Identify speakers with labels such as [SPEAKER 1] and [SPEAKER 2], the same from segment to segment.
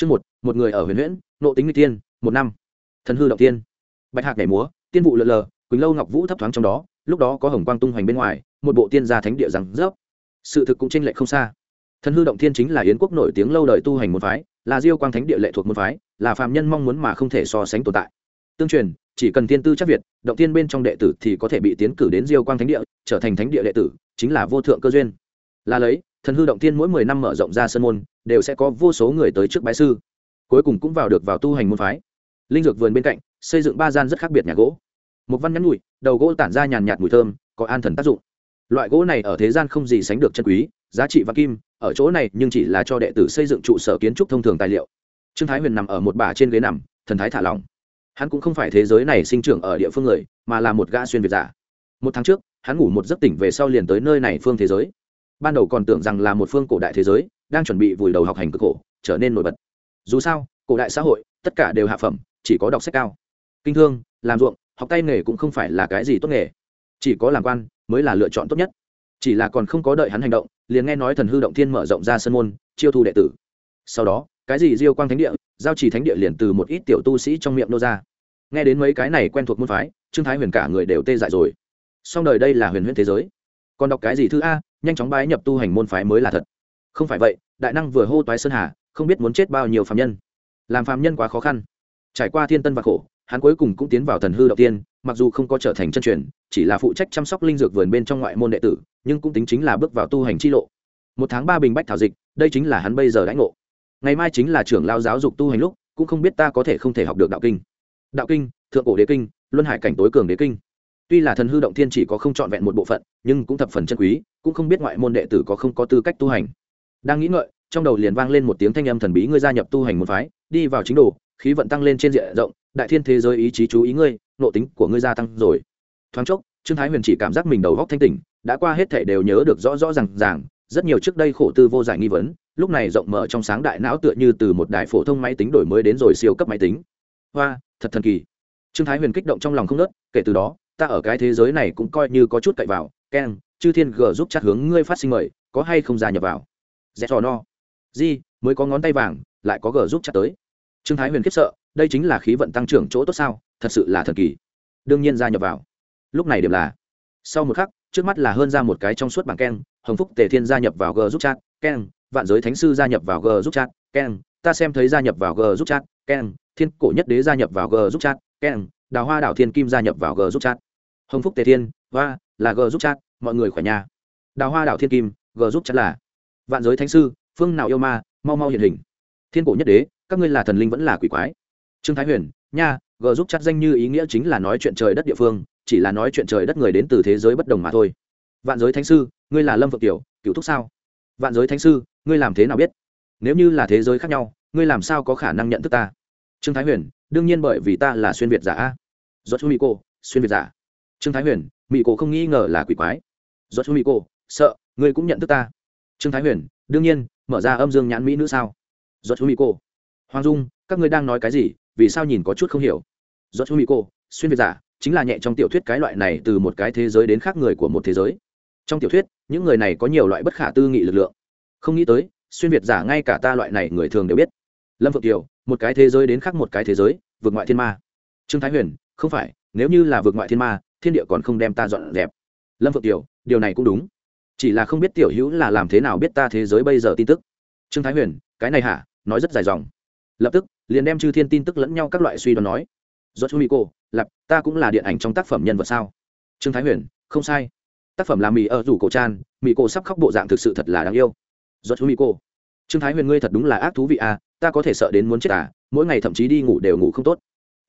[SPEAKER 1] Chương một, một người ở huyền huyễn, nộ tính nguy tiên, một năm. Thần hư động tiên. Bạch hạc nhảy múa, tiên vụ lượn lờ, Quỳnh Lâu Ngọc Vũ thấp thoáng trong đó, lúc đó có hồng quang tung hoành bên ngoài, một bộ tiên gia thánh địa rằng rớp. Sự thực cũng chênh lệch không xa. Thần hư động tiên chính là yến quốc nổi tiếng lâu đời tu hành môn phái, là Diêu Quang Thánh địa lệ thuộc môn phái, là phàm nhân mong muốn mà không thể so sánh tồn tại. Tương truyền, chỉ cần tiên tư chắc việt, động tiên bên trong đệ tử thì có thể bị tiến cử đến Diêu Quang Thánh địa, trở thành thánh địa đệ tử, chính là vô thượng cơ duyên. Là lấy, thần hư động tiên mỗi mười năm mở rộng ra sân môn, đều sẽ có vô số người tới trước bái sư. Cuối cùng cũng vào được vào tu hành môn phái. Linh dược vườn bên cạnh xây dựng ba gian rất khác biệt nhà gỗ. Một văn nhắn nhụi đầu gỗ tản ra nhàn nhạt mùi thơm có an thần tác dụng. Loại gỗ này ở thế gian không gì sánh được chân quý giá trị và kim ở chỗ này nhưng chỉ là cho đệ tử xây dựng trụ sở kiến trúc thông thường tài liệu. Trương thái huyền nằm ở một bả trên ghế nằm thần thái thả lỏng. Hắn cũng không phải thế giới này sinh trưởng ở địa phương người mà là một gã xuyên việt giả. Một tháng trước hắn ngủ một giấc tỉnh về sau liền tới nơi này phương thế giới ban đầu còn tưởng rằng là một phương cổ đại thế giới, đang chuẩn bị vùi đầu học hành cực khổ, trở nên nổi bật. Dù sao, cổ đại xã hội, tất cả đều hạ phẩm, chỉ có đọc sách cao. Kinh thương, làm ruộng, học tay nghề cũng không phải là cái gì tốt nghề. Chỉ có làm quan mới là lựa chọn tốt nhất. Chỉ là còn không có đợi hắn hành động, liền nghe nói thần hư động thiên mở rộng ra sân môn, chiêu thu đệ tử. Sau đó, cái gì diêu quang thánh địa, giao trì thánh địa liền từ một ít tiểu tu sĩ trong miệng nô ra. Nghe đến mấy cái này quen thuộc môn phái, trương thái huyền cả người đều tê dại rồi. Song đời đây là huyền huyễn thế giới còn đọc cái gì thư a, nhanh chóng bái nhập tu hành môn phái mới là thật. Không phải vậy, đại năng vừa hô toái sơn hà, không biết muốn chết bao nhiêu phạm nhân. Làm phạm nhân quá khó khăn. Trải qua thiên tân và khổ, hắn cuối cùng cũng tiến vào thần hư đầu tiên, mặc dù không có trở thành chân truyền, chỉ là phụ trách chăm sóc linh dược vườn bên trong ngoại môn đệ tử, nhưng cũng tính chính là bước vào tu hành chi lộ. Một tháng ba bình bách thảo dịch, đây chính là hắn bây giờ đãi ngộ. Ngày mai chính là trưởng lao giáo dục tu hành lúc, cũng không biết ta có thể không thể học được đạo kinh. Đạo kinh, thượng cổ đế kinh, luân hải cảnh tối cường đế kinh tuy là thần hư động thiên chỉ có không trọn vẹn một bộ phận, nhưng cũng thập phần chân quý, cũng không biết ngoại môn đệ tử có không có tư cách tu hành. Đang nghĩ ngợi, trong đầu liền vang lên một tiếng thanh âm thần bí, ngươi gia nhập tu hành một phái, đi vào chính đồ, khí vận tăng lên trên diện rộng, đại thiên thế giới ý chí chú ý ngươi nộ tính của ngươi gia tăng rồi. Thoáng chốc, trương thái huyền chỉ cảm giác mình đầu góc thanh tỉnh, đã qua hết thể đều nhớ được rõ rõ ràng ràng, rất nhiều trước đây khổ tư vô giải nghi vấn, lúc này rộng mở trong sáng đại não tựa như từ một đài phổ thông máy tính đổi mới đến rồi siêu cấp máy tính. Hoa, thật thần kỳ. Trương thái huyền kích động trong lòng không nớt kể từ đó ta ở cái thế giới này cũng coi như có chút cậy vào keng chư thiên g giúp chặt hướng ngươi phát sinh mời, có hay không gia nhập vào? Dẹp trò no. Di, mới có ngón tay vàng, lại có g giúp chặt tới. Trương thái huyền khiếp sợ, đây chính là khí vận tăng trưởng chỗ tốt sao, thật sự là thần kỳ. Đương nhiên gia nhập vào. Lúc này điểm là, sau một khắc, trước mắt là hơn ra một cái trong suốt bảng keng hồng phúc tề thiên gia nhập vào g giúp chat keng vạn giới thánh sư gia nhập vào g giúp chat keng ta xem thấy gia nhập vào g giúp chat keng thiên cổ nhất đế gia nhập vào g giúp chat keng đào hoa đảo thiên kim gia nhập vào g giúp chat hồng phúc tề thiên và là g giúp chat, mọi người khỏe nhà. Đào hoa đảo thiên kim, g giúp chat là. Vạn giới thánh sư, phương nào yêu ma, mau mau hiện hình. Thiên cổ nhất đế, các ngươi là thần linh vẫn là quỷ quái. Trương thái huyền, nha, g giúp chat danh như ý nghĩa chính là nói chuyện trời đất địa phương, chỉ là nói chuyện trời đất người đến từ thế giới bất đồng mà thôi. Vạn giới thánh sư, ngươi là lâm phượng tiểu cựu thúc sao? Vạn giới thánh sư, ngươi làm thế nào biết? Nếu như là thế giới khác nhau, ngươi làm sao có khả năng nhận thức ta? Trương thái huyền, đương nhiên bởi vì ta là xuyên việt giả. Do chú mỹ cô xuyên việt giả trương thái huyền mỹ cô không nghi ngờ là quỷ quái. Do chú mỹ cô sợ, ngươi cũng nhận thức ta. Trương thái huyền, đương nhiên, mở ra âm dương nhãn mỹ nữ sao? Do chú mỹ cô hoàng dung, các ngươi đang nói cái gì? Vì sao nhìn có chút không hiểu? Do chú mỹ cô xuyên việt giả, chính là nhẹ trong tiểu thuyết cái loại này từ một cái thế giới đến khác người của một thế giới. Trong tiểu thuyết, những người này có nhiều loại bất khả tư nghị lực lượng. Không nghĩ tới, xuyên việt giả ngay cả ta loại này người thường đều biết. Lâm phượng kiều, một cái thế giới đến khác một cái thế giới, vượt ngoại thiên ma. Trương thái huyền, không phải, nếu như là vượt ngoại thiên ma thiên địa còn không đem ta dọn dẹp, lâm phượng tiểu điều này cũng đúng. Chỉ là không biết tiểu hữu là làm thế nào biết ta thế giới bây giờ tin tức. Trương thái huyền cái này hả? Nói rất dài dòng. Lập tức liền đem chư thiên tin tức lẫn nhau các loại suy đoán nói. Do chú mỹ cô lập ta cũng là điện ảnh trong tác phẩm nhân vật sao? Trương thái huyền không sai. Tác phẩm là mỹ ở rủ cổ tràn mỹ cô sắp khóc bộ dạng thực sự thật là đáng yêu. Do chú mỹ cô trương thái huyền ngươi thật đúng là ác thú vị à ta có thể sợ đến muốn chết à mỗi ngày thậm chí đi ngủ đều ngủ không tốt.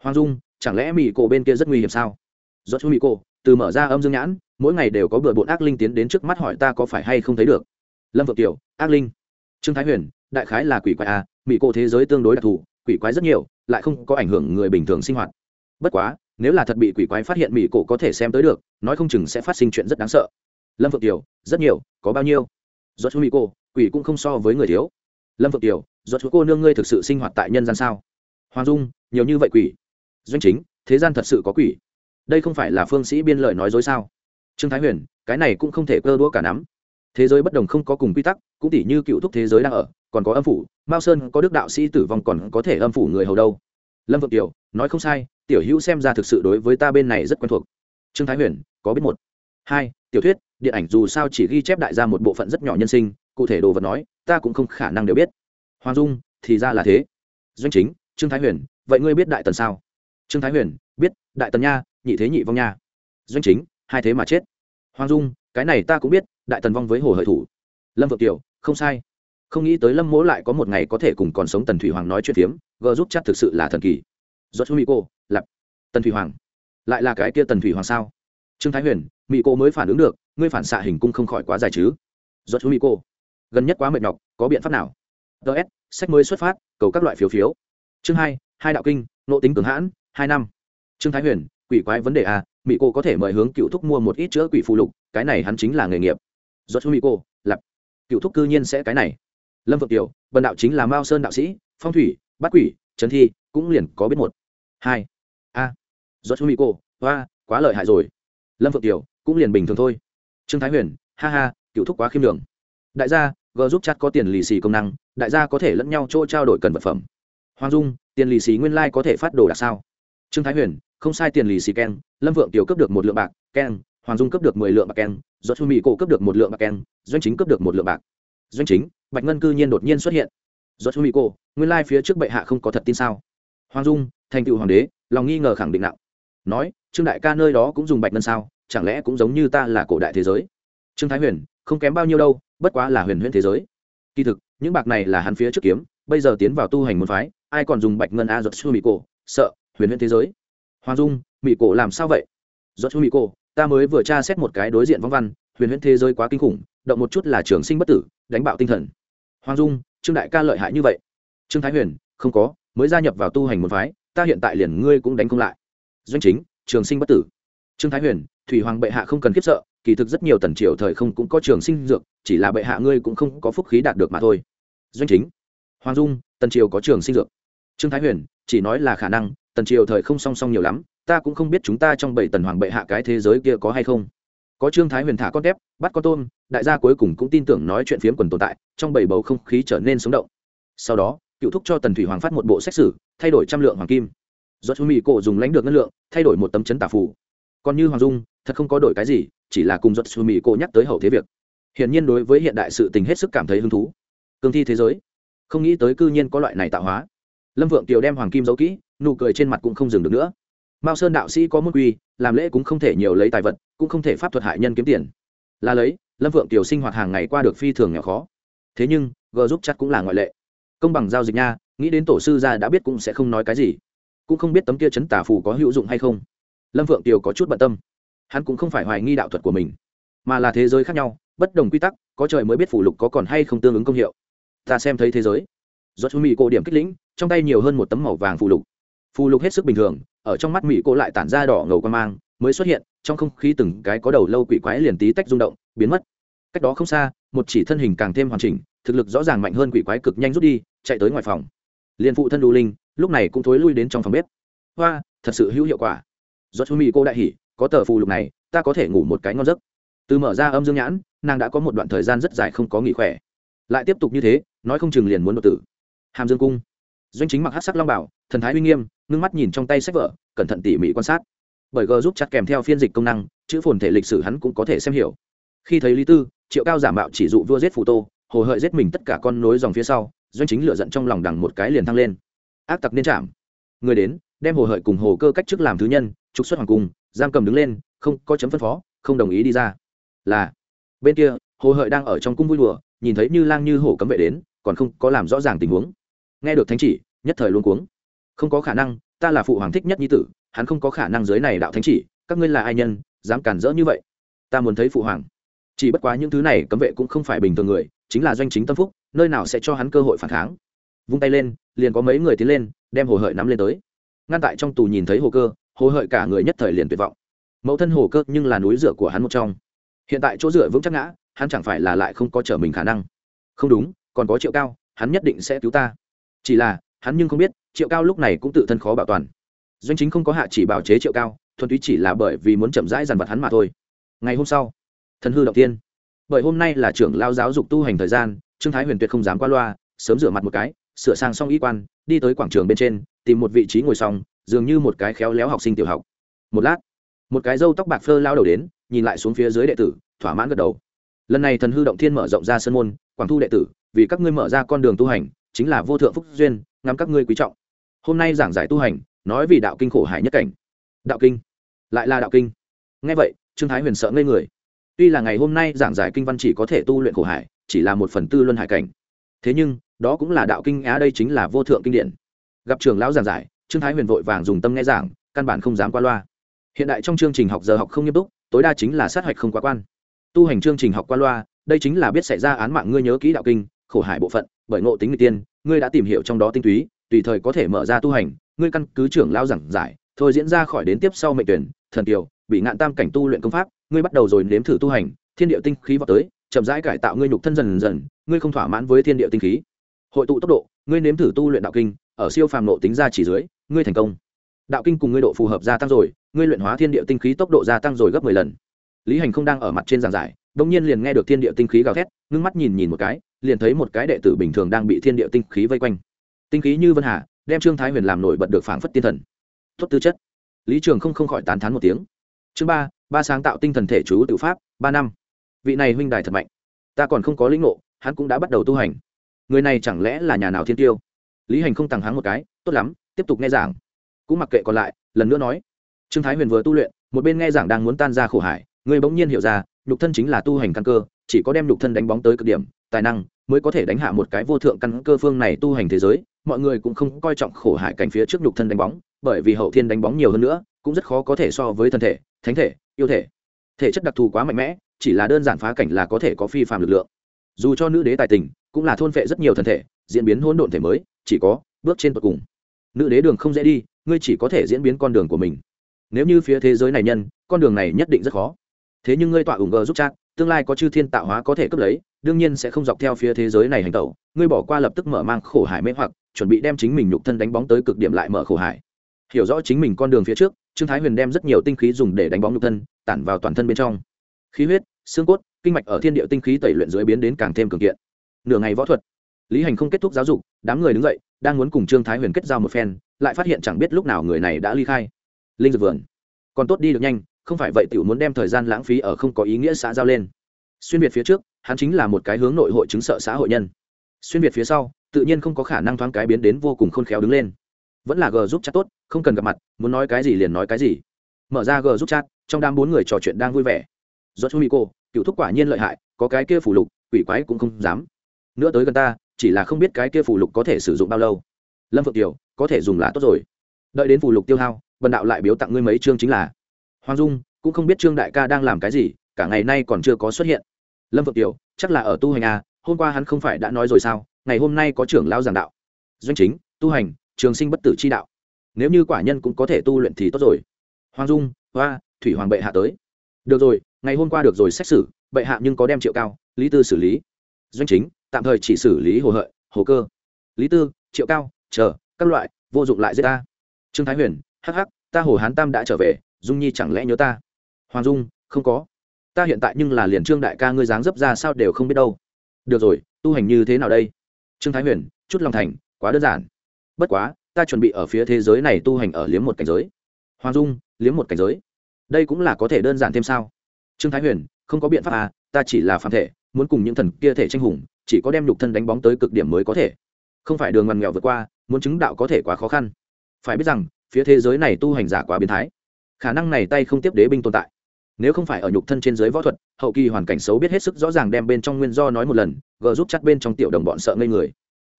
[SPEAKER 1] Hoàng dung chẳng lẽ mỹ cô bên kia rất nguy hiểm sao? Do chú mỹ cô, từ mở ra âm dương nhãn, mỗi ngày đều có bừa bộn ác linh tiến đến trước mắt hỏi ta có phải hay không thấy được. Lâm vượng tiểu ác linh. Trương thái huyền, đại khái là quỷ quái à mỹ cô thế giới tương đối đặc thù, quỷ quái rất nhiều, lại không có ảnh hưởng người bình thường sinh hoạt. Bất quá, nếu là thật bị quỷ quái phát hiện mỹ cổ có thể xem tới được, nói không chừng sẽ phát sinh chuyện rất đáng sợ. Lâm Phượng tiểu rất nhiều, có bao nhiêu? Do chú mỹ cô, quỷ cũng không so với người thiếu. Lâm Phượng tiểu do chú cô nương ngươi thực sự sinh hoạt tại nhân gian sao? Hoàng dung, nhiều như vậy quỷ. Doanh chính, thế gian thật sự có quỷ đây không phải là phương sĩ biên lợi nói dối sao? Trương thái huyền, cái này cũng không thể cơ đũa cả nắm. Thế giới bất đồng không có cùng quy tắc, cũng tỉ như cựu thúc thế giới đang ở, còn có âm phủ, mao sơn có đức đạo sĩ tử vong còn có thể âm phủ người hầu đâu. Lâm vượng tiểu, nói không sai, tiểu hữu xem ra thực sự đối với ta bên này rất quen thuộc. Trương thái huyền, có biết một. Hai, tiểu thuyết, điện ảnh dù sao chỉ ghi chép đại ra một bộ phận rất nhỏ nhân sinh, cụ thể đồ vật nói, ta cũng không khả năng đều biết. Hoàng dung, thì ra là thế. Doanh chính, trương thái huyền, vậy ngươi biết đại tần sao? Trương thái huyền, biết, đại tần nha nhị thế nhị vong nha. Doanh chính, hai thế mà chết. Hoàng dung, cái này ta cũng biết, đại tần vong với hồ hợi thủ. Lâm vượng tiểu không sai. Không nghĩ tới lâm mỗ lại có một ngày có thể cùng còn sống tần thủy hoàng nói chuyện phiếm, gờ giúp chắc thực sự là thần kỳ. Do chú mỹ cô, lặp. Tần thủy hoàng, lại là cái kia tần thủy hoàng sao? Trương thái huyền, mỹ cô mới phản ứng được, ngươi phản xạ hình cung không khỏi quá dài chứ. Do chú mỹ cô, gần nhất quá mệt nhọc, có biện pháp nào? Ts sách mới xuất phát, cầu các loại phiếu phiếu. Chương hai hai đạo kinh, nộ tính cường hãn, hai năm. Trương thái huyền quỷ quái vấn đề à, mỹ cô có thể mời hướng cựu thúc mua một ít chữa quỷ phù lục cái này hắn chính là nghề nghiệp. Do chú mỹ cô lặp. Cựu thúc cư nhiên sẽ cái này. Lâm vượng tiểu bần đạo chính là mao sơn đạo sĩ phong thủy bát quỷ trấn thi cũng liền có biết một. Hai. A. Do chú mỹ cô hoa quá lợi hại rồi. Lâm vượng tiểu cũng liền bình thường thôi. Trương thái huyền ha ha cựu thúc quá khiêm đường đại gia g giúp chat có tiền lì xì công năng đại gia có thể lẫn nhau chỗ trao đổi cần vật phẩm. Hoàng dung tiền lì xì nguyên lai、like、có thể phát đồ đạc sao? Trương thái huyền không sai tiền lì xì keng, lâm vượng tiểu cấp được một lượng bạc, keng, hoàng dung cấp được mười lượng bạc keng do chu mỹ cổ cấp được một lượng bạc keng, doanh chính cấp được một lượng bạc. Doanh chính, bạch ngân cư nhiên đột nhiên xuất hiện. Do chu mỹ cổ, nguyên lai phía trước bệ hạ không có thật tin sao? Hoàng dung, thành tựu hoàng đế, lòng nghi ngờ khẳng định nặng. Nói, trương đại ca nơi đó cũng dùng bạch ngân sao? Chẳng lẽ cũng giống như ta là cổ đại thế giới? Trương thái huyền, không kém bao nhiêu đâu, bất quá là huyền huyền thế giới. Kỳ thực, những bạc này là hắn phía trước kiếm, bây giờ tiến vào tu hành môn phái, ai còn dùng bạch ngân a giật chu mỹ cổ? Sợ, huyền huyền thế giới hoàng dung mỹ cổ làm sao vậy? Do chú mỹ cổ, ta mới vừa tra xét một cái đối diện vong văn, huyền huyễn thế giới quá kinh khủng, động một chút là trường sinh bất tử, đánh bạo tinh thần. Hoàng dung, trương đại ca lợi hại như vậy? Trương thái huyền, không có, mới gia nhập vào tu hành một phái, ta hiện tại liền ngươi cũng đánh không lại. Doanh chính, trường sinh bất tử. Trương thái huyền, thủy hoàng bệ hạ không cần khiếp sợ, kỳ thực rất nhiều tần triều thời không cũng có trường sinh dược, chỉ là bệ hạ ngươi cũng không có phúc khí đạt được mà thôi. Doanh chính, hoàng dung, tần triều có trường sinh dược. Trương thái huyền, chỉ nói là khả năng tần triều thời không song song nhiều lắm, ta cũng không biết chúng ta trong bảy tần hoàng bệ hạ cái thế giới kia có hay không. Có trương thái huyền thả con tép bắt con tôm, đại gia cuối cùng cũng tin tưởng nói chuyện phiếm quần tồn tại, trong bảy bầu không khí trở nên sống động. Sau đó, cựu thúc cho tần thủy hoàng phát một bộ xét xử, thay đổi trăm lượng hoàng kim. Do chú mỹ cổ dùng lãnh được ngân lượng, thay đổi một tấm chấn tả phủ còn như hoàng dung, thật không có đổi cái gì, chỉ là cùng do chú mỹ cổ nhắc tới hậu thế việc. Hiển nhiên đối với hiện đại sự tình hết sức cảm thấy hứng thú. Cương thi thế giới. Không nghĩ tới cư nhiên có loại này tạo hóa. Lâm vượng kiều đem hoàng kim giấu kỹ nụ cười trên mặt cũng không dừng được nữa. Mao sơn đạo sĩ có môn quy, làm lễ cũng không thể nhiều lấy tài vật, cũng không thể pháp thuật hại nhân kiếm tiền. Là lấy, lâm vượng tiểu sinh hoạt hàng ngày qua được phi thường nhỏ khó. Thế nhưng g giúp chắc cũng là ngoại lệ. Công bằng giao dịch nha, nghĩ đến tổ sư ra đã biết cũng sẽ không nói cái gì. Cũng không biết tấm kia chấn tả phù có hữu dụng hay không. Lâm vượng tiểu có chút bận tâm. Hắn cũng không phải hoài nghi đạo thuật của mình, mà là thế giới khác nhau, bất đồng quy tắc, có trời mới biết phủ lục có còn hay không tương ứng công hiệu. Ta xem thấy thế giới. Do chú mỹ cổ điểm kích lĩnh, trong tay nhiều hơn một tấm màu vàng phù lục phù lục hết sức bình thường, ở trong mắt mỹ cô lại tản ra đỏ ngầu quan mang, mới xuất hiện, trong không khí từng cái có đầu lâu quỷ quái liền tí tách rung động, biến mất. Cách đó không xa, một chỉ thân hình càng thêm hoàn chỉnh, thực lực rõ ràng mạnh hơn quỷ quái cực nhanh rút đi, chạy tới ngoài phòng. Liền phụ thân đu linh, lúc này cũng thối lui đến trong phòng bếp. Hoa, thật sự hữu hiệu quả. Do chú mỹ cô đại hỉ, có tờ phù lục này, ta có thể ngủ một cái ngon giấc. Từ mở ra âm dương nhãn, nàng đã có một đoạn thời gian rất dài không có nghỉ khỏe. Lại tiếp tục như thế, nói không chừng liền muốn đột tử. Hàm dương cung. Doanh chính mặc hát sắc long bảo thần thái uy nghiêm, ngưng mắt nhìn trong tay sách vở, cẩn thận tỉ mỉ quan sát. Bởi g giúp chặt kèm theo phiên dịch công năng, chữ phồn thể lịch sử hắn cũng có thể xem hiểu. Khi thấy lý tư, triệu cao giả mạo chỉ dụ vua giết phù tô, hồ hợi giết mình tất cả con nối dòng phía sau, doanh chính lựa giận trong lòng đằng một cái liền thăng lên. Ác tặc nên chạm. Người đến, đem hồ hợi cùng hồ cơ cách chức làm thứ nhân, trục xuất hoàng cung, giam cầm đứng lên, không có chấm phân phó, không đồng ý đi ra. Là, bên kia, hồ hợi đang ở trong cung vui đùa, nhìn thấy như lang như hổ cấm vệ đến, còn không có làm rõ ràng tình huống. Nghe được thánh chỉ, nhất thời luôn cuống không có khả năng, ta là phụ hoàng thích nhất nhi tử, hắn không có khả năng dưới này đạo thánh chỉ, các ngươi là ai nhân, dám cản rỡ như vậy? Ta muốn thấy phụ hoàng. Chỉ bất quá những thứ này cấm vệ cũng không phải bình thường người, chính là doanh chính tâm phúc, nơi nào sẽ cho hắn cơ hội phản kháng. Vung tay lên, liền có mấy người tiến lên, đem hồ hợi nắm lên tới. Ngăn tại trong tù nhìn thấy hồ cơ, hồ hợi cả người nhất thời liền tuyệt vọng. Mẫu thân hồ cơ nhưng là núi rửa của hắn một trong. Hiện tại chỗ rửa vững chắc ngã, hắn chẳng phải là lại không có trở mình khả năng. Không đúng, còn có triệu cao, hắn nhất định sẽ cứu ta. Chỉ là, hắn nhưng không biết triệu cao lúc này cũng tự thân khó bảo toàn. Doanh chính không có hạ chỉ bảo chế triệu cao, thuần túy chỉ là bởi vì muốn chậm rãi dằn vặt hắn mà thôi. Ngày hôm sau, thần hư động tiên bởi hôm nay là trưởng lao giáo dục tu hành thời gian, trương thái huyền tuyệt không dám qua loa, sớm rửa mặt một cái, sửa sang xong y quan, đi tới quảng trường bên trên, tìm một vị trí ngồi xong, dường như một cái khéo léo học sinh tiểu học. Một lát, một cái râu tóc bạc phơ lao đầu đến, nhìn lại xuống phía dưới đệ tử, thỏa mãn gật đầu. Lần này thần hư động thiên mở rộng ra sân môn, quảng thu đệ tử, vì các ngươi mở ra con đường tu hành, chính là vô thượng phúc duyên, ngắm các ngươi quý trọng hôm nay giảng giải tu hành, nói vì đạo kinh khổ hải nhất cảnh. Đạo kinh? Lại là đạo kinh. Ngay vậy, trương thái huyền sợ ngây người. Tuy là ngày hôm nay giảng giải kinh văn chỉ có thể tu luyện khổ hải, chỉ là một phần tư luân hải cảnh. Thế nhưng, đó cũng là đạo kinh, á đây chính là vô thượng kinh điển. Gặp trường lão giảng giải, trương thái huyền vội vàng dùng tâm nghe giảng, căn bản không dám qua loa. Hiện đại trong chương trình học giờ học không nghiêm túc, tối đa chính là sát hạch không quá quan. Tu hành chương trình học qua loa, đây chính là biết xảy ra án mạng ngươi nhớ kỹ đạo kinh, khổ hải bộ phận, bởi ngộ tính người tiên ngươi đã tìm hiểu trong đó tinh túy, tùy thời có thể mở ra tu hành, ngươi căn cứ trưởng lao giảng giải, thôi diễn ra khỏi đến tiếp sau mệnh tuyển, thần kiều, bị ngạn tam cảnh tu luyện công pháp, ngươi bắt đầu rồi nếm thử tu hành, thiên địa tinh khí vào tới, chậm rãi cải tạo ngươi nhục thân dần dần, ngươi không thỏa mãn với thiên địa tinh khí. Hội tụ tốc độ, ngươi nếm thử tu luyện đạo kinh, ở siêu phàm nộ tính ra chỉ dưới, ngươi thành công. Đạo kinh cùng ngươi độ phù hợp gia tăng rồi, ngươi luyện hóa thiên địa tinh khí tốc độ gia tăng rồi gấp mười lần. Lý hành không đang ở mặt trên giảng giải đông nhiên liền nghe được thiên địa tinh khí gào thét, ngưng mắt nhìn nhìn một cái liền thấy một cái đệ tử bình thường đang bị thiên địa tinh khí vây quanh. Tinh khí như vân hà, đem trương thái huyền làm nổi bật được phảng phất tiên thần. Tốt tư chất. Lý trường không không khỏi tán thán một tiếng. Chương ba ba sáng tạo tinh thần thể chú tự pháp, ba năm. Vị này huynh đài thật mạnh. Ta còn không có lĩnh ngộ, hắn cũng đã bắt đầu tu hành. Người này chẳng lẽ là nhà nào thiên tiêu? Lý hành không tằng hắng một cái, tốt lắm, tiếp tục nghe giảng. Cũng mặc kệ còn lại, lần nữa nói. Trương thái huyền vừa tu luyện, một bên nghe giảng đang muốn tan ra khổ hải, người bỗng nhiên hiểu ra, nhục thân chính là tu hành căn cơ, chỉ có đem nhục thân đánh bóng tới cực điểm tài năng mới có thể đánh hạ một cái vô thượng căn cơ phương này tu hành thế giới. Mọi người cũng không coi trọng khổ hải cảnh phía trước nhục thân đánh bóng, bởi vì hậu thiên đánh bóng nhiều hơn nữa, cũng rất khó có thể so với thân thể, thánh thể, yêu thể. Thể chất đặc thù quá mạnh mẽ, chỉ là đơn giản phá cảnh là có thể có phi phạm lực lượng. Dù cho nữ đế tài tình, cũng là thôn phệ rất nhiều thân thể, diễn biến hỗn độn thể mới, chỉ có bước trên tột cùng. Nữ đế đường không dễ đi, ngươi chỉ có thể diễn biến con đường của mình. Nếu như phía thế giới này nhân, con đường này nhất định rất khó. Thế nhưng ngươi tọa ủng gờ giúp chắc tương lai có chư thiên tạo hóa có thể cấp lấy đương nhiên sẽ không dọc theo phía thế giới này hành tẩu, ngươi bỏ qua lập tức mở mang khổ hải mê hoặc, chuẩn bị đem chính mình nhục thân đánh bóng tới cực điểm lại mở khổ hải. Hiểu rõ chính mình con đường phía trước, trương thái huyền đem rất nhiều tinh khí dùng để đánh bóng nhục thân, tản vào toàn thân bên trong. Khí huyết, xương cốt, kinh mạch ở thiên địa tinh khí tẩy luyện dưới biến đến càng thêm cường kiện. Nửa ngày võ thuật. Lý hành không kết thúc giáo dục, đám người đứng dậy, đang muốn cùng trương thái huyền kết giao một phen, lại phát hiện chẳng biết lúc nào người này đã ly khai. Linh dược vườn. Còn tốt đi được nhanh, không phải vậy tiểu muốn đem thời gian lãng phí ở không có ý nghĩa xã giao lên. Xuyên việt phía trước hắn chính là một cái hướng nội hội chứng sợ xã hội nhân. Xuyên việt phía sau, tự nhiên không có khả năng thoáng cái biến đến vô cùng khôn khéo đứng lên. Vẫn là g giúp chat tốt, không cần gặp mặt, muốn nói cái gì liền nói cái gì. Mở ra g giúp chat, trong đám bốn người trò chuyện đang vui vẻ. Do chú mỹ cô, cựu thúc quả nhiên lợi hại, có cái kia phủ lục, quỷ quái cũng không dám. Nữa tới gần ta, chỉ là không biết cái kia phủ lục có thể sử dụng bao lâu. Lâm phượng tiểu có thể dùng là tốt rồi. Đợi đến phủ lục tiêu hao bần đạo lại biếu tặng ngươi mấy chương chính là. Hoàng dung, cũng không biết trương đại ca đang làm cái gì, cả ngày nay còn chưa có xuất hiện lâm vượng tiểu chắc là ở tu hành à hôm qua hắn không phải đã nói rồi sao, ngày hôm nay có trưởng lao giảng đạo. Doanh chính, tu hành, trường sinh bất tử chi đạo. Nếu như quả nhân cũng có thể tu luyện thì tốt rồi. Hoàng dung, hoa, thủy hoàng bệ hạ tới. Được rồi, ngày hôm qua được rồi xét xử, bệ hạ nhưng có đem triệu cao, lý tư xử lý. Doanh chính, tạm thời chỉ xử lý hồ hợi, hồ cơ. Lý tư, triệu cao, chờ, các loại, vô dụng lại giết ta. Trương thái huyền, hắc hắc, ta hồ hán tam đã trở về, dung nhi chẳng lẽ nhớ ta? Hoàng dung, không có ta hiện tại nhưng là liền trương đại ca ngươi dáng dấp ra sao đều không biết đâu. Được rồi, tu hành như thế nào đây? Trương thái huyền, chút lòng thành, quá đơn giản. Bất quá, ta chuẩn bị ở phía thế giới này tu hành ở liếm một cảnh giới. Hoàng dung, liếm một cảnh giới. Đây cũng là có thể đơn giản thêm sao? Trương thái huyền, không có biện pháp à ta chỉ là phàm thể, muốn cùng những thần kia thể tranh hùng, chỉ có đem nhục thân đánh bóng tới cực điểm mới có thể. Không phải đường ngoằn nghèo vượt qua, muốn chứng đạo có thể quá khó khăn. Phải biết rằng, phía thế giới này tu hành giả quá biến thái. Khả năng này tay không tiếp đế binh tồn tại nếu không phải ở nhục thân trên dưới võ thuật, hậu kỳ hoàn cảnh xấu biết hết sức rõ ràng đem bên trong nguyên do nói một lần gờ giúp chặt bên trong tiểu đồng bọn sợ ngây người.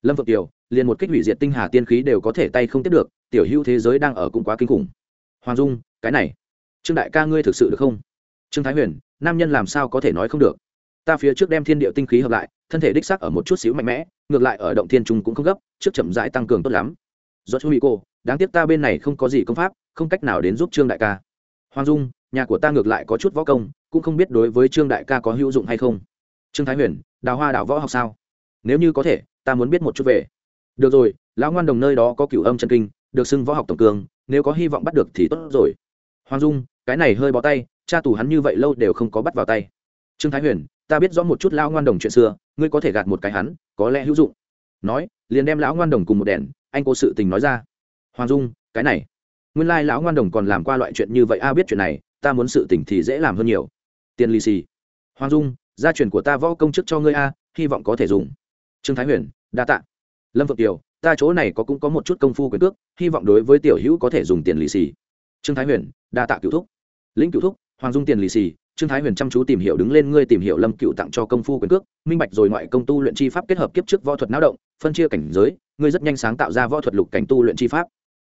[SPEAKER 1] Lâm phượng tiểu liền một kích hủy diệt tinh hà tiên khí đều có thể tay không tiếp được, tiểu hữu thế giới đang ở cũng quá kinh khủng. Hoàng dung, cái này, trương đại ca ngươi thực sự được không? Trương thái huyền, nam nhân làm sao có thể nói không được? Ta phía trước đem thiên địa tinh khí hợp lại, thân thể đích sắc ở một chút xíu mạnh mẽ, ngược lại ở động thiên trung cũng không gấp, trước chậm rãi tăng cường tốt lắm. Do chú mỹ cô, đáng tiếc ta bên này không có gì công pháp, không cách nào đến giúp trương đại ca. Hoàng dung nhà của ta ngược lại có chút võ công, cũng không biết đối với trương đại ca có hữu dụng hay không. Trương thái huyền, đào hoa đào võ học sao? Nếu như có thể, ta muốn biết một chút về. Được rồi, lão ngoan đồng nơi đó có cửu âm chân kinh, được xưng võ học tổng cường, nếu có hy vọng bắt được thì tốt rồi. Hoàng dung, cái này hơi bó tay, cha tù hắn như vậy lâu đều không có bắt vào tay. Trương thái huyền, ta biết rõ một chút lão ngoan đồng chuyện xưa, ngươi có thể gạt một cái hắn, có lẽ hữu dụng. Nói, liền đem lão ngoan đồng cùng một đèn, anh cô sự tình nói ra. Hoàng dung, cái này. Nguyên lai lão ngoan đồng còn làm qua loại chuyện như vậy, a biết chuyện này ta muốn sự tình thì dễ làm hơn nhiều. Tiền lì xì. Hoàng dung, gia truyền của ta võ công chức cho ngươi a, hy vọng có thể dùng. Trương thái huyền, đa tạ. Lâm phượng kiều, ta chỗ này có cũng có một chút công phu quyền cước, hy vọng đối với tiểu hữu có thể dùng tiền lì xì. Trương thái huyền, đa tạ cựu thúc. Lĩnh cựu thúc, hoàng dung tiền lì xì, trương thái huyền chăm chú tìm hiểu đứng lên ngươi tìm hiểu lâm cựu tặng cho công phu quyền cước, minh bạch rồi ngoại công tu luyện chi pháp kết hợp kiếp trước võ thuật náo động, phân chia cảnh giới, ngươi rất nhanh sáng tạo ra võ thuật lục cảnh tu luyện chi pháp.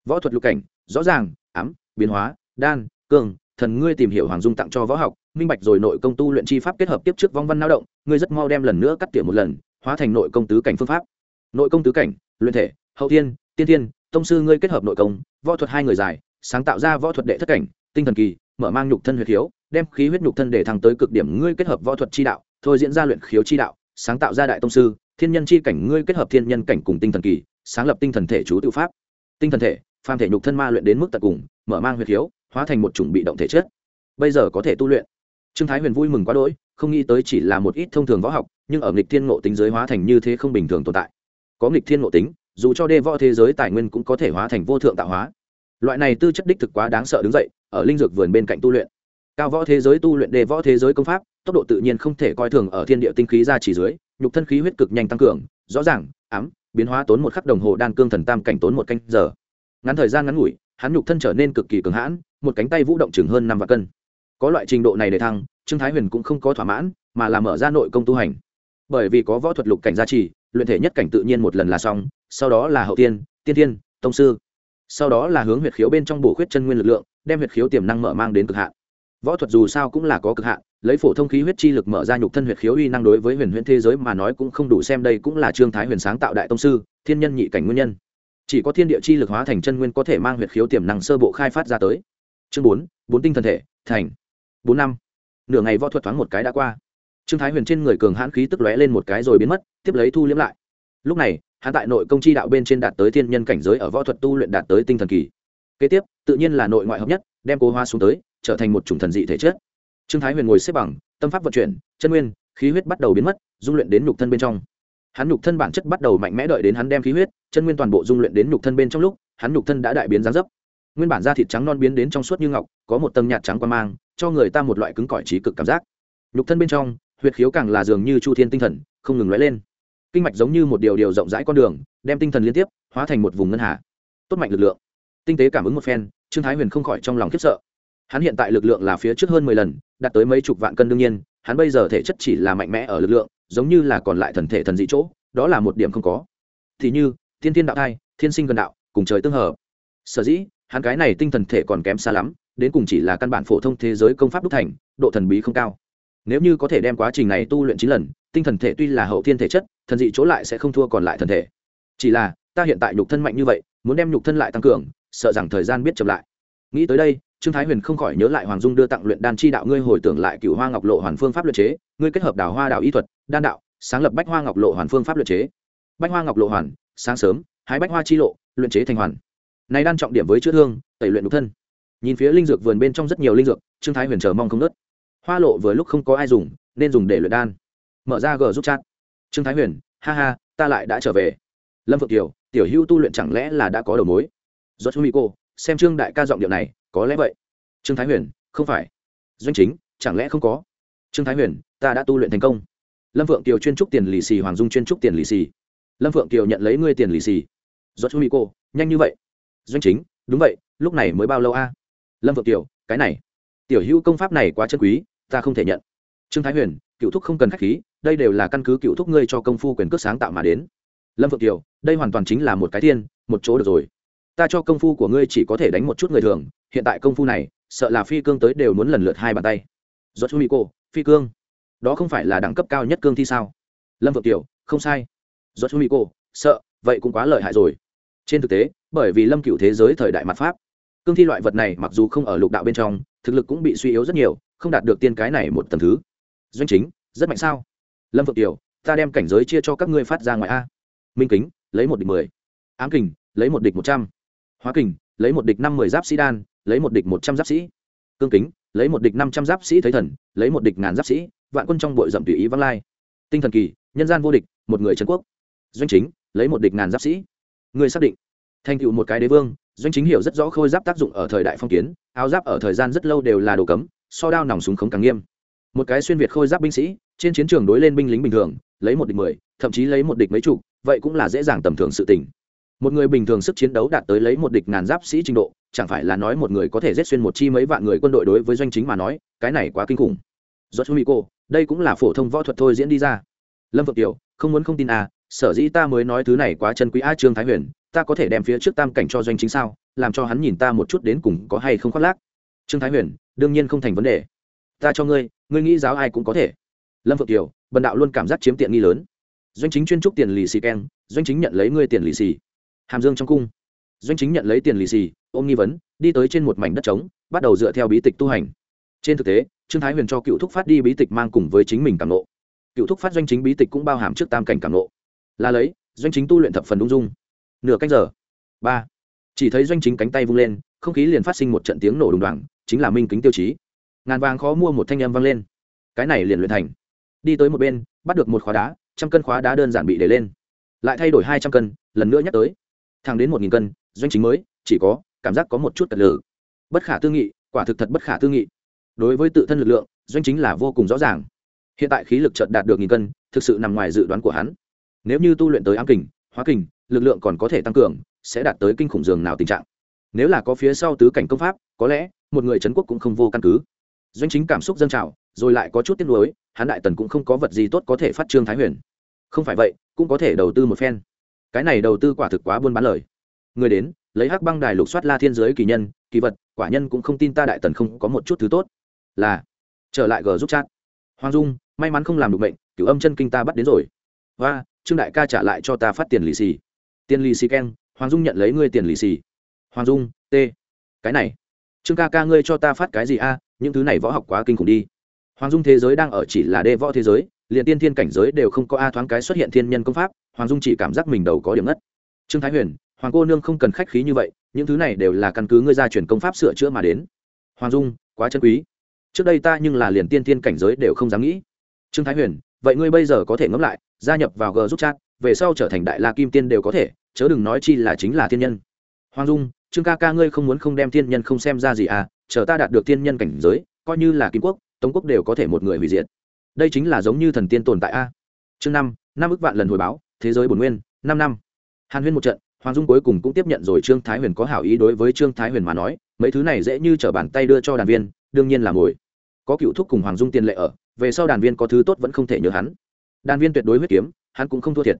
[SPEAKER 1] Võ thuật lục cảnh, rõ ràng, ám, biến hóa, đan, cường thần ngươi tìm hiểu hoàng dung tặng cho võ học, minh bạch rồi nội công tu luyện chi pháp kết hợp tiếp trước vong văn lao động, ngươi rất mau đem lần nữa cắt tỉa một lần, hóa thành nội công tứ cảnh phương pháp. Nội công tứ cảnh, luyện thể, hậu thiên, tiên thiên, tông sư ngươi kết hợp nội công, võ thuật hai người dài, sáng tạo ra võ thuật đệ thất cảnh, tinh thần kỳ, mở mang nhục thân huyệt khiếu, đem khí huyết nhục thân để thăng tới cực điểm ngươi kết hợp võ thuật chi đạo, thôi diễn ra luyện khiếu chi đạo, sáng tạo ra đại tông sư, thiên nhân chi cảnh ngươi kết hợp thiên nhân cảnh cùng tinh thần kỳ, sáng lập tinh thần thể chú tự pháp. Tinh thần thể, phàm thể nhục thân ma luyện đến mức tận cùng, mở mang huyệt khiếu hóa thành một chủng bị động thể chất. Bây giờ có thể tu luyện. Trương thái huyền vui mừng quá đỗi, không nghĩ tới chỉ là một ít thông thường võ học, nhưng ở nghịch thiên ngộ tính giới hóa thành như thế không bình thường tồn tại. Có nghịch thiên ngộ tính, dù cho đê võ thế giới tài nguyên cũng có thể hóa thành vô thượng tạo hóa. Loại này tư chất đích thực quá đáng sợ đứng dậy, ở linh dược vườn bên cạnh tu luyện. Cao võ thế giới tu luyện đề võ thế giới công pháp, tốc độ tự nhiên không thể coi thường ở thiên địa tinh khí ra chỉ dưới, nhục thân khí huyết cực nhanh tăng cường, rõ ràng, ám, biến hóa tốn một khắc đồng hồ đan cương thần tam cảnh tốn một canh giờ. Ngắn thời gian ngắn ngủi, hắn nhục thân trở nên cực kỳ cường hãn một cánh tay vũ động chừng hơn năm vạn cân. Có loại trình độ này để thăng, trương thái huyền cũng không có thỏa mãn, mà là mở ra nội công tu hành. Bởi vì có võ thuật lục cảnh gia trì, luyện thể nhất cảnh tự nhiên một lần là xong, sau đó là hậu tiên tiên tiên tông sư. Sau đó là hướng huyệt khiếu bên trong bổ khuyết chân nguyên lực lượng, đem huyệt khiếu tiềm năng mở mang đến cực hạn. Võ thuật dù sao cũng là có cực hạn, lấy phổ thông khí huyết chi lực mở ra nhục thân huyệt khiếu uy năng đối với huyền huyễn thế giới mà nói cũng không đủ xem đây cũng là trương thái huyền sáng tạo đại tông sư, thiên nhân nhị cảnh nguyên nhân. Chỉ có thiên địa chi lực hóa thành chân nguyên có thể mang huyệt khiếu tiềm năng sơ bộ khai phát ra tới chương bốn bốn tinh thần thể, thành. Bốn năm. Nửa ngày võ thuật thoáng một cái đã qua. Trương thái huyền trên người cường hãn khí tức lóe lên một cái rồi biến mất, tiếp lấy thu liếm lại. Lúc này, hắn tại nội công chi đạo bên trên đạt tới thiên nhân cảnh giới ở võ thuật tu luyện đạt tới tinh thần kỳ. Kế tiếp, tự nhiên là nội ngoại hợp nhất, đem cố hoa xuống tới, trở thành một chủng thần dị thể chất. Trương thái huyền ngồi xếp bằng, tâm pháp vận chuyển, chân nguyên, khí huyết bắt đầu biến mất, dung luyện đến nhục thân bên trong. Hắn nhục thân bản chất bắt đầu mạnh mẽ đợi đến hắn đem khí huyết, chân nguyên toàn bộ dung luyện đến nhục thân bên trong lúc, hắn nhục thân đã đại biến gián dấp nguyên bản da thịt trắng non biến đến trong suốt như ngọc, có một tầng nhạt trắng qua mang, cho người ta một loại cứng cỏi trí cực cảm giác. Nhục thân bên trong, huyệt khiếu càng là dường như chu thiên tinh thần, không ngừng lóe lên. Kinh mạch giống như một điều điều rộng rãi con đường, đem tinh thần liên tiếp, hóa thành một vùng ngân hà. Tốt mạnh lực lượng. Tinh tế cảm ứng một phen, trương thái huyền không khỏi trong lòng khiếp sợ. Hắn hiện tại lực lượng là phía trước hơn mười lần, đạt tới mấy chục vạn cân đương nhiên, hắn bây giờ thể chất chỉ là mạnh mẽ ở lực lượng, giống như là còn lại thần thể thần dị chỗ, đó là một điểm không có. Thì như, thiên thiên đạo thai, thiên sinh gần đạo, cùng trời tương hợp. Sở dĩ hắn cái này tinh thần thể còn kém xa lắm, đến cùng chỉ là căn bản phổ thông thế giới công pháp đúc thành, độ thần bí không cao. Nếu như có thể đem quá trình này tu luyện chín lần, tinh thần thể tuy là hậu thiên thể chất, thần dị chỗ lại sẽ không thua còn lại thần thể. Chỉ là, ta hiện tại nhục thân mạnh như vậy, muốn đem nhục thân lại tăng cường, sợ rằng thời gian biết chậm lại. Nghĩ tới đây, trương thái huyền không khỏi nhớ lại hoàng dung đưa tặng luyện đan chi đạo ngươi hồi tưởng lại cựu hoa ngọc lộ hoàn phương pháp luyện chế, ngươi kết hợp đào hoa đạo y thuật, đan đạo, sáng lập bách hoa ngọc lộ hoàn phương pháp luyện chế. Bách hoa ngọc lộ hoàn, sáng sớm hái bách hoa chi lộ, luyện chế thành hoàn này đan trọng điểm với chữa thương, tẩy luyện nhục thân. Nhìn phía linh dược vườn bên trong rất nhiều linh dược, trương thái huyền chờ mong không nớt hoa lộ vừa lúc không có ai dùng, nên dùng để luyện đan. Mở ra gờ giúp chat. Trương thái huyền, ha ha, ta lại đã trở về. Lâm phượng kiều, tiểu hữu tu luyện chẳng lẽ là đã có đầu mối? Do chú mỹ cô xem trương đại ca giọng điệu này, có lẽ vậy. Trương thái huyền, không phải. Doanh chính, chẳng lẽ không có? Trương thái huyền, ta đã tu luyện thành công. Lâm phượng kiều chuyên trúc tiền lì xì, hoàng dung chuyên trúc tiền lì xì. Lâm phượng kiều nhận lấy ngươi tiền lì xì. Do chú mỹ cô nhanh như vậy doanh chính, đúng vậy, lúc này mới bao lâu a? Lâm phượng tiểu cái này, tiểu hữu công pháp này quá chân quý, ta không thể nhận. Trương thái huyền, cựu thúc không cần k h á c h khí, đây đều là căn cứ cựu thúc ngươi cho công phu quyền cước sáng tạo mà đến. Lâm phượng tiểu đây hoàn toàn chính là một cái thiên, một chỗ được rồi. Ta cho công phu của ngươi chỉ có thể đánh một chút người thường, hiện tại công phu này, sợ là phi cương tới đều muốn lần lượt hai bàn tay. Do chú mỹ cô, phi cương. Đó không phải là đẳng cấp cao nhất cương thi sao? Lâm phượng tiểu không sai. Do chú mỹ cô, sợ, vậy cũng quá lợi hại rồi. Trên thực tế bởi vì lâm cựu thế giới thời đại mặt pháp. Cương thi loại vật này mặc dù không ở lục đạo bên trong, thực lực cũng bị suy yếu rất nhiều, không đạt được tiên cái này một tầm thứ. Doanh chính, rất mạnh sao? Lâm phượng kiều, ta đem cảnh giới chia cho các ngươi phát ra ngoài a. Minh kính, lấy một địch mười. Ám kình, lấy một địch một trăm. Hóa kình, lấy một địch năm mươi giáp sĩ đan, lấy một địch một trăm giáp sĩ. Cương kính, lấy một địch năm trăm giáp sĩ thấy thần, lấy một địch ngàn giáp sĩ. Vạn quân trong bội rậm tùy ý văng lai. Tinh thần kỳ, nhân gian vô địch, một người trần quốc. Doanh chính, lấy một địch ngàn giáp sĩ. Người xác định thành tựu một cái đế vương, doanh chính hiểu rất rõ khôi giáp tác dụng ở thời đại phong kiến, áo giáp ở thời gian rất lâu đều là đồ cấm, so đao nòng súng khống càng nghiêm. Một cái xuyên việt khôi giáp binh sĩ, trên chiến trường đối lên binh lính bình thường, lấy một địch mười, thậm chí lấy một địch mấy chục, vậy cũng là dễ dàng tầm thường sự tình. Một người bình thường sức chiến đấu đạt tới lấy một địch ngàn giáp sĩ trình độ, chẳng phải là nói một người có thể giết xuyên một chi mấy vạn người quân đội đối với doanh chính mà nói, cái này quá kinh khủng. Do chú mỹ cô đây cũng là phổ thông võ thuật thôi diễn đi ra. Lâm phượng kiều, không muốn không tin à sở dĩ ta mới nói thứ này quá chân quý a trương thái huyền ta có thể đem phía trước tam cảnh cho doanh chính sao, làm cho hắn nhìn ta một chút đến cùng có hay không khoác lác. Trương thái huyền, đương nhiên không thành vấn đề. Ta cho ngươi ngươi nghĩ giáo ai cũng có thể. Lâm phượng kiều, bần đạo luôn cảm giác chiếm tiện nghi lớn. Doanh chính chuyên trúc tiền lì xì keng, doanh chính nhận lấy ngươi tiền lì xì. Hàm dương trong cung. Doanh chính nhận lấy tiền lì xì, ôm nghi vấn, đi tới trên một mảnh đất trống, bắt đầu dựa theo bí tịch tu hành. Trên thực tế, trương thái huyền cho cựu thúc phát đi bí tịch mang cùng với chính mình cảm nộ. Cựu thúc phát doanh chính bí tịch cũng bao hàm trước tam cảnh cảm nộ. Là lấy, doanh chính tu luyện thập phần ung dung nửa canh giờ. Ba. Chỉ thấy doanh chính cánh tay vung lên, không khí liền phát sinh một trận tiếng nổ đùng đoàng chính là minh kính tiêu chí. Ngàn vàng khó mua một thanh âm vang lên. Cái này liền luyện thành. Đi tới một bên, bắt được một khóa đá, trăm cân khóa đá đơn giản bị để lên. Lại thay đổi hai trăm cân, lần nữa nhắc tới. Thẳng đến một nghìn cân, doanh chính mới, chỉ có, cảm giác có một chút tật lử. Bất khả tư nghị, quả thực thật bất khả tư nghị. Đối với tự thân lực lượng, doanh chính là vô cùng rõ ràng. Hiện tại khí lực trận đạt được nghìn cân, thực sự nằm ngoài dự đoán của hắn. Nếu như tu luyện tới ám kình hóa kình, lực lượng còn có thể tăng cường, sẽ đạt tới kinh khủng dường nào tình trạng. Nếu là có phía sau tứ cảnh công pháp, có lẽ, một người trấn quốc cũng không vô căn cứ. Doanh chính cảm xúc dâng trào, rồi lại có chút tiếc nuối, hắn đại tần cũng không có vật gì tốt có thể phát trương thái huyền. Không phải vậy, cũng có thể đầu tư một phen. Cái này đầu tư quả thực quá buôn bán lời. Người đến, lấy hắc băng đài lục soát la thiên giới kỳ nhân, kỳ vật, quả nhân cũng không tin ta đại tần không có một chút thứ tốt. Là, trở lại gờ giúp chat. Hoàng dung, may mắn không làm được bệnh cửu âm chân kinh ta bắt đến rồi. Và trương đại ca trả lại cho ta phát tiền lì xì. Tiền lì xì keng, hoàng dung nhận lấy ngươi tiền lì xì. Hoàng dung, t. Cái này. Trương ca ca ngươi cho ta phát cái gì a? Những thứ này võ học quá kinh khủng đi. Hoàng dung thế giới đang ở chỉ là đê võ thế giới, liền tiên thiên cảnh giới đều không có a thoáng cái xuất hiện thiên nhân công pháp, hoàng dung chỉ cảm giác mình đầu có điểm ngất. Trương thái huyền, hoàng cô nương không cần khách khí như vậy, những thứ này đều là căn cứ ngươi gia truyền công pháp sửa chữa mà đến. Hoàng dung, quá chân quý. Trước đây ta nhưng là liền tiên thiên cảnh giới đều không dám nghĩ. Trương thái huyền vậy ngươi bây giờ có thể ngẫm lại, gia nhập vào g giúp chat, về sau trở thành đại la kim tiên đều có thể, chớ đừng nói chi là chính là thiên nhân. Hoàng dung, trương ca ca ngươi không muốn không đem thiên nhân không xem ra gì à chờ ta đạt được thiên nhân cảnh giới, coi như là kim quốc, tống quốc đều có thể một người hủy diệt. Đây chính là giống như thần tiên tồn tại a. Chương năm năm ước vạn lần hồi báo, thế giới bổn nguyên, năm năm. Hàn huyên một trận, hoàng dung cuối cùng cũng tiếp nhận rồi trương thái huyền có hảo ý đối với trương thái huyền mà nói, mấy thứ này dễ như t r ở bàn tay đưa cho đàn viên, đương nhiên là ngồi có cựu thúc cùng hoàng dung tiền lệ ở về sau đàn viên có thứ tốt vẫn không thể nhớ hắn. Đàn viên tuyệt đối huyết kiếm, hắn cũng không thua thiệt.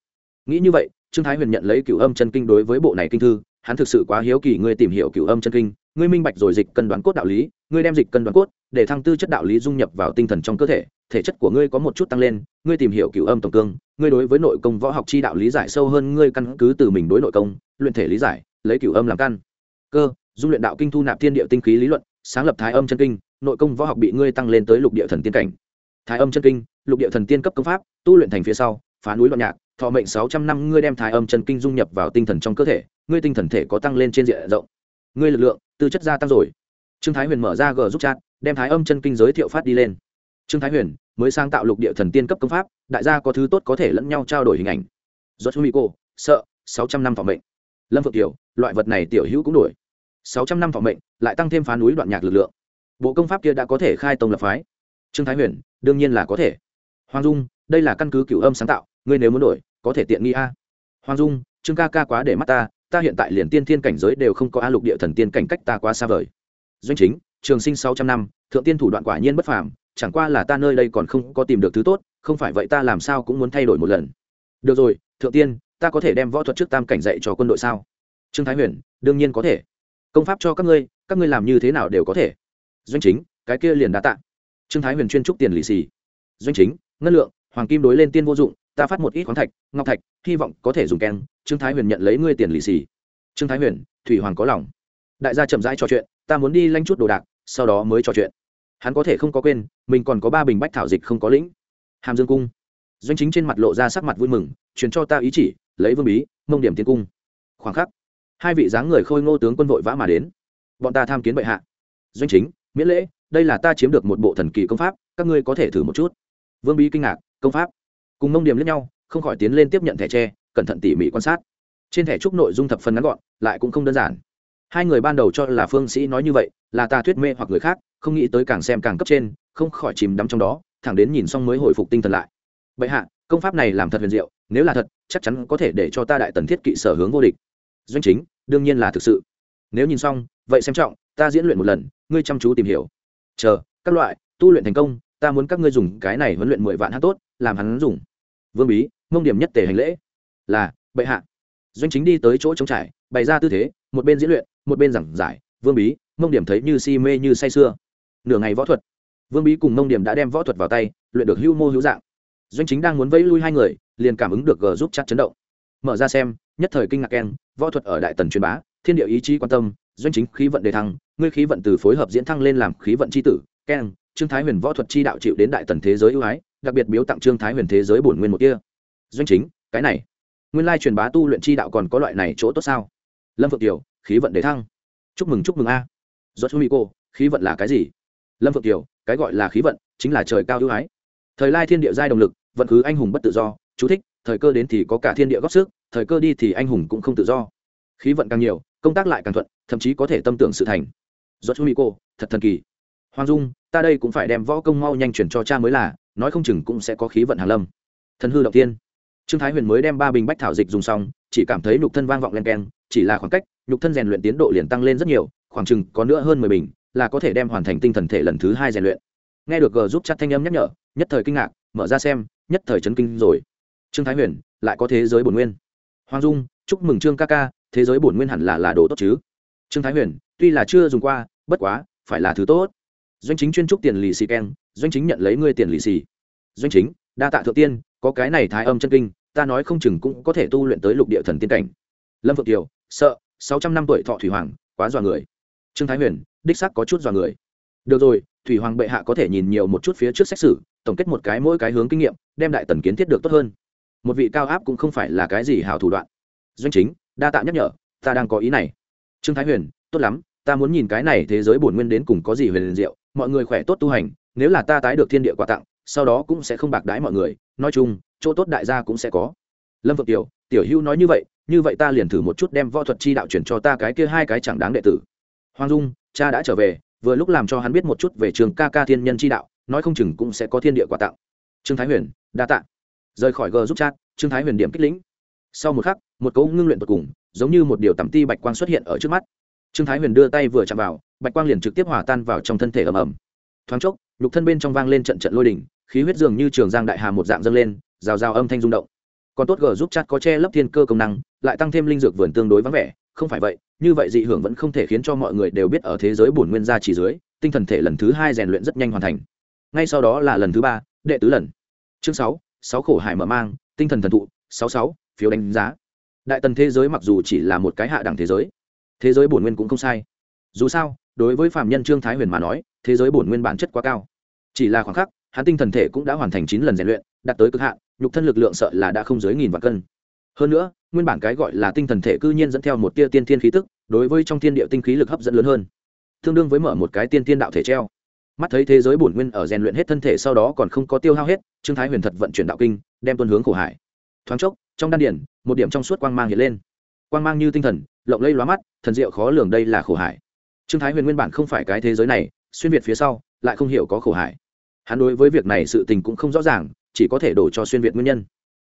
[SPEAKER 1] Nghĩ như vậy, trương thái huyền nhận lấy cựu âm chân kinh đối với bộ này kinh thư, hắn thực sự quá hiếu kỳ ngươi tìm hiểu cựu âm chân kinh, ngươi minh bạch rồi dịch cân đoán cốt đạo lý, ngươi đem dịch cân đoán cốt để thăng tư chất đạo lý dung nhập vào tinh thần trong cơ thể thể chất của ngươi có một chút tăng lên, ngươi tìm hiểu cựu âm tổng cương, ngươi đối với nội công võ học chi đạo lý giải sâu hơn, ngươi căn cứ từ mình đối nội công, luyện thể lý giải, lấy cựu âm làm căn. Cơ, dung luyện đạo kinh thu nạp thiên địa tinh khí lý luận, sáng lập thái âm chân kinh, nội công võ học bị ngươi tăng lên tới lục địa thần tiên cảnh thái âm chân kinh, lục địa thần tiên cấp công pháp, tu luyện thành phía sau, phá núi loạn nhạc, thọ mệnh sáu trăm năm, ngươi đem thái âm chân kinh dung nhập vào tinh thần trong cơ thể, ngươi tinh thần thể có tăng lên trên diện rộng. Ngươi lực lượng, tư chất gia tăng rồi. Trương thái huyền mở ra g giúp chat, đem thái âm chân kinh giới thiệu phát đi lên. Trương thái huyền, mới sáng tạo lục địa thần tiên cấp công pháp, đại gia có thứ tốt có thể lẫn nhau trao đổi hình ảnh. Do chú mỹ cô, sợ, sáu trăm năm thọ mệnh. Lâm phượng tiểu loại vật này tiểu hữu cũng đổi. Sáu trăm năm thọ mệnh, lại tăng thêm phá núi đoạn nhạc lực lượng. Bộ công pháp kia đã có thể khai tông lập phái trương thái huyền, đương nhiên là có thể. Hoàng dung, đây là căn cứ cửu âm sáng tạo, ngươi nếu muốn đổi, có thể tiện nghi a. Hoàng dung, trương ca ca quá để mắt ta ta hiện tại liền tiên thiên cảnh giới đều không có a lục địa thần tiên cảnh cách ta quá xa vời. Doanh chính, trường sinh sáu trăm năm, thượng tiên thủ đoạn quả nhiên bất phàm, chẳng qua là ta nơi đây còn không có tìm được thứ tốt, không phải vậy ta làm sao cũng muốn thay đổi một lần. Được rồi, thượng tiên, ta có thể đem võ thuật trước tam cảnh dạy cho quân đội sao? Trương thái huyền, đương nhiên có thể. Công pháp cho các ngươi các ngươi làm như thế nào đều có thể. Doanh chính, cái kia liền đã tạ trương thái huyền chuyên trúc tiền lì xì. Doanh chính, ngân lượng, hoàng kim đối lên tiên vô dụng, ta phát một ít khoáng thạch, ngọc thạch, hy vọng có thể dùng keng. Trương thái huyền nhận lấy ngươi tiền lì xì. Trương thái huyền, thủy hoàng có lòng. Đại gia chậm rãi trò chuyện, ta muốn đi lanh chút đồ đạc, sau đó mới trò chuyện. Hắn có thể không có quên, mình còn có ba bình bách thảo dịch không có lĩnh. Hàm dương cung. Doanh chính trên mặt lộ ra sắc mặt vui mừng, truyền cho ta ý chỉ, lấy vương bí, mông điểm tiến cung. Khoảng khắc, hai vị dáng người khôi ngô tướng quân vội vã mà đến. Bọn ta tham kiến bệ hạ. Doanh chính, miễn lễ đây là ta chiếm được một bộ thần kỳ công pháp, các ngươi có thể thử một chút. Vương bí kinh ngạc, công pháp. Cùng mông điểm lẫn nhau, không khỏi tiến lên tiếp nhận thẻ tre, cẩn thận tỉ mỉ quan sát. Trên thẻ trúc nội dung thập phần ngắn gọn, lại cũng không đơn giản. Hai người ban đầu cho là phương sĩ nói như vậy, là ta thuyết mê hoặc người khác, không nghĩ tới càng xem càng cấp trên, không khỏi chìm đắm trong đó, thẳng đến nhìn xong mới hồi phục tinh thần lại. Bệ hạ, công pháp này làm thật huyền diệu, nếu là thật, chắc chắn có thể để cho ta đại tần thiết kỵ sở hướng vô địch. Doanh chính, đương nhiên là thực sự. Nếu nhìn xong, vậy xem trọng, ta diễn luyện một lần, ngươi chăm chú tìm hiểu chờ, các loại, tu luyện thành công, ta muốn các ngươi dùng cái này huấn luyện mười vạn hát tốt, làm hắn dùng. Vương bí, mông điểm nhất tề hành lễ. Là, bệ hạ. Doanh chính đi tới chỗ trống trải, bày ra tư thế, một bên diễn luyện, một bên giảng giải. Vương bí, mông điểm thấy như si mê như say sưa. Nửa ngày võ thuật. Vương bí cùng mông điểm đã đem võ thuật vào tay, luyện được hưu mô hữu dạng. Doanh chính đang muốn vẫy lui hai người, liền cảm ứng được g giúp chắc chấn động. Mở ra xem, nhất thời kinh ngạc keng, võ thuật ở đại tần truyền bá, thiên địa ý chí quan tâm, doanh chính khí vận đề thăng ngươi khí vận từ phối hợp diễn thăng lên làm khí vận c h i tử, keng, trương thái huyền võ thuật chi đạo chịu đến đại tần thế giới ưu ái, đặc biệt biếu tặng trương thái huyền thế giới bổn nguyên một kia doanh chính, cái này, nguyên lai truyền bá tu luyện chi đạo còn có loại này chỗ tốt sao? Lâm phượng tiểu khí vận để thăng. Chúc mừng chúc mừng a. Do chú mỹ cô, khí vận là cái gì? Lâm phượng tiểu cái gọi là khí vận chính là trời cao ưu ái. Thời lai thiên địa giai động lực, vận cứ anh hùng bất tự do, chú thích, thời cơ đến thì có cả thiên địa góp sức, thời cơ đi thì anh hùng cũng không tự do. Khí vận càng nhiều, công tác lại càng thuận, thậm chí có thể tâm tưởng sự thành do chú mỹ cô thật thần kỳ. Hoàng dung, ta đây cũng phải đem võ công mau nhanh chuyển cho cha mới là, nói không chừng cũng sẽ có khí vận hàn lâm. Thần hư động tiên trương thái huyền mới đem ba bình bách thảo dịch dùng xong, chỉ cảm thấy nhục thân vang vọng len keng, chỉ là khoảng cách, nhục thân rèn luyện tiến độ liền tăng lên rất nhiều, khoảng chừng có nữa hơn mười bình, là có thể đem hoàn thành tinh thần thể lần thứ hai rèn luyện. Nghe được g giúp chặt thanh âm nhắc nhở, nhất thời kinh ngạc, mở ra xem, nhất thời chấn kinh rồi. Trương thái huyền, lại có thế giới bổn nguyên. Hoàng dung, chúc mừng trương ca ca, thế giới bổn nguyên hẳn là là đồ tốt chứ? Trương thái huyền, tuy là chưa dùng qua, bất quá, phải là thứ tốt. Doanh chính chuyên trúc tiền lì xì keng, doanh chính nhận lấy ngươi tiền lì xì. Doanh chính, đa tạ thượng tiên, có cái này thái âm chân kinh, ta nói không chừng cũng có thể tu luyện tới lục địa thần tiên cảnh. Lâm phượng kiều, sợ, sáu trăm năm tuổi thọ thủy hoàng, quá dọa người. Trương thái huyền, đích sắc có chút dọa người. Được rồi, thủy hoàng bệ hạ có thể nhìn nhiều một chút phía trước xét xử, tổng kết một cái mỗi cái hướng kinh nghiệm, đem đại tần kiến thiết được tốt hơn. Một vị cao áp cũng không phải là cái gì hảo thủ đoạn. Doanh chính, đa tạ nhắc nhở, ta đang có ý này trương thái huyền, tốt lắm, ta muốn nhìn cái này thế giới bổn nguyên đến cùng có gì huyền diệu, mọi người khỏe tốt tu hành, nếu là ta tái được thiên địa quà tặng, sau đó cũng sẽ không bạc đái mọi người, nói chung, chỗ tốt đại gia cũng sẽ có. Lâm vượng tiểu tiểu hưu nói như vậy như vậy ta liền thử một chút đem võ thuật chi đạo chuyển cho ta cái kia hai cái chẳng đáng đệ tử. Hoàng dung, cha đã trở về, vừa lúc làm cho hắn biết một chút về trường ca ca thiên nhân chi đạo, nói không chừng cũng sẽ có thiên địa quà tặng. Trương thái huyền, đa tạ. Rời khỏi g giúp chat, trương thái huyền điểm kích lĩnh sau một khắc, một cấu ngưng luyện tột cùng, giống như một điều tẩm ti bạch quang xuất hiện ở trước mắt. Trương thái huyền đưa tay vừa chạm vào, bạch quang liền trực tiếp hòa tan vào trong thân thể ầm ầm. Thoáng chốc, nhục thân bên trong vang lên trận trận lôi đỉnh khí huyết dường như trường giang đại hà một dạng dâng lên, rào rào âm thanh rung động. Còn tốt g giúp chat có che lấp thiên cơ công năng, lại tăng thêm linh dược vườn tương đối vắng vẻ, không phải vậy, như vậy dị hưởng vẫn không thể khiến cho mọi người đều biết ở thế giới bổn nguyên gia chỉ dưới, tinh thần thể lần thứ hai rèn luyện rất nhanh hoàn thành. Ngay sau đó là lần thứ ba, đệ tứ lần. Chương sáu sáu khổ hải mở mang, tinh thần thần thụ, sáu sáu phiếu đánh giá. Đại tần thế giới mặc dù chỉ là một cái hạ đẳng thế giới thế giới bổn nguyên cũng không sai. Dù sao, đối với phạm nhân trương thái huyền mà nói, thế giới bổn nguyên bản chất quá cao. Chỉ là khoảng khắc, hắn tinh thần thể cũng đã hoàn thành chín lần rèn luyện, đạt tới cực hạn, nhục thân lực lượng sợ là đã không dưới nghìn vạn cân. Hơn nữa, nguyên bản cái gọi là tinh thần thể cư nhiên dẫn theo một tia tiên thiên khí tức, đối với trong thiên địa tinh khí lực hấp dẫn lớn hơn. Tương đương với mở một cái tiên thiên đạo thể treo. Mắt thấy thế giới bổn nguyên ở rèn luyện hết thân thể sau đó còn không có tiêu hao hết, trương thái huyền thật vận chuyển đạo kinh, đem tuân hướng khổ hải thoáng chốc, trong đan điển một điểm trong suốt quang mang hiện lên. Quang mang như tinh thần, lộng lây lóa mắt, thần diệu khó lường đây là khổ hải. Trương thái huyền nguyên bản không phải cái thế giới này, xuyên việt phía sau, lại không hiểu có khổ hải. Hắn đối với việc này sự tình cũng không rõ ràng, chỉ có thể đổ cho xuyên việt nguyên nhân.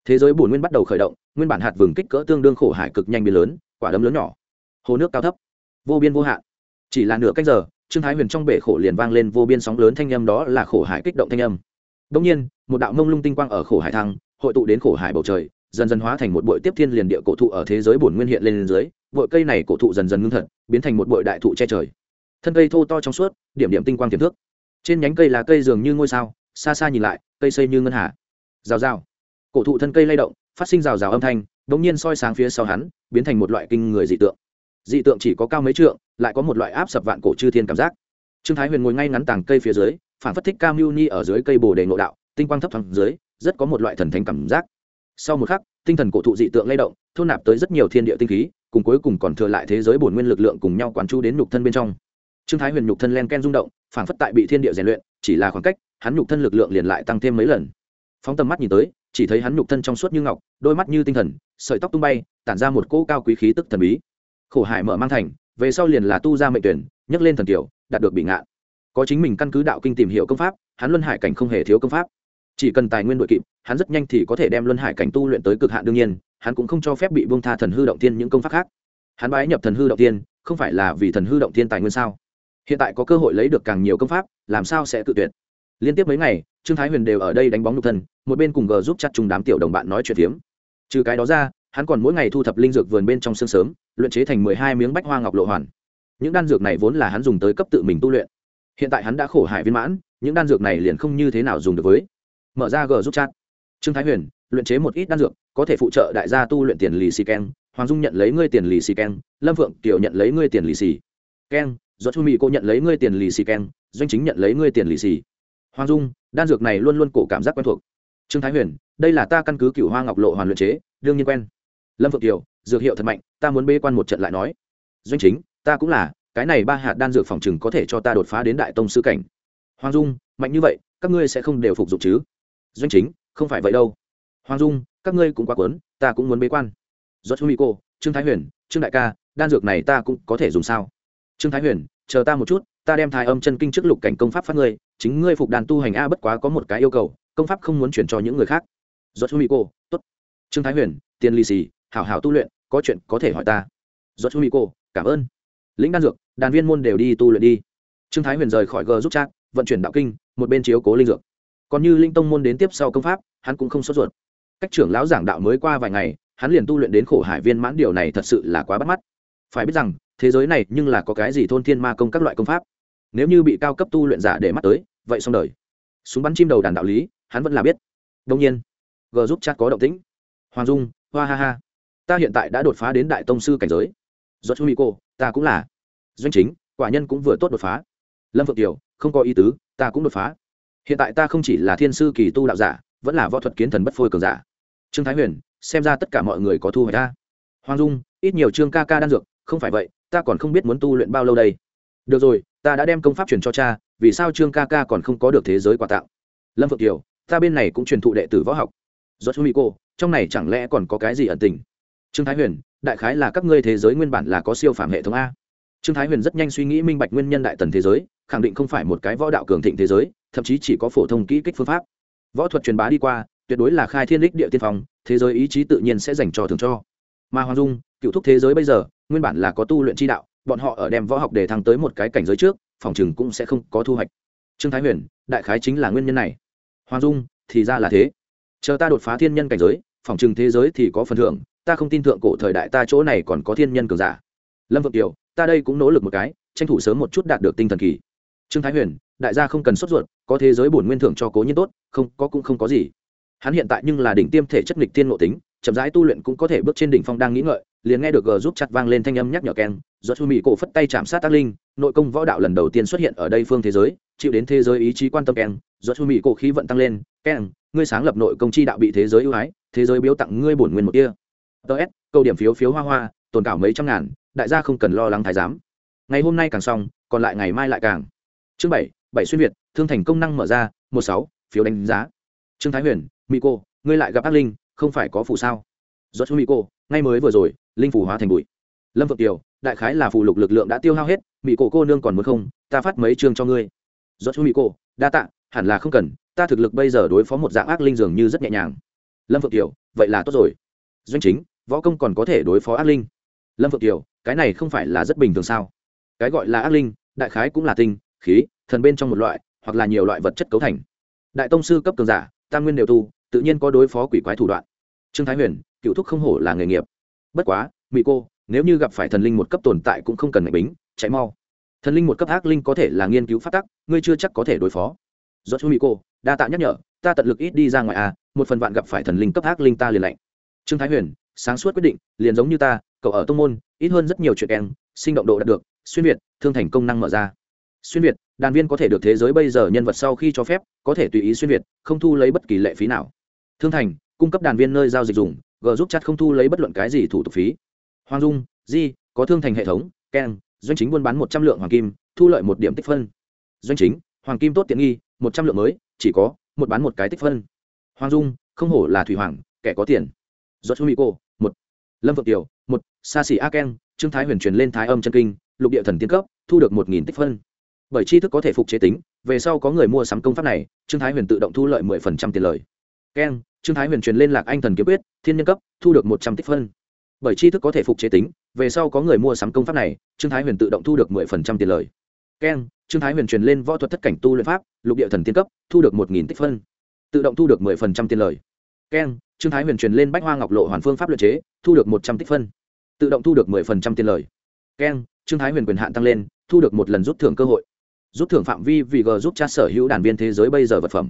[SPEAKER 1] Thế giới bổn nguyên bắt đầu khởi động, nguyên bản hạt vừng kích cỡ tương đương khổ hải cực nhanh biến lớn, quả đấm lớn nhỏ. Hồ nước cao thấp, vô biên vô hạn. Chỉ là nửa cách giờ, trương thái huyền trong bể khổ liền vang lên vô biên sóng lớn thanh âm đó là khổ hải kích động thanh âm. Đông nhiên, một đạo mông lung tinh quang ở khổ hải thăng hội tụ đến khổ hải bầu trời, dần dần hóa thành một bụi tiếp thiên liền địa cổ thụ ở thế giới bổn nguyên hiện lên dưới, bụi cây này cổ thụ dần dần ngưng thật, biến thành một bụi đại thụ che trời. Thân cây thô to trong suốt, điểm điểm tinh quang tiềm thước trên nhánh cây là cây dường như ngôi sao, xa xa nhìn lại, cây xây như ngân hà. Rào rào. Cổ thụ thân cây lay động, phát sinh rào rào âm thanh đ ỗ n g nhiên soi sáng phía sau hắn, biến thành một loại kinh người dị tượng. Dị tượng chỉ có cao mấy trượng, lại có một loại áp sập vạn cổ chư thiên cảm giác. Trương thái huyền ngồi ngay ngắn tàng cây phía dưới, phản phất thích cam mưu ni ở dưới cây bồ đề ngộ đạo, tinh quang thấp thoáng dưới rất có một loại thần thánh cảm giác. Sau một khắc, tinh thần cổ thụ dị tượng lay động, thôn nạp tới rất nhiều thiên địa tinh khí, cùng cuối cùng còn thừa lại thế giới bổn nguyên lực lượng cùng nhau quán chú đến nhục thân bên trong. Trương thái huyền nhục thân len ken rung động phản phất tại bị thiên địa rèn luyện, chỉ là khoảng cách, hắn nhục thân lực lượng liền lại tăng thêm mấy lần. Phóng tầm mắt nhìn tới, chỉ thấy hắn nhục thân trong suốt như ngọc, đôi mắt như tinh thần, sợi tóc tung bay, tản ra một cỗ cao quý khí tức thần bí. Khổ hải mở mang thành, về sau liền là tu ra mệnh tuyển, nhấc lên thần kiểu, đạt được bị ngạn có chính mình căn cứ đạo kinh tìm hiểu công pháp, hắn luân hải cảnh không hề thiếu công pháp chỉ cần tài nguyên đội kịp, hắn rất nhanh thì có thể đem luân hải cảnh tu luyện tới cực hạn đương nhiên, hắn cũng không cho phép bị bông tha thần hư động tiên những công pháp khác. Hắn bái nhập thần hư động tiên không phải là vì thần hư động tiên tài nguyên sao? Hiện tại có cơ hội lấy được càng nhiều công pháp, làm sao sẽ tự tuyệt? Liên tiếp mấy ngày, trương thái huyền đều ở đây đánh bóng nhục thân, một bên cùng g giúp chặt chung đám tiểu đồng bạn nói chuyện phiếm. Trừ cái đó ra, hắn còn mỗi ngày thu thập linh dược vườn bên trong sương sớm, luyện chế thành mười hai miếng bách hoa ngọc lộ hoàn. Những đan dược này vốn là hắn dùng tới cấp tự mình tu luyện. Hiện tại hắn đã khổ hại viên mãn, những đan dược này liền không như thế nào dùng được với mở ra g giúp chat. Trương thái huyền, luyện chế một ít đan dược, có thể phụ trợ đại gia tu luyện tiền lì xì keng. Hoàng dung nhận lấy ngươi tiền lì xì keng. Lâm phượng tiểu nhận lấy ngươi tiền lì xì keng. Do chu mỹ cô nhận lấy ngươi tiền lì xì keng. Doanh chính nhận lấy ngươi tiền lì xì. Hoàng dung, đan dược này luôn luôn cổ cảm giác quen thuộc. Trương thái huyền, đây là ta căn cứ cựu hoa ngọc lộ hoàn luyện chế, đương nhiên quen. Lâm phượng kiều, dược hiệu thật mạnh, ta muốn bê quan một trận lại nói. Doanh chính, ta cũng là, cái này ba hạt đan dược phòng chừng có thể cho ta đột phá đến đại tông sư cảnh. Hoàng dung, mạnh như vậy, các ngươi sẽ không đều phục dụng chứ? Doanh chính, không phải vậy đâu. Hoàng dung, các ngươi cũng quá quấn ta cũng muốn bế quan. Do chú mỹ cô, trương thái huyền, trương đại ca, đan dược này ta cũng có thể dùng sao? Trương thái huyền, chờ ta một chút, ta đem thái âm chân kinh trước lục cảnh công pháp phát ngươi, chính ngươi phục đàn tu hành a bất quá có một cái yêu cầu, công pháp không muốn chuyển cho những người khác. Do chú mỹ cô, tốt. Trương thái huyền, tiền lì xì, hảo hảo tu luyện, có chuyện có thể hỏi ta. Do chú mỹ cô, cảm ơn. Lĩnh đan dược, đàn viên môn đều đi tu luyện đi. Trương thái huyền rời khỏi g giúp chat, vận chuyển đạo kinh, một bên chiếu cố linh dược còn như linh tông môn đến tiếp sau công pháp, hắn cũng không sốt ruột. Cách trưởng lão giảng đạo mới qua vài ngày, hắn liền tu luyện đến khổ hải viên mãn điều này thật sự là quá bắt mắt. Phải biết rằng, thế giới này nhưng là có cái gì thôn thiên ma công các loại công pháp? Nếu như bị cao cấp tu luyện giả để mắt tới, vậy xong đời. Súng bắn chim đầu đàn đạo lý, hắn vẫn là biết. Đông nhiên, g giúp chat có động tĩnh. Hoàng dung, hoa ha ha. Ta hiện tại đã đột phá đến đại tông sư cảnh giới. Do chu mỹ cô, ta cũng là. Doanh chính, quả nhân cũng vừa tốt đột phá. Lâm phượng kiều không có ý tứ, ta cũng đột phá hiện tại ta không chỉ là thiên sư kỳ tu đạo giả, vẫn là võ thuật kiến thần bất phôi cường giả. Trương thái huyền, xem ra tất cả mọi người có thu hoạch ta hoàng dung, ít nhiều trương ca ca đan dược, không phải vậy, ta còn không biết muốn tu luyện bao lâu đây. Được rồi, ta đã đem công pháp truyền cho cha, vì sao trương ca ca còn không có được thế giới quà tặng? Lâm phượng kiều, ta bên này cũng truyền thụ đệ tử võ học. Do chú mỹ cô, trong này chẳng lẽ còn có cái gì ẩn tình? Trương thái huyền, đại khái là các ngươi thế giới nguyên bản là có siêu phạm hệ thống a. Trương thái huyền rất nhanh suy nghĩ minh bạch nguyên nhân đại tần thế giới khẳng định không phải một cái võ đạo cường thịnh thế giới, thậm chí chỉ có phổ thông kỹ kích phương pháp. Võ thuật truyền bá đi qua, tuyệt đối là khai thiên đích địa tiên phong, thế giới ý chí tự nhiên sẽ dành cho thường cho. Mà hoàng dung, cựu thúc thế giới bây giờ, nguyên bản là có tu luyện chi đạo, bọn họ ở đem võ học để thăng tới một cái cảnh giới trước, phòng chừng cũng sẽ không có thu hoạch. Trương thái huyền, đại khái chính là nguyên nhân này. Hoàng dung, thì ra là thế. Chờ ta đột phá thiên nhân cảnh giới, phòng chừng thế giới thì có phần thưởng, ta không tin thượng cổ thời đại ta chỗ này còn có thiên nhân cường giả. Lâm vượng kiều ta đây cũng nỗ lực một cái, tranh thủ sớm một chút đạt được tinh thần kỳ trương thái huyền, đại gia không cần sốt ruột, có thế giới bổn nguyên thưởng cho cố nhiên tốt, không, có cũng không có gì. Hắn hiện tại nhưng là đỉnh tiêm thể chất nghịch tiên nội tính, chậm rãi tu luyện cũng có thể bước trên đỉnh phong đang nghĩ ngợi, liền nghe được g giúp chặt vang lên thanh âm nhắc nhở keng do chu mỹ cổ phất tay chạm sát tác linh, nội công võ đạo lần đầu tiên xuất hiện ở đây phương thế giới, chịu đến thế giới ý chí quan tâm keng do chu mỹ cổ khí vận tăng lên, keng, ngươi sáng lập nội công chi đạo bị thế giới ưu ái, thế giới biếu tặng ngươi bổn nguyên một kia ts câu điểm phiếu phiếu hoa hoa, tồn cảo mấy trăm ngàn, đại gia không cần lo lắng thái giám. Ngày hôm nay càng xong, còn lại ngày mai lại càng chương bảy bảy xuyên việt, thương thành công năng mở ra, một sáu, phiếu đánh giá. Trương thái huyền mỹ cô ngươi lại gặp ác linh, không phải có phù sao? Do chú mỹ cô ngay mới vừa rồi, linh phù hóa thành bụi. Lâm vượng kiều, đại khái là phù lục lực lượng đã tiêu hao hết mỹ cổ cô nương còn muốn không, ta phát mấy chương cho ngươi. Do chú mỹ cô đa tạ, hẳn là không cần, ta thực lực bây giờ đối phó một dạng ác linh dường như rất nhẹ nhàng. Lâm vượng kiều, vậy là tốt rồi. Doanh chính, võ công còn có thể đối phó ác linh. Lâm vượng kiều, cái này không phải là rất bình thường sao? Cái gọi là ác linh, đại khái cũng là tinh khí, thần bên trong một loại, hoặc là nhiều loại vật chất cấu thành. Đại tông sư cấp cường giả, tam nguyên đều tu, tự nhiên có đối phó quỷ quái thủ đoạn. Trương thái huyền, cựu thúc không hổ là nghề nghiệp. Bất quá mỹ cô, nếu như gặp phải thần linh một cấp tồn tại cũng không cần ngạch bính, chạy mau. Thần linh một cấp ác linh có thể là nghiên cứu phát tắc, ngươi chưa chắc có thể đối phó. Do chú mỹ cô, đa tạ nhắc nhở, ta tận lực ít đi ra ngoài à một phần vạn gặp phải thần linh cấp ác linh ta liền lạnh. Trương thái huyền, sáng suốt quyết định, liền giống như ta, cậu ở tông môn, ít hơn rất nhiều chuyện kèn sinh động độ đạt được, xuyên việt, thương thành công năng mở ra xuyên việt, đàn viên có thể được thế giới bây giờ nhân vật sau khi cho phép, có thể tùy ý xuyên việt, không thu lấy bất kỳ lệ phí nào. Thương thành, cung cấp đàn viên nơi giao dịch dùng, g giúp chặt không thu lấy bất luận cái gì thủ tục phí. Hoàng dung, di, có thương thành hệ thống, keng, doanh chính buôn bán một trăm lượng hoàng kim, thu lợi một điểm tích phân. Doanh chính, hoàng kim tốt tiện nghi, một trăm lượng mới, chỉ có một bán một cái tích phân. Hoàng dung, không hổ là thủy hoàng, kẻ có tiền. Do chu mỹ cô một. Lâm vượng tiểu một. Sa sĩ a keng, trương thái huyền truyền lên thái âm chân kinh, lục địa thần tiên cấp, thu được một nghìn tích phân bởi tri thức có thể phục chế tính, về sau có người mua sắm công pháp này, trương thái huyền tự động thu lợi mười phần trăm tiền lời. Keng trương thái huyền truyền lên lạc anh thần kiếm quyết, thiên nhân cấp, thu được một trăm tích phân. Bởi tri thức có thể phục chế tính, về sau có người mua sắm công pháp này, trương thái huyền tự động thu được mười phần trăm tiền lời. Keng trương thái huyền truyền lên võ thuật thất cảnh tu luyện pháp, lục địa thần tiên cấp, thu được một nghìn tích phân. Tự động thu được mười phần trăm tiền lời. Keng trương thái huyền truyền lên bách hoa ngọc lộ hoàn phương pháp luật chế, thu được một trăm tích phân. Tự động thu được mười phần trăm tiền lời. Keng trương thái huyền quyền hạn tăng lên, thu được một lần rút thưởng cơ hội rút thưởng phạm vi vì g giúp cha sở hữu đàn viên thế giới bây giờ vật phẩm.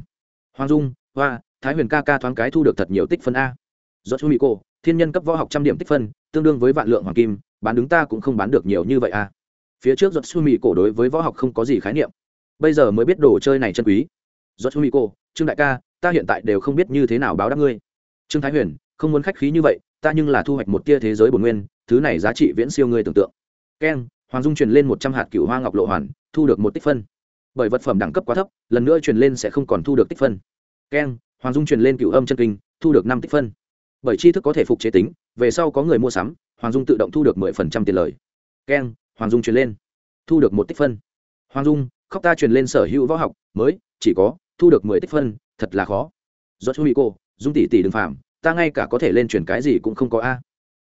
[SPEAKER 1] Hoàng dung, hoa, thái huyền ca ca thoáng cái thu được thật nhiều tích phân a. Do chú mỹ cô thiên nhân cấp võ học trăm điểm tích phân, tương đương với vạn lượng hoàng kim, bán đứng ta cũng không bán được nhiều như vậy a. Phía trước giọt su mỹ cổ đối với võ học không có gì khái niệm. Bây giờ mới biết đồ chơi này chân quý. Giọt su mỹ cổ, trương đại ca, ta hiện tại đều không biết như thế nào báo đáp ngươi. Trương thái huyền, không muốn khách khí như vậy, ta nhưng là thu hoạch một tia thế giới bổn nguyên, thứ này giá trị viễn siêu ngươi tưởng tượng. Keng, hoàng dung truyền lên một trăm hạt cựu hoa ngọc lộ hoàn thu được một tích phân. Bởi vật phẩm đẳng cấp quá thấp, lần nữa truyền lên sẽ không còn thu được tích phân. Keng, hoàng dung truyền lên cựu âm chân kinh, thu được năm tích phân. Bởi tri thức có thể phục chế tính, về sau có người mua sắm, hoàng dung tự động thu được mười phần trăm tiền lời. Keng, hoàng dung truyền lên, thu được một tích phân. Hoàng dung, khóc ta truyền lên sở hữu võ học, mới, chỉ có, thu được mười tích phân, thật là khó. Do chú mỹ cô, dung tỷ tỷ đừng phạm, ta ngay cả có thể lên truyền cái gì cũng không có a.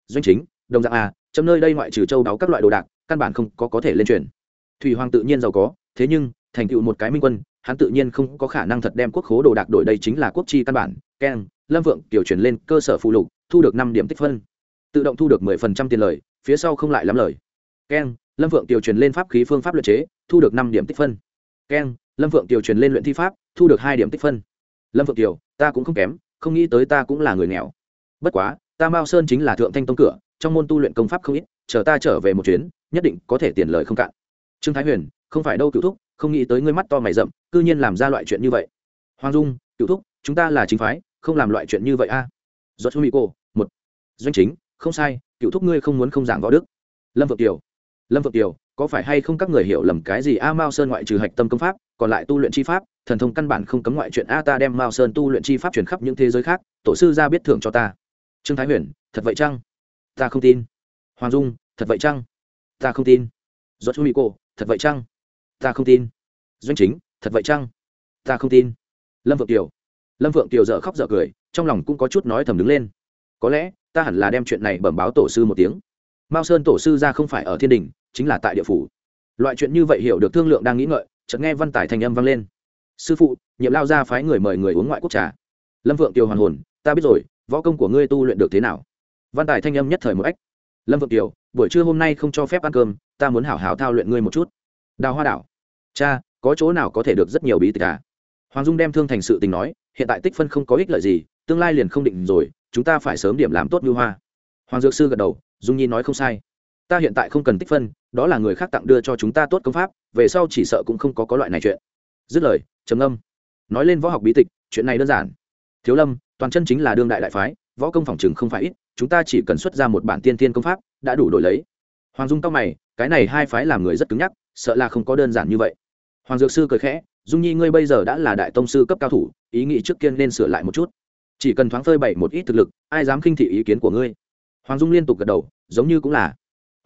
[SPEAKER 1] Doanh chính, đồng dạng a trong nơi đây ngoại trừ châu đáo các loại đồ đạc, căn bản không có có thể lên truyền thủy hoàng tự nhiên giàu có, thế nhưng, thành tựu một cái minh quân, hắn tự nhiên không có khả năng thật đem quốc khố đồ đạc đổi đây chính là quốc chi căn bản. Keng, lâm vượng tiểu chuyển lên, cơ sở phụ lục, thu được năm điểm tích phân. Tự động thu được mười phần trăm tiền lời, phía sau không lại lắm lời. Keng, lâm vượng tiểu truyền lên pháp khí phương pháp luật chế, thu được năm điểm tích phân. Keng, lâm vượng tiểu truyền lên luyện thi pháp, thu được hai điểm tích phân. Lâm vượng tiểu ta cũng không kém, không nghĩ tới ta cũng là người nghèo. Bất quá, ta mao sơn chính là thượng thanh tông cửa, trong môn tu luyện công pháp không ít, chờ ta trở về một chuyến, nhất định có thể tiền lời không cạn trương thái huyền, không phải đâu cựu thúc, không nghĩ tới ngươi mắt to mày rậm, cư nhiên làm ra loại chuyện như vậy. Hoàng dung cựu thúc, chúng ta là chính phái, không làm loại chuyện như vậy a. Do chú mỹ cô, một. Doanh chính, không sai cựu thúc ngươi không muốn không giảng võ đức. Lâm vượng kiều, lâm vượng kiều, có phải hay không các người hiểu lầm cái gì? A mao sơn ngoại trừ hạch tâm công pháp, còn lại tu luyện chi pháp, thần thông căn bản không cấm ngoại chuyện. A ta đem mao sơn tu luyện chi pháp truyền khắp những thế giới khác, tổ sư ra biết thưởng cho ta. Trương thái huyền, thật vậy chăng? Ta không tin. Hoàng dung, thật vậy chăng? Ta không tin. Do chú mỹ cô thật vậy chăng? Ta không tin. Doanh chính, thật vậy chăng? Ta không tin. Lâm vượng kiều. Lâm vượng kiều dở khóc dở cười, trong lòng cũng có chút nói thầm đứng lên. Có lẽ, ta hẳn là đem chuyện này bẩm báo tổ sư một tiếng. Mao sơn tổ sư ra không phải ở thiên đình, chính là tại địa phủ. Loại chuyện như vậy hiểu được thương lượng đang nghĩ ngợi, chợt nghe văn tải thành âm vang lên. Sư phụ, nhiệm lao ra phái người mời người uống ngoại quốc trà. Lâm vượng kiều hoàn hồn, ta biết rồi, võ công của ngươi tu luyện được thế nào? Văn tài thanh âm nhất thời một ếch lâm vượng kiều buổi trưa hôm nay không cho phép ăn cơm, ta muốn hảo hảo thao luyện ngươi một chút. Đào hoa đảo. Cha, có chỗ nào có thể được rất nhiều bí tịch à? Hoàng dung đem thương thành sự tình nói, hiện tại tích phân không có ích lợi gì, tương lai liền không định rồi, chúng ta phải sớm điểm làm tốt như hoa. Hoàng dược sư gật đầu, dung nhi nói không sai. Ta hiện tại không cần tích phân, đó là người khác tặng đưa cho chúng ta tốt công pháp, về sau chỉ sợ cũng không có có loại này chuyện. Dứt lời, trầm âm nói lên võ học bí tịch, chuyện này đơn giản. Thiếu lâm, toàn chân chính là đương đại đại phái, võ công phòng chừng không phải ít, chúng ta chỉ cần xuất ra một bản tiên tiên công pháp đã đủ đổi lấy. Hoàng dung cao mày, cái này hai phái làm người rất cứng nhắc, sợ là không có đơn giản như vậy. Hoàng dược sư cười khẽ, dung nhi, ngươi bây giờ đã là đại tông sư cấp cao thủ, ý nghĩ trước tiên nên sửa lại một chút. Chỉ cần thoáng phơi bày một ít thực lực, ai dám khinh thị ý kiến của ngươi? Hoàng dung liên tục gật đầu, giống như cũng là.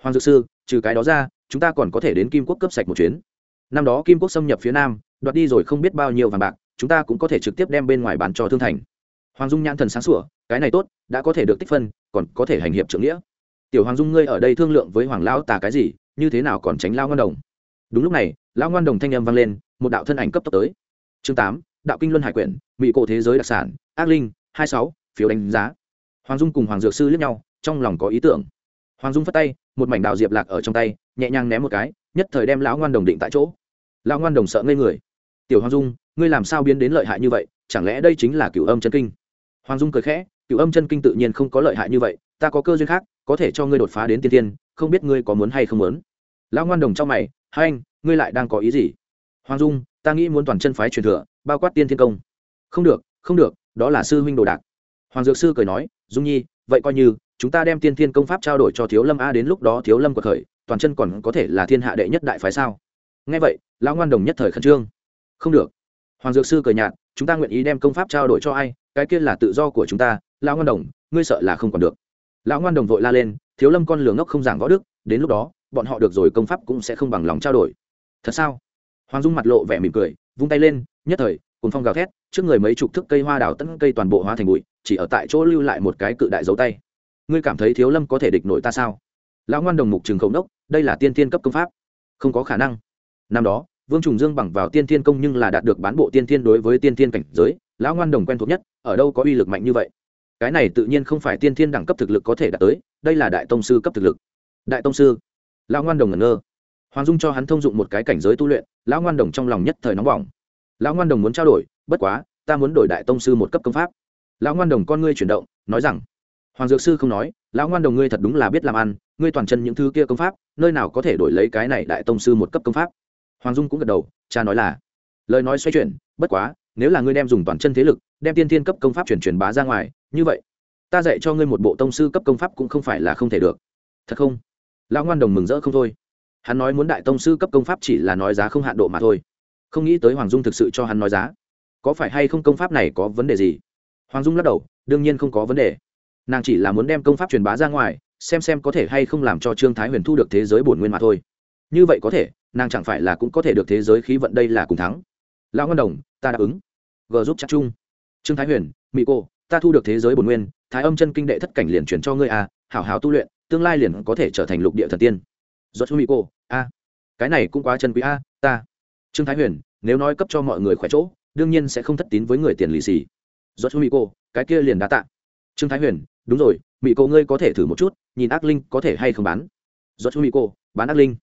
[SPEAKER 1] Hoàng dược sư, trừ cái đó ra, chúng ta còn có thể đến kim quốc cấp sạch một chuyến. Năm đó kim quốc xâm nhập phía nam, đoạt đi rồi không biết bao nhiêu vàng bạc, chúng ta cũng có thể trực tiếp đem bên ngoài bán cho thương thành. Hoàng dung nhãn thần sáng sủa, cái này tốt, đã có thể được tích phân, còn có thể hành hiệp trưởng nghĩa tiểu hoàng dung, ngươi ở đây thương lượng với hoàng lão tà cái gì, như thế nào còn tránh lao ngoan đồng? Đúng lúc này, lão ngoan đồng thanh âm vang lên, một đạo thân ảnh cấp tốc tới. Chương tám, đạo kinh luân hải quyển, mỹ cổ thế giới đặc sản, ác linh, hai sáu, phiếu đánh giá. Hoàng dung cùng hoàng dược sư lướt nhau, trong lòng có ý tưởng. Hoàng dung phất tay, một mảnh đạo diệp lạc ở trong tay, nhẹ nhàng ném một cái, nhất thời đem lão ngoan đồng định tại chỗ. Lão ngoan đồng sợ ngây người. Tiểu hoàng dung, ngươi làm sao biến đến lợi hại như vậy, chẳng lẽ đây chính là Cựu âm chân kinh? Hoàng dung cười khẽ Cựu âm chân kinh tự nhiên không có lợi hại như vậy, ta có cơ duyên khác có thể cho ngươi đột phá đến tiên tiên, không biết ngươi có muốn hay không muốn. Lão ngoan đồng trong mày hai anh ngươi lại đang có ý gì? Hoàng dung, ta nghĩ muốn toàn chân phái truyền thừa, bao quát tiên thiên công. Không được không được, đó là sư huynh đồ đạc. Hoàng dược sư cười nói, dung nhi, vậy coi như, chúng ta đem tiên thiên công pháp trao đổi cho thiếu lâm a đến lúc đó thiếu lâm của khởi, toàn chân còn có thể là thiên hạ đệ nhất đại phái sao? Nghe vậy, lão ngoan đồng nhất thời khẩn trương. Không được. Hoàng dược sư cười nhạt, chúng ta nguyện ý đem công pháp trao đổi cho ai, cái kia là tự do của chúng ta, lão ngoan đồng, ngươi sợ là không còn được lão ngoan đồng vội la lên, thiếu lâm con lửa ngốc không giảng võ đức, đến lúc đó, bọn họ được rồi công pháp cũng sẽ không bằng lòng trao đổi. Thật sao? Hoàng dung mặt lộ vẻ mỉm cười, vung tay lên, nhất thời cùng phong gào thét, trước người mấy chục thức cây hoa đào tận cây toàn bộ hóa thành bụi, chỉ ở tại chỗ lưu lại một cái cự đại dấu tay. Ngươi cảm thấy thiếu lâm có thể địch nổi ta sao? Lão ngoan đồng mục trường khẩu đốc đây là tiên tiên cấp công pháp. Không có khả năng. Năm đó, vương trùng dương bằng vào tiên tiên công nhưng là đạt được bán bộ tiên tiên đối với tiên tiên cảnh giới, lão ngoan đồng quen thuộc nhất, ở đâu có uy lực mạnh như vậy? Cái này tự nhiên không phải tiên thiên đẳng cấp thực lực có thể đạt tới, đây là đại tông sư cấp thực lực. Đại tông sư? Lão ngoan đồng ngẩn ngơ. Hoàng dung cho hắn thông dụng một cái cảnh giới tu luyện, lão ngoan đồng trong lòng nhất thời nóng bỏng. Lão ngoan đồng muốn trao đổi, bất quá, ta muốn đổi đại tông sư một cấp công pháp. Lão ngoan đồng con ngươi chuyển động, nói rằng, hoàng dược sư không nói, lão ngoan đồng ngươi thật đúng là biết làm ăn, ngươi toàn chân những thứ kia công pháp, nơi nào có thể đổi lấy cái này đại tông sư một cấp công pháp? Hoàng dung cũng gật đầu, cha nói là, lời nói xoay chuyển, bất quá, nếu là ngươi đem dùng toàn chân thế lực đem tiên tiên cấp công pháp chuyển truyền bá ra ngoài, như vậy, ta dạy cho ngươi một bộ tông sư cấp công pháp cũng không phải là không thể được. Thật không? Lão ngoan đồng mừng rỡ không thôi. Hắn nói muốn đại tông sư cấp công pháp chỉ là nói giá không hạn độ mà thôi. Không nghĩ tới hoàng dung thực sự cho hắn nói giá. Có phải hay không công pháp này có vấn đề gì? Hoàng dung lắc đầu, đương nhiên không có vấn đề. Nàng chỉ là muốn đem công pháp truyền bá ra ngoài, xem xem có thể hay không làm cho trương thái huyền thu được thế giới bổn nguyên mà thôi. Như vậy có thể, nàng chẳng phải là cũng có thể được thế giới khí vận đây là cùng thắng. Lão ngân đồng, ta đáp ứng. G giúp chắc chung trương thái huyền mỹ cô ta thu được thế giới bồn nguyên thái âm chân kinh đệ thất cảnh liền chuyển cho ngươi a à, hảo hảo tu luyện tương lai liền có thể trở thành lục địa thần tiên. Do chú mỹ cô a cái này cũng quá chân quý a ta. Trương thái huyền nếu nói cấp cho mọi người khỏe chỗ đương nhiên sẽ không thất tín với người tiền lì xì. Do chú mỹ cô cái kia liền đã tạ. Trương thái huyền đúng rồi mỹ cô ngươi có thể thử một chút nhìn ác linh có thể hay không bán. Do chú mỹ cô bán ác linh.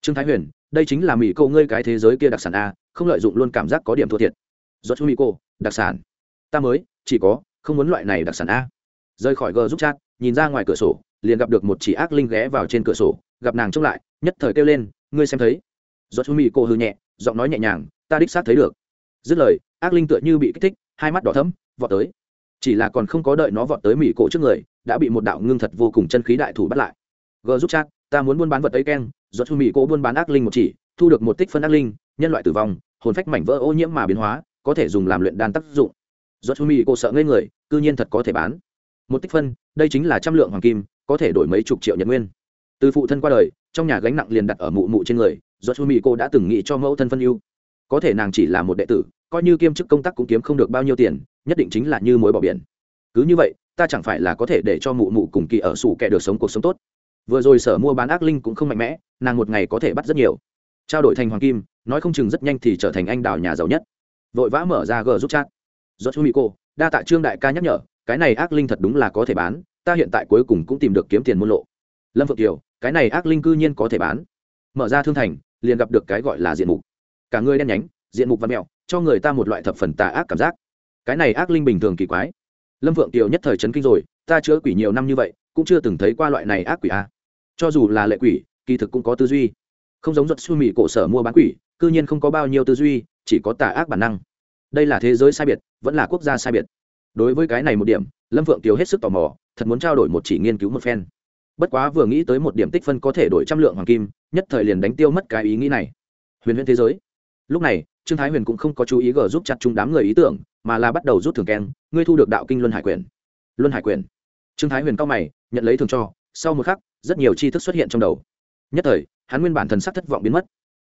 [SPEAKER 1] Trương thái huyền đây chính là mỹ cô ngươi cái thế giới kia đặc sản a không lợi dụng luôn cảm giác có điểm thua thiệt. Do chú mỹ cô đặc sản ta mới, chỉ có, không muốn loại này đặc sản a. Rời khỏi gờ giúp chat, nhìn ra ngoài cửa sổ, liền gặp được một chỉ ác linh ghé vào trên cửa sổ, gặp nàng trông lại, nhất thời kêu lên, ngươi xem thấy. Do chú mỹ cô hư nhẹ, giọng nói nhẹ nhàng, ta đích xác thấy được. Dứt lời, ác linh tựa như bị kích thích, hai mắt đỏ thấm vọt tới. Chỉ là còn không có đợi nó vọt tới mỹ cổ trước người, đã bị một đạo ngưng thật vô cùng chân khí đại thủ bắt lại. G giúp chat, ta muốn buôn bán vật ấy keng. Do chú mỹ cô buôn bán ác linh một chỉ, thu được một tích phân ác linh, nhân loại tử vong, hồn phách mảnh vỡ ô nhiễm mà biến hóa, có thể dùng làm luyện đan tác dụng do Chu mỹ cô sợ ngây người, cư nhiên thật có thể bán. Một tích phân, đây chính là trăm lượng hoàng kim, có thể đổi mấy chục triệu nhật nguyên. Từ phụ thân qua đời, trong nhà gánh nặng liền đặt ở mụ mụ trên người do Chu mỹ cô đã từng nghĩ cho mẫu thân phân ưu. Có thể nàng chỉ là một đệ tử, coi như kiêm chức công tác cũng kiếm không được bao nhiêu tiền, nhất định chính là như mối bỏ biển. Cứ như vậy, ta chẳng phải là có thể để cho mụ mụ cùng kỳ ở sủ kẻ được sống cuộc sống tốt. Vừa rồi sở mua bán ác linh cũng không mạnh mẽ, nàng một ngày có thể bắt rất nhiều. Trao đổi thành hoàng kim, nói không chừng rất nhanh thì trở thành anh đào nhà giàu nhất. Vội vã mở ra g giúp chat do chú mỹ cô đa tạ trương đại ca nhắc nhở, cái này ác linh thật đúng là có thể bán, ta hiện tại cuối cùng cũng tìm được kiếm tiền môn lộ. Lâm phượng kiều, cái này ác linh cư nhiên có thể bán. Mở ra thương thành, liền gặp được cái gọi là diện mục. Cả người đen nhánh, diện mục văn mẹo, cho người ta một loại thập phần tà ác cảm giác. Cái này ác linh bình thường kỳ quái. Lâm vượng kiều nhất thời chấn kinh rồi, ta chữa quỷ nhiều năm như vậy, cũng chưa từng thấy qua loại này ác quỷ a cho dù là lệ quỷ, kỳ thực cũng có tư duy. Không giống giật suy mỹ cổ sở mua bán quỷ, cư nhiên không có bao nhiêu tư duy, chỉ có tà ác bản năng đây là thế giới sai biệt, vẫn là quốc gia sai biệt. Đối với cái này một điểm, lâm vượng tiêu hết sức tò mò, thật muốn trao đổi một chỉ nghiên cứu một phen. Bất quá vừa nghĩ tới một điểm tích phân có thể đổi trăm lượng hoàng kim, nhất thời liền đánh tiêu mất cái ý nghĩ này. Huyền huyền thế giới. Lúc này, trương thái huyền cũng không có chú ý gờ giúp chặt chung đám người ý tưởng, mà là bắt đầu rút thường keng, ngươi thu được đạo kinh luân hải quyền. Luân hải quyền. Trương thái huyền cao mày, nhận lấy thường cho, sau một khắc, rất nhiều tri thức xuất hiện trong đầu. Nhất thời, hắn nguyên bản thần sắc thất vọng biến mất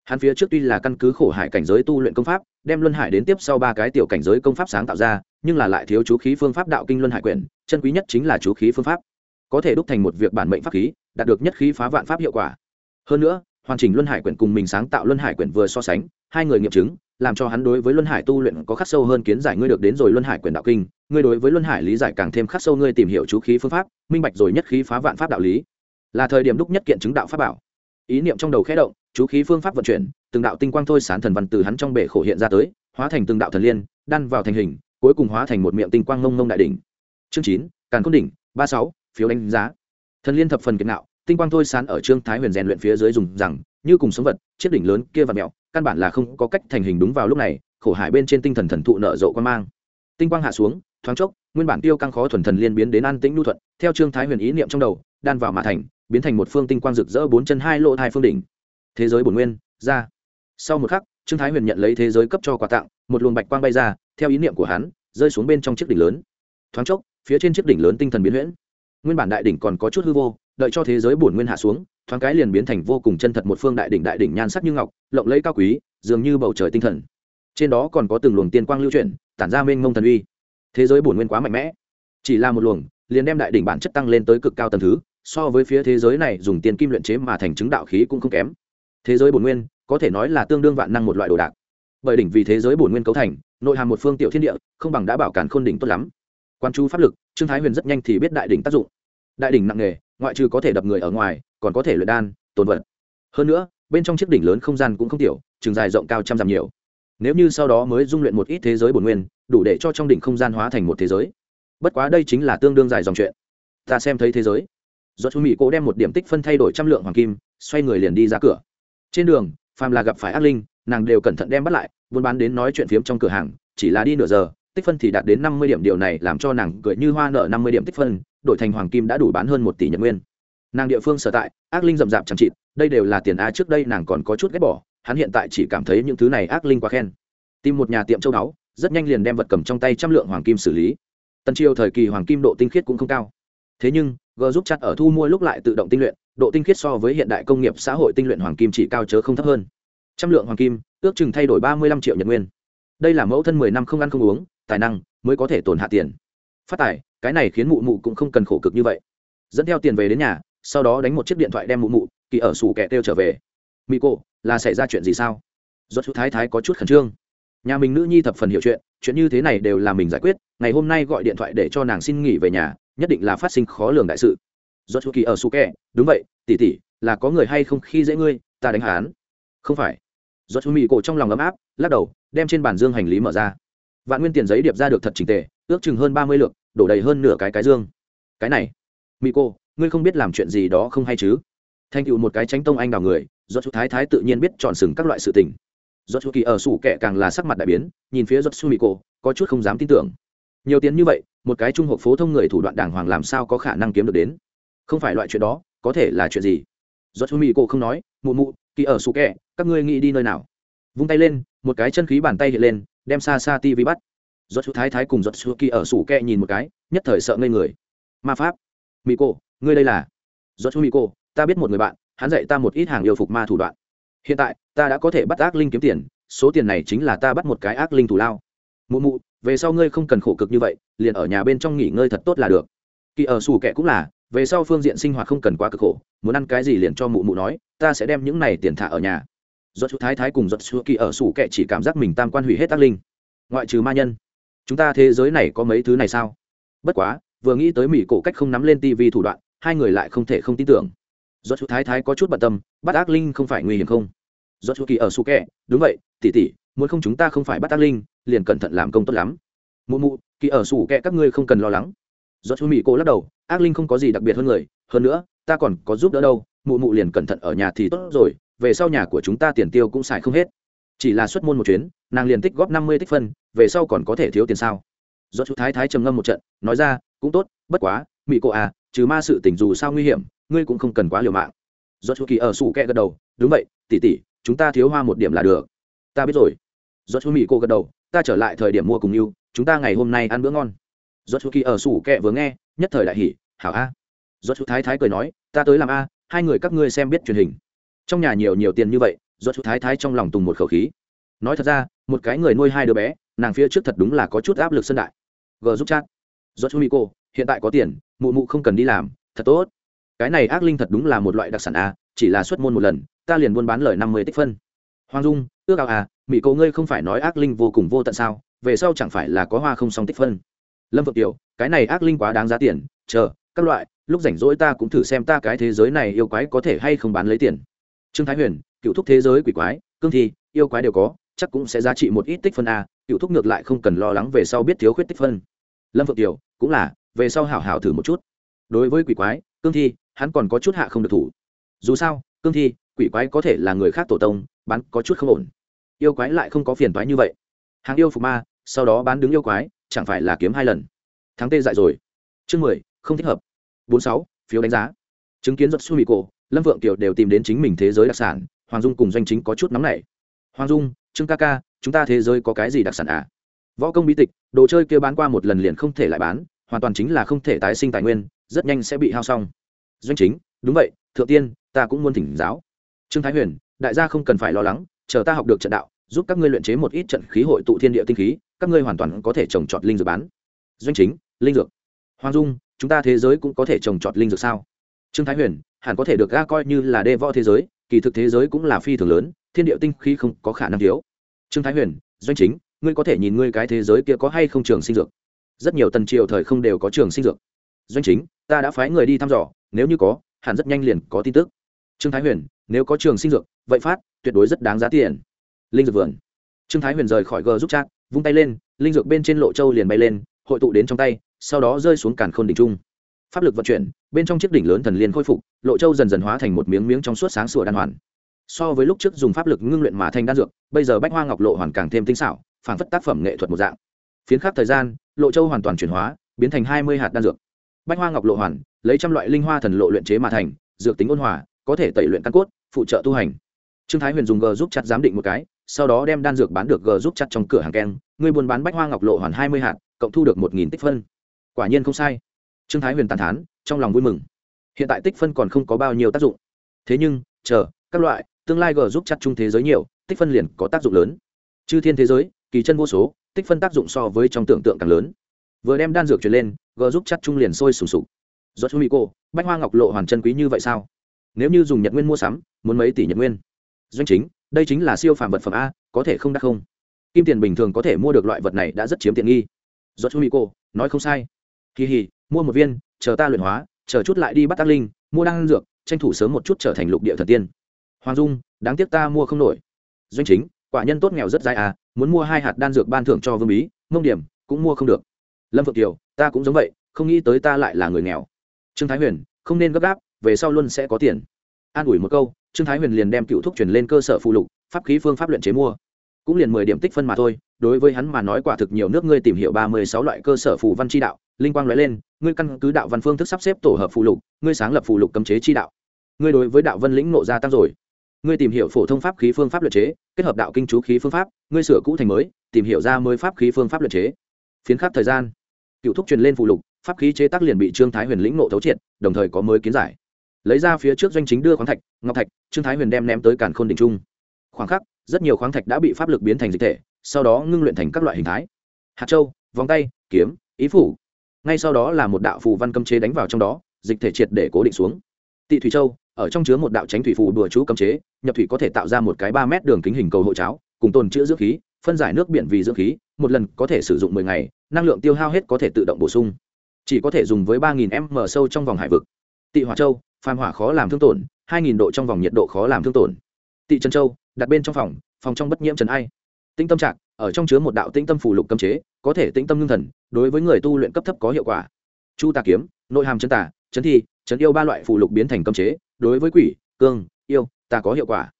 [SPEAKER 1] hắn phía trước tuy là căn cứ khổ hải cảnh giới tu luyện công pháp, đem luân hải đến tiếp sau ba cái tiểu cảnh giới công pháp sáng tạo ra, nhưng là lại thiếu chú khí phương pháp đạo kinh luân hải quyền chân quý nhất chính là chú khí phương pháp. Có thể đúc thành một việc bản mệnh pháp khí, đạt được nhất khí phá vạn pháp hiệu quả. Hơn nữa, hoàn chỉnh luân hải quyển cùng mình sáng tạo luân hải quyển vừa so sánh, hai người nghiệm chứng, làm cho hắn đối với luân hải tu luyện có khắc sâu hơn kiến giải ngươi được đến rồi luân hải quyển đạo kinh, ngươi đối với luân hải lý giải càng thêm khắc sâu ngươi tìm hiểu chú khí phương pháp, minh bạch rồi nhất khí phá vạn pháp đạo lý. Là thời điểm đúc nhất kiện chứng đạo pháp bảo. Ý niệm trong đầu khẽ động chú khí phương pháp vận chuyển, từng đạo tinh quang thôi sán thần văn từ hắn trong bể khổ hiện ra tới, hóa thành từng đạo thần liên, đan vào thành hình, cuối cùng hóa thành một miệng tinh quang ngông ngông đại đỉnh. Chương chín, càn cốt đỉnh, ba sáu, phiếu đánh giá. Thần liên thập phần kiệt nạo, tinh quang thôi sán ở trương thái huyền rèn luyện phía dưới dùng rằng, như cùng sống vật, chiếc đỉnh lớn kia và mẹo, căn bản là không có cách thành hình đúng vào lúc này, khổ hải bên trên tinh thần thần thụ nợ rộ quan mang. Tinh quang hạ xuống, thoáng chốc, nguyên bản tiêu căng khó thuần thần liên biến đến an tĩnh lưu thuận, theo trương thái huyền ý niệm trong đầu, đan vào mã thành, biến thành một phương tinh quang rực rỡ bốn chân hai lộ hai phương đỉnh thế giới bổn nguyên, ra. Sau một khắc, trương thái huyền nhận lấy thế giới cấp cho quà tặng, một luồng bạch quang bay ra, theo ý niệm của hắn, rơi xuống bên trong chiếc đỉnh lớn. Thoáng chốc, phía trên chiếc đỉnh lớn tinh thần biến huyễn. Nguyên bản đại đỉnh còn có chút hư vô, đợi cho thế giới bổn nguyên hạ xuống, thoáng cái liền biến thành vô cùng chân thật một phương đại đỉnh đại đỉnh nhan sắc như ngọc, lộng lẫy cao quý, dường như bầu trời tinh thần. Trên đó còn có từng luồng tiên quang lưu chuyển, tản ra mênh mông thần uy. Thế giới bổn nguyên quá mạnh mẽ. Chỉ là một luồng, liền đem đại đỉnh bản chất tăng lên tới cực cao tầng thứ, so với phía thế giới này dùng tiền kim luyện chế mà thành chứng đạo khí cũng không kém thế giới bổn nguyên, có thể nói là tương đương vạn năng một loại đồ đạc. Bởi đỉnh vì thế giới bổn nguyên cấu thành, nội hàm một phương tiểu thiên địa, không bằng đã bảo cản khôn đỉnh tốt lắm. Quan chú pháp lực, trương thái huyền rất nhanh thì biết đại đỉnh tác dụng. Đại đỉnh nặng nghề ngoại trừ có thể đập người ở ngoài, còn có thể luyện đan, tồn vật. Hơn nữa, bên trong chiếc đỉnh lớn không gian cũng không tiểu, trường dài rộng cao trăm dặm nhiều. Nếu như sau đó mới dung luyện một ít thế giới bổn nguyên, đủ để cho trong đỉnh không gian hóa thành một thế giới. Bất quá đây chính là tương đương dài dòng chuyện. Ta xem thấy thế giới. Do chú mỹ cố đem một điểm tích phân thay đổi trăm lượng hoàng kim, xoay người liền đi ra cửa trên đường phàm là gặp phải ác linh nàng đều cẩn thận đem bắt lại buôn bán đến nói chuyện phiếm trong cửa hàng chỉ là đi nửa giờ tích phân thì đạt đến năm mươi điểm điều này làm cho nàng gửi như hoa nợ năm mươi điểm tích phân đổi thành hoàng kim đã đủ bán hơn một tỷ nhật nguyên. Nàng địa phương sở tại ác linh rậm rạp chẳng chịt đây đều là tiền a trước đây nàng còn có chút ghét bỏ hắn hiện tại chỉ cảm thấy những thứ này ác linh quá khen. Tìm một nhà tiệm châu đáo, rất nhanh liền đem vật cầm trong tay trăm lượng hoàng kim xử lý. Tần triều thời kỳ hoàng kim độ tinh khiết cũng không cao. Thế nhưng g giúp chặt ở thu mua lúc lại tự động tinh luyện độ tinh khiết so với hiện đại công nghiệp xã hội tinh luyện hoàng kim chỉ cao chớ không thấp hơn. Trăm lượng hoàng kim, ước chừng thay đổi ba mươi lăm triệu nhật nguyên. Đây là mẫu thân mười năm không ăn không uống, tài năng mới có thể tổn hạ tiền. Phát tài, cái này khiến mụ mụ cũng không cần khổ cực như vậy. Dẫn theo tiền về đến nhà, sau đó đánh một chiếc điện thoại đem mụ mụ, kỳ ở sủ kẻ têu trở về. Mỹ cô, là xảy ra chuyện gì sao? Do chú thái thái có chút khẩn trương. Nhà mình nữ nhi thập phần hiểu chuyện chuyện như thế này đều là mình giải quyết, ngày hôm nay gọi điện thoại để cho nàng xin nghỉ về nhà, nhất định là phát sinh khó lường đại sự do Chu kỳ ở su kẹ đúng vậy tỉ tỉ là có người hay không khi dễ ngươi, ta đánh hán không phải. Do Chu mỹ cổ trong lòng ấm áp, lắc đầu, đem trên bàn dương hành lý mở ra. Vạn nguyên tiền giấy điệp ra được thật trình tề, ước chừng hơn ba mươi lượng, đổ đầy hơn nửa cái cái dương. Cái này. Mỹ cô, ngươi không biết làm chuyện gì đó không hay chứ? Thành cựu một cái tránh tông anh đào người do chú thái thái tự nhiên biết chọn sừng các loại sự tình. Do chú kỳ ở sủ Kẻ càng là sắc mặt đại biến, nhìn phía do su mỹ cô có chút không dám tin tưởng. Nhiều tiền như vậy, một cái trung hộ phổ thông người thủ đoạn đảng hoàng làm sao có khả năng kiếm được đến? Không phải loại chuyện đó có thể là chuyện gì? Do chu mỹ cô không nói mụ mụ kỳ ở sủ kẹ, các ngươi nghĩ đi nơi nào? Vung tay lên một cái chân khí bàn tay hiện lên đem xa xa tivi bắt. Do chu thái thái cùng do chu kỳ ở sủ kẹ nhìn một cái nhất thời sợ ngây người. Ma pháp mỹ cô ngươi đây là do chu mỹ cô ta biết một người bạn hắn dạy ta một ít hàng yêu phục ma thủ đoạn. Hiện tại ta đã có thể bắt ác linh kiếm tiền số tiền này chính là ta bắt một cái ác linh thủ lao. Mụ mụ về sau ngươi không cần khổ cực như vậy liền ở nhà bên trong nghỉ ngơi thật tốt là được. Kỳ ở xù kệ cũng là về sau phương diện sinh hoạt không cần quá cực khổ, muốn ăn cái gì liền cho mụ mụ nói, ta sẽ đem những này tiền thả ở nhà. Do chú thái thái cùng giật xua kỳ ở sủ kệ chỉ cảm giác mình tam quan hủy hết ác linh. Ngoại trừ ma nhân, chúng ta thế giới này có mấy thứ này sao? Bất quá, vừa nghĩ tới mỹ cổ cách không nắm lên tivi thủ đoạn, hai người lại không thể không tin tưởng. Do chú thái thái có chút bận tâm, bắt ác linh không phải nguy hiểm không? Do chú kỳ ở su kẹ, đúng vậy tỉ tỉ muốn không chúng ta không phải bắt ác linh, liền cẩn thận làm công tốt lắm. Mụ mụ, kỳ ở su kẹ các ngươi không cần lo lắng. Do chú mỹ cô lắc đầu ác linh không có gì đặc biệt hơn người, hơn nữa, ta còn có giúp đỡ đâu, mụ mụ liền cẩn thận ở nhà thì tốt rồi, về sau nhà của chúng ta tiền tiêu cũng xài không hết. Chỉ là xuất môn một chuyến, nàng liền tích góp năm mươi tích phân, về sau còn có thể thiếu tiền sao? Do chú thái thái trầm ngâm một trận, nói ra, cũng tốt, bất quá mỹ cô à trừ ma sự tình dù sao nguy hiểm, ngươi cũng không cần quá liều mạng. Do chu kỳ ở sủ kẹ gật đầu, đúng vậy tỉ tỉ chúng ta thiếu hoa một điểm là được. Ta biết rồi. Do chu mỹ cô gật đầu, ta trở lại thời điểm mua cùng yêu, chúng ta ngày hôm nay ăn bữa ngon. Do chu kỳ ở sủ kẹ vừa nghe, nhất thời đại hỉ hảo a. Do chú thái thái cười nói, ta tới làm a, hai người các ngươi xem biết truyền hình. Trong nhà nhiều nhiều tiền như vậy do chú thái thái trong lòng tùng một khẩu khí. Nói thật ra, một cái người nuôi hai đứa bé, nàng phía trước thật đúng là có chút áp lực sân đại. G giúp chat. Do chú mỹ cô, hiện tại có tiền, mụ mụ không cần đi làm, thật tốt. Cái này ác linh thật đúng là một loại đặc sản a, chỉ là xuất môn một lần, ta liền buôn bán lời năm mươi tích phân. Hoàng dung, ước ao à mỹ cô ngươi không phải nói ác linh vô cùng vô tận sao, về sau chẳng phải là có hoa không song tích phân. Lâm vượng tiểu, cái này ác linh quá đáng giá tiền, chờ các loại, lúc rảnh rỗi ta cũng thử xem ta cái thế giới này yêu quái có thể hay không bán lấy tiền. Trương thái huyền, cựu thúc thế giới quỷ quái, cương thi, yêu quái đều có, chắc cũng sẽ giá trị một ít tích phân a, cựu thúc ngược lại không cần lo lắng về sau biết thiếu khuyết tích phân. Lâm phượng tiểu, cũng là, về sau hảo hảo thử một chút. Đối với quỷ quái, cương thi, hắn còn có chút hạ không được thủ. Dù sao, cương thi, quỷ quái có thể là người khác tổ tông, bán có chút không ổn. Yêu quái lại không có phiền toái như vậy. Hàng yêu phục ma, sau đó bán đứng yêu quái, chẳng phải là kiếm hai lần. Thắng tê dại rồi. Chương mười không thích hợp. Bốn sáu, phiếu đánh giá. Chứng kiến giật su mì cổ lâm vượng kiều đều tìm đến chính mình thế giới đặc sản, hoàng dung cùng doanh chính có chút nóng này hoàng dung, trương ca ca, chúng ta thế giới có cái gì đặc sản à? Võ công bí tịch, đồ chơi kia bán qua một lần liền không thể lại bán, hoàn toàn chính là không thể tái sinh tài nguyên, rất nhanh sẽ bị hao xong. Doanh chính, đúng vậy, thượng tiên, ta cũng muốn thỉnh giáo. Trương thái huyền, đại gia không cần phải lo lắng, chờ ta học được trận đạo, giúp các ngươi luyện chế một ít trận khí hội tụ thiên địa tinh khí, các ngươi hoàn toàn có thể trồng trọt linh dược bán. Doanh chính, linh dược hoàng dung, chúng ta thế giới cũng có thể trồng trọt linh dược sao? Trương thái huyền, hẳn có thể được ga coi như là đê võ thế giới, kỳ thực thế giới cũng là phi thường lớn, thiên địa tinh khí không có khả năng thiếu. Trương thái huyền, doanh chính, ngươi có thể nhìn ngươi cái thế giới kia có hay không trường sinh dược? Rất nhiều tần triều thời không đều có trường sinh dược. Doanh chính, ta đã phái người đi thăm dò, nếu như có, hẳn rất nhanh liền có tin tức. Trương thái huyền, nếu có trường sinh dược, vậy phát, tuyệt đối rất đáng giá tiền. Linh dược vườn. Trương thái huyền rời khỏi gờ giúp chat, vung tay lên, linh dược bên trên lộ châu liền bay lên, hội tụ đến trong tay sau đó rơi xuống càn khôn đỉnh trung. Pháp lực vận chuyển, bên trong chiếc đỉnh lớn thần liên khôi phục, lộ châu dần dần hóa thành một miếng miếng trong suốt sáng sủa đan hoàn. So với lúc trước dùng pháp lực ngưng luyện mà thành đan dược, bây giờ bách hoa ngọc lộ hoàn càng thêm tinh xảo phản phất tác phẩm nghệ thuật một dạng. Phiến khắc thời gian, lộ châu hoàn toàn chuyển hóa, biến thành hai mươi hạt đan dược. Bách hoa ngọc lộ hoàn, lấy trăm loại linh hoa thần lộ luyện chế mà thành, dược tính ôn hòa, có thể tẩy luyện căn cốt, phụ trợ tu hành. Trương thái huyền dùng g giúp chặt giám định một cái, sau đó đem đan dược bán được g giúp chặt trong cửa hàng keng. Người buôn bán bách hoa ngọc lộ hoàn hai mươi hạt, cộng thu được một nghìn tích phân quả nhiên không sai. Trương thái huyền tàn thán, trong lòng vui mừng. Hiện tại tích phân còn không có bao nhiêu tác dụng. Thế nhưng, chờ, các loại, tương lai g giúp chặt chung thế giới nhiều, tích phân liền có tác dụng lớn. Chư thiên thế giới, kỳ chân vô số, tích phân tác dụng so với trong tưởng tượng càng lớn. Vừa đem đan dược truyền lên, g giúp chặt chung liền sôi sùng sục. Do chú mỹ cô, bách hoa ngọc lộ hoàn chân quý như vậy sao? Nếu như dùng nhật nguyên mua sắm, muốn mấy tỷ nhật nguyên? Doanh chính, đây chính là siêu phàm vật phẩm a, có thể không đắt không? Kim tiền bình thường có thể mua được loại vật này đã rất chiếm tiện nghi. Do chú mỹ cô, nói không sai kỳ hì, mua một viên, chờ ta luyện hóa, chờ chút lại đi bắt tác linh, mua đan dược, tranh thủ sớm một chút trở thành lục địa thần tiên. Hoàng dung, đáng tiếc ta mua không nổi. Doanh chính, quả nhân tốt nghèo rất dài à muốn mua hai hạt đan dược ban thưởng cho vương bí, mông điểm, cũng mua không được. Lâm phượng kiều, ta cũng giống vậy, không nghĩ tới ta lại là người nghèo. Trương thái huyền, không nên gấp gáp, về sau luôn sẽ có tiền. An ủi một câu, trương thái huyền liền đem cựu thuốc truyền lên cơ sở phụ lục, pháp khí phương pháp luyện chế mua cũng liền mười điểm tích phân mà thôi, đối với hắn mà nói quả thực nhiều nước ngươi tìm hiểu ba mươi sáu loại cơ sở phù văn chi đạo, linh quang nói lên, ngươi căn cứ đạo văn phương thức sắp xếp tổ hợp phụ lục, ngươi sáng lập phụ lục cấm chế chi đạo. Ngươi đối với đạo văn lĩnh nộ gia tăng rồi. Ngươi tìm hiểu phổ thông pháp khí phương pháp luyện chế, kết hợp đạo kinh chú khí phương pháp, ngươi sửa cũ thành mới, tìm hiểu ra mới pháp khí phương pháp luyện chế. Phiến khắc thời gian. Cựu thúc truyền lên phụ lục, pháp khí chế tác liền bị trương thái huyền lĩnh nộ thấu triệt, đồng thời có mới kiến giải. Lấy ra phía trước doanh chính đưa khoáng thạch, ngọc thạch, trương thái huyền đem ném tới càn khôn đỉnh trung. Khoảng khắc rất nhiều khoáng thạch đã bị pháp lực biến thành dịch thể, sau đó ngưng luyện thành các loại hình thái. Hạt châu, vòng tay, kiếm, ý phủ. Ngay sau đó là một đạo phù văn cấm chế đánh vào trong đó, dịch thể triệt để cố định xuống. Tị thủy châu, ở trong chứa một đạo tránh thủy phù đùa chú cấm chế, nhập thủy có thể tạo ra một cái ba mét đường kính hình cầu hộ cháo, cùng tồn chữ dưỡng khí, phân giải nước biển vì dưỡng khí, một lần có thể sử dụng mười ngày, năng lượng tiêu hao hết có thể tự động bổ sung. Chỉ có thể dùng với ba nghìn m sâu trong vòng hải vực. Tị hỏa châu, phàm hỏa khó làm thương tổn, hai nghìn độ trong vòng nhiệt độ khó làm thương tổn. Tị trân châu đặt bên trong phòng phòng trong bất nhiễm trần ai. Tinh tâm trạng, ở trong chứa một đạo tinh tâm phù lục cấm chế, có thể tĩnh tâm ngưng thần, đối với người tu luyện cấp thấp có hiệu quả. Chu tà kiếm, nội hàm chân tà, chấn thi, chấn yêu ba loại phù lục biến thành cấm chế, đối với quỷ, cương, yêu, tà có hiệu quả.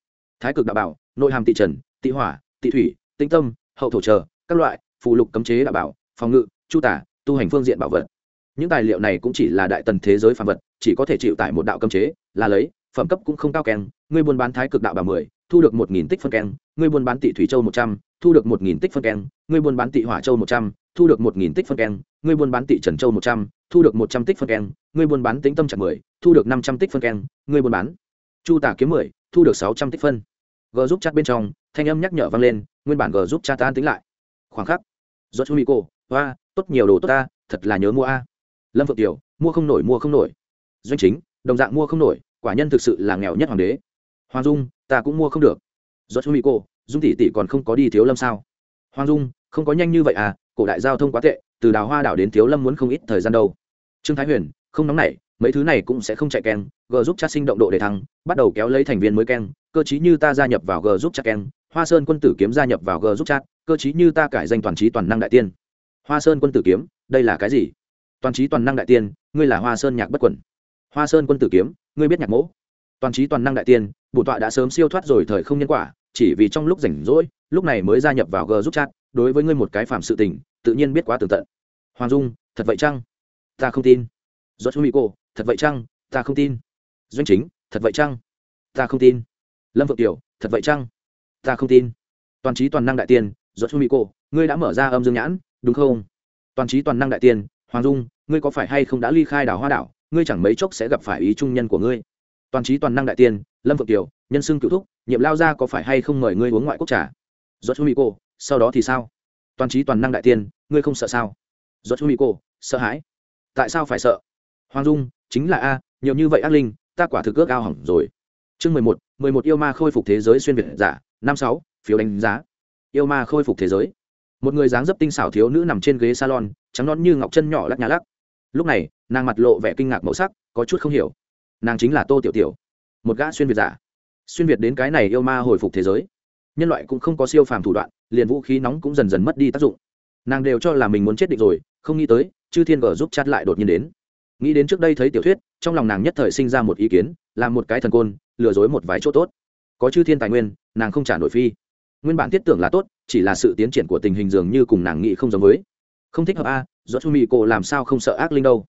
[SPEAKER 1] Thái cực đạo bảo, nội hàm tị trần, tị hỏa, tị thủy tinh tâm, hậu thổ chờ các loại phụ lục cấm chế đạo bảo, phòng ngự, chu tả tu hành phương diện bảo vật. Những tài liệu này cũng chỉ là đại tần thế giới phàm vật, chỉ có thể chịu tại một đạo cấm chế, là lấy, phẩm cấp cũng không cao kèn người buôn bán thái cực đạo bảo mười thu được một nghìn tích phân keng, ngươi buôn bán tị thủy châu một trăm, thu được một nghìn tích phân keng, ngươi buôn bán tị hỏa châu một trăm, thu được một nghìn tích phân keng, ngươi buôn bán tị trần châu một trăm, thu được một trăm tích phân keng, ngươi buôn bán tính tâm chặt mười, thu được năm trăm tích phân keng, ngươi buôn bán. Chu tả kiếm mười, thu được sáu trăm tích phân. G giúp chat bên trong, thanh âm nhắc nhở vang lên, nguyên bản g giúp chat an tính lại. Khoảng khắc. Do chú mỹ cô hoa tốt nhiều đồ tốt ta, thật là nhớ mua a. Lâm phượng tiểu, mua không nổi, mua không nổi. Doanh chính, đồng dạng mua không nổi, quả nhân thực sự là nghèo nhất hoàng đế hoàng dung, ta cũng mua không được. Do chú mỹ cô, dung tỷ tỷ còn không có đi thiếu lâm sao? Hoàng dung, không có nhanh như vậy à cổ đại giao thông quá tệ, từ đào hoa đảo đến thiếu lâm muốn không ít thời gian đâu. Trương thái huyền, không nóng nảy, mấy thứ này cũng sẽ không chạy keng, g giúp chat sinh động độ để thăng, bắt đầu kéo lấy thành viên mới keng, cơ chí như ta gia nhập vào g giúp chat keng, hoa sơn quân tử kiếm gia nhập vào g giúp chat, cơ chí như ta cải danh toàn trí toàn năng đại tiên. Hoa sơn quân tử kiếm, đây là cái gì? Toàn trí toàn năng đại tiên, ngươi là hoa sơn nhạc bất quẩn hoa sơn quân tử kiếm, ngươi biết nhạc mẫu? Toàn trí toàn năng đại tiên, bổ tọa đã sớm siêu thoát rồi thời không nhân quả, chỉ vì trong lúc rảnh rỗi, lúc này mới gia nhập vào g giúp chat, đối với ngươi một cái phạm sự tình, tự nhiên biết quá tường tận. Hoàng dung, thật vậy chăng? Ta không tin. Do chú mỹ cô, thật vậy chăng? Ta không tin. Doanh chính, thật vậy chăng? Ta không tin. Lâm vượng tiểu thật vậy chăng? Ta không tin. Toàn trí toàn năng đại tiên do chú mỹ cô, ngươi đã mở ra âm dương nhãn, đúng không? Toàn trí toàn năng đại tiên, hoàng dung, ngươi có phải hay không đã ly khai đảo hoa đảo? Ngươi chẳng mấy chốc sẽ gặp phải ý trung nhân của ngươi toàn trí toàn năng đại tiên, lâm phượng kiều, nhân xưng cựu thúc, nhiệm lao ra có phải hay không mời ngươi uống ngoại quốc trà? Do chú mỹ cô, sau đó thì sao? Toàn trí toàn năng đại tiên, ngươi không sợ sao? Do chú mỹ cô, sợ hãi. Tại sao phải sợ? Hoàng dung, chính là a, nhiều như vậy ác linh, ta quả thực ước ao hỏng rồi. Chương mười một mười một yêu ma khôi phục thế giới xuyên việt giả, năm sáu, phiếu đánh giá. Yêu ma khôi phục thế giới. Một người dáng dấp tinh xảo thiếu nữ nằm trên ghế salon, trắng non như ngọc chân nhỏ lắc nhà lắc. Lúc này, nàng mặt lộ vẻ kinh ngạc màu sắc, có chút không hiểu nàng chính là tô tiểu tiểu, một gã xuyên việt giả. Xuyên việt đến cái này yêu ma hồi phục thế giới. Nhân loại cũng không có siêu phàm thủ đoạn, liền vũ khí nóng cũng dần dần mất đi tác dụng. Nàng đều cho là mình muốn chết định rồi, không nghĩ tới, chư thiên gờ giúp chát lại đột nhiên đến. Nghĩ đến trước đây thấy tiểu thuyết, trong lòng nàng nhất thời sinh ra một ý kiến làm một cái thần côn, lừa dối một vài chỗ tốt. Có chư thiên tài nguyên, nàng không trả nổi phi. Nguyên bản thiết tưởng là tốt, chỉ là sự tiến triển của tình hình dường như cùng nàng nghĩ không giống với. Không thích hợp a do chu mỹ cổ làm sao không sợ ác linh đâu?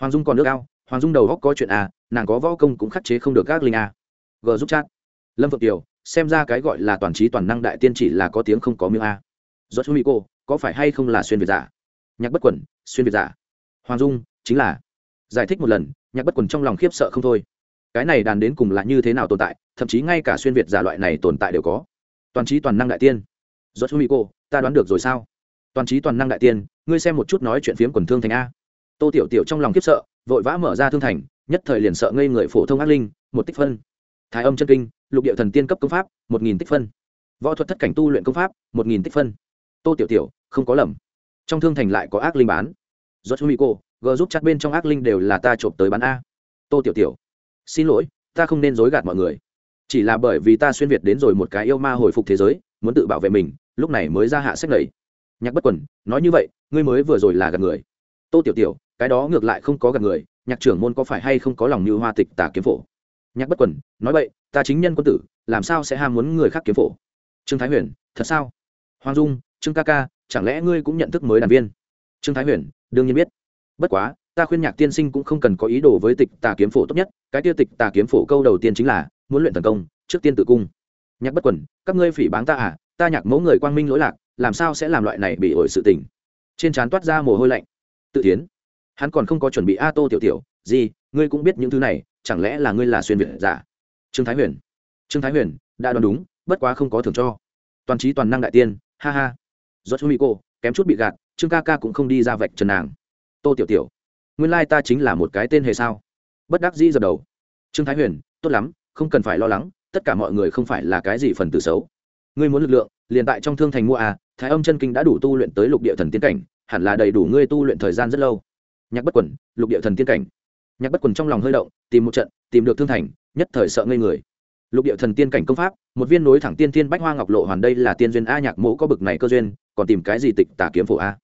[SPEAKER 1] Hoàng dung còn nước ao, hoàng dung đầu góc có chuyện à? Nàng có võ công cũng khắc chế không được các linh a. G giúp chat. Lâm phượng kiều, xem ra cái gọi là toàn trí toàn năng đại tiên chỉ là có tiếng không có miếng a. Do chú mỹ cô, có phải hay không là xuyên việt giả? Nhạc bất quẩn xuyên việt giả. Hoàng dung, chính là. Giải thích một lần, nhạc bất quần trong lòng khiếp sợ không thôi. Cái này đàn đến cùng là như thế nào tồn tại, thậm chí ngay cả xuyên việt giả loại này tồn tại đều có. Toàn trí toàn năng đại tiên. Do chú mỹ cô, ta đoán được rồi sao? Toàn trí toàn năng đại tiên, ngươi xem một chút nói chuyện phiếm quần thương thành a. Tô tiểu tiểu trong lòng khiếp sợ, vội vã mở ra thương thành nhất thời liền sợ ngây người phổ thông ác linh, một tích phân. Thái âm chân kinh, lục địa thần tiên cấp công pháp, một nghìn tích phân. Võ thuật thất cảnh tu luyện công pháp, một nghìn tích phân. Tô tiểu tiểu, không có lầm. Trong thương thành lại có ác linh bán. Do chú mỹ cô g giúp chặt bên trong ác linh đều là ta trộm tới bán a. Tô tiểu tiểu, xin lỗi, ta không nên dối gạt mọi người. Chỉ là bởi vì ta xuyên việt đến rồi một cái yêu ma hồi phục thế giới, muốn tự bảo vệ mình, lúc này mới ra hạ sách lầy nhạc bất quần, nói như vậy, ngươi mới vừa rồi là gạt người. Tô tiểu tiểu cái đó ngược lại không có gặp người, nhạc trưởng môn có phải hay không có lòng như hoa tịch tả kiếm phổ? Nhạc bất quần, nói vậy ta chính nhân quân tử, làm sao sẽ ham muốn người khác kiếm phổ? Trương thái huyền, thật sao? Hoàng dung, trương ca ca, chẳng lẽ ngươi cũng nhận thức mới đàn viên? Trương thái huyền, đương nhiên biết. Bất quá, ta khuyên nhạc tiên sinh cũng không cần có ý đồ với tịch tà kiếm phổ tốt nhất, cái tiêu tịch tà kiếm phổ câu đầu tiên chính là, muốn luyện thần công, trước tiên tự cung. Nhạc bất quần, các ngươi phỉ báng ta à ta nhạc mẫu người quang minh lỗi lạc, làm sao sẽ làm loại này bị ổi sự tình? Trên trán toát ra mồ hôi lạnh. Tự tiến hắn còn không có chuẩn bị a tô tiểu tiểu, gì, ngươi cũng biết những thứ này, chẳng lẽ là ngươi là xuyên việt giả? Trương thái huyền. Trương thái huyền, đã đoán đúng, bất quá không có thưởng cho. Toàn trí toàn năng đại tiên, ha ha. Do chú mỹ cô kém chút bị gạt, trương ca ca cũng không đi ra vạch trần nàng. Tô tiểu tiểu, nguyên lai ta chính là một cái tên hề sao? Bất đắc dĩ dập đầu. Trương thái huyền, tốt lắm, không cần phải lo lắng, tất cả mọi người không phải là cái gì phần tử xấu. Ngươi muốn lực lượng, liền tại trong thương thành mua à thái âm chân kinh đã đủ tu luyện tới lục địa thần tiên cảnh, hẳn là đầy đủ ngươi tu luyện thời gian rất lâu nhạc bất quẩn lục địa thần tiên cảnh. Nhạc bất quẩn trong lòng hơi động tìm một trận tìm được thương thành nhất thời sợ ngây người. Lục địa thần tiên cảnh công pháp một viên nối thẳng tiên thiên bách hoa ngọc lộ hoàn đây là tiên duyên a nhạc mẫu có bực này cơ duyên còn tìm cái gì tịch tả kiếm phổ a?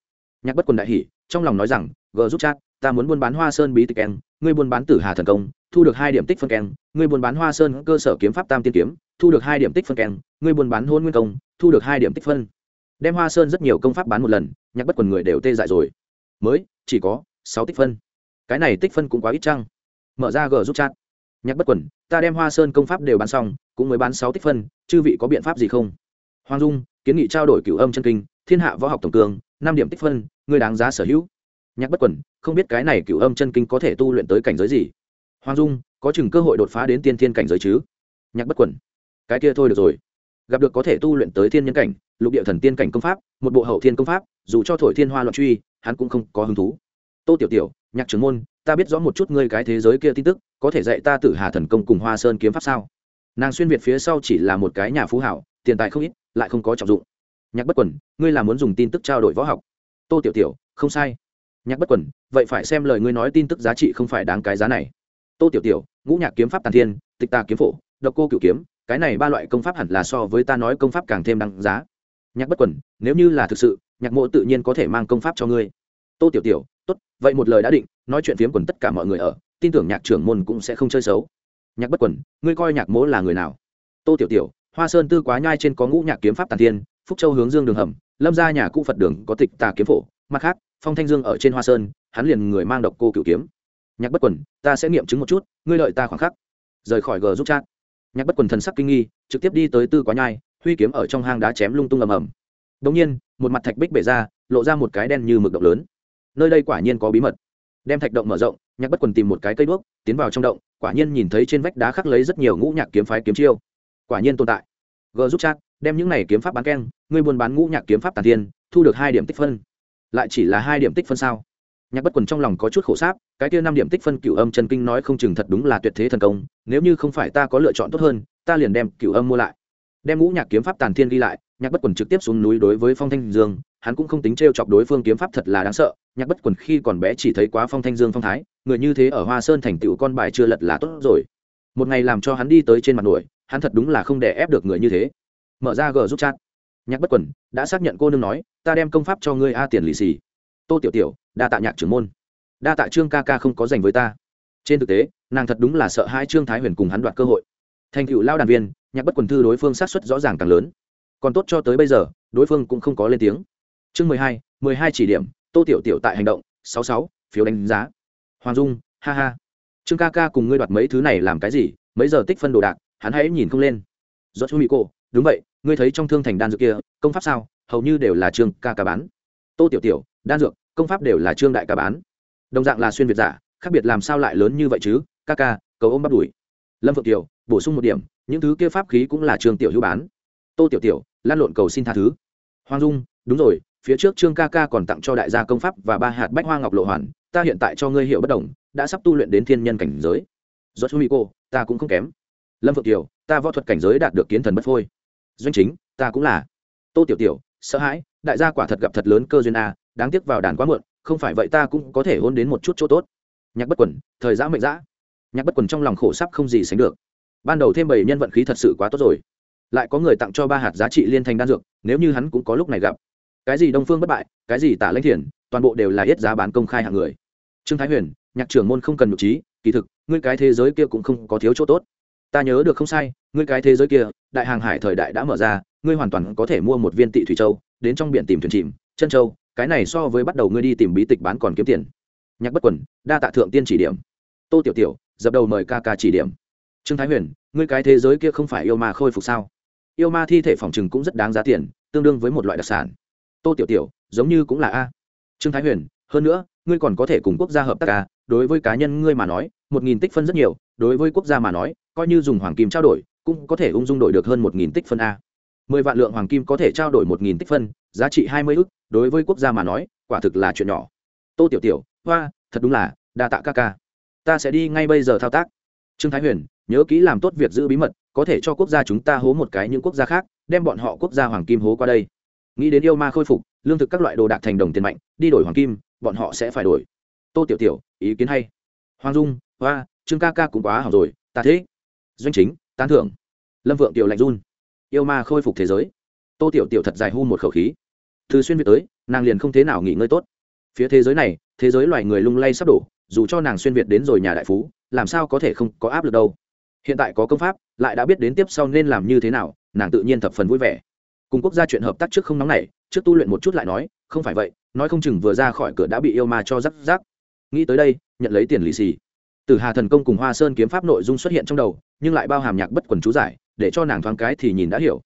[SPEAKER 1] Nhạc bất quần đại hỉ, trong lòng nói rằng gờ giúp chat ta muốn buôn bán hoa sơn bí tịch keng ngươi buôn bán tử hà thần công thu được hai điểm tích phân keng ngươi buôn bán hoa sơn cơ sở kiếm pháp tam tiên kiếm thu được hai điểm tích phân keng ngươi buôn bán hôn nguyên công thu được hai điểm tích phân. Đem hoa sơn rất nhiều công pháp bán một lần nhạc bất quần người đều tê dại rồi. Mới chỉ có sáu tích phân. Cái này tích phân cũng quá ít chăng? Mở ra g giúp chat. Nhạc bất quần ta đem hoa sơn công pháp đều bán xong, cũng mới bán sáu tích phân, chư vị có biện pháp gì không? Hoàng dung, kiến nghị trao đổi cửu âm chân kinh, thiên hạ võ học tổng cường, năm điểm tích phân, người đáng giá sở hữu. Nhạc bất quẩn, không biết cái này cửu âm chân kinh có thể tu luyện tới cảnh giới gì? Hoàng dung, có chừng cơ hội đột phá đến tiên thiên cảnh giới chứ? Nhạc bất quẩn, cái kia thôi được rồi. Gặp được có thể tu luyện tới thiên nhân cảnh, lục địa thần tiên cảnh công pháp, một bộ hậu thiên công pháp, dù cho thổi thiên hoa loạn truy, hắn cũng không có hứng thú tô tiểu tiểu, nhạc trưởng môn, ta biết rõ một chút ngươi cái thế giới kia tin tức, có thể dạy ta tử hà thần công cùng hoa sơn kiếm pháp sao? Nàng xuyên việt phía sau chỉ là một cái nhà phú hảo, tiền tài không ít, lại không có trọng dụng. Nhạc bất quần, ngươi là muốn dùng tin tức trao đổi võ học? Tô tiểu tiểu, không sai. Nhạc bất quần, vậy phải xem lời ngươi nói tin tức giá trị không phải đáng cái giá này. Tô tiểu tiểu, ngũ nhạc kiếm pháp tàn thiên, tịch tà kiếm phổ, độc cô cựu kiếm, cái này ba loại công pháp hẳn là so với ta nói công pháp càng thêm đáng giá. Nhạc bất quần, nếu như là thực sự, nhạc mộ tự nhiên có thể mang công pháp cho ngươi. Tô tiểu tiểu, tốt vậy một lời đã định, nói chuyện phiếm quần tất cả mọi người ở, tin tưởng nhạc trưởng môn cũng sẽ không chơi xấu. Nhạc bất quần, ngươi coi nhạc mỗ là người nào? Tô tiểu tiểu, hoa sơn tư quá nhai trên có ngũ nhạc kiếm pháp tàn thiên, phúc châu hướng dương đường hầm, lâm ra nhà cũ phật đường có tịch tà kiếm phổ, mặt khác, phong thanh dương ở trên hoa sơn, hắn liền người mang độc cô cựu kiếm. Nhạc bất quần, ta sẽ nghiệm chứng một chút, ngươi lợi ta khoảng khắc. Rời khỏi gờ giúp chat. Nhạc bất quần thần sắc kinh nghi, trực tiếp đi tới tư quá nhai, huy kiếm ở trong hang đá chém lung tung ầm ầm. Đ nhiên, một mặt thạch bích bể ra, lộ ra một cái đen như mực động lớn nơi đây quả nhiên có bí mật. Đem thạch động mở rộng, nhạc bất quần tìm một cái cây đuốc, tiến vào trong động, quả nhiên nhìn thấy trên vách đá khắc lấy rất nhiều ngũ nhạc kiếm phái kiếm chiêu. Quả nhiên tồn tại. G giúp chat, đem những này kiếm pháp bán keng, ngươi buôn bán ngũ nhạc kiếm pháp tàn thiên, thu được hai điểm tích phân. Lại chỉ là hai điểm tích phân sao? Nhạc bất quần trong lòng có chút khổ sáp, cái kia năm điểm tích phân cửu âm chân kinh nói không chừng thật đúng là tuyệt thế thần công, nếu như không phải ta có lựa chọn tốt hơn, ta liền đem cửu âm mua lại. Đem ngũ nhạc kiếm pháp tàn thiên ghi lại nhạc bất quần trực tiếp xuống núi đối với phong thanh dương, hắn cũng không tính t r e o chọc đối phương kiếm pháp thật là đáng sợ, nhạc bất quần khi còn bé chỉ thấy quá phong thanh dương phong thái, người như thế ở hoa sơn thành tựu con bài chưa lật là tốt rồi. Một ngày làm cho hắn đi tới trên mặt nổi hắn thật đúng là không để ép được người như thế. Mở ra g giúp chat. Nhạc bất quần đã xác nhận cô nương nói, ta đem công pháp cho ngươi a tiền lì xì. Tô tiểu tiểu, đa tạ nhạc trưởng môn. Đa tạ trương ca ca không có dành với ta. Trên thực tế, nàng thật đúng là sợ hai trương thái huyền cùng hắn đoạt cơ hội. Thành cựu lao đàn viên, nhạc bất quần thư đối phương sát xuất rõ ràng càng lớn còn tốt cho tới bây giờ, đối phương cũng không có lên tiếng. Chương mười hai mười hai chỉ điểm, tô tiểu tiểu tại hành động, sáu sáu, phiếu đánh giá. Hoàng dung, ha ha. Trương ca ca cùng ngươi đoạt mấy thứ này làm cái gì, mấy giờ tích phân đồ đạc, hắn hãy nhìn không lên. Do chú mỹ cô, đúng vậy, ngươi thấy trong thương thành đan dược kia, công pháp sao? Hầu như đều là trương ca ca bán. Tô tiểu tiểu, đan dược, công pháp đều là trương đại ca bán. Đồng dạng là xuyên việt giả, khác biệt làm sao lại lớn như vậy chứ? Ca ca, cầu ôm bắt đuổi. Lâm phượng tiểu bổ sung một điểm, những thứ kia pháp khí cũng là trương tiểu hữu bán tô tiểu tiểu, lan lộn cầu xin tha thứ. Hoàng dung, đúng rồi, phía trước trương ca ca còn tặng cho đại gia công pháp và ba hạt bách hoa ngọc lộ hoàn, ta hiện tại cho ngươi hiệu bất đồng, đã sắp tu luyện đến thiên nhân cảnh giới. Do chú mỹ cô, ta cũng không kém. Lâm phượng tiểu, ta võ thuật cảnh giới đạt được kiến thần bất phôi. Doanh chính, ta cũng là. Tô tiểu tiểu, sợ hãi, đại gia quả thật gặp thật lớn cơ duyên a, đáng tiếc vào đàn quá muộn, không phải vậy ta cũng có thể hôn đến một chút chỗ tốt. Nhạc bất quần, thời giã mệnh giã nhạc bất quần trong lòng khổ sắp không gì sánh được. Ban đầu thêm bảy nhân vận khí thật sự quá tốt rồi lại có người tặng cho ba hạt giá trị liên thành đan dược, nếu như hắn cũng có lúc này gặp. Cái gì đông phương bất bại, cái gì tả lãnh thiền, toàn bộ đều là ít giá bán công khai hạng người. Trương thái huyền, nhạc trưởng môn không cần nhục trí, kỳ thực, ngươi cái thế giới kia cũng không có thiếu chỗ tốt. Ta nhớ được không sai, ngươi cái thế giới kia, đại hàng hải thời đại đã mở ra, ngươi hoàn toàn có thể mua một viên tị thủy châu, đến trong biển tìm thuyền chìm, chân châu, cái này so với bắt đầu ngươi đi tìm bí tịch bán còn kiếm tiền. Nhạc bất quần đa tạ thượng tiên chỉ điểm. Tô tiểu tiểu, dập đầu mời ca ca chỉ điểm. Trương thái huyền, ngươi cái thế giới kia không phải yêu mà khôi phục sao? Yêu ma thi thể phòng trừng cũng rất đáng giá tiền, tương đương với một loại đặc sản. Tô tiểu tiểu, giống như cũng là a. Trương thái huyền, hơn nữa, ngươi còn có thể cùng quốc gia hợp tác a, đối với cá nhân ngươi mà nói, một nghìn tích phân rất nhiều, đối với quốc gia mà nói, coi như dùng hoàng kim trao đổi, cũng có thể ung dung đổi được hơn một nghìn tích phân a. Mười vạn lượng hoàng kim có thể trao đổi một nghìn tích phân, giá trị hai mươi ức, đối với quốc gia mà nói, quả thực là chuyện nhỏ. Tô tiểu tiểu, hoa, thật đúng là đa tạ ca ca. Ta sẽ đi ngay bây giờ thao tác trương thái huyền, nhớ kỹ làm tốt việc giữ bí mật, có thể cho quốc gia chúng ta hố một cái những quốc gia khác, đem bọn họ quốc gia hoàng kim hố qua đây. Nghĩ đến yêu ma khôi phục, lương thực các loại đồ đạc thành đồng tiền mạnh, đi đổi hoàng kim, bọn họ sẽ phải đổi. Tô tiểu tiểu, ý kiến hay. Hoàng dung, hoa, trương ca ca cũng quá hỏng rồi, ta thế doanh chính, tán thưởng. Lâm vượng tiểu lạnh run. Yêu ma khôi phục thế giới. Tô tiểu tiểu thật dài hu một khẩu khí. Từ xuyên việt tới, nàng liền không thế nào nghỉ ngơi tốt. Phía thế giới này, thế giới loài người lung lay sắp đổ, dù cho nàng xuyên việt đến rồi nhà đại phú làm sao có thể không có áp lực đâu. Hiện tại có công pháp, lại đã biết đến tiếp sau nên làm như thế nào, nàng tự nhiên thập phần vui vẻ. Cùng quốc gia chuyện hợp tác trước không nóng này trước tu luyện một chút lại nói, không phải vậy, nói không chừng vừa ra khỏi cửa đã bị yêu ma cho rắc rắc. Nghĩ tới đây, nhận lấy tiền lì xì. Từ hà thần công cùng hoa sơn kiếm pháp nội dung xuất hiện trong đầu, nhưng lại bao hàm nhạc bất quần chú giải, để cho nàng thoáng cái thì nhìn đã hiểu.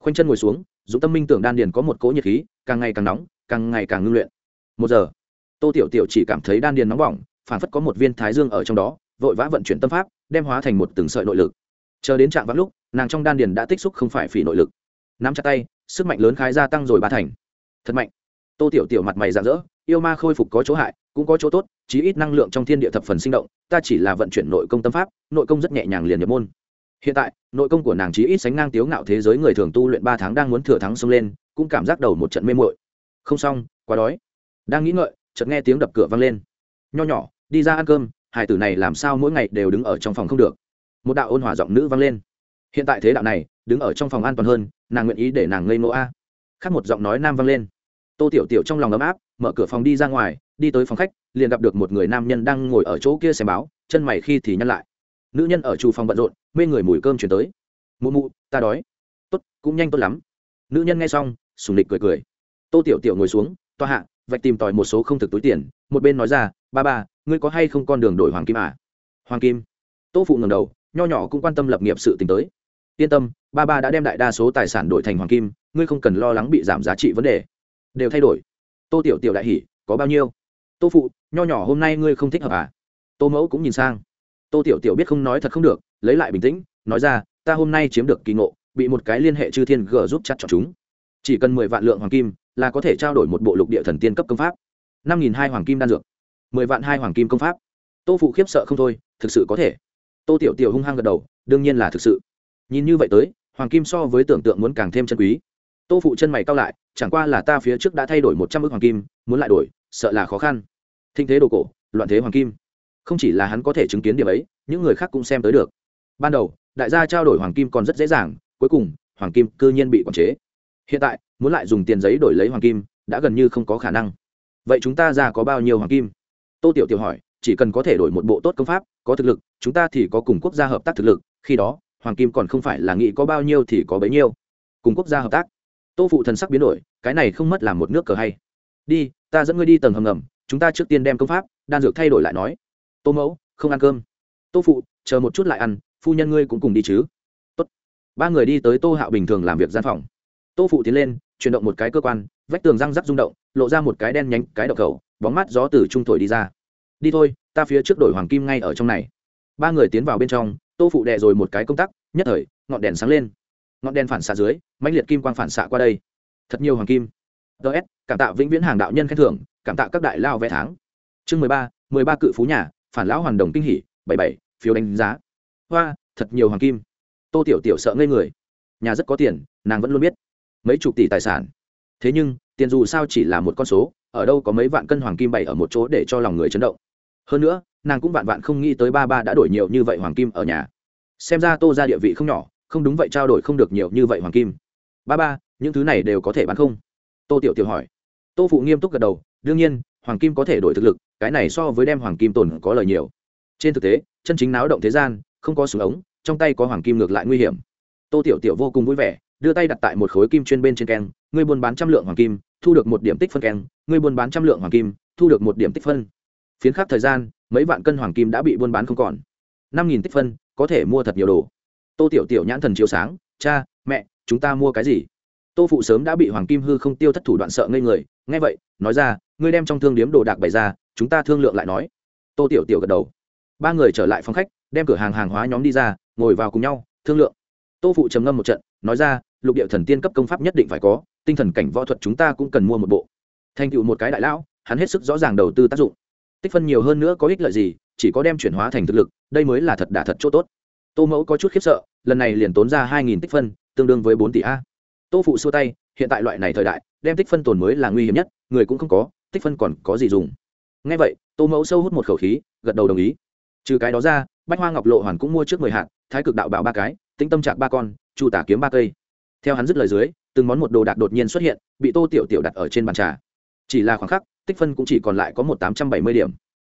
[SPEAKER 1] Khoanh chân ngồi xuống dũng tâm minh tưởng đan điền có một cỗ nhiệt khí, càng ngày càng nóng, càng ngày càng ngưng luyện. Một giờ, tô tiểu tiểu chỉ cảm thấy đan điền nóng bỏng, phản phất có một viên thái dương ở trong đó vội vã vận chuyển tâm pháp, đem hóa thành một từng sợi nội lực. Chờ đến trạng vắng lúc, nàng trong đan điền đã tích xúc không phải phỉ nội lực. Nắm chặt tay, sức mạnh lớn khái gia tăng rồi ba thành. Thật mạnh. Tô tiểu tiểu mặt mày rạng rỡ, yêu ma khôi phục có chỗ hại, cũng có chỗ tốt, chí ít năng lượng trong thiên địa thập phần sinh động, ta chỉ là vận chuyển nội công tâm pháp, nội công rất nhẹ nhàng liền nhập môn. Hiện tại, nội công của nàng chí ít sánh ngang tiếu ngạo thế giới người thường tu luyện ba tháng đang muốn thừa thắng xông lên, cũng cảm giác đầu một trận mê muội. Không xong, quá đói. Đang nghĩ ngợi, chợt nghe tiếng đập cửa vang lên. Nho nhỏ, đi ra ăn cơm hải tử này làm sao mỗi ngày đều đứng ở trong phòng không được? Một đạo ôn hòa giọng nữ vang lên. Hiện tại thế đạo này, đứng ở trong phòng an toàn hơn, nàng nguyện ý để nàng ngây nô a. Khác một giọng nói nam vang lên. Tô tiểu tiểu trong lòng ấm áp, mở cửa phòng đi ra ngoài, đi tới phòng khách, liền gặp được một người nam nhân đang ngồi ở chỗ kia xem báo, chân mày khi thì nhăn lại. Nữ nhân ở trù phòng bận rộn, mê người mùi cơm chuyển tới. Mụ mụ, ta đói. Tốt, cũng nhanh tốt lắm. Nữ nhân nghe xong, sùng địch cười cười. Tô tiểu tiểu ngồi xuống, toa hạ, vạch tìm tòi một số không thực túi tiền. Một bên nói ra, ba ba ngươi có hay không con đường đổi hoàng kim à? Hoàng kim. Tô phụ ngầm đầu, nho nhỏ cũng quan tâm lập nghiệp sự t tới. Yên tâm, ba ba đã đem đại đa số tài sản đổi thành hoàng kim, ngươi không cần lo lắng bị giảm giá trị vấn đề. Đều thay đổi. Tô tiểu tiểu đại hỉ, có bao nhiêu? Tô phụ, nho nhỏ hôm nay ngươi không thích hợp à? Tô mẫu cũng nhìn sang. Tô tiểu tiểu biết không nói thật không được, lấy lại bình tĩnh, nói ra, ta hôm nay chiếm được kỳ ngộ, bị một cái liên hệ chư thiên g giúp chặt chọn chúng. Chỉ cần mười vạn lượng hoàng kim là có thể trao đổi một bộ lục địa thần tiên cấp công pháp. Năm nghìn hai hoàng kim đan dược mười vạn hai hoàng kim công pháp. Tô phụ khiếp sợ không thôi, thực sự có thể. Tô tiểu tiểu hung hăng gật đầu, đương nhiên là thực sự. Nhìn như vậy tới, hoàng kim so với tưởng tượng muốn càng thêm chân quý. Tô phụ chân mày cao lại, chẳng qua là ta phía trước đã thay đổi một trăm ước hoàng kim, muốn lại đổi, sợ là khó khăn. Thinh thế đồ cổ, loạn thế hoàng kim. Không chỉ là hắn có thể chứng kiến điểm ấy, những người khác cũng xem tới được. Ban đầu, đại gia trao đổi hoàng kim còn rất dễ dàng, cuối cùng, hoàng kim cư nhiên bị quản chế. Hiện tại, muốn lại dùng tiền giấy đổi lấy hoàng kim, đã gần như không có khả năng. Vậy chúng ta ra có bao nhiêu hoàng kim? Tô tiểu tiểu hỏi, chỉ cần có thể đổi một bộ tốt công pháp, có thực lực, chúng ta thì có cùng quốc gia hợp tác thực lực, khi đó, hoàng kim còn không phải là nghĩ có bao nhiêu thì có bấy nhiêu. Cùng quốc gia hợp tác. Tô phụ thần sắc biến đổi, cái này không mất làm một nước cờ hay. Đi, ta dẫn ngươi đi tầng hầm ngầm, chúng ta trước tiên đem công pháp, đan dược thay đổi lại nói. Tô mẫu, không ăn cơm. Tô phụ, chờ một chút lại ăn, phu nhân ngươi cũng cùng đi chứ. Tốt. ba người đi tới tô hạo bình thường làm việc gian phòng. Tô phụ tiến lên, chuyển động một cái cơ quan, vách tường răng rắc rung động, lộ ra một cái đen nhánh cái đậu cầu bóng mắt gió từ trung thổi đi ra. Đi thôi, ta phía trước đổi hoàng kim ngay ở trong này. Ba người tiến vào bên trong, tô phụ đè rồi một cái công tắc, nhất thời, ngọn đèn sáng lên. Ngọn đèn phản xạ dưới, mãnh liệt kim quang phản xạ qua đây. Thật nhiều hoàng kim. Ts cảm tạ vĩnh viễn hàng đạo nhân khen thưởng, cảm tạ các đại lao vẽ tháng. Chương mười ba mười ba cự phú nhà, phản lão hoàn đồng kinh hỉ, bảy bảy, phiếu đánh giá. Hoa, thật nhiều hoàng kim. Tô tiểu tiểu sợ ngây người. Nhà rất có tiền, nàng vẫn luôn biết. Mấy chục tỷ tài sản. Thế nhưng, tiền dù sao chỉ là một con số ở đâu có mấy vạn cân hoàng kim bày ở một chỗ để cho lòng người chấn động. Hơn nữa, nàng cũng vạn vạn không nghĩ tới ba ba đã đổi nhiều như vậy hoàng kim ở nhà. Xem ra tô ra địa vị không nhỏ, không đúng vậy trao đổi không được nhiều như vậy hoàng kim. Ba ba, những thứ này đều có thể bán không? Tô tiểu tiểu hỏi. Tô phụ nghiêm túc gật đầu, đương nhiên, hoàng kim có thể đổi thực lực, cái này so với đem hoàng kim tồn có lời nhiều. Trên thực tế, chân chính náo động thế gian, không có súng ống, trong tay có hoàng kim ngược lại nguy hiểm. Tô tiểu tiểu vô cùng vui vẻ đưa tay đặt tại một khối kim chuyên bên trên keng, ngươi buôn bán trăm lượng hoàng kim, thu được một điểm tích phân keng, ngươi buôn bán trăm lượng hoàng kim, thu được một điểm tích phân. Phiến khắc thời gian, mấy vạn cân hoàng kim đã bị buôn bán không còn. Năm nghìn tích phân, có thể mua thật nhiều đồ. Tô tiểu tiểu nhãn thần chiếu sáng, cha, mẹ, chúng ta mua cái gì? Tô phụ sớm đã bị hoàng kim hư không tiêu thất thủ đoạn sợ ngây người, nghe vậy, nói ra, ngươi đem trong thương điếm đồ đạc bày ra, chúng ta thương lượng lại nói. Tô tiểu tiểu gật đầu. Ba người trở lại phòng khách, đem cửa hàng hàng hóa nhóm đi ra, ngồi vào cùng nhau, thương lượng. Tô phụ trầm ngâm một trận, nói ra lục địa thần tiên cấp công pháp nhất định phải có, tinh thần cảnh võ thuật chúng ta cũng cần mua một bộ. Thành tựu một cái đại lão, hắn hết sức rõ ràng đầu tư tác dụng. Tích phân nhiều hơn nữa có ích lợi gì, chỉ có đem chuyển hóa thành thực lực, đây mới là thật đả thật chỗ tốt. Tô mẫu có chút khiếp sợ, lần này liền tốn ra hai nghìn tích phân, tương đương với bốn tỷ a. Tô phụ xua tay, hiện tại loại này thời đại, đem tích phân tồn mới là nguy hiểm nhất, người cũng không có, tích phân còn có gì dùng. Ngay vậy, tô mẫu sâu hút một khẩu khí, gật đầu đồng ý. Trừ cái đó ra, bách hoa ngọc lộ hoàn cũng mua trước mười hạt, thái cực đạo bảo ba cái, tĩnh tâm trạc ba con, chu tả kiếm ba cây theo hắn dứt lời dưới, từng món một đồ đạc đột nhiên xuất hiện, bị tô tiểu tiểu đặt ở trên bàn trà. Chỉ là khoảng khắc, tích phân cũng chỉ còn lại có một tám trăm bảy mươi điểm.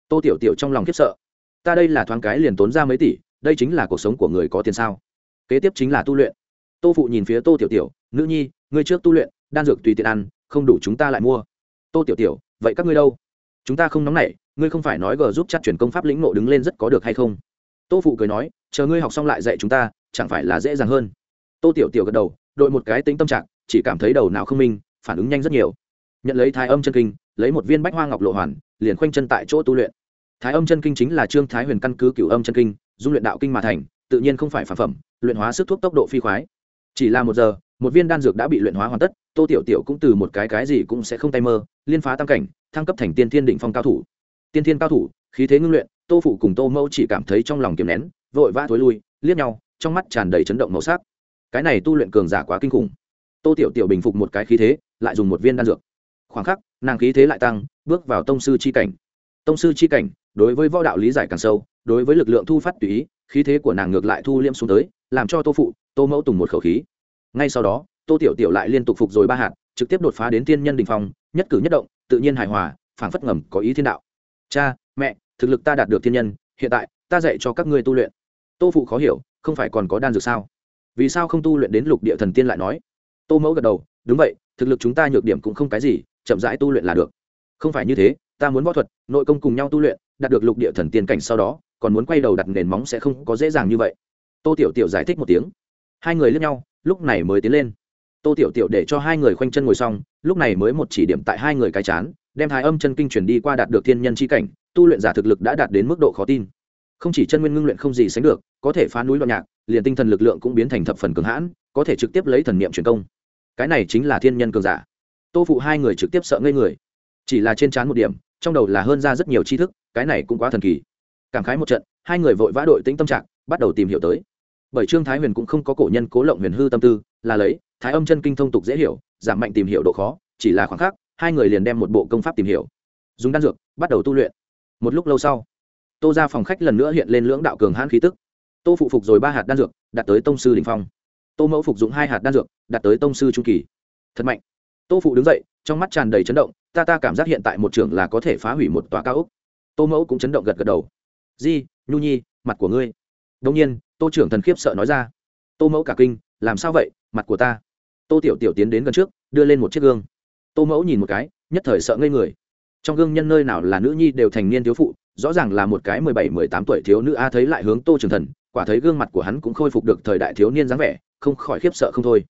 [SPEAKER 1] Tô tiểu tiểu trong lòng khiếp sợ. Ta đây là thoáng cái liền tốn ra mấy tỷ, đây chính là cuộc sống của người có tiền sao? Kế tiếp chính là tu luyện. Tô phụ nhìn phía tô tiểu tiểu, nữ nhi, ngươi trước tu luyện, đan dược tùy tiện ăn, không đủ chúng ta lại mua. Tô tiểu tiểu, vậy các ngươi đâu? Chúng ta không nóng nảy, ngươi không phải nói gờ giúp chắc chuyển công pháp lĩnh nộ đứng lên rất có được hay không? Tô phụ cười nói, chờ ngươi học xong lại dạy chúng ta, chẳng phải là dễ dàng hơn. Tô tiểu tiểu gật đầu đội một cái tính tâm trạng, chỉ cảm thấy đầu não không minh, phản ứng nhanh rất nhiều. Nhận lấy thái âm chân kinh, lấy một viên bách hoa ngọc lộ hoàn, liền khoanh chân tại chỗ tu luyện. Thái âm chân kinh chính là trương thái huyền căn cứ cửu âm chân kinh, dung luyện đạo kinh mà thành, tự nhiên không phải phản phẩm, luyện hóa sức thuốc tốc độ phi khoái. Chỉ là một giờ, một viên đan dược đã bị luyện hóa hoàn tất, tô tiểu tiểu cũng từ một cái cái gì cũng sẽ không tay mơ, liên phá tam cảnh, thăng cấp thành tiên thiên định phong cao thủ. Tiên thiên cao thủ, khí thế ngưng luyện, tô phụ cùng tô mẫu chỉ cảm thấy trong lòng kiềm nén, vội vã thối lui, liếc nhau, trong mắt tràn đầy chấn động màu sắc cái này tu luyện cường giả quá kinh khủng. Tô tiểu tiểu bình phục một cái khí thế, lại dùng một viên đan dược. Khoảng khắc, nàng khí thế lại tăng, bước vào tông sư c h i cảnh. Tông sư c h i cảnh, đối với võ đạo lý giải càng sâu, đối với lực lượng thu phát tùy ý, khí thế của nàng ngược lại thu liêm xuống tới, làm cho tô phụ, tô mẫu tùng một khẩu khí. Ngay sau đó, tô tiểu tiểu lại liên tục phục rồi ba hạt, trực tiếp đột phá đến tiên nhân đình phong, nhất cử nhất động, tự nhiên hài hòa, phảng phất ngầm có ý thiên đạo. Cha, mẹ, thực lực ta đạt được thiên nhân, hiện tại ta dạy cho các ngươi tu luyện. Tô phụ khó hiểu, không phải còn có đan dược sao? Vì sao không tu luyện đến lục địa thần tiên lại nói? Tô mẫu gật đầu, đúng vậy, thực lực chúng ta nhược điểm cũng không cái gì, chậm rãi tu luyện là được. Không phải như thế, ta muốn võ thuật, nội công cùng nhau tu luyện, đạt được lục địa thần tiên cảnh sau đó, còn muốn quay đầu đặt nền móng sẽ không có dễ dàng như vậy. Tô tiểu tiểu giải thích một tiếng. Hai người lướt nhau, lúc này mới tiến lên. Tô tiểu tiểu để cho hai người khoanh chân ngồi xong, lúc này mới một chỉ điểm tại hai người cái chán, đem thái âm chân kinh chuyển đi qua đạt được thiên nhân c h i cảnh, tu luyện giả thực lực đã đạt đến mức độ khó tin. Không chỉ chân nguyên ngưng luyện không gì sánh được, có thể phá núi loạn nhạc liền tinh thần lực lượng cũng biến thành thập phần cường hãn, có thể trực tiếp lấy thần niệm truyền công. Cái này chính là thiên nhân cường giả. Tô phụ hai người trực tiếp sợ ngây người. Chỉ là trên trán một điểm, trong đầu là hơn ra rất nhiều tri thức, cái này cũng quá thần kỳ. Cảm khái một trận, hai người vội vã đội tĩnh tâm trạng, bắt đầu tìm hiểu tới. Bởi trương thái huyền cũng không có cổ nhân cố lộng huyền hư tâm tư, là lấy, thái âm chân kinh thông tục dễ hiểu, giảm mạnh tìm hiểu độ khó, chỉ là khoảng khắc, hai người liền đem một bộ công pháp tìm hiểu. Dùng đan dược, bắt đầu tu luyện. Một lúc lâu sau, tô ra phòng khách lần nữa hiện lên lưỡng đạo cường hãn khí tức tô phụ phục rồi ba hạt đan dược, đạt tới tông sư đình phong. Tô mẫu phục dụng hai hạt đan dược, đạt tới tông sư trung kỳ. Thật mạnh. Tô phụ đứng dậy, trong mắt tràn đầy chấn động, ta ta cảm giác hiện tại một trường là có thể phá hủy một tòa cao ốc. Tô mẫu cũng chấn động gật gật đầu. Di, nhu nhi, mặt của ngươi. Đông nhiên, tô trưởng thần khiếp sợ nói ra. Tô mẫu cả kinh, làm sao vậy, mặt của ta. Tô tiểu tiểu tiến đến gần trước, đưa lên một chiếc gương. Tô mẫu nhìn một cái, nhất thời sợ ngây người. Trong gương nhân nơi nào là nữ nhi đều thành niên thiếu phụ, rõ ràng là một cái mười bảy, mười tám tuổi thiếu nữ, a thấy lại hướng tô trưởng thần quả thấy gương mặt của hắn cũng khôi phục được thời đại thiếu niên dáng vẻ, không khỏi khiếp sợ không thôi.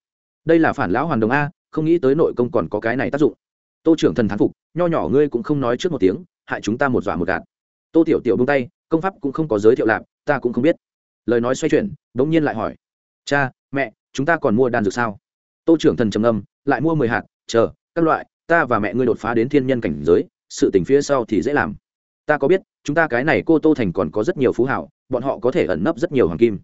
[SPEAKER 1] Đây là phản lão hoàn đồng a, không nghĩ tới nội công còn có cái này tác dụng. Tô trưởng thần thán phục, nho nhỏ ngươi cũng không nói trước một tiếng, hại chúng ta một dọa một gạt. Tô tiểu tiểu bông tay, công pháp cũng không có giới thiệu lạp ta cũng không biết. Lời nói xoay chuyển đ ỗ n g nhiên lại hỏi. Cha, mẹ, chúng ta còn mua đan dược sao? Tô trưởng thần trầm âm lại mua mười hạt, chờ, các loại, ta và mẹ ngươi đột phá đến thiên nhân cảnh giới, sự tỉnh phía sau thì dễ làm. Ta có biết, chúng ta cái này cô tô thành còn có rất nhiều phú hảo bọn họ có thể ẩn nấp rất nhiều hoàng kim.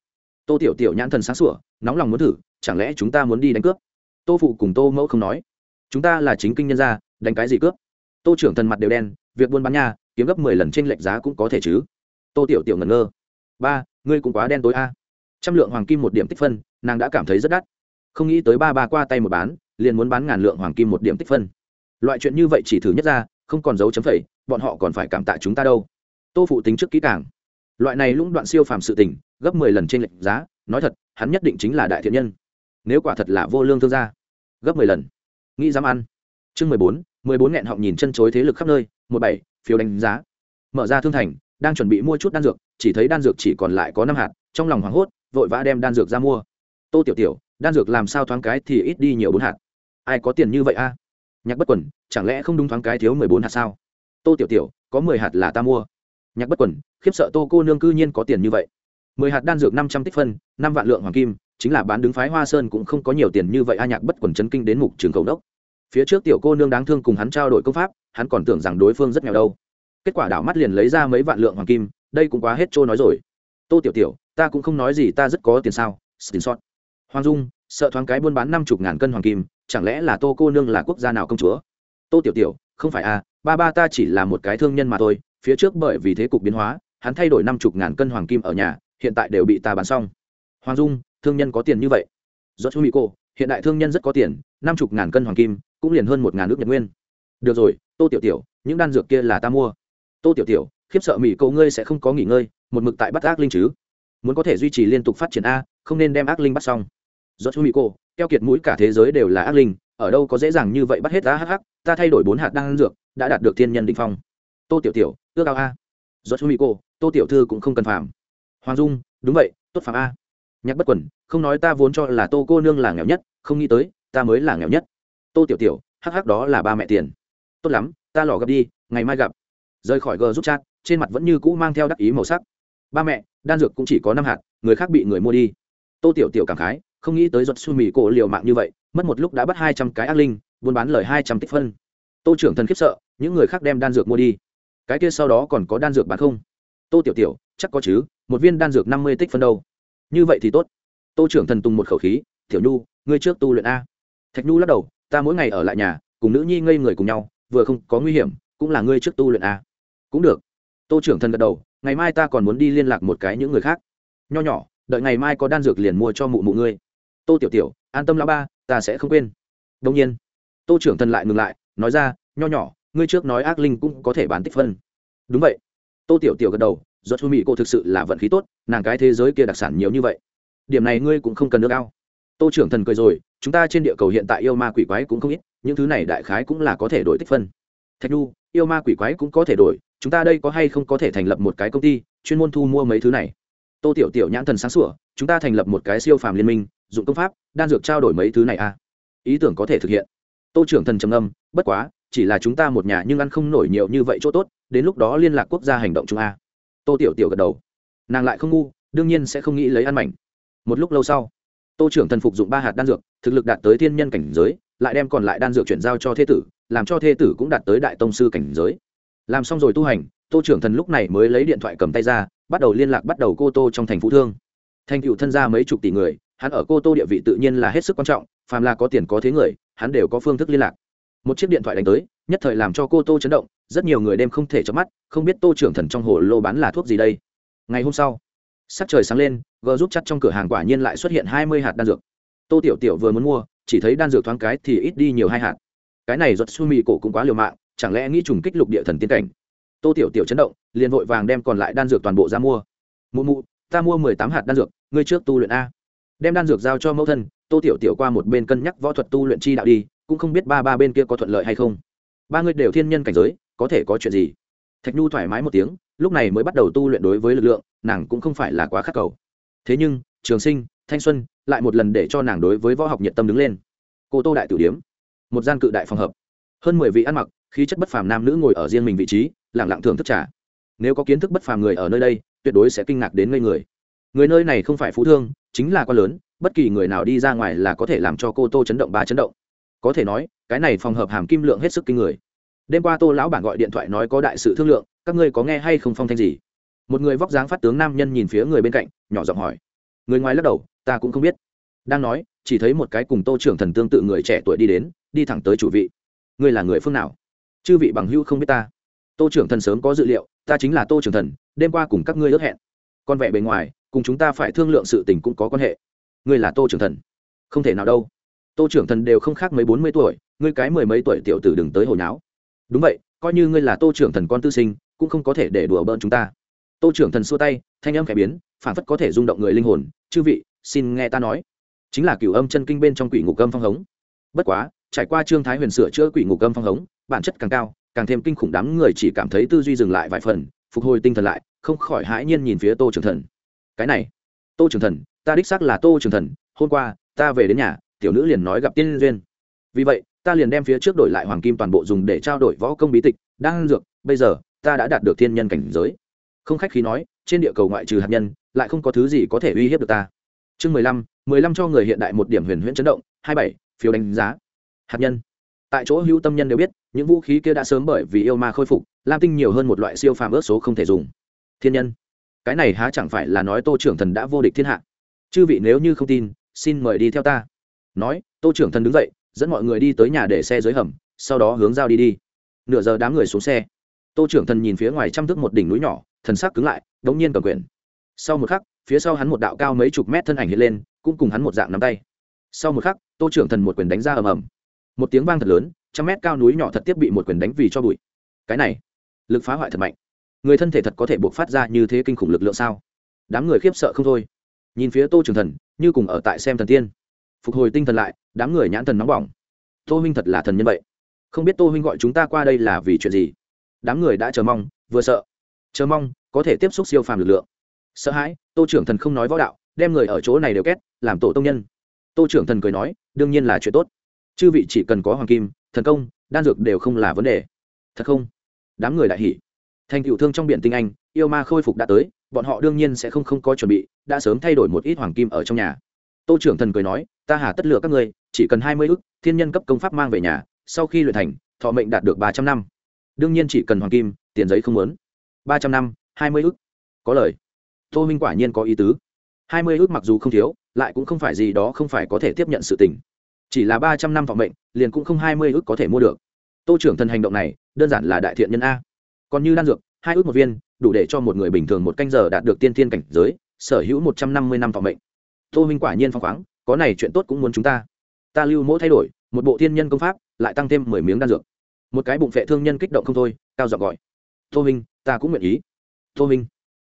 [SPEAKER 1] Tô tiểu tiểu nhãn thần sáng sủa, nóng lòng muốn thử, chẳng lẽ chúng ta muốn đi đánh cướp? Tô phụ cùng tô mẫu không nói. Chúng ta là chính kinh nhân gia, đánh cái gì cướp? Tô trưởng thần mặt đều đen, việc buôn bán nha kiếm gấp mười lần trên lệch giá cũng có thể chứ? Tô tiểu tiểu ngẩn ngơ. Ba, ngươi cũng quá đen tối a. Trăm lượng hoàng kim một điểm tích phân, nàng đã cảm thấy rất đắt. Không nghĩ tới ba ba qua tay một bán, liền muốn bán ngàn lượng hoàng kim một điểm tích phân. Loại chuyện như vậy chỉ thử nhất ra, không còn dấu chấm phẩy, bọn họ còn phải cảm tạ chúng ta đâu. Tô phụ tính trước kỹ càng loại này lũng đoạn siêu phàm sự tình, gấp mười lần trên lệnh giá, nói thật, hắn nhất định chính là đại thiện nhân. Nếu quả thật là vô lương thương gia, gấp mười lần. Nghĩ dám ăn. Chương mười bốn mười bốn nghẹn họng nhìn chân chối thế lực khắp nơi, một bảy, phiếu đánh giá. Mở ra thương thành, đang chuẩn bị mua chút đan dược, chỉ thấy đan dược chỉ còn lại có năm hạt, trong lòng hoảng hốt, vội vã đem đan dược ra mua. Tô tiểu tiểu, đan dược làm sao thoáng cái thì ít đi nhiều bốn hạt. Ai có tiền như vậy a? Nhạc bất quần, chẳng lẽ không đúng thoáng cái thiếu mười bốn hạt sao? Tô tiểu tiểu, có mười hạt là ta mua. Nhạc bất quần khiếp sợ tô cô nương cư nhiên có tiền như vậy. Mười hạt đan dược năm trăm tích phân, năm vạn lượng hoàng kim, chính là bán đứng phái hoa sơn cũng không có nhiều tiền như vậy, a nhạc bất quần chấn kinh đến mục trường cầu đốc. Phía trước tiểu cô nương đáng thương cùng hắn trao đổi công pháp, hắn còn tưởng rằng đối phương rất nghèo đâu. Kết quả đảo mắt liền lấy ra mấy vạn lượng hoàng kim, đây cũng quá hết trôi nói rồi. Tô tiểu tiểu, ta cũng không nói gì, ta rất có tiền sao? Tiền sót hoàng dung, sợ thoáng cái buôn bán năm chục ngàn cân hoàng kim, chẳng lẽ là tô cô nương là quốc gia nào công chúa? Tô tiểu tiểu, không phải à ba ba ta chỉ là một cái thương nhân mà thôi, phía trước bởi vì thế cục biến hóa hắn thay đổi năm chục ngàn cân hoàng kim ở nhà, hiện tại đều bị ta bán xong. Hoàng dung, thương nhân có tiền như vậy? Do chú mỹ cô, hiện đại thương nhân rất có tiền, năm chục ngàn cân hoàng kim, cũng liền hơn một ngàn nước nhật nguyên. Được rồi, tô tiểu tiểu, những đan dược kia là ta mua. Tô tiểu tiểu, khiếp sợ mỹ cô ngươi sẽ không có nghỉ ngơi, một mực tại bắt ác linh chứ? Muốn có thể duy trì liên tục phát triển a, không nên đem ác linh bắt xong. Do chú mỹ cô, keo kiệt mũi cả thế giới đều là ác linh, ở đâu có dễ dàng như vậy bắt hết ta hh ta thay đổi bốn hạt đan dược, đã đạt được thiên nhân định phong. Tô tiểu tiểu, ước ao a do chú mỹ cô tô tiểu thư cũng không cần phàm. Hoàng dung, đúng vậy, tốt phàm a. Nhắc bất quần không nói ta vốn cho là tô cô nương là nghèo nhất, không nghĩ tới, ta mới là nghèo nhất. Tô tiểu tiểu, hắc hắc đó là ba mẹ tiền. Tốt lắm, ta lò gặp đi, ngày mai gặp. Rời khỏi gờ giúp chat, trên mặt vẫn như cũ mang theo đắc ý màu sắc. Ba mẹ, đan dược cũng chỉ có năm hạt, người khác bị người mua đi. Tô tiểu tiểu cảm khái, không nghĩ tới giọt su mì cổ liều mạng như vậy, mất một lúc đã bắt hai trăm cái ác linh, buôn bán lời hai trăm tích phân. Tô trưởng thần khiếp sợ, những người khác đem đan dược mua đi cái kia sau đó còn có đan dược bán không? Tô tiểu tiểu, chắc có chứ, một viên đan dược năm mươi tích phân đâu. Như vậy thì tốt. Tô trưởng thần tung một khẩu khí, tiểu nhu, ngươi trước tu luyện a. Thạch nhu lắc đầu, ta mỗi ngày ở lại nhà, cùng nữ nhi ngây người cùng nhau, vừa không có nguy hiểm, cũng là ngươi trước tu luyện a. Cũng được. Tô trưởng thần gật đầu, ngày mai ta còn muốn đi liên lạc một cái những người khác. Nho nhỏ, đợi ngày mai có đan dược liền mua cho mụ mụ ngươi. Tô tiểu tiểu, an tâm lão ba, ta sẽ không quên. Đông nhiên, tô trưởng thần lại ngừng lại, nói ra, nho nhỏ ngươi trước nói ác linh cũng có thể bán tích phân. Đúng vậy. Tô tiểu tiểu gật đầu do chu mỹ cô thực sự là vận khí tốt, nàng cái thế giới kia đặc sản nhiều như vậy. Điểm này ngươi cũng không cần nước ao. Tô trưởng thần cười rồi, chúng ta trên địa cầu hiện tại yêu ma quỷ quái cũng không ít, những thứ này đại khái cũng là có thể đổi tích phân. Thạch nhu, yêu ma quỷ quái cũng có thể đổi, chúng ta đây có hay không có thể thành lập một cái công ty, chuyên môn thu mua mấy thứ này? Tô tiểu tiểu nhãn thần sáng sủa, chúng ta thành lập một cái siêu phàm liên minh, dụng công pháp, đan dược trao đổi mấy thứ này à? Ý tưởng có thể thực hiện. Tô trưởng thần trầm âm bất quá chỉ là chúng ta một nhà nhưng ăn không nổi nhiều như vậy chỗ tốt, đến lúc đó liên lạc quốc gia hành động chúng a. Tô tiểu tiểu gật đầu. Nàng lại không ngu, đương nhiên sẽ không nghĩ lấy ăn mảnh. Một lúc lâu sau, tô trưởng thần phục dụng ba hạt đan dược, thực lực đạt tới thiên nhân cảnh giới, lại đem còn lại đan dược chuyển giao cho thế tử, làm cho thế tử cũng đạt tới đại tông sư cảnh giới. Làm xong rồi tu hành, tô trưởng thần lúc này mới lấy điện thoại cầm tay ra, bắt đầu liên lạc bắt đầu cô tô trong thành phú thương. Thành cựu thân gia mấy chục tỷ người, hắn ở cô tô địa vị tự nhiên là hết sức quan trọng, phàm là có tiền có thế người, hắn đều có phương thức liên lạc một chiếc điện thoại đánh tới, nhất thời làm cho cô tô chấn động, rất nhiều người đêm không thể chớp mắt, không biết tô trưởng thần trong hồ lô bán là thuốc gì đây. Ngày hôm sau, sắc trời sáng lên, gờ giúp chặt trong cửa hàng quả nhiên lại xuất hiện hai mươi hạt đan dược. Tô tiểu tiểu vừa muốn mua, chỉ thấy đan dược thoáng cái thì ít đi nhiều hai hạt. Cái này giật su mì cổ cũng quá liều mạng, chẳng lẽ nghĩ trùng kích lục địa thần tiên cảnh? Tô tiểu tiểu chấn động, liền vội vàng đem còn lại đan dược toàn bộ ra mua. Mụ mụ, ta mua mười tám hạt đan dược, ngươi trước tu luyện a. Đem đan dược giao cho mẫu thân, tô tiểu tiểu qua một bên cân nhắc võ thuật tu luyện chi đạo đi cũng không biết ba ba bên kia có thuận lợi hay không. Ba người đều thiên nhân cảnh giới, có thể có chuyện gì? Thạch nhu thoải mái một tiếng, lúc này mới bắt đầu tu luyện đối với lực lượng, nàng cũng không phải là quá khắc cầu. Thế nhưng, trường sinh, thanh xuân lại một lần để cho nàng đối với võ học nhiệt tâm đứng lên. Cô tô đại tử điếm, một gian cự đại phòng hợp. Hơn mười vị ăn mặc, khí chất bất phàm nam nữ ngồi ở riêng mình vị trí lẳng lặng thưởng thức trà. Nếu có kiến thức bất phàm người ở nơi đây, tuyệt đối sẽ kinh ngạc đến ngây người. Người nơi này không phải phú thương, chính là con lớn, bất kỳ người nào đi ra ngoài là có thể làm cho cô tô chấn động ba chấn động có thể nói, cái này phòng hợp hàm kim lượng hết sức kinh người. Đêm qua tô lão bản gọi điện thoại nói có đại sự thương lượng, các ngươi có nghe hay không phong thanh gì? Một người vóc dáng phát tướng nam nhân nhìn phía người bên cạnh, nhỏ giọng hỏi. Người ngoài lắc đầu, ta cũng không biết. Đang nói, chỉ thấy một cái cùng tô trưởng thần tương tự người trẻ tuổi đi đến, đi thẳng tới chủ vị. Ngươi là người phương nào? Chư vị bằng hữu không biết ta. Tô trưởng thần sớm có dự liệu, ta chính là tô trưởng thần, đêm qua cùng các ngươi ước hẹn. Con vẽ bề ngoài, cùng chúng ta phải thương lượng sự tình cũng có quan hệ. Ngươi là tô trưởng thần. Không thể nào đâu tô trưởng thần đều không khác mấy bốn mươi tuổi, ngươi cái mười mấy tuổi tiểu tử đừng tới hồi nháo. Đúng vậy, coi như ngươi là tô trưởng thần con tư sinh, cũng không có thể để đùa bỡn chúng ta. Tô trưởng thần xua tay, thanh âm khẽ biến, phản phất có thể rung động người linh hồn. Chư vị, xin nghe ta nói. Chính là cửu âm chân kinh bên trong quỷ ngục âm phong hống. Bất quá, trải qua trương thái huyền sửa chữa quỷ ngục âm phong hống, bản chất càng cao, càng thêm kinh khủng đám người chỉ cảm thấy tư duy dừng lại vài phần, phục hồi tinh thần lại, không khỏi hãi nhiên nhìn phía tô trưởng thần. Cái này, tô trưởng thần, ta đích xác là tô trưởng thần, hôm qua, ta về đến nhà tiểu nữ liền nói gặp tiên duyên. Vì vậy, ta liền đem phía trước đổi lại hoàng kim toàn bộ dùng để trao đổi võ công bí tịch đang dược, bây giờ, ta đã đạt được thiên nhân cảnh giới. Không khách khí nói, trên địa cầu ngoại trừ hạt nhân, lại không có thứ gì có thể uy hiếp được ta. Chương mười lăm mười lăm cho người hiện đại một điểm huyền huyễn chấn động, hai bảy, phiếu đánh giá. Hạt nhân. Tại chỗ hữu tâm nhân đều biết, những vũ khí kia đã sớm bởi vì yêu ma khôi phục, lam tinh nhiều hơn một loại siêu phàm ớt số không thể dùng. Thiên nhân. Cái này há chẳng phải là nói tô trưởng thần đã vô địch thiên hạ. Chư vị nếu như không tin, xin mời đi theo ta nói, tô trưởng thần đứng dậy, dẫn mọi người đi tới nhà để xe dưới hầm, sau đó hướng giao đi đi. Nửa giờ đám người xuống xe. Tô trưởng thần nhìn phía ngoài trăm thước một đỉnh núi nhỏ, thần sắc cứng lại, đống nhiên cầm quyền. Sau một khắc, phía sau hắn một đạo cao mấy chục mét thân ảnh hiện lên, cũng cùng hắn một dạng nắm tay. Sau một khắc, tô trưởng thần một quyền đánh ra ầm ầm. Một tiếng vang thật lớn, trăm mét cao núi nhỏ thật tiếp bị một quyền đánh vì cho bụi. Cái này, lực phá hoại thật mạnh. Người thân thể thật có thể buộc phát ra như thế kinh khủng lực lượng sao? Đám người khiếp sợ không thôi. Nhìn phía tô trưởng thần như cùng ở tại xem thần tiên phục hồi tinh thần lại, đám người nhãn thần nóng bỏng. Tô huynh thật là thần nhân vậy. Không biết tô huynh gọi chúng ta qua đây là vì chuyện gì? Đám người đã chờ mong, vừa sợ. Chờ mong, có thể tiếp xúc siêu phàm lực lượng. Sợ hãi, tô trưởng thần không nói võ đạo, đem người ở chỗ này đều két, làm tổ tông nhân. Tô trưởng thần cười nói, đương nhiên là chuyện tốt. Chư vị chỉ cần có hoàng kim, thần công, đan dược đều không là vấn đề. Thật không? Đám người đại hỉ. Thành cựu thương trong biển tinh anh, yêu ma khôi phục đã tới, bọn họ đương nhiên sẽ không không có chuẩn bị, đã sớm thay đổi một ít hoàng kim ở trong nhà. Tô trưởng thần cười nói ta hà tất lựa các ngươi chỉ cần hai mươi ước, thiên nhân cấp công pháp mang về nhà sau khi luyện thành thọ mệnh đạt được ba trăm năm. Đương nhiên chỉ cần hoàng kim tiền giấy không muốn. Ba trăm năm hai mươi ước, có lời. Tô minh quả nhiên có ý tứ. Hai mươi ước mặc dù không thiếu lại cũng không phải gì đó không phải có thể tiếp nhận sự tình. Chỉ là ba trăm năm thọ mệnh liền cũng không hai mươi ước có thể mua được. Tô trưởng thần hành động này đơn giản là đại thiện nhân a. Còn như đan dược hai ước một viên đủ để cho một người bình thường một canh giờ đạt được tiên thiên cảnh giới sở hữu một trăm năm mươi năm thọ mệnh. Tô minh quả nhiên phong khoáng có này chuyện tốt cũng muốn chúng ta. Ta lưu mỗ thay đổi, một bộ thiên nhân công pháp, lại tăng thêm mười miếng đan dược. Một cái bụng phệ thương nhân kích động không thôi, cao giọng gọi. Tô minh ta cũng nguyện ý. Tô minh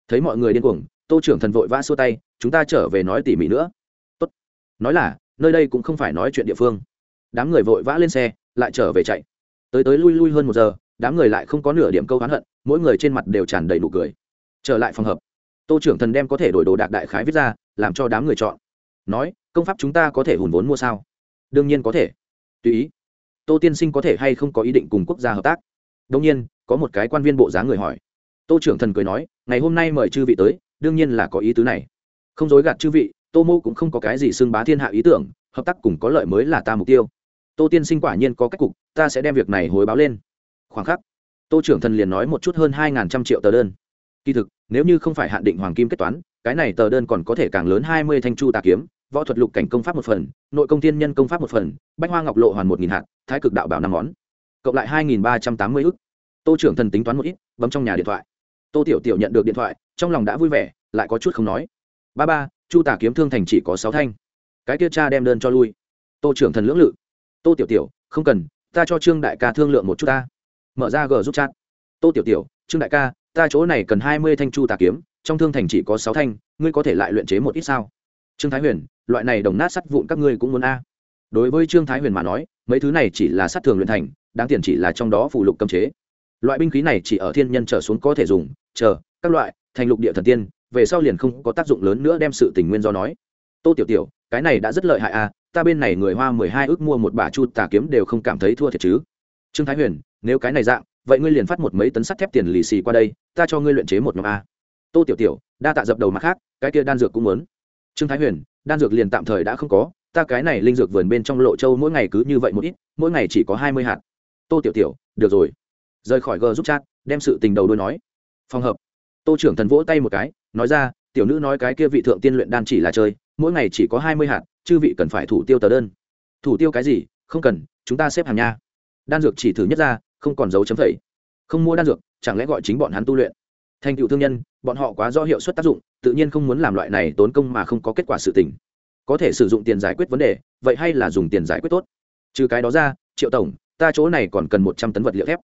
[SPEAKER 1] thấy mọi người điên cuồng, tô trưởng thần vội vã xua tay, chúng ta trở về nói tỉ mỉ nữa. Tốt. nói là, nơi đây cũng không phải nói chuyện địa phương. Đám người vội vã lên xe, lại trở về chạy. Tới tới lui lui hơn một giờ, đám người lại không có nửa điểm câu hán hận, mỗi người trên mặt đều tràn đầy nụ cười. Trở lại phòng hợp tô trưởng thần đem có thể đổi đồ đạc đại khái viết ra, làm cho đám người chọn nói, công pháp chúng ta có thể hùn vốn mua sao? Đương nhiên có thể. Tùy ý. Tô tiên sinh có thể hay không có ý định cùng quốc gia hợp tác? Đông nhiên, có một cái quan viên bộ giá người hỏi. Tô trưởng thần cười nói, ngày hôm nay mời chư vị tới, đương nhiên là có ý tứ này. Không dối gạt chư vị, tô mô cũng không có cái gì xưng bá thiên hạ ý tưởng, hợp tác cùng có lợi mới là ta mục tiêu. Tô tiên sinh quả nhiên có cách cục, ta sẽ đem việc này hối báo lên. Khoảng khắc, tô trưởng thần liền nói một chút hơn hai trăm triệu tờ đơn. Kỳ thực, nếu như không phải hạn định hoàng kim kết toán, cái này tờ đơn còn có thể càng lớn hai mươi thanh chu tà kiếm võ thuật lục cảnh công pháp một phần, nội công tiên nhân công pháp một phần, bách hoa ngọc lộ hoàn một nghìn hạt, thái cực đạo bảo năm món. Cộng lại hai nghìn ba trăm tám mươi ức. Tô trưởng thần tính toán một ít, bấm trong nhà điện thoại. Tô tiểu tiểu nhận được điện thoại, trong lòng đã vui vẻ, lại có chút không nói. Ba ba, chu tả kiếm thương thành chỉ có sáu thanh. Cái kia cha đem đơn cho lui. Tô trưởng thần lưỡng lự. Tô tiểu tiểu, không cần, ta cho trương đại ca thương lượng một chút ta. Mở ra g giúp chat. Tô tiểu tiểu, trương đại ca, ta chỗ này cần hai mươi thanh chu tà kiếm, trong thương thành chỉ có sáu thanh, ngươi có thể lại luyện chế một ít sao? Trương thái huyền loại này đồng nát sắt vụn các ngươi cũng muốn a. Đối với trương thái huyền mà nói, mấy thứ này chỉ là sắt thường luyện thành, đáng tiền chỉ là trong đó phụ lục cấm chế. Loại binh khí này chỉ ở thiên nhân trở xuống có thể dùng, chờ, các loại, thành lục địa thần tiên, về sau liền không có tác dụng lớn nữa đem sự tình nguyên do nói. Tô tiểu tiểu, cái này đã rất lợi hại à ta bên này người hoa mười hai ước mua một bả chu tà kiếm đều không cảm thấy thua thiệt chứ. Trương thái huyền, nếu cái này dạng, vậy ngươi liền phát một mấy tấn sắt thép tiền lì xì qua đây, ta cho ngươi luyện chế một nhóm a. Tô tiểu tiểu, đa tạ dập đầu mặt khác, cái kia đan dược cũng muốn. Trương thái huyền đan dược liền tạm thời đã không có, ta cái này linh dược vườn bên trong lộ châu mỗi ngày cứ như vậy một ít, mỗi ngày chỉ có hai mươi hạt. Tô tiểu tiểu, được rồi. Rời khỏi g giúp chat, đem sự tình đầu đôi nói. Phòng hợp, tô trưởng thần vỗ tay một cái, nói ra, tiểu nữ nói cái kia vị thượng tiên luyện đan chỉ là chơi, mỗi ngày chỉ có hai mươi hạt, chư vị cần phải thủ tiêu tờ đơn. Thủ tiêu cái gì? Không cần, chúng ta xếp hàng nha. Đan dược chỉ thử nhất ra, không còn dấu chấm phẩy. Không mua đan dược, chẳng lẽ gọi chính bọn hắn tu luyện? Thành tựu thương nhân, bọn họ quá do hiệu suất tác dụng, tự nhiên không muốn làm loại này tốn công mà không có kết quả sự tình. Có thể sử dụng tiền giải quyết vấn đề, vậy hay là dùng tiền giải quyết tốt? Trừ cái đó ra, triệu tổng, ta chỗ này còn cần một trăm tấn vật liệu thép.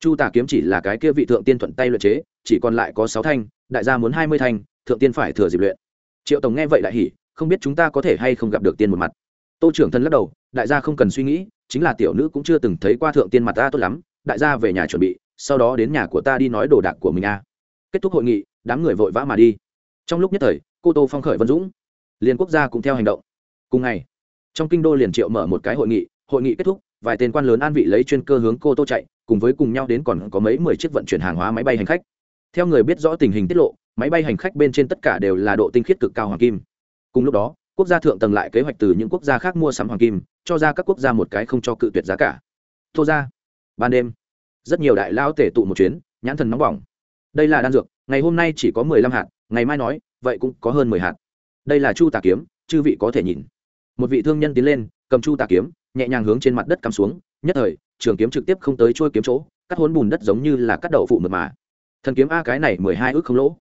[SPEAKER 1] Chu tả kiếm chỉ là cái kia vị thượng tiên thuận tay luyện chế, chỉ còn lại có sáu thanh, đại gia muốn hai mươi thanh, thượng tiên phải thừa dịp luyện. Triệu tổng nghe vậy đại hỉ, không biết chúng ta có thể hay không gặp được tiên một mặt. Tô trưởng thân lắc đầu, đại gia không cần suy nghĩ, chính là tiểu nữ cũng chưa từng thấy qua thượng tiên mặt ta tốt lắm, đại gia về nhà chuẩn bị, sau đó đến nhà của ta đi nói đồ đạc của mình a kết thúc hội nghị, đám người vội vã mà đi. Trong lúc nhất thời, cô tô phong khởi vân dũng, liền quốc gia cũng theo hành động. Cùng ngày, trong kinh đô liền triệu mở một cái hội nghị hội nghị kết thúc, vài tên quan lớn an vị lấy chuyên cơ hướng cô tô chạy, cùng với cùng nhau đến còn có mấy mười chiếc vận chuyển hàng hóa máy bay hành khách. Theo người biết rõ tình hình tiết lộ, máy bay hành khách bên trên tất cả đều là độ tinh khiết cực cao hoàng kim. Cùng lúc đó, quốc gia thượng tầng lại kế hoạch từ những quốc gia khác mua sắm hoàng kim, cho ra các quốc gia một cái không cho cự tuyệt giá cả. Thô ra, ban đêm, rất nhiều đại lao tể tụ một chuyến, nhãn thần nóng bỏng đây là đan dược, ngày hôm nay chỉ có mười lăm hạt, ngày mai nói, vậy cũng có hơn mười hạt. Đây là chu tà kiếm, chư vị có thể nhìn. Một vị thương nhân tiến lên, cầm chu tà kiếm, nhẹ nhàng hướng trên mặt đất cắm xuống, nhất thời, trường kiếm trực tiếp không tới trôi kiếm chỗ, cắt hốn bùn đất giống như là cắt đậu phụ mật mà. Thần kiếm a cái này mười hai ước không lỗ.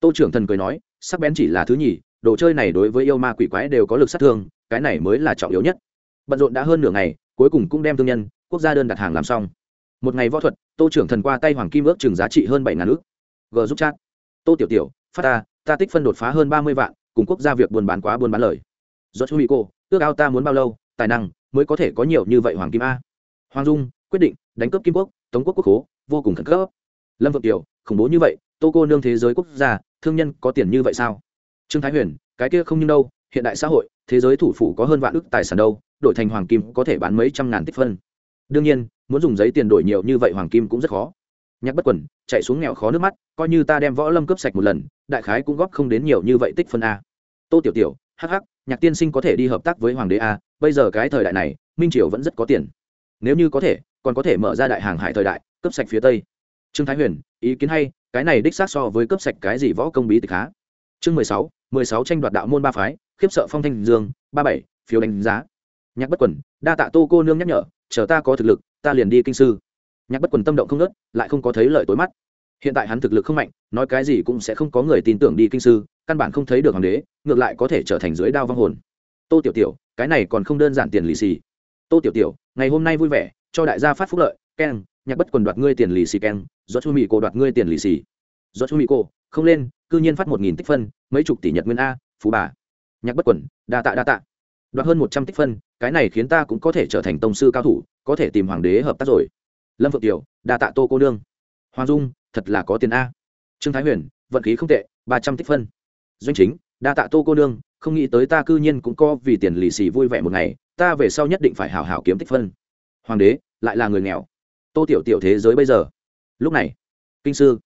[SPEAKER 1] Tô trưởng thần cười nói, sắc bén chỉ là thứ nhì, đồ chơi này đối với yêu ma quỷ quái đều có lực sát thương, cái này mới là trọng yếu nhất. Bận rộn đã hơn nửa ngày, cuối cùng cũng đem thương nhân, quốc gia đơn đặt hàng làm xong. Một ngày võ thuật, tô trưởng thần qua tay hoàng kim ước chừng giá trị hơn bảy ngàn ước g giúp chat. Tô tiểu tiểu, phát ta ta tích phân đột phá hơn ba mươi vạn, cùng quốc gia việc buôn bán quá buôn bán lời. Do chú mỹ cô, ước ao ta muốn bao lâu, tài năng mới có thể có nhiều như vậy hoàng kim a. Hoàng dung, quyết định, đánh cướp kim quốc, tống quốc quốc hố vô cùng khẩn cấp. Lâm vượng tiểu, khủng bố như vậy, tô cô nương thế giới quốc gia, thương nhân có tiền như vậy sao? Trương thái huyền, cái kia không như đâu, hiện đại xã hội, thế giới thủ phủ có hơn vạn ước tài sản đâu, đổi thành hoàng kim có thể bán mấy trăm ngàn tích phân. Đương nhiên, muốn dùng giấy tiền đổi nhiều như vậy hoàng kim cũng rất khó nhắc bất quần, chạy xuống nghèo khó nước mắt, coi như ta đem võ lâm cướp sạch một lần, đại khái cũng góp không đến nhiều như vậy tích phân a. Tô tiểu tiểu, hắc hắc, nhạc tiên sinh có thể đi hợp tác với hoàng đế a, bây giờ cái thời đại này, minh triều vẫn rất có tiền. Nếu như có thể, còn có thể mở ra đại hàng hải thời đại, cướp sạch phía tây. Trương thái huyền, ý kiến hay, cái này đích xác so với cướp sạch cái gì võ công bí tịch khá. Chương mười sáu mười sáu tranh đoạt đạo môn ba phái, khiếp sợ phong thanh dương, ba bảy, phiếu đánh giá. Nhạc bất quần, đa tạ tô cô nương nhắc nhở, chờ ta có thực lực, ta liền đi kinh sư nhạc bất quần tâm động không nớt, lại không có thấy lợi tối mắt. Hiện tại hắn thực lực không mạnh, nói cái gì cũng sẽ không có người tin tưởng đi kinh sư, căn bản không thấy được hoàng đế, ngược lại có thể trở thành dưới đao vong hồn. Tô tiểu tiểu, cái này còn không đơn giản tiền lì xì. Tô tiểu tiểu, ngày hôm nay vui vẻ, cho đại gia phát phúc lợi, keng, nhạc bất quần đoạt ngươi tiền lì xì keng, do chu mỹ cô đoạt ngươi tiền lì xì. Do chu mỹ cô, không lên, cư nhiên phát một nghìn tích phân, mấy chục tỷ nhật nguyên a, phú bà. Nhạc bất quần, đa tạ đa tạ. Đoạt hơn một trăm tích phân, cái này khiến ta cũng có thể trở thành tông sư cao thủ, có thể tìm hoàng đế hợp tác rồi lâm phượng tiểu, đa tạ tô cô đương hoàng dung, thật là có tiền a. Trương thái huyền, vận khí không tệ, ba trăm tích phân. Doanh chính, đa tạ tô cô nương, không nghĩ tới ta cư nhiên cũng có vì tiền lì xì vui vẻ một ngày, ta về sau nhất định phải hảo hảo kiếm tích phân. Hoàng đế, lại là người nghèo. Tô tiểu tiểu thế giới bây giờ. Lúc này, kinh sư,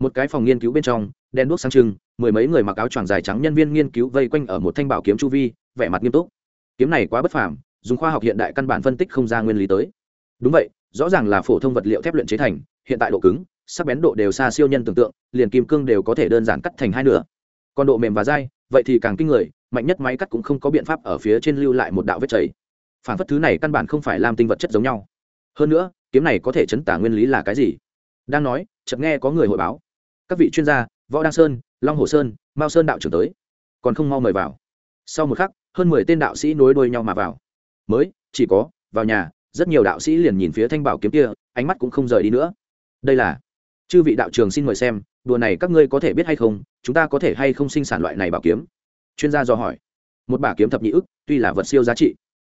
[SPEAKER 1] một cái phòng nghiên cứu bên trong đen đuốc sáng trưng, mười mấy người mặc áo choàng dài trắng nhân viên nghiên cứu vây quanh ở một thanh bảo kiếm chu vi, vẻ mặt nghiêm túc. Kiếm này quá bất phàm, dùng khoa học hiện đại căn bản phân tích không ra nguyên lý tới. Đúng vậy rõ ràng là phổ thông vật liệu thép luyện chế thành, hiện tại độ cứng, sắc bén độ đều xa siêu nhân tưởng tượng, liền kim cương đều có thể đơn giản cắt thành hai nửa. Còn độ mềm và dai, vậy thì càng kinh người, mạnh nhất máy cắt cũng không có biện pháp ở phía trên lưu lại một đạo vết chảy. Phản phất thứ này căn bản không phải làm tinh vật chất giống nhau. Hơn nữa, kiếm này có thể chấn tả nguyên lý là cái gì? Đang nói, chợt nghe có người hội báo. Các vị chuyên gia, võ đăng sơn, long hồ sơn, mao sơn đạo trưởng tới. Còn không mau mời vào. Sau một khắc, hơn mười tên đạo sĩ nối đuôi nhau mà vào. Mới, chỉ có, vào nhà rất nhiều đạo sĩ liền nhìn phía thanh bảo kiếm kia, ánh mắt cũng không rời đi nữa. Đây là, chư vị đạo trường xin mời xem, đùa này các ngươi có thể biết hay không, chúng ta có thể hay không sinh sản loại này bảo kiếm? Chuyên gia do hỏi. Một bả kiếm thập nhị ức, tuy là vật siêu giá trị,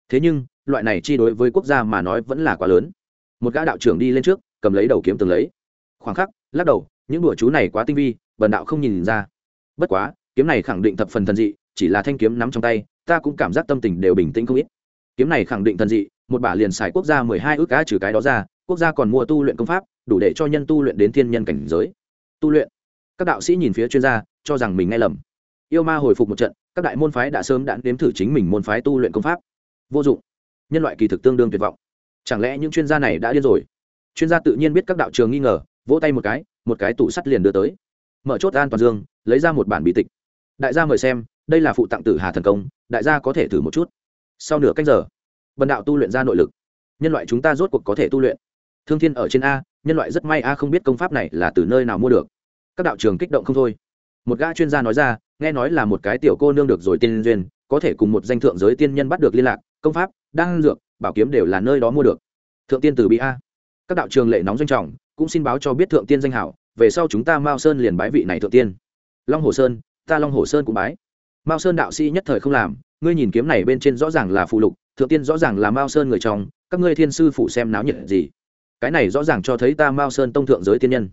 [SPEAKER 1] thế nhưng, loại này chi đối với quốc gia mà nói vẫn là quá lớn. Một gã đạo trưởng đi lên trước, cầm lấy đầu kiếm từng lấy. Khoảng khắc, lắc đầu, những đùa chú này quá tinh vi, bần đạo không nhìn ra. Bất quá, kiếm này khẳng định thập phần thần dị, chỉ là thanh kiếm nắm trong tay, ta cũng cảm giác tâm tình đều bình tĩnh không ít. Kiếm này khẳng định thần dị một bả liền xài quốc gia mười hai ước cá trừ cái đó ra, quốc gia còn mua tu luyện công pháp, đủ để cho nhân tu luyện đến thiên nhân cảnh giới. Tu luyện. Các đạo sĩ nhìn phía chuyên gia, cho rằng mình nghe lầm. Yêu ma hồi phục một trận, các đại môn phái đã sớm đã nếm thử chính mình môn phái tu luyện công pháp. Vô dụng. Nhân loại kỳ thực tương đương tuyệt vọng. Chẳng lẽ những chuyên gia này đã điên rồi? Chuyên gia tự nhiên biết các đạo trường nghi ngờ, vỗ tay một cái một cái tủ sắt liền đưa tới. Mở chốt an toàn dương, lấy ra một bản bí tịch. Đại gia mời xem, đây là phụ tặng tử hà thần công, đại gia có thể thử một chút. Sau nửa cách giờ bần đạo tu luyện ra nội lực. Nhân loại chúng ta rốt cuộc có thể tu luyện. Thương thiên ở trên a, nhân loại rất may a không biết công pháp này là từ nơi nào mua được. Các đạo trường kích động không thôi. Một gã chuyên gia nói ra, nghe nói là một cái tiểu cô nương được rồi tiên duyên, có thể cùng một danh thượng giới tiên nhân bắt được liên lạc, công pháp đăng dược, bảo kiếm đều là nơi đó mua được. Thượng tiên từ bị a. Các đạo trường lệ nóng doanh trọng, cũng xin báo cho biết thượng tiên danh hảo, về sau chúng ta mao sơn liền bái vị này thượng tiên. Long hồ sơn, ta long hồ sơn cũng bái. Mao sơn đạo sĩ nhất thời không làm ngươi nhìn kiếm này bên trên rõ ràng là phụ lục, thượng tiên rõ ràng là mao sơn người trong, các ngươi thiên sư phụ xem náo nhiệt gì? Cái này rõ ràng cho thấy ta mao sơn tông thượng giới tiên nhân.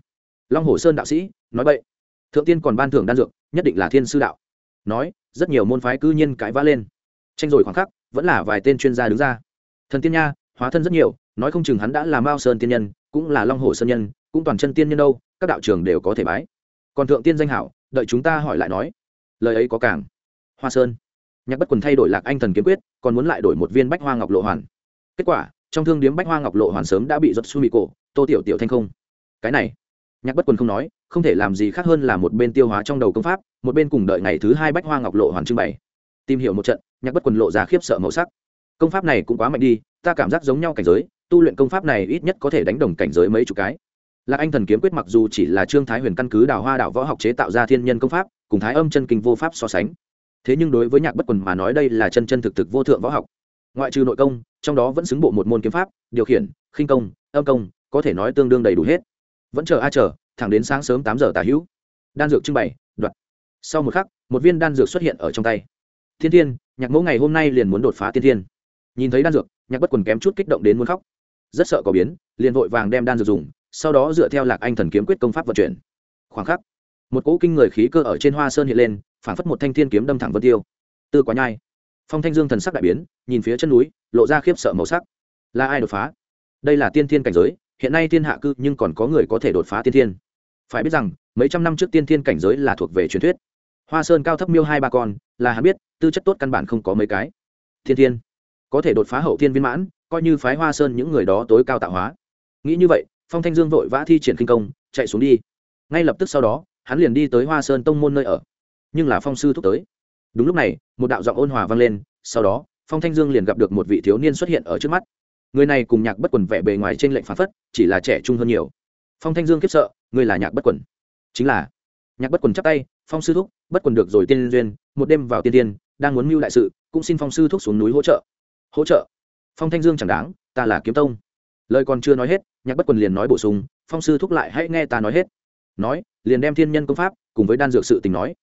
[SPEAKER 1] Long hồ sơn đạo sĩ, nói vậy thượng tiên còn ban thưởng đan dược, nhất định là thiên sư đạo. Nói, rất nhiều môn phái cư nhiên cãi vã lên. Tranh rồi khoảng khắc, vẫn là vài tên chuyên gia đứng ra. Thần tiên nha, hóa thân rất nhiều, nói không chừng hắn đã là mao sơn tiên nhân, cũng là long hồ sơn nhân, cũng toàn chân tiên nhân đâu, các đạo trường đều có thể bái. Còn thượng tiên danh hảo, đợi chúng ta hỏi lại nói. Lời ấy có càng. Hoa sơn nhạc bất quần thay đổi lạc anh thần kiếm quyết, còn muốn lại đổi một viên bách hoa ngọc lộ hoàn. Kết quả, trong thương điếm bách hoa ngọc lộ hoàn sớm đã bị giật su mì cổ tô tiểu tiểu thanh không. Cái này, nhạc bất quần không nói, không thể làm gì khác hơn là một bên tiêu hóa trong đầu công pháp, một bên cùng đợi ngày thứ hai bách hoa ngọc lộ hoàn trưng bày. Tìm hiểu một trận, nhạc bất quần lộ ra khiếp sợ màu sắc. Công pháp này cũng quá mạnh đi, ta cảm giác giống nhau cảnh giới, tu luyện công pháp này ít nhất có thể đánh đồng cảnh giới mấy chục cái. Lạc anh thần kiếm quyết mặc dù chỉ là trương thái huyền căn cứ đào hoa đạo võ học chế tạo ra thiên nhân công pháp, cùng thái âm chân kinh vô pháp so sánh thế nhưng đối với nhạc bất quần mà nói đây là chân chân thực thực vô thượng võ học. Ngoại trừ nội công, trong đó vẫn xứng bộ một môn kiếm pháp, điều khiển, khinh công, âm công, có thể nói tương đương đầy đủ hết. Vẫn chờ a chờ, thẳng đến sáng sớm tám giờ tả hữu. Đan dược trưng bày, đoạt. Sau một khắc, một viên đan dược xuất hiện ở trong tay. Thiên thiên, nhạc mẫu ngày hôm nay liền muốn đột phá tiên thiên. Nhìn thấy đan dược, nhạc bất quần kém chút kích động đến muốn khóc. Rất sợ có biến, liền vội vàng đem đan dược dùng, sau đó dựa theo lạc anh thần kiếm quyết công pháp vận chuyển. Khoảng khắc, một cỗ kinh người khí cơ ở trên hoa sơn hiện lên phản phất một thanh thiên kiếm đâm thẳng vân tiêu. Tư quá nhai. Phong thanh dương thần sắc đại biến, nhìn phía chân núi, lộ ra khiếp sợ màu sắc. Là ai đột phá? Đây là tiên thiên cảnh giới, hiện nay thiên hạ cư nhưng còn có người có thể đột phá tiên thiên. Phải biết rằng, mấy trăm năm trước tiên thiên cảnh giới là thuộc về truyền thuyết. Hoa sơn cao thấp miêu hai ba con, là hắn biết, tư chất tốt căn bản không có mấy cái. Thiên thiên. Có thể đột phá hậu thiên viên mãn, coi như phái hoa sơn những người đó tối cao tạo hóa. Nghĩ như vậy, phong thanh dương vội vã thi triển kinh công, chạy xuống đi. Ngay lập tức sau đó, hắn liền đi tới hoa sơn tông môn nơi ở nhưng là phong sư thúc tới. Đúng lúc này, một đạo giọng ôn hòa vang lên, sau đó, phong thanh dương liền gặp được một vị thiếu niên xuất hiện ở trước mắt. Người này cùng nhạc bất quần vẻ bề ngoài trên lệnh phán phất, chỉ là trẻ trung hơn nhiều. Phong thanh dương kiếp sợ, người là nhạc bất quần. Chính là, nhạc bất quần chắp tay, phong sư thúc, bất quần được rồi tiên duyên, một đêm vào tiên tiên, đang muốn mưu đại sự, cũng xin phong sư thúc xuống núi hỗ trợ. Hỗ trợ? Phong thanh dương chẳng đáng, ta là kiếm tông. Lời còn chưa nói hết, nhạc bất quần liền nói bổ sung, phong sư thúc lại hãy nghe ta nói hết. Nói, liền đem thiên nhân công pháp cùng với đan dược sự tình nói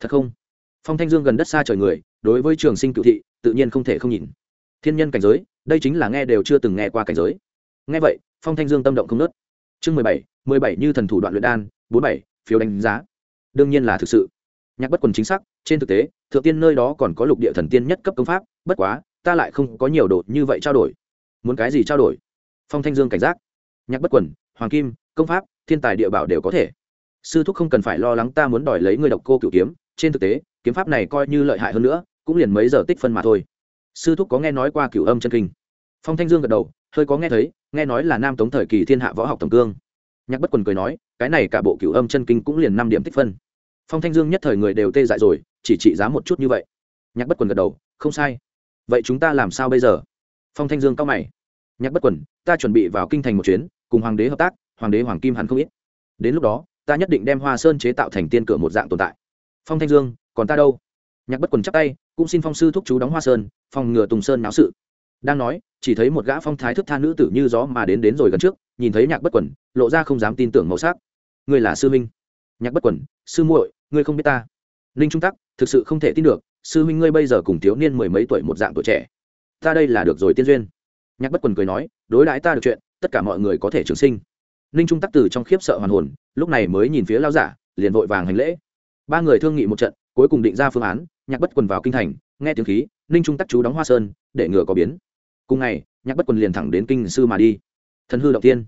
[SPEAKER 1] thật không? Phong thanh dương gần đất xa trời người, đối với trường sinh cựu thị, tự nhiên không thể không nhìn. Thiên nhân cảnh giới, đây chính là nghe đều chưa từng nghe qua cảnh giới. Nghe vậy, phong thanh dương tâm động không nớt. Chương mười bảy mười bảy như thần thủ đoạn luyện đan, bốn bảy, phiếu đánh giá. Đương nhiên là thực sự. Nhạc bất quần chính xác, trên thực tế, thượng tiên nơi đó còn có lục địa thần tiên nhất cấp công pháp, bất quá, ta lại không có nhiều đồ như vậy trao đổi. Muốn cái gì trao đổi? Phong thanh dương cảnh giác. Nhạc bất quần, hoàng kim, công pháp, thiên tài địa bảo đều có thể. Sư thúc không cần phải lo lắng ta muốn đòi lấy ngươi độc cô cửu kiếm trên thực tế, kiếm pháp này coi như lợi hại hơn nữa, cũng liền mấy giờ tích phân mà thôi. Sư thúc có nghe nói qua cửu âm chân kinh? Phong thanh dương gật đầu, hơi có nghe thấy, nghe nói là nam tống thời kỳ thiên hạ võ học tổng cương. Nhạc bất quần cười nói, cái này cả bộ cửu âm chân kinh cũng liền năm điểm tích phân. Phong thanh dương nhất thời người đều tê dại rồi, chỉ trị giá một chút như vậy. Nhạc bất quần gật đầu, không sai. Vậy chúng ta làm sao bây giờ? Phong thanh dương cao mày. Nhạc bất quần, ta chuẩn bị vào kinh thành một chuyến, cùng hoàng đế hợp tác, hoàng đế hoàng kim hẳn không ít. Đến lúc đó, ta nhất định đem hoa sơn chế tạo thành tiên cửa một dạng tồn tại phong thanh dương, còn ta đâu? Nhạc bất quần chắp tay, cũng xin phong sư thúc chú đóng hoa sơn, phòng ngừa tùng sơn náo sự. Đang nói, chỉ thấy một gã phong thái thức tha nữ tử như gió mà đến đến rồi gần trước, nhìn thấy nhạc bất quần, lộ ra không dám tin tưởng màu sắc. Ngươi là sư minh nhạc bất quần, sư muội, ngươi không biết ta. Ninh trung tắc, thực sự không thể tin được, sư Minh ngươi bây giờ cùng thiếu niên mười mấy tuổi một dạng tuổi trẻ. Ta đây là được rồi tiên duyên. Nhạc bất quần cười nói, đối đãi ta được chuyện, tất cả mọi người có thể trường sinh. Ninh trung tắc từ trong khiếp sợ hoàn hồn, lúc này mới nhìn phía lao giả, liền vội vàng hành lễ ba người thương nghị một trận, cuối cùng định ra phương án, nhạc bất quần vào kinh thành, nghe tiếng khí, ninh trung tắc chú đóng hoa sơn, để ngừa có biến. Cùng ngày, nhạc bất quần liền thẳng đến kinh sư mà đi. Thần hư động tiên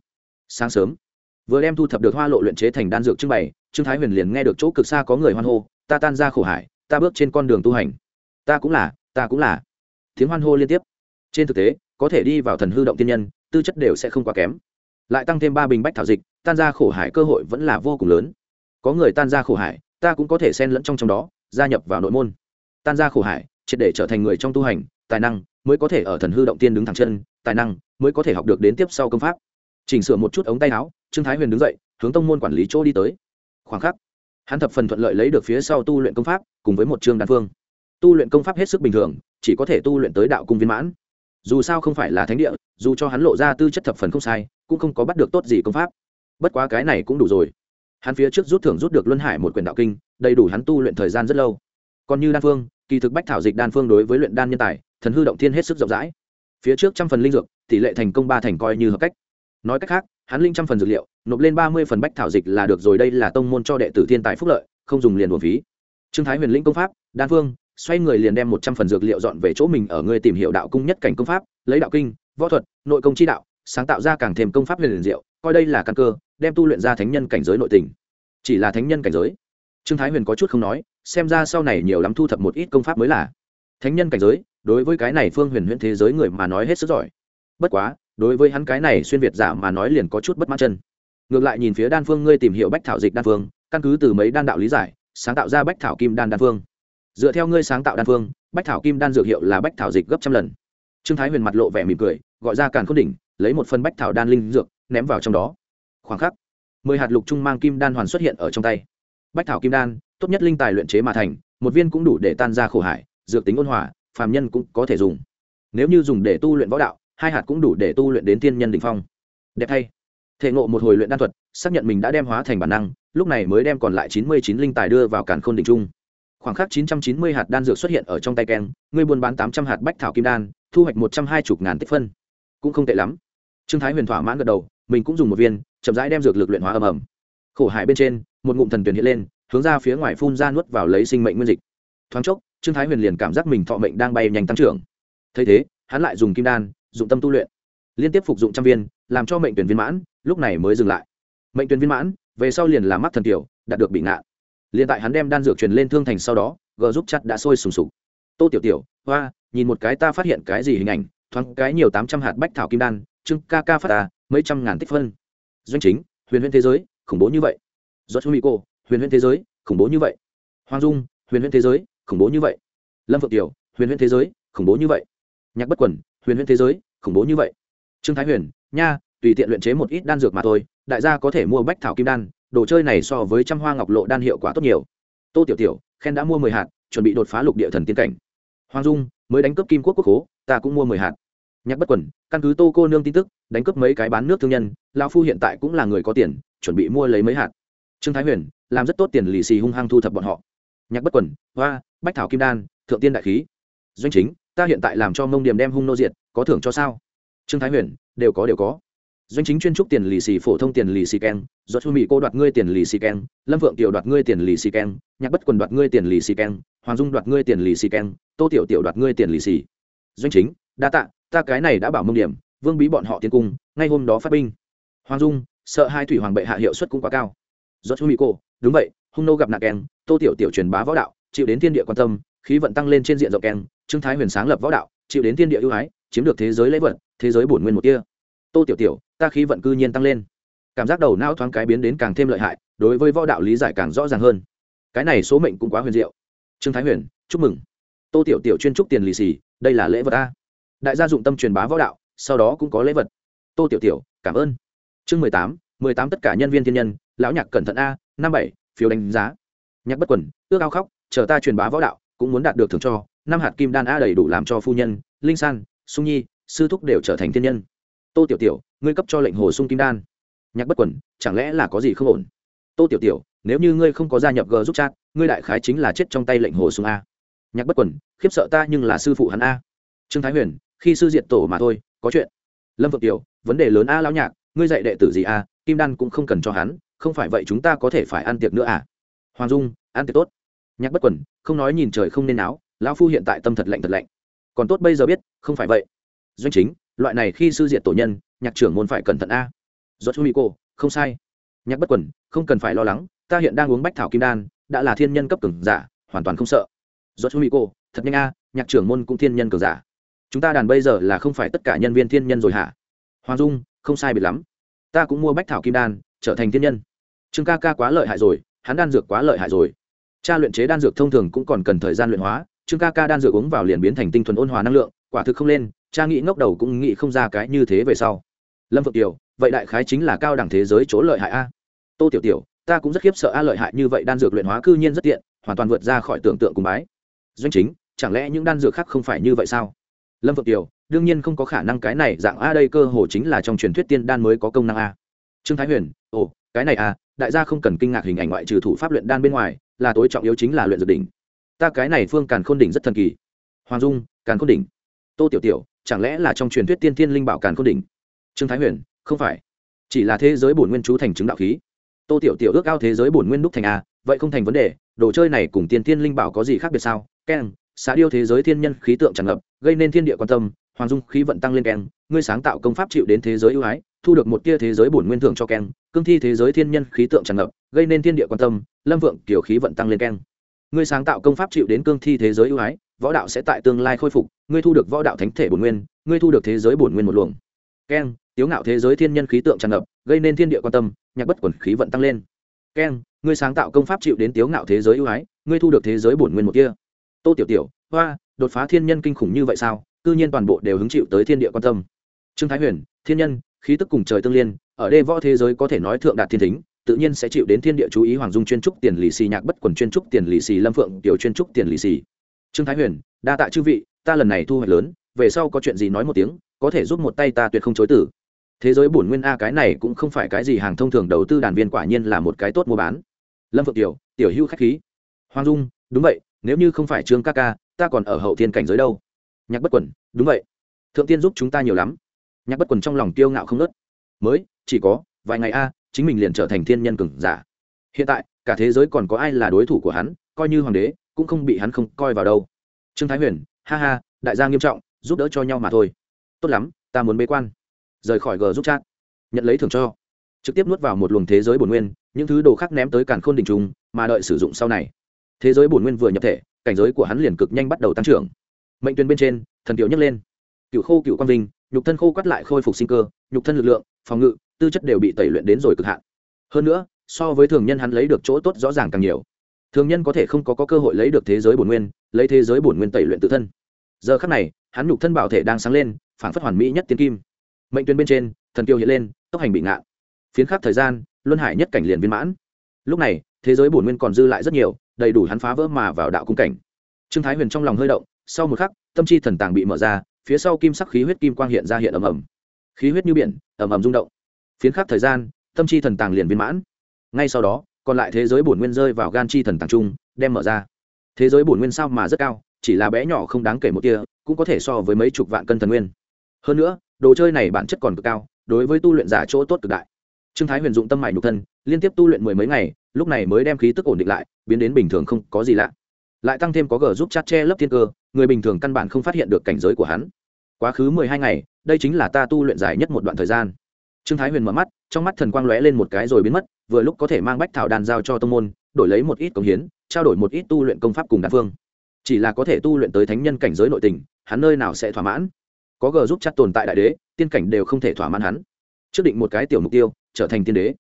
[SPEAKER 1] sáng sớm, vừa đem thu thập được hoa lộ luyện chế thành đan dược trưng bày, trương thái huyền liền nghe được chỗ cực xa có người hoan hô, ta tan ra khổ hải, ta bước trên con đường tu hành. Ta cũng là, ta cũng là. Tiếng hoan hô liên tiếp. Trên thực tế, có thể đi vào thần hư động tiên nhân, tư chất đều sẽ không quá kém. Lại tăng thêm ba bình bách thảo dịch, tan ra khổ hải cơ hội vẫn là vô cùng lớn. Có người tan ra khổ hải ta cũng có thể xen lẫn trong trong đó, gia nhập vào nội môn. Tan ra khổ hải, triệt để trở thành người trong tu hành, tài năng mới có thể ở thần hư động tiên đứng thẳng chân, tài năng mới có thể học được đến tiếp sau công pháp. Chỉnh sửa một chút ống tay áo, trương thái huyền đứng dậy, hướng tông môn quản lý chỗ đi tới. Khoảng khắc, hắn thập phần thuận lợi lấy được phía sau tu luyện công pháp, cùng với một chương đan phương. Tu luyện công pháp hết sức bình thường, chỉ có thể tu luyện tới đạo cung viên mãn. Dù sao không phải là thánh địa, dù cho hắn lộ ra tư chất thập phần không sai, cũng không có bắt được tốt gì công pháp. Bất quá cái này cũng đủ rồi hắn phía trước rút thưởng rút được luân hải một quyển đạo kinh, đầy đủ hắn tu luyện thời gian rất lâu. Còn như đan phương, kỳ thực bách thảo dịch đan phương đối với luyện đan nhân tài, thần hư động thiên hết sức rộng rãi. Phía trước trăm phần linh dược, tỷ lệ thành công ba thành coi như hợp cách. Nói cách khác, hắn linh trăm phần dược liệu, nộp lên ba mươi phần bách thảo dịch là được rồi, đây là tông môn cho đệ tử thiên tài phúc lợi, không dùng liền buồn phí. Trương thái huyền linh công pháp, đan phương, xoay người liền đem một trăm phần dược liệu dọn về chỗ mình ở người tìm hiểu đạo cung nhất cảnh công pháp, lấy đạo kinh, võ thuật, nội công chi đạo sáng tạo ra càng thêm công pháp huyền diệu, coi đây là căn cơ, đem tu luyện ra thánh nhân cảnh giới nội tình. Chỉ là thánh nhân cảnh giới. Trương thái huyền có chút không nói, xem ra sau này nhiều lắm thu thập một ít công pháp mới là. Thánh nhân cảnh giới, đối với cái này phương huyền Huyền thế giới người mà nói hết sức giỏi. Bất quá, đối với hắn cái này xuyên việt giả mà nói liền có chút bất mãn chân. Ngược lại nhìn phía đan phương ngươi tìm hiểu bách thảo dịch đan phương, căn cứ từ mấy đan đạo lý giải, sáng tạo ra bách thảo kim đan đan phương. Dựa theo ngươi sáng tạo đan phương, bách thảo kim đan dược hiệu là bách thảo dịch gấp trăm lần. Trương thái huyền mặt lộ vẻ mỉm cười, gọi ra càn khôn đỉnh lấy một phần bách thảo đan linh dược, ném vào trong đó. Khoảng khắc, mười hạt lục trung mang kim đan hoàn xuất hiện ở trong tay. Bách thảo kim đan, tốt nhất linh tài luyện chế mà thành, một viên cũng đủ để tan ra khổ hải, dược tính ôn hòa, phàm nhân cũng có thể dùng. Nếu như dùng để tu luyện võ đạo, hai hạt cũng đủ để tu luyện đến tiên nhân đ ỉ n h phong. Đẹp thay. Thể ngộ một hồi luyện đan thuật, xác nhận mình đã đem hóa thành bản năng, lúc này mới đem còn lại chín mươi chín linh tài đưa vào cản khôn đình trung. Khoảng khắc chín trăm chín mươi hạt đan dược xuất hiện ở trong tay keng, ngươi buôn bán tám trăm hạt bách thảo kim đan, thu hoạch một trăm hai mươi ngàn tích phân. Cũng không tệ lắm trương thái huyền thỏa mãn gật đầu, mình cũng dùng một viên, chậm rãi đem dược lực luyện hóa ầm ầm. Khổ hải bên trên, một ngụm thần tuyển hiện lên, hướng ra phía ngoài phun ra nuốt vào lấy sinh mệnh nguyên dịch. Thoáng chốc, trương thái huyền liền cảm giác mình thọ mệnh đang bay nhanh tăng trưởng. Thấy thế, hắn lại dùng kim đan, dụng tâm tu luyện. Liên tiếp phục dụng trăm viên, làm cho mệnh tuyển viên mãn, lúc này mới dừng lại. Mệnh tuyển viên mãn, về sau liền làm mắc thần tiểu, đạt được bị ngạn liền tại hắn đem đan dược truyền lên thương thành sau đó, gờ giúp chặt đã sôi sùng sục. Tô tiểu tiểu, hoa, nhìn một cái ta phát hiện cái gì hình ảnh, thoáng cái nhiều tám trăm hạt bách thảo kim đan Trương ca ca phát ta, mấy trăm ngàn tích phân. Doanh chính, huyền huyền thế giới, khủng bố như vậy. Do chu mỹ cô, huyền huyền thế giới, khủng bố như vậy. Hoàng dung, huyền huyền thế giới, khủng bố như vậy. Lâm phượng tiểu, huyền huyền thế giới, khủng bố như vậy. Nhạc bất quần, huyền huyền thế giới, khủng bố như vậy. Trương thái huyền, nha, tùy tiện luyện chế một ít đan dược mà thôi, đại gia có thể mua bách thảo kim đan, đồ chơi này so với trăm hoa ngọc lộ đan hiệu quả tốt nhiều. Tô tiểu tiểu, khen đã mua mười hạt, chuẩn bị đột phá lục địa thần tiên cảnh. Hoàng dung, mới đánh cướp kim quốc quốc hố ta cũng mua mười hạt nhạc bất quần, căn cứ tô cô nương tin tức, đánh cướp mấy cái bán nước thương nhân lao phu hiện tại cũng là người có tiền, chuẩn bị mua lấy mấy hạt. Trương thái huyền, làm rất tốt tiền lì xì hung hăng thu thập bọn họ. Nhạc bất quần, hoa, bách thảo kim đan, thượng tiên đại khí. Doanh chính, ta hiện tại làm cho mông điểm đem hung nô diệt, có thưởng cho sao? Trương thái huyền, đều có đều có. Doanh chính chuyên trúc tiền lì xì phổ thông tiền lì xì keng, do chu mỹ cô đoạt ngươi tiền lì xì keng, lâm vượng tiểu đoạt ngươi tiền lì xì keng, nhạc bất quần đoạt ngươi tiền lì xì keng, hoàng dung đoạt ngươi tiền lì xì keng, tô tiểu tiểu đoạt ngươi tiền lì xì. Doanh chính, đa tạ ta cái này đã bảo mông điểm, vương bí bọn họ tiến cung, ngay hôm đó phát binh. Hoàng dung, sợ hai thủy hoàng bệ hạ hiệu suất cũng quá cao. Do chú mỹ cô đúng vậy, hung nô gặp nạn keng, tô tiểu tiểu truyền bá võ đạo, chịu đến thiên địa quan tâm, khí vận tăng lên trên diện rộng keng, trương thái huyền sáng lập võ đạo, chịu đến thiên địa ưu ái, chiếm được thế giới lễ vật, thế giới bổn nguyên một kia. Tô tiểu tiểu, ta khí vận cư nhiên tăng lên. Cảm giác đầu não thoáng cái biến đến càng thêm lợi hại, đối với võ đạo lý giải càng rõ ràng hơn. Cái này số mệnh cũng quá huyền diệu. Trương thái huyền, chúc mừng. Tô tiểu tiểu chuyên trúc tiền lì xì, đây là lễ vật a đại gia dụng tâm truyền bá võ đạo, sau đó cũng có lễ vật. Tô tiểu tiểu, cảm ơn. Chương mười tám mười tám tất cả nhân viên thiên nhân, lão nhạc cẩn thận a, năm bảy, phiếu đánh giá. Nhạc bất quần, ước ao khóc, chờ ta truyền bá võ đạo, cũng muốn đạt được thưởng cho. Năm hạt kim đan a đầy đủ làm cho phu nhân, linh san, sung nhi, sư thúc đều trở thành thiên nhân. Tô tiểu tiểu, ngươi cấp cho lệnh hồ sung kim đan. Nhạc bất quần, chẳng lẽ là có gì không ổn? Tô tiểu tiểu, nếu như ngươi không có gia nhập g giúp chat, ngươi đại khái chính là chết trong tay lệnh hồ sung a. Nhạc bất quần, khiếp sợ ta nhưng là sư phụ hắn a. Trương thái huyền khi sư diệt tổ mà thôi, có chuyện. Lâm vượng tiểu vấn đề lớn a, lão nhạc, ngươi dạy đệ tử gì a? Kim đan cũng không cần cho hắn, không phải vậy chúng ta có thể phải ăn tiệc nữa à? Hoàng dung, ăn tiệc tốt. Nhạc bất quần, không nói nhìn trời không nên áo lão phu hiện tại tâm thật lạnh thật lạnh. Còn tốt bây giờ biết, không phải vậy. Doanh chính, loại này khi sư diệt tổ nhân, nhạc trưởng môn phải cẩn thận a. Do chú mỹ cô, không sai. Nhạc bất quần, không cần phải lo lắng, ta hiện đang uống bách thảo kim đan, đã là thiên nhân cấp cường giả, hoàn toàn không sợ. Do chú mỹ cô, thật nhanh a, nhạc trưởng môn cũng thiên nhân cường giả chúng ta đàn bây giờ là không phải tất cả nhân viên thiên nhân rồi hả? Hoàng dung, không sai biệt lắm. Ta cũng mua bách thảo kim đan, trở thành thiên nhân. Trương ca ca quá lợi hại rồi, hắn đan dược quá lợi hại rồi. Cha luyện chế đan dược thông thường cũng còn cần thời gian luyện hóa, trương ca ca đan dược uống vào liền biến thành tinh thuần ôn hòa năng lượng, quả thực không lên, cha nghĩ ngốc đầu cũng nghĩ không ra cái như thế về sau. Lâm phượng tiểu, vậy đại khái chính là cao đẳng thế giới chỗ lợi hại a. Tô tiểu tiểu, ta cũng rất khiếp sợ a lợi hại như vậy đan dược luyện hóa cư nhiên rất tiện, hoàn toàn vượt ra khỏi tưởng tượng cùng bái. Doanh chính, chẳng lẽ những đan dược khác không phải như vậy sao? Lâm phượng tiểu đương nhiên không có khả năng cái này dạng a đây cơ hồ chính là trong truyền thuyết tiên đan mới có công năng a. Trương thái huyền, ồ, cái này a đại gia không cần kinh ngạc hình ảnh ngoại trừ thủ pháp luyện đan bên ngoài, là tối trọng yếu chính là luyện dược đỉnh. Ta cái này phương càn khôn đỉnh rất thần kỳ. Hoàng dung, càn khôn đỉnh. Tô tiểu tiểu, chẳng lẽ là trong truyền thuyết tiên thiên linh bảo càn khôn đỉnh? Trương thái huyền, không phải. Chỉ là thế giới bổn nguyên chú thành chứng đạo khí. Tô tiểu tiểu ước ao thế giới bổn nguyên đúc thành a, vậy không thành vấn đề, đồ chơi này cùng tiên thiên linh bảo có gì khác biệt sao? Keng xã điêu thế giới thiên nhân khí tượng tràn ngập gây nên thiên địa quan tâm, hoàng dung khí vận tăng lên keng, ngươi sáng tạo công pháp chịu đến thế giới ưu ái, thu được một tia thế giới bổn nguyên thưởng cho keng, cương thi thế giới thiên nhân khí tượng tràn ngập, gây nên thiên địa quan tâm, lâm vượng kiểu khí vận tăng lên keng. Ngươi sáng tạo công pháp chịu đến cương thi thế giới ưu ái, võ đạo sẽ tại tương lai khôi phục, ngươi thu được võ đạo thánh thể bổn nguyên, ngươi thu được thế giới bổn nguyên một luồng. Keng, tiếu ngạo thế giới thiên nhân khí tượng tràn ngập, gây nên thiên địa quan tâm, nhạc bất quần khí vận tăng lên. Keng, ngươi sáng tạo công pháp chịu đến tiếu ngạo thế giới ưu ái, ngươi thu được thế giới bổn nguyên một kia tô tiểu tiểu, hoa đột phá thiên nhân kinh khủng như vậy sao? Cư nhiên toàn bộ đều hứng chịu tới thiên địa quan tâm. Trương thái huyền, thiên nhân, khí tức cùng trời tương liên, ở đây võ thế giới có thể nói thượng đạt thiên thính, tự nhiên sẽ chịu đến thiên địa chú ý hoàng dung chuyên trúc tiền lì xì, nhạc bất quần chuyên trúc tiền lì xì, lâm phượng tiểu chuyên trúc tiền lì xì. Trương thái huyền, đa tạ chư vị, ta lần này thu hoạch lớn, về sau có chuyện gì nói một tiếng, có thể giúp một tay ta tuyệt không chối tử thế giới bổn nguyên a cái này cũng không phải cái gì hàng thông thường, đầu tư đàn viên quả nhiên là một cái tốt mua bán. Lâm phượng tiểu tiểu hưu khách khí. Hoàng dung, đúng vậy, nếu như không phải trương ca ca ta còn ở hậu thiên cảnh giới đâu. Nhạc bất quần, đúng vậy. Thượng tiên giúp chúng ta nhiều lắm. Nhạc bất quần trong lòng kiêu ngạo không nớt mới, chỉ có vài ngày a, chính mình liền trở thành thiên nhân cường giả. Hiện tại, cả thế giới còn có ai là đối thủ của hắn, coi như hoàng đế, cũng không bị hắn không coi vào đâu. Trương thái huyền, ha ha, đại gia nghiêm trọng, giúp đỡ cho nhau mà thôi. Tốt lắm, ta muốn bế quan. Rời khỏi g giúp chat. Nhận lấy thưởng cho. Trực tiếp nuốt vào một luồng thế giới bổn nguyên, những thứ đồ khác ném tới càn khôn đình trùng, mà đợi sử dụng sau này. Thế giới bổn nguyên vừa nhập thể cảnh giới của hắn liền cực nhanh bắt đầu tăng trưởng. Mệnh tuyến bên trên thần tiểu nhấc lên. Cựu khô cựu quang vinh nhục thân khô quắt lại khôi phục sinh cơ nhục thân lực lượng phòng ngự tư chất đều bị tẩy luyện đến rồi cực hạn. Hơn nữa so với thường nhân hắn lấy được chỗ tốt rõ ràng càng nhiều. Thường nhân có thể không có, có cơ hội lấy được thế giới bổn nguyên lấy thế giới bổn nguyên tẩy luyện tự thân. Giờ khắc này hắn nhục thân bảo thể đang sáng lên phản phất hoàn mỹ nhất tiên kim. Mệnh tuyến bên trên thần kiều hiện lên tốc hành bị ngạn. Phiến khắc thời gian luân hải nhất cảnh liền viên mãn. Lúc này thế giới bổn nguyên còn dư lại rất nhiều đầy đủ hắn phá vỡ mà vào đạo cung cảnh. Trương thái huyền trong lòng hơi động, sau một khắc, tâm chi thần tàng bị mở ra, phía sau kim sắc khí huyết kim quang hiện ra hiện ầm ầm. Khí huyết như biển, ầm ầm rung động. Phiến khắc thời gian, tâm chi thần tàng liền viên mãn. Ngay sau đó, còn lại thế giới bổn nguyên rơi vào gan chi thần tàng trung, đem mở ra. Thế giới bổn nguyên sao mà rất cao, chỉ là bé nhỏ không đáng kể một tia, cũng có thể so với mấy chục vạn cân thần nguyên. Hơn nữa, đồ chơi này bản chất còn cực cao, đối với tu luyện giả chỗ tốt cực đại trương thái huyền dụng tâm mại nhục thân, liên tiếp tu luyện mười mấy ngày, lúc này mới đem khí tức ổn định lại, biến đến bình thường không có gì lạ. Lại tăng thêm có gờ giúp chát che lấp thiên cơ, người bình thường căn bản không phát hiện được cảnh giới của hắn. Quá khứ mười hai ngày, đây chính là ta tu luyện dài nhất một đoạn thời gian. Trương thái huyền mở mắt, trong mắt thần quang lóe lên một cái rồi biến mất, vừa lúc có thể mang bách thảo đàn giao cho tông môn, đổi lấy một ít công hiến, trao đổi một ít tu luyện công pháp cùng đan phương. Chỉ là có thể tu luyện tới thánh nhân cảnh giới nội tình, hắn nơi nào sẽ thỏa mãn? Có gờ giúp chặt tồn tại đại đế, tiên cảnh đều không thể thỏa mãn hắn. Trước định một cái tiểu mục tiêu trở thành tiên đế.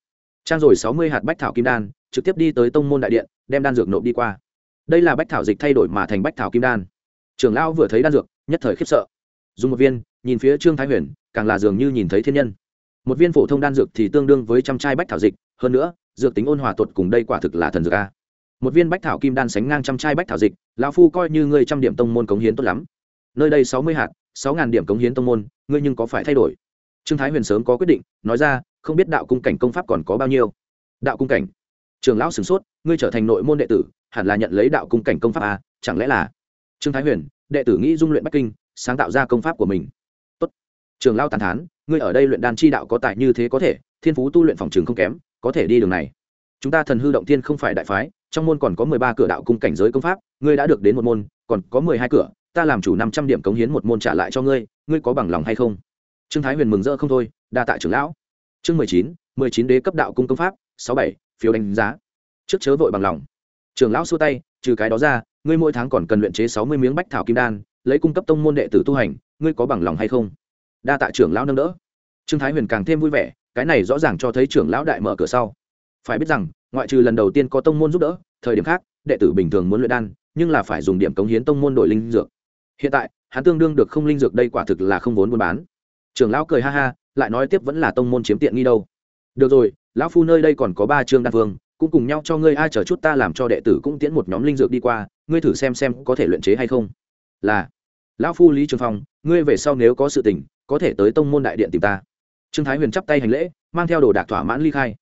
[SPEAKER 1] Trang rồi sáu mươi hạt bách thảo kim đan, trực tiếp đi tới tông môn đại điện, đem đan dược nộp đi qua. Đây là bách thảo dịch thay đổi mà thành bách thảo kim đan. Trưởng lão vừa thấy đan dược, nhất thời khiếp sợ. Dùng một viên, nhìn phía trương thái huyền, càng là dường như nhìn thấy thiên nhân. Một viên phổ thông đan dược thì tương đương với trăm chai bách thảo dịch, hơn nữa, dược tính ôn hòa tuột cùng đây quả thực là thần dược a. Một viên bách thảo kim đan sánh ngang trăm chai bách thảo dịch, lão phu coi như ngươi trăm điểm tông môn cống hiến tốt lắm. Nơi đây sáu mươi hạt, sáu ngàn điểm cống hiến tông môn, ngươi nhưng có phải thay đổi? Trương thái huyền sớm có quyết định, nói ra không biết đạo cung cảnh công pháp còn có bao nhiêu. Đạo cung cảnh? Trường lão sửng sốt, ngươi trở thành nội môn đệ tử, hẳn là nhận lấy đạo cung cảnh công pháp a chẳng lẽ là? Trương thái huyền, đệ tử nghĩ dung luyện bắc kinh, sáng tạo ra công pháp của mình. Tốt. Trường lão tàn thán, ngươi ở đây luyện đan chi đạo có tài như thế có thể, thiên phú tu luyện phòng trường không kém, có thể đi đường này. Chúng ta thần hư động tiên không phải đại phái, trong môn còn có mười ba cửa đạo cung cảnh giới công pháp, ngươi đã được đến một môn, còn có mười hai cửa, ta làm chủ năm trăm điểm cống hiến một môn trả lại cho ngươi ngươi có bằng lòng hay không? Trương thái huyền mừng rỡ không thôi, đa tạ trưởng lão chương mười chín mười chín đế cấp đạo cung công pháp, sáu bảy, phiếu đánh giá. Trước chớ vội bằng lòng. Trường lão xua tay, trừ cái đó ra, ngươi mỗi tháng còn cần luyện chế sáu mươi miếng bách thảo kim đan, lấy cung cấp tông môn đệ tử tu hành, ngươi có bằng lòng hay không? Đa tạ trưởng lão nâng đỡ. Trương thái huyền càng thêm vui vẻ, cái này rõ ràng cho thấy trưởng lão đại mở cửa sau. Phải biết rằng, ngoại trừ lần đầu tiên có tông môn giúp đỡ, thời điểm khác, đệ tử bình thường muốn luyện đan, nhưng là phải dùng điểm cống hiến tông môn đổi linh dược. Hiện tại, hắn tương đương được không linh dược đây quả thực là không vốn buôn bán. Trưởng lão cười ha ha lại nói tiếp vẫn là tông môn chiếm tiện nghi đâu. Được rồi, lão phu nơi đây còn có ba chương đan phương cũng cùng nhau cho ngươi ai chờ chút ta làm cho đệ tử cũng tiễn một nhóm linh dược đi qua, ngươi thử xem xem có thể luyện chế hay không. Là. Lão phu lý trường phong, ngươi về sau nếu có sự tình, có thể tới tông môn đại điện tìm ta. Trương thái huyền chắp tay hành lễ, mang theo đồ đạc thỏa mãn ly khai.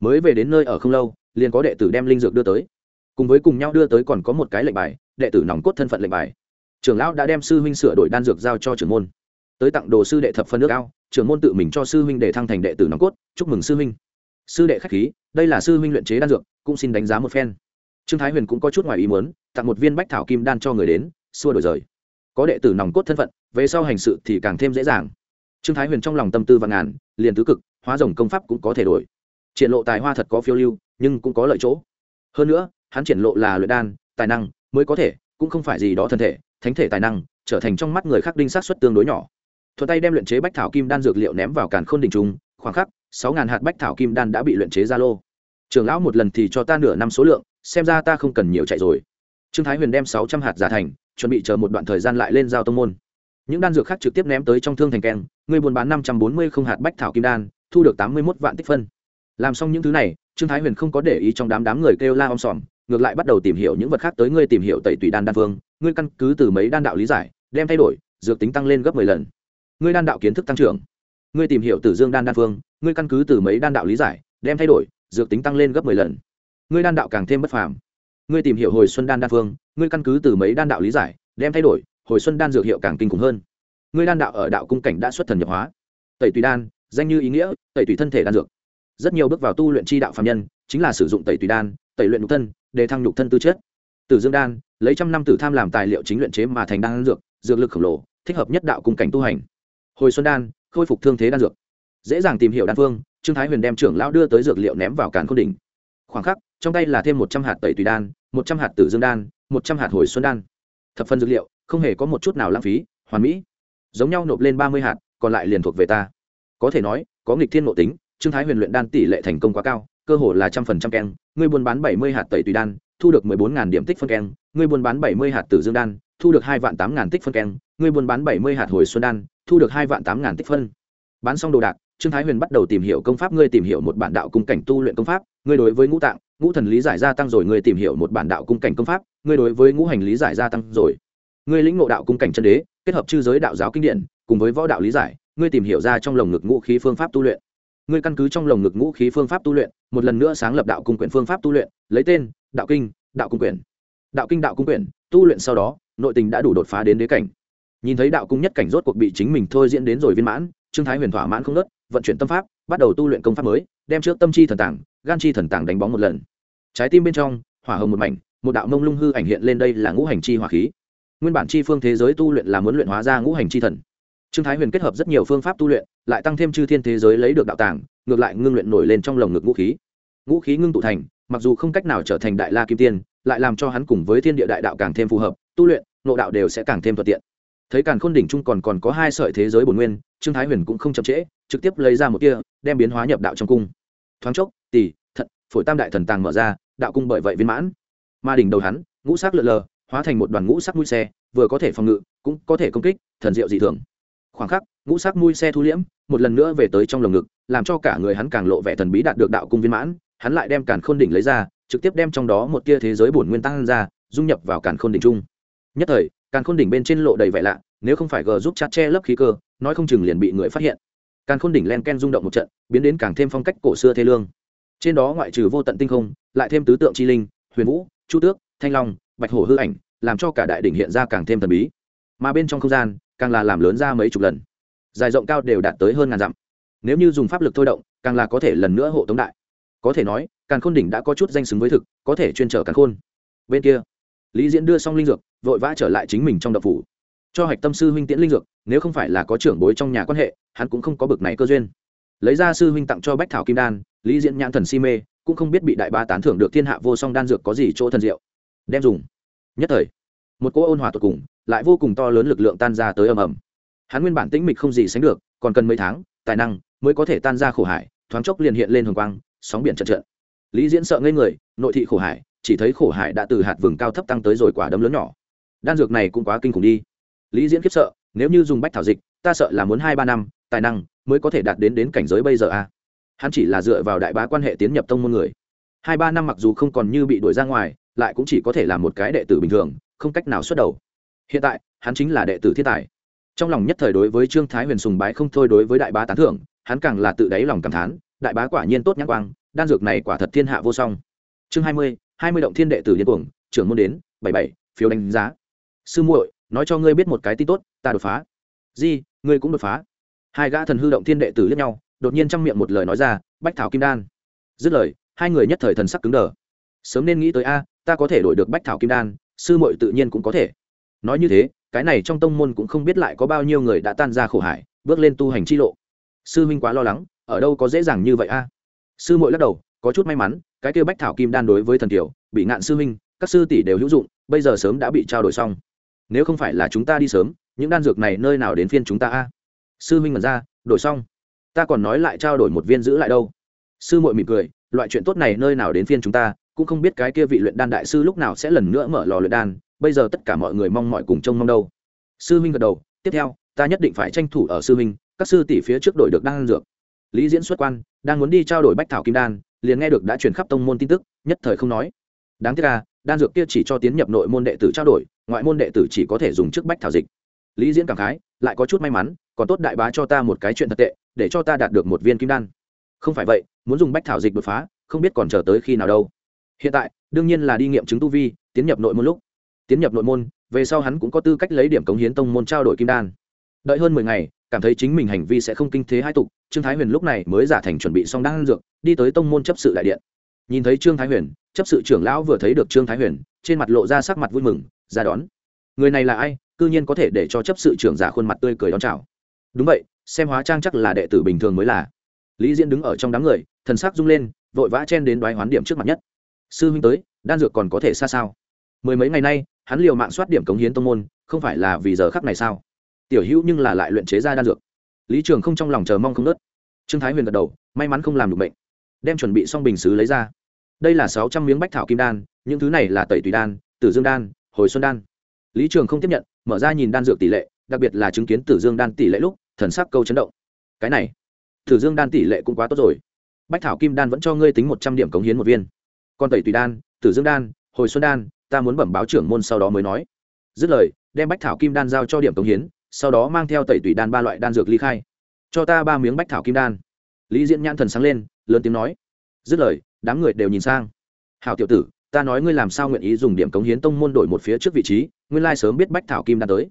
[SPEAKER 1] Mới về đến nơi ở không lâu, liền có đệ tử đem linh dược đưa tới. Cùng với cùng nhau đưa tới còn có một cái lệnh bài, đệ tử nòng cốt thân phận lệnh bài. Trưởng lão đã đem sư huynh sửa đổi đan dược giao cho trưởng môn tới tặng đồ sư đệ thập phân nước ao, trưởng môn tự mình cho sư huynh để thăng thành đệ tử nòng cốt, chúc mừng sư huynh. Sư đệ khách khí, đây là sư huynh luyện chế đan dược, cũng xin đánh giá một phen. Trương thái huyền cũng có chút ngoài ý muốn, tặng một viên bách thảo kim đan cho người đến, xua đổi rời. Có đệ tử nòng cốt thân phận, về sau hành sự thì càng thêm dễ dàng. Trương thái huyền trong lòng tâm tư và ngàn, liền tứ cực, hóa rồng công pháp cũng có thể đổi. Triển lộ tài hoa thật có phiêu lưu, nhưng cũng có lợi chỗ. Hơn nữa, hắn triển lộ là luyện đan, tài năng mới có thể, cũng không phải gì đó thân thể, thánh thể tài năng, trở thành trong mắt người khác đinh sát xuất tương đối nhỏ thuận tay đem luyện chế bách thảo kim đan dược liệu ném vào càn khôn đình trung, khoảng khắc, sáu ngàn hạt bách thảo kim đan đã bị luyện chế ra lô. Trường lão một lần thì cho ta nửa năm số lượng, xem ra ta không cần nhiều chạy rồi. Trương thái huyền đem sáu trăm hạt giả thành, chuẩn bị chờ một đoạn thời gian lại lên giao tông môn. Những đan dược khác trực tiếp ném tới trong thương thành keng, người buôn bán năm trăm bốn mươi không hạt bách thảo kim đan, thu được tám mươi một vạn tích phân. Làm xong những thứ này, trương thái huyền không có để ý trong đám đám người kêu la om sòm, ngược lại bắt đầu tìm hiểu những vật khác tới ngươi tìm hiểu tẩy tùy đan đan phương, ngươi căn cứ từ mấy đan đạo lý giải, đem thay đổi, dược tính tăng lên gấp mười lần ngươi đan đạo kiến thức tăng trưởng, ngươi tìm hiểu tử dương đan đan phương, ngươi căn cứ từ mấy đan đạo lý giải, đem thay đổi, dược tính tăng lên gấp mười lần. Ngươi đan đạo càng thêm bất phàm. Ngươi tìm hiểu hồi xuân đan đan phương, ngươi căn cứ từ mấy đan đạo lý giải, đem thay đổi, hồi xuân đan dược hiệu càng kinh khủng hơn. Ngươi đan đạo ở đạo cung cảnh đã xuất thần nhập hóa. Tẩy tùy đan, danh như ý nghĩa, tẩy tùy thân thể đan dược. Rất nhiều bước vào tu luyện chi đạo phạm nhân, chính là sử dụng tẩy tùy đan, tẩy luyện nhục thân, để thăng nhục thân tư chất. Tử dương đan, lấy trăm năm tử tham làm tài liệu chính luyện chế mà thành đan dược dược lực khổng lồ, thích hợp nhất đạo cung cảnh tu hành hồi xuân đan, khôi phục thương thế đan dược. Dễ dàng tìm hiểu đan phương, trương thái huyền đem trưởng lão đưa tới dược liệu ném vào càn khôn đỉnh. Khoảng khắc, trong tay là thêm một trăm hạt tẩy tùy đan, một trăm hạt tử dương đan, một trăm hạt hồi xuân đan. Thập phân dược liệu, không hề có một chút nào lãng phí, hoàn mỹ. Giống nhau nộp lên ba mươi hạt, còn lại liền thuộc về ta. Có thể nói, có nghịch thiên nội tính, trương thái huyền luyện đan tỷ lệ thành công quá cao, cơ hồ là trăm phần trăm keng. Ngươi buôn bán bảy mươi hạt tẩy tùy đan, thu được mười bốn ngàn điểm tích phân keng. Ngươi buôn bán bảy mươi hạt tử dương đan thu được hai vạn tám ngàn tích phân keng, ngươi buôn bán bảy mươi hạt hồi xuân đan, thu được hai vạn tám ngàn tích phân. Bán xong đồ đạc, trương thái huyền bắt đầu tìm hiểu công pháp, ngươi tìm hiểu một bản đạo cung cảnh tu luyện công pháp, ngươi đối với ngũ tạng, ngũ thần lý giải gia tăng rồi, ngươi tìm hiểu một bản đạo cung cảnh công pháp, ngươi đối với ngũ hành lý giải gia tăng rồi. Ngươi lĩnh ngộ đạo cung cảnh chân đế, kết hợp chư giới đạo giáo kinh điển, cùng với võ đạo lý giải, ngươi tìm hiểu ra trong lồng ngực ngũ khí phương pháp tu luyện. Ngươi căn cứ trong lồng ngực ngũ khí phương pháp tu luyện, một lần nữa sáng lập đạo cung quyển phương pháp tu luyện, lấy tên, đạo kinh, đạo cung quyển đạo kinh đạo cung quyển, tu luyện sau đó, nội tình đã đủ đột phá đến đế cảnh. Nhìn thấy đạo cung nhất cảnh rốt cuộc bị chính mình thôi diễn đến rồi viên mãn, trương thái huyền thỏa mãn không nớt, vận chuyển tâm pháp, bắt đầu tu luyện công pháp mới, đem trước tâm chi thần tảng, gan chi thần tảng đánh bóng một lần. Trái tim bên trong, hỏa hồng một mảnh, một đạo mông lung hư ảnh hiện lên đây là ngũ hành chi hỏa khí. Nguyên bản chi phương thế giới tu luyện là muốn luyện hóa ra ngũ hành chi thần. Trương thái huyền kết hợp rất nhiều phương pháp tu luyện, lại tăng thêm chư thiên thế giới lấy được đạo tàng ngược lại ngưng luyện nổi lên trong lồng ngực ngũ khí. Ngũ khí ngưng tụ thành, mặc dù không cách nào trở thành đại la kim tiên lại làm cho hắn cùng với thiên địa đại đạo càng thêm phù hợp, tu luyện nộ đạo đều sẽ càng thêm thuận tiện. Thấy càn khôn đỉnh trung còn còn có hai sợi thế giới bổn nguyên, trương thái huyền cũng không chậm trễ, trực tiếp lấy ra một kia đem biến hóa nhập đạo trong cung. Thoáng chốc tỷ thận, phổi tam đại thần tàng mở ra, đạo cung bởi vậy viên mãn. Ma đỉnh đầu hắn, ngũ sắc lượn lờ, hóa thành một đoàn ngũ sắc mũi xe, vừa có thể phòng ngự, cũng có thể công kích, thần diệu dị thường. Khoảng khắc, ngũ sắc mũi xe thu liễm, một lần nữa về tới trong lồng ngực, làm cho cả người hắn càng lộ vẻ thần bí đạt được đạo cung viên mãn, hắn lại đem càn khôn đỉnh lấy ra trực tiếp đem trong đó một tia thế giới bổn nguyên tăng ra, dung nhập vào càn khôn đỉnh trung. Nhất thời, càn khôn đỉnh bên trên lộ đầy vẻ lạ, nếu không phải g giúp chặt che lấp khí cơ, nói không chừng liền bị người phát hiện. Càn khôn đỉnh len ken rung động một trận, biến đến càng thêm phong cách cổ xưa thê lương. Trên đó ngoại trừ vô tận tinh không, lại thêm tứ tượng chi linh, huyền vũ, chu tước, thanh long, bạch hổ hư ảnh, làm cho cả đại đỉnh hiện ra càng thêm thần bí. Mà bên trong không gian, càng là làm lớn ra mấy chục lần. Dài rộng cao đều đạt tới hơn ngàn dặm. Nếu như dùng pháp lực thôi động, càng là có thể lần nữa hộ tống đại có thể nói, càn khôn đỉnh đã có chút danh xứng với thực, có thể chuyên trở càn khôn. Bên kia, lý diễn đưa xong linh dược, vội vã trở lại chính mình trong đập phủ. Cho hạch tâm sư huynh tiễn linh dược, nếu không phải là có trưởng bối trong nhà quan hệ, hắn cũng không có bực này cơ duyên. Lấy ra sư huynh tặng cho bách thảo kim đan, lý diễn nhãn thần si mê, cũng không biết bị đại ba tán thưởng được thiên hạ vô song đan dược có gì chỗ thần diệu. Đem dùng. Nhất thời, một cỗ ôn hòa tột cùng, lại vô cùng to lớn lực lượng tan ra tới ầm ầm. Hắn nguyên bản tĩnh mịch không gì sánh được, còn cần mấy tháng, tài năng mới có thể tan ra khổ hải, thoáng chốc liền hiện lên hồng quang sóng biển trận trận. Lý diễn sợ ngây người, nội thị khổ hải, chỉ thấy khổ hải đã từ hạt vừng cao thấp tăng tới rồi quả đấm lớn nhỏ. Đan dược này cũng quá kinh khủng đi. Lý diễn khiếp sợ, nếu như dùng bách thảo dịch, ta sợ là muốn hai ba năm, tài năng mới có thể đạt đến đến cảnh giới bây giờ a. À? hắn chỉ là dựa vào đại bá quan hệ tiến nhập tông môn người. Hai ba năm mặc dù không còn như bị đuổi ra ngoài, lại cũng chỉ có thể là một cái đệ tử bình thường, không cách nào xuất đầu. Hiện tại, hắn chính là đệ tử thiên tài. Trong lòng nhất thời đối với trương thái huyền sùng bái không thôi đối với đại bá tán thưởng, hắn càng là tự đáy lòng cảm thán đại bá quả nhiên tốt nhãn quang, đan dược này quả thật thiên hạ vô song. Chương hai mươi hai mươi động thiên đệ tử điên cuồng, trưởng môn đến, bảy bảy, phiếu đánh giá. Sư muội, nói cho ngươi biết một cái tin tốt, ta đột phá. Di, ngươi cũng đột phá. Hai gã thần hư động thiên đệ tử liếc nhau, đột nhiên trong miệng một lời nói ra, bách thảo kim đan. Dứt lời, hai người nhất thời thần sắc cứng đờ. Sớm nên nghĩ tới a, ta có thể đổi được bách thảo kim đan, sư muội tự nhiên cũng có thể. Nói như thế, cái này trong tông môn cũng không biết lại có bao nhiêu người đã tan ra khổ hải, bước lên tu hành chi lộ. Sư huynh quá lo lắng ở đâu có dễ dàng như vậy a? Sư muội lắc đầu, có chút may mắn, cái kêu bách thảo kim đan đối với thần tiểu, bị ngạn sư huynh, các sư tỷ đều hữu dụng, bây giờ sớm đã bị trao đổi xong. Nếu không phải là chúng ta đi sớm, những đan dược này nơi nào đến phiên chúng ta a? Sư huynh mật ra, đổi xong. Ta còn nói lại trao đổi một viên giữ lại đâu. Sư muội mỉm cười, loại chuyện tốt này nơi nào đến phiên chúng ta, cũng không biết cái kia vị luyện đan đại sư lúc nào sẽ lần nữa mở lò luyện đan, bây giờ tất cả mọi người mong mọi cùng trông mong đâu. Sư huynh gật đầu, tiếp theo, ta nhất định phải tranh thủ ở sư huynh, các sư tỷ phía trước đổi được đan dược lý diễn xuất quan, đang muốn đi trao đổi bách thảo kim đan, liền nghe được đã truyền khắp tông môn tin tức, nhất thời không nói. Đáng tiếc là đan dược kia chỉ cho tiến nhập nội môn đệ tử trao đổi, ngoại môn đệ tử chỉ có thể dùng trước bách thảo dịch. Lý diễn cảm khái, lại có chút may mắn, còn tốt đại bá cho ta một cái chuyện thật tệ, để cho ta đạt được một viên kim đan. Không phải vậy, muốn dùng bách thảo dịch đột phá, không biết còn chờ tới khi nào đâu. Hiện tại, đương nhiên là đi nghiệm chứng tu vi, tiến nhập nội môn lúc. Tiến nhập nội môn, về sau hắn cũng có tư cách lấy điểm cống hiến tông môn trao đổi kim đan. Đợi hơn mười ngày cảm thấy chính mình hành vi sẽ không kinh thế hai tục, trương thái huyền lúc này mới giả thành chuẩn bị xong đan dược, đi tới tông môn chấp sự đại điện. Nhìn thấy trương thái huyền, chấp sự trưởng lão vừa thấy được trương thái huyền, trên mặt lộ ra sắc mặt vui mừng, ra đón. Người này là ai? Cư nhiên có thể để cho chấp sự trưởng giả khuôn mặt tươi cười đón chào. Đúng vậy, xem hóa trang chắc là đệ tử bình thường mới là. Lý diễn đứng ở trong đám người, thần sắc rung lên, vội vã chen đến đoái hoán điểm trước mặt nhất. Sư huynh tới, đan dược còn có thể xa sao? Mười mấy ngày nay, hắn liều mạng soát điểm cống hiến tông môn, không phải là vì giờ khắc này sao? Tiểu hữu nhưng là lại luyện chế ra đan dược. Lý trường không trong lòng chờ mong không nớt trương thái huyền gật đầu, may mắn không làm được bệnh. Đem chuẩn bị xong bình xứ lấy ra. Đây là sáu trăm miếng bách thảo kim đan, những thứ này là tẩy tùy đan, tử dương đan, hồi xuân đan. Lý trường không tiếp nhận, mở ra nhìn đan dược tỷ lệ, đặc biệt là chứng kiến tử dương đan tỷ lệ lúc, thần sắc câu chấn động. Cái này, tử dương đan tỷ lệ cũng quá tốt rồi. Bách thảo kim đan vẫn cho ngươi tính một trăm điểm cống hiến một viên. Còn tẩy tùy đan, tử dương đan, hồi xuân đan, ta muốn bẩm báo trưởng môn sau đó mới nói. Dứt lời, đem bách thảo kim đan giao cho điểm cống hiến sau đó mang theo tẩy tùy đan ba loại đan dược ly khai. Cho ta ba miếng bách thảo kim đan. Lý diễn nhãn thần sáng lên, lớn tiếng nói. Dứt lời, đám người đều nhìn sang. Hào tiểu tử, ta nói ngươi làm sao nguyện ý dùng điểm cống hiến tông môn đổi một phía trước vị trí, nguyên lai sớm biết bách thảo kim đan tới.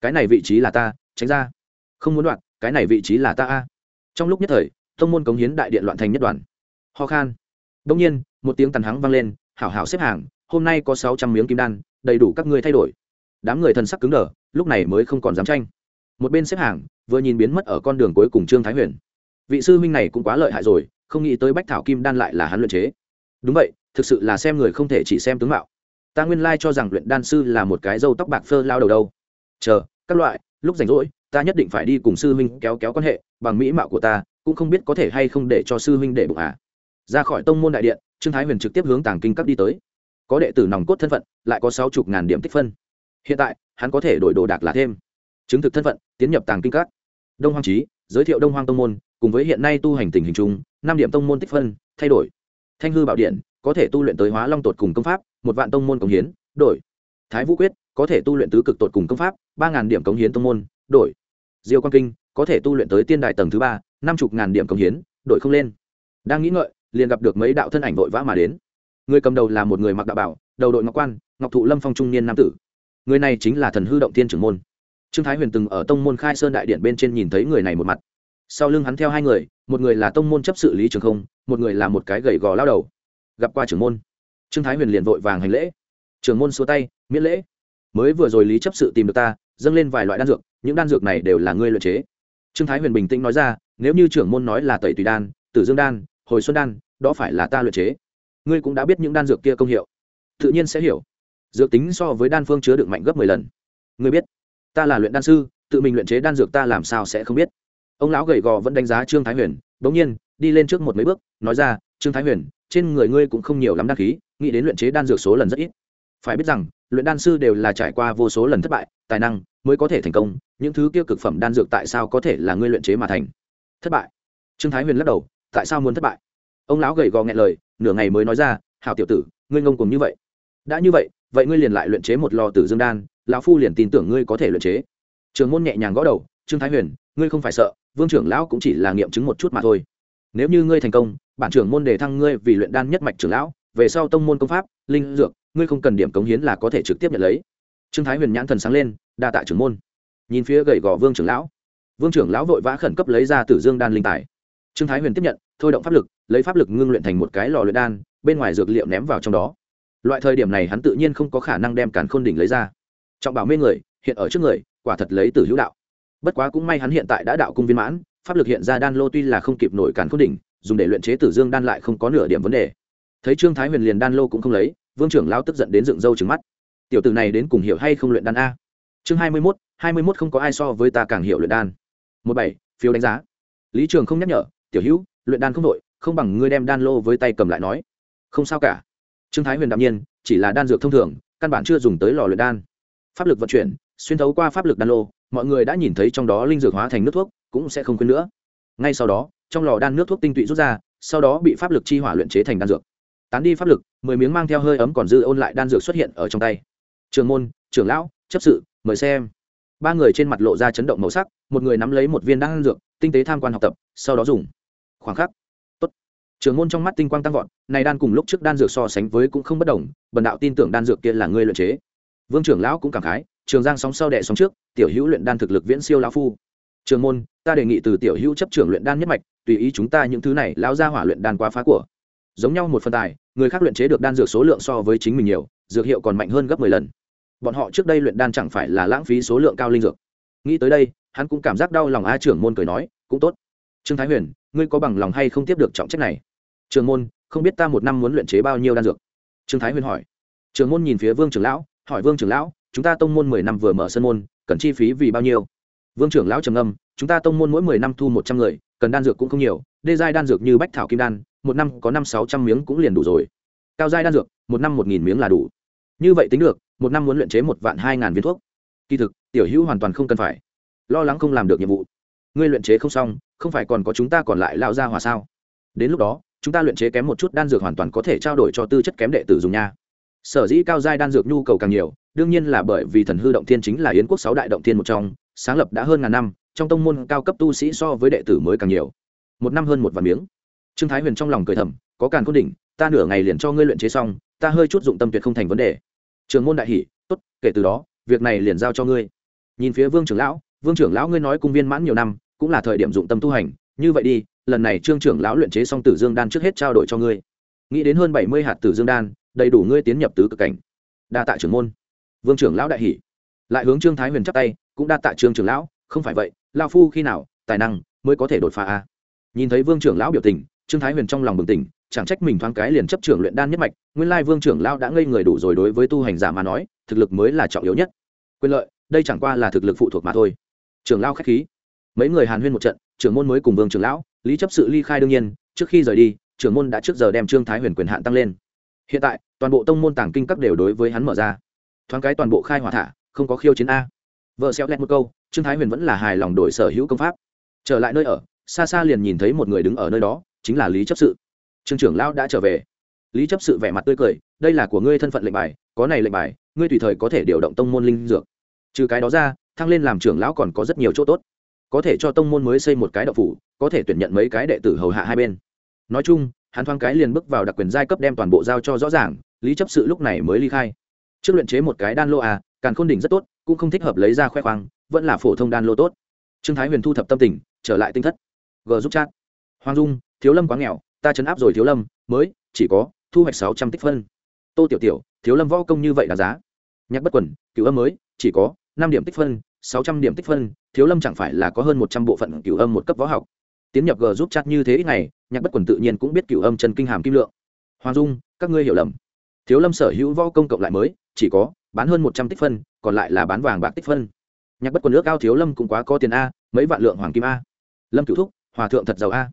[SPEAKER 1] Cái này vị trí là ta, tránh ra. Không muốn đoạn, cái này vị trí là ta a. Trong lúc nhất thời, tông môn cống hiến đại điện loạn thành nhất đoàn. Ho khan. Đông nhiên, một tiếng tàn hắng vang lên, hảo hảo xếp hàng, hôm nay có sáu trăm miếng kim đan, đầy đủ các ngươi thay đổi đám người thần sắc cứng đờ, lúc này mới không còn dám tranh. Một bên xếp hàng, vừa nhìn biến mất ở con đường cuối cùng trương thái huyền. Vị sư huynh này cũng quá lợi hại rồi, không nghĩ tới bách thảo kim đan lại là hắn luyện chế. Đúng vậy, thực sự là xem người không thể chỉ xem tướng mạo. Ta nguyên lai cho rằng luyện đan sư là một cái râu tóc bạc phơ lao đầu đâu. Chờ, các loại, lúc rảnh rỗi, ta nhất định phải đi cùng sư huynh kéo kéo quan hệ, bằng mỹ mạo của ta, cũng không biết có thể hay không để cho sư huynh để bụng à. Ra khỏi tông môn đại điện, trương thái huyền trực tiếp hướng tàng kinh cấp đi tới. Có đệ tử nòng cốt thân phận, lại có sáu chục ngàn điểm tích phân hiện tại, hắn có thể đổi đồ đạc là thêm. Chứng thực thân phận, tiến nhập tàng kinh các. Đông hoàng trí giới thiệu đông hoàng tông môn, cùng với hiện nay tu hành tình hình chung, năm điểm tông môn tích phân, thay đổi. Thanh hư bảo điện, có thể tu luyện tới hóa long tột cùng công pháp, một vạn tông môn cống hiến, đổi. Thái vũ quyết, có thể tu luyện tứ cực tột cùng công pháp, ba ngàn điểm cống hiến tông môn, đổi. Diêu quan kinh, có thể tu luyện tới tiên đại tầng thứ ba, năm chục ngàn điểm cống hiến, đổi không lên. Đang nghĩ ngợi, liền gặp được mấy đạo thân ảnh vội vã mà đến. Người cầm đầu là một người mặc đạo bảo, đầu đội ngọc quan, ngọc thụ lâm phong trung niên nam tử người này chính là thần hư động tiên trưởng môn. Trương thái huyền từng ở tông môn khai sơn đại điện bên trên nhìn thấy người này một mặt. Sau lưng hắn theo hai người, một người là tông môn chấp sự lý trường không, một người là một cái gầy gò lao đầu. Gặp qua trưởng môn. Trương thái huyền liền vội vàng hành lễ. Trưởng môn xua tay, miễn lễ. Mới vừa rồi lý chấp sự tìm được ta, dâng lên vài loại đan dược, những đan dược này đều là ngươi luyện chế. Trương thái huyền bình tĩnh nói ra, nếu như trưởng môn nói là tẩy tùy đan, tử dương đan, hồi xuân đan, đó phải là ta luyện chế. Ngươi cũng đã biết những đan dược kia công hiệu. Tự nhiên sẽ hiểu dược tính so với đan phương chứa đựng mạnh gấp mười lần. Ngươi biết, ta là luyện đan sư, tự mình luyện chế đan dược ta làm sao sẽ không biết? Ông lão gầy gò vẫn đánh giá trương thái huyền, bỗng nhiên, đi lên trước một mấy bước, nói ra, trương thái huyền, trên người ngươi cũng không nhiều lắm đan khí, nghĩ đến luyện chế đan dược số lần rất ít. Phải biết rằng, luyện đan sư đều là trải qua vô số lần thất bại, tài năng mới có thể thành công, những thứ kia cực phẩm đan dược tại sao có thể là ngươi luyện chế mà thành? Thất bại. Trương thái huyền lắc đầu, tại sao muốn thất bại? Ông lão gầy gò nghẹn lời, nửa ngày mới nói ra, hảo tiểu tử, ngươi ngông cùng như vậy. Đã như vậy vậy ngươi liền lại luyện chế một lò tử dương đan, lão phu liền tin tưởng ngươi có thể luyện chế. Trường môn nhẹ nhàng gõ đầu, trương thái huyền, ngươi không phải sợ, vương trưởng lão cũng chỉ là nghiệm chứng một chút mà thôi. Nếu như ngươi thành công, bản trưởng môn đề thăng ngươi vì luyện đan nhất mạch trưởng lão, về sau tông môn công pháp, linh dược, ngươi không cần điểm cống hiến là có thể trực tiếp nhận lấy. Trương thái huyền nhãn thần sáng lên, đa tạ trưởng môn. Nhìn phía gầy gò vương trưởng lão, vương trưởng lão vội vã khẩn cấp lấy ra tử dương đan linh tài. Trương thái huyền tiếp nhận, thôi động pháp lực, lấy pháp lực ngưng luyện thành một cái lò luyện đan, bên ngoài dược liệu ném vào trong đó loại thời điểm này hắn tự nhiên không có khả năng đem càn khôn đỉnh lấy ra. Trọng bảo mê người, hiện ở trước người, quả thật lấy từ hữu đạo. Bất quá cũng may hắn hiện tại đã đạo cung viên mãn, pháp lực hiện ra đan lô tuy là không kịp nổi càn khôn đỉnh, dùng để luyện chế tử dương đan lại không có nửa điểm vấn đề. Thấy trương thái huyền liền đan lô cũng không lấy, vương trưởng lao tức giận đến dựng râu trứng mắt. Tiểu tử này đến cùng hiểu hay không luyện đan a? Chương hai mươi mốt, hai mươi mốt không có ai so với ta càng hiểu luyện đan. Một bảy, phiếu đánh giá. Lý trường không nhắc nhở, tiểu hữu, luyện đan không đội, không bằng ngươi đem đan lô với tay cầm lại nói. Không sao cả trương thái huyền đạm nhiên, chỉ là đan dược thông thường, căn bản chưa dùng tới lò luyện đan. Pháp lực vận chuyển, xuyên thấu qua pháp lực đan lô, mọi người đã nhìn thấy trong đó linh dược hóa thành nước thuốc, cũng sẽ không quên nữa. Ngay sau đó, trong lò đan nước thuốc tinh tụy rút ra, sau đó bị pháp lực chi hỏa luyện chế thành đan dược. Tán đi pháp lực, mười miếng mang theo hơi ấm còn dư ôn lại đan dược xuất hiện ở trong tay. Trường môn trưởng lão, chấp sự, mời xem. Ba người trên mặt lộ ra chấn động màu sắc, một người nắm lấy một viên đan dược, tinh tế tham quan học tập, sau đó dùng. Khoảng khắc trường môn trong mắt tinh quang tăng vọt, này đan cùng lúc trước đan dược so sánh với cũng không bất đồng, bần đạo tin tưởng đan dược kia là ngươi luyện chế. Vương trưởng lão cũng cảm khái, trường giang sóng sau đệ sóng trước, tiểu hữu luyện đan thực lực viễn siêu lão phu. Trường môn, ta đề nghị từ tiểu hữu chấp trưởng luyện đan nhất mạch, tùy ý chúng ta những thứ này, lão ra hỏa luyện đan quá phá của. Giống nhau một phần tài, người khác luyện chế được đan dược số lượng so với chính mình nhiều, dược hiệu còn mạnh hơn gấp mười lần. Bọn họ trước đây luyện đan chẳng phải là lãng phí số lượng cao linh dược. Nghĩ tới đây, hắn cũng cảm giác đau lòng a trưởng môn cười nói, cũng tốt. Trương thái huyền, ngươi có bằng lòng hay không tiếp được trọng trách này? Trường môn, không biết ta một năm muốn luyện chế bao nhiêu đan dược? Trương thái huyền hỏi. Trường môn nhìn phía vương trưởng lão, hỏi vương trưởng lão, chúng ta tông môn mười năm vừa mở sân môn, cần chi phí vì bao nhiêu? Vương trưởng lão trầm âm chúng ta tông môn mỗi mười năm thu một trăm người, cần đan dược cũng không nhiều, đê giai đan dược như bách thảo kim đan, một năm có năm sáu trăm miếng cũng liền đủ rồi. Cao giai đan dược, một năm một nghìn miếng là đủ. Như vậy tính được, một năm muốn luyện chế một vạn hai ngàn viên thuốc. Kỳ thực, tiểu hữu hoàn toàn không cần phải. Lo lắng không làm được nhiệm vụ. Ngươi luyện chế không xong, không phải còn có chúng ta còn lại lao ra hòa sao? Đến lúc đó chúng ta luyện chế kém một chút đan dược hoàn toàn có thể trao đổi cho tư chất kém đệ tử dùng nha. Sở dĩ cao giai đan dược nhu cầu càng nhiều, đương nhiên là bởi vì thần hư động thiên chính là yến quốc sáu đại động thiên một trong, sáng lập đã hơn ngàn năm, trong tông môn cao cấp tu sĩ so với đệ tử mới càng nhiều. Một năm hơn một vạn miếng. Trương thái huyền trong lòng cười thầm, có càn cốt đỉnh, ta nửa ngày liền cho ngươi luyện chế xong, ta hơi chút dụng tâm tuyệt không thành vấn đề. Trường môn đại hỷ tốt, kể từ đó, việc này liền giao cho ngươi. Nhìn phía vương trưởng lão, vương trưởng lão ngươi nói cung viên mãn nhiều năm, cũng là thời điểm dụng tâm tu hành, như vậy đi lần này trương trưởng lão luyện chế xong tử dương đan trước hết trao đổi cho ngươi. Nghĩ đến hơn bảy mươi hạt tử dương đan, đầy đủ ngươi tiến nhập tứ cực cảnh. Đa tạ trưởng môn. Vương trưởng lão đại hỷ lại hướng trương thái huyền chắp tay, cũng đa tạ trương trưởng lão, không phải vậy lao phu khi nào, tài năng mới có thể đột phá a. Nhìn thấy vương trưởng lão biểu tình, trương thái huyền trong lòng bừng tỉnh, chẳng trách mình thoáng cái liền chấp trưởng luyện đan nhất mạch, nguyên lai vương trưởng lão đã ngây người đủ rồi đối với tu hành giả mà nói, thực lực mới là trọng yếu nhất. Quyền lợi, đây chẳng qua là thực lực phụ thuộc mà thôi. Trưởng lão khách khí. Mấy người hàn huyên một trận, trưởng môn mới cùng vương trưởng lão lý chấp sự ly khai đương nhiên, trước khi rời đi, trưởng môn đã trước giờ đem trương thái huyền quyền hạn tăng lên. Hiện tại, toàn bộ tông môn tàng kinh các đều đối với hắn mở ra. Thoáng cái toàn bộ khai hỏa thả, không có khiêu chiến a. Vợ xéo lẹt một câu, trương thái huyền vẫn là hài lòng đổi sở hữu công pháp. Trở lại nơi ở, xa xa liền nhìn thấy một người đứng ở nơi đó, chính là lý chấp sự. Trương trưởng lão đã trở về. Lý chấp sự vẻ mặt tươi cười, đây là của ngươi thân phận lệnh bài, có này lệnh bài, ngươi tùy thời có thể điều động tông môn linh dược. Trừ cái đó ra, thăng lên làm trưởng lão còn có rất nhiều chỗ tốt có thể cho tông môn mới xây một cái đạo phủ, có thể tuyển nhận mấy cái đệ tử hầu hạ hai bên. Nói chung, hắn thoáng cái liền bước vào đặc quyền giai cấp đem toàn bộ giao cho rõ ràng, lý chấp sự lúc này mới ly khai. Trước luyện chế một cái đan lô à càn khôn đỉnh rất tốt, cũng không thích hợp lấy ra khoe khoang, vẫn là phổ thông đan lô tốt. Trương thái huyền thu thập tâm tình, trở lại tinh thất. G giúp chat. Hoàng dung, thiếu lâm quá nghèo, ta chấn áp rồi thiếu lâm, mới, chỉ có, thu hoạch sáu trăm tích phân. Tô tiểu tiểu, thiếu lâm võ công như vậy là giá. Nhạc bất quần cựu âm mới, chỉ có năm điểm tích phân sáu trăm điểm tích phân, thiếu lâm chẳng phải là có hơn một trăm bộ phận cửu âm một cấp võ học. Tiến nhập g giúp chat như thế ít ngày, nhạc bất quần tự nhiên cũng biết cửu âm chân kinh hàm kim lượng. Hoàng dung, các ngươi hiểu lầm. Thiếu lâm sở hữu võ công cộng lại mới, chỉ có bán hơn một trăm tích phân, còn lại là bán vàng bạc tích phân. Nhạc bất quần nước cao thiếu lâm cũng quá có tiền a, mấy vạn lượng hoàng kim a. Lâm cửu thúc, hòa thượng thật giàu a.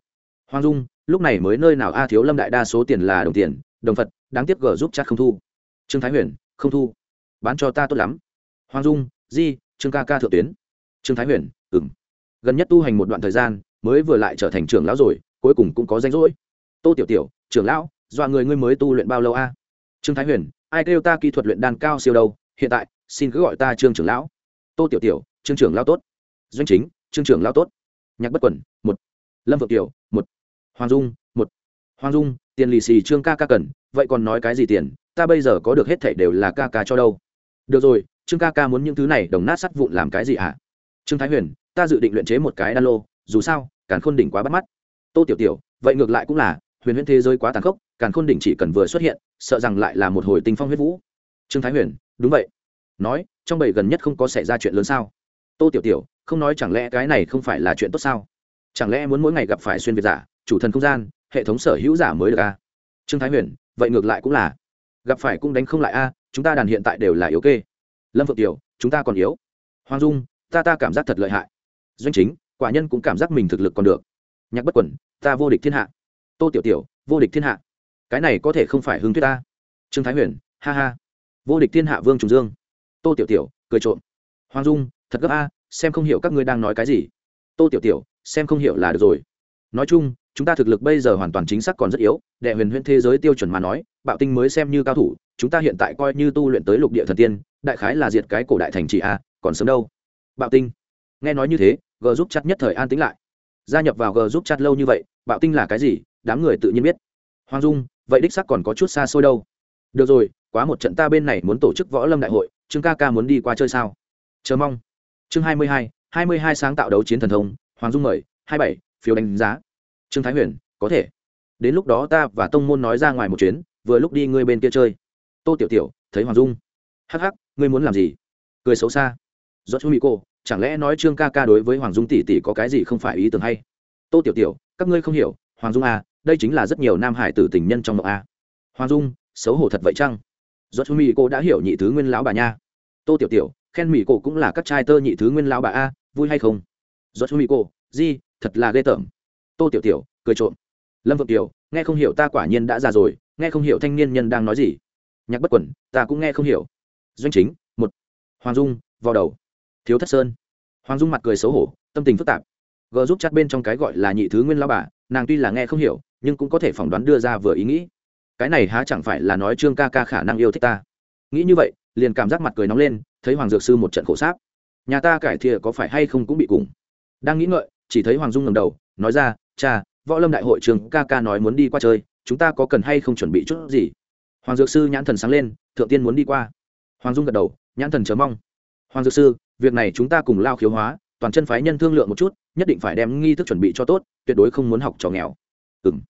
[SPEAKER 1] Hoàng dung, lúc này mới nơi nào a thiếu lâm đại đa số tiền là đồng tiền, đồng phật, đáng tiếc g giúp chat không thu. Trương thái huyền, không thu. Bán cho ta tốt lắm. Hoàng dung, di trương ca ca thượng tuyến. Trương thái huyền ừng gần nhất tu hành một đoạn thời gian, mới vừa lại trở thành trưởng lão rồi, cuối cùng cũng có danh rỗi. Tô tiểu tiểu, trưởng lão, dọa người ngươi mới tu luyện bao lâu a? Trương thái huyền, ai kêu ta kỹ thuật luyện đan cao siêu đâu, hiện tại, xin cứ gọi ta trương trưởng lão. Tô tiểu tiểu, trương trưởng lão tốt. Doanh chính, trương trưởng lão tốt. Nhạc bất quẩn, một. Lâm vượng tiểu, một. Hoàng dung, một. Hoàng dung, tiền lì xì trương ca ca cần, vậy còn nói cái gì tiền, ta bây giờ có được hết thảy đều là ca ca cho đâu. Được rồi trương ca ca muốn những thứ này đồng nát sắt vụn làm cái gì ạ à? trương thái huyền, ta dự định luyện chế một cái đan lô, dù sao, càn khôn đỉnh quá bắt mắt. Tô tiểu tiểu, vậy ngược lại cũng là, huyền huyễn thế giới quá tàn khốc, càn khôn đỉnh chỉ cần vừa xuất hiện, sợ rằng lại là một hồi tinh phong huyết vũ. Trương thái huyền, đúng vậy. Nói, trong bảy gần nhất không có xảy ra chuyện lớn sao? Tô tiểu tiểu, không nói chẳng lẽ cái này không phải là chuyện tốt sao? Chẳng lẽ muốn mỗi ngày gặp phải xuyên việt giả, chủ thần không gian, hệ thống sở hữu giả mới được a à? trương thái huyền, vậy ngược lại cũng là. Gặp phải cũng đánh không lại a, chúng ta đàn hiện tại đều là yếu kê lâm phượng tiểu chúng ta còn yếu. Hoàng dung, ta ta cảm giác thật lợi hại. Doanh chính, quả nhân cũng cảm giác mình thực lực còn được. Nhạc bất quẩn, ta vô địch thiên hạ. Tô tiểu tiểu, vô địch thiên hạ. Cái này có thể không phải hưng thuyết ta. Trương thái huyền, ha ha. Vô địch thiên hạ vương trùng dương. Tô tiểu tiểu, cười trộm. Hoàng dung, thật gấp a, xem không hiểu các ngươi đang nói cái gì. Tô tiểu tiểu, xem không hiểu là được rồi. Nói chung, chúng ta thực lực bây giờ hoàn toàn chính xác còn rất yếu. Đệ huyền huyễn thế giới tiêu chuẩn mà nói, bạo tinh mới xem như cao thủ chúng ta hiện tại coi như tu luyện tới lục địa thần tiên, đại khái là diệt cái cổ đại thành trị a, còn sớm đâu. Bạo tinh. Nghe nói như thế, g giúp chặt nhất thời an tĩnh lại. Gia nhập vào g giúp chặt lâu như vậy, bạo tinh là cái gì, đám người tự nhiên biết. Hoàng dung, vậy đích sắc còn có chút xa xôi đâu. Được rồi, quá một trận ta bên này muốn tổ chức võ lâm đại hội, trương ca ca muốn đi qua chơi sao? Chờ mong. Chương hai mươi hai hai mươi hai sáng tạo đấu chiến thần thông, hoàng dung mời, hai bảy, phiếu đánh giá. Trương thái huyền, có thể. Đến lúc đó ta và tông môn nói ra ngoài một chuyến, vừa lúc đi ngươi bên kia chơi tô tiểu tiểu, thấy hoàng dung. Hắc hắc, ngươi muốn làm gì? Cười xấu xa. Do chú mỹ cô, chẳng lẽ nói trương ca ca đối với hoàng dung tỷ tỷ có cái gì không phải ý tưởng hay? Tô tiểu tiểu, các ngươi không hiểu, hoàng dung à đây chính là rất nhiều nam hải tử tình nhân trong mộng a hoàng dung, xấu hổ thật vậy chăng? Do chú mỹ cô đã hiểu nhị thứ nguyên lão bà nha. Tô tiểu tiểu, khen mỹ cô cũng là các trai tơ nhị thứ nguyên lão bà a, vui hay không? Do chú mỹ cô, di, thật là ghê tởm. Tô tiểu tiểu, cười trộm. Lâm vượng tiểu, nghe không hiểu ta quả nhiên đã già rồi, nghe không hiểu thanh niên nhân đang nói gì nhạc bất quẩn, ta cũng nghe không hiểu. Doanh chính, một. Hoàng dung vào đầu. Thiếu thất sơn. Hoàng dung mặt cười xấu hổ, tâm tình phức tạp. G giúp chặt bên trong cái gọi là nhị thứ nguyên lao bà, nàng tuy là nghe không hiểu, nhưng cũng có thể phỏng đoán đưa ra vừa ý nghĩ. Cái này há chẳng phải là nói trương ca ca khả năng yêu thích ta. Nghĩ như vậy, liền cảm giác mặt cười nóng lên, thấy hoàng dược sư một trận khổ sáp. Nhà ta cải thiện có phải hay không cũng bị cùng. Đang nghĩ ngợi, chỉ thấy hoàng dung ngầm đầu, nói ra, cha, võ lâm đại hội trường ca ca nói muốn đi qua chơi, chúng ta có cần hay không chuẩn bị chút gì? Hoàng dược sư nhãn thần sáng lên, thượng tiên muốn đi qua. Hoàng dung gật đầu, nhãn thần chờ mong. Hoàng dược sư, việc này chúng ta cùng lao khiếu hóa, toàn chân phái nhân thương lượng một chút, nhất định phải đem nghi thức chuẩn bị cho tốt, tuyệt đối không muốn học trò nghèo. Ừ m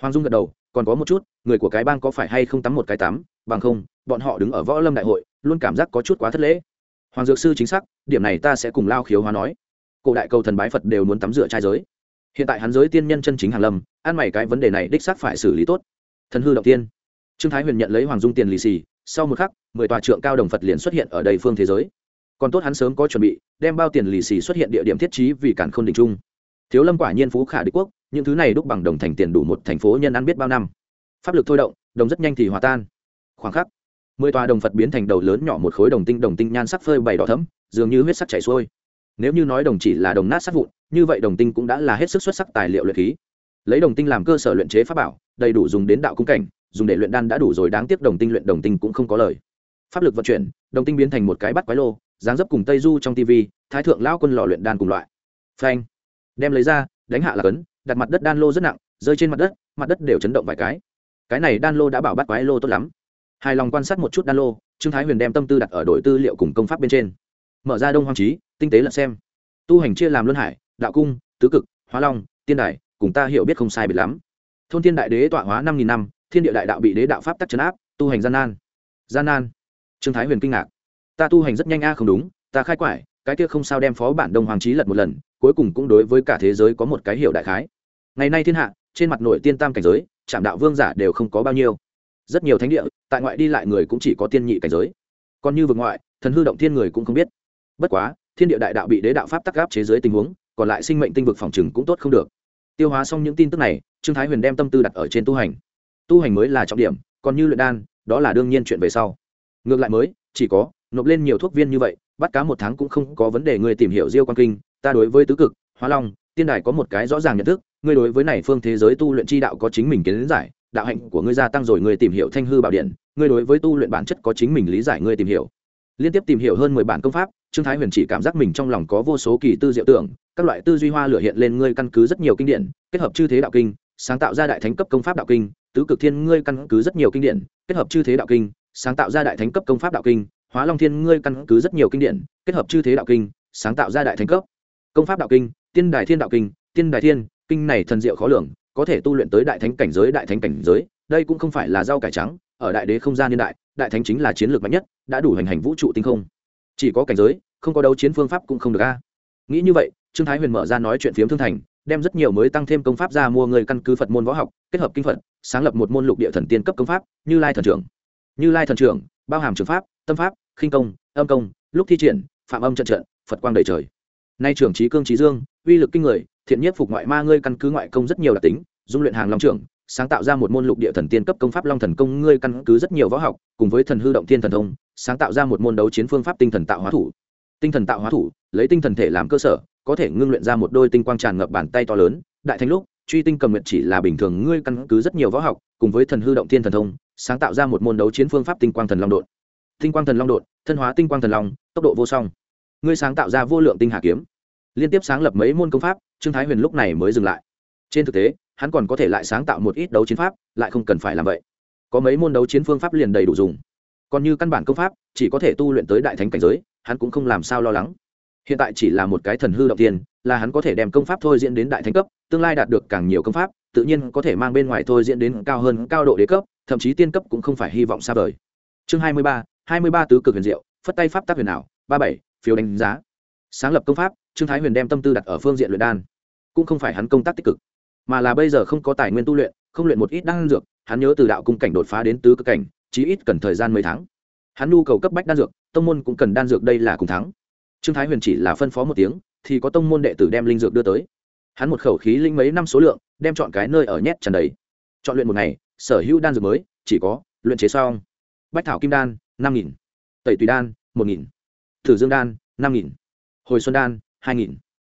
[SPEAKER 1] hoàng dung gật đầu, còn có một chút, người của cái bang có phải hay không tắm một cái tắm, bằng không, bọn họ đứng ở võ lâm đại hội, luôn cảm giác có chút quá thất lễ. Hoàng dược sư chính xác, điểm này ta sẽ cùng lao khiếu hóa nói. Cổ đại cầu thần bái phật đều muốn tắm rửa trai giới. Hiện tại hắn giới tiên nhân chân chính hàn lâm, ăn mày cái vấn đề này đích xác phải xử lý tốt. Thần hư động tiên trương thái huyền nhận lấy hoàng dung tiền lì xì, sau một khắc, mười tòa trượng cao đồng phật liền xuất hiện ở đầy phương thế giới. Còn tốt hắn sớm có chuẩn bị, đem bao tiền lì xì xuất hiện địa điểm thiết trí vì cản khôn đình trung. Thiếu lâm quả nhiên phú khả đế quốc, những thứ này đúc bằng đồng thành tiền đủ một thành phố nhân ăn biết bao năm. Pháp lực thôi động, đồng rất nhanh thì hòa tan. Khoảng khắc, mười tòa đồng phật biến thành đầu lớn nhỏ một khối đồng tinh đồng tinh nhan sắc phơi bày đỏ thấm dường như huyết sắc chảy xuôi. Nếu như nói đồng chỉ là đồng nát sắc vụn, như vậy đồng tinh cũng đã là hết sức xuất sắc tài liệu luyện khí. Lấy đồng tinh làm cơ sở luyện chế pháp bảo, đầy đủ dùng đến đạo cung cảnh dùng để luyện đan đã đủ rồi, đáng tiếc đồng tinh luyện đồng tinh cũng không có lời. Pháp lực vận chuyển, đồng tinh biến thành một cái bắt quái lô, dáng dấp cùng tây du trong tv thái thượng lao quân lò luyện đan cùng loại. Phanh. Đem lấy ra, đánh hạ là cấn, đặt mặt đất đan lô rất nặng, rơi trên mặt đất mặt đất đều chấn động vài cái. Cái này đan lô đã bảo bắt quái lô tốt lắm. Hài lòng quan sát một chút đan lô, trương thái huyền đem tâm tư đặt ở đội tư liệu cùng công pháp bên trên. Mở ra đông hoàng trí tinh tế lật xem. Tu hành chia làm luân hải, đạo cung, tứ cực, hóa long, tiên đài, cùng ta hiểu biết không sai biệt lắm. Thôn thiên đại đế tọa hóa năm nghìn năm thiên địa đại đạo bị đế đạo pháp tắc chấn áp, tu hành gian nan. Gian nan. Trương thái huyền kinh ngạc. Ta tu hành rất nhanh a, không đúng, ta khai quải, cái kia không sao đem phó bản đông hoàng trí lật một lần, cuối cùng cũng đối với cả thế giới có một cái hiểu đại khái. Ngày nay thiên hạ, trên mặt nội tiên tam cảnh giới trạm đạo vương giả đều không có bao nhiêu. Rất nhiều thánh địa, tại ngoại đi lại người cũng chỉ có tiên nhị cảnh giới. Còn như vực ngoại, thần hư động thiên người cũng không biết. Bất quá, thiên địa đại đạo bị đế đạo pháp tắc gáp chế giới tình huống, còn lại sinh mệnh tinh vực phòng trừng cũng tốt không được. Tiêu hóa xong những tin tức này, trương thái huyền đem tâm tư đặt ở trên tu hành tu hành mới là trọng điểm, còn như luyện đan, đó là đương nhiên chuyện về sau. Ngược lại mới, chỉ có, nộp lên nhiều thuốc viên như vậy, bắt cá một tháng cũng không có vấn đề người tìm hiểu diêu quan kinh, ta đối với tứ cực, hóa long, tiên đài có một cái rõ ràng nhận thức ngươi đối với này phương thế giới tu luyện chi đạo có chính mình kiến giải, đạo hạnh của ngươi gia tăng rồi ngươi tìm hiểu thanh hư bảo điện ngươi đối với tu luyện bản chất có chính mình lý giải ngươi tìm hiểu. Liên tiếp tìm hiểu hơn mười bản công pháp, trương thái huyền chỉ cảm giác mình trong lòng có vô số kỳ tư diệu tưởng, các loại tư duy hoa lửa hiện lên ngươi căn cứ rất nhiều kinh điển, kết hợp chư thế đạo kinh, sáng tạo ra đại thánh cấp công pháp đạo kinh tứ cực thiên ngươi căn cứ rất nhiều kinh điển, kết hợp chư thế đạo kinh, sáng tạo ra đại thánh cấp công pháp đạo kinh, hóa long thiên ngươi căn cứ rất nhiều kinh điển, kết hợp chư thế đạo kinh, sáng tạo ra đại thánh cấp. Công pháp đạo kinh, tiên đài thiên đạo kinh, tiên đài thiên, kinh này thần diệu khó lường, có thể tu luyện tới đại thánh cảnh giới, đại thánh cảnh giới, đây cũng không phải là rau cải trắng, ở đại đế không gian niên đại đại thánh chính là chiến lược mạnh nhất, đã đủ hành hành vũ trụ tinh không. Chỉ có cảnh giới, không có đấu chiến phương pháp cũng không được a. Nghĩ như vậy, trương thái huyền mở ra nói chuyện phiếm thương thành, đem rất nhiều mới tăng thêm công pháp ra mua người căn cứ phật môn võ học, kết hợp kinh phật sáng lập một môn lục địa thần tiên cấp công pháp, như lai thần trưởng. Như lai thần trưởng, bao hàm trường pháp, tâm pháp, khinh công, âm công, lúc thi triển, phạm âm trận trận, phật quang đầy trời. Nay trưởng trí cương trí dương, uy lực kinh người, thiện nhất phục ngoại ma ngươi căn cứ ngoại công rất nhiều đặc tính, dung luyện hàng long trưởng, sáng tạo ra một môn lục địa thần tiên cấp công pháp long thần công ngươi căn cứ rất nhiều võ học, cùng với thần hư động tiên thần thông, sáng tạo ra một môn đấu chiến phương pháp tinh thần tạo hóa thủ. Tinh thần tạo hóa thủ, lấy tinh thần thể làm cơ sở, có thể ngưng luyện ra một đôi tinh quang tràn ngập bàn tay to lớn, đại thánh lúc truy tinh cầm nguyện chỉ là bình thường, ngươi căn cứ rất nhiều võ học, cùng với thần hư động thiên thần thông, sáng tạo ra một môn đấu chiến phương pháp tinh quang thần long đột tinh quang thần long đột thân hóa tinh quang thần long, tốc độ vô song. Ngươi sáng tạo ra vô lượng tinh hà kiếm. Liên tiếp sáng lập mấy môn công pháp, trương thái huyền lúc này mới dừng lại. Trên thực tế, hắn còn có thể lại sáng tạo một ít đấu chiến pháp, lại không cần phải làm vậy. Có mấy môn đấu chiến phương pháp liền đầy đủ dùng. Còn như căn bản công pháp, chỉ có thể tu luyện tới đại thánh cảnh giới, hắn cũng không làm sao lo lắng hiện tại chỉ là một cái thần hư động tiên, là hắn có thể đem công pháp thôi diễn đến đại thánh cấp, tương lai đạt được càng nhiều công pháp, tự nhiên có thể mang bên ngoài thôi diễn đến cao hơn cao độ đế cấp, thậm chí tiên cấp cũng không phải hy vọng xa vời. Chương hai mươi ba, hai mươi ba tứ cực huyền diệu, phất tay pháp tác huyền ảo, ba bảy, phiếu đánh giá. Sáng lập công pháp, trương thái huyền đem tâm tư đặt ở phương diện luyện đan. Cũng không phải hắn công tác tích cực, mà là bây giờ không có tài nguyên tu luyện, không luyện một ít đan dược, hắn nhớ từ đạo cung cảnh đột phá đến tứ cực cảnh, chí ít cần thời gian mấy tháng. Hắn nhu cầu cấp bách đan dược, tông môn cũng cần đan dược đây là cùng thắng trương thái huyền chỉ là phân phó một tiếng, thì có tông môn đệ tử đem linh dược đưa tới. Hắn một khẩu khí linh mấy năm số lượng, đem chọn cái nơi ở nhét tràn đầy. Chọn luyện một ngày, sở hữu đan dược mới, chỉ có luyện chế xong. Bách thảo kim đan, năm nghìn. Tẩy tùy đan, một nghìn. Thử dương đan, năm nghìn. Hồi xuân đan, hai nghìn.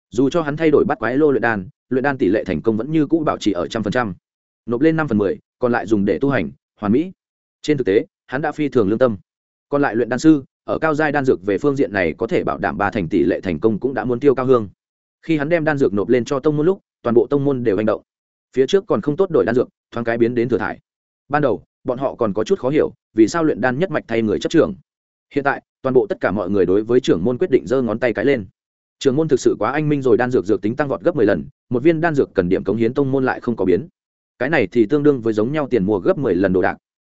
[SPEAKER 1] Dù cho hắn thay đổi bắt quái lô luyện đan luyện đan tỷ lệ thành công vẫn như cũ bảo trì ở trăm phần trăm. Nộp lên năm phần mười, còn lại dùng để tu hành, hoàn mỹ. Trên thực tế, hắn đã phi thường lương tâm. Còn lại luyện đan sư ở cao giai đan dược về phương diện này có thể bảo đảm ba thành tỷ lệ thành công cũng đã muốn tiêu cao hương. Khi hắn đem đan dược nộp lên cho tông môn lúc, toàn bộ tông môn đều hành động. Phía trước còn không tốt đổi đan dược, thoáng cái biến đến thừa thải. Ban đầu, bọn họ còn có chút khó hiểu, vì sao luyện đan nhất mạch thay người chấp trưởng? Hiện tại, toàn bộ tất cả mọi người đối với trưởng môn quyết định giơ ngón tay cái lên. Trưởng môn thực sự quá anh minh rồi, đan dược dược tính tăng vọt gấp mười lần, một viên đan dược cần điểm cống hiến tông môn lại không có biến. Cái này thì tương đương với giống nhau tiền mua gấp mười lần đồ đạc.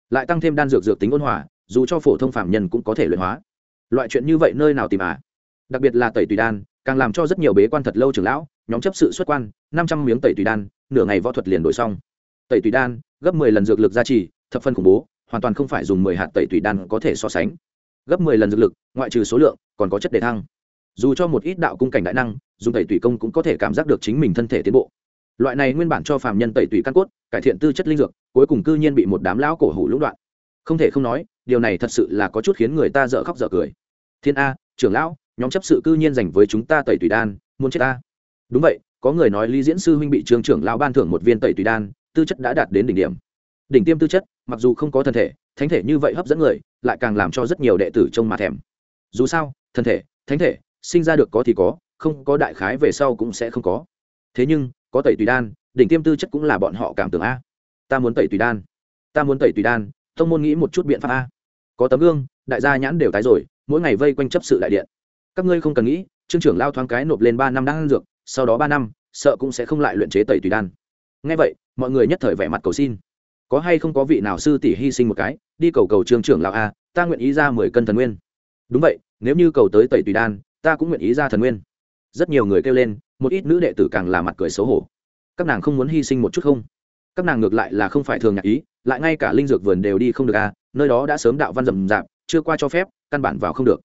[SPEAKER 1] Lại tăng thêm đan dược dược tính ôn hòa dù cho phổ thông phạm nhân cũng có thể luyện hóa. Loại chuyện như vậy nơi nào tìm à? Đặc biệt là tẩy tùy đan, càng làm cho rất nhiều bế quan thật lâu trưởng lão, nhóm chấp sự xuất quan, năm trăm miếng tẩy tùy đan, nửa ngày võ thuật liền đổi xong. Tẩy tùy đan, gấp mười lần dược lực gia trì, thập phân khủng bố, hoàn toàn không phải dùng mười hạt tẩy tùy đan có thể so sánh. Gấp mười lần dược lực, ngoại trừ số lượng, còn có chất đề thăng. Dù cho một ít đạo cung cảnh đại năng, dùng tẩy tùy công cũng có thể cảm giác được chính mình thân thể tiến bộ. Loại này nguyên bản cho phàm nhân tẩy tùy căn cốt, cải thiện tư chất linh dược, cuối cùng cư nhiên bị một đám lão cổ hủ lũng đoạn. Không thể không nói điều này thật sự là có chút khiến người ta dở khóc dở cười. Thiên a, trưởng lão, nhóm chấp sự cư nhiên dành với chúng ta tẩy tùy đan, muốn chết ta. Đúng vậy, có người nói lý diễn sư huynh bị trường trưởng lão ban thưởng một viên tẩy tùy đan, tư chất đã đạt đến đỉnh điểm. Đỉnh tiêm tư chất, mặc dù không có thân thể, thánh thể như vậy hấp dẫn người, lại càng làm cho rất nhiều đệ tử trông mà thèm. Dù sao, thân thể, thánh thể, sinh ra được có thì có, không có đại khái về sau cũng sẽ không có. Thế nhưng, có tẩy tùy đan, đỉnh tiêm tư chất cũng là bọn họ cảm tưởng a. Ta muốn tẩy tùy đan. Ta muốn tẩy tùy đan, tông môn nghĩ một chút biện pháp a có tấm gương, đại gia nhãn đều tái rồi, mỗi ngày vây quanh chấp sự đại điện. Các ngươi không cần nghĩ, trương trưởng lao thoáng cái nộp lên ba năm đan dược, sau đó ba năm, sợ cũng sẽ không lại luyện chế tẩy tùy đan. Ngay vậy, mọi người nhất thời vẻ mặt cầu xin. Có hay không có vị nào sư tỷ hy sinh một cái, đi cầu cầu trương trưởng lão a, ta nguyện ý ra mười cân thần nguyên. Đúng vậy, nếu như cầu tới tẩy tùy đan, ta cũng nguyện ý ra thần nguyên. Rất nhiều người kêu lên, một ít nữ đệ tử càng là mặt cười xấu hổ. Các nàng không muốn hy sinh một chút không? Các nàng ngược lại là không phải thường nhạc ý, lại ngay cả linh dược vườn đều đi không được à nơi đó đã sớm đạo văn rầm rạp, chưa qua cho phép, căn bản vào không được.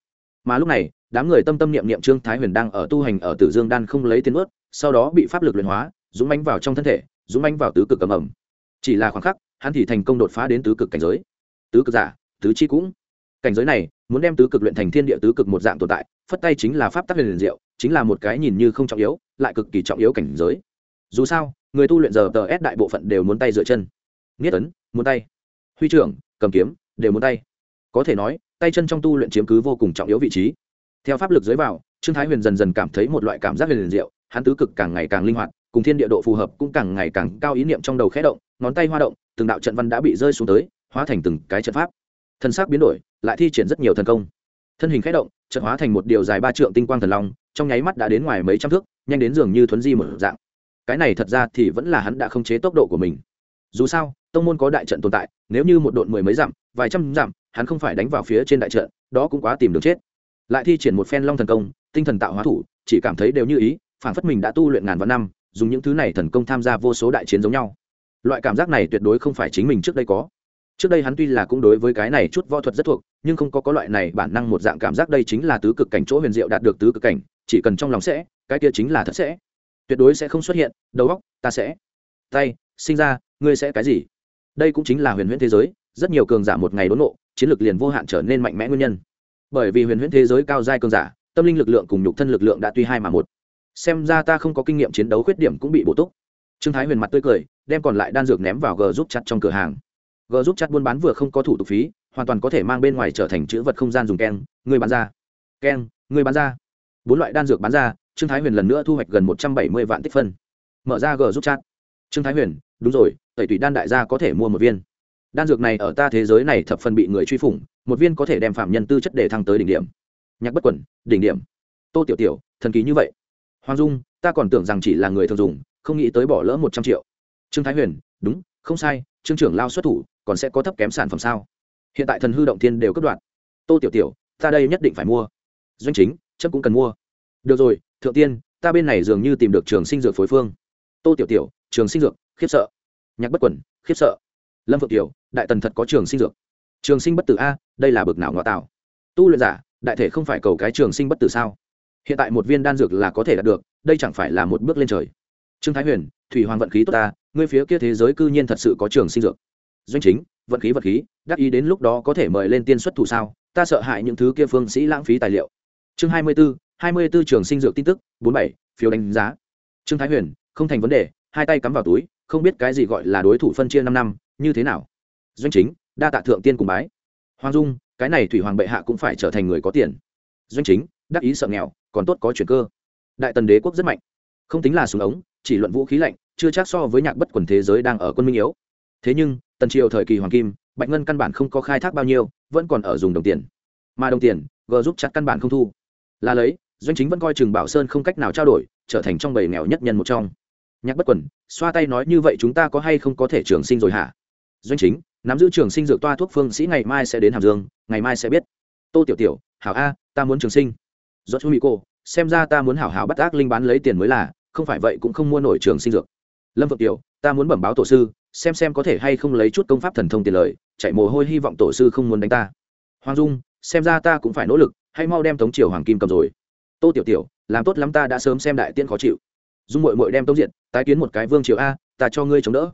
[SPEAKER 1] Mà lúc này, đám người tâm tâm niệm niệm trương thái huyền đang ở tu hành ở tử dương đan không lấy tiến ướt, sau đó bị pháp lực luyện hóa, dũng mánh vào trong thân thể, dũng mánh vào tứ cực cầm ẩm. Chỉ là khoảng khắc, hắn thì thành công đột phá đến tứ cực cảnh giới. Tứ cực giả, tứ chi cũng. Cảnh giới này, muốn đem tứ cực luyện thành thiên địa tứ cực một dạng tồn tại, phất tay chính là pháp tắc liền diệu, chính là một cái nhìn như không trọng yếu, lại cực kỳ trọng yếu cảnh giới. Dù sao người tu luyện giờ tờ ép đại bộ phận đều muốn tay dựa chân. Nghiết ấn, muốn tay. Huy trưởng, cầm kiếm, đều muốn tay. Có thể nói, tay chân trong tu luyện chiếm cứ vô cùng trọng yếu vị trí. Theo pháp lực dưới vào, trương thái huyền dần dần cảm thấy một loại cảm giác liền diệu, hắn tứ cực càng ngày càng linh hoạt, cùng thiên địa độ phù hợp cũng càng ngày càng cao ý niệm trong đầu khẽ động, ngón tay hoa động, từng đạo trận văn đã bị rơi xuống tới, hóa thành từng cái trận pháp. Thân xác biến đổi, lại thi triển rất nhiều thần công. Thân hình khẽ động trận hóa thành một điều dài ba trượng tinh quang thần long, trong nháy mắt đã đến ngoài mấy trăm thước, nhanh đến dường như thuấn di một dạng cái này thật ra thì vẫn là hắn đã không chế tốc độ của mình. Dù sao, tông môn có đại trận tồn tại, nếu như một đội mười mấy dặm, vài trăm dặm, hắn không phải đánh vào phía trên đại trận, đó cũng quá tìm được chết. Lại thi triển một phen long thần công, tinh thần tạo hóa thủ, chỉ cảm thấy đều như ý phản phất mình đã tu luyện ngàn vạn năm, dùng những thứ này thần công tham gia vô số đại chiến giống nhau. Loại cảm giác này tuyệt đối không phải chính mình trước đây có. Trước đây hắn tuy là cũng đối với cái này chút võ thuật rất thuộc, nhưng không có có loại này bản năng một dạng cảm giác đây chính là tứ cực cảnh chỗ huyền diệu đạt được tứ cực cảnh, chỉ cần trong lòng sẽ, cái kia chính là thật sẽ tuyệt đối sẽ không xuất hiện, đầu óc, ta sẽ. Tay, sinh ra, ngươi sẽ cái gì? Đây cũng chính là huyền huyễn thế giới, rất nhiều cường giả một ngày đốn nộ chiến lược liền vô hạn trở nên mạnh mẽ nguyên nhân. Bởi vì huyền huyễn thế giới cao giai cường giả, tâm linh lực lượng cùng nhục thân lực lượng đã tuy hai mà một. Xem ra ta không có kinh nghiệm chiến đấu khuyết điểm cũng bị bổ túc. Trương thái huyền mặt tươi cười, đem còn lại đan dược ném vào g giúp chặt trong cửa hàng. G giúp chặt buôn bán vừa không có thủ tục phí, hoàn toàn có thể mang bên ngoài trở thành chữ vật không gian dùng keng, người bán ra. Keng, người bán ra. Bốn loại đan dược bán ra trương thái huyền lần nữa thu hoạch gần một trăm bảy mươi vạn tích phân. Mở ra g giúp chat. Trương thái huyền, đúng rồi, tẩy tủy đan đại gia có thể mua một viên. Đan dược này ở ta thế giới này thập phần bị người truy phủng, một viên có thể đem phạm nhân tư chất để thăng tới đỉnh điểm. Nhạc bất quẩn, đỉnh điểm. Tô tiểu tiểu, thần kỳ như vậy. Hoàng dung, ta còn tưởng rằng chỉ là người thường dùng, không nghĩ tới bỏ lỡ một trăm triệu. Trương thái huyền, đúng, không sai, trương trưởng lao xuất thủ, còn sẽ có thấp kém sản phẩm sao? Hiện tại thần hư động thiên đều cấp đoạn tô tiểu tiểu, ta đây nhất định phải mua. Doanh chính chấp cũng cần mua. Được rồi thượng tiên, ta bên này dường như tìm được trường sinh dược phối phương. Tô tiểu tiểu, trường sinh dược, khiếp sợ. Nhạc bất quẩn, khiếp sợ. Lâm phượng tiểu, đại tần thật có trường sinh dược. Trường sinh bất tử a, đây là bực nào ngọ tạo tu luyện giả, đại thể không phải cầu cái trường sinh bất tử sao? Hiện tại một viên đan dược là có thể đạt được, đây chẳng phải là một bước lên trời. Trương thái huyền, thủy hoàng vận khí tốt ta, ngươi phía kia thế giới cư nhiên thật sự có trường sinh dược. Doanh chính, vận khí vật khí, đắc ý đến lúc đó có thể mời lên tiên xuất thủ sao? Ta sợ hại những thứ kia phương sĩ lãng phí tài liệu. Chương hai mươi b ố hai mươi b ố trường sinh dược tin tức, bốn bảy, phiếu đánh giá. Trương thái huyền, không thành vấn đề, hai tay cắm vào túi, không biết cái gì gọi là đối thủ phân chia năm năm, như thế nào? Doanh chính, đa tạ thượng tiên cùng bái. Hoàng dung, cái này thủy hoàng bệ hạ cũng phải trở thành người có tiền. Doanh chính, đắc ý sợ nghèo, còn tốt có chuyển cơ. Đại tần đế quốc rất mạnh. Không tính là súng ống, chỉ luận vũ khí lạnh, chưa chắc so với nhạc bất quần thế giới đang ở quân minh yếu. Thế nhưng, tần triều thời kỳ hoàng kim, bạch ngân căn bản không có khai thác bao nhiêu, vẫn còn ở dùng đồng tiền. Mà đồng tiền, g giúp chặt căn bản không thu. Là lấy doanh chính vẫn coi chừng bảo sơn không cách nào trao đổi, trở thành trong bầy nghèo nhất nhân một trong. Nhạc bất quần xoa tay nói như vậy chúng ta có hay không có thể trường sinh rồi hả? Doanh chính, nắm giữ trường sinh dược toa thuốc phương sĩ ngày mai sẽ đến hàm dương, ngày mai sẽ biết. Tô tiểu tiểu, hảo a, ta muốn trường sinh. Do chú mỹ cô, xem ra ta muốn hảo hảo bắt ác linh bán lấy tiền mới là, không phải vậy cũng không mua nổi trường sinh dược. Lâm phượng tiểu, ta muốn bẩm báo tổ sư, xem xem có thể hay không lấy chút công pháp thần thông tiền lời, chạy mồ hôi hy vọng tổ sư không muốn đánh ta. Hoàng dung, xem ra ta cũng phải nỗ lực hay mau đem tống triều hoàng kim cầm rồi tô tiểu tiểu, làm tốt lắm ta đã sớm xem đại tiên khó chịu. Dung mội mội đem tông diện, tái kiến một cái vương triều a, ta cho ngươi chống đỡ.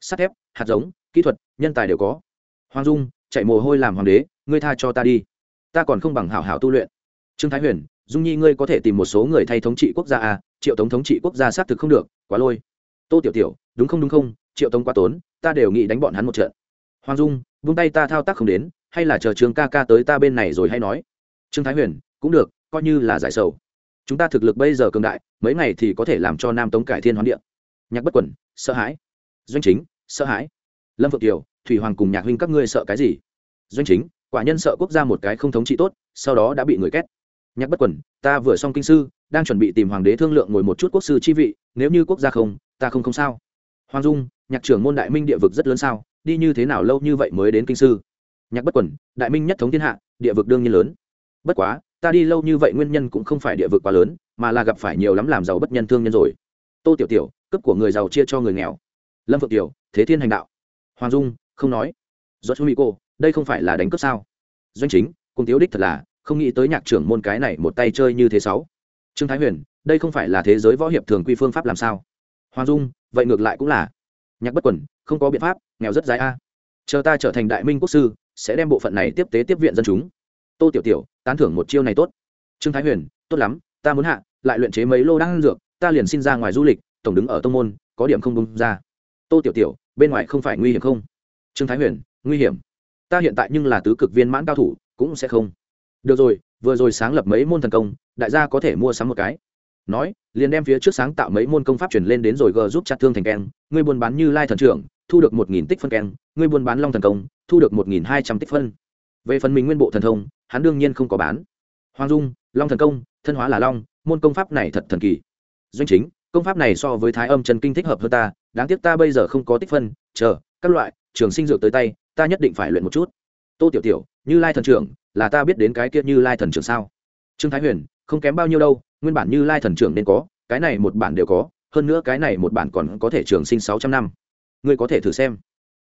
[SPEAKER 1] Sắt thép, hạt giống, kỹ thuật, nhân tài đều có. Hoàng dung, chạy mồ hôi làm hoàng đế, ngươi tha cho ta đi. Ta còn không bằng hảo hảo tu luyện. Trương thái huyền, dung nhi ngươi có thể tìm một số người thay thống trị quốc gia a, triệu tống thống trị quốc gia xác thực không được, quá lôi. Tô tiểu tiểu, đúng không đúng không, triệu tống quá tốn, ta đều nghĩ đánh bọn hắn một trận. Hoàng dung vung tay ta thao tác không đến, hay là chờ trường ca ca tới ta bên này rồi hay nói. Trương thái huyền, cũng được coi như là giải sầu. Chúng ta thực lực bây giờ cường đại, mấy ngày thì có thể làm cho nam tống cải thiên hoán điện nhạc bất quẩn, sợ hãi. Doanh chính, sợ hãi. Lâm phượng kiều, thủy hoàng cùng nhạc huynh các ngươi sợ cái gì? Doanh chính, quả nhân sợ quốc gia một cái không thống trị tốt, sau đó đã bị người két. Nhạc bất quẩn, ta vừa xong kinh sư, đang chuẩn bị tìm hoàng đế thương lượng ngồi một chút quốc sư chi vị, nếu như quốc gia không, ta không không sao. Hoàng dung, nhạc trưởng môn đại minh địa vực rất lớn sao? Đi như thế nào lâu như vậy mới đến kinh sư? Nhạc bất quẩn, đại minh nhất thống thiên hạ, địa vực đương nhiên lớn. Bất quá ta đi lâu như vậy nguyên nhân cũng không phải địa vực quá lớn, mà là gặp phải nhiều lắm làm giàu bất nhân thương nhân rồi. Tô tiểu tiểu cấp của người giàu chia cho người nghèo. Lâm phượng tiểu, thế thiên hành đạo. Hoàng dung, không nói. Do chú mỹ cô, đây không phải là đánh cướp sao? Doanh chính, cùng tiếu đích thật là, không nghĩ tới nhạc trưởng môn cái này một tay chơi như thế sáu. Trương thái huyền, đây không phải là thế giới võ hiệp thường quy phương pháp làm sao? Hoàng dung, vậy ngược lại cũng là. Nhạc bất quẩn, không có biện pháp, nghèo rất dài a. Chờ ta trở thành đại minh quốc sư, sẽ đem bộ phận này tiếp tế tiếp viện dân chúng tô tiểu tiểu, tán thưởng một chiêu này tốt. Trương thái huyền, tốt lắm, ta muốn hạ, lại luyện chế mấy lô đan dược, ta liền xin ra ngoài du lịch, tổng đứng ở tông môn, có điểm không bung ra. Tô tiểu tiểu, bên ngoài không phải nguy hiểm không? Trương thái huyền, nguy hiểm. Ta hiện tại nhưng là tứ cực viên mãn cao thủ, cũng sẽ không. Được rồi, vừa rồi sáng lập mấy môn thần công, đại gia có thể mua sắm một cái. Nói, liền đem phía trước sáng tạo mấy môn công pháp chuyển lên đến rồi g giúp chặt thương thành keng. Ngươi buôn bán như lai thần trưởng, thu được một nghìn tích phân keng. Ngươi buôn bán long thần công, thu được một nghìn hai trăm tích phân về phần mình nguyên bộ thần thông, hắn đương nhiên không có bán. Hoàng dung, long thần công, thân hóa là long, môn công pháp này thật thần kỳ. Doanh chính, công pháp này so với thái âm trần kinh thích hợp hơn ta, đáng tiếc ta bây giờ không có tích phân, chờ, các loại, trường sinh dược tới tay, ta nhất định phải luyện một chút. Tô tiểu tiểu, như lai thần trưởng, là ta biết đến cái kia như lai thần trưởng sao? Trương thái huyền, không kém bao nhiêu đâu, nguyên bản như lai thần trưởng nên có, cái này một bản đều có, hơn nữa cái này một bản còn có thể trường sinh sáu trăm năm. Ngươi có thể thử xem.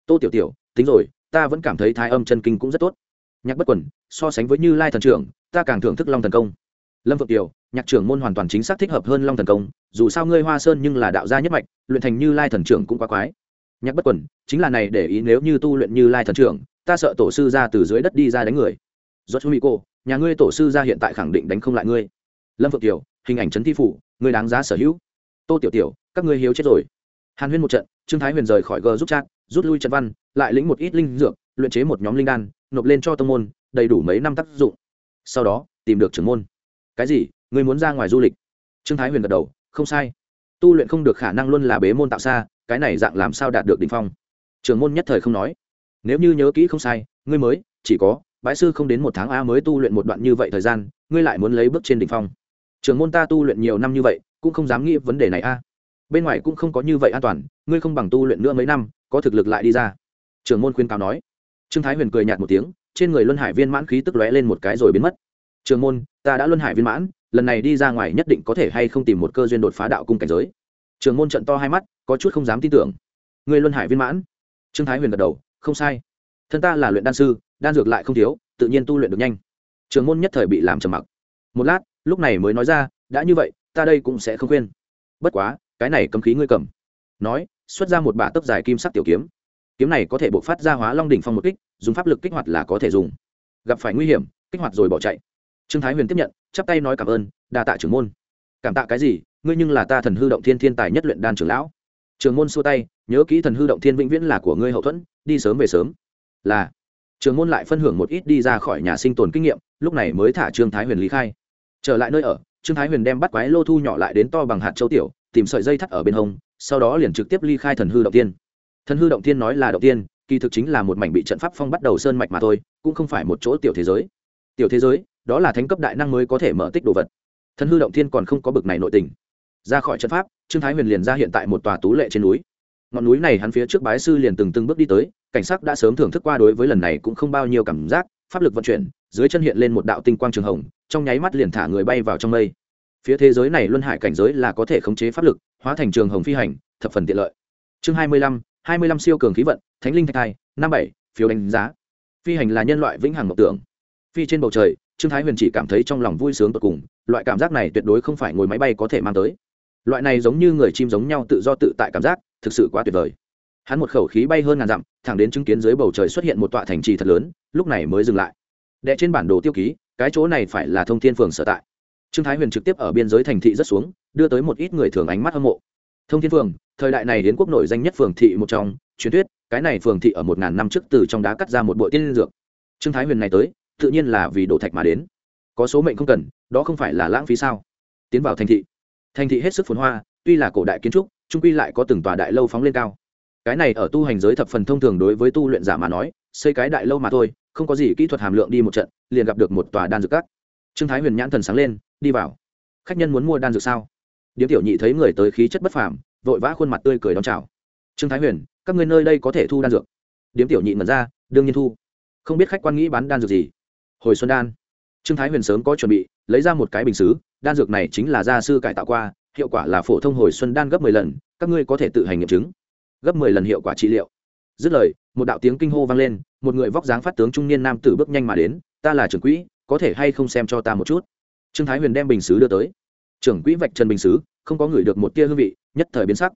[SPEAKER 1] Tô tiểu tiểu, tính rồi, ta vẫn cảm thấy thái âm chân kinh cũng rất tốt nhạc bất quẩn so sánh với như lai thần trưởng, ta càng thưởng thức long thần công. Lâm vượng tiểu, nhạc trưởng môn hoàn toàn chính xác thích hợp hơn long thần công, dù sao ngươi hoa sơn nhưng là đạo gia nhất mạch, luyện thành như lai thần trưởng cũng quá quái. Nhạc bất quẩn chính là này để ý nếu như tu luyện như lai thần trưởng, ta sợ tổ sư ra từ dưới đất đi ra đánh người. Do chú mỹ cô, nhà ngươi tổ sư ra hiện tại khẳng định đánh không lại ngươi. Lâm phượng tiểu, hình ảnh trấn thi phủ, ngươi đáng giá sở hữu. Tô tiểu tiểu, các ngươi hiếu chết rồi. Hàn huyên một trận, trương thái huyền rời khỏi g giúp chat, rút lui trận văn, lại lĩnh một ít linh dược, luyện chế một nhóm linh đan nộp lên cho tông môn, đầy đủ mấy năm tác dụng. Sau đó, tìm được trưởng môn. Cái gì? Ngươi muốn ra ngoài du lịch. Trương thái huyền gật đầu, không sai. Tu luyện không được khả năng luôn là bế môn tạo xa, cái này dạng làm sao đạt được đ ỉ n h phong? Trưởng môn nhất thời không nói. Nếu như nhớ kỹ không sai, ngươi mới, chỉ có bãi sư không đến một tháng a mới tu luyện một đoạn như vậy thời gian, ngươi lại muốn lấy bước trên đ ỉ n h phong. Trưởng môn ta tu luyện nhiều năm như vậy, cũng không dám nghĩ vấn đề này a. Bên ngoài cũng không có như vậy an toàn, ngươi không bằng tu luyện nữa mấy năm, có thực lực lại đi ra. Trưởng môn khuyên cáo nói trương thái huyền cười nhạt một tiếng, trên người luân hải viên mãn khí tức lóe lên một cái rồi biến mất. Trường môn, ta đã luân hải viên mãn, lần này đi ra ngoài nhất định có thể hay không tìm một cơ duyên đột phá đạo cung cảnh giới. Trường môn trận to hai mắt, có chút không dám tin tưởng. Người luân hải viên mãn? Trương thái huyền gật đầu. Không sai. Thân ta là luyện đan sư, đan dược lại không thiếu, tự nhiên tu luyện được nhanh. Trường môn nhất thời bị làm trầm mặc. Một lát, lúc này mới nói ra, đã như vậy, ta đây cũng sẽ không khuyên. Bất quá, cái này cấm khí ngươi cầm. Nói, xuất ra một bả tấc dài kim sắc tiểu kiếm kiếm này có thể bộc phát ra hóa long đỉnh phong một kích, dùng pháp lực kích hoạt là có thể dùng. Gặp phải nguy hiểm, kích hoạt rồi bỏ chạy. Trương thái huyền tiếp nhận, chắp tay nói cảm ơn, đa tạ trưởng môn. Cảm tạ cái gì? Ngươi nhưng là ta thần hư động thiên thiên tài nhất luyện đan trưởng lão. Trường môn xua tay, nhớ kỹ thần hư động thiên vĩnh viễn là của ngươi hậu thuẫn, đi sớm về sớm. Là. Trường môn lại phân hưởng một ít đi ra khỏi nhà sinh tồn kinh nghiệm, lúc này mới thả trương thái huyền lý khai. Trở lại nơi ở, trương thái huyền đem bắt quái lô thu nhỏ lại đến to bằng hạt châu tiểu, tìm sợi dây thắt ở bên hông, sau đó liền trực tiếp ly khai thần hư động tiên thần hư động tiên nói là động tiên kỳ thực chính là một mảnh bị trận pháp phong bắt đầu sơn mạch mà thôi, cũng không phải một chỗ tiểu thế giới. Tiểu thế giới, đó là thánh cấp đại năng mới có thể mở tích đồ vật. Thần hư động thiên còn không có bực này nội tình. Ra khỏi trận pháp, trương thái huyền liền ra hiện tại một tòa tú lệ trên núi. Ngọn núi này hắn phía trước bái sư liền từng từng bước đi tới, cảnh sắc đã sớm thưởng thức qua đối với lần này cũng không bao nhiêu cảm giác, pháp lực vận chuyển, dưới chân hiện lên một đạo tinh quang trường hồng, trong nháy mắt liền thả người bay vào trong mây. Phía thế giới này luân hải cảnh giới là có thể khống chế pháp lực, hóa thành trường hồng phi hành, thập phần tiện lợi. Chương hai mươi lăm hai mươi lăm siêu cường khí vận, thánh linh thạch thai, năm bảy, phiếu đánh giá. Phi hành là nhân loại vĩnh hằng mộng tưởng. Phi trên bầu trời, trương thái huyền chỉ cảm thấy trong lòng vui sướng tột cùng, loại cảm giác này tuyệt đối không phải ngồi máy bay có thể mang tới. Loại này giống như người chim giống nhau tự do tự tại cảm giác, thực sự quá tuyệt vời. Hắn một khẩu khí bay hơn ngàn dặm, thẳng đến chứng kiến dưới bầu trời xuất hiện một tọa thành trì thật lớn, lúc này mới dừng lại. Đệ trên bản đồ tiêu ký, cái chỗ này phải là thông thiên phường sở tại. Trương thái huyền trực tiếp ở biên giới thành thị rất xuống, đưa tới một ít người thường ánh mắt hâm mộ thông thiên phường, thời đại này đến quốc nổi danh nhất phường thị một trong, truyền thuyết, cái này phường thị ở một ngàn năm trước từ trong đá cắt ra một bộ tiên dược. Trương thái huyền này tới, tự nhiên là vì đổ thạch mà đến. Có số mệnh không cần, đó không phải là lãng phí sao? Tiến vào thành thị. Thành thị hết sức phồn hoa, tuy là cổ đại kiến trúc trung quy lại có từng tòa đại lâu phóng lên cao. Cái này ở tu hành giới thập phần thông thường đối với tu luyện giả mà nói, xây cái đại lâu mà thôi, không có gì kỹ thuật hàm lượng đi một trận, liền gặp được một tòa đan dược cắt. Trương thái huyền nhãn thần sáng lên, đi vào. Khách nhân muốn mua đan dược sao? Điếm tiểu nhị thấy người tới khí chất bất phàm, vội vã khuôn mặt tươi cười đón chào. Trương thái huyền, các người nơi đây có thể thu đan dược? Điếm tiểu nhị mật ra, đương nhiên thu. Không biết khách quan nghĩ bán đan dược gì? Hồi xuân đan. Trương thái huyền sớm có chuẩn bị, lấy ra một cái bình xứ, đan dược này chính là gia sư cải tạo qua, hiệu quả là phổ thông hồi xuân đan gấp mười lần, các ngươi có thể tự hành nghiệm chứng. Gấp mười lần hiệu quả trị liệu. Dứt lời, một đạo tiếng kinh hô vang lên, một người vóc dáng phát tướng trung niên nam tử bước nhanh mà đến, ta là trưởng quỹ, có thể hay không xem cho ta một chút? Trương thái huyền đem bình xứ đưa tới trưởng quỹ vạch trần bình xứ, không có người được một tia hương vị, nhất thời biến sắc.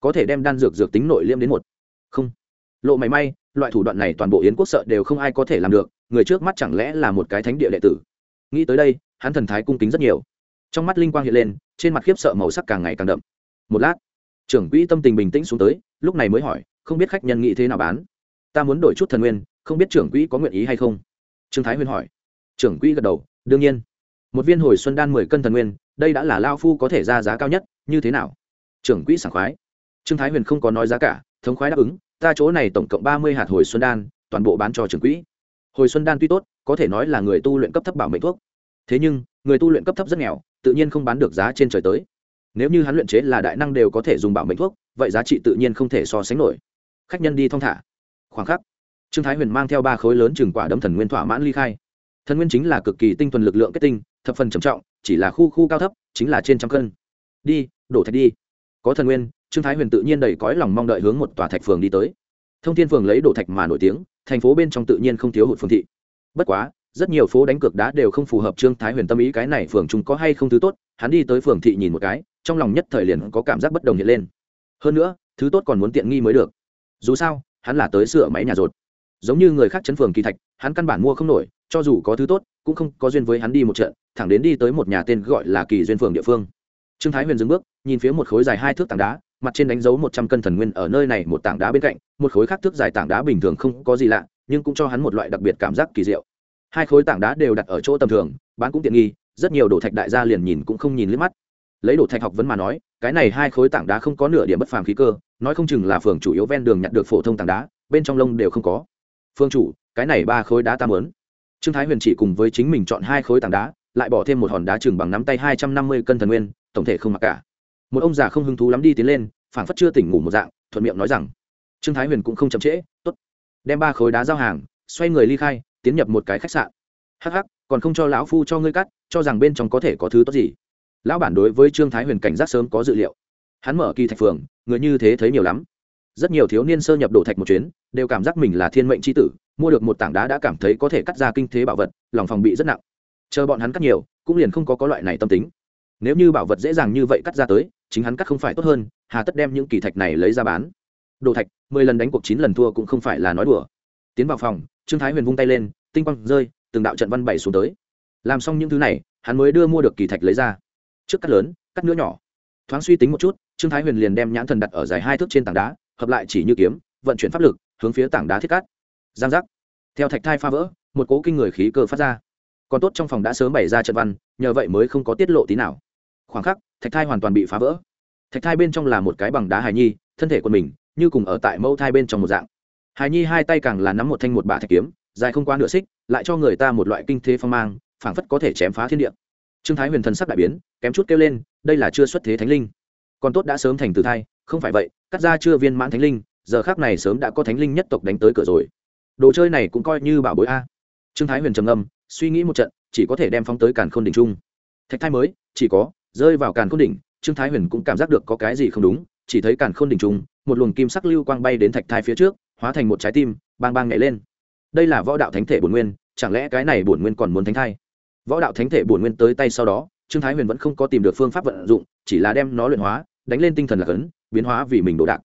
[SPEAKER 1] Có thể đem đan dược dược tính nội liêm đến một. Không. Lộ mày may, loại thủ đoạn này toàn bộ yến quốc sợ đều không ai có thể làm được, người trước mắt chẳng lẽ là một cái thánh địa đệ tử? Nghĩ tới đây, hắn thần thái cung kính rất nhiều. Trong mắt linh quang hiện lên, trên mặt khiếp sợ màu sắc càng ngày càng đậm. Một lát, trưởng quỹ tâm tình bình tĩnh xuống tới, lúc này mới hỏi, không biết khách nhân nghĩ thế nào bán? Ta muốn đổi chút thần nguyên, không biết trưởng quỹ có nguyện ý hay không? Trương thái Huyên hỏi. Trưởng quỹ gật đầu, đương nhiên. Một viên hồi xuân đan mười cân thần nguyên đây đã là lao phu có thể ra giá cao nhất, như thế nào? Trưởng quỹ sảng khoái. Trương thái huyền không có nói giá cả, thống khoái đáp ứng, ta chỗ này tổng cộng ba mươi hạt hồi xuân đan, toàn bộ bán cho trưởng quỹ. Hồi xuân đan tuy tốt, có thể nói là người tu luyện cấp thấp bảo mệnh thuốc. Thế nhưng, người tu luyện cấp thấp rất nghèo, tự nhiên không bán được giá trên trời tới. Nếu như hắn luyện chế là đại năng đều có thể dùng bảo mệnh thuốc, vậy giá trị tự nhiên không thể so sánh nổi. Khách nhân đi thong thả. Khoảng khắc, trương thái huyền mang theo ba khối lớn chừng quả đấm thần nguyên thỏa mãn ly khai. Thần nguyên chính là cực kỳ tinh thuần lực lượng kết tinh thập phần trầm trọng, chỉ là khu khu cao thấp, chính là trên trăm cân. Đi, đổ thạch đi. Có thần nguyên, trương thái huyền tự nhiên đầy cõi lòng mong đợi hướng một tòa thạch phường đi tới. Thông thiên phường lấy đổ thạch mà nổi tiếng, thành phố bên trong tự nhiên không thiếu hụt phương thị. Bất quá, rất nhiều phố đánh cược đá đều không phù hợp trương thái huyền tâm ý cái này phường chúng có hay không thứ tốt, hắn đi tới phường thị nhìn một cái, trong lòng nhất thời liền có cảm giác bất đồng hiện lên. Hơn nữa, thứ tốt còn muốn tiện nghi mới được. Dù sao, hắn là tới sửa máy nhà rột. Giống như người khác chấn phường kỳ thạch, hắn căn bản mua không nổi, cho dù có thứ tốt, cũng không có duyên với hắn đi một trận thẳng đến đi tới một nhà tên gọi là kỳ duyên phường địa phương. Trương thái huyền dừng bước, nhìn phía một khối dài hai thước tảng đá, mặt trên đánh dấu một trăm cân thần nguyên ở nơi này một tảng đá bên cạnh, một khối khác thước dài tảng đá bình thường không có gì lạ, nhưng cũng cho hắn một loại đặc biệt cảm giác kỳ diệu. Hai khối tảng đá đều đặt ở chỗ tầm thường, bán cũng tiện nghi, rất nhiều đồ thạch đại gia liền nhìn cũng không nhìn liếc mắt. Lấy đồ thạch học vấn mà nói, cái này hai khối tảng đá không có nửa điểm bất phàm khí cơ, nói không chừng là phường chủ yếu ven đường nhặt được phổ thông tảng đá, bên trong lông đều không có. Phương chủ, cái này ba khối đá ta mớn trương thái huyền chỉ cùng với chính mình chọn hai khối tảng đá lại bỏ thêm một hòn đá chừng bằng nắm tay hai trăm năm mươi cân thần nguyên, tổng thể không mặc cả. Một ông già không hứng thú lắm đi tiến lên, phảng phất chưa tỉnh ngủ một dạng, thuận miệng nói rằng, trương thái huyền cũng không chậm trễ t ố t đem ba khối đá giao hàng, xoay người ly khai, tiến nhập một cái khách sạn. Hh hắc, còn không cho lão phu cho ngươi cắt, cho rằng bên trong có thể có thứ tốt gì. Lão bản đối với trương thái huyền cảnh giác sớm có dự liệu. Hắn mở kỳ thạch phường, người như thế thấy nhiều lắm. Rất nhiều thiếu niên sơ nhập đổ thạch một chuyến, đều cảm giác mình là thiên mệnh c h i tử, mua được một tảng đá đã cảm thấy có thể cắt ra kinh thế bảo vật, lòng phòng bị rất nặng chờ bọn hắn cắt nhiều, cũng liền không có có loại này tâm tính. Nếu như bảo vật dễ dàng như vậy cắt ra tới, chính hắn cắt không phải tốt hơn, hà tất đem những kỳ thạch này lấy ra bán. Đồ thạch, mười lần đánh cuộc chín lần thua cũng không phải là nói đùa. Tiến vào phòng, trương thái huyền vung tay lên, tinh quang rơi, từng đạo trận văn bảy xuống tới. Làm xong những thứ này, hắn mới đưa mua được kỳ thạch lấy ra. Trước cắt lớn, cắt nữa nhỏ. Thoáng suy tính một chút, trương thái huyền liền đem nhãn thần đặt ở dài hai thước trên tảng đá, hợp lại chỉ như kiếm, vận chuyển pháp lực, hướng phía tảng đá thiết cắt. Giang giác. Theo thạch thai pha vỡ, một cố kinh người khí cơ phát ra còn tốt trong phòng đã sớm bày ra trận văn, nhờ vậy mới không có tiết lộ tí nào. Khoảng khắc, thạch thai hoàn toàn bị phá vỡ. Thạch thai bên trong là một cái bằng đá hài nhi, thân thể của mình như cùng ở tại mẫu thai bên trong một dạng. Hài nhi hai tay càng là nắm một thanh một bả thạch kiếm, dài không qua nửa xích, lại cho người ta một loại kinh thế phong mang, phảng phất có thể chém phá thiên địa. Trương thái huyền thần sắc đại biến, kém chút kêu lên, đây là chưa xuất thế thánh linh. Còn tốt đã sớm thành từ thai, không phải vậy, cắt ra chưa viên mãn thánh linh, giờ khác này sớm đã có thánh linh nhất tộc đánh tới cửa rồi. Đồ chơi này cũng coi như bảo bối a. Trương thái huyền trầm âm suy nghĩ một trận, chỉ có thể đem phóng tới càn khôn đỉnh trung thạch thai mới, chỉ có, rơi vào càn khôn đỉnh, trương thái huyền cũng cảm giác được có cái gì không đúng, chỉ thấy càn khôn đỉnh trung một luồng kim sắc lưu quang bay đến thạch thai phía trước, hóa thành một trái tim, bang bang nhảy lên. Đây là võ đạo thánh thể bổn nguyên, chẳng lẽ cái này bổn nguyên còn muốn thánh thai? Võ đạo thánh thể bổn nguyên tới tay sau đó, trương thái huyền vẫn không có tìm được phương pháp vận dụng, chỉ là đem nó luyện hóa, đánh lên tinh thần là ấn biến hóa vì mình đồ đạc.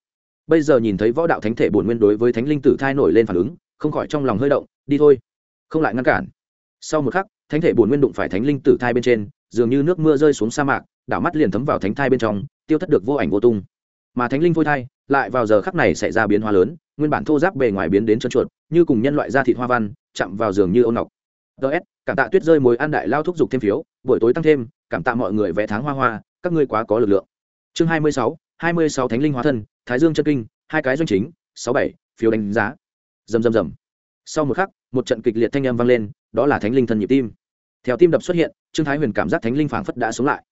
[SPEAKER 1] Bây giờ nhìn thấy võ đạo thánh thể bổn nguyên đối với thánh linh tử thai nổi lên phản ứng, không khỏi trong lòng hơi động, đi thôi, không lại ngăn cản sau một khắc, thánh thể bổn nguyên đụng phải thánh linh tử thai bên trên, dường như nước mưa rơi xuống sa mạc, đảo mắt liền thấm vào thánh thai bên trong, tiêu thất được vô ảnh vô tung. Mà thánh linh phôi thai, lại vào giờ khắc này xảy ra biến hóa lớn, nguyên bản thô giáp bề ngoài biến đến chân chuột như cùng nhân loại da thịt hoa văn, chạm vào giường như ôn ngọc ts cảm tạ tuyết rơi mối an đại lao thúc giục thêm phiếu, buổi tối tăng thêm, cảm tạ mọi người vẽ tháng hoa hoa, các ngươi quá có lực lượng. Chương hai mươi sáu, hai mươi sáu thánh linh hóa thân, thái dương chân kinh, hai cái doanh chính, sáu bảy, phiếu đánh giá. Rầm rầm rầm sau một khắc, một trận kịch liệt thanh âm vang lên, đó là thánh linh thân nhịp tim. Theo tim đập xuất hiện, trương thái huyền cảm giác thánh linh phảng phất đã sống lại.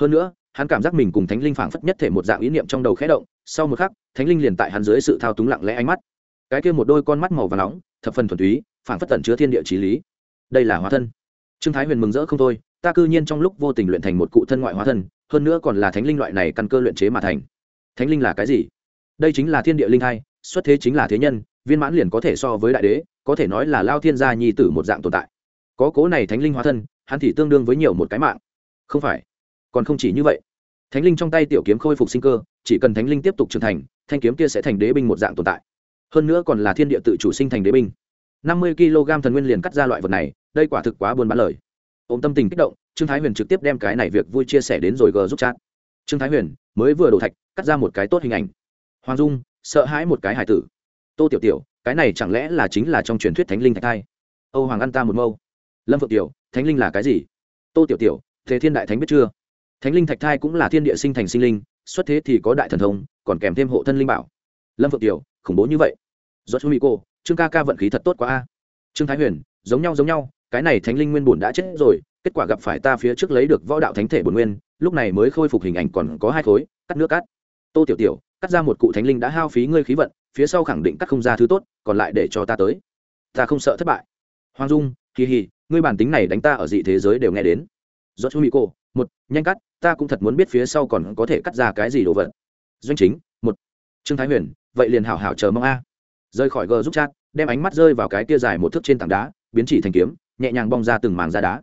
[SPEAKER 1] Hơn nữa, hắn cảm giác mình cùng thánh linh phảng phất nhất thể một dạng ý niệm trong đầu khẽ động, sau một khắc, thánh linh liền tại hắn dưới sự thao túng lặng lẽ ánh mắt. Cái kia một đôi con mắt màu và nóng, thập phần thuần túy, phảng phất tẩn chứa thiên địa trí lý. Đây là hóa thân. Trương thái huyền mừng rỡ không thôi, ta cư nhiên trong lúc vô tình luyện thành một cụ thân ngoại hóa thân, hơn nữa còn là thánh linh loại này căn cơ luyện chế mà thành. Thánh linh là cái gì? Đây chính là thiên địa linh hai xuất thế chính là thế nhân, viên mãn liền có thể so với đại đế có thể nói là lao thiên gia nhi tử một dạng tồn tại. Có cố này thánh linh hóa thân, hắn thì tương đương với nhiều một cái mạng. Không phải, còn không chỉ như vậy. Thánh linh trong tay tiểu kiếm khôi phục sinh cơ, chỉ cần thánh linh tiếp tục trưởng thành, thanh kiếm kia sẽ thành đế binh một dạng tồn tại. Hơn nữa còn là thiên địa tự chủ sinh thành đế binh. Năm mươi kg thần nguyên liền cắt ra loại vật này, đây quả thực quá buồn bán lời. Ôm tâm tình kích động, trương thái huyền trực tiếp đem cái này việc vui chia sẻ đến rồi g giúp chat. Trương thái huyền, mới vừa đổ thạch, cắt ra một cái tốt hình ảnh. Hoàng dung, sợ hãi một cái hải tử. Tô tiểu tiểu cái này chẳng lẽ là chính là trong truyền thuyết thánh linh thạch thai? Âu hoàng ăn ta một mâu. Lâm phượng tiểu, thánh linh là cái gì? Tô tiểu tiểu, thế thiên đại thánh biết chưa? Thánh linh thạch thai cũng là thiên địa sinh thành sinh linh, xuất thế thì có đại thần thông, còn kèm thêm hộ thân linh bảo. Lâm phượng tiểu, khủng bố như vậy. Do chú mỹ cô trương ca ca vận khí thật tốt quá a. Trương thái huyền, giống nhau giống nhau, cái này thánh linh nguyên bùn đã chết rồi, kết quả gặp phải ta phía trước lấy được võ đạo thánh thể bổn nguyên, lúc này mới khôi phục hình ảnh còn có hai khối, cắt nước cắt. Tô tiểu tiểu, cắt ra một cụ thánh linh đã hao phí ngươi khí vận phía sau khẳng định cắt không ra thứ tốt, còn lại để cho ta tới. Ta không sợ thất bại. Hoàng dung, kỳ hì ngươi bản tính này đánh ta ở dị thế giới đều nghe đến. Do chú mỹ cô một, nhanh cắt, ta cũng thật muốn biết phía sau còn có thể cắt ra cái gì đồ vật. Doanh chính, một. Trương thái huyền, vậy liền hảo hảo chờ mong a. Rơi khỏi gờ giúp chat, đem ánh mắt rơi vào cái kia dài một thước trên tảng đá, biến chỉ thành kiếm, nhẹ nhàng bong ra từng màng da đá.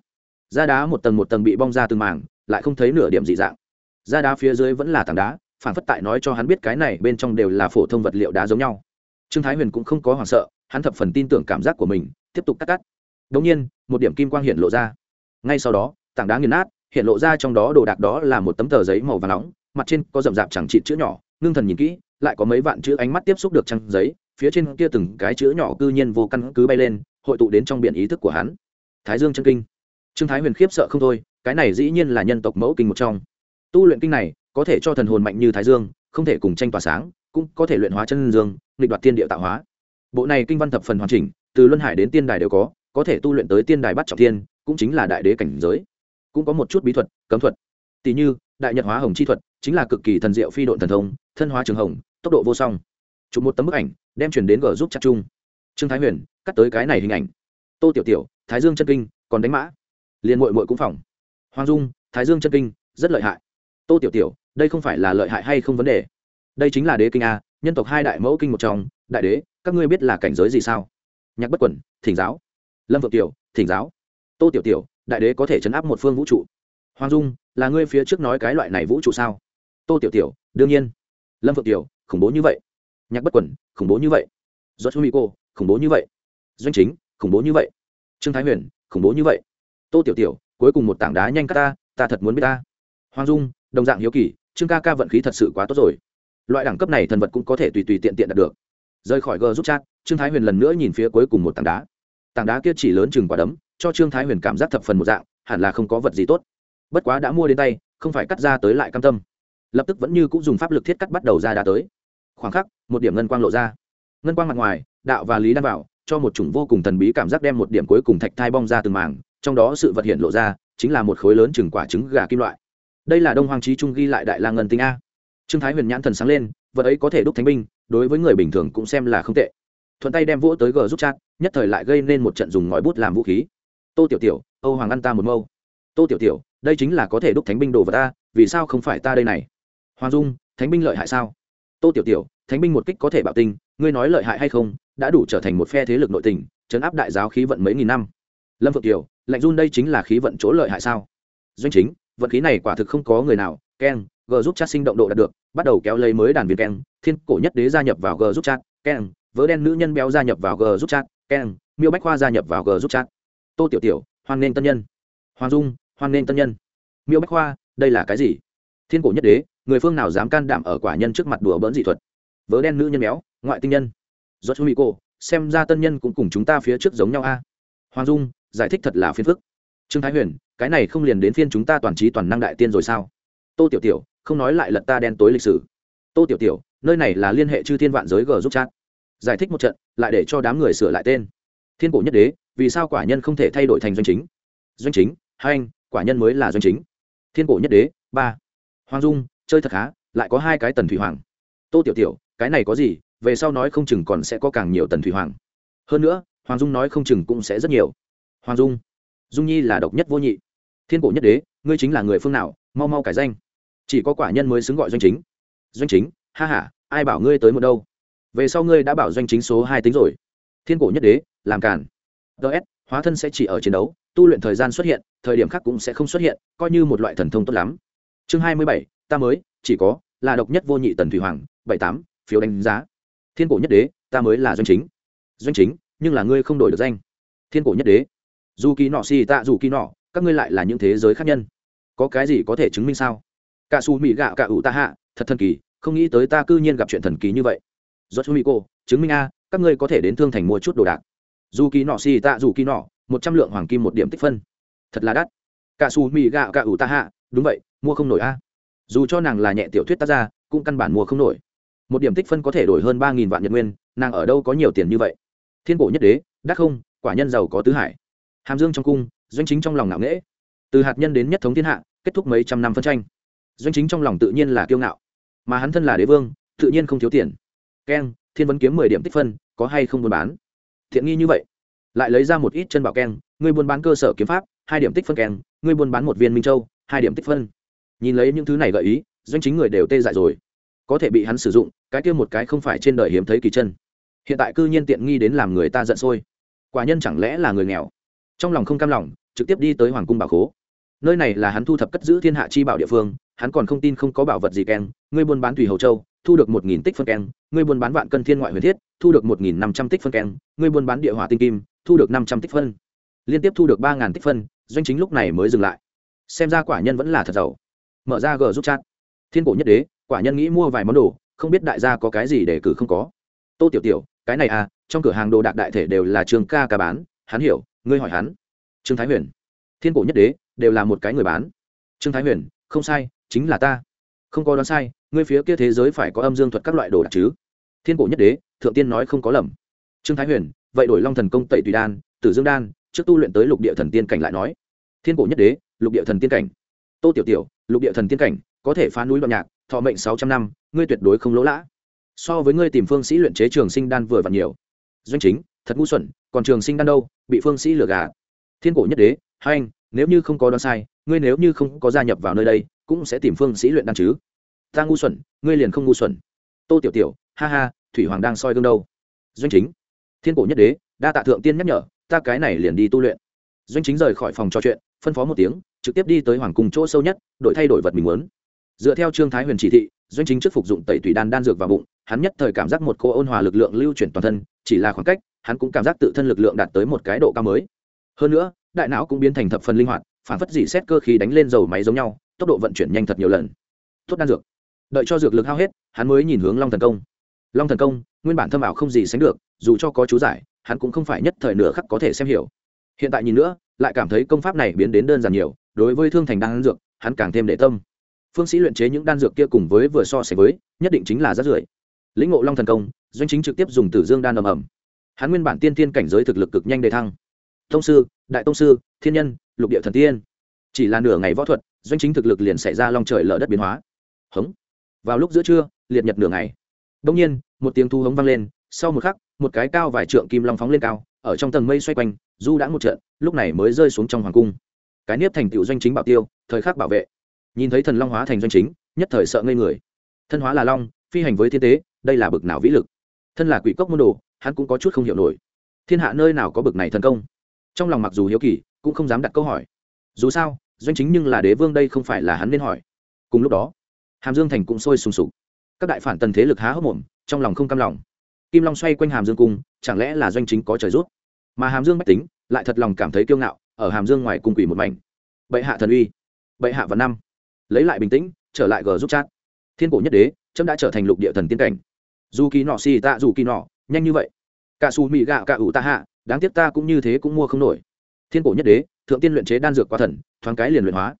[SPEAKER 1] Da đá một tầng một tầng bị bong ra từng màng lại không thấy nửa điểm dị dạng. Da đá phía dưới vẫn là tảng đá phản phất tại nói cho hắn biết cái này bên trong đều là phổ thông vật liệu đá giống nhau. Trương thái huyền cũng không có hoảng sợ, hắn thập phần tin tưởng cảm giác của mình, tiếp tục cắt cắt. Đống nhiên, một điểm kim quang hiện lộ ra. Ngay sau đó, tảng đá nghiền nát, hiện lộ ra trong đó đồ đạc đó là một tấm tờ giấy màu và nóng, mặt trên có rậm rạp chẳng trị chữ nhỏ, ngưng thần nhìn kỹ, lại có mấy vạn chữ ánh mắt tiếp xúc được trang giấy, phía trên kia từng cái chữ nhỏ cư nhiên vô căn cứ bay lên, hội tụ đến trong biển ý thức của hắn. Thái dương chân kinh. Trương thái huyền khiếp sợ không thôi, cái này dĩ nhiên là nhân tộc mẫu kinh một trong tu luyện kinh này có thể cho thần hồn mạnh như thái dương, không thể cùng tranh tỏa sáng, cũng có thể luyện hóa chân dương, nghịch đoạt tiên địa tạo hóa. Bộ này kinh văn thập phần hoàn chỉnh, từ luân hải đến tiên đài đều có có thể tu luyện tới tiên đài bắt trọng thiên, cũng chính là đại đế cảnh giới. Cũng có một chút bí thuật, cấm thuật. Tỷ như, đại nhật hóa hồng chi thuật, chính là cực kỳ thần diệu phi độn thần thông, thân hóa trường hồng, tốc độ vô song. Chụp một tấm bức ảnh, đem chuyển đến g giúp chặt chung. Trương thái huyền, cắt tới cái này hình ảnh. Tô tiểu tiểu, thái dương chân kinh, còn đánh mã. Liền mội mội cũng phòng. Hoàng dung, thái dương chân kinh, rất lợi hại tô tiểu tiểu, đây không phải là lợi hại hay không vấn đề? Đây chính là đế kinh a, nhân tộc hai đại mẫu kinh một trong, đại đế, các ngươi biết là cảnh giới gì sao? Nhạc bất quẩn, thỉnh giáo. Lâm vượng tiểu, thỉnh giáo. Tô tiểu tiểu, đại đế có thể chấn áp một phương vũ trụ. Hoàng dung, là ngươi phía trước nói cái loại này vũ trụ sao? Tô tiểu tiểu, đương nhiên. Lâm vượng tiểu, khủng bố như vậy. Nhạc bất quẩn, khủng bố như vậy. Do chu mỹ cô, khủng bố như vậy. Doanh chính, khủng bố như vậy. Trương thái huyền, khủng bố như vậy. Tô tiểu tiểu, cuối cùng một tảng đá nhanh cắt ta ta thật muốn biết ta. Hoàng dung đồng dạng hiếu kỳ, trương ca ca vận khí thật sự quá tốt rồi. Loại đẳng cấp này thần vật cũng có thể tùy tùy tiện tiện đạt được. Rời khỏi g giúp chat, trương thái huyền lần nữa nhìn phía cuối cùng một tảng đá. Tảng đá kia chỉ lớn chừng quả đấm, cho trương thái huyền cảm giác thập phần một dạng, hẳn là không có vật gì tốt. Bất quá đã mua đến tay, không phải cắt ra tới lại cam tâm. Lập tức vẫn như cũng dùng pháp lực thiết cắt bắt đầu ra đá tới. Khoảng khắc, một điểm ngân quang lộ ra. Ngân quang mặt ngoài, đạo và lý đan vào, cho một chủng vô cùng thần bí cảm giác đem một điểm cuối cùng thạch thai bong ra từng mảng, trong đó sự vật hiện lộ ra, chính là một khối lớn chừng quả trứng gà kim loại đây là đông hoàng trí trung ghi lại đại la ngân tinh a. Trương thái huyền nhãn thần sáng lên, vật ấy có thể đúc thánh binh, đối với người bình thường cũng xem là không tệ. Thuận tay đem vỗ tới g giúp chat, nhất thời lại gây nên một trận dùng ngòi bút làm vũ khí. Tô tiểu tiểu, âu hoàng ăn ta một mâu. Tô tiểu tiểu, đây chính là có thể đúc thánh binh đồ vật ta, vì sao không phải ta đây này? Hoàng dung, thánh binh lợi hại sao? Tô tiểu tiểu, thánh binh một kích có thể bạo tinh, ngươi nói lợi hại hay không, đã đủ trở thành một phe thế lực nội tình chấn áp đại giáo khí vận mấy nghìn năm. Lâm phượng tiểu, lạnh run đây chính là khí vận chỗ lợi hại sao? Doanh chính vận khí này quả thực không có người nào keng g giúp chat sinh động độ đạt được, bắt đầu kéo lấy mới đàn viên keng thiên cổ nhất đế gia nhập vào g giúp chat keng vớ đen nữ nhân béo gia nhập vào g giúp chat keng miêu bách khoa gia nhập vào g giúp chat. Tô tiểu tiểu, hoan nghênh tân nhân. Hoàng dung, hoan nghênh tân nhân. Miêu bách khoa, đây là cái gì? Thiên cổ nhất đế, người phương nào dám can đảm ở quả nhân trước mặt đùa bỡn dị thuật? Vớ đen nữ nhân béo, ngoại tinh nhân. Do chú mỹ cô xem ra tân nhân cũng cùng chúng ta phía trước giống nhau a. Hoàng dung, giải thích thật là phiền phức trương thái huyền, cái này không liền đến phiên chúng ta toàn trí toàn năng đại tiên rồi sao? Tô tiểu tiểu, không nói lại lật ta đen tối lịch sử. Tô tiểu tiểu, nơi này là liên hệ chư thiên vạn giới g giúp chat. Giải thích một trận, lại để cho đám người sửa lại tên. Thiên cổ nhất đế, vì sao quả nhân không thể thay đổi thành doanh chính? Doanh chính, hai anh, quả nhân mới là doanh chính. Thiên cổ nhất đế, ba. Hoàng dung, chơi thật khá, lại có hai cái tần thủy hoàng. Tô tiểu tiểu, cái này có gì, về sau nói không chừng còn sẽ có càng nhiều tần thủy hoàng. Hơn nữa, hoàng dung nói không chừng cũng sẽ rất nhiều. Hoàng dung dung nhi là độc nhất vô nhị. Thiên cổ nhất đế, ngươi chính là người phương nào, mau mau cải danh. Chỉ có quả nhân mới xứng gọi doanh chính. Doanh chính, ha h a ai bảo ngươi tới một đâu? Về sau ngươi đã bảo doanh chính số hai tính rồi. Thiên cổ nhất đế, làm càn. Ts hóa thân sẽ chỉ ở chiến đấu, tu luyện thời gian xuất hiện, thời điểm khác cũng sẽ không xuất hiện, coi như một loại thần thông tốt lắm. Chương hai mươi bảy, ta mới, chỉ có, là độc nhất vô nhị tần thủy hoàng, bảy tám, phiếu đánh giá. Thiên cổ nhất đế, ta mới là doanh chính. Doanh chính, nhưng là ngươi không đổi được danh. Thiên cổ nhất đế dù kỳ nọ xì tạ dù kỳ nọ, các ngươi lại là những thế giới khác nhân. Có cái gì có thể chứng minh sao? Cả xù mỹ gạo cả ủ ta hạ, thật thần kỳ, không nghĩ tới ta cư nhiên gặp chuyện thần kỳ như vậy. Do chú mỹ cô, chứng minh a, các ngươi có thể đến thương thành mua chút đồ đạc. Dù kỳ nọ xì tạ dù kỳ nọ, một trăm lượng hoàng kim một điểm tích phân. Thật là đắt. Cả xù mỹ gạo cả ủ ta hạ, đúng vậy, mua không nổi a. Dù cho nàng là nhẹ tiểu thuyết tác ra cũng căn bản mua không nổi. Một điểm tích phân có thể đổi hơn ba nghìn vạn nhật nguyên, nàng ở đâu có nhiều tiền như vậy? Thiên cổ nhất đế, đắc không, quả nhân giàu có tứ hải hàm dương trong cung, doanh chính trong lòng ngạo nghễ. Từ hạt nhân đến nhất thống thiên hạ, kết thúc mấy trăm năm phân tranh. Doanh chính trong lòng tự nhiên là kiêu ngạo. Mà hắn thân là đế vương, tự nhiên không thiếu tiền. Keng, thiên vấn kiếm mười điểm tích phân, có hay không buôn bán? Thiện nghi như vậy. Lại lấy ra một ít chân bảo keng người buôn bán cơ sở kiếm pháp, hai điểm tích phân keng người buôn bán một viên minh châu, hai điểm tích phân. Nhìn lấy những thứ này gợi ý, doanh chính người đều tê dại rồi. Có thể bị hắn sử dụng, cái kia một cái không phải trên đời hiếm thấy kỳ chân. Hiện tại cư nhiên tiện nghi đến làm người ta giận sôi. Quả nhân chẳng lẽ là người nghèo? Trong lòng không cam lòng, trực tiếp đi tới hoàng cung bảo khố. Nơi này là hắn thu thập cất giữ thiên hạ chi bảo địa phương, hắn còn không tin không có bảo vật gì keng, ngươi buôn bán tùy hầu châu, thu được một nghìn tích phân keng, ngươi buôn bán vạn cân thiên ngoại huyền thiết, thu được một nghìn năm trăm tích phân keng, ngươi buôn bán địa hỏa tinh kim, thu được năm trăm tích phân. Liên tiếp thu được ba ngàn tích phân, doanh chính lúc này mới dừng lại. Xem ra quả nhân vẫn là thật giàu. Mở ra g giúp chat. Thiên cổ nhất đế, quả nhân nghĩ mua vài món đồ, không biết đại gia có cái gì để cử không có. Tô tiểu tiểu, cái này à trong cửa hàng đồ đạc đại thể đều là trường ca ca bán, hắn hiểu ngươi hỏi hắn. Trương thái huyền. Thiên cổ nhất đế, đều là một cái người bán. Trương thái huyền, không sai, chính là ta. Không có đoán sai, ngươi phía kia thế giới phải có âm dương thuật các loại đồ đạc chứ? Thiên cổ nhất đế, thượng tiên nói không có lầm. Trương thái huyền, vậy đổi long thần công tẩy tùy đan, tử dương đan, trước tu luyện tới lục địa thần tiên cảnh lại nói. Thiên cổ nhất đế, lục địa thần tiên cảnh. Tô tiểu tiểu, lục địa thần tiên cảnh, có thể phá núi đoạn nhạc, thọ mệnh sáu trăm năm, ngươi tuyệt đối không lỗ lã. So với ngươi tìm phương sĩ luyện chế trường sinh đan vừa và nhiều. Doanh chính, thật ngu xuẩn, còn trường sinh đan đâu? Bị phương sĩ lừa gạt. Thiên cổ nhất đế, hai anh, nếu như không có đoán sai, ngươi nếu như không có gia nhập vào nơi đây, cũng sẽ tìm phương sĩ luyện đan chứ. Ta ngu xuẩn, ngươi liền không ngu xuẩn. Tô tiểu tiểu, ha ha, thủy hoàng đang soi gương đâu? Doanh chính. Thiên cổ nhất đế, đa tạ thượng tiên nhắc nhở, ta cái này liền đi tu luyện. Doanh chính rời khỏi phòng trò chuyện, phân phó một tiếng, trực tiếp đi tới hoàng cung chỗ sâu nhất đổi thay đổi vật mình muốn. Dựa theo trương thái huyền chỉ thị, doanh chính trước phục dụng tẩy thủy đan đan dược vào bụng, hắn nhất thời cảm giác một cô ôn hòa lực lượng lưu chuyển toàn thân, chỉ là khoảng cách hắn cũng cảm giác tự thân lực lượng đạt tới một cái độ cao mới. Hơn nữa, đại não cũng biến thành thập phần linh hoạt, phản phất dỉ xét cơ khí đánh lên dầu máy giống nhau, tốc độ vận chuyển nhanh thật nhiều lần. Tốt đan dược. Đợi cho dược lực hao hết, hắn mới nhìn hướng long thần công. Long thần công, nguyên bản thâm ảo không gì sánh được, dù cho có chú giải, hắn cũng không phải nhất thời nửa khắc có thể xem hiểu. Hiện tại nhìn nữa, lại cảm thấy công pháp này biến đến đơn giản nhiều, đối với thương thành đan dược, hắn càng thêm để tâm. Phương sĩ luyện chế những đan dược kia cùng với vừa so sánh với, nhất định chính là rát rưỡi lĩnh ngộ long thần công, doanh chính trực tiếp dùng tử dương đan ầm ầm hắn nguyên bản tiên tiên cảnh giới thực lực cực nhanh đề thăng. Tông sư, đại tông sư, thiên nhân, lục địa thần tiên. Chỉ là nửa ngày võ thuật, doanh chính thực lực liền xảy ra long trời lở đất biến hóa. Hống. Vào lúc giữa trưa, liệt nhật nửa ngày. Đông nhiên, một tiếng thu hống vang lên, sau một khắc, một cái cao vài trượng kim long phóng lên cao, ở trong tầng mây xoay quanh, du đã một trận, lúc này mới rơi xuống trong hoàng cung. Cái nếp thành tựu doanh chính bảo tiêu, thời khắc bảo vệ. Nhìn thấy thần long hóa thành doanh chính, nhất thời sợ ngây người. Thân hóa là long, phi hành với thiên tế, đây là bực nào vĩ lực. Thân là quỷ cốc môn đồ hắn cũng có chút không hiểu nổi. Thiên hạ nơi nào có bực này thần công? Trong lòng mặc dù hiếu kỳ, cũng không dám đặt câu hỏi. Dù sao, doanh chính nhưng là đế vương đây không phải là hắn nên hỏi. Cùng lúc đó, hàm dương thành cũng sôi sùng sục. Các đại phản tần thế lực há hốc mồm, trong lòng không cam lòng. Kim long xoay quanh hàm dương cung, chẳng lẽ là doanh chính có trời rút mà hàm dương bách tính, lại thật lòng cảm thấy kiêu ngạo, ở hàm dương ngoài cung quỷ một mảnh. Bệ hạ thần uy, bệ hạ và năm. Lấy lại bình tĩnh, trở lại gờ giúp chat. Thiên cổ nhất đế trâm đã trở thành lục địa thần tiên cảnh. Dù kỳ nọ xì tạ dù kỳ nọ nhanh như vậy. Cả xù mị gạo cả ủ ta hạ, đáng tiếc ta cũng như thế cũng mua không nổi. Thiên cổ nhất đế, thượng tiên luyện chế đan dược quá thần, thoáng cái liền luyện hóa.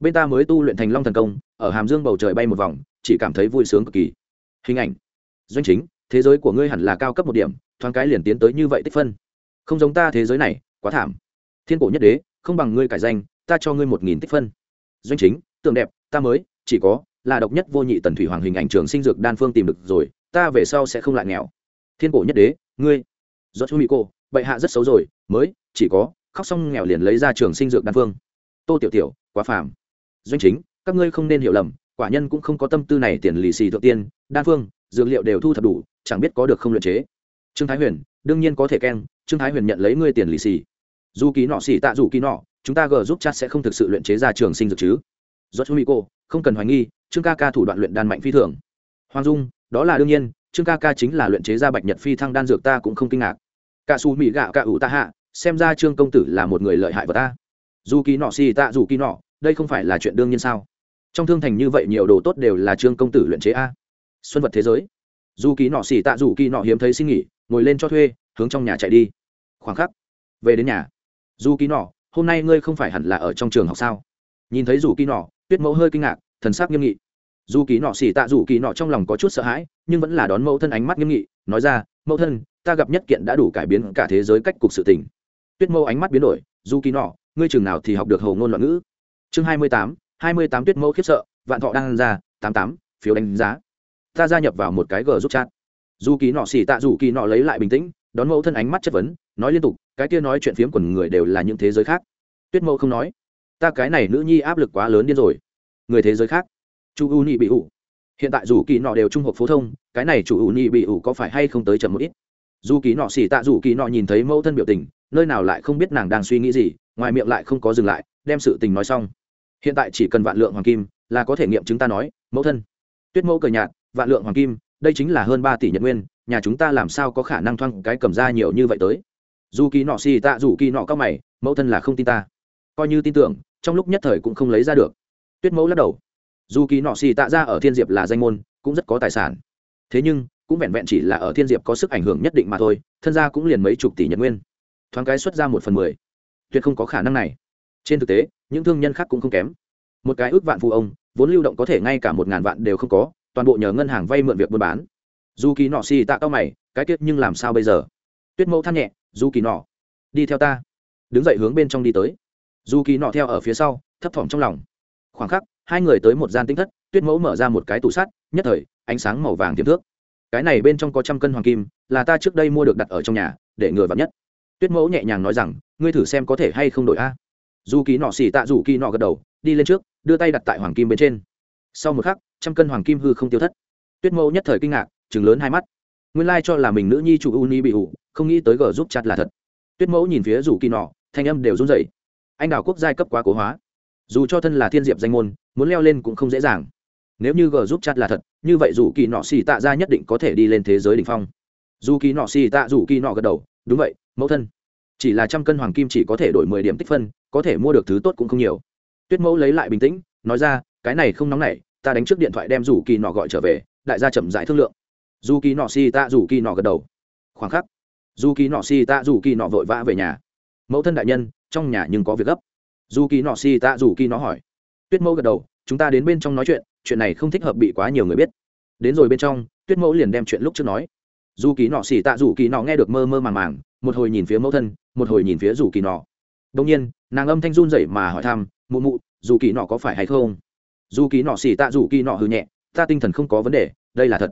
[SPEAKER 1] Bên ta mới tu luyện thành long thần công, ở hàm dương bầu trời bay một vòng, chỉ cảm thấy vui sướng cực kỳ. Hình ảnh. Doanh chính, thế giới của ngươi hẳn là cao cấp một điểm, thoáng cái liền tiến tới như vậy tích phân. Không giống ta thế giới này, quá thảm. Thiên cổ nhất đế, không bằng ngươi cải danh, ta cho ngươi một nghìn tích phân. Doanh chính tượng đẹp, ta mới, chỉ có là độc nhất vô nhị tần thủy hoàng hình ảnh trường sinh dược đan phương tìm được rồi, ta về sau sẽ không lại nghèo thiên cổ nhất đế, ngươi. Do chú mỹ cô bệ hạ rất xấu rồi, mới, chỉ có, khóc xong nghèo liền lấy ra trường sinh dược đan phương. Tô tiểu tiểu, quá phàm. Doanh chính, các ngươi không nên hiểu lầm, quả nhân cũng không có tâm tư này tiền lì xì thượng tiên, đan phương, dược liệu đều thu thập đủ, chẳng biết có được không luyện chế. Trương thái huyền, đương nhiên có thể keng trương thái huyền nhận lấy ngươi tiền lì xì. Dù ký nọ xì tạ dù ký nọ, chúng ta gờ giúp chat sẽ không thực sự luyện chế ra trường sinh dược chứ. Do chú mỹ cô không cần hoài nghi, trương ca ca thủ đoạn luyện đan mạnh phi thường. Hoàng dung, đó là đương nhiên trương ca ca chính là luyện chế ra bạch nhật phi thăng đan dược ta cũng không kinh ngạc. Cả su mỹ gạo cả ủ ta hạ, xem ra trương công tử là một người lợi hại vào ta. Dù kỳ nọ xì tạ dù kỳ nọ, đây không phải là chuyện đương nhiên sao? Trong thương thành như vậy nhiều đồ tốt đều là trương công tử luyện chế a. Xuân vật thế giới. Dù kỳ nọ xì tạ dù kỳ nọ hiếm thấy xin nghỉ, ngồi lên cho thuê, hướng trong nhà chạy đi. Khoảng khắc, về đến nhà. Dù kỳ nọ, hôm nay ngươi không phải hẳn là ở trong trường học sao? Nhìn thấy dù kỳ nọ, tuyết mẫu hơi kinh ngạc, thần sắc nghiêm nghị dù kỳ nọ xỉ tạ dù kỳ nọ trong lòng có chút sợ hãi, nhưng vẫn là đón mẫu thân ánh mắt nghiêm nghị, nói ra, mẫu thân, ta gặp nhất kiện đã đủ cải biến cả thế giới cách cục sự tình. Tuyết mẫu ánh mắt biến đổi, dù kỳ nọ, ngươi chừng nào thì học được hầu ngôn loạn ngữ? Chương hai mươi tám, hai mươi tám tuyết mẫu khiếp sợ, vạn thọ đang ra, tám tám, phiếu đánh giá. Ta gia nhập vào một cái g giúp chat. Dù kỳ nọ xỉ tạ dù kỳ nọ lấy lại bình tĩnh, đón mẫu thân ánh mắt chất vấn, nói liên tục, cái kia nói chuyện phiếm của người đều là những thế giới khác. Tuyết mẫu không nói, ta cái này nữ nhi áp lực quá lớn điên rồi. Người thế giới khác? Chu u nhị bị ủ hiện tại dù kỳ nọ đều trung học phổ thông, cái này chủ u nhị bị ủ có phải hay không tới chậm một ít? Dù kỳ nọ xì tạ dù kỳ nọ nhìn thấy mẫu thân biểu tình, nơi nào lại không biết nàng đang suy nghĩ gì, ngoài miệng lại không có dừng lại, đem sự tình nói xong. Hiện tại chỉ cần vạn lượng hoàng kim là có thể nghiệm chứng ta nói, mẫu thân, tuyết mẫu cờ nhạt, vạn lượng hoàng kim, đây chính là hơn ba tỷ nhật nguyên, nhà chúng ta làm sao có khả năng thoang cái cầm ra nhiều như vậy tới? Dù kỳ nọ xì tạ dù kỳ nọ các mày, mẫu thân là không tin ta. Coi như tin tưởng, trong lúc nhất thời cũng không lấy ra được. Tuyết mẫu lắc đầu dù kỳ nọ xì tạ ra ở thiên diệp là danh môn, cũng rất có tài sản. Thế nhưng, cũng vẹn vẹn chỉ là ở thiên diệp có sức ảnh hưởng nhất định mà thôi, thân gia cũng liền mấy chục tỷ nhật nguyên. Thoáng cái xuất ra một phần mười. Tuyệt không có khả năng này. Trên thực tế, những thương nhân khác cũng không kém. Một cái ước vạn phụ ông, vốn lưu động có thể ngay cả một ngàn vạn đều không có, toàn bộ nhờ ngân hàng vay mượn việc buôn bán. Dù kỳ nọ xì tạ cao mày, cái tiết nhưng làm sao bây giờ? Tuyết mẫu than nhẹ, dù kỳ nọ, đi theo ta. Đứng dậy hướng bên trong đi tới. Dù kỳ nọ theo ở phía sau, thấp thỏm trong lòng. Khoảng khắc hai người tới một gian tinh thất, tuyết mẫu mở ra một cái tủ sắt, nhất thời, ánh sáng màu vàng tiềm thước. Cái này bên trong có trăm cân hoàng kim, là ta trước đây mua được đặt ở trong nhà, để ngừa vào nhất. Tuyết mẫu nhẹ nhàng nói rằng, ngươi thử xem có thể hay không đổi a. Dù kỳ nọ xỉ tạ dù kỳ nọ gật đầu, đi lên trước, đưa tay đặt tại hoàng kim bên trên. Sau một khắc, trăm cân hoàng kim hư không tiêu thất. Tuyết mẫu nhất thời kinh ngạc chừng lớn hai mắt. Nguyên lai cho là mình nữ nhi chủ u ni bị ủ không nghĩ tới gờ giúp chặt là thật. Tuyết mẫu nhìn phía rủ kỳ nọ, thanh âm đều run rẩy. Anh đào quốc giai cấp quá cố hóa. Dù cho thân là thiên diệp danh môn muốn leo lên cũng không dễ dàng nếu như g giúp chặt là thật như vậy dù kỳ nọ xì tạ ra nhất định có thể đi lên thế giới đ ỉ n h phong dù kỳ nọ xì tạ dù kỳ nọ gật đầu đúng vậy mẫu thân chỉ là trăm cân hoàng kim chỉ có thể đổi mười điểm tích phân có thể mua được thứ tốt cũng không nhiều tuyết mẫu lấy lại bình tĩnh nói ra cái này không nóng nảy ta đánh trước điện thoại đem rủ kỳ nọ gọi trở về đại gia chậm giải thương lượng dù kỳ nọ xì tạ rủ kỳ nọ gật đầu khoảng khắc dù kỳ nọ xì tạ rủ kỳ nọ vội vã về nhà mẫu thân đại nhân trong nhà nhưng có việc gấp dù kỳ nọ xì tạ rủ kỳ nọ hỏi tuyết mẫu gật đầu, chúng ta đến bên trong nói chuyện chuyện này không thích hợp bị quá nhiều người biết. Đến rồi bên trong, tuyết mẫu liền đem chuyện lúc trước nói. Dù kỳ nọ xỉ tạ, dù kỳ nọ nghe được mơ mơ màng màng, một hồi nhìn phía mẫu thân, một hồi nhìn phía dù kỳ nọ. Đông nhiên, nàng âm thanh run rẩy mà hỏi thăm, mụ mụ, dù kỳ nọ có phải hay không? Dù kỳ nọ xỉ tạ, dù kỳ nọ hư nhẹ, ta tinh thần không có vấn đề, đây là thật.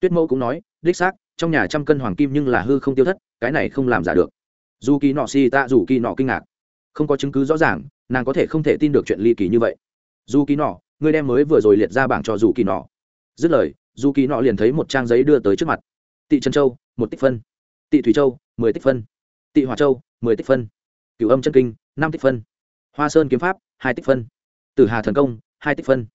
[SPEAKER 1] Tuyết mẫu cũng nói, đích xác, trong nhà trăm cân hoàng kim nhưng là hư không tiêu thất, cái này không làm giả được. Dù kỳ nọ xỉ tạ, dù kỳ nọ kinh ngạc. Không có chứng cứ rõ ràng, nàng có thể không thể tin được chuyện ly kỳ như vậy dù kỳ nọ người đem mới vừa rồi liệt ra bảng cho dù kỳ nọ. Dứt lời dù kỳ nọ liền thấy một trang giấy đưa tới trước mặt. Tị trân châu, một tích phân. Tị thủy châu, mười tích phân. Tị hòa châu, mười tích phân. Cửu âm chân kinh, năm tích phân. Hoa sơn kiếm pháp, hai tích phân. Tử hà thần công, hai tích phân.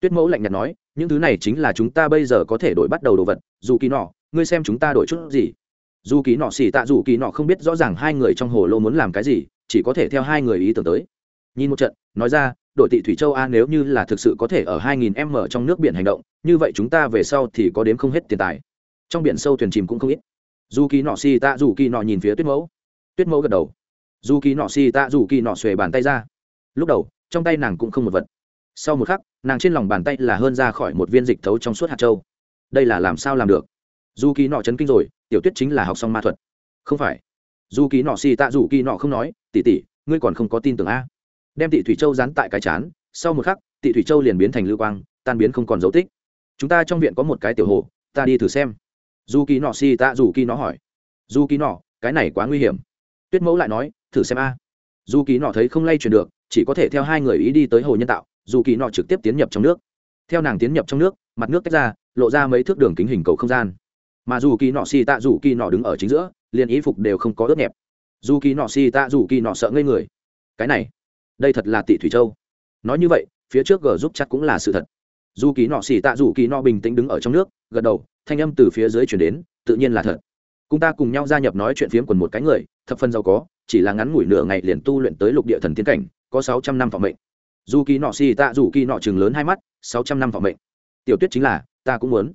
[SPEAKER 1] Tuyết mẫu lạnh nhạt nói, những thứ này chính là chúng ta bây giờ có thể đổi bắt đầu đồ vật. Dù kỳ nọ, ngươi xem chúng ta đổi chút gì? Dù kỳ nọ xỉ tạ dù kỳ nọ không biết rõ ràng hai người trong hồ lô muốn làm cái gì, chỉ có thể theo hai người ý tưởng tới. Nhìn một trận, nói ra đội tị thủy châu a nếu như là thực sự có thể ở 2000 m trong nước biển hành động, như vậy chúng ta về sau thì có đếm không hết tiền tài. Trong biển sâu thuyền chìm cũng không ít. Dù kỳ nọ si tạ dù kỳ nọ nhìn phía tuyết mẫu. Tuyết mẫu gật đầu. Dù kỳ nọ si tạ dù kỳ nọ xuề bàn tay ra. Lúc đầu, trong tay nàng cũng không một vật. Sau một khắc, nàng trên lòng bàn tay là hơn ra khỏi một viên dịch thấu trong suốt hạt châu. Đây là làm sao làm được? Dù kỳ nọ chấn kinh rồi, tiểu tuyết chính là học xong ma thuật. Không phải. Dù kỳ nọ si tạ dù kỳ nọ không nói, tỷ tỷ, ngươi còn không có tin tưởng a đem tị thủy châu dán tại cái chán, sau một khắc, tị thủy châu liền biến thành lưu quang, tan biến không còn dấu tích. Chúng ta trong viện có một cái tiểu hồ, ta đi thử xem. Dù kỳ nọ Si tạ dù kỳ nọ hỏi. Dù kỳ nọ cái này quá nguy hiểm. Tuyết mẫu lại nói, thử xem a. Dù kỳ nọ thấy không lay chuyển được, chỉ có thể theo hai người ý đi tới hồ nhân tạo dù kỳ nọ trực tiếp tiến nhập trong nước. Theo nàng tiến nhập trong nước, mặt nước tách ra, lộ ra mấy thước đường kính hình cầu không gian. Mà dù kỳ nọ Si tạ dù kỳ nọ đứng ở chính giữa, liền ý phục đều không có ướt nhẹp. Dù kỳ nọ Si tạ dù kỳ nọ sợ ngây người. Cái này đây thật là tỷ thủy châu. Nói như vậy, phía trước g giúp chắc cũng là sự thật. Dù kỳ nọ xì tạ dù kỳ nọ bình tĩnh đứng ở trong nước, gật đầu, thanh âm từ phía dưới chuyển đến, tự nhiên là thật. Cùng ta cùng nhau gia nhập nói chuyện phiếm quần một cái người, thập phân giàu có, chỉ là ngắn ngủi nửa ngày liền tu luyện tới lục địa thần tiến cảnh, có sáu trăm năm phòng mệnh. Dù kỳ nọ xì tạ dù kỳ nọ chừng lớn hai mắt, sáu trăm năm phòng mệnh. Tiểu tuyết chính là, ta cũng muốn.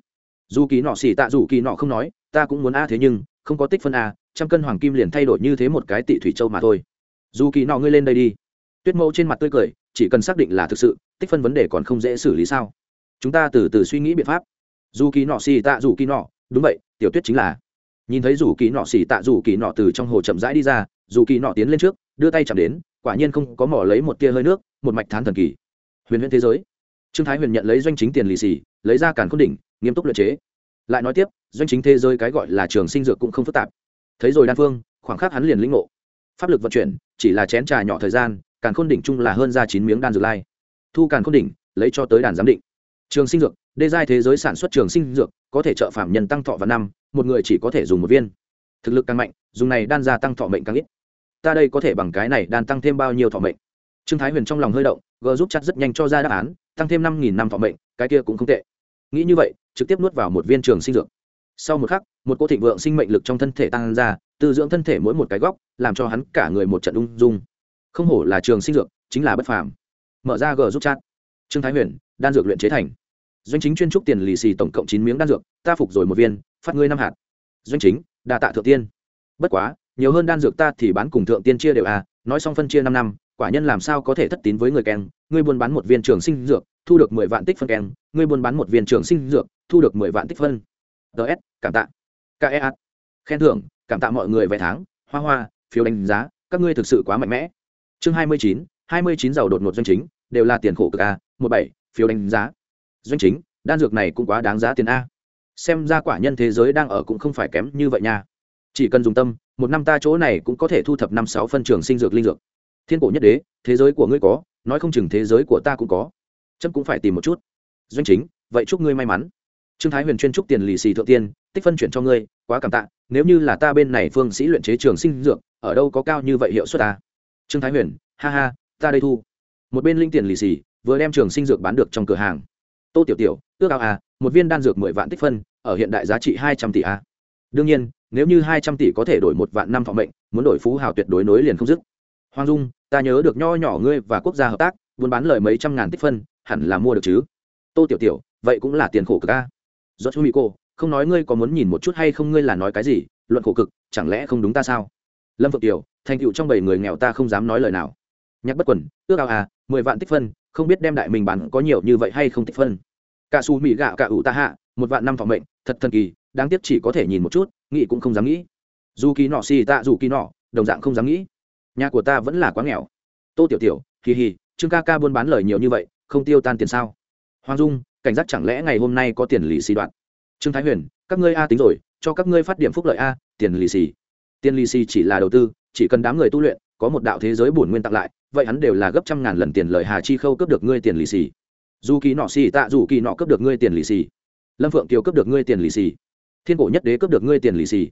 [SPEAKER 1] Dù kỳ nọ xì tạ dù kỳ nọ không nói, ta cũng muốn a thế nhưng, không có tích phân a, trăm cân hoàng kim liền thay đổi như thế một cái tị thủy châu mà thôi. Dù kỳ nọ ngươi lên đây đi tuyết mẫu trên mặt tươi cười, chỉ cần xác định là thực sự, tích phân vấn đề còn không dễ xử lý sao? Chúng ta từ từ suy nghĩ biện pháp. Dù kỳ nọ xì tạ dù kỳ nọ, đúng vậy, tiểu tuyết chính là. Nhìn thấy dù kỳ nọ xì tạ dù kỳ nọ từ trong hồ chậm rãi đi ra, dù kỳ nọ tiến lên trước, đưa tay chạm đến, quả nhiên không có mỏ lấy một tia hơi nước, một mạch thán thần kỳ. Huyền huyền thế giới. Trương thái huyền nhận lấy doanh chính tiền lì xì, lấy ra càn khôn đỉnh, nghiêm túc luyện chế. Lại nói tiếp, doanh chính thế giới cái gọi là trường sinh dược cũng không phức tạp. Thấy rồi đan phương, khoảng khắc hắn liền lĩnh ngộ. Pháp lực vận chuyển, chỉ là chén trà nhỏ thời gian càn khôn đỉnh chung là hơn ra chín miếng đan dược lai. Thu càn khôn đỉnh, lấy cho tới đàn giám định. Trường sinh dược, đê giai thế giới sản xuất trường sinh dược, có thể trợ phạm nhân tăng thọ vào năm, một người chỉ có thể dùng một viên. Thực lực càng mạnh, dùng này đan gia tăng thọ mệnh càng ít. Ta đây có thể bằng cái này đan tăng thêm bao nhiêu thọ mệnh? Trương thái huyền trong lòng hơi động g giúp chắc rất nhanh cho ra đáp án, tăng thêm năm nghìn năm thọ mệnh, cái kia cũng không tệ. Nghĩ như vậy, trực tiếp nuốt vào một viên trường sinh dược. Sau một khắc, một cô thịnh vượng sinh mệnh lực trong thân thể tăng ra, tư dưỡng thân thể mỗi một cái góc, làm cho hắn cả người một trận ung dung không hổ là trường sinh dược, chính là bất phàm. Mở ra g giúp chat. Trương thái huyền, đan dược luyện chế thành. Doanh chính chuyên trúc tiền lì xì tổng cộng chín miếng đan dược, ta phục rồi một viên, phát ngươi năm hạt. Doanh chính, đa tạ thượng tiên. Bất quá, nhiều hơn đan dược ta thì bán cùng thượng tiên chia đều à nói xong phân chia năm năm, quả nhân làm sao có thể thất tín với người keng, ngươi buôn bán một viên trường sinh dược, thu được mười vạn tích phân keng, ngươi buôn bán một viên trường sinh dược, thu được mười vạn tích phân. Ts cảm tạ. Kea khen thưởng, cảm tạ mọi người vài tháng, hoa hoa, phiếu đánh giá, các ngươi thực sự quá mạnh mẽ chương hai mươi chín, hai mươi chín giàu đột ngột doanh chính, đều là tiền khổ cực a, một bảy, phiếu đánh giá. Doanh chính, đan dược này cũng quá đáng giá tiền a. Xem ra quả nhân thế giới đang ở cũng không phải kém như vậy nha. Chỉ cần dùng tâm, một năm ta chỗ này cũng có thể thu thập năm sáu phân trường sinh dược linh dược. Thiên cổ nhất đế, thế giới của ngươi có, nói không chừng thế giới của ta cũng có. Trâm cũng phải tìm một chút. Doanh chính, vậy chúc ngươi may mắn. Trương thái huyền chuyên chúc tiền lì xì thượng tiên, tích phân chuyển cho ngươi, quá cảm tạ, nếu như là ta bên này phương sĩ luyện chế trường sinh dược, ở đâu có cao như vậy hiệu suất ta? Trương thái huyền, ha ha, ta đây thu. Một bên linh tiền lì xì, vừa đem trường sinh dược bán được trong cửa hàng. Tô tiểu tiểu, ước ao à một viên đan dược mười vạn tích phân, ở hiện đại giá trị hai trăm tỷ a đương nhiên, nếu như hai trăm tỷ có thể đổi một vạn năm phòng mệnh, muốn đổi phú hào tuyệt đối nối liền không dứt. Hoàng dung, ta nhớ được nho nhỏ ngươi và quốc gia hợp tác buôn bán lời mấy trăm ngàn tích phân, hẳn là mua được chứ. Tô tiểu tiểu, vậy cũng là tiền khổ cực a do chú mỹ cô, không nói ngươi có muốn nhìn một chút hay không ngươi là nói cái gì, luận khổ cực, chẳng lẽ không đúng ta sao? Lâm phượng tiểu thành tựu trong bảy người nghèo ta không dám nói lời nào. Nhắc bất quần, ước ao à mười vạn tích phân, không biết đem đại mình bán có nhiều như vậy hay không tích phân. Cả su mỹ gạo cả ủ ta hạ, một vạn năm phòng mệnh, thật thần kỳ, đáng tiếc chỉ có thể nhìn một chút, nghĩ cũng không dám nghĩ. Dù kỳ nọ xì tạ dù kỳ nọ, đồng dạng không dám nghĩ. Nhà của ta vẫn là quá nghèo. Tô tiểu tiểu, kỳ hì, trương ca ca buôn bán lời nhiều như vậy, không tiêu tan tiền sao? Hoàng dung, cảnh giác chẳng lẽ ngày hôm nay có tiền lì xì đoạn? Trương thái huyền, các ngươi a tính rồi, cho các ngươi phát điểm phúc lợi a, tiền lì xì. Tiền lì xì chỉ là đầu tư chỉ cần đám người tu luyện, có một đạo thế giới bổn nguyên tặng lại, vậy hắn đều là gấp trăm ngàn lần tiền lời hà chi khâu cướp được ngươi tiền lì xì. Dù kỳ nọ xì tạ dù kỳ nọ cướp được ngươi tiền lì xì. Lâm phượng kiều cướp được ngươi tiền lì xì. Thiên cổ nhất đế cướp được ngươi tiền lì xì.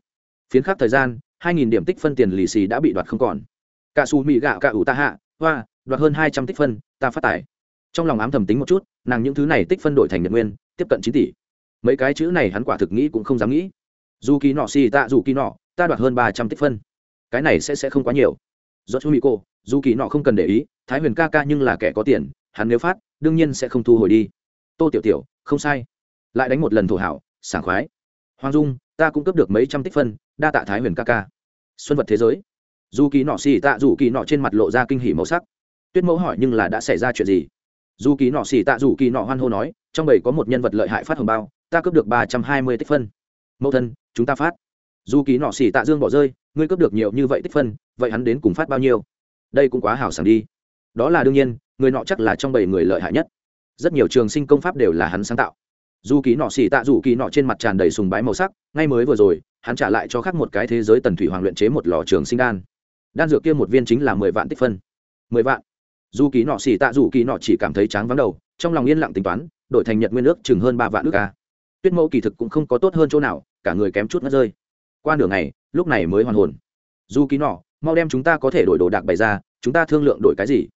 [SPEAKER 1] Phiến khắc thời gian, hai nghìn điểm tích phân tiền lì xì đã bị đoạt không còn. Cả xù mị gạo cả ủ ta hạ, hoa, đoạt hơn hai trăm tích phân, ta phát tài. Trong lòng ám thầm tính một chút, nàng những thứ này tích phân đổi thành nhật nguyên, tiếp cận chín tỷ. Mấy cái chữ này hắn quả thực nghĩ cũng không dám nghĩ. Dù kỳ nọ xì tạ dù kỳ nọ, ta đoạt hơn ba trăm tích phân cái này sẽ sẽ không quá nhiều. Do chú mỹ cô dù kỳ nọ không cần để ý, thái huyền ca ca nhưng là kẻ có tiền, hắn nếu phát, đương nhiên sẽ không thu hồi đi. Tô tiểu tiểu, không sai. Lại đánh một lần thổ hảo, sảng khoái. Hoàng dung, ta cũng cấp được mấy trăm tích phân, đa tạ thái huyền ca ca. Xuân vật thế giới. Dù kỳ nọ xì tạ, dù kỳ nọ trên mặt lộ ra kinh hỉ màu sắc. Tuyết mẫu hỏi nhưng là đã xảy ra chuyện gì? Dù kỳ nọ xì tạ, dù kỳ nọ hoan hô nói, trong bầy có một nhân vật lợi hại phát hồng bao, ta cướp được ba trăm hai mươi tích phân. Mẫu thân, chúng ta phát. Dù kỳ nọ xì tạ dương bỏ rơi ngươi cướp được nhiều như vậy tích phân, vậy hắn đến cùng phát bao nhiêu? Đây cũng quá hảo sảng đi. Đó là đương nhiên, người nọ chắc là trong bảy người lợi hại nhất. Rất nhiều trường sinh công pháp đều là hắn sáng tạo. Dù kỳ nọ xỉ tạ, dù kỳ nọ trên mặt tràn đầy sùng bái màu sắc, ngay mới vừa rồi, hắn trả lại cho khác một cái thế giới tần thủy hoàng luyện chế một lò trường sinh đan. Đan dược kia một viên chính là mười vạn tích phân. Mười vạn. Dù kỳ nọ xỉ tạ, dù kỳ nọ chỉ cảm thấy tráng vắng đầu, trong lòng yên lặng tính toán, đổi thành nhật nguyên ước chừng hơn ba vạn ước ca tuyết mẫu kỳ thực cũng không có tốt hơn chỗ nào, cả người kém chút ngất rơi qua nửa ngày, lúc này mới hoàn hồn. Dù kỳ nọ, mau đem chúng ta có thể đổi đồ đạc bày ra, chúng ta thương lượng đổi cái gì?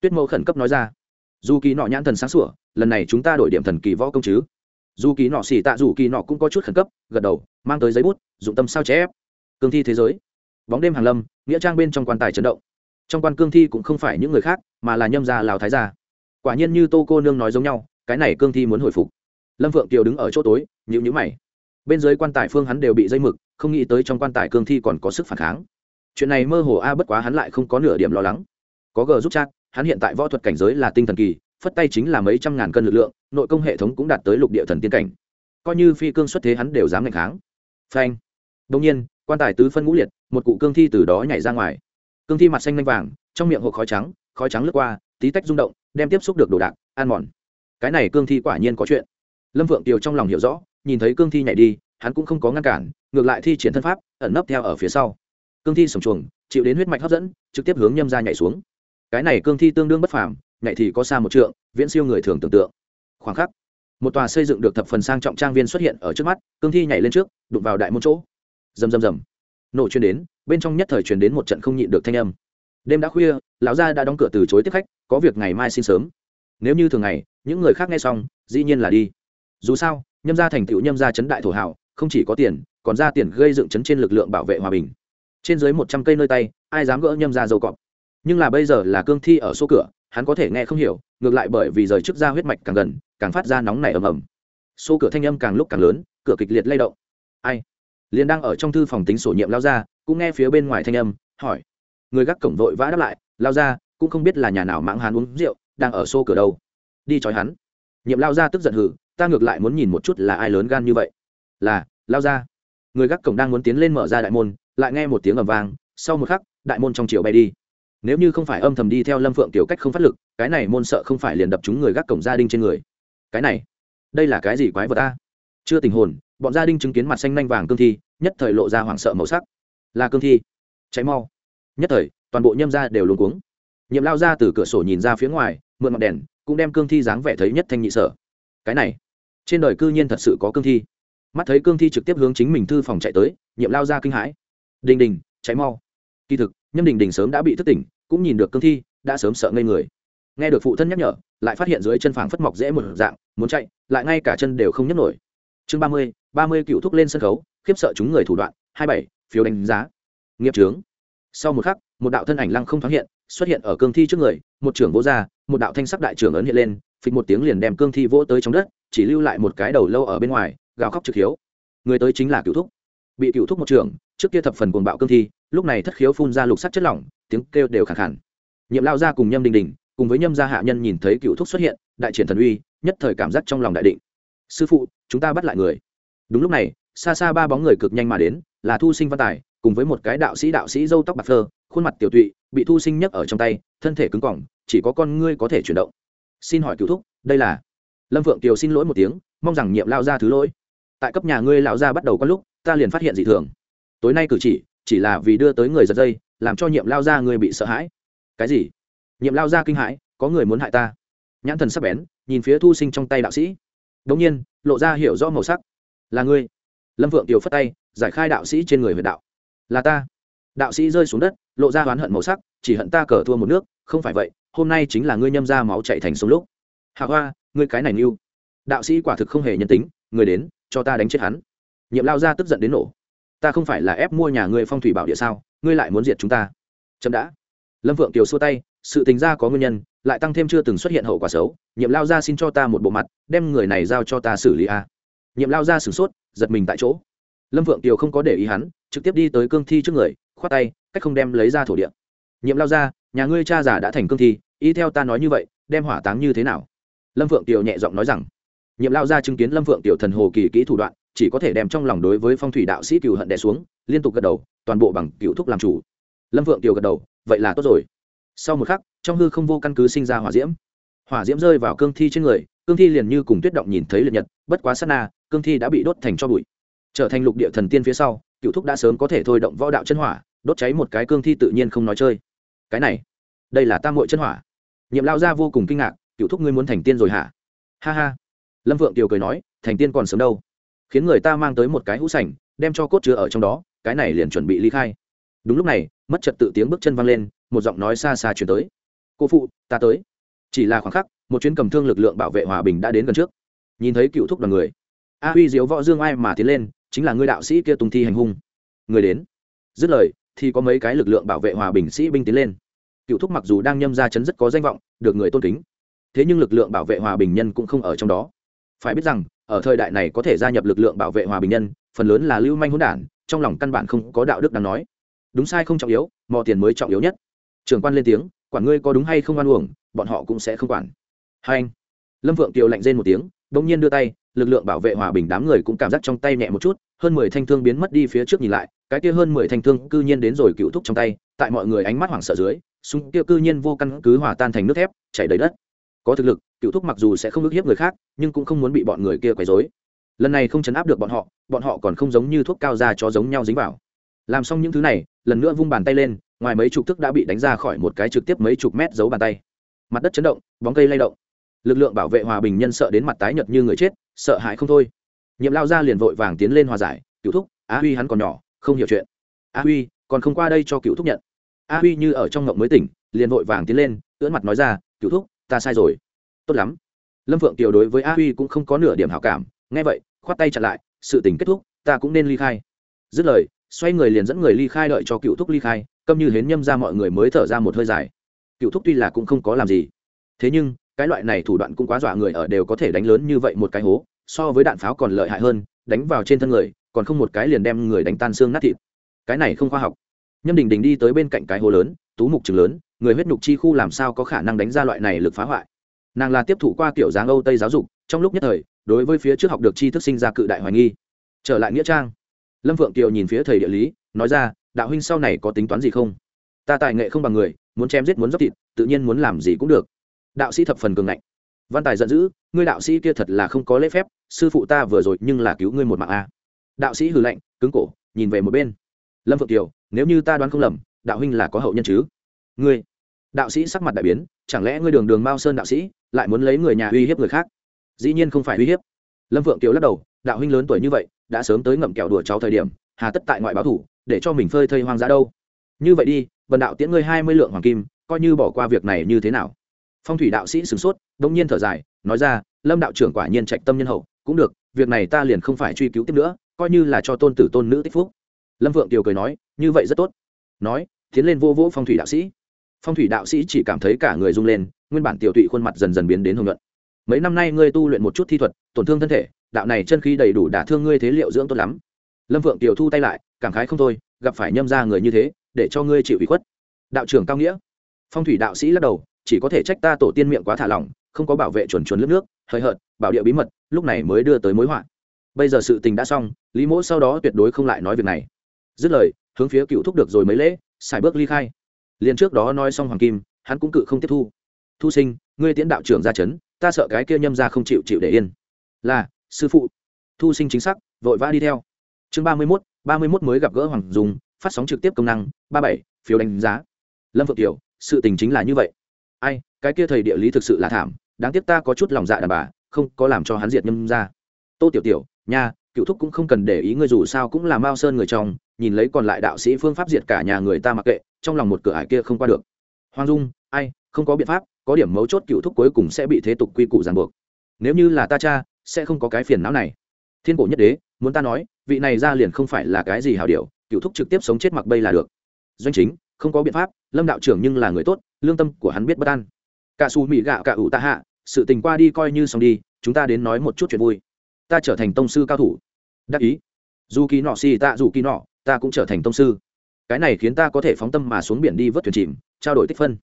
[SPEAKER 1] Tuyết mẫu khẩn cấp nói ra. Dù kỳ nọ nhãn thần sáng sủa, lần này chúng ta đổi điểm thần kỳ võ công chứ? Dù kỳ nọ xỉ tạ, dù kỳ nọ cũng có chút khẩn cấp, gật đầu, mang tới giấy bút, dụng tâm sao chép. Cương thi thế giới. Bóng đêm hàng lâm, nghĩa trang bên trong quan tài chấn động. Trong quan cương thi cũng không phải những người khác, mà là nhâm gia lào thái gia. Quả nhiên như tô cô nương nói giống nhau, cái này cương thi muốn hồi phục. Lâm phượng kiều đứng ở chỗ tối nhịu nhữ mày. Bên dưới quan tài phương hắn đều bị dây mực không nghĩ tới trong quan tài cương thi còn có sức phản kháng. Chuyện này mơ hồ a, bất quá hắn lại không có nửa điểm lo lắng. Có g giúp chat, hắn hiện tại võ thuật cảnh giới là tinh thần kỳ, phất tay chính là mấy trăm ngàn cân lực lượng, nội công hệ thống cũng đạt tới lục địa thần tiên cảnh. Coi như phi cương xuất thế hắn đều dám ngạch kháng. Phanh. Đông nhiên, quan tài tứ phân ngũ liệt, một cụ cương thi từ đó nhảy ra ngoài. Cương thi mặt xanh lanh vàng, trong miệng hộp khói trắng khói trắng lướt qua, tí tách rung động, đem tiếp xúc được đồ đạc, ăn mòn. Cái này cương thi quả nhiên có chuyện. Lâm vượng tiều trong lòng hiểu rõ, nhìn thấy cương thi nhảy đi hắn cũng không có ngăn cản, ngược lại thi triển thân pháp, ẩn nấp theo ở phía sau. Cương thi sổng chuồng, chịu đến huyết mạch hấp dẫn, trực tiếp hướng nhâm ra nhảy xuống. Cái này cương thi tương đương bất phàm, nhảy thì có xa một trượng, viễn siêu người thường tưởng tượng. Khoảng khắc, một tòa xây dựng được thập phần sang trọng trang viên xuất hiện ở trước mắt, cương thi nhảy lên trước, đụng vào đại môn chỗ. Rầm rầm rầm. Nổ chuyên đến, bên trong nhất thời truyền đến một trận không nhịn được thanh âm. Đêm đã khuya, lão gia đã đóng cửa từ chối tiếp khách, có việc ngày mai xin sớm. Nếu như thường ngày, những người khác nghe xong, dĩ nhiên là đi. Dù sao, nhâm gia thành tựu nhâm gia chấn đại thổ hảo không chỉ có tiền, còn ra tiền gây dựng chấn trên lực lượng bảo vệ hòa bình. Trên dưới một trăm cây nơi tay, ai dám gỡ nhâm ra dầu cọp. Nhưng là bây giờ là cương thi ở số cửa, hắn có thể nghe không hiểu, ngược lại bởi vì rời trước ra huyết mạch càng gần, càng phát ra nóng nảy ầm ầm. Xô cửa thanh âm càng lúc càng lớn, cửa kịch liệt lay động. Ai? Liền đang ở trong thư phòng tính sổ nhiệm lao ra, cũng nghe phía bên ngoài thanh âm, hỏi. Người gác cổng vội vã đáp lại, lao ra, cũng không biết là nhà nào mãng hắn uống rượu, đang ở xô cửa đâu. Đi trói hắn. Nhiệm lao ra tức giận hử, ta ngược lại muốn nhìn một chút là ai lớn gan như vậy là, lao ra. Người gác cổng đang muốn tiến lên mở ra đại môn, lại nghe một tiếng ầm vang, sau một khắc, đại môn trong chiều bay đi. Nếu như không phải âm thầm đi theo lâm phượng tiểu cách không phát lực, cái này môn sợ không phải liền đập chúng người gác cổng gia đình trên người. Cái này, đây là cái gì quái vật ta chưa tình hồn, bọn gia đình chứng kiến mặt xanh nanh vàng cương thi, nhất thời lộ ra hoảng sợ màu sắc. Là cương thi. Cháy mau. Nhất thời, toàn bộ nhâm ra đều luống cuống. Nhiệm lao ra từ cửa sổ nhìn ra phía ngoài, mượn ngọn đèn, cũng đem cương thi dáng vẻ thấy nhất thanh nhị sở. Cái này, trên đời cư nhiên thật sự có cương thi mắt thấy cương thi trực tiếp hướng chính mình thư phòng chạy tới, nhiệm lao ra kinh hãi. Đình đình cháy mau. Kỳ thực, nhâm đình đình sớm đã bị thức tỉnh, cũng nhìn được cương thi, đã sớm sợ ngây người. Nghe được phụ thân nhắc nhở, lại phát hiện dưới chân phảng phất mọc dễ một dạng, muốn chạy, lại ngay cả chân đều không nhấc nổi. Chương ba mươi ba mươi cựu thúc lên sân khấu, khiếp sợ chúng người thủ đoạn, hai bảy, phiếu đánh giá. Nghiệp trướng sau một khắc, một đạo thân ảnh lăng không thoáng hiện, xuất hiện ở cương thi trước người, một trưởng vỗ ra, một đạo thanh sắc đại trưởng ấn hiện lên, phịch một tiếng liền đem cương thi vỗ tới trong đất, chỉ lưu lại một cái đầu lâu ở bên ngoài gào khóc trực hiếu. Người tới chính là cựu thúc. Bị cựu thúc một trường, trước kia thập phần cuồng bạo cương thi, lúc này thất khiếu phun ra lục sắt chất lỏng, tiếng kêu đều khẳng khẳng nhiệm lao ra cùng nhâm đình đình, cùng với nhâm gia hạ nhân nhìn thấy cựu thúc xuất hiện, đại triển thần uy, nhất thời cảm giác trong lòng đại định. Sư phụ, chúng ta bắt lại người. Đúng lúc này, xa xa ba bóng người cực nhanh mà đến, là thu sinh văn tài, cùng với một cái đạo sĩ đạo sĩ dâu tóc bạc phơ, khuôn mặt tiểu tụy, bị thu sinh nhấc ở trong tay, thân thể cứng cỏng, chỉ có con ngươi có thể chuyển động. Xin hỏi cựu thúc, đây là lâm phượng kiều xin lỗi một tiếng, mong rằng nhiệm lao ra thứ lỗi tại cấp nhà ngươi lão gia bắt đầu có lúc, ta liền phát hiện dị thường. Tối nay cử chỉ chỉ là vì đưa tới người giật dây, làm cho nhiệm lao gia ngươi bị sợ hãi. Cái gì? Nhiệm lao gia kinh hãi, có người muốn hại ta. Nhãn thần sắp bén, nhìn phía thu sinh trong tay đạo sĩ. Đống nhiên, lộ ra hiểu rõ màu sắc. Là ngươi. Lâm vượng tiểu phất tay, giải khai đạo sĩ trên người huyền đạo. Là ta. Đạo sĩ rơi xuống đất, lộ ra oán hận màu sắc, chỉ hận ta cờ thua một nước, không phải vậy, hôm nay chính là ngươi nhâm ra máu chạy thành sông lúc. Hạ hoa, ngươi cái này mưu đạo sĩ quả thực không hề nhân tính, người đến cho ta đánh chết hắn. Nhiệm lao ra tức giận đến nổ. Ta không phải là ép mua nhà ngươi phong thủy bảo địa sao, ngươi lại muốn diệt chúng ta. Chậm đã. Lâm vượng kiều xua tay, sự tình ra có nguyên nhân, lại tăng thêm chưa từng xuất hiện hậu quả xấu. Nhiệm lao ra xin cho ta một bộ mặt, đem người này giao cho ta xử lý a. Nhiệm lao ra sửng sốt, giật mình tại chỗ. Lâm vượng kiều không có để ý hắn, trực tiếp đi tới cương thi trước người, khoát tay, cách không đem lấy ra thổ địa. Nhiệm lao ra, nhà ngươi cha già đã thành cương thi, y theo ta nói như vậy, đem hỏa táng như thế nào? Lâm vượng kiều nhẹ giọng nói rằng nhiệm lao ra chứng kiến lâm vượng tiểu thần hồ kỳ kỹ thủ đoạn, chỉ có thể đem trong lòng đối với phong thủy đạo sĩ cựu hận đè xuống, liên tục gật đầu, toàn bộ bằng cựu thúc làm chủ. Lâm vượng tiểu gật đầu, vậy là tốt rồi. Sau một khắc, trong hư không vô căn cứ sinh ra hỏa diễm. Hỏa diễm rơi vào cương thi trên người, cương thi liền như cùng tuyết động nhìn thấy liệt nhật, bất quá sát na, cương thi đã bị đốt thành cho bụi. Trở thành lục địa thần tiên phía sau, cựu thúc đã sớm có thể thôi động võ đạo chân hỏa, đốt cháy một cái cương thi tự nhiên không nói chơi. Cái này, đây là tam hội chân hỏa. Nhiệm lao ra vô cùng kinh ngạc, cựu thúc ngươi muốn thành tiên rồi hả? Ha ha lâm vượng tiều cười nói, thành tiên còn sớm đâu. Khiến người ta mang tới một cái hũ sành đem cho cốt chứa ở trong đó, cái này liền chuẩn bị ly khai. Đúng lúc này, mất trật tự tiếng bước chân vang lên, một giọng nói xa xa chuyển tới. Cô phụ, ta tới. Chỉ là khoảng khắc, một chuyến cầm thương lực lượng bảo vệ hòa bình đã đến gần trước. Nhìn thấy cựu thúc đoàn người, a huy diếu võ dương ai mà tiến lên, chính là người đạo sĩ kia tùng thi hành hung. Người đến. Dứt lời, thì có mấy cái lực lượng bảo vệ hòa bình sĩ binh tiến lên. Cựu thúc mặc dù đang nhâm ra chấn rất có danh vọng, được người tôn kính. Thế nhưng lực lượng bảo vệ hòa bình nhân cũng không ở trong đó phải biết rằng, ở thời đại này có thể gia nhập lực lượng bảo vệ hòa bình nhân, phần lớn là lưu manh hỗn đản, trong lòng căn bản không có đạo đức đáng nói. Đúng sai không trọng yếu, mò tiền mới trọng yếu nhất. Trưởng quan lên tiếng, quản ngươi có đúng hay không oan uổng, bọn họ cũng sẽ không quản. Hai anh, lâm vượng tiều lạnh rên một tiếng, bỗng nhiên đưa tay, lực lượng bảo vệ hòa bình đám người cũng cảm giác trong tay nhẹ một chút, hơn mười thanh thương biến mất đi phía trước nhìn lại, cái kia hơn mười thanh thương cư nhiên đến rồi cựu thúc trong tay, tại mọi người ánh mắt hoảng sợ dưới, súng kia cư nhiên vô căn cứ hòa tan thành nước thép, chảy đầy đất có thực lực, cựu thúc mặc dù sẽ không ức hiếp người khác, nhưng cũng không muốn bị bọn người kia quấy dối lần này không chấn áp được bọn họ bọn họ còn không giống như thuốc cao ra cho giống nhau dính vào. Làm xong những thứ này, lần nữa vung bàn tay lên, ngoài mấy chục thức đã bị đánh ra khỏi một cái trực tiếp mấy chục mét giấu bàn tay. Mặt đất chấn động, bóng cây lay động. Lực lượng bảo vệ hòa bình nhân sợ đến mặt tái nhợt như người chết, sợ hãi không thôi. Nhiệm lao ra liền vội vàng tiến lên hòa giải, cựu thúc á huy hắn còn nhỏ, không hiểu chuyện. Á huy, còn không qua đây cho cựu thúc nhận. A huy như ở trong ngộng mới tỉnh, liền vội vàng tiến lên, ưỡn mặt nói ra, cựu thúc ta sai rồi. Tốt lắm. Lâm phượng kiều đối với a huy cũng không có nửa điểm hảo cảm. Nghe vậy, khoát tay chặt lại, sự tình kết thúc, ta cũng nên ly khai. Dứt lời, xoay người liền dẫn người ly khai đợi cho cựu thúc ly khai, câm như hến nhâm ra mọi người mới thở ra một hơi dài. Cựu thúc tuy là cũng không có làm gì, thế nhưng, cái loại này thủ đoạn cũng quá dọa người ở đều có thể đánh lớn như vậy một cái hố, so với đạn pháo còn lợi hại hơn, đánh vào trên thân người, còn không một cái liền đem người đánh tan xương nát thịt. Cái này không khoa học. Nhâm đình đình đi tới bên cạnh cái hố lớn, tú mục chừng lớn người huyết nhục chi khu làm sao có khả năng đánh ra loại này lực phá hoại? Nàng là tiếp thủ qua kiểu dáng âu tây giáo dục, trong lúc nhất thời, đối với phía trước học được tri thức sinh ra cự đại hoài nghi. Trở lại nghĩa trang, lâm phượng kiều nhìn phía thầy địa lý, nói ra, đạo huynh sau này có tính toán gì không? Ta tài nghệ không bằng người, muốn chém giết muốn dốc thịt, tự nhiên muốn làm gì cũng được. Đạo sĩ thập phần cường ngạnh. Văn tài giận dữ, ngươi đạo sĩ kia thật là không có lễ phép, sư phụ ta vừa rồi nhưng là cứu ngươi một mạng a. Đạo sĩ hừ lạnh, cứng cổ, nhìn về một bên. Lâm phượng kiều, nếu như ta đoán không lầm, đạo huynh là có hậu nhân chứ? Ngươi, đạo sĩ sắc mặt đại biến, chẳng lẽ ngươi đường đường mao sơn đạo sĩ lại muốn lấy người nhà uy hiếp người khác? Dĩ nhiên không phải uy hiếp. Lâm phượng kiều lắc đầu, đạo huynh lớn tuổi như vậy, đã sớm tới ngậm kẹo đùa cháu thời điểm, hà tất tại ngoại báo thủ, để cho mình phơi thây hoang dã đâu. Như vậy đi bần đạo tiễn ngươi hai mươi lượng hoàng kim, coi như bỏ qua việc này như thế nào? Phong thủy đạo sĩ sửng sốt đông nhiên thở dài, nói ra, lâm đạo trưởng quả nhiên trạch tâm nhân hậu, cũng được, việc này ta liền không phải truy cứu tiếp nữa, coi như là cho tôn tử tôn nữ tích phúc. Lâm vượng tiều cười nói, như vậy rất tốt. Nói, tiến lên vô vỗ phong thủy đạo sĩ phong thủy đạo sĩ chỉ cảm thấy cả người rung lên, nguyên bản tiểu tụy khuôn mặt dần dần biến đến hồng luận. mấy năm nay ngươi tu luyện một chút thi thuật, tổn thương thân thể, đạo này chân khí đầy đủ đả thương ngươi thế liệu dưỡng tốt lắm. Lâm vượng tiểu thu tay lại, cảm khái không thôi, gặp phải nhâm ra người như thế, để cho ngươi chịu ủy khuất. Đạo trưởng cao nghĩa. Phong thủy đạo sĩ lắc đầu, chỉ có thể trách ta tổ tiên miệng quá thả lỏng, không có bảo vệ chuẩn chuẩn nước nước, hời hợt, bảo địa bí mật, lúc này mới đưa tới mối họa. Bây giờ sự tình đã xong, lý mỗ sau đó tuyệt đối không lại nói việc này. Dứt lời, hướng phía cựu thúc được rồi mấy lễ, xài bước ly khai liền trước đó nói xong hoàng kim, hắn cũng cự không tiếp thu. Thu sinh, ngươi tiễn đạo trưởng ra chấn, ta sợ cái kia nhâm ra không chịu chịu để yên. Là, sư phụ. Thu sinh chính xác, vội vã đi theo. Chương ba mươi mốt, ba mươi mốt mới gặp gỡ hoàng dùng phát sóng trực tiếp công năng, ba bảy, phiếu đánh giá. Lâm phượng tiểu, sự tình chính là như vậy. Ai, cái kia thầy địa lý thực sự là thảm, đáng tiếc ta có chút lòng dạ đàn bà, không có làm cho hắn diệt nhâm ra tô tiểu tiểu, nha, cựu thúc cũng không cần để ý ngươi dù sao cũng là mao sơn người chồng nhìn lấy còn lại đạo sĩ phương pháp diệt cả nhà người ta mặc kệ, trong lòng một cửa ải kia không qua được. Hoàng dung, ai, không có biện pháp, có điểm mấu chốt cựu thúc cuối cùng sẽ bị thế tục quy củ ràng buộc. Nếu như là ta cha, sẽ không có cái phiền não này. Thiên cổ nhất đế, muốn ta nói, vị này ra liền không phải là cái gì hào điều cựu thúc trực tiếp sống chết mặc bây là được. Doanh chính, không có biện pháp, lâm đạo trưởng nhưng là người tốt, lương tâm của hắn biết bất an. Cả xù mỹ gạo cả ủ ta hạ, sự tình qua đi coi như xong đi, chúng ta đến nói một chút chuyện vui. Ta trở thành tông sư cao thủ. Đắc ý. Dù kỳ nọ xì ta dù kỳ nọ ta cũng trở thành tông sư. Cái này khiến ta có thể phóng tâm mà xuống biển đi vớt thuyền chìm, trao đổi tích phân.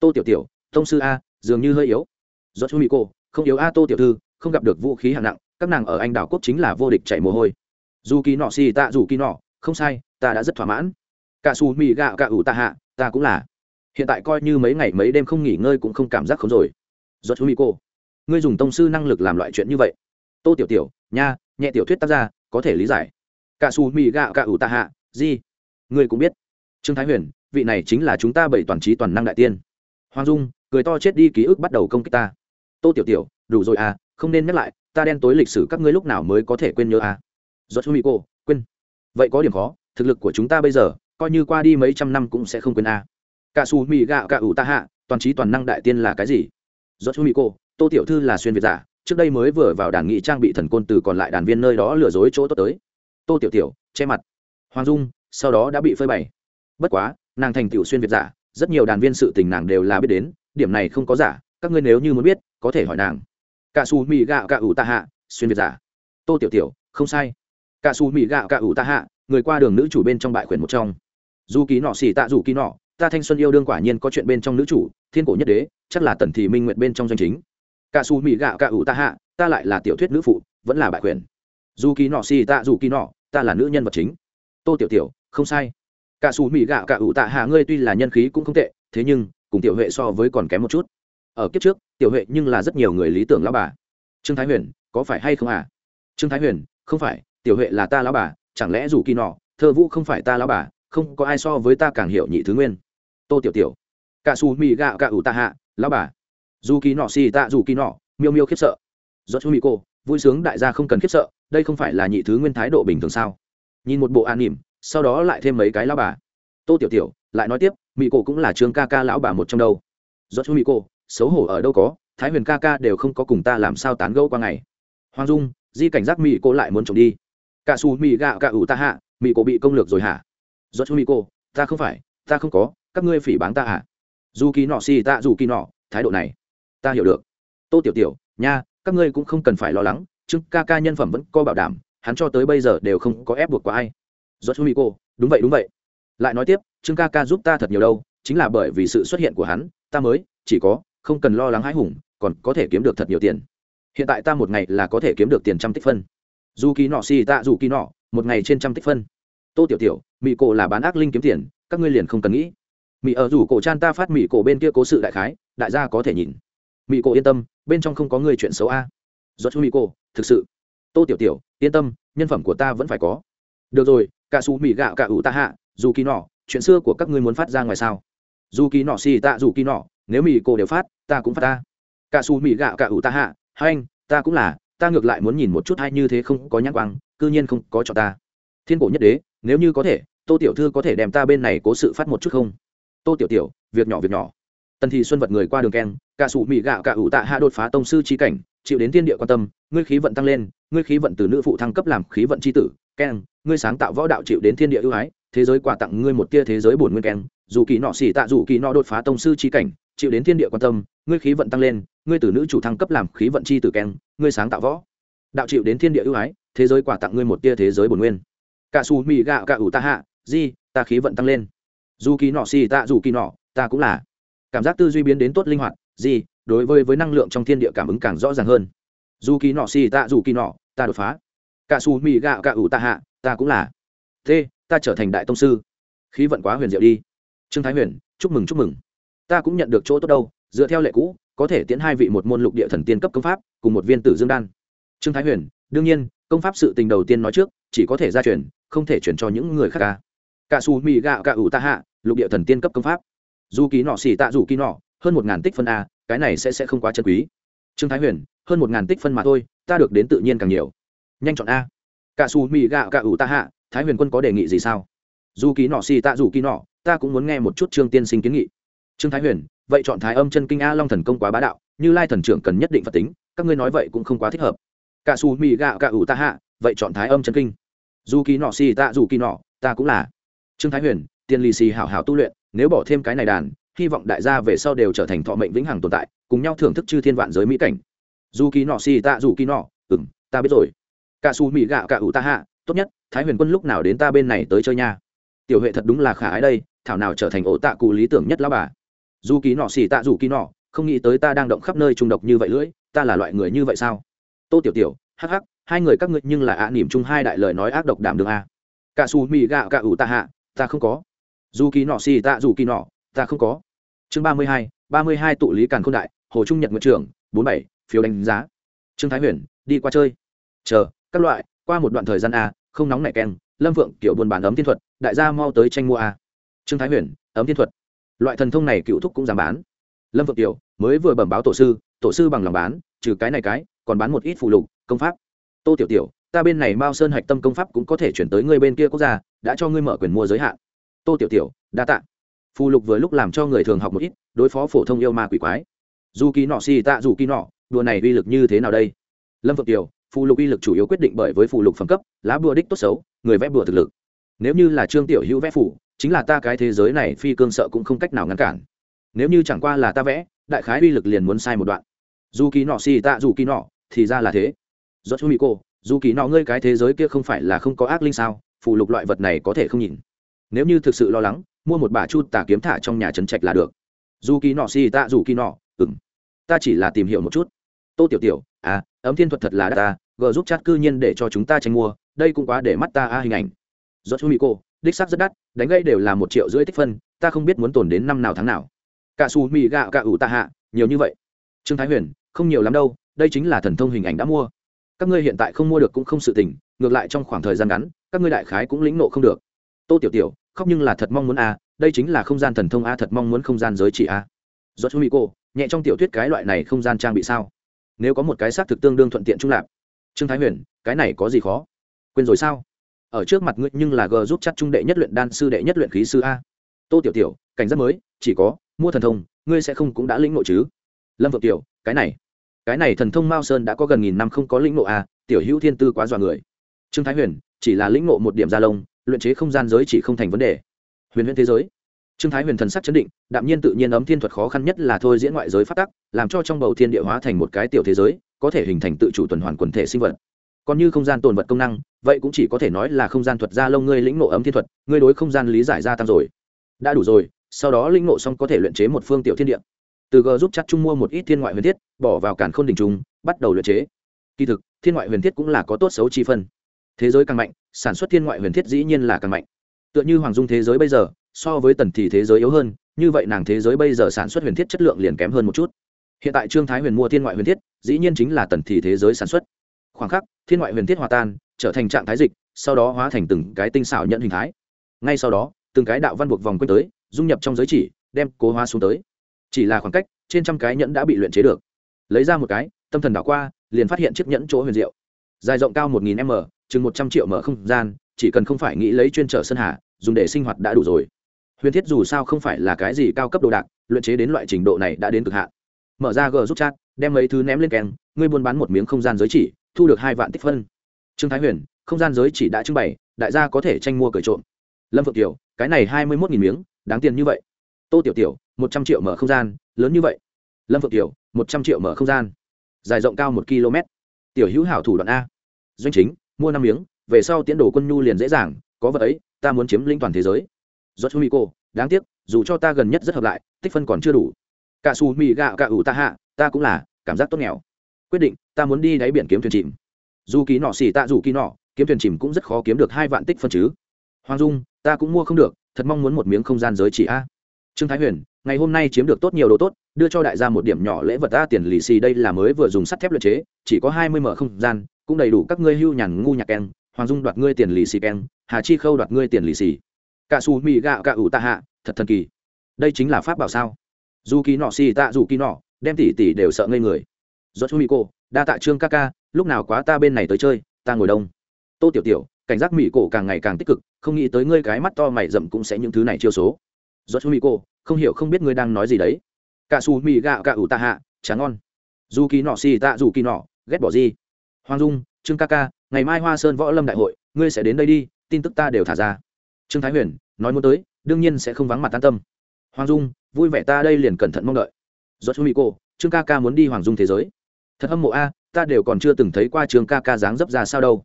[SPEAKER 1] Tô tiểu tiểu, tông sư a, dường như hơi yếu. Do chú mỹ cô, không yếu a tô tiểu thư, không gặp được vũ khí hạng nặng, các nàng ở anh đảo quốc chính là vô địch chạy mồ hôi. Dù kỳ nọ xì ta dù kỳ nọ, không sai, ta đã rất thỏa mãn. Cả xù mì gạo cả ủ ta hạ, ta cũng là. Hiện tại coi như mấy ngày mấy đêm không nghỉ ngơi cũng không cảm giác không rồi. Do chú mỹ cô, ngươi dùng tông sư năng lực làm loại chuyện như vậy. Tô tiểu tiểu, nha, nhẹ tiểu thuyết tác ra, có thể lý giải cả xù mì gạo cả ủ ta hạ, gì? Ngươi cũng biết. Trương thái huyền, vị này chính là chúng ta bảy toàn trí toàn năng đại tiên. Hoàng dung, cười to chết đi ký ức bắt đầu công kích ta. Tô tiểu tiểu, đủ rồi à không nên nhắc lại, ta đen tối lịch sử các ngươi lúc nào mới có thể quên nhớ à? Do chú mỹ cô, quên. Vậy có điểm khó, thực lực của chúng ta bây giờ, coi như qua đi mấy trăm năm cũng sẽ không quên à. cả xù mỹ gạo cả ủ ta hạ, toàn trí toàn năng đại tiên là cái gì? Do chú mỹ cô, tô tiểu thư là xuyên việt giả, trước đây mới vừa vào đàn nghị trang bị thần côn từ còn lại đàn viên nơi đó lừa dối chỗ tốt tới tô tiểu tiểu, che mặt. Hoàng dung, sau đó đã bị phơi bày. Bất quá, nàng thành tiểu xuyên việt giả, rất nhiều đàn viên sự tình nàng đều là biết đến, điểm này không có giả, các ngươi nếu như muốn biết, có thể hỏi nàng. Cả xù mì gạo cả ủ ta hạ, xuyên việt giả. Tô tiểu tiểu, không sai. Cả xù mì gạo cả ủ ta hạ, người qua đường nữ chủ bên trong bại khuyển một trong. Dù ký nọ xì tạ dù ký nọ, ta thanh xuân yêu đương quả nhiên có chuyện bên trong nữ chủ, thiên cổ nhất đế, chắc là tần thị minh nguyện bên trong doanh chính. Cả xù mì gạo cả ủ ta hạ, ta lại là tiểu thuyết nữ phụ, vẫn là bại khuyển. Dù ký nọ xì tạ dù ký nọ ta là nữ nhân vật chính. Tô tiểu tiểu, không sai. Cả xù mỹ gạo cả ủ tạ hạ ngươi tuy là nhân khí cũng không tệ, thế nhưng, cùng tiểu huệ so với còn kém một chút. Ở kiếp trước, tiểu huệ nhưng là rất nhiều người lý tưởng lão bà. Trương thái huyền, có phải hay không à? Trương thái huyền, không phải, tiểu huệ là ta lão bà, chẳng lẽ dù kỳ nọ, thơ vũ không phải ta lão bà, không có ai so với ta càng hiểu nhị thứ nguyên. Tô tiểu tiểu, cả xù mỹ gạo cả ủ tạ hạ lão bà. Dù kỳ nọ xì tạ dù kỳ nọ, miêu miêu khiếp sợ. Do chú mỹ cô, vui sướng đại gia không cần khiếp sợ đây không phải là nhị thứ nguyên thái độ bình thường sao? Nhìn một bộ an nỉm, sau đó lại thêm mấy cái lão bà. Tô tiểu tiểu lại nói tiếp mỹ cổ cũng là trương ca ca lão bà một trong đâu. Do chú mỹ cổ, xấu hổ ở đâu có, thái huyền ca ca đều không có cùng ta làm sao tán gẫu qua ngày. Hoàng dung, di cảnh giác mỹ cổ lại muốn trộm đi. Cả xù mỹ gạo cả ủ ta hạ mỹ cổ bị công lược rồi hả? Do chú mỹ cổ, ta không phải, ta không có, các ngươi phỉ báng ta hả? Dù kỳ nọ xì ta dù kỳ nọ, thái độ này, ta hiểu được. Tô tiểu tiểu, nha, các ngươi cũng không cần phải lo lắng Trương ca ca nhân phẩm vẫn có bảo đảm, hắn cho tới bây giờ đều không có ép buộc qua ai. Do chú mỹ cô, đúng vậy đúng vậy. Lại nói tiếp, trương ca ca giúp ta thật nhiều đâu, chính là bởi vì sự xuất hiện của hắn, ta mới, chỉ có, không cần lo lắng hãi hùng, còn có thể kiếm được thật nhiều tiền. Hiện tại ta một ngày là có thể kiếm được tiền trăm tích phân. Dù kỳ nọ xì tạ dù kỳ nọ một ngày trên trăm tích phân. Tô tiểu tiểu mỹ cổ là bán ác linh kiếm tiền, các ngươi liền không cần nghĩ. Mỹ ở rủ cổ chan ta phát mỹ cổ bên kia cố sự đại khái, đại gia có thể nhìn. Mỹ cổ yên tâm, bên trong không có người chuyện xấu a. Do chú mỹ cổ thực sự. Tô tiểu tiểu, yên tâm, nhân phẩm của ta vẫn phải có. Được rồi, cả xù mỹ gạo cả ủ ta hạ, dù kỳ nọ, chuyện xưa của các ngươi muốn phát ra ngoài sao? Dù kỳ nọ xì tạ, dù kỳ nọ, nếu mỹ cô đều phát, ta cũng phát ta. Cả xù mỹ gạo cả ủ ta hạ, hai anh, ta cũng là, ta ngược lại muốn nhìn một chút hay như thế không có nhãn quang, cư nhiên không có cho ta. Thiên cổ nhất đế, nếu như có thể, tô tiểu thư có thể đem ta bên này cố sự phát một chút không? Tô tiểu tiểu, việc nhỏ việc nhỏ. Tần thị xuân vật người qua đường keng, cả sụ mỹ gạo cả ủ tạ hạ đột phá tông sư trí cảnh chịu đến thiên địa quan tâm, ngươi khí vận tăng lên, ngươi khí vận từ nữ phụ thăng cấp làm khí vận c h i tử, keng, ngươi sáng tạo võ đạo chịu đến thiên địa ưu ái, thế giới quà tặng ngươi một tia thế giới bổn nguyên keng, dù kỳ nọ xỉ tạ dù kỳ nọ đột phá tông sư chi cảnh, chịu đến thiên địa quan tâm, ngươi khí vận tăng lên, ngươi từ nữ chủ thăng cấp làm khí vận c h i tử keng, ngươi sáng tạo võ đạo chịu đến thiên địa ưu ái, thế giới quà tặng ngươi một tia thế giới bổn nguyên. Cả xù mì gạo cả ủ ta hạ, di, ta khí vận tăng lên. Dù kỳ nọ xì tạ dù kỳ nọ, ta cũng là. Cảm giác tư duy biến đến tốt linh hoạt gì đối với với năng lượng trong thiên địa cảm ứng càng rõ ràng hơn. Dù kỳ nọ xì tạ, dù kỳ nọ, ta đột phá. Cả xù mì gạo cả ủ ta hạ, ta cũng là. T ta trở thành đại tông sư. Khí vận quá huyền diệu đi. Trương thái huyền, chúc mừng chúc mừng. Ta cũng nhận được chỗ tốt đâu. Dựa theo lệ cũ, có thể tiến hai vị một môn lục địa thần tiên cấp công pháp, cùng một viên tử dương đan. Trương thái huyền, đương nhiên, công pháp sự tình đầu tiên nói trước, chỉ có thể gia truyền, không thể chuyển cho những người khác ca cả xù mì gạo cả ủ ta hạ, lục địa thần tiên cấp công pháp. Dù kỳ nọ xì tạ, dù kỳ nọ, hơn một ngàn tích phân a cái này sẽ sẽ không quá chân quý. Trương thái huyền, hơn một ngàn tích phân mà thôi, ta được đến tự nhiên càng nhiều. Nhanh chọn a. Cả su mì gạo cả ủ ta hạ, thái huyền quân có đề nghị gì sao? Dù ký nọ xì tạ dù ký nọ, ta cũng muốn nghe một chút trương tiên sinh kiến nghị. Trương thái huyền, vậy chọn thái âm chân kinh a long thần công quá bá đạo, như lai thần trưởng cần nhất định phật tính, các ngươi nói vậy cũng không quá thích hợp. Cả su mì gạo cả ủ ta hạ, vậy chọn thái âm chân kinh. Dù kỳ nọ xì tạ dù kỳ nọ, ta cũng là. Trương thái huyền tiền lì xì hảo hảo tu luyện, nếu bỏ thêm cái này đàn hy vọng đại gia về sau đều trở thành thọ mệnh vĩnh hằng tồn tại, cùng nhau thưởng thức chư thiên vạn giới mỹ cảnh. Dù kỳ nọ xì tạ dù kỳ nọ ừng ta biết rồi. Cả xù mỹ gạo cả ủ ta hạ, tốt nhất, thái huyền quân lúc nào đến ta bên này tới chơi nha. Tiểu huệ thật đúng là khả ái đây, thảo nào trở thành ổ tạ cụ lý tưởng nhất lão bà. Dù kỳ nọ xì tạ dù kỳ nọ, không nghĩ tới ta đang động khắp nơi trung độc như vậy lưỡi, ta là loại người như vậy sao? Tô tiểu tiểu, hắc hắc, hai người các ngươi nhưng là ạ à nỉm chung hai đại lời nói ác độc đảm đường a. Cả xù mì gạo cả ủ ta hạ, ta không có. Dù kỳ nọ xì tạ dù kỳ nọ, ta không có chương ba mươi hai, ba mươi hai tụ lý càn k đại, hồ trung nhật nguyện trưởng, bốn bảy, phiếu đánh giá. Trương thái huyền, đi qua chơi. Chờ, các loại, qua một đoạn thời gian a, không nóng nảy keng, lâm vượng kiểu buôn bán ấm thiên thuật, đại gia mau tới tranh mua a. Trương thái huyền, ấm thiên thuật. Loại thần thông này cựu thúc cũng giảm bán. Lâm vượng tiểu mới vừa bẩm báo tổ sư tổ sư bằng lòng bán, trừ cái này cái, còn bán một ít phụ lục, công pháp. Tô tiểu tiểu, ta bên này mao sơn hạch tâm công pháp cũng có thể chuyển tới ngươi bên kia quốc gia, đã cho ngươi mở quyền mua giới hạn. Tô tiểu tiểu, đa tạ phù lục vừa lúc làm cho người thường học một ít, đối phó phổ thông yêu ma quỷ quái. Dù kỳ nọ xì tạ dù kỳ nọ, đùa này uy lực như thế nào đây? Lâm phượng tiểu phù lục uy lực chủ yếu quyết định bởi với phù lục phẩm cấp, lá bùa đích tốt xấu, người vẽ bùa thực lực. Nếu như là trương tiểu hữu vẽ phủ chính là ta cái thế giới này phi cương sợ cũng không cách nào ngăn cản. Nếu như chẳng qua là ta vẽ, đại khái uy lực liền muốn sai một đoạn. Dù kỳ nọ xì tạ dù kỳ nọ, thì ra là thế. Do chú mỹ cô, dù kỳ nọ ngươi cái thế giới kia không phải là không có ác linh sao? Phù lục loại vật này có thể không nhìn. Nếu như thực sự lo lắng mua một bà chu tà kiếm thả trong nhà trấn trạch là được. Dù kỳ nọ xì tạ dù kỳ nọ ừng ta chỉ là tìm hiểu một chút. Tô tiểu tiểu à ấm thiên thuật thật là đắt ta g giúp chat cư nhiên để cho chúng ta tranh mua, đây cũng quá để mắt ta a hình ảnh. Do chú mỹ cô đích xác rất đắt, đánh gây đều là một triệu rưỡi tích phân, ta không biết muốn tồn đến năm nào tháng nào. Cả xù mì gạo cả ủ tạ hạ, nhiều như vậy. Trương thái huyền, không nhiều lắm đâu, đây chính là thần thông hình ảnh đã mua. Các ngươi hiện tại không mua được cũng không sự tình, ngược lại trong khoảng thời gian ngắn, các ngươi đại khái cũng lĩnh nộ không được. Tô tiểu tiểu khóc nhưng là thật mong muốn a, đây chính là không gian thần thông a, thật mong muốn không gian giới chỉ a. Do chú mỹ cô, nhẹ trong tiểu thuyết cái loại này không gian trang bị sao? Nếu có một cái xác thực tương đương thuận tiện trung lạp trương thái huyền, cái này có gì khó? Quên rồi sao? Ở trước mặt ngươi nhưng là g giúp chắc trung đệ nhất luyện đan sư đệ nhất luyện khí sư a. Tô tiểu tiểu, cảnh giác mới, chỉ có, mua thần thông, ngươi sẽ không cũng đã lĩnh ngộ chứ? Lâm vượng tiểu, cái này. Cái này thần thông mao sơn đã có gần nghìn năm không có lĩnh ngộ a, tiểu hữu thiên tư quá dọa người. Trương thái huyền, chỉ là lĩnh ngộ một điểm gia lông luyện chế không gian giới chỉ không thành vấn đề. Huyền huyền thế giới. Trương thái huyền thần sắc chấn định, đạm nhiên tự nhiên ấm thiên thuật khó khăn nhất là thôi diễn ngoại giới phát tắc, làm cho trong bầu thiên địa hóa thành một cái tiểu thế giới, có thể hình thành tự chủ tuần hoàn quần thể sinh vật. Còn như không gian tồn vật công năng, vậy cũng chỉ có thể nói là không gian thuật gia lông ngươi lĩnh nộ ấm thiên thuật, ngươi đối không gian lý giải gia tăng rồi. Đã đủ rồi, sau đó lĩnh nộ xong có thể luyện chế một phương tiểu thiên địa. Từ g giúp chắc trung mua một ít thiên ngoại huyền thiết, bỏ vào cản khôn đình trung bắt đầu luyện chế. Kỳ thực, thiên ngoại huyền thiết cũng là có tốt xấu chi phân thế giới càng mạnh, sản xuất thiên ngoại huyền thiết dĩ nhiên là càng mạnh. Tựa như hoàng dung thế giới bây giờ, so với tần thì thế giới yếu hơn, như vậy nàng thế giới bây giờ sản xuất huyền thiết chất lượng liền kém hơn một chút. Hiện tại trương thái huyền mua thiên ngoại huyền thiết, dĩ nhiên chính là tần thì thế giới sản xuất. Khoảng khắc, thiên ngoại huyền thiết hòa tan, trở thành trạng thái dịch, sau đó hóa thành từng cái tinh xảo nhận hình thái. Ngay sau đó, từng cái đạo văn buộc vòng quanh tới, dung nhập trong giới chỉ, đem cố hóa xuống tới. Chỉ là khoảng cách, trên trăm cái nhẫn đã bị luyện chế được. Lấy ra một cái, tâm thần đảo qua, liền phát hiện chiếc nhẫn chỗ huyền diệu. Dài rộng cao một nghìn m chừng một trăm triệu mở không gian, chỉ cần không phải nghĩ lấy chuyên trở sơn hà, dùng để sinh hoạt đã đủ rồi. Huyền thiết dù sao không phải là cái gì cao cấp đồ đạc, luyện chế đến loại trình độ này đã đến cực hạn. Mở ra g giúp chat, đem mấy thứ ném lên kèn ngươi buôn bán một miếng không gian giới chỉ, thu được hai vạn tích phân. Trương thái huyền, không gian giới chỉ đã trưng bày, đại gia có thể tranh mua cởi trộm. Lâm phượng tiểu cái này hai mươi một nghìn miếng, đáng tiền như vậy. Tô tiểu tiểu, một trăm triệu mở không gian, lớn như vậy. Lâm phượng tiểu một trăm triệu mở không gian. Dài rộng cao một km tiểu hữu hảo thủ đoạn a. Doanh chính mua năm miếng, về sau tiến đồ quân nhu liền dễ dàng, có vật ấy, ta muốn chiếm lĩnh toàn thế giới. Do chú mỹ cô đáng tiếc, dù cho ta gần nhất rất hợp lại, tích phân còn chưa đủ. Cả xù mì gạo cả ủ ta hạ, ta cũng là, cảm giác tốt nghèo. Quyết định, ta muốn đi đáy biển kiếm thuyền chìm. Dù ký nọ xỉ tạ dù ký nọ, kiếm thuyền chìm cũng rất khó kiếm được hai vạn tích phân chứ. Hoàng dung, ta cũng mua không được, thật mong muốn một miếng không gian giới chỉ a. Trương thái huyền, ngày hôm nay chiếm được tốt nhiều đồ tốt, đưa cho đại gia một điểm nhỏ lễ vật ta tiền lì xì đây là mới vừa dùng sắt thép luyện chế, chỉ có hai mươi mở không gian cũng đầy đủ các ngươi hưu nhàn ngu nhạc keng, hoàng dung đoạt ngươi tiền lì xì keng, hà chi khâu đoạt ngươi tiền lì xì. Cả xù mì gạo cả ủ tạ hạ, thật thần kỳ. Đây chính là pháp bảo sao? Dù kỳ nọ xì tạ dù kỳ nọ, đem tỷ tỷ đều sợ ngây người. Do chú mỹ cô đa tạ trương ca ca, lúc nào quá ta bên này tới chơi, ta ngồi đông. Tô tiểu tiểu, cảnh giác mỹ cổ càng ngày càng tích cực, không nghĩ tới ngươi cái mắt to mày rậm cũng sẽ những thứ này chiêu số. Do chú mỹ cô không hiểu không biết ngươi đang nói gì đấy. Cả xù mì gạo cả ủ tạ hạ, chả ngon. Dù kỳ nọ xì tạ dù kỳ nọ, ghét bỏ gì? Hoàng dung, trương ca ca, ngày mai hoa sơn võ lâm đại hội, ngươi sẽ đến đây đi, tin tức ta đều thả ra. Trương thái huyền, nói muốn tới, đương nhiên sẽ không vắng mặt tan tâm. Hoàng dung, vui vẻ ta đây liền cẩn thận mong đợi. Do chú mỹ cô trương ca ca muốn đi hoàng dung thế giới. Thật hâm mộ a, ta đều còn chưa từng thấy qua trương ca ca dáng dấp ra sao đâu.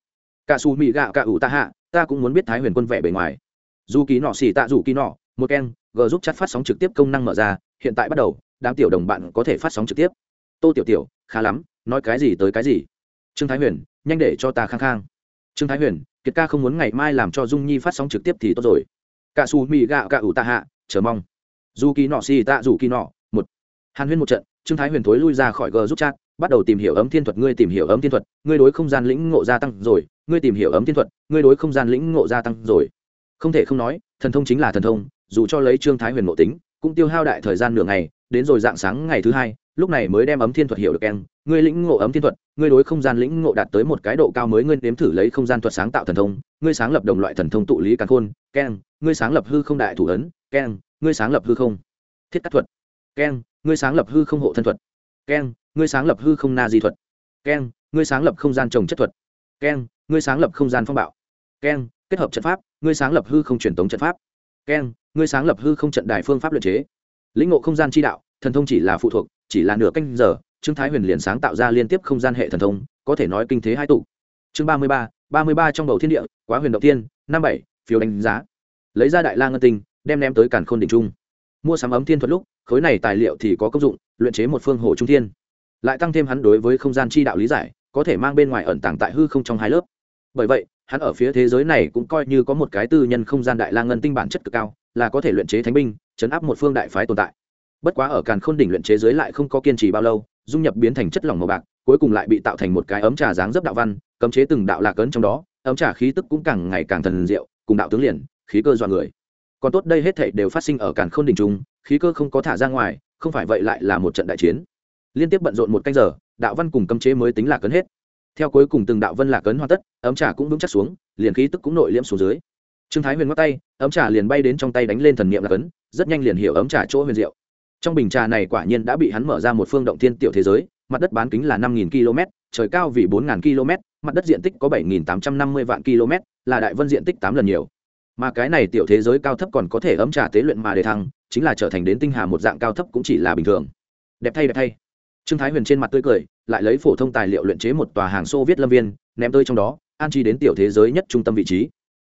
[SPEAKER 1] Cả xù mỹ gạo cả ủ ta hạ, ta cũng muốn biết thái huyền quân vẻ bề ngoài. Dù ký nọ xỉ tạ dù ký nọ, một keng, g giúp chắt phát sóng trực tiếp công năng mở ra, hiện tại bắt đầu, đám tiểu đồng bạn có thể phát sóng trực tiếp. Tô tiểu tiểu, khá lắm, nói cái gì tới cái gì trương thái huyền, nhanh để cho ta khang khang. Trương thái huyền, kiệt ca không muốn ngày mai làm cho dung nhi phát sóng trực tiếp thì tốt rồi. Cả xù mì gạo, cả ủ tạ hạ, chờ mong. Dù kỳ nọ xì tạ dù kỳ nọ, một. Hàn huyên một trận, trương thái huyền thối lui ra khỏi g giúp chat, bắt đầu tìm hiểu ấm thiên thuật, ngươi tìm hiểu ấm thiên thuật, ngươi đối không gian lĩnh ngộ gia tăng rồi, ngươi tìm hiểu ấm thiên thuật, ngươi đối không gian lĩnh ngộ gia tăng rồi. Không thể không nói, thần thông chính là thần thông, dù cho lấy trương thái huyền ngộ tính, cũng tiêu hao đại thời gian nửa ngày, đến rồi dạng sáng ngày thứ hai lúc này mới đem ấm thiên thuật hiểu được em. Ngươi lĩnh ngộ ấm thiên thuật, ngươi đối không gian lĩnh ngộ đạt tới một cái độ cao mới ngươi nếm thử lấy không gian thuật sáng tạo thần thông. Ngươi sáng lập đồng loại thần thông tụ lý càn khôn, keng. Ngươi sáng lập hư không đại thủ ấn, keng. Ngươi sáng lập hư không thiết cắt thuật, keng. Ngươi sáng lập hư không hộ thân thuật, keng. Ngươi sáng lập hư không na di thuật, keng. Ngươi sáng lập không gian trồng chất thuật, keng. Ngươi sáng lập không gian phong bạo, keng. Kết hợp trận pháp, ngươi sáng lập hư không truyền tống trận pháp, keng. Ngươi sáng lập hư không trận đài phương pháp luật chế, lĩnh ngộ không gian chi đạo thần thông chỉ là phụ thuộc, chỉ là nửa canh giờ, trương thái huyền liền sáng tạo ra liên tiếp không gian hệ thần thông, có thể nói kinh thế hai tụ. Chương ba mươi ba ba mươi ba trong bầu thiên địa, quá huyền động tiên năm bảy, phiếu đánh giá. Lấy ra đại la ngân tinh, đem ném tới càn khôn đỉnh trung. Mua sắm ấm thiên thuật lúc, khối này tài liệu thì có công dụng, luyện chế một phương hồ trung thiên. Lại tăng thêm hắn đối với không gian chi đạo lý giải, có thể mang bên ngoài ẩn tàng tại hư không trong hai lớp. Bởi vậy, hắn ở phía thế giới này cũng coi như có một cái tư nhân không gian đại la ngân tinh bản chất cực cao, là có thể luyện chế thánh binh, chấn áp một phương đại phái tồn tại bất quá ở càn khôn đỉnh luyện chế giới lại không có kiên trì bao lâu, dung nhập biến thành chất lỏng màu bạc, cuối cùng lại bị tạo thành một cái ấm trà dáng dấp đạo văn, cấm chế từng đạo lạc ấn trong đó, ấm trà khí tức cũng càng ngày càng thần diệu, cùng đạo tướng liền, khí cơ dọa người. Còn tốt đây hết thảy đều phát sinh ở càn khôn đỉnh trung, khí cơ không có thả ra ngoài, không phải vậy lại là một trận đại chiến. Liên tiếp bận rộn một canh giờ, đạo văn cùng cấm chế mới tính là cấn hết. Theo cuối cùng từng đạo vân lạc cấn hoàn tất, ấm trà cũng vững chắc xuống, liền khí tức cũng nội liễm xuống dưới. Trương thái huyền ngắt tay, ấm trà liền bay đến trong tay đánh lên thần niệm lạc cấn rất nhanh liền hiểu ấm trà chỗ huyền diệu trong bình trà này quả nhiên đã bị hắn mở ra một phương động thiên tiểu thế giới, mặt đất bán kính là năm nghìn km, trời cao vì bốn nghìn km, mặt đất diện tích có bảy nghìn tám trăm năm mươi vạn km, là đại vân diện tích tám lần nhiều. Mà cái này tiểu thế giới cao thấp còn có thể ấm trà tế luyện mà đề thăng, chính là trở thành đến tinh hà một dạng cao thấp cũng chỉ là bình thường. Đẹp thay đẹp thay. Trương thái huyền trên mặt tươi cười, lại lấy phổ thông tài liệu luyện chế một tòa hàng xô viết lâm viên, ném tơi trong đó, an chi đến tiểu thế giới nhất trung tâm vị trí.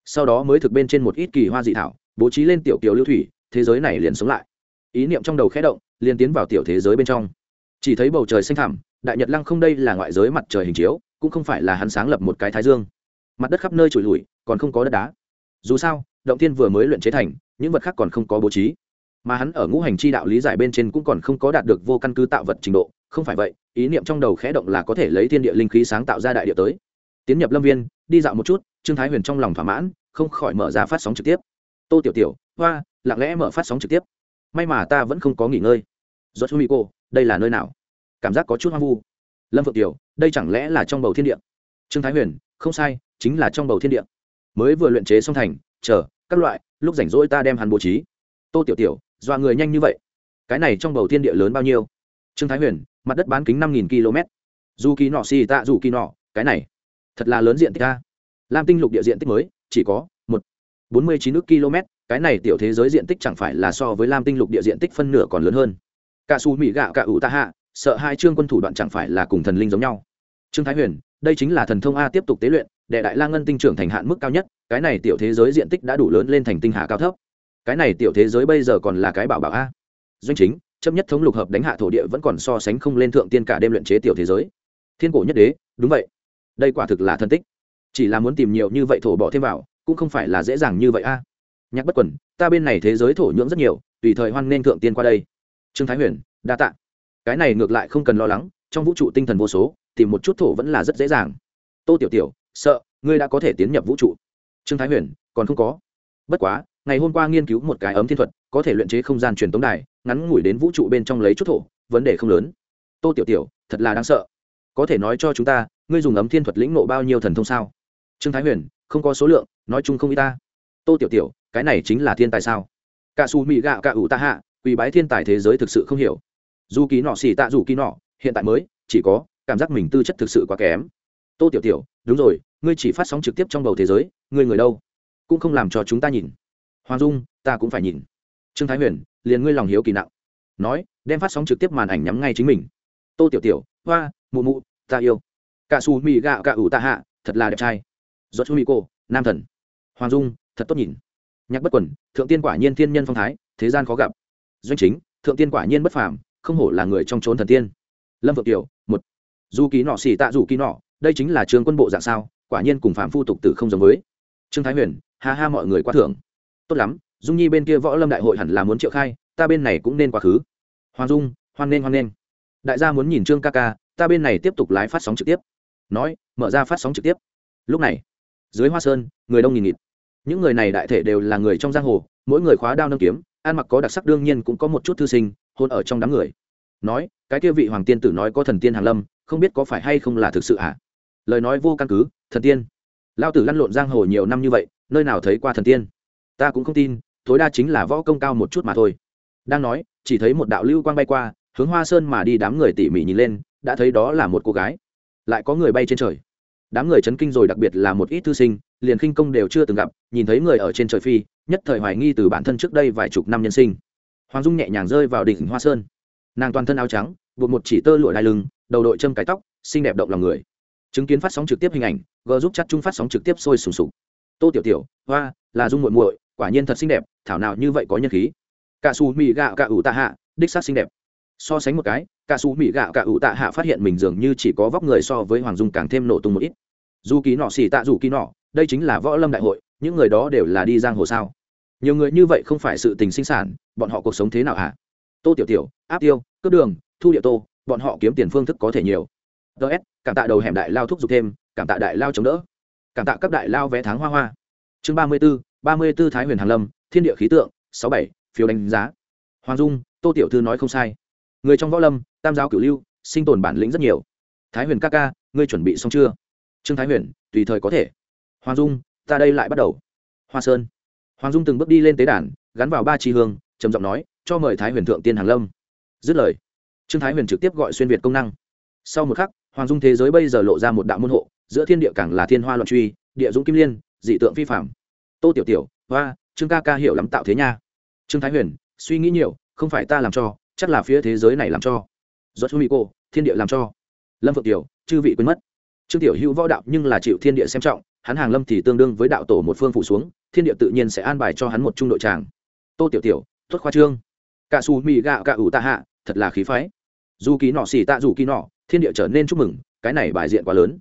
[SPEAKER 1] Sau đó mới thực bên trên một ít kỳ hoa dị thảo, bố trí lên tiểu kiều lưu thủy, thế giới này liền sống lại ý niệm trong đầu khẽ động, liền tiến vào tiểu thế giới bên trong. Chỉ thấy bầu trời xanh thẳm, đại nhật lăng không đây là ngoại giới mặt trời hình chiếu, cũng không phải là hắn sáng lập một cái thái dương. Mặt đất khắp nơi trụi lùi, còn không có đất đá. Dù sao, động tiên vừa mới luyện chế thành, những vật khác còn không có bố trí. Mà hắn ở ngũ hành chi đạo lý giải bên trên cũng còn không có đạt được vô căn cứ tạo vật trình độ, không phải vậy, ý niệm trong đầu khẽ động là có thể lấy thiên địa linh khí sáng tạo ra đại địa tới. Tiến nhập lâm viên, đi dạo một chút, trương thái huyền trong lòng thỏa mãn, không khỏi mở ra phát sóng trực tiếp. Tô tiểu tiểu, hoa, lặng lẽ mở phát sóng trực tiếp may mà ta vẫn không có nghỉ ngơi. Do chú mỹ cô đây là nơi nào? Cảm giác có chút hoang vu. Lâm phượng tiểu đây chẳng lẽ là trong bầu thiên địa? Trương thái huyền, không sai, chính là trong bầu thiên địa. Mới vừa luyện chế xong thành, chờ, các loại, lúc rảnh rỗi ta đem hắn bố trí. Tô tiểu tiểu, dọa người nhanh như vậy? Cái này trong bầu thiên địa lớn bao nhiêu? Trương thái huyền, mặt đất bán kính năm nghìn km. Dù kỳ nọ xì tạ dù kỳ nọ cái này, thật là lớn diện tích a. Lam tinh lục địa diện tích mới, chỉ có một, bốn mươi chín nước km cái này tiểu thế giới diện tích chẳng phải là so với lam tinh lục địa diện tích phân nửa còn lớn hơn. Cả su mỹ gạo cả ủ ta hạ, sợ hai trương quân thủ đoạn chẳng phải là cùng thần linh giống nhau. Trương thái huyền, đây chính là thần thông a tiếp tục tế luyện đệ đại la ngân tinh trưởng thành hạn mức cao nhất, cái này tiểu thế giới diện tích đã đủ lớn lên thành tinh hạ cao thấp. Cái này tiểu thế giới bây giờ còn là cái bảo bảo a. Doanh chính, chấp nhất thống lục hợp đánh hạ thổ địa vẫn còn so sánh không lên thượng tiên cả đêm luyện chế tiểu thế giới. Thiên cổ nhất đế, đúng vậy. Đây quả thực là thân tích. Chỉ là muốn tìm nhiều như vậy thổ bỏ thêm vào, cũng không phải là dễ dàng như vậy a nhắc bất quần, ta bên này thế giới thổ nhưỡng rất nhiều, tùy thời hoan nên thượng tiên qua đây. Trương thái huyền, đa tạ. Cái này ngược lại không cần lo lắng, trong vũ trụ tinh thần vô số, tìm một chút thổ vẫn là rất dễ dàng. Tô tiểu tiểu, sợ, ngươi đã có thể tiến nhập vũ trụ. Trương thái huyền, còn không có. Bất quá, ngày hôm qua nghiên cứu một cái ấm thiên thuật, có thể luyện chế không gian truyền tống đài, ngắn ngủi đến vũ trụ bên trong lấy chút thổ, vấn đề không lớn. Tô tiểu tiểu, thật là đáng sợ. Có thể nói cho chúng ta, ngươi dùng ấm thiên thuật lĩnh nộ bao nhiêu thần thông sao? Trương thái huyền, không có số lượng, nói chung không y ta. Tô tiểu tiểu cái này chính là thiên tài sao? Cả xù mỹ gạo cả ủ ta hạ quỳ bái thiên tài thế giới thực sự không hiểu. Dù ký nọ xì tạ dù ký nọ, hiện tại mới, chỉ có cảm giác mình tư chất thực sự quá kém. Tô tiểu tiểu, đúng rồi, ngươi chỉ phát sóng trực tiếp trong bầu thế giới, ngươi người đâu? Cũng không làm cho chúng ta nhìn. Hoàng dung, ta cũng phải nhìn. Trương thái huyền, liền ngươi lòng hiếu kỳ nặng. Nói, đem phát sóng trực tiếp màn ảnh nhắm ngay chính mình. Tô tiểu tiểu, hoa, mụ mụ, ta yêu. Cả xù mì gạo cả ủ ta hạ, thật là đẹp trai. Giọt chú mỹ cô, nam thần. Hoàng dung, thật tốt nhìn nhạc bất quần, thượng tiên quả nhiên thiên nhân phong thái, thế gian khó gặp. Doanh chính, thượng tiên quả nhiên bất phàm, không hổ là người trong trốn thần tiên. Lâm vượng tiểu, một. Dù ký nọ xì tạ dù ký nọ, đây chính là trường quân bộ dạng sao, quả nhiên cùng phạm phu tục tử không giống với. Trương thái huyền, ha ha mọi người quá thưởng. Tốt lắm, dung nhi bên kia võ lâm đại hội hẳn là muốn triệu khai, ta bên này cũng nên quá khứ. Hoàng dung, hoan nghênh hoan nghênh. Đại gia muốn nhìn trương ca ca, ta bên này tiếp tục lái phát sóng trực tiếp. Nói, mở ra phát sóng trực tiếp. Lúc này, dưới hoa sơn, người đông nghìn nghịt những người này đại thể đều là người trong giang hồ, mỗi người khóa đao nâng kiếm, ăn mặc có đặc sắc đương nhiên cũng có một chút thư sinh, hôn ở trong đám người. Nói, cái kia vị hoàng tiên tử nói có thần tiên hàn lâm, không biết có phải hay không là thực sự ạ à? lời nói vô căn cứ, thần tiên. Lao tử lăn lộn giang hồ nhiều năm như vậy, nơi nào thấy qua thần tiên? Ta cũng không tin, tối đa chính là võ công cao một chút mà thôi. Đang nói, chỉ thấy một đạo lưu quang bay qua, hướng hoa sơn mà đi đám người tỉ mỉ nhìn lên, đã thấy đó là một cô gái. Lại có người bay trên trời đám người chấn kinh rồi đặc biệt là một ít thư sinh, liền khinh công đều chưa từng gặp, nhìn thấy người ở trên trời phi, nhất thời hoài nghi từ bản thân trước đây vài chục năm nhân sinh. Hoàng dung nhẹ nhàng rơi vào đỉnh hoa sơn. Nàng toàn thân áo trắng, buộc một chỉ tơ lụa đai lưng, đầu đội châm cái tóc, xinh đẹp động lòng người. Chứng kiến phát sóng trực tiếp hình ảnh g giúp chắc chung phát sóng trực tiếp sôi sùng sục. Tô tiểu tiểu, hoa, là dung muội muội, quả nhiên thật xinh đẹp, thảo nào như vậy có nhân khí. Cả xù mì gạo cả ủ tạ hạ, đích xác xinh đẹp. So sánh một cái cả xù mì gạo cả ủ tạ hạ phát hiện mình dường như chỉ có vóc người so với hoàng dung càng thêm nổ tung một ít. Dù ký nọ xì tạ dù ký nọ, đây chính là võ lâm đại hội, những người đó đều là đi giang hồ sao? Nhiều người như vậy không phải sự tình sinh sản, bọn họ cuộc sống thế nào hả? Tô tiểu tiểu, áp tiêu, cướp đường, thu địa tô, bọn họ kiếm tiền phương thức có thể nhiều. Ts cảm tạ đầu hẻm đại lao thúc giục thêm, cảm tạ đại lao chống đỡ. Cảm tạ các đại lao vé tháng hoa hoa. Chương ba mươi b ố ba mươi b ố thái huyền hàn lâm, thiên địa khí tượng, sáu bảy, phiếu đánh giá. Hoàng dung, tô tiểu thư nói không sai người trong võ lâm, tam giáo cửu lưu, sinh tồn bản lĩnh rất nhiều. Thái huyền ca ca, ngươi chuẩn bị xong chưa? Trương thái huyền, tùy thời có thể. Hoàng dung, ta đây lại bắt đầu. Hoa sơn. Hoàng dung từng bước đi lên tế đàn, gắn vào ba tri hương, trầm giọng nói, cho mời thái huyền thượng tiên hàng lâm. Dứt lời, trương thái huyền trực tiếp gọi xuyên việt công năng. Sau một khắc, hoàng dung thế giới bây giờ lộ ra một đạo môn hộ, giữa thiên địa càng là thiên hoa loạn truy, địa dũng kim liên, dị tượng phi phạm tô tiểu tiểu, hoa, trương ca ca hiểu lắm tạo thế nha. Trương thái huyền, suy nghĩ nhiều, không phải ta làm cho chắc là phía thế giới này làm cho. Do chú mỹ cô thiên địa làm cho. Lâm phượng tiểu, chư vị quên mất. Trương tiểu hữu võ đạo nhưng là chịu thiên địa xem trọng, hắn hàng lâm thì tương đương với đạo tổ một phương phủ xuống, thiên địa tự nhiên sẽ an bài cho hắn một trung đội tràng. Tô tiểu tiểu tuất khoa trương. Cả xù mì gạo cả ủ tạ hạ, thật là khí phái. Dù kỳ nọ xỉ tạ dù kỳ nọ, thiên địa trở nên chúc mừng, cái này bài diện quá lớn.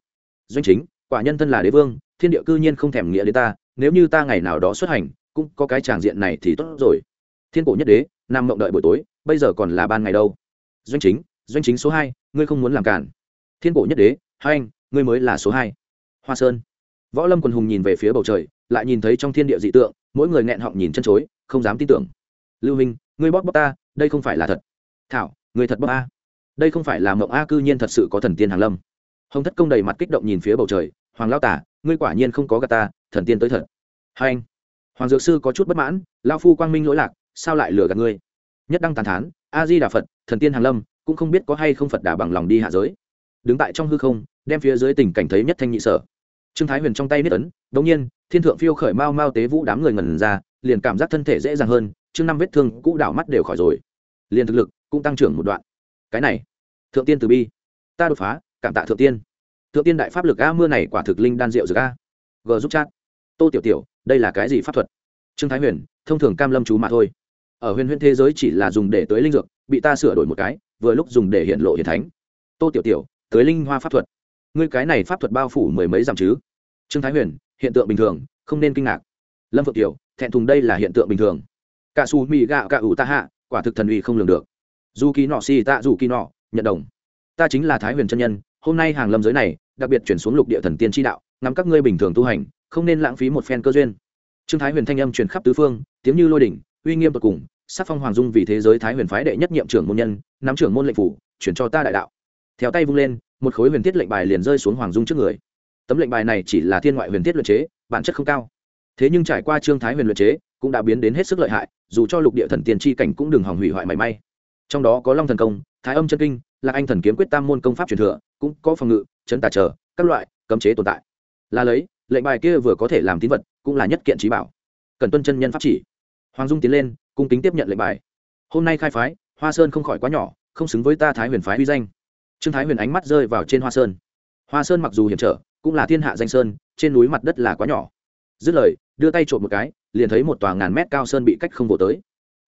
[SPEAKER 1] Doanh chính, quả nhân thân là đế vương, thiên địa cư nhiên không thèm nghĩa đến ta, nếu như ta ngày nào đó xuất hành, cũng có cái tràng diện này thì tốt rồi. Thiên cổ nhất đế nam mộng đợi buổi tối, bây giờ còn là ban ngày đâu. Doanh chính doanh chính số hai, ngươi không muốn làm cản. Thiên cổ nhất đế, hai anh, ngươi mới là số hai. Hoa sơn. Võ lâm quần hùng nhìn về phía bầu trời, lại nhìn thấy trong thiên địa dị tượng, mỗi người nghẹn họng nhìn chân chối, không dám tin tưởng. Lưu minh, ngươi bóp bóp ta, đây không phải là thật. Thảo người thật bóp a. Đây không phải là mộng a cư nhiên thật sự có thần tiên hàng lâm. Hồng thất công đầy mặt kích động nhìn phía bầu trời, hoàng lao tả, ngươi quả nhiên không có gà ta, thần tiên tới thật. Hai anh. Hoàng dược sư có chút bất mãn lao phu quang minh lỗi lạc sao lại lừa gạt ngươi? Nhất đăng tàn thán a di đà phật thần tiên hàng lâm, cũng không biết có hay không phật đà bằng lòng đi hạ giới. Đứng tại trong hư không, đem phía dưới tình cảnh thấy nhất thanh nhị sở. Trương thái huyền trong tay niết ấn đống nhiên, thiên thượng phiêu khởi mau mau tế vũ đám người ngần ra, liền cảm giác thân thể dễ dàng hơn, chương năm vết thương cũ đảo mắt đều khỏi rồi. Liền thực lực cũng tăng trưởng một đoạn. Cái này, thượng tiên từ bi. Ta đột phá, cảm tạ thượng tiên. Thượng tiên đại pháp lực a mưa này quả thực linh đan rượu dược a. G giúp chat. Tô tiểu tiểu, đây là cái gì pháp thuật? Trương thái huyền, thông thường cam lâm chú mà thôi ở huyền huyền thế giới chỉ là dùng để tới linh dược, bị ta sửa đổi một cái, vừa lúc dùng để hiện lộ hiển thánh. Tô tiểu tiểu tới linh hoa pháp thuật. Ngươi cái này pháp thuật bao phủ mười mấy dặm chứ? Trương thái huyền, hiện tượng bình thường, không nên kinh ngạc. Lâm phượng tiểu, thẹn thùng đây là hiện tượng bình thường. Cả su mì gạo cả ủ ta hạ, quả thực thần uy không lường được. Dù kỳ nọ xì tạ dù kỳ nọ, nhận đồng. Ta chính là thái huyền chân nhân, hôm nay hàng lâm giới này, đặc biệt chuyển xuống lục địa thần tiên tri đạo, ngắm các ngươi bình thường tu hành, không nên lãng phí một phen cơ duyên. Trương thái huyền thanh âm truyền khắp tứ phương, tiếng như lôi đỉnh uy nghiêm tột cùng, sắc phong hoàng dung vì thế giới thái huyền phái đệ nhất nhiệm trưởng môn nhân, nắm trưởng môn lệnh phủ, chuyển cho ta đại đạo. Theo tay vung lên, một khối huyền thiết lệnh bài liền rơi xuống hoàng dung trước người. Tấm lệnh bài này chỉ là thiên ngoại huyền thiết luyện chế, bản chất không cao. Thế nhưng trải qua trương thái huyền luyện chế, cũng đã biến đến hết sức lợi hại, dù cho lục địa thần tiên tri cảnh cũng đừng hỏng hủy hoại mảy may. Trong đó có long thần công, thái âm chân kinh, lạc anh thần kiếm quyết tam môn công pháp truyền thừa, cũng có phòng ngự, chấn tà trở các loại, cấm chế tồn tại. Là lấy, lệnh bài kia vừa có thể làm tín vật, cũng là nhất kiện trí bảo. Cần tuân chân nhân pháp chỉ hoàng dung tiến lên, cung kính tiếp nhận lệnh bài. Hôm nay khai phái, hoa sơn không khỏi quá nhỏ, không xứng với ta thái huyền phái uy danh. Trương thái huyền ánh mắt rơi vào trên hoa sơn. Hoa sơn mặc dù hiểm trở, cũng là thiên hạ danh sơn, trên núi mặt đất là quá nhỏ. Dứt lời, đưa tay trộm một cái, liền thấy một tòa ngàn mét cao sơn bị cách không vỗ tới.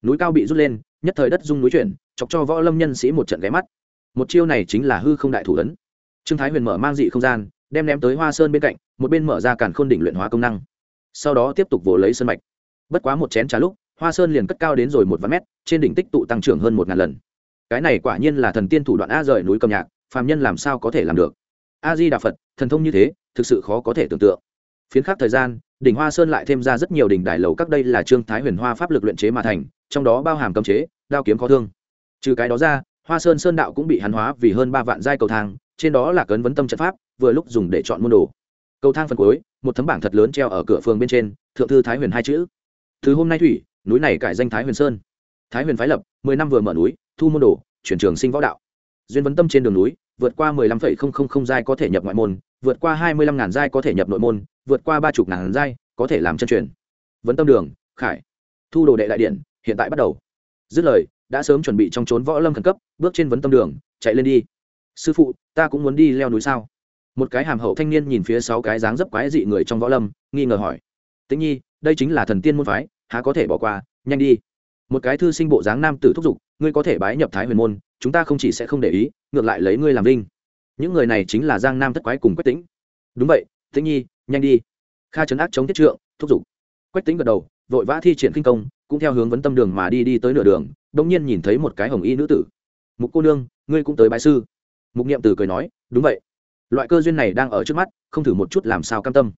[SPEAKER 1] Núi cao bị rút lên, nhất thời đất rung núi chuyển, chọc cho võ lâm nhân sĩ một trận ghé mắt. Một chiêu này chính là hư không đại thủ ấn. Trương thái huyền mở mang dị không gian, đem ném tới hoa sơn bên cạnh, một bên mở ra càn khôn đỉnh luyện hóa công năng. Sau đó tiếp tục vỗ lấy sơn mạch bất quá một chén trà lúc, hoa sơn liền cất cao đến rồi một vạn mét, trên đỉnh tích tụ tăng trưởng hơn một ngàn lần. Cái này quả nhiên là thần tiên thủ đoạn a rời núi cầm nhạc, phàm nhân làm sao có thể làm được? A di đà phật, thần thông như thế, thực sự khó có thể tưởng tượng. Phiến khắc thời gian, đỉnh hoa sơn lại thêm ra rất nhiều đỉnh đài lầu các đây là trương thái huyền hoa pháp lực luyện chế mà thành, trong đó bao hàm cấm chế, đao kiếm khó thương. Trừ cái đó ra, hoa sơn sơn đạo cũng bị hắn hóa vì hơn ba vạn giai cầu thang, trên đó là cấn vấn tâm trận pháp, vừa lúc dùng để chọn môn đồ. Cầu thang phần cuối, một tấm bảng thật lớn treo ở cửa phường bên trên, thượng thư thái huyền hai chữ thứ hôm nay thủy, núi này cải danh thái huyền sơn. Thái huyền phái lập, mười năm vừa mở núi, thu môn đồ, chuyển trường sinh võ đạo. Duyên vấn tâm trên đường núi, vượt qua mười lăm phẩy không không không giai có thể nhập ngoại môn, vượt qua hai mươi lăm ngàn giai có thể nhập nội môn, vượt qua ba chục ngàn giai có thể làm chân truyền. Vấn tâm đường, khải. Thu đồ đệ đại điện, hiện tại bắt đầu. Dứt lời, đã sớm chuẩn bị trong trốn võ lâm khẩn cấp, bước trên vấn tâm đường, chạy lên đi. Sư phụ, ta cũng muốn đi leo núi sao? Một cái hàm hậu thanh niên nhìn phía sáu cái dáng dấp quái dị người trong võ lâm, nghi ngờ hỏi. Tĩnh nhi đây chính là thần tiên môn phái, há có thể bỏ qua, nhanh đi. Một cái thư sinh bộ dáng nam tử thúc giục, ngươi có thể bái nhập thái huyền môn, chúng ta không chỉ sẽ không để ý, ngược lại lấy ngươi làm linh. Những người này chính là giang nam thất quái cùng quách tĩnh. Đúng vậy, tĩnh nhi, nhanh đi. Kha trấn ác chống tiết trượng, thúc giục. Quách tĩnh gật đầu, vội vã thi triển kinh công, cũng theo hướng vấn tâm đường mà đi đi tới nửa đường đông nhiên nhìn thấy một cái hồng y nữ tử. Mục cô nương, ngươi cũng tới bái sư. Mục niệm tử cười nói, đúng vậy. Loại cơ duyên này đang ở trước mắt, không thử một chút làm sao cam tâm.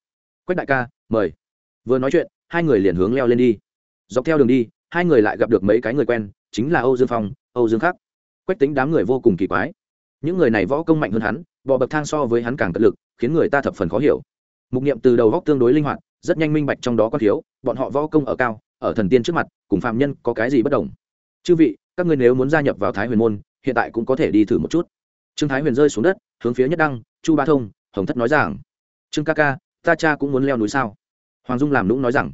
[SPEAKER 1] Quách đại ca, mời vừa nói chuyện, hai người liền hướng leo lên đi. Dọc theo đường đi, hai người lại gặp được mấy cái người quen, chính là âu dương phong, âu dương khắc. Quách tính đám người vô cùng kỳ quái. Những người này võ công mạnh hơn hắn, bọ bậc thang so với hắn càng cật lực, khiến người ta thập phần khó hiểu. Mục niệm từ đầu góc tương đối linh hoạt, rất nhanh minh bạch trong đó có thiếu, bọn họ võ công ở cao, ở thần tiên trước mặt, cùng phạm nhân có cái gì bất đồng. Chư vị, các ngươi nếu muốn gia nhập vào thái huyền môn, hiện tại cũng có thể đi thử một chút. Trương thái huyền rơi xuống đất, hướng phía nhất đăng, chu ba thông, hồng thất nói rằng, trương ca ca, ta cha cũng muốn leo núi sao? Hoàng dung làm lũng nói rằng,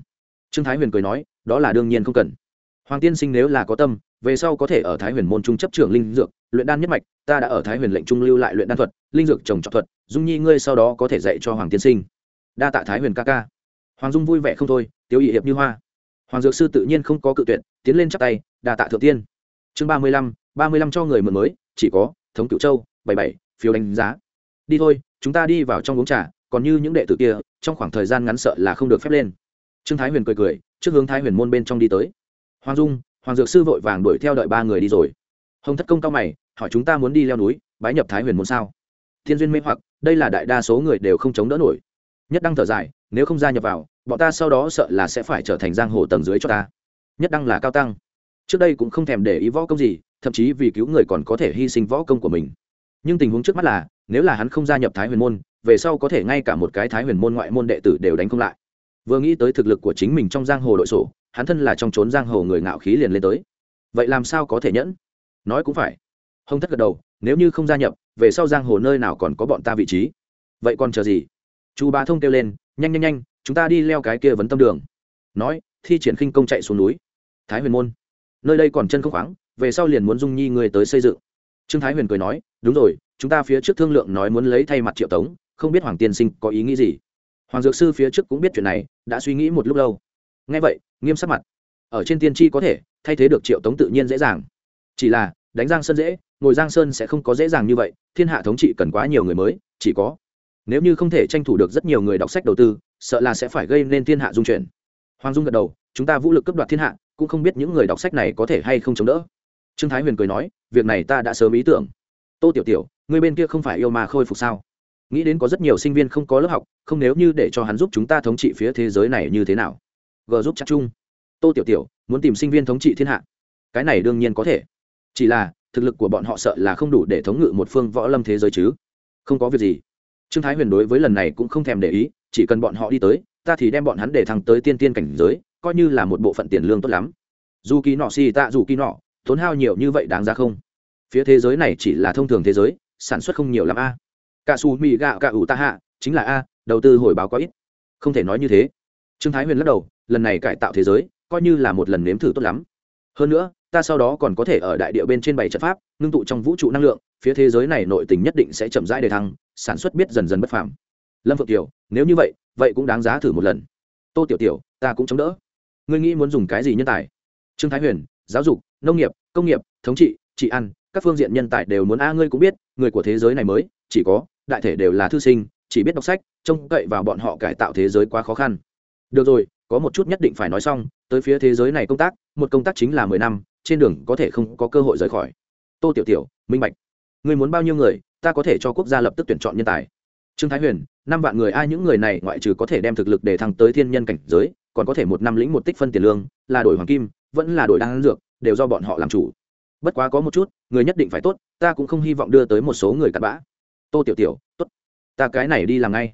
[SPEAKER 1] trương thái huyền cười nói, đó là đương nhiên không cần. Hoàng tiên sinh nếu là có tâm, về sau có thể ở thái huyền môn trung chấp trưởng linh dược, luyện đan nhất mạch, ta đã ở thái huyền lệnh trung lưu lại luyện đan thuật, linh dược trồng trọt thuật, dung nhi ngươi sau đó có thể dạy cho hoàng tiên sinh. Đa tạ thái huyền ca ca. Hoàng dung vui vẻ không thôi tiêu ỵ hiệp như hoa. Hoàng dược sư tự nhiên không có cự tuyệt, tiến lên chắp tay, đa tạ thượng tiên. Chương ba mươi lăm, ba mươi lăm cho người mượn mới, chỉ có, thống cựu châu, bảy bảy, phiếu đánh giá. Đi thôi, chúng ta đi vào trong uống trà còn như những đệ tử kia, trong khoảng thời gian ngắn sợ là không được phép lên. Trương thái huyền cười cười, trước hướng thái huyền môn bên trong đi tới. Hoàng dung, hoàng dược sư vội vàng đuổi theo đợi ba người đi rồi. Hồng thất công cao mày, hỏi chúng ta muốn đi leo núi, bái nhập thái huyền môn sao? Thiên duyên mê hoặc, đây là đại đa số người đều không chống đỡ nổi. Nhất đăng thở dài, nếu không gia nhập vào, bọn ta sau đó sợ là sẽ phải trở thành giang hồ tầng dưới cho ta. Nhất đăng là cao tăng. Trước đây cũng không thèm để ý võ công gì, thậm chí vì cứu người còn có thể hy sinh võ công của mình. Nhưng tình huống trước mắt là, nếu là hắn không gia nhập thái huyền môn về sau có thể ngay cả một cái thái huyền môn ngoại môn đệ tử đều đánh không lại. Vừa nghĩ tới thực lực của chính mình trong giang hồ đội sổ, hắn thân là trong trốn giang hồ người ngạo khí liền lên tới. Vậy làm sao có thể nhẫn? Nói cũng phải. Hồng thất gật đầu, nếu như không gia nhập, về sau giang hồ nơi nào còn có bọn ta vị trí? Vậy còn chờ gì? Chu bá thông kêu lên, nhanh nhanh nhanh, chúng ta đi leo cái kia vấn tâm đường. Nói, thi triển khinh công chạy xuống núi. Thái huyền môn. Nơi đây còn chân không khoáng, về sau liền muốn dung nhi người tới xây dựng. Trương thái huyền cười nói, đúng rồi, chúng ta phía trước thương lượng nói muốn lấy thay mặt triệu tống không biết hoàng tiên sinh có ý nghĩ gì. Hoàng dược sư phía trước cũng biết chuyện này, đã suy nghĩ một lúc lâu. Ngay vậy, nghiêm sắc mặt. Ở trên tiên tri có thể, thay thế được triệu tống tự nhiên dễ dàng. Chỉ là, đánh giang sơn dễ, ngồi giang sơn sẽ không có dễ dàng như vậy, thiên hạ thống trị cần quá nhiều người mới, chỉ có. Nếu như không thể tranh thủ được rất nhiều người đọc sách đầu tư, sợ là sẽ phải gây nên thiên hạ dung chuyển. Hoàng dung gật đầu, chúng ta vũ lực cấp đoạt thiên hạ, cũng không biết những người đọc sách này có thể hay không chống đỡ. Trương thái huyền cười nói, việc này ta đã sớm ý tưởng. Tô tiểu tiểu, người bên kia không phải yêu mà khôi phục sao? Nghĩ đến có rất nhiều sinh viên không có lớp học, không nếu như để cho hắn giúp chúng ta thống trị phía thế giới này như thế nào? G giúp chắc chung. Tô tiểu tiểu, muốn tìm sinh viên thống trị thiên hạ. Cái này đương nhiên có thể. Chỉ là, thực lực của bọn họ sợ là không đủ để thống ngự một phương võ lâm thế giới chứ. Không có việc gì. Trương thái huyền đối với lần này cũng không thèm để ý, chỉ cần bọn họ đi tới, ta thì đem bọn hắn để thăng tới tiên tiên cảnh giới, coi như là một bộ phận tiền lương tốt lắm. Dù kỳ nọ xì tạ dù kỳ nọ, tốn hao nhiều như vậy đáng ra không? Phía thế giới này chỉ là thông thường thế giới, sản xuất không nhiều lắm a cả xù mì gạo cả ủ ta hạ, chính là a, đầu tư hồi báo có ít. Không thể nói như thế. Trương thái huyền lắc đầu, lần này cải tạo thế giới, coi như là một lần nếm thử tốt lắm. Hơn nữa, ta sau đó còn có thể ở đại địa bên trên bảy trận pháp, ngưng tụ trong vũ trụ năng lượng, phía thế giới này nội tình nhất định sẽ chậm rãi đề thăng, sản xuất biết dần dần bất phàm. Lâm phượng tiểu, nếu như vậy vậy cũng đáng giá thử một lần. Tô tiểu tiểu, ta cũng chống đỡ. Ngươi nghĩ muốn dùng cái gì nhân tài? Trương thái huyền, giáo dục, nông nghiệp, công nghiệp, thống trị trị ăn, các phương diện nhân tài đều muốn a, ngươi cũng biết, người của thế giới này mới, chỉ có đại thể đều là thư sinh, chỉ biết đọc sách, trông cậy vào bọn họ cải tạo thế giới quá khó khăn. Được rồi, có một chút nhất định phải nói xong, tới phía thế giới này công tác, một công tác chính là mười năm, trên đường có thể không có cơ hội rời khỏi. Tô tiểu tiểu, minh bạch. Người muốn bao nhiêu người, ta có thể cho quốc gia lập tức tuyển chọn nhân tài. Trương thái huyền, năm vạn người, ai, những người này, ngoại trừ có thể đem thực lực để thăng tới thiên nhân cảnh giới, còn có thể một năm lĩnh một tích phân tiền lương, là đổi hoàng kim, vẫn là đổi đan dược, đều do bọn họ làm chủ. Bất quá có một chút, người nhất định phải tốt, ta cũng không hy vọng đưa tới một số người cặn bã tô tiểu tiểu, tốt, ta cái này đi làm ngay.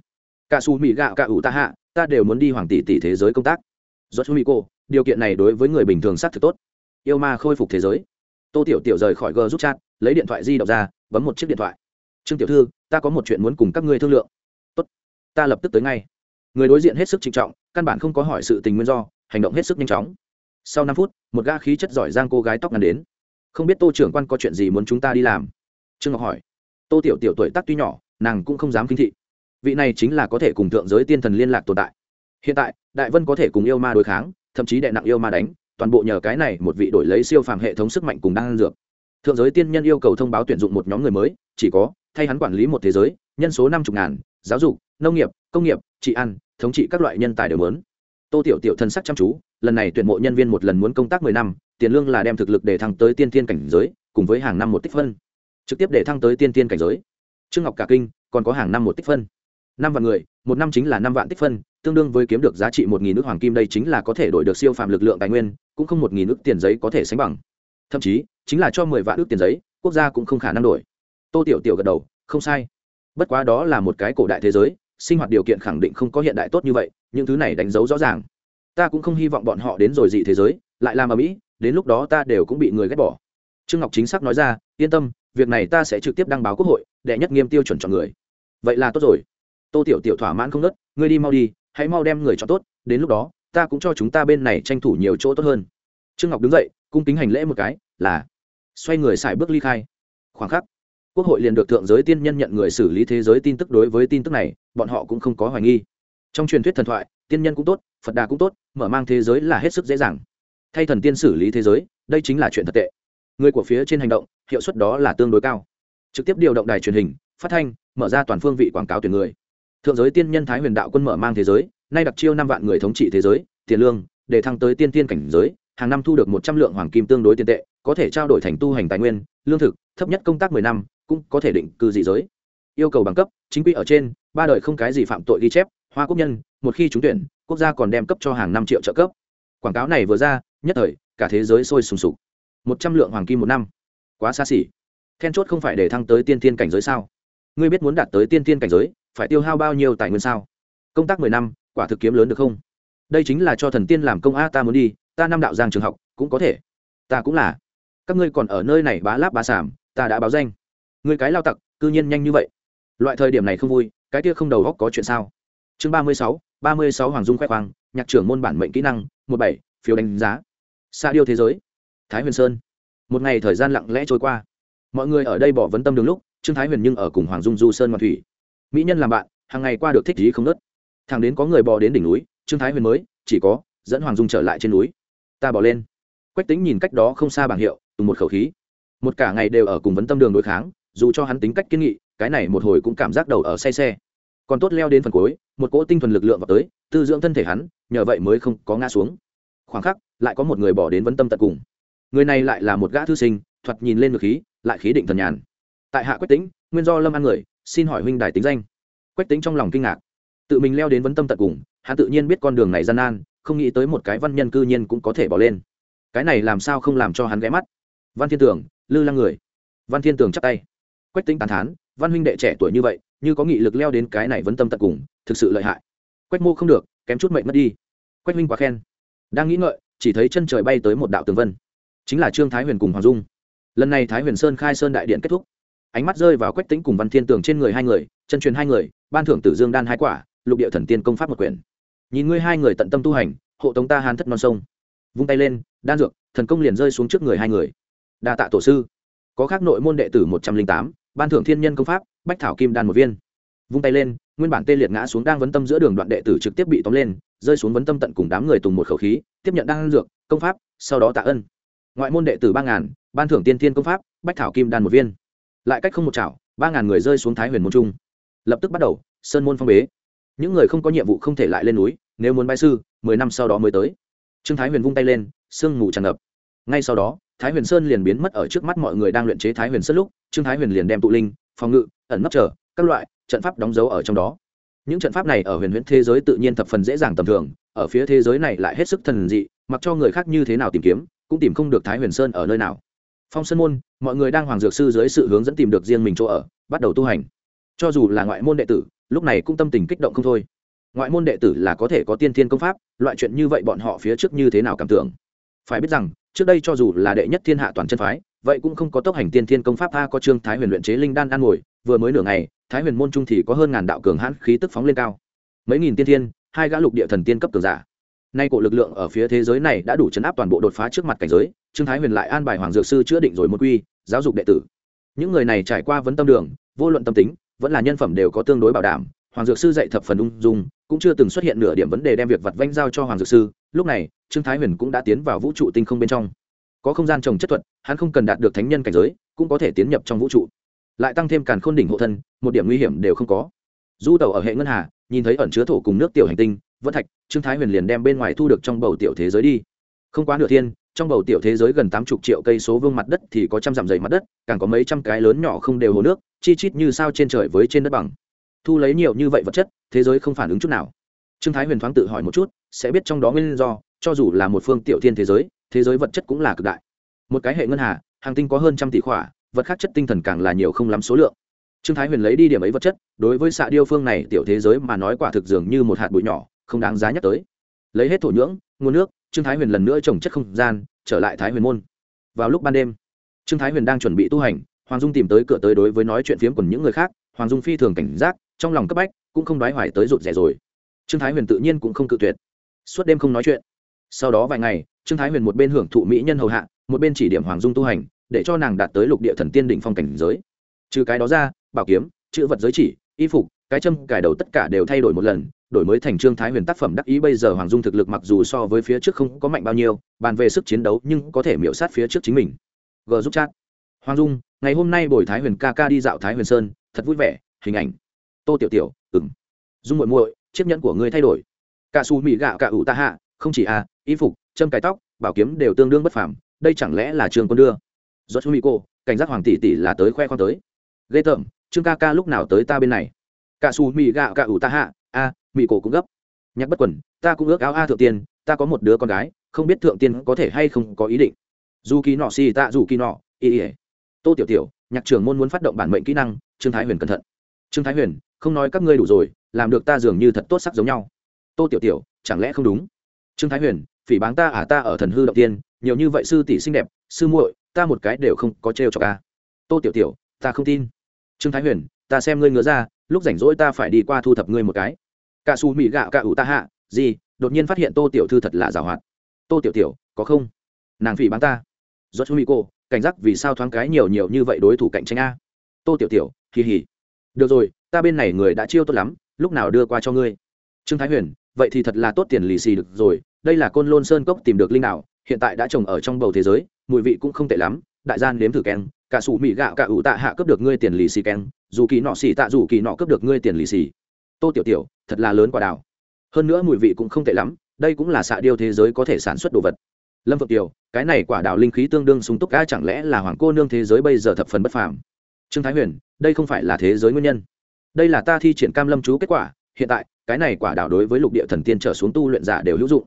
[SPEAKER 1] Cả su mỹ gạo, cả ủ ta hạ, ta đều muốn đi hoàng tỷ tỷ thế giới công tác. Do chú mỹ cô, điều kiện này đối với người bình thường xác thực tốt. Yêu ma khôi phục thế giới. Tô tiểu tiểu rời khỏi g giúp chat, lấy điện thoại di động ra, bấm một chiếc điện thoại. Trương tiểu thư, ta có một chuyện muốn cùng các ngươi thương lượng. Tốt, ta lập tức tới ngay. Người đối diện hết sức trịnh trọng, căn bản không có hỏi sự tình nguyên do, hành động hết sức nhanh chóng. Sau năm phút, một ga khí chất giỏi giang cô gái tóc ngắn đến. Không biết tô trưởng quan có chuyện gì muốn chúng ta đi làm? Trương ngọc hỏi tô tiểu tiểu tuổi tác tuy nhỏ, nàng cũng không dám kinh thị. Vị này chính là có thể cùng thượng giới tiên thần liên lạc tồn tại. Hiện tại, đại vân có thể cùng yêu ma đối kháng, thậm chí đệ nặng yêu ma đánh, toàn bộ nhờ cái này một vị đổi lấy siêu phàm hệ thống sức mạnh cùng đang ăn dược. Thượng giới tiên nhân yêu cầu thông báo tuyển dụng một nhóm người mới, chỉ có, thay hắn quản lý một thế giới, nhân số năm chục ngàn, giáo dục, nông nghiệp, công nghiệp, trị ăn thống trị các loại nhân tài đều lớn tô tiểu tiểu thân sắc chăm chú, lần này tuyển mộ nhân viên một lần muốn công tác mười năm, tiền lương là đem thực lực để thăng tới tiên tiên cảnh giới, cùng với hàng năm một tích phân trực tiếp để thăng tới tiên tiên cảnh giới. Trương ngọc cả kinh còn có hàng năm một tích phân. Năm vạn người, một năm chính là năm vạn tích phân, tương đương với kiếm được giá trị một nghìn nước hoàng kim đây chính là có thể đổi được siêu phạm lực lượng tài nguyên, cũng không một nghìn nước tiền giấy có thể sánh bằng. Thậm chí, chính là cho mười vạn nước tiền giấy, quốc gia cũng không khả năng đổi. Tô tiểu tiểu gật đầu, không sai. Bất quá đó là một cái cổ đại thế giới, sinh hoạt điều kiện khẳng định không có hiện đại tốt như vậy, những thứ này đánh dấu rõ ràng. Ta cũng không hy vọng bọn họ đến rồi dị thế giới, lại làm ở mỹ, đến lúc đó ta đều cũng bị người ghét bỏ. Trương ngọc chính xác nói ra, yên tâm việc này ta sẽ trực tiếp đăng báo quốc hội, đệ nhất nghiêm tiêu chuẩn chọn người. Vậy là tốt rồi. Tô tiểu tiểu thỏa mãn không nớt, ngươi đi mau đi, hãy mau đem người cho tốt, đến lúc đó, ta cũng cho chúng ta bên này tranh thủ nhiều chỗ tốt hơn. Trương ngọc đứng dậy, cung kính hành lễ một cái, là, xoay người xài bước ly khai. Khoảng khắc, quốc hội liền được thượng giới tiên nhân nhận người xử lý thế giới tin tức đối với tin tức này, bọn họ cũng không có hoài nghi. Trong truyền thuyết thần thoại, tiên nhân cũng tốt, phật đà cũng tốt, mở mang thế giới là hết sức dễ dàng. Thay thần tiên xử lý thế giới, đây chính là chuyện thật tệ người của phía trên hành động, hiệu suất đó là tương đối cao. Trực tiếp điều động đài truyền hình, phát thanh, mở ra toàn phương vị quảng cáo tuyển người. Thượng giới tiên nhân thái huyền đạo quân mở mang thế giới, nay đặc chiêu năm vạn người thống trị thế giới, tiền lương, để thăng tới tiên tiên cảnh giới, hàng năm thu được một trăm lượng hoàng kim tương đối tiền tệ, có thể trao đổi thành tu hành tài nguyên, lương thực, thấp nhất công tác mười năm, cũng có thể định cư dị giới. Yêu cầu bằng cấp, chính quy ở trên, ba đời không cái gì phạm tội ghi chép, hoa quốc nhân, một khi trúng tuyển, quốc gia còn đem cấp cho hàng năm triệu trợ cấp. Quảng cáo này vừa ra, nhất thời, cả thế giới sôi sùng sục một trăm lượng hoàng kim một năm. Quá xa xỉ. Then chốt không phải để thăng tới tiên tiên cảnh giới sao? Ngươi biết muốn đạt tới tiên tiên cảnh giới, phải tiêu hao bao nhiêu tài nguyên sao? Công tác mười năm, quả thực kiếm lớn được không? Đây chính là cho thần tiên làm công a, ta muốn đi, ta năm đạo giang trường học, cũng có thể. Ta cũng là. Các ngươi còn ở nơi này bá láp bá sảm, ta đã báo danh. Người cái lao tặc, cư nhiên nhanh như vậy. Loại thời điểm này không vui, cái kia không đầu góc có chuyện sao? Chương ba mươi sáu, ba mươi sáu hoàng dung khoe khoang, nhạc trưởng môn bản mệnh kỹ năng, một bảy, phiếu đánh giá. Xa điêu thế giới thái huyền sơn. Một ngày thời gian lặng lẽ trôi qua. Mọi người ở đây bỏ vấn tâm đường lúc, trương thái huyền nhưng ở cùng hoàng dung du sơn ngoan thủy. Mỹ nhân làm bạn, hàng ngày qua được thích gì không nớt thằng đến có người bò đến đỉnh núi, trương thái huyền mới, chỉ có, dẫn hoàng dung trở lại trên núi. Ta bỏ lên. Quách tính nhìn cách đó không xa bảng hiệu, tùng một khẩu khí. Một cả ngày đều ở cùng vấn tâm đường đối kháng, dù cho hắn tính cách kiên nghị, cái này một hồi cũng cảm giác đầu ở say xe. Còn tốt leo đến phần cuối, một cỗ tinh thuần lực lượng vào tới, tư dưỡng thân thể hắn, nhờ vậy mới không có ngã xuống. Khoảng khắc, lại có một người bỏ đến vấn tâm tận cùng người này lại là một gã thư sinh, thoạt nhìn lên ngược khí, lại khí định thần nhàn. Tại hạ quách tính nguyên do lâm ăn người, xin hỏi huynh đài tính danh. Quách tính trong lòng kinh ngạc. Tự mình leo đến vấn tâm tận cùng, hắn tự nhiên biết con đường này gian nan, không nghĩ tới một cái văn nhân cư nhiên cũng có thể bỏ lên. Cái này làm sao không làm cho hắn ghé mắt? Văn thiên tưởng, lư lăng người. Văn thiên tường chắp tay. Quách tính tán thán, văn huynh đệ trẻ tuổi như vậy, như có nghị lực leo đến cái này vấn tâm tận cùng, thực sự lợi hại. Quách mô không được, kém chút mệnh mất đi. Quách huynh quá khen. Đang nghĩ ngợi, chỉ thấy chân trời bay tới một đạo tường vân chính là trương thái huyền cùng hoàng dung lần này thái huyền sơn khai sơn đại điện kết thúc ánh mắt rơi vào quách tính cùng văn thiên tường trên người hai người chân truyền hai người ban thưởng tử dương đan hai quả lục địa thần tiên công pháp một quyển nhìn ngươi hai người tận tâm tu hành hộ tống ta hán thất non sông vung tay lên đan dược thần công liền rơi xuống trước người hai người đa tạ tổ sư có khác nội môn đệ tử một trăm linh tám ban thưởng thiên nhân công pháp bách thảo kim đan một viên vung tay lên nguyên bản tê liệt ngã xuống đang vấn tâm giữa đường đoạn đệ tử trực tiếp bị tóm lên rơi xuống vấn tâm tận cùng đám người tùng một khẩu khí tiếp nhận đan dược công pháp sau đó tạ ân ngoại môn đệ tử ba ngàn, ban thưởng tiên thiên công pháp, bách thảo kim đan một viên. Lại cách không một chảo, ba ngàn người rơi xuống thái huyền môn trung. Lập tức bắt đầu, sơn môn phong bế. Những người không có nhiệm vụ không thể lại lên núi, nếu muốn bãi sư, mười năm sau đó mới tới. Trương thái huyền vung tay lên, sương mù tràn ngập. Ngay sau đó, thái huyền sơn liền biến mất ở trước mắt mọi người đang luyện chế thái huyền sơn lúc, trương thái huyền liền đem tụ linh, phòng ngự, ẩn nấp trở các loại trận pháp đóng dấu ở trong đó. Những trận pháp này ở huyền huyễn thế giới tự nhiên thập phần dễ dàng tầm thường, ở phía thế giới này lại hết sức thần dị, mặc cho người khác như thế nào tìm kiếm cũng tìm không được thái huyền sơn ở nơi nào. Phong sơn môn, mọi người đang hoàng dược sư dưới sự hướng dẫn tìm được riêng mình chỗ ở, bắt đầu tu hành. Cho dù là ngoại môn đệ tử, lúc này cũng tâm tình kích động không thôi. Ngoại môn đệ tử là có thể có tiên thiên công pháp, loại chuyện như vậy bọn họ phía trước như thế nào cảm tưởng? Phải biết rằng, trước đây cho dù là đệ nhất thiên hạ toàn chân phái, vậy cũng không có tốc hành tiên thiên công pháp, a, có trương thái huyền luyện chế linh đan ăn ngồi vừa mới nửa ngày, thái huyền môn trung thì có hơn ngàn đạo cường hãn khí tức phóng lên cao. Mấy nghìn tiên thiên, hai gã lục địa thần tiên cấp cường giả nay cổ lực lượng ở phía thế giới này đã đủ chấn áp toàn bộ đột phá trước mặt cảnh giới, trương thái huyền lại an bài hoàng dược sư chữa định rồi một quy, giáo dục đệ tử. Những người này trải qua vấn tâm đường, vô luận tâm tính, vẫn là nhân phẩm đều có tương đối bảo đảm. Hoàng dược sư dạy thập phần ung dung, cũng chưa từng xuất hiện nửa điểm vấn đề đem việc vặt vanh giao cho hoàng dược sư. Lúc này, trương thái huyền cũng đã tiến vào vũ trụ tinh không bên trong. Có không gian trồng chất thuật, hắn không cần đạt được thánh nhân cảnh giới, cũng có thể tiến nhập trong vũ trụ. Lại tăng thêm càn khôn đỉnh hộ thân, một điểm nguy hiểm đều không có. Du tàu ở hệ ngân hà nhìn thấy ẩn chứa thổ cùng nước tiểu hành tinh, vẫn thạch, trương thái huyền liền đem bên ngoài thu được trong bầu tiểu thế giới đi. Không quá nửa thiên, trong bầu tiểu thế giới gần tám chục triệu cây số vương mặt đất thì có trăm dặm dày mặt đất, càng có mấy trăm cái lớn nhỏ không đều hồ nước, chi chít như sao trên trời với trên đất bằng. Thu lấy nhiều như vậy vật chất, thế giới không phản ứng chút nào. Trương thái huyền thoáng tự hỏi một chút, sẽ biết trong đó nguyên do, cho dù là một phương tiểu thiên thế giới thế giới vật chất cũng là cực đại. Một cái hệ ngân hà, hàng tinh có hơn trăm tỷ khỏa, vật khác chất tinh thần càng là nhiều không lắm số lượng trương thái huyền lấy đi điểm ấy vật chất, đối với xạ điêu phương này tiểu thế giới mà nói quả thực dường như một hạt bụi nhỏ, không đáng giá nhắc tới. Lấy hết thổ nhưỡng, nguồn nước, trương thái huyền lần nữa trồng chất không gian, trở lại thái huyền môn. Vào lúc ban đêm, trương thái huyền đang chuẩn bị tu hành, hoàng dung tìm tới cửa tới đối với nói chuyện phiếm của những người khác, hoàng dung phi thường cảnh giác, trong lòng cấp bách, cũng không đoái hoài tới rụt rẻ rồi. Trương thái huyền tự nhiên cũng không cự tuyệt. Suốt đêm không nói chuyện. Sau đó vài ngày, trương thái huyền một bên hưởng thụ mỹ nhân hầu hạ, một bên chỉ điểm hoàng dung tu hành, để cho nàng đạt tới lục địa thần tiên đỉnh phong cảnh giới. Trừ cái đó ra bảo kiếm, chữ vật giới chỉ, y phục, cái châm cải đầu tất cả đều thay đổi một lần, đổi mới thành trương thái huyền tác phẩm đắc ý. Bây giờ hoàng dung thực lực mặc dù so với phía trước không có mạnh bao nhiêu, bàn về sức chiến đấu nhưng có thể miễu sát phía trước chính mình. G giúp chat. Hoàng dung, ngày hôm nay bồi thái huyền ca ca đi dạo thái huyền sơn, thật vui vẻ, hình ảnh. Tô tiểu tiểu ừng dung muội muội, chiếc nhẫn của ngươi thay đổi. Cả xù mỹ gạo cả ủ ta hạ, không chỉ à y phục, châm cài tóc, bảo kiếm đều tương đương bất phàm, đây chẳng lẽ là trường quân đưa? Do chú mỹ cô, cảnh giác hoàng tỷ tỷ là tới khoe khoang tới. Ghê tởm trương ca ca lúc nào tới ta bên này? Cả xù mì gạo cả ủ ta hạ, a, mì cổ cũng gấp. Nhắc bất quần, ta cũng ước áo a thượng tiên, ta có một đứa con gái, không biết thượng tiên có thể hay không có ý định. Dù kỳ nọ xì tạ dù kỳ nọ ý ý tô tiểu tiểu, nhạc trưởng môn muốn phát động bản mệnh kỹ năng, trương thái huyền cẩn thận. Trương thái huyền, không nói các ngươi đủ rồi, làm được ta dường như thật tốt sắc giống nhau. Tô tiểu tiểu, chẳng lẽ không đúng? Trương thái huyền, phỉ báng ta à ta ở thần hư động tiên, nhiều như vậy sư tỷ xinh đẹp, sư muội, ta một cái đều không có trêu cho ca tô tiểu tiểu, ta không tin trương thái huyền, ta xem ngươi ngứa ra, lúc rảnh rỗi ta phải đi qua thu thập ngươi một cái. Cả xù mỹ gạo cả ủ ta hạ, gì, đột nhiên phát hiện tô tiểu thư thật là giàu hoạt. Tô tiểu tiểu, có không? Nàng phỉ báng ta. Do chú mỹ cô, cảnh giác vì sao thoáng cái nhiều nhiều như vậy đối thủ cạnh tranh a? Tô tiểu tiểu kỳ hỉ được rồi, ta bên này người đã chiêu tốt lắm, lúc nào đưa qua cho ngươi? Trương thái huyền, vậy thì thật là tốt tiền lì xì được rồi, đây là côn lôn sơn cốc tìm được linh đạo, hiện tại đã trồng ở trong bầu thế giới, mùi vị cũng không tệ lắm, đại gian nếm thử keng cả sủ mỹ gạo cả ủ tạ hạ cấp được ngươi tiền lì xì keng, dù kỳ nọ xì tạ dù kỳ nọ cấp được ngươi tiền lì xì. Tô tiểu tiểu, thật là lớn quả đào. Hơn nữa mùi vị cũng không tệ lắm, đây cũng là xạ điêu thế giới có thể sản xuất đồ vật. Lâm phượng tiểu, cái này quả đào linh khí tương đương sung túc ca chẳng lẽ là hoàng cô nương thế giới bây giờ thập phần bất phàm? Trương thái huyền, đây không phải là thế giới nguyên nhân. Đây là ta thi triển cam lâm chú kết quả, hiện tại, cái này quả đảo đối với lục địa thần tiên trở xuống tu luyện giả đều hữu dụng.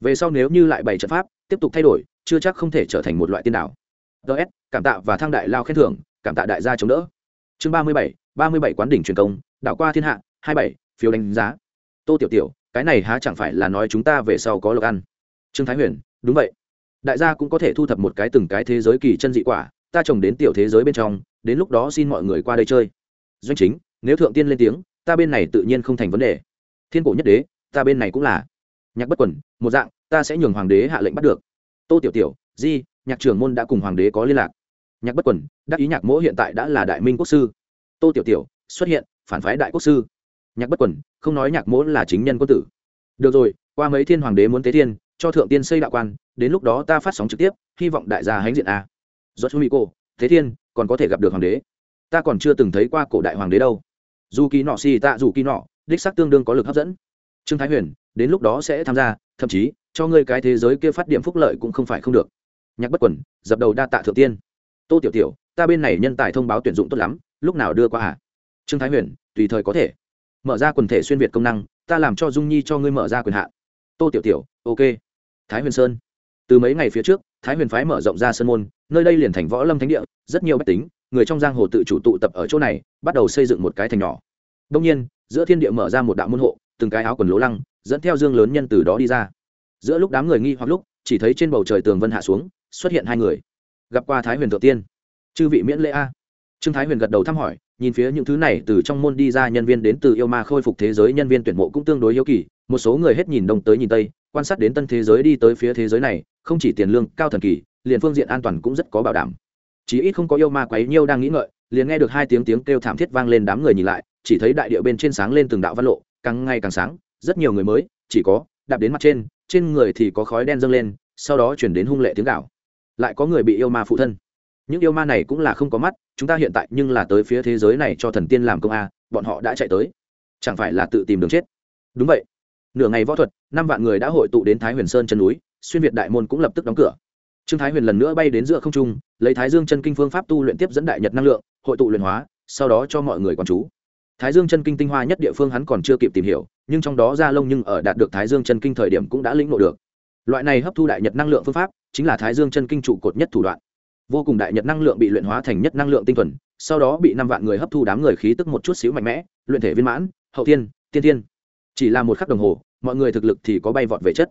[SPEAKER 1] Về sau nếu như lại bày trận pháp, tiếp tục thay đổi, chưa chắc không thể trở thành một loại tiên đảo ts cảm tạ và thang đại lao khen thưởng, cảm tạ đại gia chống đỡ. Chương ba mươi bảy, ba mươi bảy quán đỉnh truyền công đạo qua thiên hạ, hai bảy, phiếu đánh giá. Tô tiểu tiểu, cái này há chẳng phải là nói chúng ta về sau có lộc ăn. Trương thái huyền, đúng vậy. Đại gia cũng có thể thu thập một cái từng cái thế giới kỳ chân dị quả, ta trồng đến tiểu thế giới bên trong, đến lúc đó xin mọi người qua đây chơi. Doanh chính, nếu thượng tiên lên tiếng, ta bên này tự nhiên không thành vấn đề. Thiên cổ nhất đế, ta bên này cũng là. Nhạc bất quần, một dạng, ta sẽ nhường hoàng đế hạ lệnh bắt được. Tô tiểu tiểu, di nhạc trưởng môn đã cùng hoàng đế có liên lạc. Nhạc bất quần, đắc ý nhạc mỗ hiện tại đã là đại minh quốc sư. Tô tiểu tiểu, xuất hiện, phản phái đại quốc sư. Nhạc bất quần, không nói nhạc mỗ là chính nhân quân tử. Được rồi, qua mấy thiên hoàng đế muốn tế thiên, cho thượng tiên xây đạo quan, đến lúc đó ta phát sóng trực tiếp, hy vọng đại gia hãnh diện a. Do chú mỹ cô thế thiên, còn có thể gặp được hoàng đế. Ta còn chưa từng thấy qua cổ đại hoàng đế đâu. Dù kỳ nọ xì tạ dù kỳ nọ, đích sắc tương đương có lực hấp dẫn. Trương thái huyền, đến lúc đó sẽ tham gia, thậm chí, cho ngươi cái thế giới kia phát điểm phúc lợi cũng không phải không được nhạc bất quẩn dập đầu đa tạ thượng tiên. Tô tiểu tiểu, ta bên này nhân tài thông báo tuyển dụng tốt lắm, lúc nào đưa qua hả? Trương thái huyền, tùy thời có thể. Mở ra quần thể xuyên việt công năng, ta làm cho dung nhi cho ngươi mở ra quyền hạn. Tô tiểu tiểu, ok. Thái huyền sơn. Từ mấy ngày phía trước, thái huyền phái mở rộng ra sơn môn, nơi đây liền thành võ lâm thánh địa, rất nhiều bách tính, người trong giang hồ tự chủ tụ tập ở chỗ này, bắt đầu xây dựng một cái thành nhỏ. Đông nhiên, giữa thiên địa mở ra một đạo môn hộ, từng cái áo quần lố lăng, dẫn theo dương lớn nhân từ đó đi ra. Giữa lúc đám người nghi hoặc lúc, chỉ thấy trên bầu trời tường vân hạ xuống xuất hiện hai người. Gặp qua thái huyền thượng tiên. Chư vị miễn lễ a. Trương thái huyền gật đầu thăm hỏi, nhìn phía những thứ này từ trong môn đi ra nhân viên đến từ yêu ma khôi phục thế giới nhân viên tuyển mộ cũng tương đối hiếu kỳ, một số người hết nhìn đông tới nhìn tây, quan sát đến tân thế giới đi tới phía thế giới này, không chỉ tiền lương cao thần kỳ, liền phương diện an toàn cũng rất có bảo đảm. Chí ít không có yêu ma quấy nhiêu đang nghĩ ngợi, liền nghe được hai tiếng tiếng kêu thảm thiết vang lên đám người nhìn lại, chỉ thấy đại địa bên trên sáng lên từng đạo văn lộ, càng ngày càng sáng, rất nhiều người mới, chỉ có, đạp đến mặt trên trên người thì có khói đen dâng lên, sau đó chuyển đến hung lệ tiếng gạo lại có người bị yêu ma phụ thân. Những yêu ma này cũng là không có mắt, chúng ta hiện tại nhưng là tới phía thế giới này cho thần tiên làm công a, bọn họ đã chạy tới. Chẳng phải là tự tìm đường chết. Đúng vậy. Nửa ngày võ thuật, năm vạn người đã hội tụ đến thái huyền sơn chân núi, xuyên việt đại môn cũng lập tức đóng cửa. Trương thái huyền lần nữa bay đến giữa không trung, lấy thái dương chân kinh phương pháp tu luyện tiếp dẫn đại nhật năng lượng, hội tụ luyện hóa, sau đó cho mọi người quản chú. Thái dương chân kinh tinh hoa nhất địa phương hắn còn chưa kịp tìm hiểu, nhưng trong đó ra lông nhưng ở đạt được thái dương chân kinh thời điểm cũng đã lĩnh ngộ được loại này hấp thu đại nhật năng lượng phương pháp chính là thái dương chân kinh trụ cột nhất thủ đoạn. Vô cùng đại nhật năng lượng bị luyện hóa thành nhất năng lượng tinh thuần, sau đó bị năm vạn người hấp thu đám người khí tức một chút xíu mạnh mẽ, luyện thể viên mãn, hậu tiên tiên tiên chỉ là một khắc đồng hồ, mọi người thực lực thì có bay vọt về chất.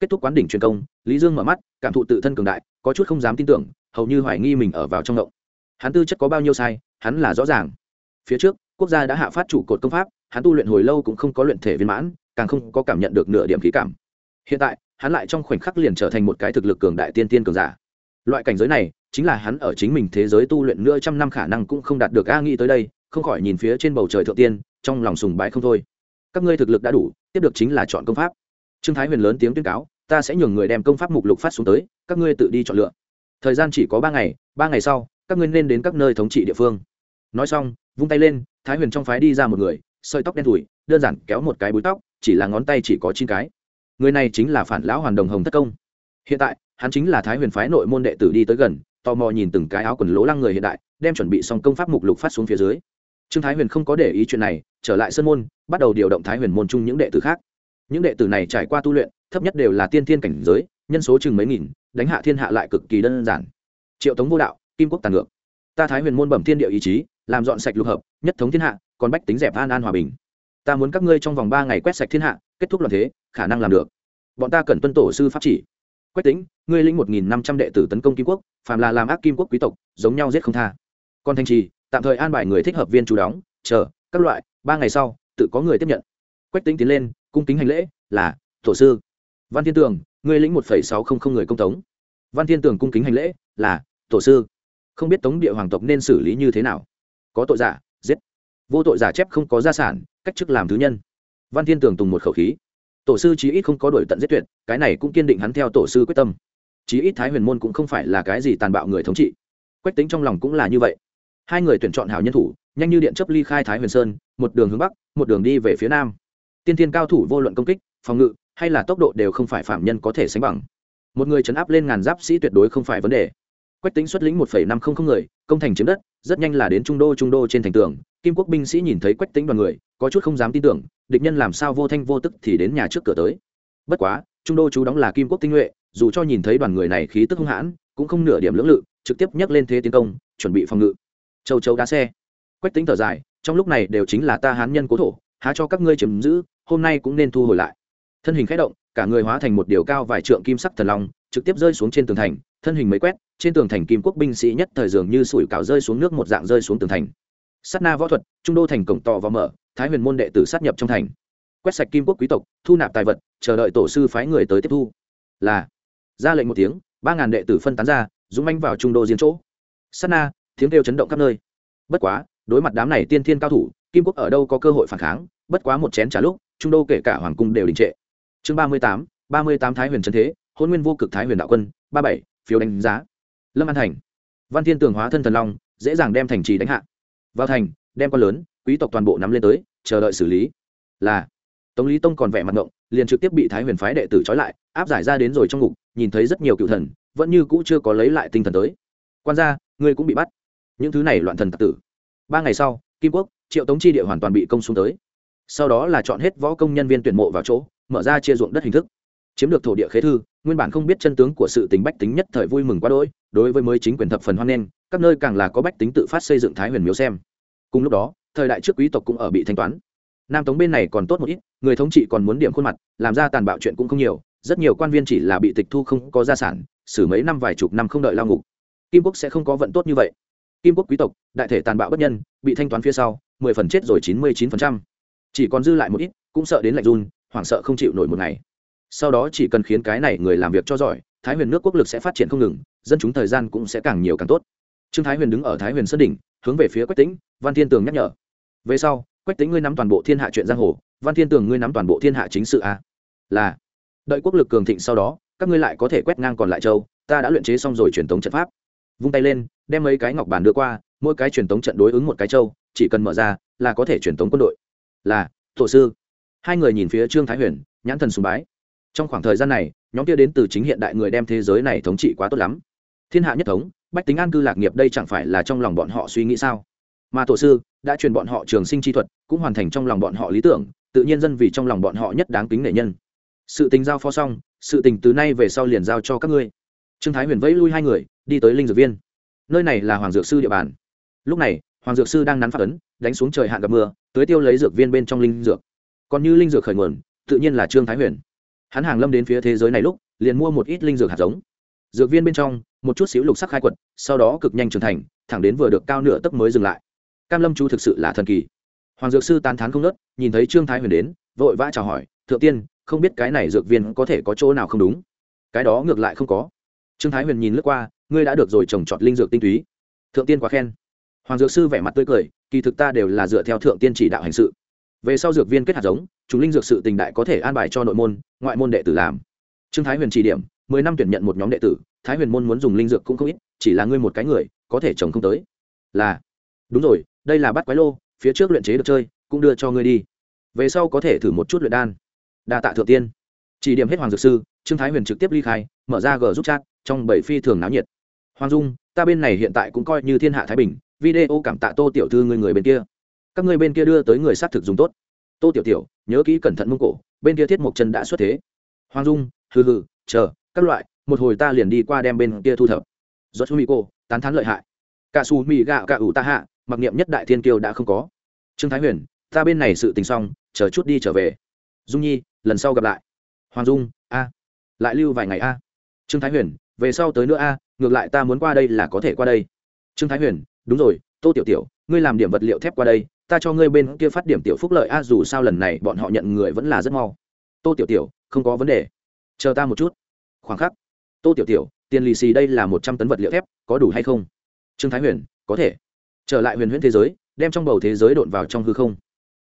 [SPEAKER 1] Kết thúc quán đỉnh truyền công, lý dương mở mắt, cảm thụ tự thân cường đại, có chút không dám tin tưởng, hầu như hoài nghi mình ở vào trong động. Hắn tư chất có bao nhiêu sai, hắn là rõ ràng. Phía trước, quốc gia đã hạ phát chủ cột công pháp, hắn tu luyện hồi lâu cũng không có luyện thể viên mãn, càng không có cảm nhận được nửa điểm khí cảm. Hiện tại hắn lại trong khoảnh khắc liền trở thành một cái thực lực cường đại tiên tiên cường giả. Loại cảnh giới này, chính là hắn ở chính mình thế giới tu luyện nửa trăm năm khả năng cũng không đạt được a nghĩ tới đây, không khỏi nhìn phía trên bầu trời thượng tiên, trong lòng sùng bái không thôi. Các ngươi thực lực đã đủ, tiếp được chính là chọn công pháp. Trương thái huyền lớn tiếng tuyên cáo, ta sẽ nhường người đem công pháp mục lục phát xuống tới, các ngươi tự đi chọn lựa. Thời gian chỉ có ba ngày ba ngày sau, các ngươi nên đến các nơi thống trị địa phương. Nói xong, vung tay lên, thái huyền trong phái đi ra một người, sợi tóc đen thủi đơn giản kéo một cái búi tóc, chỉ là ngón tay chỉ có chín cái người này chính là phản lão hoàn đồng hồng thất công. Hiện tại, hắn chính là thái huyền phái nội môn đệ tử đi tới gần, tò mò nhìn từng cái áo quần lỗ lăng người hiện đại, đem chuẩn bị xong công pháp mục lục phát xuống phía dưới. Trương thái huyền không có để ý chuyện này, trở lại sân môn, bắt đầu điều động thái huyền môn chung những đệ tử khác. Những đệ tử này trải qua tu luyện, thấp nhất đều là tiên thiên cảnh giới, nhân số chừng mấy nghìn, đánh hạ thiên hạ lại cực kỳ đơn giản. Triệu tống vô đạo, kim quốc tàn ngược. Ta thái huyền môn bẩm thiên địa ý chí, làm dọn sạch lục hợp, nhất thống thiên hạ, còn bách tính dẹp an an hòa bình. Ta muốn các ngươi trong vòng ba ngày quét sạch thiên hạ kết thúc loạn thế, khả năng làm được. Bọn ta cần tuân tổ sư pháp chỉ. Quách tính ngươi lĩnh một nghìn năm trăm đệ tử tấn công kim quốc, phàm là làm ác kim quốc quý tộc, giống nhau giết không tha. Còn thanh trì, tạm thời an bài người thích hợp viên chú đóng, chờ, các loại, ba ngày sau, tự có người tiếp nhận. Quách tính tiến lên, cung kính hành lễ, là, tổ sư. Văn thiên tường, ngươi lĩnh một phẩy sáu không không người công tống. Văn thiên tường cung kính hành lễ, là, tổ sư. Không biết tống địa hoàng tộc nên xử lý như thế nào. Có tội giả, giết. Vô tội giả chép không có gia sản, cách chức làm thứ nhân văn thiên tường tùng một khẩu khí. Tổ sư chí ít không có đổi tận giết tuyệt, cái này cũng kiên định hắn theo tổ sư quyết tâm. Chí ít thái huyền môn cũng không phải là cái gì tàn bạo người thống trị. Quách tính trong lòng cũng là như vậy. Hai người tuyển chọn hảo nhân thủ, nhanh như điện chấp ly khai thái huyền sơn, một đường hướng bắc, một đường đi về phía nam. Tiên thiên cao thủ vô luận công kích, phòng ngự, hay là tốc độ đều không phải phạm nhân có thể sánh bằng. Một người chấn áp lên ngàn giáp sĩ tuyệt đối không phải vấn đề quách tính xuất lĩnh một năm không không người, công thành chiếm đất, rất nhanh là đến trung đô trung đô trên thành tường. Kim quốc binh sĩ nhìn thấy quách tính đoàn người, có chút không dám tin tưởng, địch nhân làm sao vô thanh vô tức thì đến nhà trước cửa tới. Bất quá, trung đô chú đóng là kim quốc tinh nhuệ, dù cho nhìn thấy đoàn người này khí tức hung hãn, cũng không nửa điểm lưỡng lự, trực tiếp nhấc lên thế tiến công, chuẩn bị phòng ngự. Châu châu đá xe. Quách tính thở dài, trong lúc này đều chính là ta hán nhân cố thổ, há cho các ngươi chiếm giữ, hôm nay cũng nên thu hồi lại. Thân hình khẽ động, cả người hóa thành một điều cao vài trượng kim sắc thần long trực tiếp rơi xuống trên tường thành, thân hình mấy quét, trên tường thành kim quốc binh sĩ nhất thời dường như sủi cảo rơi xuống nước một dạng rơi xuống tường thành. Sát na võ thuật, trung đô thành cổng tò và mở, thái huyền môn đệ tử sát nhập trong thành. Quét sạch kim quốc quý tộc, thu nạp tài vật, chờ đợi tổ sư phái người tới tiếp thu. Là, ra lệnh một tiếng, ba ngàn đệ tử phân tán ra, dũng manh vào trung đô diên chỗ. Sát na, tiếng kêu chấn động khắp nơi. Bất quá, đối mặt đám này tiên thiên cao thủ, kim quốc ở đâu có cơ hội phản kháng, bất quá một chén trả lúc, trung đô kể cả hoàng cung đều đình trệ. Chương ba mươi tám, ba mươi tám thái huyền trần thế hôn nguyên vô cực thái huyền đạo quân, ba bảy, phiếu đánh giá. Lâm an thành. Văn thiên tường hóa thân thần long, dễ dàng đem thành trì đánh hạ. Vào thành, đem con lớn, quý tộc toàn bộ nắm lên tới, chờ đợi xử lý. Là, tống lý tông còn vẻ mặt ngộng, liền trực tiếp bị thái huyền phái đệ tử trói lại, áp giải ra đến rồi trong ngục, nhìn thấy rất nhiều cựu thần, vẫn như cũ chưa có lấy lại tinh thần tới. Quan gia, ngươi cũng bị bắt. Những thứ này loạn thần tặc tử. Ba ngày sau, kim quốc, triệu tống chi địa hoàn toàn bị công xuống tới. Sau đó là chọn hết võ công nhân viên tuyển mộ vào chỗ, mở ra chia ruộng đất hình thức chiếm được thổ địa khế thư, nguyên bản không biết chân tướng của sự tính bách tính nhất thời vui mừng quá đỗi, đối với mới chính quyền thập phần hoan nghênh, các nơi càng là có bách tính tự phát xây dựng thái huyền miếu xem. Cùng lúc đó, thời đại trước quý tộc cũng ở bị thanh toán. Nam tống bên này còn tốt một ít, người thống trị còn muốn điểm khuôn mặt, làm ra tàn bạo chuyện cũng không nhiều, rất nhiều quan viên chỉ là bị tịch thu không có gia sản, xử mấy năm vài chục năm không đợi lao ngục. Kim quốc sẽ không có vận tốt như vậy. Kim quốc quý tộc, đại thể tàn bạo bất nhân, bị thanh toán phía sau, mười phần chết rồi chín mươi chín phần trăm. Chỉ còn dư lại một ít, cũng sợ đến lạnh run, hoảng sợ không chịu nổi một ngày sau đó chỉ cần khiến cái này người làm việc cho giỏi, thái huyền nước quốc lực sẽ phát triển không ngừng, dân chúng thời gian cũng sẽ càng nhiều càng tốt. Trương thái huyền đứng ở thái huyền sơn đỉnh, hướng về phía quách tĩnh, văn thiên tường nhắc nhở. Về sau, quách tĩnh ngươi nắm toàn bộ thiên hạ chuyện giang hồ, văn thiên tường ngươi nắm toàn bộ thiên hạ chính sự a là. Đợi quốc lực cường thịnh sau đó, các ngươi lại có thể quét ngang còn lại châu, ta đã luyện chế xong rồi truyền thống trận pháp. Vung tay lên, đem mấy cái ngọc bàn đưa qua, mỗi cái truyền thống trận đối ứng một cái châu, chỉ cần mở ra là có thể truyền thống quân đội. Là, tổ sư. Hai người nhìn phía trương thái huyền, nhãn thần sùng bái trong khoảng thời gian này, nhóm kia đến từ chính hiện đại người đem thế giới này thống trị quá tốt lắm. Thiên hạ nhất thống, bách tính an cư lạc nghiệp đây chẳng phải là trong lòng bọn họ suy nghĩ sao? Mà tổ sư đã truyền bọn họ trường sinh chi thuật, cũng hoàn thành trong lòng bọn họ lý tưởng, tự nhiên dân vì trong lòng bọn họ nhất đáng kính nể nhân. Sự tình giao phó xong, sự tình từ nay về sau liền giao cho các ngươi. Trương thái huyền vẫy lui hai người, đi tới linh dược viên. Nơi này là hoàng dược sư địa bàn. Lúc này, hoàng dược sư đang nắn phát ấn, đánh xuống trời hạn gặp mưa, tưới tiêu lấy dược viên bên trong linh dược. Còn như linh dược khởi nguồn, tự nhiên là trương thái huyền hắn hàng lâm đến phía thế giới này lúc, liền mua một ít linh dược hạt giống. Dược viên bên trong, một chút xíu lục sắc khai quật, sau đó cực nhanh trưởng thành, thẳng đến vừa được cao nửa tấc mới dừng lại. Cam lâm chu thực sự là thần kỳ. Hoàng dược sư tán thán không nớt, nhìn thấy trương thái huyền đến, vội vã chào hỏi, thượng tiên, không biết cái này dược viên có thể có chỗ nào không đúng? Cái đó ngược lại không có. Trương thái huyền nhìn lướt qua, ngươi đã được rồi trồng trọt linh dược tinh túy. Thượng tiên quá khen. Hoàng dược sư vẻ mặt tươi cười, kỳ thực ta đều là dựa theo thượng tiên chỉ đạo hành sự về sau dược viên kết hạt giống chúng linh dược sự tình đại có thể an bài cho nội môn, ngoại môn đệ tử làm. Trương thái huyền chỉ điểm, mười năm tuyển nhận một nhóm đệ tử, thái huyền môn muốn dùng linh dược cũng không ít, chỉ là ngươi một cái người, có thể trồng không tới. Là, đúng rồi, đây là bắt quái lô, phía trước luyện chế được chơi, cũng đưa cho ngươi đi. Về sau có thể thử một chút luyện đan. Đa tạ thượng tiên. Chỉ điểm hết hoàng dược sư, trương thái huyền trực tiếp ly khai, mở ra g giúp chat, trong bảy phi thường náo nhiệt. Hoàng dung, ta bên này hiện tại cũng coi như thiên hạ thái bình, video cảm tạ tô tiểu thư người người bên kia các ngươi bên kia đưa tới người xác thực dùng tốt. Tô tiểu tiểu, nhớ kỹ cẩn thận mông cổ, bên kia thiết mộc chân đã xuất thế. Hoàng dung, hừ hừ, chờ, các loại, một hồi ta liền đi qua đem bên kia thu thập. Do chú mỹ cô, tán thán lợi hại. Cả xù mỹ gạo cả ủ ta hạ, mặc niệm nhất đại thiên kiêu đã không có. Trương thái huyền, ta bên này sự tình xong, chờ chút đi trở về. Dung nhi, lần sau gặp lại. Hoàng dung, a, lại lưu vài ngày a. Trương thái huyền, về sau tới nữa a, ngược lại ta muốn qua đây là có thể qua đây. Trương thái huyền, đúng rồi, tô tiểu tiểu, ngươi làm điểm vật liệu thép qua đây ta cho ngươi bên kia phát điểm tiểu phúc lợi, a, dù sao lần này bọn họ nhận người vẫn là rất mau. Tô tiểu tiểu, không có vấn đề. Chờ ta một chút. Khoảng khắc. Tô tiểu tiểu, tiền lì xì đây là một trăm tấn vật liệu thép, có đủ hay không? Trương thái huyền, có thể. Trở lại huyền huyễn thế giới, đem trong bầu thế giới đột vào trong hư không.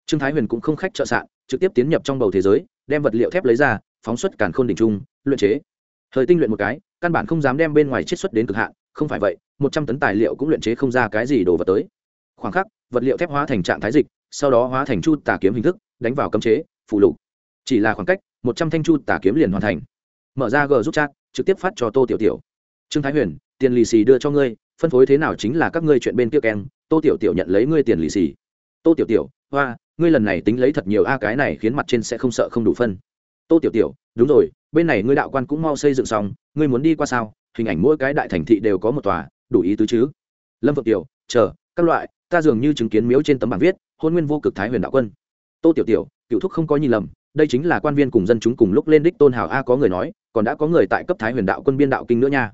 [SPEAKER 1] Trương thái huyền cũng không khách trợ sạn, trực tiếp tiến nhập trong bầu thế giới, đem vật liệu thép lấy ra, phóng xuất càn khôn đỉnh trung, luyện chế. Thời tinh luyện một cái, căn bản không dám đem bên ngoài chiết xuất đến cực hạn, không phải vậy, một trăm tấn tài liệu cũng luyện chế không ra cái gì đồ vật tới khoảng khắc, vật liệu thép hóa thành trạng thái dịch, sau đó hóa thành chu tà kiếm hình thức, đánh vào cấm chế phụ lục. Chỉ là khoảng cách, một trăm thanh chu tà kiếm liền hoàn thành. Mở ra g giúp chat, trực tiếp phát cho tô tiểu tiểu. Trương thái huyền, tiền lì xì đưa cho ngươi, phân phối thế nào chính là các ngươi chuyện bên kia keng, tô tiểu tiểu nhận lấy ngươi tiền lì xì. Tô tiểu tiểu, hoa, ngươi lần này tính lấy thật nhiều a, cái này khiến mặt trên sẽ không sợ không đủ phân. Tô tiểu tiểu, đúng rồi, bên này ngươi đạo quan cũng mau xây dựng xong, ngươi muốn đi qua sao? Hình ảnh mỗi cái đại thành thị đều có một tòa, đủ ý tứ chứ? Lâm phượng tiểu, chờ, các loại ta dường như chứng kiến miếu trên tấm bảng viết, hôn nguyên vô cực thái huyền đạo quân. Tô tiểu tiểu, cựu thúc không có nhìn lầm, đây chính là quan viên cùng dân chúng cùng lúc lên đích tôn hào a có người nói, còn đã có người tại cấp thái huyền đạo quân biên đạo kinh nữa nha.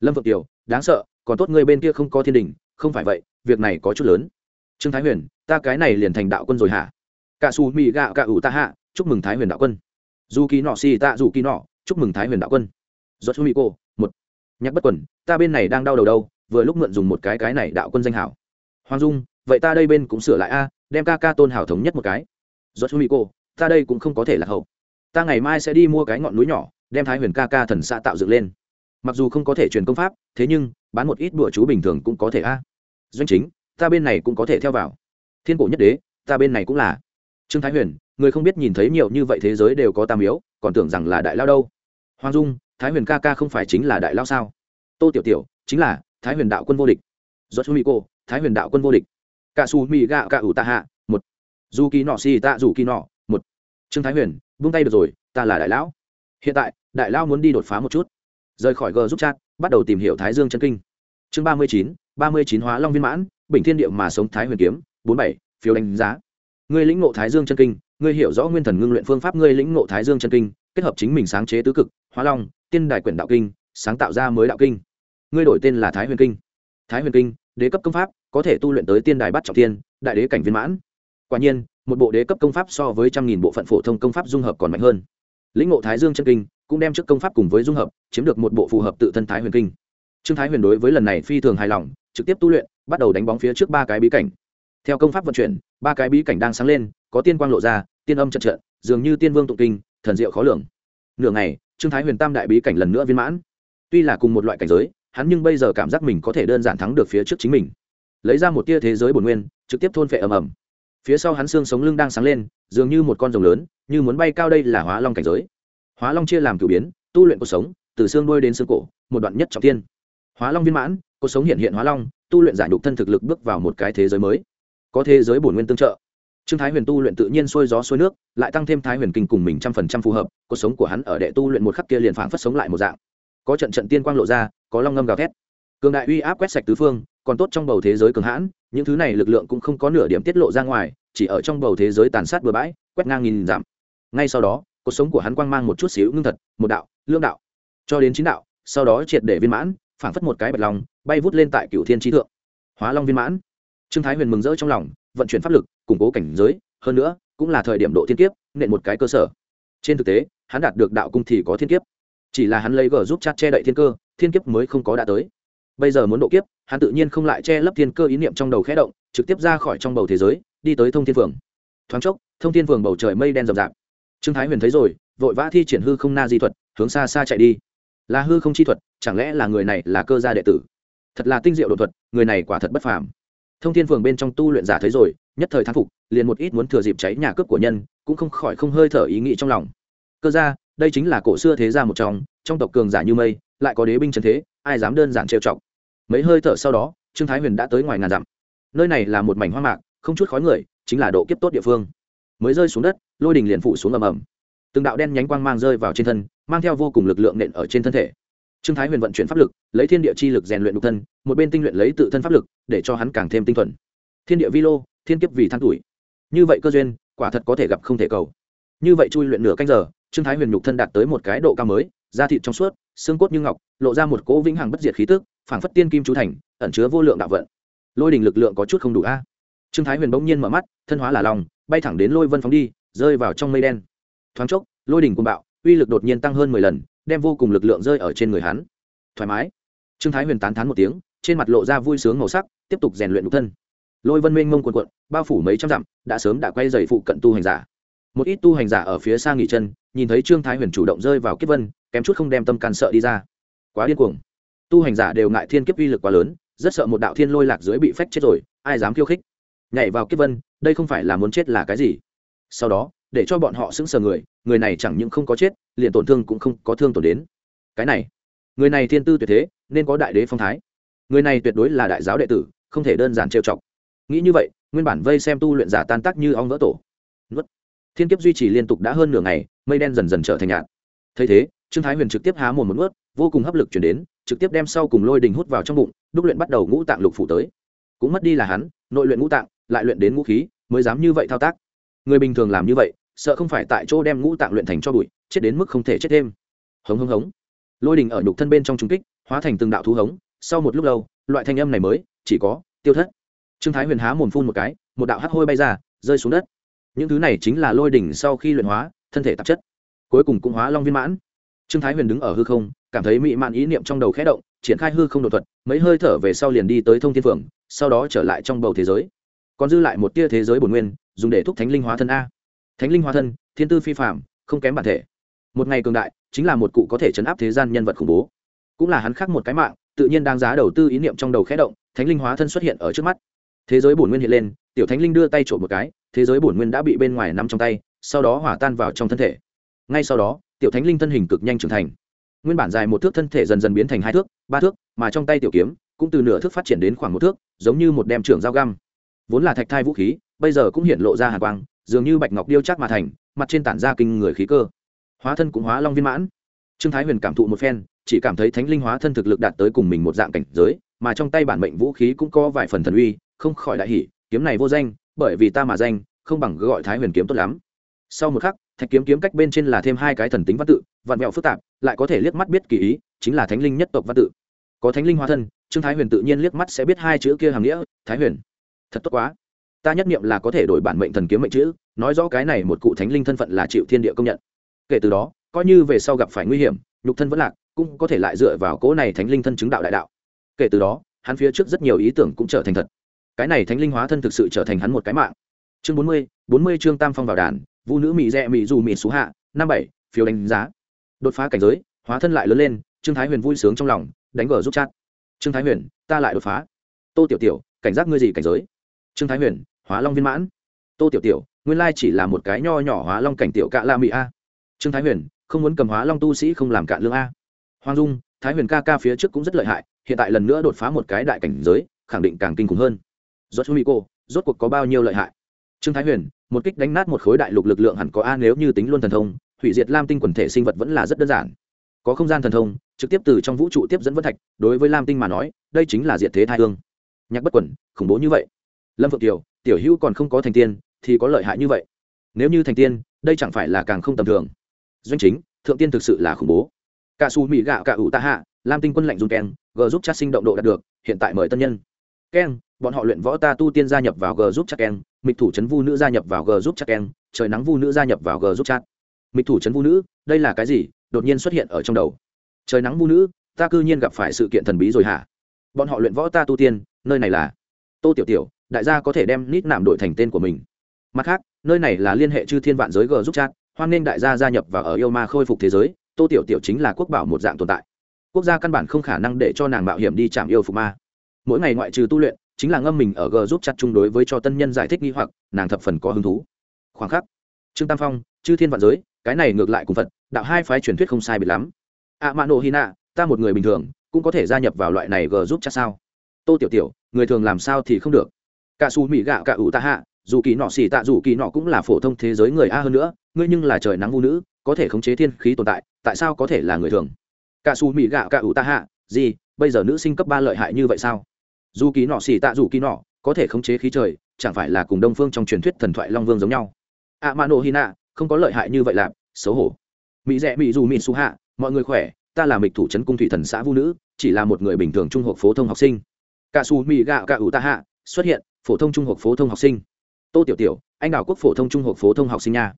[SPEAKER 1] Lâm Vượng tiểu, đáng sợ, còn tốt người bên kia không có thiên đình, không phải vậy, việc này có chút lớn. Trương thái huyền, ta cái này liền thành đạo quân rồi hả? Cả su mì gạo cả ủ ta hạ, chúc mừng thái huyền đạo quân. Dù kỳ nọ xì tạ dù kỳ nọ, chúc mừng thái huyền đạo quân. Giọt mỹ cô, một. Nhắc bất quần, ta bên này đang đau đầu đâu, vừa lúc mượn dùng một cái cái này đạo quân danh hảo hoàng dung, vậy ta đây bên cũng sửa lại a, đem ca ca tôn hảo thống nhất một cái. Giọt mỹ cô, ta đây cũng không có thể là hậu. Ta ngày mai sẽ đi mua cái ngọn núi nhỏ, đem thái huyền ca ca thần xã tạo dựng lên. Mặc dù không có thể truyền công pháp, thế nhưng, bán một ít bữa chú bình thường cũng có thể a. Doanh chính, ta bên này cũng có thể theo vào. Thiên cổ nhất đế, ta bên này cũng là. Trương thái huyền, người không biết nhìn thấy nhiều như vậy thế giới đều có tam miếu, còn tưởng rằng là đại lao đâu. Hoàng dung, thái huyền ca ca không phải chính là đại lao sao? Tô tiểu tiểu, chính là thái huyền đạo quân vô địch. Do chú mỹ cô thái huyền đạo quân vô địch. Cả su mì gạo cả ủ tạ hạ, một. Dù kỳ nọ xì tạ dù kỳ nọ một. Trương thái huyền vung tay được rồi, ta là đại lão. Hiện tại, đại lão muốn đi đột phá một chút. Rời khỏi g giúp chat, bắt đầu tìm hiểu thái dương chân kinh. Chương ba mươi chín, ba mươi chín hóa long viên mãn, bình thiên địa mà sống thái huyền kiếm, bốn bảy, phiếu đánh giá. Ngươi lĩnh ngộ thái dương chân kinh, ngươi hiểu rõ nguyên thần ngưng luyện phương pháp ngươi lĩnh ngộ thái dương chân kinh, kết hợp chính mình sáng chế tứ cực, hóa long, tiên đại quyển đạo kinh, sáng tạo ra mới đạo kinh. Ngươi đổi tên là thái huyền kinh. Thái huyền kinh đế cấp công pháp có thể tu luyện tới tiên đài bắt trọng tiên đại đế cảnh viên mãn. Quả nhiên, một bộ đế cấp công pháp so với trăm nghìn bộ phận phổ thông công pháp dung hợp còn mạnh hơn. Lĩnh ngộ thái dương chân kinh cũng đem trước công pháp cùng với dung hợp, chiếm được một bộ phù hợp tự thân thái huyền kinh. Trương thái huyền đối với lần này phi thường hài lòng, trực tiếp tu luyện, bắt đầu đánh bóng phía trước ba cái bí cảnh. Theo công pháp vận chuyển, ba cái bí cảnh đang sáng lên, có tiên quang lộ ra, tiên âm trận trận, dường như tiên vương tụng kinh, thần diệu khó lường. Nửa ngày, trương thái huyền tam đại bí cảnh lần nữa viên mãn. Tuy là cùng một loại cảnh giới hắn nhưng bây giờ cảm giác mình có thể đơn giản thắng được phía trước chính mình. Lấy ra một tia thế giới bồn nguyên, trực tiếp thôn phệ ầm ầm. Phía sau hắn xương sống lưng đang sáng lên, dường như một con rồng lớn, như muốn bay cao đây là hóa long cảnh giới. Hóa long chia làm cửu biến, tu luyện cuộc sống, từ xương đuôi đến xương cổ, một đoạn nhất trọng tiên hóa long viên mãn, cuộc sống hiện hiện hóa long, tu luyện giải đục thân thực lực bước vào một cái thế giới mới. Có thế giới bổn nguyên tương trợ. Trương thái huyền tu luyện tự nhiên xuôi gió xuôi nước, lại tăng thêm thái huyền kinh cùng mình trăm phần trăm phù hợp, cuộc sống của hắn ở đệ tu luyện một khắc kia liền phảng phất sống lại một dạng. Có trận trận tiên quang lộ ra có long ngâm gào thét. Cường đại uy áp quét sạch tứ phương, còn tốt trong bầu thế giới cường hãn, những thứ này lực lượng cũng không có nửa điểm tiết lộ ra ngoài, chỉ ở trong bầu thế giới tàn sát bừa bãi, quét ngang nghìn giảm. ngay sau đó, cuộc sống của hắn quang mang một chút xíu ngưng thật, một đạo lương đạo, cho đến chín đạo, sau đó triệt để viên mãn, phảng phất một cái bạch long, bay vút lên tại cựu thiên trí thượng. Hóa long viên mãn. Trương thái huyền mừng rỡ trong lòng, vận chuyển pháp lực, củng cố cảnh giới, hơn nữa, cũng là thời điểm độ thiên kiếp, nện một cái cơ sở. Trên thực tế, hắn đạt được đạo cung thì có thiên kiếp. Chỉ là hắn lấy gờ giúp chát che đậy thiên cơ thiên kiếp mới không có đã tới. Bây giờ muốn độ kiếp hắn tự nhiên không lại che lấp thiên cơ ý niệm trong đầu khẽ động trực tiếp ra khỏi trong bầu thế giới đi tới thông thiên phường. Thoáng chốc thông thiên phường bầu trời mây đen rậm rạp. Trương thái huyền thấy rồi vội vã thi triển hư không na di thuật hướng xa xa chạy đi. Là hư không chi thuật chẳng lẽ là người này là cơ gia đệ tử? Thật là tinh diệu đột thuật người này quả thật bất phàm. Thông thiên phường bên trong tu luyện giả thấy rồi nhất thời thán phục liền một ít muốn thừa dịp cháy nhà cướp của nhân cũng không khỏi không hơi thở ý nghĩ trong lòng. Cơ Gia, đây chính là cổ xưa thế gia một trong trong tộc cường giả như mây lại có đế binh trần thế, ai dám đơn giản trêu chọc. Mấy hơi thở sau đó, trương thái huyền đã tới ngoài ngàn dặm. Nơi này là một mảnh hoa mạc, không chút khói người, chính là độ kiếp tốt địa phương. Mới rơi xuống đất, lôi đình liền phụ xuống ầm ầm. Từng đạo đen nhánh quang mang rơi vào trên thân, mang theo vô cùng lực lượng nện ở trên thân thể. Trương thái huyền vận chuyển pháp lực, lấy thiên địa chi lực rèn luyện đục thân, một bên tinh luyện lấy tự thân pháp lực, để cho hắn càng thêm tinh thuần. Thiên địa vi lô, thiên kiếp vì than tuổi. Như vậy cơ duyên, quả thật có thể gặp không thể cầu. Như vậy chui luyện nửa canh giờ, trương thái huyền nhục thân đạt tới một cái độ cao mới da thịt trong suốt, xương cốt như ngọc, lộ ra một cỗ vĩnh hằng bất diệt khí tức, phảng phất tiên kim chú thành, ẩn chứa vô lượng đạo vận. Lôi đình lực lượng có chút không đủ a. Trương thái huyền bỗng nhiên mở mắt, thân hóa là lòng, bay thẳng đến lôi vân phóng đi, rơi vào trong mây đen. Thoáng chốc, lôi đình cuồng bạo, uy lực đột nhiên tăng hơn mười lần, đem vô cùng lực lượng rơi ở trên người hắn. Thoải mái. Trương thái huyền tán thán một tiếng, trên mặt lộ ra vui sướng màu sắc, tiếp tục rèn luyện nhục thân. Lôi vân mênh mông quần quận bao phủ mấy trăm dặm, đã sớm đã quay dày phụ cận tu hành giả một ít tu hành giả ở phía xa nghỉ chân, nhìn thấy trương thái huyền chủ động rơi vào kiếp vân, kém chút không đem tâm can sợ đi ra. Quá điên cuồng. Tu hành giả đều ngại thiên kiếp uy lực quá lớn, rất sợ một đạo thiên lôi lạc dưới bị phách chết rồi, ai dám khiêu khích? Nhảy vào kiếp vân, đây không phải là muốn chết là cái gì? Sau đó, để cho bọn họ sững sờ người người này chẳng những không có chết, liền tổn thương cũng không có thương tổn đến. Cái này, người này thiên tư tuyệt thế, nên có đại đế phong thái. Người này tuyệt đối là đại giáo đệ tử, không thể đơn giản trêu chọc. Nghĩ như vậy, nguyên bản vây xem tu luyện giả tan tác như ong vỡ tổ thiên kiếp duy trì liên tục đã hơn nửa ngày, mây đen dần dần trở thành nhạt. Thấy thế, trương thái huyền trực tiếp há mồm một ướt vô cùng hấp lực chuyển đến, trực tiếp đem sau cùng lôi đình hút vào trong bụng, đúc luyện bắt đầu ngũ tạng lục phủ tới. Cũng mất đi là hắn, nội luyện ngũ tạng, lại luyện đến ngũ khí, mới dám như vậy thao tác. Người bình thường làm như vậy, sợ không phải tại chỗ đem ngũ tạng luyện thành cho bụi, chết đến mức không thể chết thêm. Hống hống hống. Lôi đình ở nhục thân bên trong trung kích, hóa thành từng đạo thú hống, sau một lúc lâu, loại thanh âm này mới, chỉ có, tiêu thất. Trương thái huyền há mồm phun một cái, một đạo hắc hôi bay ra, rơi xuống đất những thứ này chính là lôi đỉnh sau khi luyện hóa, thân thể tạp chất. Cuối cùng cũng hóa long viên mãn. Trương thái huyền đứng ở hư không, cảm thấy mị mạn ý niệm trong đầu khẽ động, triển khai hư không đột thuật, mấy hơi thở về sau liền đi tới thông thiên phượng, sau đó trở lại trong bầu thế giới. Còn dư lại một tia thế giới bổn nguyên, dùng để thúc thánh linh hóa thân a. Thánh linh hóa thân, thiên tư phi phạm không kém bản thể. Một ngày cường đại, chính là một cụ có thể chấn áp thế gian nhân vật khủng bố. Cũng là hắn khác một cái mạng, tự nhiên đáng giá đầu tư ý niệm trong đầu khẽ động, thánh linh hóa thân xuất hiện ở trước mắt. Thế giới bổn nguyên hiện lên, tiểu thánh linh đưa tay trộm một cái thế giới bổn nguyên đã bị bên ngoài nắm trong tay, sau đó hỏa tan vào trong thân thể. Ngay sau đó, tiểu thánh linh thân hình cực nhanh trưởng thành. Nguyên bản dài một thước thân thể dần dần biến thành hai thước, ba thước, mà trong tay tiểu kiếm cũng từ nửa thước phát triển đến khoảng một thước, giống như một đem trưởng dao găm. Vốn là thạch thai vũ khí, bây giờ cũng hiện lộ ra hàn quang, dường như bạch ngọc điêu chắc mà thành, mặt trên tản ra kinh người khí cơ. Hóa thân cũng hóa long viên mãn. Trương thái huyền cảm thụ một phen, chỉ cảm thấy thánh linh hóa thân thực lực đạt tới cùng mình một dạng cảnh giới, mà trong tay bản mệnh vũ khí cũng có vài phần thần uy, không khỏi đại hỉ, kiếm này vô danh bởi vì ta mà danh, không bằng gọi thái huyền kiếm tốt lắm. Sau một khắc, thạch kiếm kiếm cách bên trên là thêm hai cái thần tính văn tự, vạn mẹo phức tạp, lại có thể liếc mắt biết kỳ ý, chính là thánh linh nhất tộc văn tự. Có thánh linh hóa thân, trương thái huyền tự nhiên liếc mắt sẽ biết hai chữ kia hàm nghĩa, thái huyền. Thật tốt quá. Ta nhất niệm là có thể đổi bản mệnh thần kiếm mệnh chữ, nói rõ cái này một cụ thánh linh thân phận là chịu thiên địa công nhận. Kể từ đó, coi như về sau gặp phải nguy hiểm, nhục thân vẫn lạc, cũng có thể lại dựa vào cỗ này thánh linh thân chứng đạo đại đạo. Kể từ đó, hắn phía trước rất nhiều ý tưởng cũng trở thành thật cái này thánh linh hóa thân thực sự trở thành hắn một cái mạng. Chương bốn mươi bốn mươi chương tam phong vào đàn, vũ nữ mỹ rẽ mỹ dù mỹ xú hạ, năm bảy, phiếu đánh giá. Đột phá cảnh giới, hóa thân lại lớn lên, trương thái huyền vui sướng trong lòng, đánh gờ giúp chat. Trương thái huyền, ta lại đột phá. Tô tiểu tiểu, cảnh giác ngươi gì cảnh giới? Trương thái huyền, hóa long viên mãn. Tô tiểu tiểu, nguyên lai chỉ là một cái nho nhỏ hóa long cảnh tiểu cạ la mỹ a. Trương thái huyền, không muốn cầm hóa long tu sĩ không làm cạn lương a. Hoàng dung, thái huyền ca ca phía trước cũng rất lợi hại, hiện tại lần nữa đột phá một cái đại cảnh giới, khẳng định càng kinh khủng hơn rốt mỹ cô rốt cuộc có bao nhiêu lợi hại? Trương thái huyền, một kích đánh nát một khối đại lục lực lượng hẳn có a nếu như tính luôn thần thông, hủy diệt lam tinh quần thể sinh vật vẫn là rất đơn giản. Có không gian thần thông, trực tiếp từ trong vũ trụ tiếp dẫn vân thạch, đối với lam tinh mà nói, đây chính là diệt thế thai hương. Nhạc bất quẩn, khủng bố như vậy. Lâm phượng kiều, tiểu hữu còn không có thành tiên, thì có lợi hại như vậy. Nếu như thành tiên, đây chẳng phải là càng không tầm thường. Doanh chính, thượng tiên thực sự là khủng bố. Cả su mỹ gạo cả ủ ta hạ, lam tinh quân lệnh dùng keng g giúp chat sinh động độ đạt được, hiện tại mời tân nhân. Keng bọn họ luyện võ ta tu tiên gia nhập vào g giúp chắc keng mịch thủ trấn vu nữ gia nhập vào g giúp chắc keng trời nắng vu nữ gia nhập vào g giúp chắc mịch thủ trấn vu nữ, đây là cái gì? Đột nhiên xuất hiện ở trong đầu. Trời nắng vu nữ, ta cư nhiên gặp phải sự kiện thần bí rồi hả? Bọn họ luyện võ ta tu tiên, nơi này là? Tô tiểu tiểu, đại gia có thể đem nít nạm đổi thành tên của mình. Mặt khác, nơi này là liên hệ chư thiên vạn giới g giúp chat, hoan nghênh đại gia gia nhập và ở yêu ma khôi phục thế giới, tô tiểu tiểu chính là quốc bảo một dạng tồn tại. Quốc gia căn bản không khả năng để cho nàng mạo hiểm đi chạm yêu phục ma. Mỗi ngày ngoại trừ tu luyện chính là ngâm mình ở g giúp chặt chung đối với cho tân nhân giải thích nghi hoặc, nàng thập phần có hứng thú. Khoảng khắc, trương tam phong, chư thiên vạn giới, cái này ngược lại cùng phật, đạo hai phái truyền thuyết không sai biệt lắm. Ạ mạ nộ hy nạ ta một người bình thường, cũng có thể gia nhập vào loại này g giúp chặt sao? Tô tiểu tiểu, người thường làm sao thì không được. Cả xù mỹ gạo cả ủ ta hạ, dù kỳ nọ xì tạ dù kỳ nọ cũng là phổ thông thế giới người a hơn nữa, ngươi nhưng là trời nắng vũ nữ, có thể khống chế thiên khí tồn tại tại sao có thể là người thường? Cả xù mỹ gạo cả ủ ta hạ, gì, bây giờ nữ sinh cấp ba lợi hại như vậy sao? Dù kỳ nọ xỉ tạ dù kỳ nọ, có thể khống chế khí trời, chẳng phải là cùng đông phương trong truyền thuyết thần thoại long vương giống nhau. A mano hina không có lợi hại như vậy lạp xấu hổ. Mỹ rẽ mỹ dù mỹ su hạ, mọi người khỏe, ta là mịch thủ trấn cung thủy thần xã vũ nữ, chỉ là một người bình thường trung học phổ thông học sinh. Cả su mỹ gạo cả ủ ta hạ, xuất hiện, phổ thông trung học phổ thông học sinh. Tô tiểu tiểu, anh đào quốc phổ thông trung học phổ thông học sinh nha.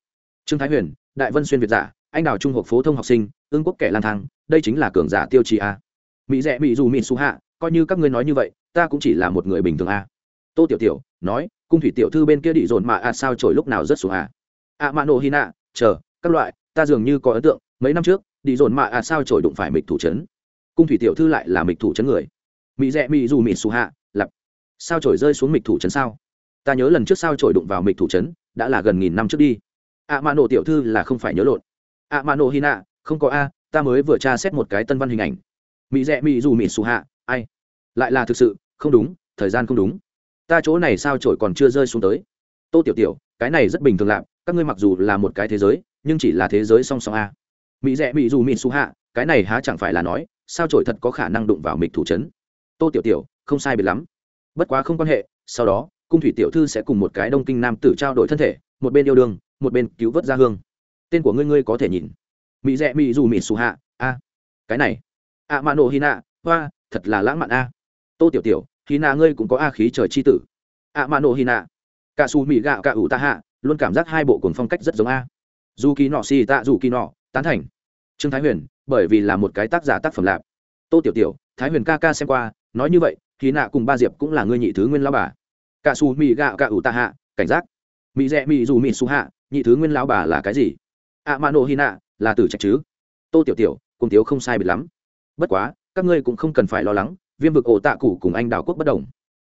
[SPEAKER 1] Trương thái huyền, đại vân xuyên việt giả, anh đào trung học phổ thông học sinh ương quốc kẻ lang thang, đây chính là cường giả tiêu chí a. Mỹ rẽ mỹ dù mỹ su hạ coi như các ngươi nói như vậy, ta cũng chỉ là một người bình thường à? tô tiểu tiểu nói, cung thủy tiểu thư bên kia đi dồn mà à sao trổi lúc nào rất xuống à? à a mano nổ hina chờ, các loại, ta dường như có ấn tượng, mấy năm trước, đi dồn mà à sao trổi đụng phải mịch thủ trấn. Cung thủy tiểu thư lại là mịch thủ trấn người. Mỹ rẽ mỹ dù mỹ xù hạ, lặp. Sao trổi rơi xuống mịch thủ trấn sao? Ta nhớ lần trước sao trổi đụng vào mịch thủ trấn, đã là gần nghìn năm trước đi. À, a mano nổ tiểu thư là không phải nhớ lộn. À, a mano nổ hina không có a, ta mới vừa tra xét một cái tân văn hình ảnh. Mỹ rẽ mỹ dù mỹ xù hạ ai? Lại là thực sự, không đúng, thời gian không đúng. Ta chỗ này sao trổi còn chưa rơi xuống tới? Tô tiểu tiểu, cái này rất bình thường lạp các ngươi mặc dù là một cái thế giới, nhưng chỉ là thế giới song song a. Mỹ rẽ mỹ dù, mỹ su hạ, cái này há chẳng phải là nói, sao trổi thật có khả năng đụng vào mịch thủ trấn tô tiểu tiểu, không sai biệt lắm. Bất quá không quan hệ, sau đó, cung thủy tiểu thư sẽ cùng một cái đông kinh nam tử trao đổi thân thể, một bên yêu đương, một bên cứu vớt gia hương. Tên của ngươi ngươi có thể nhìn. Mỹ rẽ mỹ dù, mỹ su hạ, a. Cái này. A mạ nổ hy hoa thật là lãng mạn a. Tô tiểu tiểu khi nạ ngươi cũng có a khí trời c h i tử. A mạ nổ hy nạ cả su mỹ gạo cả ủ ta hạ, luôn cảm giác hai bộ cuồng phong cách rất giống a. Dù kỳ nọ xì tạ dù kỳ nọ, tán thành. Trương thái huyền, bởi vì là một cái tác giả tác phẩm lạp. Tô tiểu tiểu, thái huyền ca ca xem qua, nói như vậy hy nạ cùng ba diệp cũng là ngươi nhị thứ nguyên lao bà. Cả su mỹ gạo cả ủ ta hạ, cảnh giác. Mỹ rẽ mỹ dù mỹ su hạ, nhị thứ nguyên lao bà là cái gì? A mano nổ hy nạ là tử trạch chứ? Tô tiểu tiểu, cùng tiếu không sai biệt lắm. Bất quá các ngươi cũng không cần phải lo lắng, viêm vực ổ tạ cụ cùng anh đảo quốc bất đồng.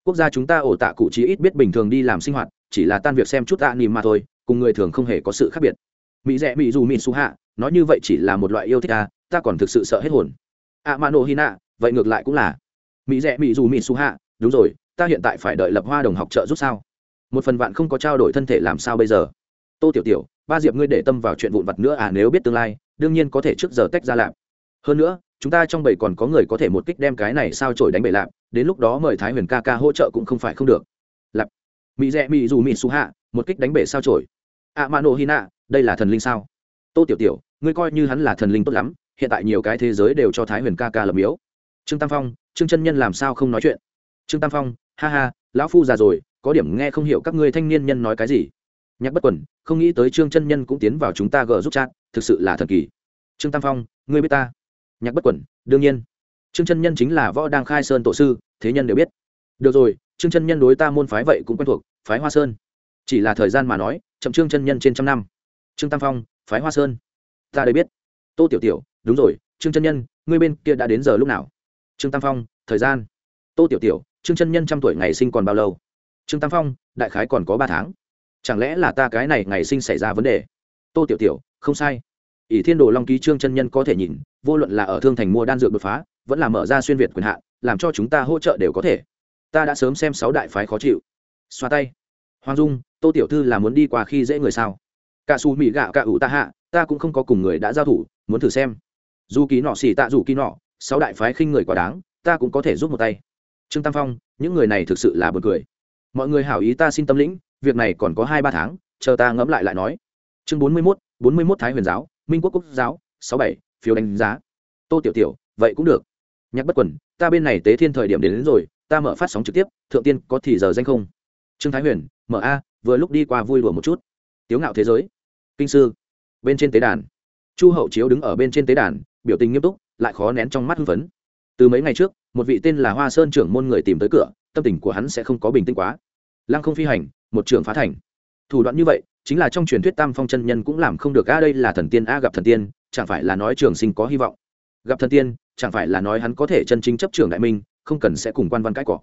[SPEAKER 1] Quốc gia chúng ta ổ tạ cụ chỉ ít biết bình thường đi làm sinh hoạt, chỉ là tan việc xem chút tạ nìm mà thôi, cùng người thường không hề có sự khác biệt. Mỹ rẽ mỹ dù mỹ su hạ, nói như vậy chỉ là một loại yêu thích à ta còn thực sự sợ hết hồn. A mano hina vậy ngược lại cũng là. Mỹ rẽ mỹ dù mỹ su hạ, đúng rồi, ta hiện tại phải đợi lập hoa đồng học trợ giúp sao? Một phần bạn không có trao đổi thân thể làm sao bây giờ? Tô tiểu tiểu, ba diệp ngươi để tâm vào chuyện vụn vặt nữa à nếu biết tương lai, đương nhiên có thể trước giờ tách ra lạp hơn nữa chúng ta trong bầy còn có người có thể một kích đem cái này sao trổi đánh bể lạp, đến lúc đó mời thái huyền ca ca hỗ trợ cũng không phải không được. Lạp. Mỹ rẽ mỹ dù mỹ su hạ, một kích đánh bể sao trổi a Mano hina đây là thần linh sao? Tô tiểu tiểu, ngươi coi như hắn là thần linh tốt lắm, hiện tại nhiều cái thế giới đều cho thái huyền ca ca lập miếu. Trương tam phong, trương chân nhân làm sao không nói chuyện? Trương tam phong, ha ha, lão phu già rồi, có điểm nghe không hiểu các ngươi thanh niên nhân nói cái gì. Nhắc bất quần, không nghĩ tới trương chân nhân cũng tiến vào chúng ta gỡ giúp chat, thực sự là thần kỳ. Trương tam phong, ngươi biết ta? Nhạc bất quần đương nhiên. Trương chân nhân chính là võ đang khai sơn tổ sư, thế nhân đều biết. Được rồi, trương chân nhân đối ta môn phái vậy cũng quen thuộc, phái hoa sơn. Chỉ là thời gian mà nói, chậm trương chân nhân trên trăm năm. Trương tam phong, phái hoa sơn. Ta đây biết. Tô tiểu tiểu, đúng rồi, trương chân nhân, ngươi bên kia đã đến giờ lúc nào? Trương tam phong, thời gian. Tô tiểu tiểu, trương chân nhân trăm tuổi ngày sinh còn bao lâu? Trương tam phong, đại khái còn có ba tháng. Chẳng lẽ là ta cái này ngày sinh xảy ra vấn đề? Tô tiểu tiểu, không sai ỷ thiên đồ long ký trương chân nhân có thể nhìn, vô luận là ở thương thành mua đan dược đột phá, vẫn là mở ra xuyên việt quyền hạn, làm cho chúng ta hỗ trợ đều có thể. Ta đã sớm xem sáu đại phái khó chịu. Xoa tay. Hoàng dung, tô tiểu thư là muốn đi qua khi dễ người sao? Cả xù mỹ gạo cả ủ ta hạ, ta cũng không có cùng người đã giao thủ, muốn thử xem. Dù ký nọ xỉ tạ dù ký nọ, sáu đại phái khinh người quá đáng, ta cũng có thể giúp một tay. Trương tam phong, những người này thực sự là bật cười. Mọi người hảo ý ta xin tâm lĩnh, việc này còn có hai ba tháng, chờ ta ngẫm lại lại nói. Chương bốn mươi mốt, bốn mươi mốt thái huyền giáo minh quốc quốc giáo sáu bảy phiếu đánh giá. Tô tiểu tiểu vậy cũng được. Nhắc bất quần ta bên này tế thiên thời điểm đến, đến rồi ta mở phát sóng trực tiếp thượng tiên có thì giờ danh không? Trương thái huyền mở a vừa lúc đi qua vui đùa một chút. Tiếu ngạo thế giới kinh sư bên trên tế đàn. Chu hậu chiếu đứng ở bên trên tế đàn biểu tình nghiêm túc lại khó nén trong mắt hưng phấn. Từ mấy ngày trước một vị tên là hoa sơn trưởng môn người tìm tới cửa tâm tình của hắn sẽ không có bình tĩnh quá. Lăng không phi hành một trường phá thành. Thủ đoạn như vậy chính là trong truyền thuyết tam phong chân nhân cũng làm không được, a, đây là thần tiên, a, gặp thần tiên, chẳng phải là nói trường sinh có hy vọng? Gặp thần tiên, chẳng phải là nói hắn có thể chân chính chấp trường đại minh, không cần sẽ cùng quan văn cãi cọ?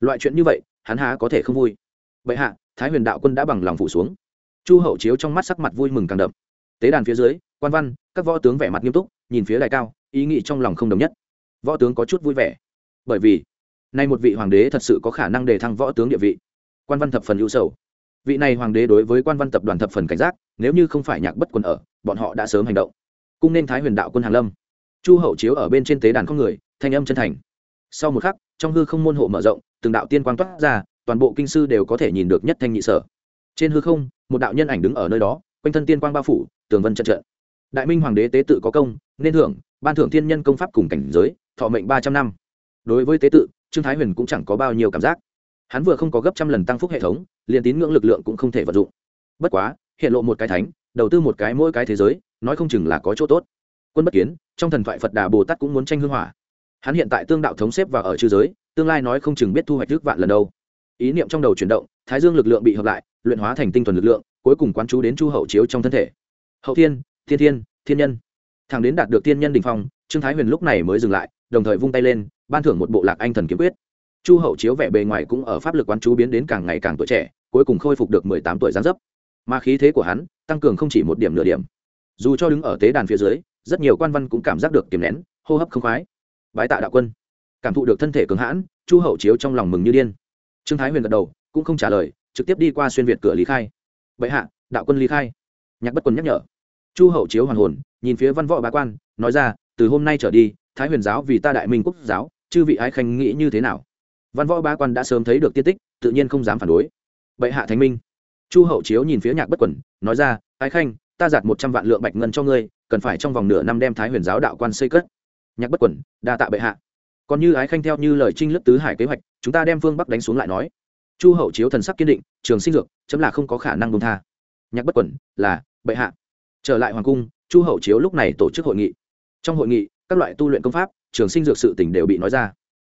[SPEAKER 1] Loại chuyện như vậy, hắn há có thể không vui. Vậy hạ, thái huyền đạo quân đã bằng lòng phủ xuống. Chu hậu chiếu trong mắt sắc mặt vui mừng càng đậm. Tế đàn phía dưới, quan văn, các võ tướng vẻ mặt nghiêm túc, nhìn phía đài cao, ý nghĩ trong lòng không đồng nhất. Võ tướng có chút vui vẻ. Bởi vì, nay một vị hoàng đế thật sự có khả năng đề thăng võ tướng địa vị. Quan văn thập phần ưu sầu vị này hoàng đế đối với quan văn tập đoàn thập phần cảnh giác, nếu như không phải nhạc bất quân ở, bọn họ đã sớm hành động. Cung nên thái huyền đạo quân hàn lâm. Chu hậu chiếu ở bên trên tế đàn con người, thanh âm chân thành. Sau một khắc, trong hư không môn hộ mở rộng, từng đạo tiên quang toát ra, toàn bộ kinh sư đều có thể nhìn được nhất thanh nhị sở. Trên hư không, một đạo nhân ảnh đứng ở nơi đó, quanh thân tiên quang bao phủ, tường vân trận trận. Đại minh hoàng đế tế tự có công, nên thưởng, ban thưởng thiên nhân công pháp cùng cảnh giới, thọ mệnh ba trăm năm. Đối với tế tự, trương thái huyền cũng chẳng có bao nhiêu cảm giác hắn vừa không có gấp trăm lần tăng phúc hệ thống, liền tín ngưỡng lực lượng cũng không thể vận dụng. Bất quá, hiện lộ một cái thánh, đầu tư một cái mỗi cái thế giới, nói không chừng là có chỗ tốt. Quân bất kiến, trong thần thoại phật đà bồ tát cũng muốn tranh hương hỏa. Hắn hiện tại tương đạo thống xếp và ở chư giới, tương lai nói không chừng biết thu hoạch thức vạn lần đâu. Ý niệm trong đầu chuyển động, thái dương lực lượng bị hợp lại, luyện hóa thành tinh thuần lực lượng, cuối cùng quán chú đến chu hậu chiếu trong thân thể. Hậu thiên thiên thiên thiên nhân. Thằng đến đạt được thiên nhân đình phong, trương thái huyền lúc này mới dừng lại, đồng thời vung tay lên, ban thưởng một bộ lạc anh thần kiếm quyết chu hậu chiếu vẻ bề ngoài cũng ở pháp lực quán chú biến đến càng ngày càng tuổi trẻ, cuối cùng khôi phục được mười tám tuổi gián dấp. Mà khí thế của hắn tăng cường không chỉ một điểm nửa điểm. Dù cho đứng ở tế đàn phía dưới, rất nhiều quan văn cũng cảm giác được kiềm nén, hô hấp không khoái. Bái tạ đạo quân. Cảm thụ được thân thể cường hãn, chu hậu chiếu trong lòng mừng như điên. Trương thái huyền gật đầu, cũng không trả lời, trực tiếp đi qua xuyên việt cửa lý khai. Bệ hạ, đạo quân lý khai. Nhạc bất quân nhắc nhở. Chu hậu chiếu hoàn hồn, nhìn phía văn võ bá quan, nói ra, từ hôm nay trở đi, thái huyền giáo vì ta đại minh quốc giáo, chư vị ái khanh nghĩ như thế nào? Văn võ ba quan đã sớm thấy được tiên tích, tự nhiên không dám phản đối. Bệ hạ thánh minh. Chu hậu chiếu nhìn phía nhạc bất quẩn, nói ra, ái khanh, ta giạt một trăm vạn lượng bạch ngân cho ngươi, cần phải trong vòng nửa năm đem thái huyền giáo đạo quan xây cất. Nhạc bất quẩn, đa tạ bệ hạ. Còn như ái khanh theo như lời trinh lớp tứ hải kế hoạch, chúng ta đem phương bắc đánh xuống lại nói. Chu hậu chiếu thần sắc kiên định, trường sinh dược, chấm là không có khả năng bông tha. Nhạc bất quẩn, là, bệ hạ. Trở lại hoàng cung, chu hậu chiếu lúc này tổ chức hội nghị. Trong hội nghị, các loại tu luyện công pháp, trường sinh dược sự tỉnh đều bị nói ra.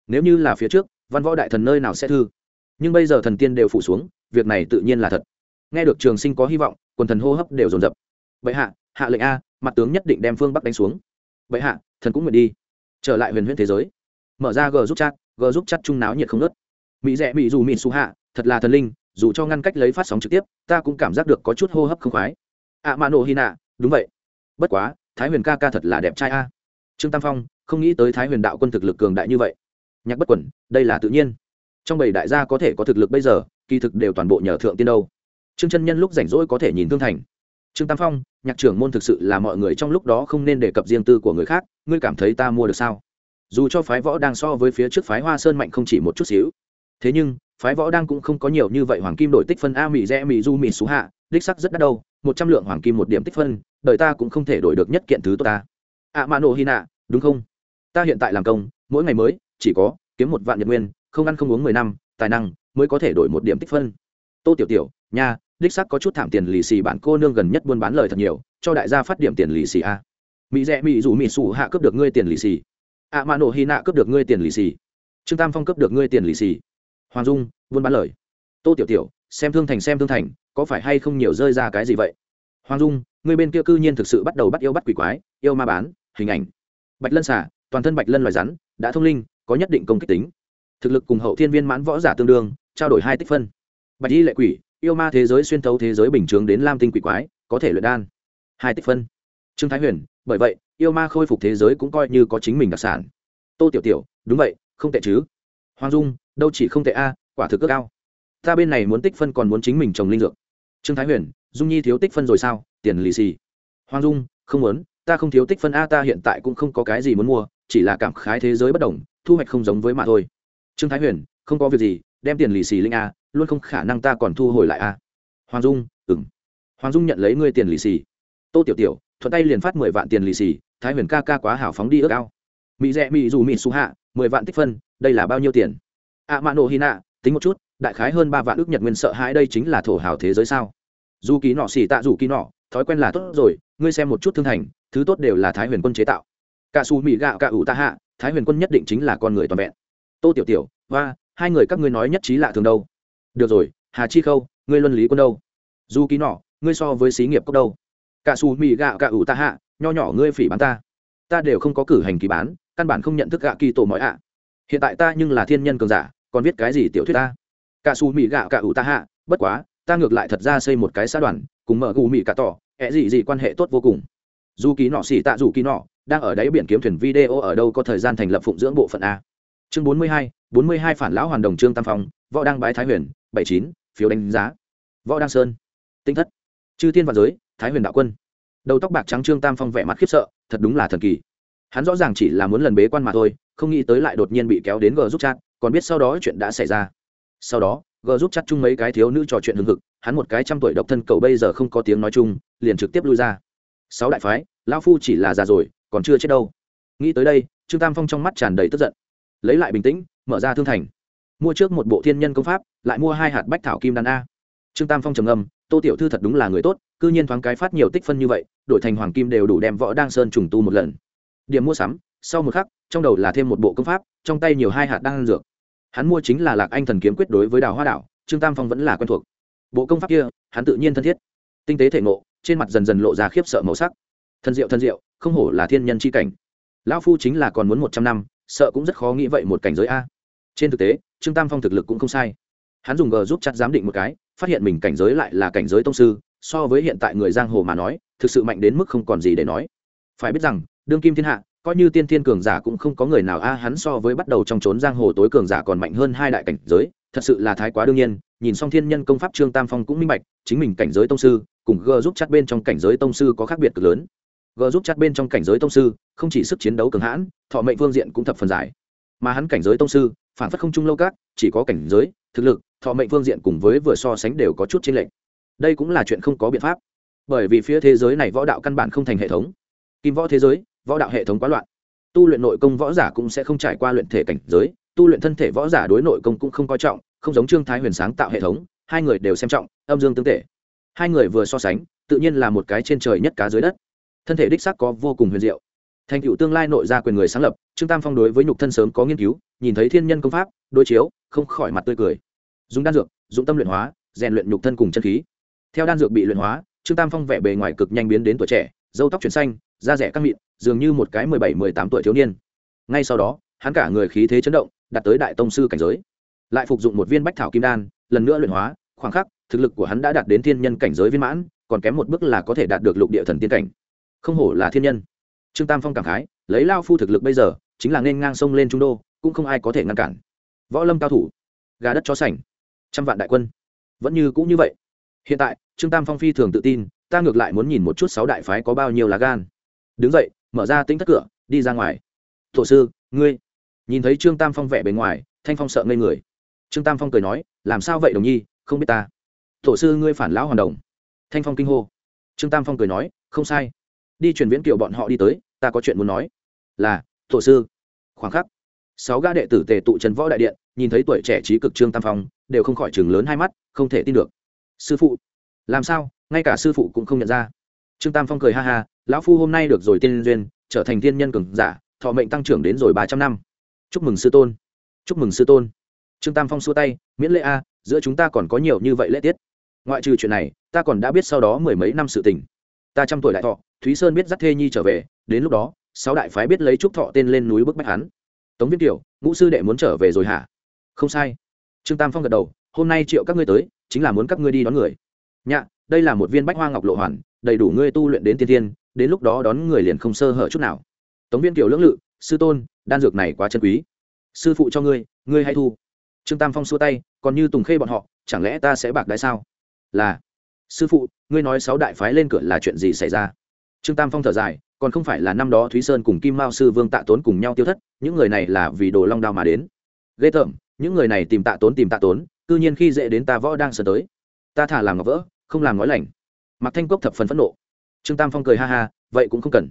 [SPEAKER 1] Nếu như là phía trước văn võ đại thần nơi nào sẽ thư? Nhưng bây giờ thần tiên đều phủ xuống, việc này tự nhiên là thật. Nghe được trường sinh có hy vọng, quần thần hô hấp đều dồn dập. Bệ hạ hạ lệnh a, mặt tướng nhất định đem phương bắc đánh xuống. Bệ hạ, thần cũng nguyện đi. Trở lại huyền huyễn thế giới. Mở ra g giúp chat, g giúp chat trung náo nhiệt không nớt mỹ rẽ mỹ dù, mỹ su hạ, thật là thần linh, dù cho ngăn cách lấy phát sóng trực tiếp, ta cũng cảm giác được có chút hô hấp không khoái. Ạ mã nổ hy nạ, đúng vậy. Bất quá, thái huyền ca ca thật là đẹp trai a. Trương tam phong, không nghĩ tới thái huyền đạo quân thực lực cường đại như vậy nhạc bất quẩn, đây là tự nhiên. Trong bảy đại gia có thể có thực lực bây giờ, kỳ thực đều toàn bộ nhờ thượng tiên đâu. Trương chân nhân lúc rảnh rỗi có thể nhìn thương thành. Trương tam phong, nhạc trưởng môn thực sự là mọi người trong lúc đó không nên đề cập riêng tư của người khác, ngươi cảm thấy ta mua được sao? Dù cho phái võ đang so với phía trước phái hoa sơn mạnh không chỉ một chút xíu. Thế nhưng, phái võ đang cũng không có nhiều như vậy hoàng kim đổi tích phân a mỹ rẽ mỹ du mỹ xú hạ, đích sắc rất đắt đâu, một trăm lượng hoàng kim một điểm tích phân, đời ta cũng không thể đổi được nhất kiện thứ tốt ta. A mã nổ đúng không? Ta hiện tại làm công, mỗi ngày mới chỉ có, kiếm một vạn nhật nguyên, không ăn không uống mười năm, tài năng mới có thể đổi một điểm tích phân. Tô tiểu tiểu, nha, đích sắc có chút thảm tiền lì xì bạn cô nương gần nhất buôn bán lời thật nhiều, cho đại gia phát điểm tiền lì xì a. Mỹ rẽ mỹ dù mỹ xù hạ cướp được ngươi tiền lì xì. Ạ mã nổ hy nạ cướp được ngươi tiền lì xì. Trương tam phong cướp được ngươi tiền lì xì. Hoàng dung, buôn bán lời. Tô tiểu tiểu, xem thương thành, xem thương thành, có phải hay không nhiều rơi ra cái gì vậy? Hoàng dung người bên kia cư nhiên thực sự bắt đầu bắt yêu bắt quỷ quái, yêu ma bán, hình ảnh. Bạch lân xả toàn thân bạch lân loài rắn, đã thông linh có nhất định công kích tính. Thực lực cùng hậu thiên viên mãn võ giả tương đương, trao đổi hai tích phân. Bạch y lệ quỷ, yêu ma thế giới xuyên thấu thế giới bình chướng đến lam tinh quỷ quái, có thể luyện đan. Hai tích phân. Trương thái huyền, bởi vậy, yêu ma khôi phục thế giới cũng coi như có chính mình đặc sản. Tô tiểu tiểu, đúng vậy, không tệ chứ. Hoàng dung, đâu chỉ không tệ a, quả thực cước cao ta bên này muốn tích phân còn muốn chính mình trồng linh dược. Trương thái huyền, dung nhi thiếu tích phân rồi sao, tiền lì xì. Hoàng dung, không muốn, ta không thiếu tích phân a, ta hiện tại cũng không có cái gì muốn mua, chỉ là cảm khái thế giới bất đồng thu hoạch không giống với mà thôi. Trương thái huyền, không có việc gì, đem tiền lì xì linh a, luôn không khả năng ta còn thu hồi lại a. Hoàng dung ừng hoàng dung nhận lấy ngươi tiền lì xì. Tô tiểu tiểu, thuận tay liền phát mười vạn tiền lì xì, thái huyền ca ca quá hào phóng đi ước ao. Mỹ rẽ mỹ dù mỹ su hạ, mười vạn tích phân, đây là bao nhiêu tiền? A mã nộ hy nạ, tính một chút, đại khái hơn ba vạn ước nhật nguyên sợ hãi đây chính là thổ hào thế giới sao? Dù ký nọ xì tạ dù ký nọ, thói quen là tốt rồi, ngươi xem một chút thương thành, thứ tốt đều là thái huyền quân chế tạo. Cả xù mỹ gạo cả ủ ta hạ thái huyền quân nhất định chính là con người toàn vẹn. Tô tiểu tiểu và hai người các ngươi nói nhất trí lạ thường đâu? Được rồi, hà chi khâu, ngươi luân lý quân đâu? Dù ký nọ, ngươi so với xí nghiệp cốc đâu? Cả xù mì gạo cả ủ ta hạ, nho nhỏ ngươi phỉ bán ta. Ta đều không có cử hành kỳ bán, căn bản không nhận thức gạ kỳ tổ mọi ạ. Hiện tại ta nhưng là thiên nhân cường giả, còn viết cái gì tiểu thuyết ta? Cả xù mì gạo cả ủ ta hạ, bất quá, ta ngược lại thật ra xây một cái xã đoàn, cùng mở gù mì cả tỏ ẹ gì gì quan hệ tốt vô cùng. Dù kỳ nọ xỉ tạ dù kỳ nọ đang ở đáy biển kiếm thuyền video ở đâu có thời gian thành lập phụng dưỡng bộ phận a. Chương bốn mươi hai, bốn mươi hai phản lão hoàn đồng trương tam phong, võ đăng bái thái huyền, bảy chín, phiếu đánh giá. Võ đăng sơn. Tinh thất. Chư tiên vạn giới, thái huyền đạo quân. Đầu tóc bạc trắng trương tam phong vẻ mặt khiếp sợ, thật đúng là thần kỳ. Hắn rõ ràng chỉ là muốn lần bế quan mà thôi, không nghĩ tới lại đột nhiên bị kéo đến g giúp chat, còn biết sau đó chuyện đã xảy ra. Sau đó g giúp chat chung mấy cái thiếu nữ trò chuyện hưng hực, hắn một cái trăm tuổi độc thân cậu bây giờ không có tiếng nói chung, liền trực tiếp lui ra. Sáu đại phái, lão phu chỉ là già rồi còn chưa chết đâu. Nghĩ tới đây, trương tam phong trong mắt tràn đầy tức giận. Lấy lại bình tĩnh, mở ra thương thành. Mua trước một bộ thiên nhân công pháp, lại mua hai hạt bách thảo kim đan a. Trương tam phong trầm âm tô tiểu thư thật đúng là người tốt, cư nhiên thoáng cái phát nhiều tích phân như vậy, đổi thành hoàng kim đều đủ đem võ đăng sơn trùng tu một lần. Điểm mua sắm, sau một khắc, trong đầu là thêm một bộ công pháp, trong tay nhiều hai hạt đan dược. Hắn mua chính là lạc anh thần kiếm quyết đối với đào hoa đảo, trương tam phong vẫn là quen thuộc. Bộ công pháp kia, hắn tự nhiên thân thiết. Tinh tế thể ngộ, trên mặt dần dần lộ ra khiếp sợ màu sắc thân diệu thân diệu, không hổ là thiên nhân c h i cảnh. Lão phu chính là còn muốn một trăm năm, sợ cũng rất khó nghĩ vậy một cảnh giới a. Trên thực tế, trương tam phong thực lực cũng không sai. Hắn dùng g giúp chặt giám định một cái, phát hiện mình cảnh giới lại là cảnh giới tông sư, so với hiện tại người giang hồ mà nói, thực sự mạnh đến mức không còn gì để nói. Phải biết rằng, đương kim thiên hạ, coi như tiên thiên cường giả cũng không có người nào a, hắn so với bắt đầu trong trốn giang hồ tối cường giả còn mạnh hơn hai đại cảnh giới, thật sự là thái quá đương nhiên, nhìn xong thiên nhân công pháp trương tam phong cũng minh bạch, chính mình cảnh giới tông sư, cùng g giúp chặt bên trong cảnh giới tông sư có khác biệt cực lớn g giúp chặt bên trong cảnh giới tông sư, không chỉ sức chiến đấu cường hãn, thọ mệnh phương diện cũng thập phần giải mà hắn cảnh giới tông sư, phản phất không chung lâu các, chỉ có cảnh giới, thực lực, thọ mệnh phương diện cùng với vừa so sánh đều có chút chênh lệch. Đây cũng là chuyện không có biện pháp. Bởi vì phía thế giới này võ đạo căn bản không thành hệ thống. Kim võ thế giới, võ đạo hệ thống quá loạn. Tu luyện nội công võ giả cũng sẽ không trải qua luyện thể cảnh giới, tu luyện thân thể võ giả đối nội công cũng không coi trọng, không giống trương thái huyền sáng tạo hệ thống, hai người đều xem trọng, âm dương tương tệ. Hai người vừa so sánh, tự nhiên là một cái trên trời nhất cá dưới đất thân thể đích xác có vô cùng huyền diệu. Thành cựu tương lai nội gia quyền người sáng lập, trương tam phong đối với nhục thân sớm có nghiên cứu, nhìn thấy thiên nhân công pháp, đối chiếu, không khỏi mặt tươi cười. Dùng đan dược dùng tâm luyện hóa, rèn luyện nhục thân cùng chân khí. Theo đan dược bị luyện hóa, trương tam phong vẻ bề ngoài cực nhanh biến đến tuổi trẻ dâu tóc chuyển xanh, da rẻ căng mịn, dường như một cái mười bảy, mười tám tuổi thiếu niên. Ngay sau đó, hắn cả người khí thế chấn động, đạt tới đại tông sư cảnh giới. Lại phục dụng một viên bách thảo kim đan, lần nữa luyện hóa, khoảng khắc, thực lực của hắn đã đạt đến thiên nhân cảnh giới viên mãn, còn kém một bước là có thể đạt được lục địa thần tiên cảnh không hổ là thiên nhân. Trương tam phong cảm khái, lấy lao phu thực lực bây giờ, chính là nên ngang sông lên trung đô, cũng không ai có thể ngăn cản. Võ lâm cao thủ, gà đất chó sành. Trăm vạn đại quân. Vẫn như cũng như vậy. Hiện tại, trương tam phong phi thường tự tin, ta ngược lại muốn nhìn một chút sáu đại phái có bao nhiêu lá gan. Đứng dậy, mở ra tính thất cửa, đi ra ngoài. Tổ sư, ngươi. Nhìn thấy trương tam phong vẻ bề ngoài, thanh phong sợ ngây người. Trương tam phong cười nói, làm sao vậy đồng nhi, không biết ta. Tổ sư ngươi phản lão hoàn đồng. Thanh phong kinh hô. Trương tam phong cười nói, không sai đi truyền viễn kiều bọn họ đi tới, ta có chuyện muốn nói. Là thổ sư. Khoảng khắc, sáu ga đệ tử tề tụ trần võ đại điện, nhìn thấy tuổi trẻ trí cực trương tam phong, đều không khỏi chừng lớn hai mắt, không thể tin được. Sư phụ. Làm sao? Ngay cả sư phụ cũng không nhận ra. Trương tam phong cười ha ha, lão phu hôm nay được rồi tiên duyên, trở thành thiên nhân cường giả, thọ mệnh tăng trưởng đến rồi ba trăm năm. Chúc mừng sư tôn. Chúc mừng sư tôn. Trương tam phong xua tay, miễn lễ a, giữa chúng ta còn có nhiều như vậy lễ tiết. Ngoại trừ chuyện này, ta còn đã biết sau đó mười mấy năm sự tình. Ta trăm tuổi đại thọ thúy sơn biết dắt thê nhi trở về, đến lúc đó, sáu đại phái biết lấy trúc thọ tên lên núi bức bách hắn. Tống viên tiểu ngũ sư đệ muốn trở về rồi hả? Không sai. Trương tam phong gật đầu, hôm nay triệu các ngươi tới, chính là muốn các ngươi đi đón người. Nhạ, đây là một viên bách hoa ngọc lộ hoàn, đầy đủ ngươi tu luyện đến tiên tiên đến lúc đó đón người liền không sơ hở chút nào. Tống viên kiều lưỡng lự, sư tôn, đan dược này quá chân quý. Sư phụ cho ngươi ngươi hay thu. Trương tam phong xua tay, còn như tùng khê bọn họ, chẳng lẽ ta sẽ bạc đái sao? Là, sư phụ, ngươi nói sáu đại phái lên cửa là chuyện gì xảy ra? Trương tam phong thở dài, còn không phải là năm đó thúy sơn cùng kim mao sư vương tạ tốn cùng nhau tiêu thất, những người này là vì đồ long đao mà đến. Ghê tởm, những người này tìm tạ tốn tìm tạ tốn, cư nhiên khi dễ đến ta võ đang sờ tới. Ta thả làm ngọc vỡ, không làm ngói lành. Mặc thanh cốc thập phần phẫn nộ. Trương tam phong cười ha ha, vậy cũng không cần.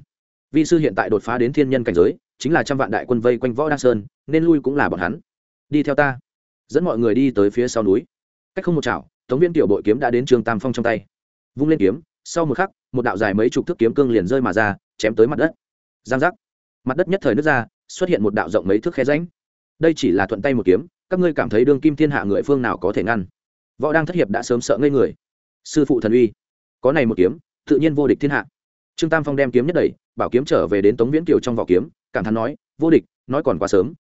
[SPEAKER 1] Vi sư hiện tại đột phá đến thiên nhân cảnh giới, chính là trăm vạn đại quân vây quanh võ đăng sơn, nên lui cũng là bọn hắn. Đi theo ta. Dẫn mọi người đi tới phía sau núi. Cách không một chảo, tống viên tiểu bội kiếm đã đến trương tam phong trong tay. Vung lên kiếm sau một khắc, một đạo dài mấy chục thước kiếm cương liền rơi mà ra, chém tới mặt đất. Giang giác. Mặt đất nhất thời nước ra, xuất hiện một đạo rộng mấy thước khe ránh đây chỉ là thuận tay một kiếm, các ngươi cảm thấy đương kim thiên hạ người phương nào có thể ngăn? Võ đang thất hiệp đã sớm sợ ngây người. Sư phụ thần uy. Có này một kiếm, tự nhiên vô địch thiên hạ. Trương tam phong đem kiếm nhất đẩy, bảo kiếm trở về đến tống viễn kiều trong vỏ kiếm, cảm thán nói, vô địch, nói còn quá sớm.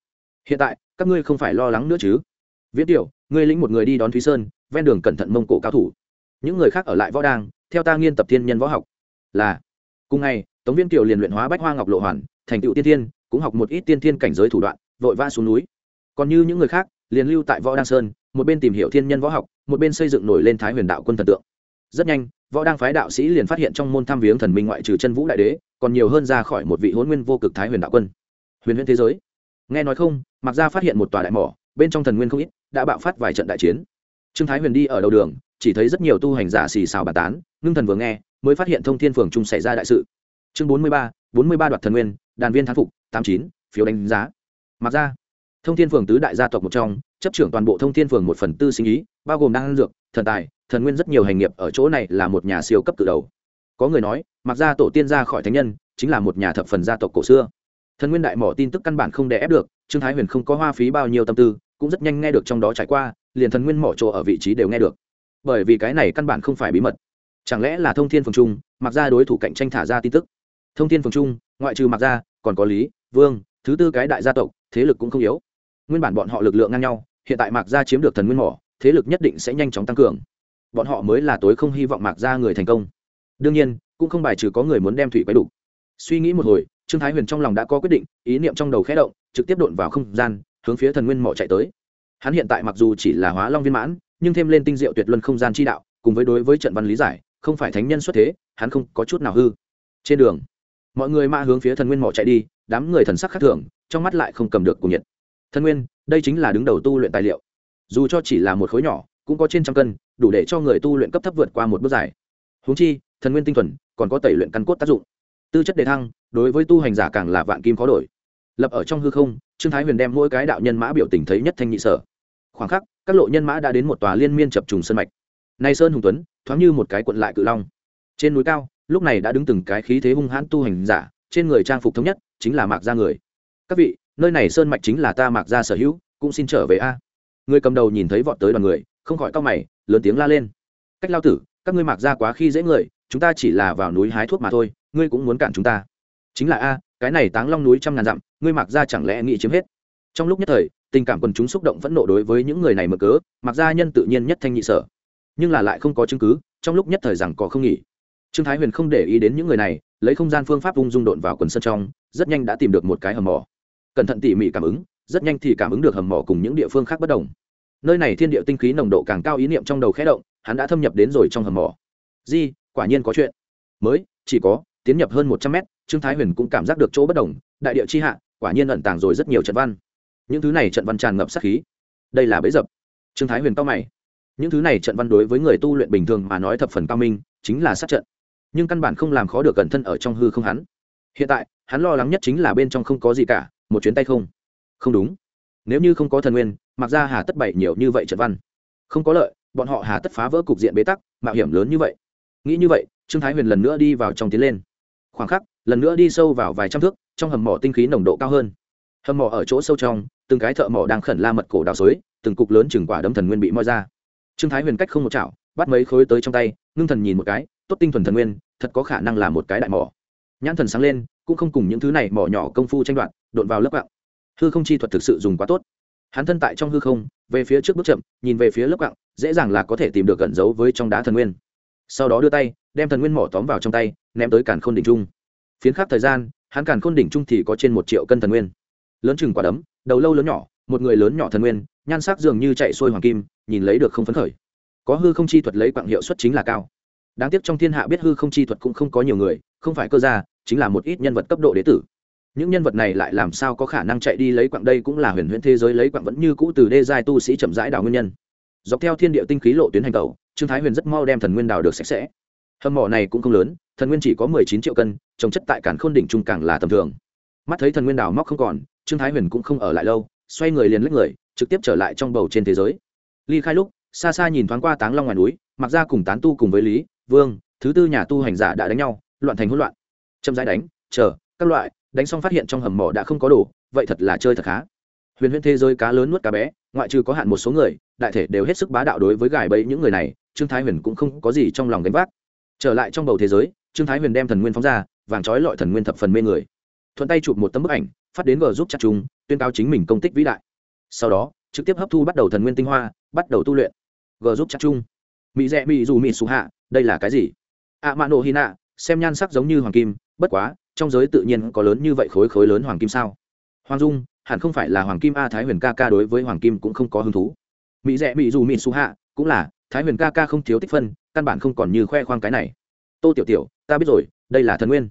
[SPEAKER 1] Hiện tại, các ngươi không phải lo lắng nữa chứ? Viễn kiều, ngươi lĩnh một người đi đón thúy sơn, ven đường cẩn thận mông cổ cao thủ. Những người khác ở lại võ đang theo ta nghiên tập thiên nhân võ học. Là, cùng ngày, tống Viên kiều liền luyện hóa bách hoa ngọc lộ hoàn, thành tựu tiên thiên, cũng học một ít tiên thiên cảnh giới thủ đoạn, vội vã xuống núi. Còn như những người khác, liền lưu tại võ đăng sơn, một bên tìm hiểu thiên nhân võ học, một bên xây dựng nổi lên thái huyền đạo quân thần tượng. Rất nhanh, võ đăng phái đạo sĩ liền phát hiện trong môn tham viếng thần minh ngoại trừ chân vũ đại đế, còn nhiều hơn ra khỏi một vị hôn nguyên vô cực thái huyền đạo quân. Huyền huyền thế giới. Nghe nói không mặc ra phát hiện một tòa đại mỏ, bên trong thần nguyên không ít, đã bạo phát vài trận đại chiến. Trương thái huyền đi ở đầu đường, chỉ thấy rất nhiều tu hành giả xì xào bàn tán ngưng thần vừa nghe, mới phát hiện thông thiên phường trung xảy ra đại sự. Chương bốn mươi ba, bốn mươi ba đoạt thần nguyên, đàn viên thán phục, tám chín, phiếu đánh giá. Mặc ra, thông thiên phường tứ đại gia tộc một trong, chấp trưởng toàn bộ thông thiên phường một phần tư sinh ý, bao gồm đan dược, thần tài, thần nguyên rất nhiều hành nghiệp ở chỗ này là một nhà siêu cấp từ đầu. Có người nói, mặc ra tổ tiên ra khỏi thánh nhân, chính là một nhà thập phần gia tộc cổ xưa. Thần nguyên đại mỏ tin tức căn bản không đè ép được, trương thái huyền không có hoa phí bao nhiêu tâm tư, cũng rất nhanh nghe được trong đó trải qua, liền thần nguyên mỏ chỗ ở vị trí đều nghe được. Bởi vì cái này căn bản không phải bí mật chẳng lẽ là thông thiên phường trung mặc ra đối thủ cạnh tranh thả ra tin tức? Thông thiên phường trung, ngoại trừ mặc ra còn có lý, vương, thứ tư cái đại gia tộc, thế lực cũng không yếu. Nguyên bản bọn họ lực lượng ngang nhau, hiện tại mạc gia chiếm được thần nguyên mỏ, thế lực nhất định sẽ nhanh chóng tăng cường. Bọn họ mới là tối không hy vọng mạc gia người thành công. Đương nhiên, cũng không bài trừ có người muốn đem thủy quay đủ suy nghĩ một hồi, trương thái huyền trong lòng đã có quyết định, ý niệm trong đầu khẽ động, trực tiếp đột vào không gian, hướng phía thần nguyên mỏ chạy tới. Hắn hiện tại mặc dù chỉ là hóa long viên mãn, nhưng thêm lên tinh diệu tuyệt luân không gian chi đạo, cùng với đối với trận văn lý giải không phải thánh nhân xuất thế, hắn không có chút nào hư. Trên đường, mọi người mã hướng phía thần nguyên mỏ chạy đi, đám người thần sắc khác thường, trong mắt lại không cầm được cùng nhiệt. Thần nguyên, đây chính là đứng đầu tu luyện tài liệu. Dù cho chỉ là một khối nhỏ, cũng có trên trăm cân, đủ để cho người tu luyện cấp thấp vượt qua một bước dài. Húng chi, thần nguyên tinh thuần, còn có tẩy luyện căn cốt tác dụng. Tư chất đề thăng, đối với tu hành giả càng là vạn kim khó đổi. Lập ở trong hư không, trương thái huyền đem mỗi cái đạo nhân mã biểu tình thấy nhất thanh nhị sở. Khoảng khắc, các lộ nhân mã đã đến một tòa liên miên chập trùng sân mạch. Nay sơn hùng tuấn thoáng như một cái cuộn lại cự long. Trên núi cao, lúc này đã đứng từng cái khí thế hung hãn tu hành giả, trên người trang phục thống nhất, chính là mạc gia người. Các vị, nơi này sơn mạch chính là ta mạc gia sở hữu, cũng xin trở về a. Người cầm đầu nhìn thấy vọt tới đoàn người, không khỏi cao mày, lớn tiếng la lên. Cách lao tử, các ngươi mạc gia quá khi dễ người, chúng ta chỉ là vào núi hái thuốc mà thôi, ngươi cũng muốn cản chúng ta. Chính là a, cái này táng long núi trăm ngàn dặm, ngươi mạc gia chẳng lẽ nghĩ chiếm hết? Trong lúc nhất thời, tình cảm quần chúng xúc động phẫn nộ đối với những người này mở cớ mặc gia nhân tự nhiên nhất thanh nhị sở nhưng là lại không có chứng cứ, trong lúc nhất thời rằng có không nghỉ. Trương thái huyền không để ý đến những người này, lấy không gian phương pháp ung dung độn vào quần sân trong, rất nhanh đã tìm được một cái hầm mỏ. Cẩn thận tỉ mỉ cảm ứng, rất nhanh thì cảm ứng được hầm mỏ cùng những địa phương khác bất đồng. Nơi này thiên địa tinh khí nồng độ càng cao ý niệm trong đầu khẽ động, hắn đã thâm nhập đến rồi trong hầm mỏ. Di, quả nhiên có chuyện. Mới, chỉ có, tiến nhập hơn một trăm mét, trương thái huyền cũng cảm giác được chỗ bất đồng, đại địa chi hạ, quả nhiên ẩn tàng rồi rất nhiều trận văn. Những thứ này trận văn tràn ngập sát khí. Đây là bẫy dập. Trương thái huyền to mày những thứ này trận văn đối với người tu luyện bình thường mà nói thập phần cao minh, chính là sát trận. Nhưng căn bản không làm khó được cẩn thân ở trong hư không hắn. Hiện tại, hắn lo lắng nhất chính là bên trong không có gì cả, một chuyến tay không. Không đúng. Nếu như không có thần nguyên mặc ra hà tất bảy nhiều như vậy trận văn. Không có lợi, bọn họ hà tất phá vỡ cục diện bế tắc, mạo hiểm lớn như vậy. Nghĩ như vậy, trương thái huyền lần nữa đi vào trong tiến lên. Khoảng khắc, lần nữa đi sâu vào vài trăm thước, trong hầm mỏ tinh khí nồng độ cao hơn. Hầm mỏ ở chỗ sâu trong, từng cái thợ mỏ đang khẩn la mật cổ đào xới từng cục lớn chừng quả đấm thần nguyên bị moi ra trương thái huyền cách không một chảo, bắt mấy khối tới trong tay, ngưng thần nhìn một cái, tốt tinh thuần thần nguyên, thật có khả năng là một cái đại mỏ. Nhãn thần sáng lên, cũng không cùng những thứ này mỏ nhỏ công phu tranh đoạt đột vào lớp gạo. Hư không chi thuật thực sự dùng quá tốt. Hắn thân tại trong hư không, về phía trước bước chậm, nhìn về phía lớp gạo, dễ dàng là có thể tìm được cẩn giấu với trong đá thần nguyên. Sau đó đưa tay, đem thần nguyên mỏ tóm vào trong tay, ném tới càn khôn đỉnh trung. Phiến khắc thời gian, hắn càn khôn đỉnh trung thì có trên một triệu cân thần nguyên. Lớn chừng quả đấm, đầu lâu lớn nhỏ, một người lớn nhỏ thần nguyên nhan sắc dường như chạy xuôi hoàng kim, nhìn lấy được không phấn khởi. Có hư không chi thuật lấy quạng hiệu suất chính là cao. Đáng tiếc trong thiên hạ biết hư không chi thuật cũng không có nhiều người, không phải cơ gia, chính là một ít nhân vật cấp độ đế tử. Những nhân vật này lại làm sao có khả năng chạy đi lấy quạng đây cũng là huyền huyễn thế giới lấy quạng vẫn như cũ từ đê giai tu sĩ chậm rãi đào nguyên nhân. Dọc theo thiên địa tinh khí lộ tuyến hành tàu trương thái huyền rất mau đem thần nguyên đào được sạch sẽ. Hầm mỏ này cũng không lớn, thần nguyên chỉ có mười chín triệu cân, trồng chất tại cản khôn đỉnh trung càng là tầm thường. Mắt thấy thần nguyên đào móc không còn, trương thái huyền cũng không ở lại lâu, xoay người liền lách người trực tiếp trở lại trong bầu trên thế giới. Ly khai lúc, xa xa nhìn thoáng qua táng long ngoài núi mặc ra cùng tán tu cùng với lý, vương, thứ tư nhà tu hành giả đã đánh nhau, loạn thành hỗn loạn. Chậm rãi đánh, chờ, các loại, đánh xong phát hiện trong hầm mỏ đã không có đồ, vậy thật là chơi thật khá. Huyền Huyền thế giới cá lớn nuốt cá bé, ngoại trừ có hạn một số người, đại thể đều hết sức bá đạo đối với gài bẫy những người này, trương thái huyền cũng không có gì trong lòng đánh vác. Trở lại trong bầu thế giới, trương thái huyền đem thần nguyên phóng ra, vàng trói lọi thần nguyên thập phần mê người. Thuận tay chụp một tấm bức ảnh, phát đến g giúp chặt chúng, tuyên cáo chính mình công tích vĩ đại sau đó, trực tiếp hấp thu bắt đầu thần nguyên tinh hoa, bắt đầu tu luyện. G giúp chắc chung. Mỹ rẽ mỹ dù mỹ xù hạ, đây là cái gì? Ạ mạ nổ hy nạ, xem nhan sắc giống như hoàng kim, bất quá, trong giới tự nhiên có lớn như vậy khối khối lớn hoàng kim sao? Hoàng dung, hẳn không phải là hoàng kim a thái huyền ca ca đối với hoàng kim cũng không có hứng thú. Mỹ rẽ mỹ dù mỹ xù hạ, cũng là, thái huyền ca ca không thiếu tích phân, căn bản không còn như khoe khoang cái này. Tô tiểu tiểu, ta biết rồi, đây là thần nguyên.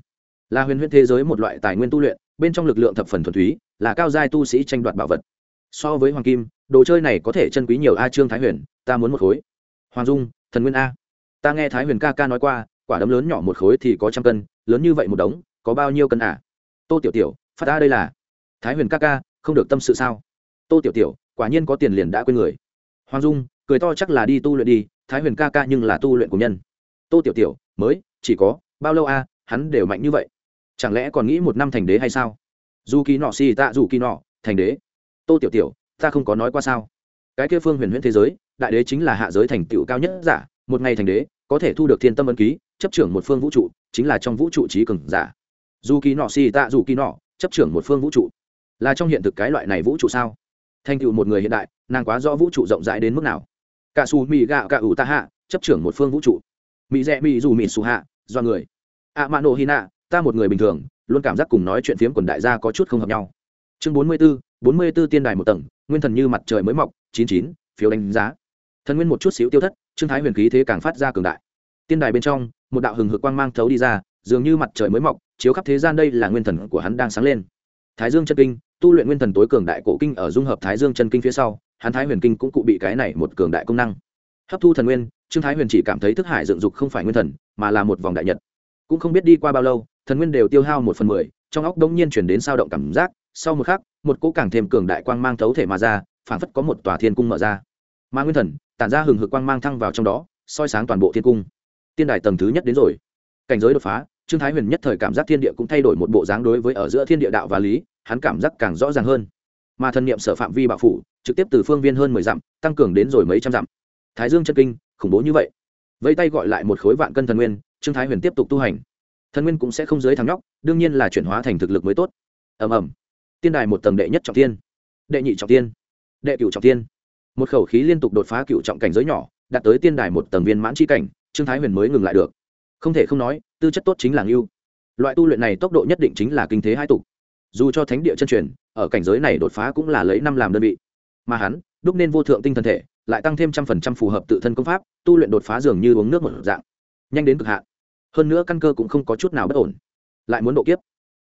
[SPEAKER 1] Là huyền huyền thế giới một loại tài nguyên tu luyện, bên trong lực lượng thập phần thuần túy, là cao giai tu sĩ tranh đoạt bảo vật so với hoàng kim, đồ chơi này có thể chân quý nhiều a trương thái huyền, ta muốn một khối. Hoàng dung, thần nguyên a. Ta nghe thái huyền ca ca nói qua, quả đấm lớn nhỏ một khối thì có trăm cân, lớn như vậy một đống, có bao nhiêu cân à? Tô tiểu tiểu, phát ta đây là. Thái huyền ca ca, không được tâm sự sao? Tô tiểu tiểu, quả nhiên có tiền liền đã quên người. Hoàng dung, cười to chắc là đi tu luyện đi, thái huyền ca ca nhưng là tu luyện của nhân. Tô tiểu tiểu, mới, chỉ có, bao lâu a, hắn đều mạnh như vậy? Chẳng lẽ còn nghĩ một năm thành đế hay sao? Dù kỳ nọ xì tạ dù kỳ nọ, thành đế tô tiểu tiểu ta không có nói qua sao? Cái kia phương huyền huyễn thế giới đại đế chính là hạ giới thành tựu cao nhất giả một ngày thành đế có thể thu được thiên tâm ấn ký chấp trưởng một phương vũ trụ chính là trong vũ trụ trí cường giả. Dù kỳ nọ xì tạ dù kỳ nọ chấp trưởng một phương vũ trụ. Là trong hiện thực cái loại này vũ trụ sao? Thành tựu một người hiện đại nàng quá rõ vũ trụ rộng rãi đến mức nào. Cả xù mì gạo cả ủ ta hạ chấp trưởng một phương vũ trụ. Mỹ rẽ mỹ dù mì xù hạ do người. Ạ mạ nổ hy ta một người bình thường luôn cảm giác cùng nói chuyện phiếm quần đại gia có chút không hợp nhau. Chương bốn mươi 44, 44 tiên đài một tầng, nguyên thần như mặt trời mới mọc, chín chín, phiếu đánh giá. Thần nguyên một chút xíu tiêu thất, trương thái huyền khí thế càng phát ra cường đại. Tiên đài bên trong, một đạo hừng hực quang mang thấu đi ra, dường như mặt trời mới mọc, chiếu khắp thế gian đây là nguyên thần của hắn đang sáng lên. Thái dương chân kinh, tu luyện nguyên thần tối cường đại cổ kinh ở dung hợp thái dương chân kinh phía sau, hắn thái huyền kinh cũng cụ bị cái này một cường đại công năng. Hấp thu thần nguyên, trương thái huyền chỉ cảm thấy thức hải dựng dục không phải nguyên thần, mà là một vòng đại nhật. Cũng không biết đi qua bao lâu, thần nguyên đều tiêu hao một phần mười, trong óc đống nhiên chuyển đến sao động cảm giác, sau một khắc một cỗ càng thêm cường đại quang mang thấu thể mà ra, phảng phất có một tòa thiên cung mở ra. Ma nguyên thần, tản ra hừng hực quang mang thăng vào trong đó, soi sáng toàn bộ thiên cung. Tiên đài tầng thứ nhất đến rồi. Cảnh giới đột phá, trương thái huyền nhất thời cảm giác thiên địa cũng thay đổi một bộ dáng đối với ở giữa thiên địa đạo và lý, hắn cảm giác càng rõ ràng hơn. Mà thần niệm sở phạm vi bạo phủ, trực tiếp từ phương viên hơn mười dặm, tăng cường đến rồi mấy trăm dặm. Thái dương chân kinh, khủng bố như vậy. Vẫy tay gọi lại một khối vạn cân thần nguyên, trương thái huyền tiếp tục tu hành. Thần nguyên cũng sẽ không dưới thằng nhóc, đương nhiên là chuyển hóa thành thực lực mới tốt. Ầm ầm tiên đài một tầng đệ nhất trọng tiên đệ nhị trọng tiên đệ cửu trọng tiên một khẩu khí liên tục đột phá cựu trọng cảnh giới nhỏ, đạt tới tiên đài một tầng viên mãn c cảnh, trương thái huyền mới ngừng lại được. Không thể không nói, tư chất tốt chính là ngưu. Loại tu luyện này tốc độ nhất định chính là kinh thế hai tục. Dù cho thánh địa chân truyền, ở cảnh giới này đột phá cũng là lấy năm làm đơn vị. Mà hắn, đúc nên vô thượng tinh thần thể, lại tăng thêm trăm phần trăm phù hợp tự thân công pháp, tu luyện đột phá dường như uống nước một dạng. Nhanh đến cực hạn. Hơn nữa căn cơ cũng không có chút nào bất ổn. Lại muốn độ kiếp.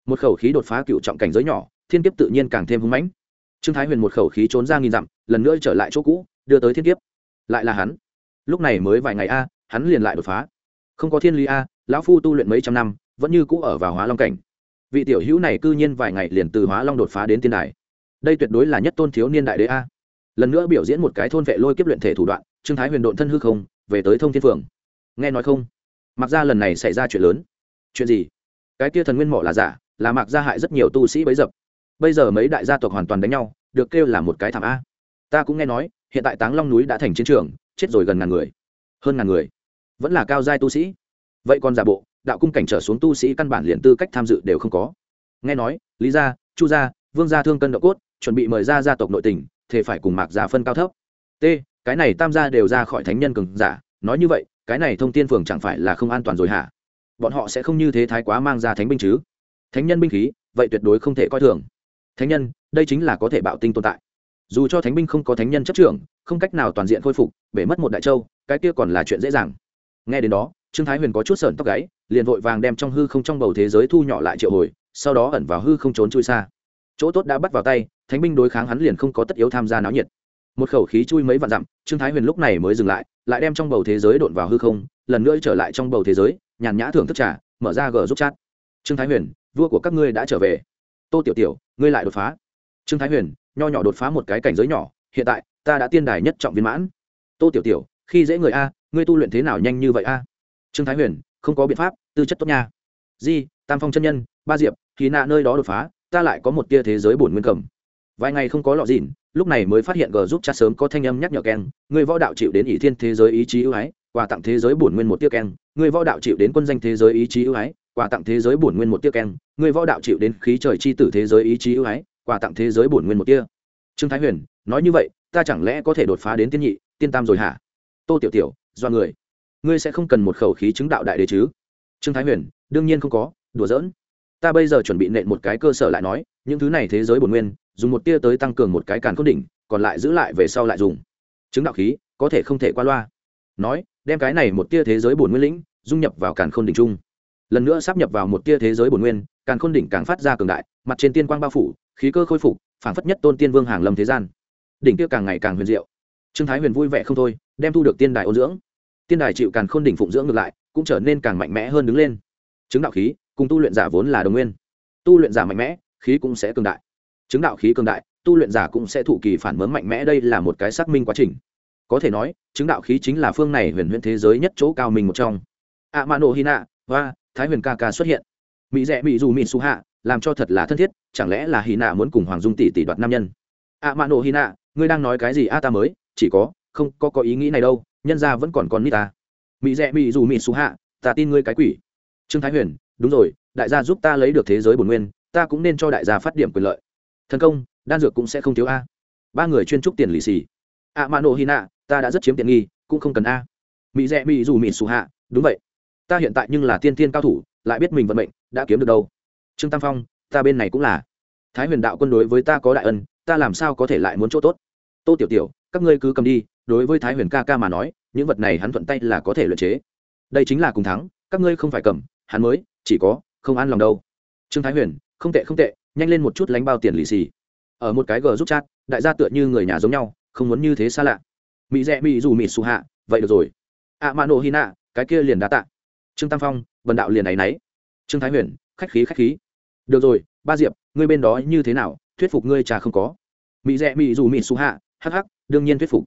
[SPEAKER 1] Một khẩu khí đột phá cựu trọng cảnh giới nhỏ thiên kiếp tự nhiên càng thêm hưng mãnh. Trương thái huyền một khẩu khí trốn ra nghìn dặm, lần nữa trở lại chỗ cũ, đưa tới thiên kiếp. Lại là hắn. Lúc này mới vài ngày a, hắn liền lại đột phá. Không có thiên lý a, lão phu tu luyện mấy trăm năm, vẫn như cũ ở vào hóa long cảnh. Vị tiểu hữu này cư nhiên vài ngày liền từ hóa long đột phá đến tiên đài. Đây tuyệt đối là nhất tôn thiếu niên đại đế a. Lần nữa biểu diễn một cái thôn vệ lôi kiếp luyện thể thủ đoạn, trương thái huyền độn thân hư không, về tới thông thiên phường nghe nói không? Mặc ra lần này xảy ra chuyện lớn. Chuyện gì? Cái kia thần nguyên mỏ là giả, là mặc ra hại rất nhiều tu sĩ bấy dập bây giờ mấy đại gia tộc hoàn toàn đánh nhau, được kêu là một cái thảm a. Ta cũng nghe nói, hiện tại táng long núi đã thành chiến trường, chết rồi gần ngàn người. Hơn ngàn người. Vẫn là cao giai tu sĩ. Vậy còn giả bộ, đạo cung cảnh trở xuống tu sĩ căn bản liền tư cách tham dự đều không có. Nghe nói, lý gia, chu gia, vương gia thương cân độ cốt, chuẩn bị mời ra gia tộc nội tình thể phải cùng mạc gia phân cao thấp. T, cái này tam gia đều ra khỏi thánh nhân cường giả, nói như vậy, cái này thông tiên phường chẳng phải là không an toàn rồi hả? Bọn họ sẽ không như thế thái quá mang ra thánh binh chứ? Thánh nhân binh khí, vậy tuyệt đối không thể coi thường thánh nhân, đây chính là có thể bạo tinh tồn tại. Dù cho thánh binh không có thánh nhân chấp trưởng, không cách nào toàn diện khôi phục, bể mất một đại châu, cái kia còn là chuyện dễ dàng. Nghe đến đó, trương thái huyền có chút sởn tóc gáy, liền vội vàng đem trong hư không trong bầu thế giới thu nhỏ lại triệu hồi, sau đó ẩn vào hư không trốn chui xa. Chỗ tốt đã bắt vào tay, thánh binh đối kháng hắn liền không có tất yếu tham gia náo nhiệt. Một khẩu khí chui mấy vạn dặm, trương thái huyền lúc này mới dừng lại lại đem trong bầu thế giới đột vào hư không, lần nữa trở lại trong bầu thế giới, nhàn nhã thưởng thức trà, mở ra gờ giúp chat. Trương thái huyền, vua của các ngươi đã trở về tô tiểu tiểu, ngươi lại đột phá. Trương thái huyền, nho nhỏ đột phá một cái cảnh giới nhỏ, hiện tại, ta đã tiên đài nhất trọng viên mãn. Tô tiểu tiểu, khi dễ người a, ngươi tu luyện thế nào nhanh như vậy a? Trương thái huyền, không có biện pháp, tư chất tốt nha. Di, tam phong chân nhân, ba diệp khi nạ nơi đó đột phá, ta lại có một tia thế giới bổn nguyên cầm. Vài ngày không có lọ dịn, lúc này mới phát hiện g giúp cha sớm có thanh âm nhắc nhở keng người võ đạo chịu đến ỷ thiên thế giới ý chí ưu ái, quà tặng thế giới bổn nguyên một tia keng người võ đạo chịu đến quân danh thế giới ý chí ưu ái quà tặng thế giới bổn nguyên một tia keng, người võ đạo chịu đến khí trời chi tử thế giới ý chí ưu ái, quà tặng thế giới bổn nguyên một tia. Trương thái huyền, nói như vậy, ta chẳng lẽ có thể đột phá đến tiên nhị, tiên tam rồi hả? Tô tiểu tiểu, do người. Ngươi sẽ không cần một khẩu khí chứng đạo đại đế chứ? Trương thái huyền, đương nhiên không có, đùa giỡn. Ta bây giờ chuẩn bị nện một cái cơ sở lại nói, những thứ này thế giới bổn nguyên, dùng một tia tới tăng cường một cái càn khôn đỉnh, còn lại giữ lại về sau lại dùng. Chứng đạo khí, có thể không thể qua loa. Nói, đem cái này một tia thế giới bổn nguyên lĩnh, dung nhập vào càn khôn đỉnh trung lần nữa sắp nhập vào một tia thế giới bổn nguyên càn khôn đỉnh càng phát ra cường đại, mặt trên tiên quang bao phủ, khí cơ khôi phục, phảng phất nhất tôn tiên vương hàng lâm thế gian. Đỉnh kia càng ngày càng huyền diệu. Trương thái huyền vui vẻ không thôi, đem thu được tiên đài ôn dưỡng. Tiên đài chịu càn khôn đỉnh phụng dưỡng ngược lại, cũng trở nên càng mạnh mẽ hơn đứng lên. Chứng đạo khí cùng tu luyện giả vốn là đồng nguyên. Tu luyện giả mạnh mẽ, khí cũng sẽ cường đại. Chứng đạo khí cường đại, tu luyện giả cũng sẽ thụ kỳ phản mớm mạnh mẽ, đây là một cái xác minh quá trình. Có thể nói, chứng đạo khí chính là phương này huyền huyền thế giới nhất chỗ cao mình một trong. A mano hina và thái huyền ca ca xuất hiện. Mỹ rẽ mỹ dù mỹ su hạ, làm cho thật là thân thiết, chẳng lẽ là hy nạ muốn cùng hoàng dung tỷ tỷ đoạt nam nhân? À, a ma nô hy nạ, ngươi đang nói cái gì? A, ta mới, chỉ có, không có có ý nghĩ này đâu, nhân ra vẫn còn con nít ta. Mỹ rẽ mỹ dù mỹ su hạ, ta tin ngươi cái quỷ. Trương thái huyền, đúng rồi, đại gia giúp ta lấy được thế giới bổn nguyên, ta cũng nên cho đại gia phát điểm quyền lợi. Thần công, đan dược cũng sẽ không thiếu a. Ba người chuyên trúc tiền lì xì. À, a ma nô hy nạ, ta đã rất chiếm tiện nghi, cũng không cần a. Mỹ rẽ mỹ dù mỹ su hạ, đúng vậy ta hiện tại nhưng là tiên tiên cao thủ, lại biết mình vận mệnh, đã kiếm được đâu? Trương tam phong, ta bên này cũng là. Thái huyền đạo quân đối với ta có đại ân, ta làm sao có thể lại muốn chỗ tốt? Tô tiểu tiểu, các ngươi cứ cầm đi, đối với thái huyền ca ca mà nói, những vật này hắn thuận tay là có thể luyện chế. Đây chính là cùng thắng, các ngươi không phải cầm, hắn mới, chỉ có, không an lòng đâu. Trương thái huyền, không tệ không tệ, nhanh lên một chút lánh bao tiền lì xì. Ở một cái gờ giúp chat, đại gia tựa như người nhà giống nhau, không muốn như thế xa lạ. Mỹ rẽ mỹ dù mỹ xù hạ, vậy được rồi. Ạ mạ nổ hy nạ cái kia liền đá tạ trương tam phong vần đạo liền ấ y n ấ y trương thái huyền, khách khí khách khí. Được rồi, ba diệp, ngươi bên đó như thế nào? Thuyết phục ngươi cha không có. Mỹ rẽ mỹ dù mỹ xù hạ hh đương nhiên thuyết phục.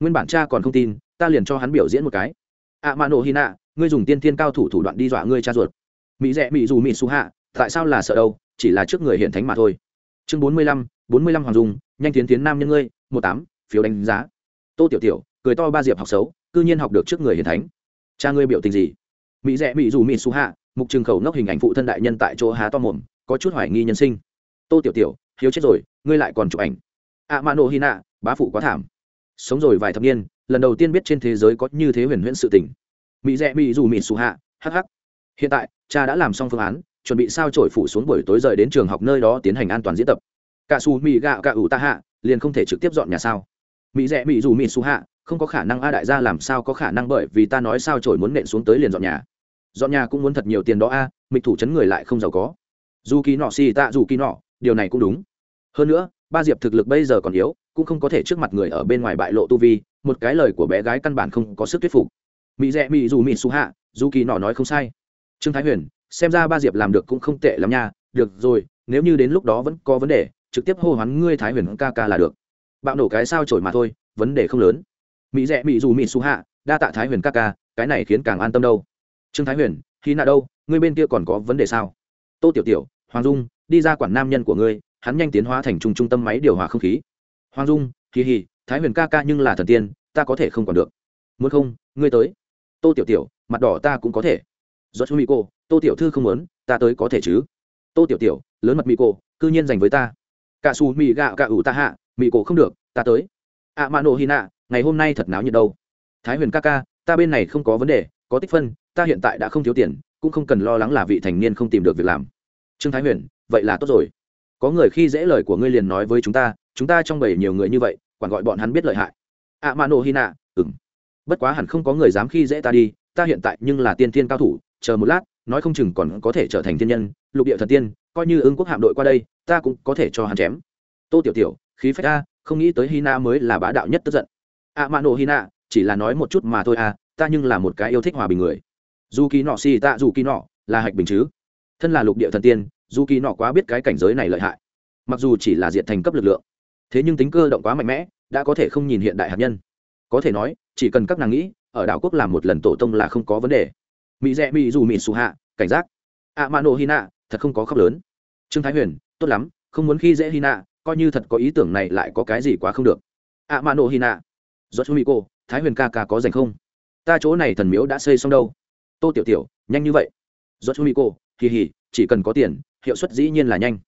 [SPEAKER 1] Nguyên bản cha còn không tin, ta liền cho hắn biểu diễn một cái. Ạ mạ nổ hy nạ ngươi dùng tiên thiên cao thủ thủ đoạn đi dọa ngươi cha ruột. Mỹ rẽ mỹ dù mỹ xù hạ, tại sao là sợ đâu? Chỉ là trước người hiện thánh mà thôi. Chương bốn mươi lăm, bốn mươi lăm hoàng dung, nhanh tiến tiến nam nhân ngươi, một tám, phiếu đánh giá. Tô tiểu tiểu, cười to ba diệp học xấu, cư nhiên học được trước người hiền thánh. Cha ngươi biểu tình gì? Mỹ rẽ mỹ dù mỹ su hạ, mục trường khẩu nốc hình ảnh phụ thân đại nhân tại chỗ há to mồm, có chút hoài nghi nhân sinh. Tô tiểu tiểu, hiếu chết rồi, ngươi lại còn chụp ảnh. A mano hina bá phụ quá thảm. Sống rồi vài thập niên, lần đầu tiên biết trên thế giới có như thế huyền huyễn sự tình. Mỹ rẽ mỹ dù mỹ su hạ hh hiện tại, cha đã làm xong phương án, chuẩn bị sao trổi phủ xuống buổi tối rời đến trường học nơi đó tiến hành an toàn diễn tập. Cả su mỹ gạo cả ủ ta hạ, liền không thể trực tiếp dọn nhà sao? Mỹ rẽ mỹ dù mỹ su hạ, không có khả năng a đại gia làm sao có khả năng bởi vì ta nói sao trổi muốn nện xuống tới liền dọn nhà dọn nhà cũng muốn thật nhiều tiền đó a, mịch thủ chấn người lại không giàu có. Dù kỳ nọ xì tạ dù kỳ nọ, điều này cũng đúng. Hơn nữa, ba diệp thực lực bây giờ còn yếu, cũng không có thể trước mặt người ở bên ngoài bại lộ tu vi, một cái lời của bé gái căn bản không có sức thuyết phục. Mỹ rẽ mỹ dù mỹ su hạ, dù kỳ nọ nói không sai. Trương thái huyền, xem ra ba diệp làm được cũng không tệ lắm nha, được rồi, nếu như đến lúc đó vẫn có vấn đề, trực tiếp hô hoán ngươi thái huyền ca ca là được. Bạo nổ cái sao trổi mà thôi, vấn đề không lớn. Mỹ rẽ mỹ dù mỹ su hạ, đa tạ thái huyền ca ca, cái này khiến càng an tâm đâu trương thái huyền khi nạ đâu, ngươi bên kia còn có vấn đề sao? Tô tiểu tiểu, hoàng dung, đi ra quản nam nhân của ngươi, hắn nhanh tiến hóa thành trung trung tâm máy điều hòa không khí. Hoàng dung, kỳ hì, thái huyền ca ca nhưng là thần tiên, ta có thể không còn được. Muốn không, ngươi tới. Tô tiểu tiểu, mặt đỏ ta cũng có thể. Do chú mỹ cô, tô tiểu thư không muốn, ta tới có thể chứ? Tô tiểu tiểu, lớn mặt mỹ cô, cư nhiên dành với ta. Cả xù mỹ gạo cả ủ ta hạ mỹ cổ không được, ta tới. Ạ mạ nổ hy nạ, ngày hôm nay thật náo nhiệt đâu. Thái huyền ca ca, ta bên này không có vấn đề, có tích phân ta hiện tại đã không thiếu tiền, cũng không cần lo lắng là vị thành niên không tìm được việc làm. Trương thái huyền, vậy là tốt rồi. Có người khi dễ lời của ngươi liền nói với chúng ta chúng ta trong bảy nhiều người như vậy còn gọi bọn hắn biết lợi hại. Ạ mạ nô hy nạ ừng bất quá hẳn không có người dám khi dễ ta đi, ta hiện tại nhưng là tiên tiên cao thủ, chờ một lát, nói không chừng còn có thể trở thành tiên nhân, lục địa thần tiên, coi như ứng quốc hạm đội qua đây, ta cũng có thể cho hắn chém. Tô tiểu tiểu, khí phách a, không nghĩ tới hina mới là bá đạo nhất tức giận. Ạ a nô hina chỉ là nói một chút mà thôi a, ta nhưng là một cái yêu thích hòa bình người dù kỳ nọ xì tạ dù kỳ nọ là hạch bình chứ. Thân là lục địa thần tiên, dù kỳ nọ quá biết cái cảnh giới này lợi hại. Mặc dù chỉ là diện thành cấp lực lượng, thế nhưng tính cơ động quá mạnh mẽ, đã có thể không nhìn hiện đại hạt nhân. Có thể nói, chỉ cần các nàng nghĩ, ở đảo quốc làm một lần tổ tông là không có vấn đề. Mỹ rẽ mỹ dù mỹ xù hạ, cảnh giác. A mano hina thật không có khóc lớn. Trương thái huyền, tốt lắm, không muốn khi dễ hina coi như thật có ý tưởng này lại có cái gì quá không được. A mano hina do chú mỹ cô thái huyền ca ca có dành không? Ta chỗ này thần miếu đã xây xong đâu tô tiểu tiểu, nhanh như vậy? Do chú mỹ cô kỳ hỉ chỉ cần có tiền, hiệu suất dĩ nhiên là nhanh.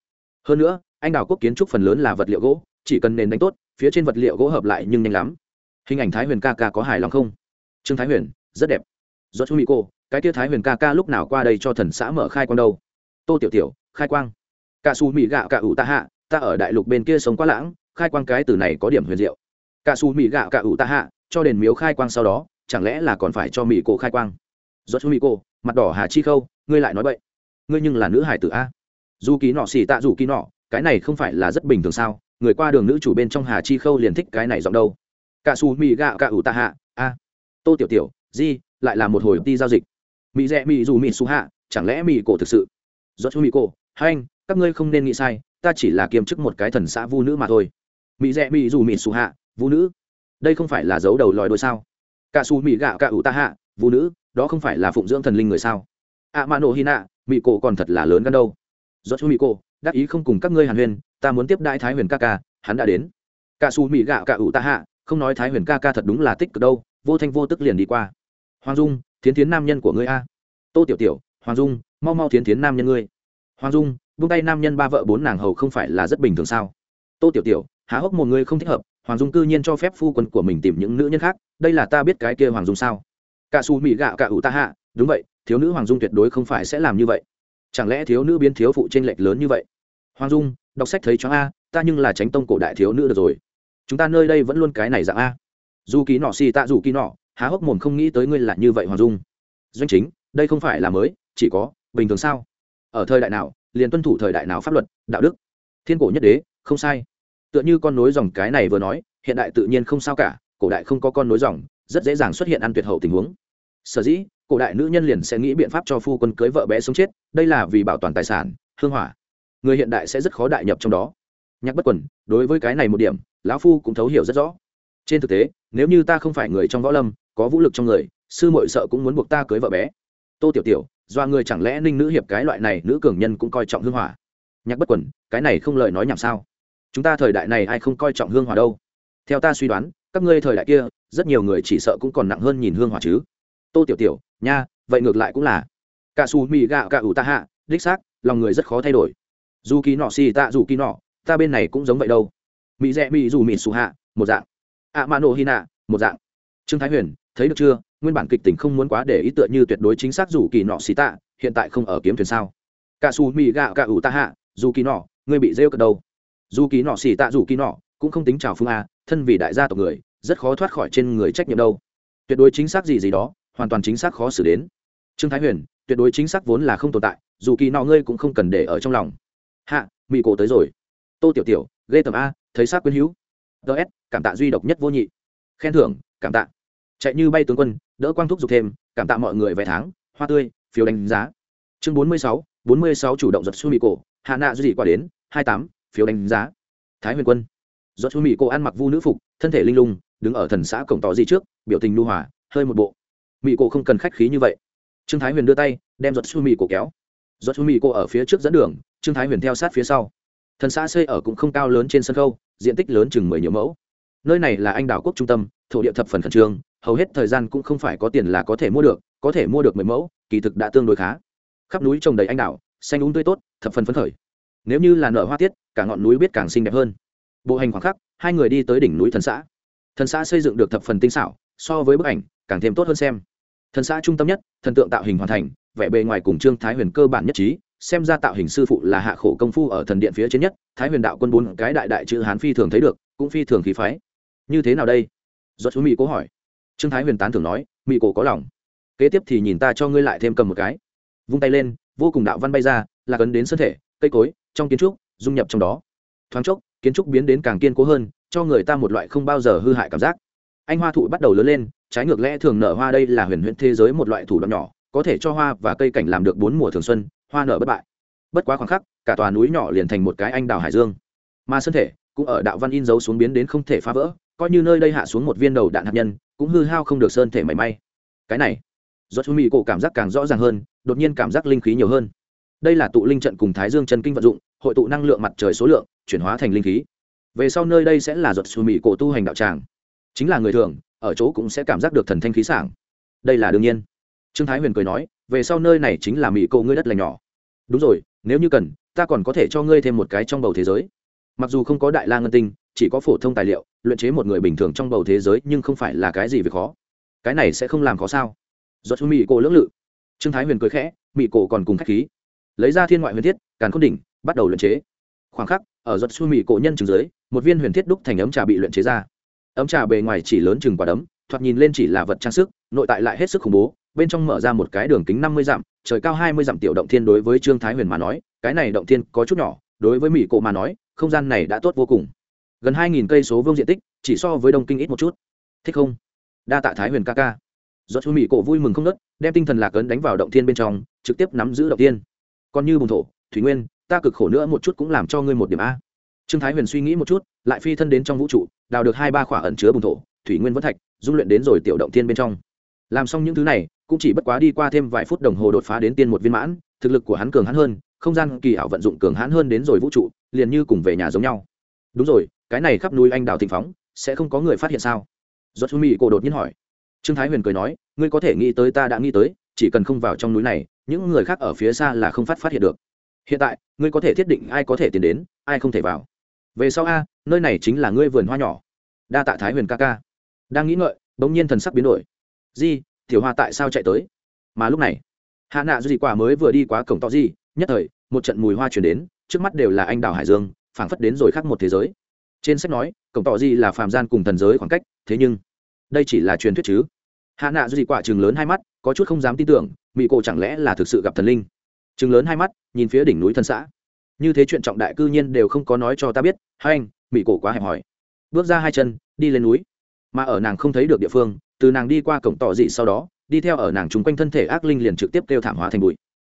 [SPEAKER 1] Hơn nữa, anh đào quốc kiến trúc phần lớn là vật liệu gỗ, chỉ cần nền đánh tốt, phía trên vật liệu gỗ hợp lại nhưng nhanh lắm. Hình ảnh thái huyền ca ca có hài lòng không? Trương thái huyền, rất đẹp. Do chú mỹ cô cái tia thái huyền ca ca lúc nào qua đây cho thần xã mở khai quang đâu? Tô tiểu tiểu, khai quang. Cả su mỹ gạo cả ủ ta hạ, ta ở đại lục bên kia sống quá lãng, khai quang cái từ này có điểm huyền diệu. Cả su mỹ gạo cả ủ ta hạ, cho đền miếu khai quang sau đó, chẳng lẽ là còn phải cho mỹ cổ khai quang? Do chú mỹ cô mặt đỏ hà chi khâu, ngươi lại nói vậy ngươi nhưng là nữ hải tử a. Dù ký nọ xì tạ dù ký nọ, cái này không phải là rất bình thường sao? Người qua đường nữ chủ bên trong hà chi khâu liền thích cái này giọng đâu. Cả su mỹ gạo cả ủ ta hạ, a. Tô tiểu tiểu, di, lại là một hồi đi giao dịch. Mỹ rẽ mỹ dù mỹ su hạ, chẳng lẽ mỹ cổ thực sự? Do chú mỹ cô hai anh các ngươi không nên nghĩ sai, ta chỉ là kiêm chức một cái thần xã vu nữ mà thôi. Mỹ rẽ mỹ dù mỹ su hạ, vu nữ, đây không phải là dấu đầu lòi đôi sao? Cả su mỹ gạo cả ủ ta hạ, vu nữ đó không phải là phụng dưỡng thần linh người sao? Ạ mạ nổ hy nạ mỹ cổ còn thật là lớn gan đâu. Do chú mỹ cổ đắc ý không cùng các ngươi hàn huyền ta muốn tiếp đại thái huyền ca ca, hắn đã đến. Cả su mỹ gạo cả ủ ta hạ, không nói thái huyền ca ca thật đúng là tích cực đâu, vô thanh vô tức liền đi qua. Hoàng dung, thiến thiến nam nhân của ngươi a. Tô tiểu tiểu, hoàng dung, mau mau thiến thiến nam nhân ngươi. Hoàng dung, buông tay nam nhân ba vợ bốn nàng hầu không phải là rất bình thường sao? Tô tiểu tiểu, há hốc một người không thích hợp, hoàng dung cư nhiên cho phép phu quân của mình tìm những nữ nhân khác, đây là ta biết cái kia hoàng dung sao? Cả xù mỹ gạo cả ủ ta hạ, đúng vậy, thiếu nữ hoàng dung tuyệt đối không phải sẽ làm như vậy. Chẳng lẽ thiếu nữ biến thiếu phụ trên lệch lớn như vậy? Hoàng dung, đọc sách thấy cho a, ta nhưng là tránh tông cổ đại thiếu nữ được rồi. Chúng ta nơi đây vẫn luôn cái này dạng a. Dù ký nọ xì tạ dù ký nọ, há hốc mồm không nghĩ tới ngươi là như vậy hoàng dung. Doanh chính, đây không phải là mới, chỉ có, bình thường sao? Ở thời đại nào, liền tuân thủ thời đại nào pháp luật, đạo đức? Thiên cổ nhất đế, không sai. Tựa như con nối dòng cái này vừa nói, hiện đại tự nhiên không sao cả, cổ đại không có con nối dòng rất dễ dàng xuất hiện ăn tuyệt hậu tình huống. Sở dĩ, cổ đại nữ nhân liền sẽ nghĩ biện pháp cho phu quân cưới vợ bé sống chết, đây là vì bảo toàn tài sản, hương hỏa. Người hiện đại sẽ rất khó đại nhập trong đó. Nhắc bất quần, đối với cái này một điểm, lão phu cũng thấu hiểu rất rõ. Trên thực tế, nếu như ta không phải người trong võ lâm, có vũ lực trong người, sư mội sợ cũng muốn buộc ta cưới vợ bé. Tô tiểu tiểu, do người chẳng lẽ ninh nữ hiệp cái loại này nữ cường nhân cũng coi trọng hương hỏa? Nhắc bất quần, cái này không lời nói nhảm sao? Chúng ta thời đại này ai không coi trọng hương hỏa đâu? Theo ta suy đoán các ngươi thời đại kia, rất nhiều người chỉ sợ cũng còn nặng hơn nhìn hương hỏa chứ. Tô tiểu tiểu, nha, vậy ngược lại cũng là. Cả xù mì gạo cả ủ ta hạ, đích xác, lòng người rất khó thay đổi. Dù kỳ nọ xì tạ dù kỳ nọ, ta bên này cũng giống vậy đâu. Mỹ rẽ mỹ dù mỹ xù hạ, một dạng. Ạ mã nổ hy nạ, một dạng. Trương thái huyền, thấy được chưa? Nguyên bản kịch tình không muốn quá để ý tựa như tuyệt đối chính xác dù kỳ nọ xì tạ, hiện tại không ở kiếm thuyền sao. Cả xù mì gạo cả ủ ta hạ, dù kỳ nọ, ngươi bị rêu cật đâu. Dù kỳ nọ xì tạ dù kỳ nọ, cũng không tính chào phương a thân vì đại gia tộc người, rất khó thoát khỏi trên người trách nhiệm đâu. Tuyệt đối chính xác gì gì đó, hoàn toàn chính xác khó xử đến. Trương thái huyền, tuyệt đối chính xác vốn là không tồn tại, dù kỳ nọ ngươi cũng không cần để ở trong lòng. Hạ mỹ cổ tới rồi. Tô tiểu tiểu lê tầm a, thấy xác quyến hữu. Ts cảm tạ duy độc nhất vô nhị. Khen thưởng, cảm tạ. Chạy như bay tướng quân, đỡ quang thúc giục thêm, cảm tạ mọi người vài tháng, hoa tươi, phiếu đánh giá. Chương bốn mươi sáu, bốn mươi sáu chủ động giật su mỹ cổ, hạ nạ duy qua đến, hai tám, phiếu đánh giá. Thái huyền quân. Rốt su mỹ cô ăn mặc vu nữ phục, thân thể linh lung, đứng ở thần xã cổng tỏ gì trước, biểu tình nu hòa, hơi một bộ. Mỹ cô không cần khách khí như vậy. Trương thái huyền đưa tay, đem rốt su mỹ cô kéo. Rốt su mỹ cô ở phía trước dẫn đường, trương thái huyền theo sát phía sau. Thần xã xây ở cũng không cao lớn trên sân khâu diện tích lớn chừng mười nhiều mẫu. Nơi này là anh đảo quốc trung tâm, thổ địa thập phần khẩn trương, hầu hết thời gian cũng không phải có tiền là có thể mua được, có thể mua được mười mẫu, kỳ thực đã tương đối khá. Khắp núi trồng đầy anh đảo, xanh úng tươi tốt, thập phần phấn khởi. Nếu như là nở hoa tiết, cả ngọn núi biết càng xinh đẹp hơn bộ hành khoảng khắc hai người đi tới đỉnh núi thần xã. Thần xã xây dựng được thập phần tinh xảo so với bức ảnh càng thêm tốt hơn xem. Thần xã trung tâm nhất thần tượng tạo hình hoàn thành vẻ bề ngoài cùng trương thái huyền cơ bản nhất trí xem ra tạo hình sư phụ là hạ khổ công phu ở thần điện phía trên nhất thái huyền đạo quân bốn cái đại đại chữ hán phi thường thấy được cũng phi thường khí phái. Như thế nào đây? Do chú mỹ cố hỏi. Trương thái huyền tán thường nói mỹ cổ có lòng. Kế tiếp thì nhìn ta cho ngươi lại thêm cầm một cái. Vung tay lên vô cùng đạo văn bay ra là cấn thể, cây cối trong kiến trúc dung nhập trong đó. Thoáng chốc kiến trúc biến đến càng kiên cố hơn, cho người ta một loại không bao giờ hư hại cảm giác. Anh hoa thụ bắt đầu lớn lên, trái ngược lẽ thường nở hoa đây là huyền huyễn thế giới một loại thủ đoạn nhỏ, có thể cho hoa và cây cảnh làm được bốn mùa thường xuân, hoa nở bất bại. Bất quá khoảng khắc, cả tòa núi nhỏ liền thành một cái anh đào hải dương. Mà sơn thể cũng ở đạo văn in dấu xuống biến đến không thể phá vỡ, coi như nơi đây hạ xuống một viên đầu đạn hạt nhân, cũng hư hao không được sơn thể mảy may. Cái này do chú mỹ cổ cảm giác càng rõ ràng hơn, đột nhiên cảm giác linh khí nhiều hơn. Đây là tụ linh trận cùng thái dương chân kinh vận dụng hội tụ năng lượng mặt trời số lượng, chuyển hóa thành linh khí. Về sau nơi đây sẽ là ruột xù mỹ cổ tu hành đạo tràng. Chính là người thường, ở chỗ cũng sẽ cảm giác được thần thanh khí sảng. Đây là đương nhiên. Trương thái huyền cười nói, về sau nơi này chính là mỹ cổ ngươi đất lành nhỏ. Đúng rồi, nếu như cần, ta còn có thể cho ngươi thêm một cái trong bầu thế giới. Mặc dù không có đại la ngân tinh, chỉ có phổ thông tài liệu, luyện chế một người bình thường trong bầu thế giới nhưng không phải là cái gì việc khó. Cái này sẽ không làm khó sao? Do chú mỹ cổ lưỡng lự. Trương thái huyền cười khẽ mỹ cổ còn cùng k h á c h khí. Lấy ra thiên ngoại huyền thiết, càn khôn đỉnh bắt đầu luyện chế. Khoảng khắc, ở giật su mì cổ nhân trường dưới, một viên huyền thiết đúc thành ấm trà bị luyện chế ra. Ấm trà bề ngoài chỉ lớn chừng quả đấm, thoạt nhìn lên chỉ là vật trang sức, nội tại lại hết sức khủng bố, bên trong mở ra một cái đường kính năm mươi dặm, trời cao hai mươi dặm tiểu động thiên đối với trương thái huyền mà nói, cái này động thiên có chút nhỏ, đối với mỹ cổ mà nói, không gian này đã tốt vô cùng. Gần hai nghìn cây số vương diện tích, chỉ so với đông kinh ít một chút. Thích không? Đa tạ thái huyền ca ca. Do chu mỹ cổ vui mừng không nớt đem tinh thần lạc ấn đánh vào động thiên bên trong, trực tiếp nắm giữ động tiên còn như bùng thổ, thủy nguyên ta cực khổ nữa một chút cũng làm cho ngươi một điểm a. Trương thái huyền suy nghĩ một chút, lại phi thân đến trong vũ trụ, đào được hai ba khỏa ẩn chứa bùng thổ, thủy nguyên vẫn thạch, dung luyện đến rồi tiểu động thiên bên trong. Làm xong những thứ này, cũng chỉ bất quá đi qua thêm vài phút đồng hồ đột phá đến tiên một viên mãn, thực lực của hắn cường hắn hơn, không gian kỳ ảo vận dụng cường hãn hơn đến rồi vũ trụ, liền như cùng về nhà giống nhau. Đúng rồi, cái này khắp núi anh đào thịnh phóng, sẽ không có người phát hiện sao? Giót chú mỹ cổ đột nhiên hỏi. Trương thái huyền cười nói, ngươi có thể nghĩ tới ta đã nghĩ tới, chỉ cần không vào trong núi này, những người khác ở phía xa là không phát phát hiện được hiện tại, ngươi có thể thiết định ai có thể tiến đến, ai không thể vào. Về sau a, nơi này chính là ngươi vườn hoa nhỏ. Đa tạ thái huyền ca ca. Đang nghĩ ngợi, bỗng nhiên thần sắc biến đổi. Di, tiểu hoa tại sao chạy tới? Mà lúc này, hạ nạ duy quả mới vừa đi qua cổng to di, nhất thời, một trận mùi hoa chuyển đến, trước mắt đều là anh đào hải dương, phảng phất đến rồi khác một thế giới. Trên sách nói, cổng tỏ di là phàm gian cùng thần giới khoảng cách, thế nhưng, đây chỉ là truyền thuyết chứ. Hạ nạ dị quả chừng lớn hai mắt, có chút không dám tin tưởng mỹ cổ chẳng lẽ là thực sự gặp thần linh? Chừng lớn hai mắt, nhìn phía đỉnh núi thân xã. Như thế chuyện trọng đại cư nhiên đều không có nói cho ta biết. Hai anh, mỹ cổ quá hẹp hòi. Bước ra hai chân, đi lên núi. Mà ở nàng không thấy được địa phương, từ nàng đi qua cổng tỏ dị sau đó, đi theo ở nàng chung quanh thân thể ác linh liền trực tiếp kêu thảm hóa thành bụi.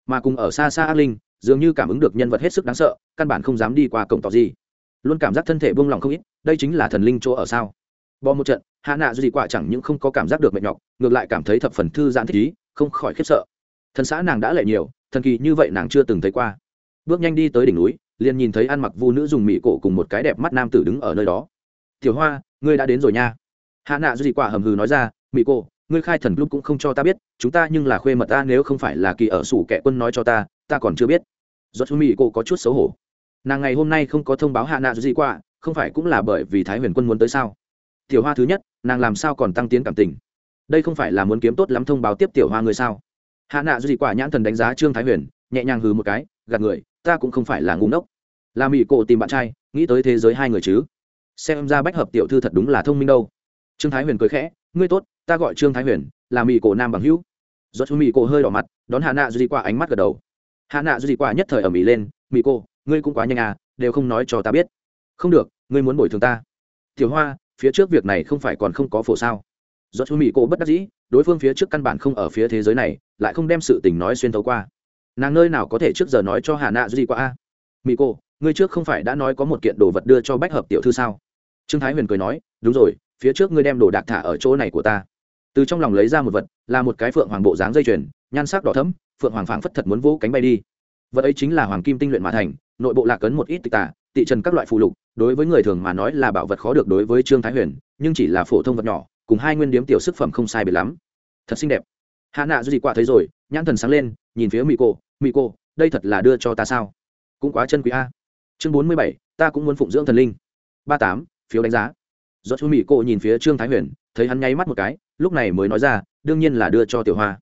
[SPEAKER 1] Mà cùng ở xa xa ác linh, dường như cảm ứng được nhân vật hết sức đáng sợ, căn bản không dám đi qua cổng tỏ dị. Luôn cảm giác thân thể buông lỏng không ít, đây chính là thần linh chỗ ở sao? Bò một trận, hạ nạ dị quả chẳng những không có cảm giác được mệt nhọc, ngược lại cảm thấy thập phần thư giãn thích ý, không khỏi khiếp sợ. Thần xã nàng đã lệ nhiều thần kỳ như vậy nàng chưa từng thấy qua. Bước nhanh đi tới đỉnh núi, liền nhìn thấy ăn mặc vu nữ dùng mỹ cổ cùng một cái đẹp mắt nam tử đứng ở nơi đó. Tiểu hoa, ngươi đã đến rồi nha. Hạ nạ dị quả hầm hừ nói ra mỹ cổ, ngươi khai thần lúc cũng không cho ta biết, chúng ta nhưng là khuê mật ta, nếu không phải là kỳ ở sủ kẻ quân nói cho ta ta còn chưa biết. Do chú mỹ cổ có chút xấu hổ. Nàng ngày hôm nay không có thông báo hạ nạ dị quả, không phải cũng là bởi vì thái huyền quân muốn tới sao? Tiểu hoa thứ nhất, nàng làm sao còn tăng tiến cảm tình? Đây không phải là muốn kiếm tốt lắm thông báo tiếp tiểu hoa người sao? Hạ nạ gì quả nhãn thần đánh giá trương thái huyền, nhẹ nhàng hừ một cái, gạt người, ta cũng không phải là ngu ngốc. Là mỹ cổ tìm bạn trai, nghĩ tới thế giới hai người chứ. Xem ra bách hợp tiểu thư thật đúng là thông minh đâu. Trương thái huyền cười khẽ, ngươi tốt, ta gọi trương thái huyền, là mỹ cổ nam bằng hữu. Do chú mỹ cổ hơi đỏ mặt, đón hạ nạ duy qua ánh mắt gật đầu. Hạ nạ duy qua nhất thời ở mỹ lên mỹ cô ngươi cũng quá nhanh à đều không nói cho ta biết. Không được, ngươi muốn bồi thường ta. Tiểu hoa, phía trước việc này không phải còn không có phổ sao? Do chú mỹ cô bất đắc dĩ, đối phương phía trước căn bản không ở phía thế giới này lại không đem sự tình nói xuyên thấu qua. Nàng nơi nào có thể trước giờ nói cho hà nạ gì qua a? Mỹ cô ngươi trước không phải đã nói có một kiện đồ vật đưa cho bách hợp tiểu thư sao? Trương thái huyền cười nói, đúng rồi, phía trước ngươi đem đồ đạc thả ở chỗ này của ta. Từ trong lòng lấy ra một vật, là một cái phượng hoàng bộ dáng dây chuyền, nhan sắc đỏ thấm phượng hoàng phảng phất thật muốn vỗ cánh bay đi. Vật ấy chính là hoàng kim tinh luyện mà thành, nội bộ lạc cấn một ít tịch tả tị trần các loại phụ lục, đối với người thường mà nói là bảo vật khó được đối với trương thái huyền, nhưng chỉ là phổ thông vật nhỏ, cùng hai nguyên điếm tiểu sức phẩm không sai biệt lắm. Thật xinh đẹp hạ nạ gì quả thấy rồi, nhãn thần sáng lên, nhìn phía mỹ cô mỹ cô đây thật là đưa cho ta sao? Cũng quá chân quý a. Chương bốn mươi bảy, ta cũng muốn phụng dưỡng thần linh. Ba tám, phiếu đánh giá. Do chú mỹ cô nhìn phía trương thái huyền, thấy hắn nháy mắt một cái, lúc này mới nói ra, đương nhiên là đưa cho tiểu hoa.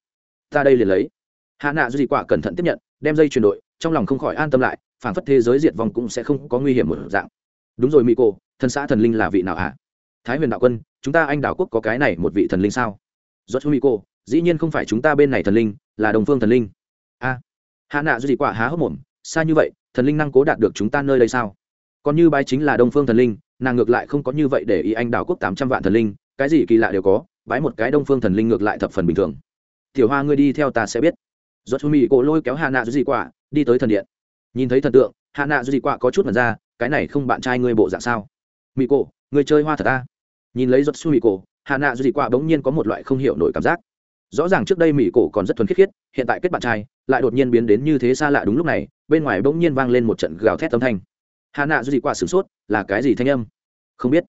[SPEAKER 1] Ta đây liền lấy. Hạ nạ gì quả cẩn thận tiếp nhận, đem dây chuyển đội trong lòng không khỏi an tâm lại phản phất thế giới diệt vong cũng sẽ không có nguy hiểm một dạng. Đúng rồi mỹ cô thân xã thần linh là vị nào hả? Thái huyền đạo quân, chúng ta anh đảo quốc có cái này một vị thần linh sao? Do chú mỹ cô dĩ nhiên không phải chúng ta bên này thần linh, là đồng phương thần linh. A, hạ nạ duy quả há hốc mồm, xa như vậy, thần linh năng cố đạt được chúng ta nơi đây sao? Còn như bái chính là đông phương thần linh, nàng ngược lại không có như vậy để ý anh đảo quốc tám trăm vạn thần linh, cái gì kỳ lạ đều có, bái một cái đông phương thần linh ngược lại thập phần bình thường. Tiểu hoa ngươi đi theo ta sẽ biết. Do chu mỹ cổ lôi kéo hạ nạ duy quả, đi tới thần điện. Nhìn thấy thần tượng, hạ nạ duy quả có chút mật ra, cái này không bạn trai ngươi bộ dạng sao? Mỹ cổ, ngươi chơi hoa thật ta nhìn lấy giọt su mỹ cổ, hạ nạ duy quả bỗng nhiên có một loại không hiểu nổi cảm giác rõ ràng trước đây mỹ cổ còn rất thuần khiết khiết, hiện tại kết bạn trai, lại đột nhiên biến đến như thế xa lạ đúng lúc này, bên ngoài bỗng nhiên vang lên một trận gào thét âm thanh. Hà nạ dị qua sửng sốt, là cái gì thanh âm? Không biết.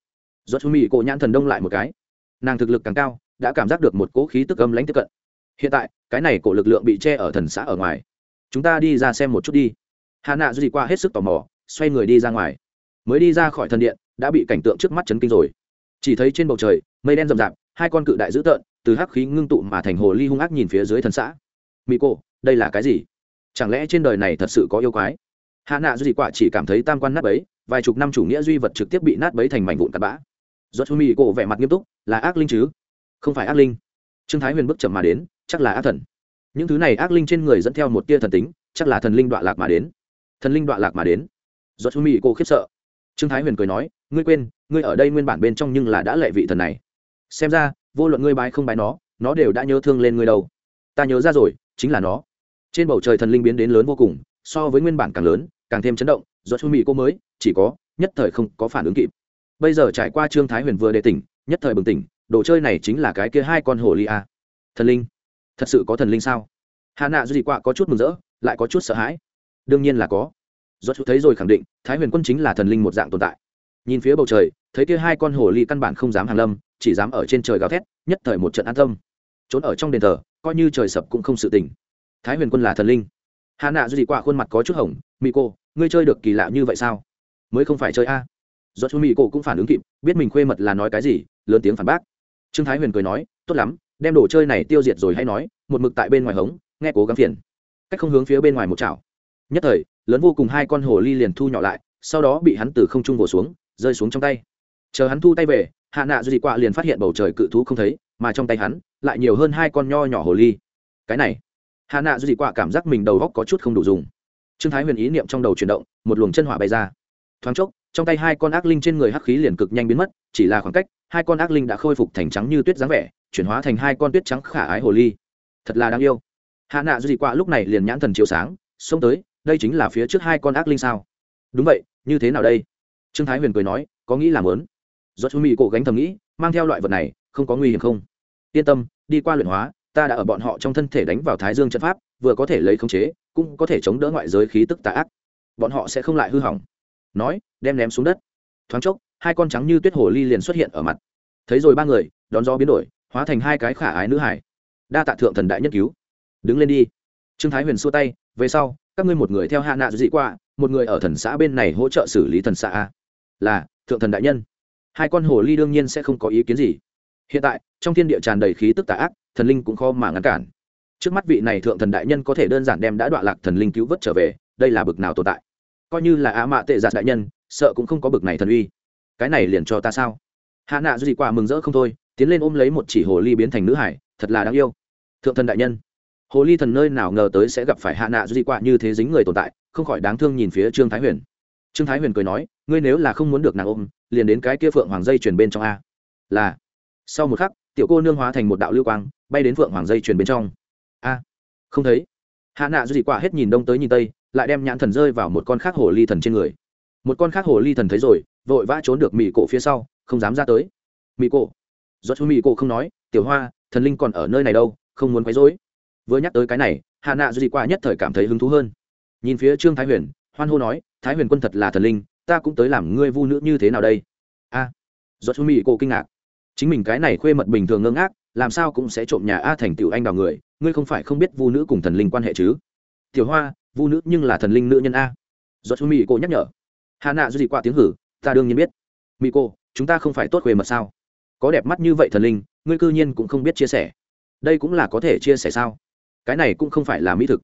[SPEAKER 1] Do chú mỹ cổ nhãn thần đông lại một cái. Nàng thực lực càng cao, đã cảm giác được một cỗ khí tức âm lãnh tiếp cận. Hiện tại, cái này cổ lực lượng bị che ở thần xã ở ngoài. Chúng ta đi ra xem một chút đi. Hà nạ duy qua hết sức tò mò, xoay người đi ra ngoài. Mới đi ra khỏi thần điện, đã bị cảnh tượng trước mắt chấn kinh rồi. Chỉ thấy trên bầu trời, mây đen rậm rạp hai con cự đại dữ tợn, từ hắc khí ngưng tụ mà thành hồ ly hung ác nhìn phía dưới thần xã. Mỹ cô, đây là cái gì? Chẳng lẽ trên đời này thật sự có yêu quái? Hạ nạ duy quả chỉ cảm thấy tam quan nát bấy, vài chục năm chủ nghĩa duy vật trực tiếp bị nát bấy thành mảnh vụn tạt bã. Do chú mỹ cô vẻ mặt nghiêm túc, là ác linh chứ? Không phải ác linh. Trương thái huyền bước chậm mà đến, chắc là ác thần. Những thứ này ác linh trên người dẫn theo một tia thần tính, chắc là thần linh đoạn lạc mà đến. Thần linh đoạn lạc mà đến. Do chú mỹ cô khiếp sợ. Trương thái huyền cười nói, ngươi quên, ngươi ở đây nguyên bản bên trong nhưng là đã lệ vị thần này xem ra, vô luận ngươi bái không bái nó nó đều đã nhớ thương lên ngươi đâu. Ta nhớ ra rồi, chính là nó. Trên bầu trời thần linh biến đến lớn vô cùng, so với nguyên bản càng lớn, càng thêm chấn động, do chu mỹ cô mới, chỉ có, nhất thời không có phản ứng kịp. Bây giờ trải qua trương thái huyền vừa đề tỉnh, nhất thời bừng tỉnh, đồ chơi này chính là cái kia hai con hồ ly a. Thần linh? Thật sự có thần linh sao? Hà nạ duy quạ có chút mừng rỡ, lại có chút sợ hãi. Đương nhiên là có. Do chú thấy rồi khẳng định, thái huyền quân chính là thần linh một dạng tồn tại. Nhìn phía bầu trời, thấy kia hai con hồ ly căn bản không dám hàng lâm chỉ dám ở trên trời gào thét, nhất thời một trận an tâm. Trốn ở trong đền thờ, coi như trời sập cũng không sự tình thái huyền quân là thần linh. Hà nạ duy quả khuôn mặt có chút hỏng mỹ cô ngươi chơi được kỳ lạ như vậy sao? Mới không phải chơi a? Do chú mỹ cô cũng phản ứng kịp, biết mình khuê mật là nói cái gì, lớn tiếng phản bác. Trương thái huyền cười nói, tốt lắm, đem đồ chơi này tiêu diệt rồi hay nói, một mực tại bên ngoài hống, nghe cố gắng phiền. Cách không hướng phía bên ngoài một chảo. Nhất thời, lớn vô cùng hai con hồ ly liền thu nhỏ lại, sau đó bị hắn từ không trung vồ xuống, rơi xuống trong tay. Chờ hắn thu tay về hạ nạ dù gì quạ liền phát hiện bầu trời cự thú không thấy, mà trong tay hắn lại nhiều hơn hai con nho nhỏ hồ ly. Cái này, hạ nạ dù gì quạ cảm giác mình đầu góc có chút không đủ dùng. Trương thái huyền ý niệm trong đầu chuyển động, một luồng chân hỏa bay ra. Thoáng chốc, trong tay hai con ác linh trên người hắc khí liền cực nhanh biến mất, chỉ là khoảng cách, hai con ác linh đã khôi phục thành trắng như tuyết dáng vẻ, chuyển hóa thành hai con tuyết trắng khả ái hồ ly. Thật là đáng yêu. Hạ nạ dù gì quạ lúc này liền nhãn thần chiếu sáng, xông tới, đây chính là phía trước hai con ác linh sao? Đúng vậy, như thế nào đây? Trương thái huyền cười nói, có nghĩ làm lớn do chú mỹ cổ gánh thầm nghĩ, mang theo loại vật này, không có nguy hiểm không? Yên tâm, đi qua luyện hóa, ta đã ở bọn họ trong thân thể đánh vào thái dương trận pháp, vừa có thể lấy khống chế, cũng có thể chống đỡ ngoại giới khí tức tà ác. Bọn họ sẽ không lại hư hỏng. Nói, đem ném xuống đất. Thoáng chốc, hai con trắng như tuyết hồ ly liền xuất hiện ở mặt. Thấy rồi ba người, đón gió biến đổi, hóa thành hai cái khả ái nữ hải. Đa tạ thượng thần đại nhân cứu. Đứng lên đi. Trương thái huyền xua tay, về sau, các ngươi một người theo hạ nạ dị qua, một người ở thần xã bên này hỗ trợ xử lý thần xã a. Là, thượng thần đại nhân hai con hồ ly đương nhiên sẽ không có ý kiến gì. Hiện tại, trong thiên địa tràn đầy khí tức tà ác, thần linh cũng khó mà ngăn cản. Trước mắt vị này thượng thần đại nhân có thể đơn giản đem đã đoạn lạc thần linh cứu vớt trở về, đây là bực nào tồn tại? Coi như là á mạ tệ giạt đại nhân, sợ cũng không có bực này thần uy. Cái này liền cho ta sao? Hạ nạ duy quả mừng rỡ không thôi, tiến lên ôm lấy một chỉ hồ ly biến thành nữ hải, thật là đáng yêu. Thượng thần đại nhân, hồ ly thần nơi nào ngờ tới sẽ gặp phải hạ nạ duy quả như thế dính người tồn tại, không khỏi đáng thương nhìn phía trương thái huyền. Trương thái huyền cười nói ngươi nếu là không muốn được nàng ôm, liền đến cái kia phượng hoàng dây truyền bên trong a. Là. Sau một khắc, tiểu cô nương hóa thành một đạo lưu quang, bay đến phượng hoàng dây truyền bên trong. A. Không thấy. Hạ nạ dị quả hết nhìn đông tới nhìn tây, lại đem nhãn thần rơi vào một con khác hồ ly thần trên người. Một con khác hồ ly thần thấy rồi, vội vã trốn được mỹ cổ phía sau, không dám ra tới. Mỹ cổ. Do chú mỹ cổ không nói, tiểu hoa, thần linh còn ở nơi này đâu, không muốn quấy rối. Vừa nhắc tới cái này, hạ nạ dị quả nhất thời cảm thấy hứng thú hơn. Nhìn phía trương thái huyền, hoan hô nói, thái huyền quân thật là thần linh ta cũng tới làm ngươi vu nữ như thế nào đây? A do chú mỹ cô kinh ngạc. Chính mình cái này khuê mật bình thường ngơ ngác, làm sao cũng sẽ trộm nhà a thành tiểu anh đào người, ngươi không phải không biết vu nữ cùng thần linh quan hệ chứ? Tiểu hoa, vu nữ nhưng là thần linh nữ nhân a. Do chú mỹ cô nhắc nhở. Hà nạ dù gì qua tiếng hử, ta đương nhiên biết. Mỹ cô chúng ta không phải tốt khuê mật sao? Có đẹp mắt như vậy thần linh, ngươi cư nhiên cũng không biết chia sẻ. Đây cũng là có thể chia sẻ sao? Cái này cũng không phải là mỹ thực.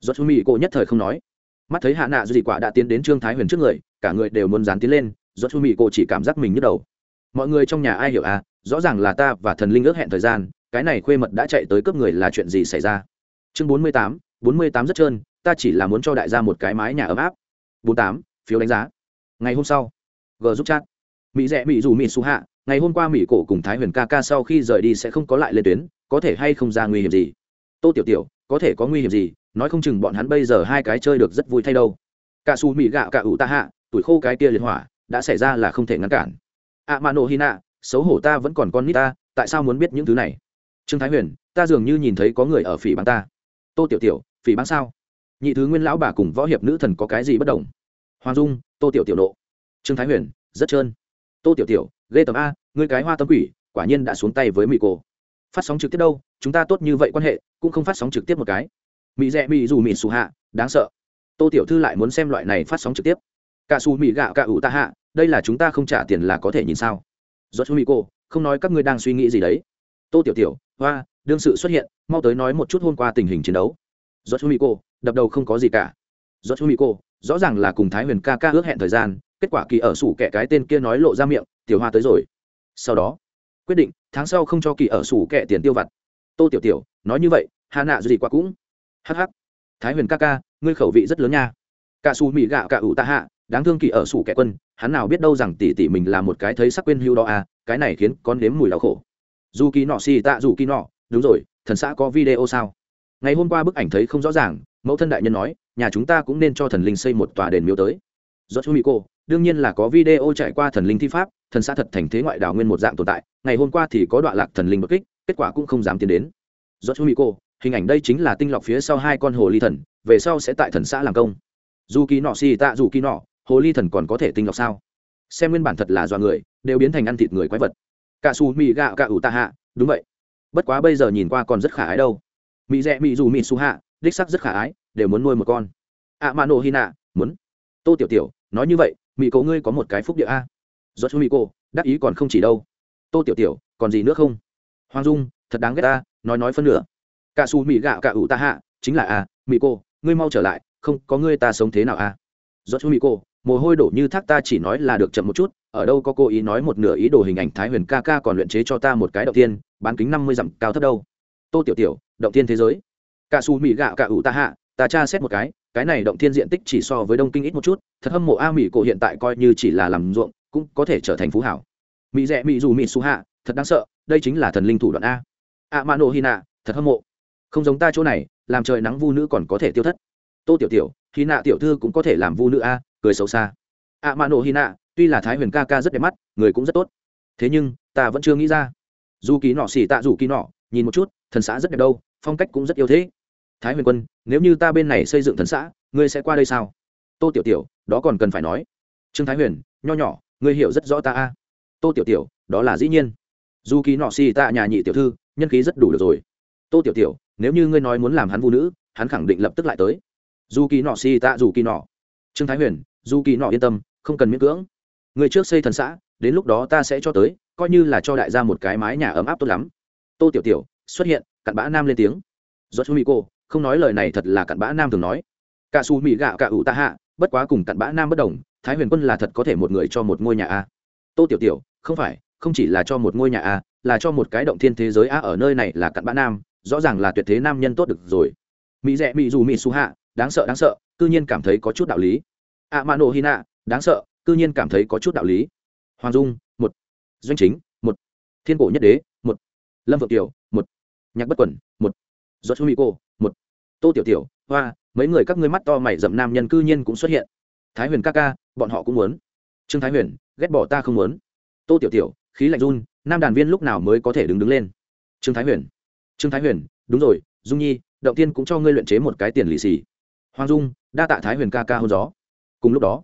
[SPEAKER 1] Do chú mỹ cô nhất thời không nói mắt thấy hạ nạ dù gì quả đã tiến đến trương thái huyền trước người, cả người đều muốn dán tiến lên, do chú mỹ cô chỉ cảm giác mình nhức đầu. Mọi người trong nhà ai hiểu à rõ ràng là ta và thần linh ước hẹn thời gian, cái này khuê mật đã chạy tới cướp người là chuyện gì xảy ra? Chương bốn mươi tám, bốn mươi tám rất trơn, ta chỉ là muốn cho đại gia một cái mái nhà ấm áp. bốn tám, phiếu đánh giá. Ngày hôm sau, g giúp chat. Mỹ rẽ mỹ dù mỹ su hạ, ngày hôm qua mỹ cổ cùng thái huyền ca ca sau khi rời đi sẽ không có lại lên tuyến, có thể hay không ra nguy hiểm gì? Tô tiểu tiểu, có thể có nguy hiểm gì? Nói không chừng bọn hắn bây giờ hai cái chơi được rất vui thay đâu. Cả su mỹ gạo cả ủ ta hạ, tuổi khô cái kia liên hỏa, đã xảy ra là không thể ngăn cản. À, Ạ mạ nổ hy nạ, xấu hổ ta vẫn còn con nít ta, tại sao muốn biết những thứ này? Trương thái huyền, ta dường như nhìn thấy có người ở phỉ bán ta. Tô tiểu tiểu, phỉ bán sao? Nhị thứ nguyên lão bà cùng võ hiệp nữ thần có cái gì bất đồng? Hoàng dung, tô tiểu tiểu nộ. Trương thái huyền, rất trơn. Tô tiểu tiểu, ghê tầm a, ngươi cái hoa tâm quỷ, quả nhiên đã xuống tay với mỹ cô. Phát sóng trực tiếp đâu, chúng ta tốt như vậy quan hệ, cũng không phát sóng trực tiếp một cái mỹ rẽ mỹ dù mỹ xù hạ, đáng sợ. Tô tiểu thư lại muốn xem loại này phát sóng trực tiếp. Cả xù mỹ gạo cả ủ ta hạ, đây là chúng ta không trả tiền là có thể nhìn sao? Do chú mỹ cô, không nói các ngươi đang suy nghĩ gì đấy. Tô tiểu tiểu, hoa, đương sự xuất hiện, mau tới nói một chút hôm qua tình hình chiến đấu. Do chú mỹ cô, đập đầu không có gì cả. Do chú mỹ cô, rõ ràng là cùng thái huyền ca ca ước hẹn thời gian, kết quả kỳ ở sủ kẻ cái tên kia nói lộ ra miệng, tiểu hoa tới rồi. Sau đó, quyết định, tháng sau không cho kỳ ở sủ kẻ tiền tiêu vặt. Tô tiểu tiểu, nói như vậy, hà nạ gì quá cũng hh thái huyền ca ca, ngươi khẩu vị rất lớn nha. Cả xù mỹ gạo cả ủ ta hạ, đáng thương kỳ ở sủ kẻ quân, hắn nào biết đâu rằng tỷ tỷ mình là một cái thấy sắc quên hưu đó à cái này khiến con nếm mùi đau khổ. Dù kỳ nọ xì tạ dù kỳ nọ, đúng rồi, thần xã có video sao? Ngày hôm qua bức ảnh thấy không rõ ràng, mẫu thân đại nhân nói, nhà chúng ta cũng nên cho thần linh xây một tòa đền miếu tới. Do chú mỹ cô, đương nhiên là có video trải qua thần linh thi pháp, thần xã thật thành thế ngoại đảo nguyên một dạng tồn tại, ngày hôm qua thì có đoạn lạc thần linh bất kích, kết quả cũng không dám tiến đến. Do chú mỹ cô hình ảnh đây chính là tinh lọc phía sau hai con hồ ly thần, về sau sẽ tại thần xã làm công. Dù kỳ nọ xì tạ dù kỳ nọ, hồ ly thần còn có thể tinh lọc sao? Xem nguyên bản thật là do người, đều biến thành ăn thịt người quái vật. Cả xù mì gạo cả ủ tạ hạ, đúng vậy. Bất quá bây giờ nhìn qua còn rất khả ái đâu. Mỹ rẽ mỹ dù mỹ su hạ, đích sắc rất khả ái, đều muốn nuôi một con. Ạ mà nổ hy nạ muốn. Tô tiểu tiểu, nói như vậy mỹ cậu ngươi có một cái phúc địa a. Do chú mỹ cô, đắc ý còn không chỉ đâu. Tô tiểu tiểu, còn gì nữa không? Hoàng dung, thật đáng ghét ta, nói nói phân nửa cả xù mỹ gạo cả ủ ta hạ chính là à, a mỹ cô ngươi mau trở lại không có ngươi ta sống thế nào a do chú mỹ cô mồ hôi đổ như thác ta chỉ nói là được chậm một chút ở đâu có cô ý nói một nửa ý đồ hình ảnh thái huyền ca ca còn luyện chế cho ta một cái động tiên bán kính năm mươi dặm cao thấp đâu? Tô tiểu tiểu động tiên thế giới. Cả su mỹ gạo cả ủ ta hạ ta tra xét một cái cái này động thiên diện tích chỉ so với đông kinh ít một chút thật hâm mộ a mỹ cổ hiện tại coi như chỉ là làm ruộng cũng có thể trở thành phú hảo. Mỹ rẽ mỹ dù mỹ su hạ thật đáng sợ đây chính là thần linh thủ đoạn a. A mano hina, thật hâm mộ không giống ta chỗ này, làm trời nắng vu nữ còn có thể tiêu thất. Tô tiểu tiểu hi nạ tiểu thư cũng có thể làm vu nữ a, cười xấu xa. A mạ nổ hi nạ, tuy là thái huyền ca ca rất đẹp mắt, người cũng rất tốt. Thế nhưng, ta vẫn chưa nghĩ ra. Dù kỳ nọ xỉ tạ dù kỳ nọ, nhìn một chút, thần xã rất đẹp đâu, phong cách cũng rất yêu thế. Thái huyền quân, nếu như ta bên này xây dựng thần xã, ngươi sẽ qua đây sao? Tô tiểu tiểu, đó còn cần phải nói. Trương thái huyền, nho nhỏ, ngươi hiểu rất rõ ta a. Tô tiểu tiểu, đó là dĩ nhiên. Dù kỳ nọ xì tạ nhà nhị tiểu thư, nhân khí rất đủ được rồi. Tô tiểu tiểu nếu như ngươi nói muốn làm hắn vũ nữ, hắn khẳng định lập tức lại tới. Dù kỳ nọ xì tạ dù kỳ nọ. Trương thái huyền, dù kỳ nọ yên tâm, không cần miễn cưỡng. Người trước xây thần xã, đến lúc đó ta sẽ cho tới, coi như là cho đại gia một cái mái nhà ấm áp tốt lắm. Tô tiểu tiểu, xuất hiện, cặn bã nam lên tiếng. Do chú mỹ cô, không nói lời này thật là cặn bã nam thường nói. Cả su mỹ gạo cả ủ ta hạ, bất quá cùng cặn bã nam bất đồng, thái huyền quân là thật có thể một người cho một ngôi nhà a. Tô tiểu tiểu, không phải, không chỉ là cho một ngôi nhà a, là cho một cái động thiên thế giới a ở nơi này là cặn bã nam rõ ràng là tuyệt thế nam nhân tốt được rồi. Mỹ rẽ mỹ dù, mỹ su hạ, đáng sợ đáng sợ, cư nhiên cảm thấy có chút đạo lý. A Mano hina đáng sợ, cư nhiên cảm thấy có chút đạo lý. Hoàng dung, một. Doanh chính, một. Thiên cổ nhất đế, một. Lâm vượng tiểu, một. Nhạc bất quẩn, một. Do chu mỹ cô một. Tô tiểu tiểu, hoa, mấy người các ngươi mắt to mày dậm nam nhân cư nhiên cũng xuất hiện. Thái huyền ca ca, bọn họ cũng muốn. Trương thái huyền, ghét bỏ ta không muốn. Tô tiểu tiểu, khí lạnh run, nam đàn viên lúc nào mới có thể đứng đứng lên? Trương thái huyền trương thái huyền, đúng rồi, dung nhi, động tiên cũng cho ngươi luyện chế một cái tiền lì xì. Hoàng dung, đa tạ thái huyền ca ca hôn gió. Cùng lúc đó,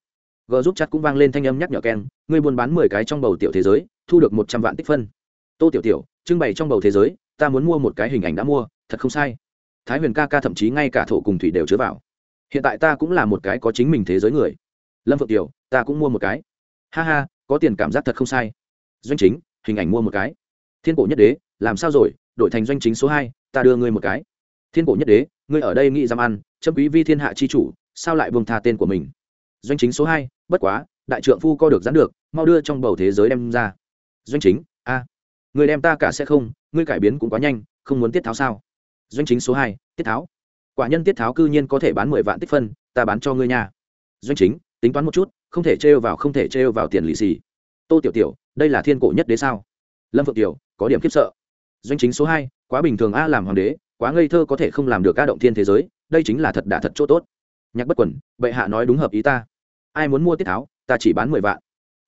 [SPEAKER 1] g giúp chặt cũng vang lên thanh âm nhắc nhở keng, ngươi buôn bán mười cái trong bầu tiểu thế giới, thu được một trăm vạn tích phân. Tô tiểu tiểu, trưng bày trong bầu thế giới, ta muốn mua một cái hình ảnh đã mua, thật không sai. Thái huyền ca ca thậm chí ngay cả thổ cùng thủy đều chứa vào. Hiện tại ta cũng là một cái có chính mình thế giới người. Lâm phượng tiểu, ta cũng mua một cái. Ha ha, có tiền cảm giác thật không sai. Doanh chính, hình ảnh mua một cái. Thiên cổ nhất đế, làm sao rồi? Đổi thành doanh chính số hai, ta đưa ngươi một cái. Thiên cổ nhất đế, ngươi ở đây nghĩ dám ăn châm quý vi thiên hạ chi chủ, sao lại buông tha tên của mình? Doanh chính số hai, bất quá, đại trượng phu co được dán được, mau đưa trong bầu thế giới đem ra. Doanh chính, a, người đem ta cả sẽ không, ngươi cải biến cũng quá nhanh, không muốn tiết tháo sao? Doanh chính số hai, tiết tháo. Quả nhân tiết tháo cư nhiên có thể bán mười vạn tích phân, ta bán cho ngươi nhà. doanh chính, tính toán một chút, không thể trêu vào, không thể trêu vào tiền lì xì. Tô tiểu tiểu, đây là thiên cổ nhất đế sao? Lâm phượng tiểu, có điểm khiếp sợ doanh chính số hai, quá bình thường a làm hoàng đế, quá ngây thơ có thể không làm được ca động thiên thế giới, đây chính là thật đả thật chỗ tốt. Nhạc bất quẩn bệ hạ nói đúng hợp ý ta. Ai muốn mua tiết tháo, ta chỉ bán mười vạn.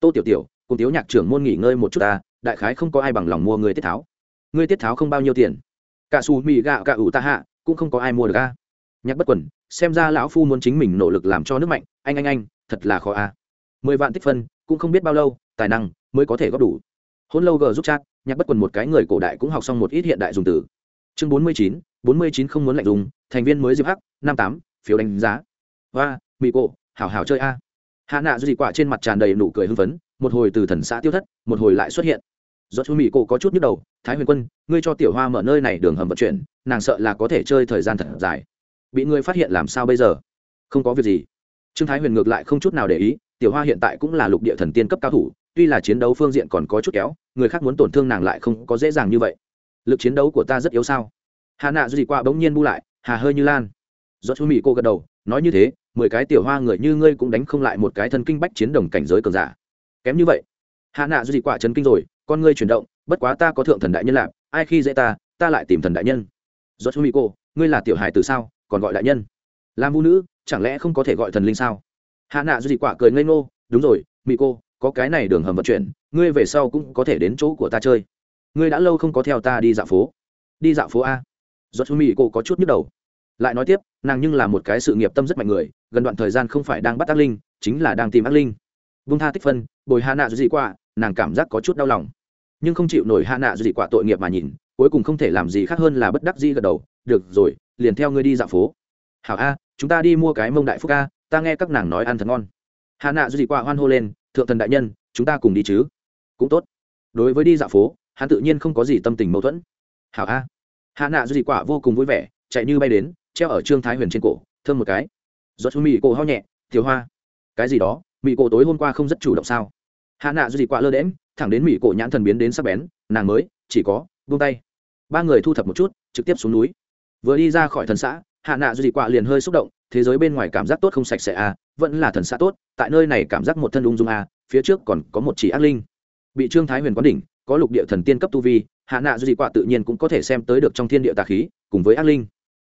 [SPEAKER 1] Tô tiểu tiểu, cùng thiếu nhạc trưởng môn nghỉ ngơi một chút ta, đại khái không có ai bằng lòng mua người tiết tháo. Người tiết tháo không bao nhiêu tiền. Cả xù mì gạo cả ủ ta hạ, cũng không có ai mua được a. Nhạc bất quẩn xem ra lão phu muốn chính mình nỗ lực làm cho nước mạnh, anh anh anh, thật là khó a. Mười vạn tích phân, cũng không biết bao lâu, tài năng mới có thể góp đủ. Hôn lâu g giúp chat nhạc bất quần một cái người cổ đại cũng học xong một ít hiện đại dùng từ. Chương bốn mươi chín, bốn mươi chín không muốn lạnh dùng, thành viên mới diệp hắc, năm tám, phiếu đánh giá. Và mỹ cổ, hảo hảo chơi a. Hạ nạ duy quả trên mặt tràn đầy nụ cười hưng phấn, một hồi từ thần xã tiêu thất, một hồi lại xuất hiện. Do chú mỹ cổ có chút nhức đầu, thái huyền quân, ngươi cho tiểu hoa mở nơi này đường hầm vận chuyển, nàng sợ là có thể chơi thời gian thật dài. Bị ngươi phát hiện làm sao bây giờ? Không có việc gì. Trương thái huyền ngược lại không chút nào để ý, tiểu hoa hiện tại cũng là lục địa thần tiên cấp cao thủ, tuy là chiến đấu phương diện còn có chút kéo người khác muốn tổn thương nàng lại không có dễ dàng như vậy. Lực chiến đấu của ta rất yếu sao? Hà nạ duy qua bỗng nhiên bu lại, hà hơi như lan. Do chú mỹ cô gật đầu, nói như thế, mười cái tiểu hoa người như ngươi cũng đánh không lại một cái thân kinh bách chiến đồng cảnh giới cường giả. Kém như vậy. Hạ nạ duy quả chấn kinh rồi, con ngươi chuyển động, bất quá ta có thượng thần đại nhân lạc ai khi dễ ta ta lại tìm thần đại nhân. Do chú mỹ cô, ngươi là tiểu hài từ sao, còn gọi đại nhân? Làm vũ nữ, chẳng lẽ không có thể gọi thần linh sao? Hạ nạ duy quả cười ngây ngô, đúng rồi mỹ cô, có cái này đường hầm vận chuyển ngươi về sau cũng có thể đến chỗ của ta chơi. Ngươi đã lâu không có theo ta đi dạo phố. Đi dạo phố a. Do chú mỹ cô có chút nhức đầu. Lại nói tiếp, nàng nhưng là một cái sự nghiệp tâm rất mạnh người, gần đoạn thời gian không phải đang bắt ác linh, chính là đang tìm ác linh. Vung tha tích phân, bồi hạ nạ gì qua nàng cảm giác có chút đau lòng. Nhưng không chịu nổi hạ nạ gì quả tội nghiệp mà nhìn, cuối cùng không thể làm gì khác hơn là bất đắc dĩ gật đầu, được rồi, liền theo ngươi đi dạo phố. Hảo a, chúng ta đi mua cái mông đại phúc a, ta nghe các nàng nói ăn thật ngon. Hạ nạ gì quả hoan hô lên, thượng thần đại nhân, chúng ta cùng đi chứ cũng tốt. Đối với đi dạo phố, hắn tự nhiên không có gì tâm tình mâu thuẫn. Hảo a. Hạ nạ gì quả vô cùng vui vẻ, chạy như bay đến, treo ở trương thái huyền trên cổ, thơm một cái. Giọt xuống mì cổ ho nhẹ thiếu hoa, cái gì đó? Mì cổ tối hôm qua không rất chủ động sao? Hạ nạ dù gì quạ lơ đễm thẳng đến mì cổ nhãn thần biến đến sắc bén, nàng mới, chỉ có, buông tay. Ba người thu thập một chút, trực tiếp xuống núi. Vừa đi ra khỏi thần xã, hạ nạ dù gì quạ liền hơi xúc động, thế giới bên ngoài cảm giác tốt không sạch sẽ à vẫn là thần xã tốt, tại nơi này cảm giác một thân ung dung à phía trước còn có một chỉ ác linh bị trương thái huyền quán đỉnh, có lục địa thần tiên cấp tu vi, hạ nạ dù dị quạ tự nhiên cũng có thể xem tới được trong thiên địa tà khí, cùng với ác linh.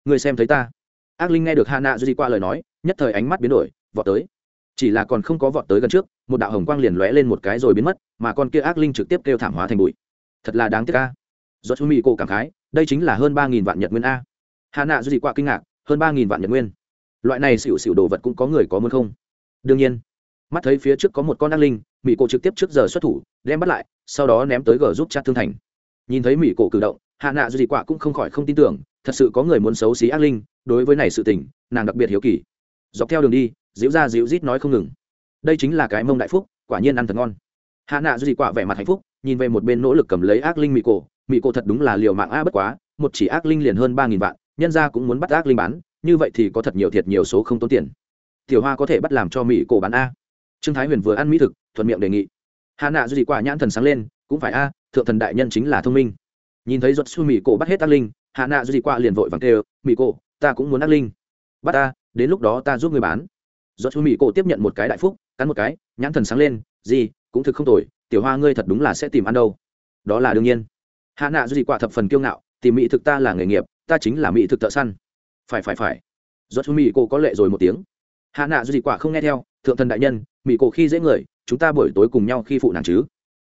[SPEAKER 1] Người xem thấy ta. Ác linh nghe được hạ nạ dù dị quạ lời nói, nhất thời ánh mắt biến đổi, vọt tới. Chỉ là còn không có vọt tới gần trước, một đạo hồng quang liền lóe lên một cái rồi biến mất, mà con kia ác linh trực tiếp kêu thảm hóa thành bụi. Thật là đáng tiếc ca do chú mỹ cổ cảm khái, đây chính là hơn ba nghìn vạn nhật nguyên a. Hạ nạ dù dị quạ kinh ngạc, hơn ba nghìn vạn nhật nguyên. Loại này xỉu xỉu đồ vật cũng có người có muốn không? Đương nhiên. Mắt thấy phía trước có một con ác linh mỹ cổ trực tiếp trước giờ xuất thủ, đem bắt lại, sau đó ném tới gờ giúp chặt thương thành. Nhìn thấy mỹ cổ cử động, hạ nạ dù gì quạ cũng không khỏi không tin tưởng, thật sự có người muốn xấu xí ác linh, đối với này sự tình, nàng đặc biệt hiếu kỳ. Dọc theo đường đi, diễu ra diễu rít nói không ngừng. Đây chính là cái mông đại phúc, quả nhiên ăn thật ngon. Hạ nạ dù gì quạ vẻ mặt hạnh phúc, nhìn về một bên nỗ lực cầm lấy ác linh mỹ cổ. Mỹ cổ thật đúng là liều mạng a, bất quá, một chỉ ác linh liền hơn ba nghìn vạn, nhân ra cũng muốn bắt ác linh bán, như vậy thì có thật nhiều thiệt nhiều số không tốn tiền. Tiểu hoa có thể bắt làm cho mỹ cổ bán a trương thái huyền vừa ăn mỹ thực, thuận miệng đề nghị. Hà nạ dù gì quả nhãn thần sáng lên, cũng phải a, thượng thần đại nhân chính là thông minh. Nhìn thấy ruột su mỹ cổ bắt hết ác linh hà nạ dù gì quả liền vội vàng kêu mỹ cổ, ta cũng muốn ác linh. Bắt ta, đến lúc đó ta giúp người bán. Ruột su mỹ cổ tiếp nhận một cái đại phúc, cắn một cái, nhãn thần sáng lên, gì, cũng thực không tồi, tiểu hoa ngươi thật đúng là sẽ tìm ăn đâu. Đó là đương nhiên. Hạ nạ dù gì quả thập phần kiêu ngạo, tìm mỹ thực ta là nghề nghiệp, ta chính là mỹ thực thợ săn. Phải phải phải. Do Chu mỹ cô có lệ rồi một tiếng. Hạ nạ dù gì quả không nghe theo thượng thần đại nhân mỹ cổ khi dễ người, chúng ta buổi tối cùng nhau khi phụ nàng chứ.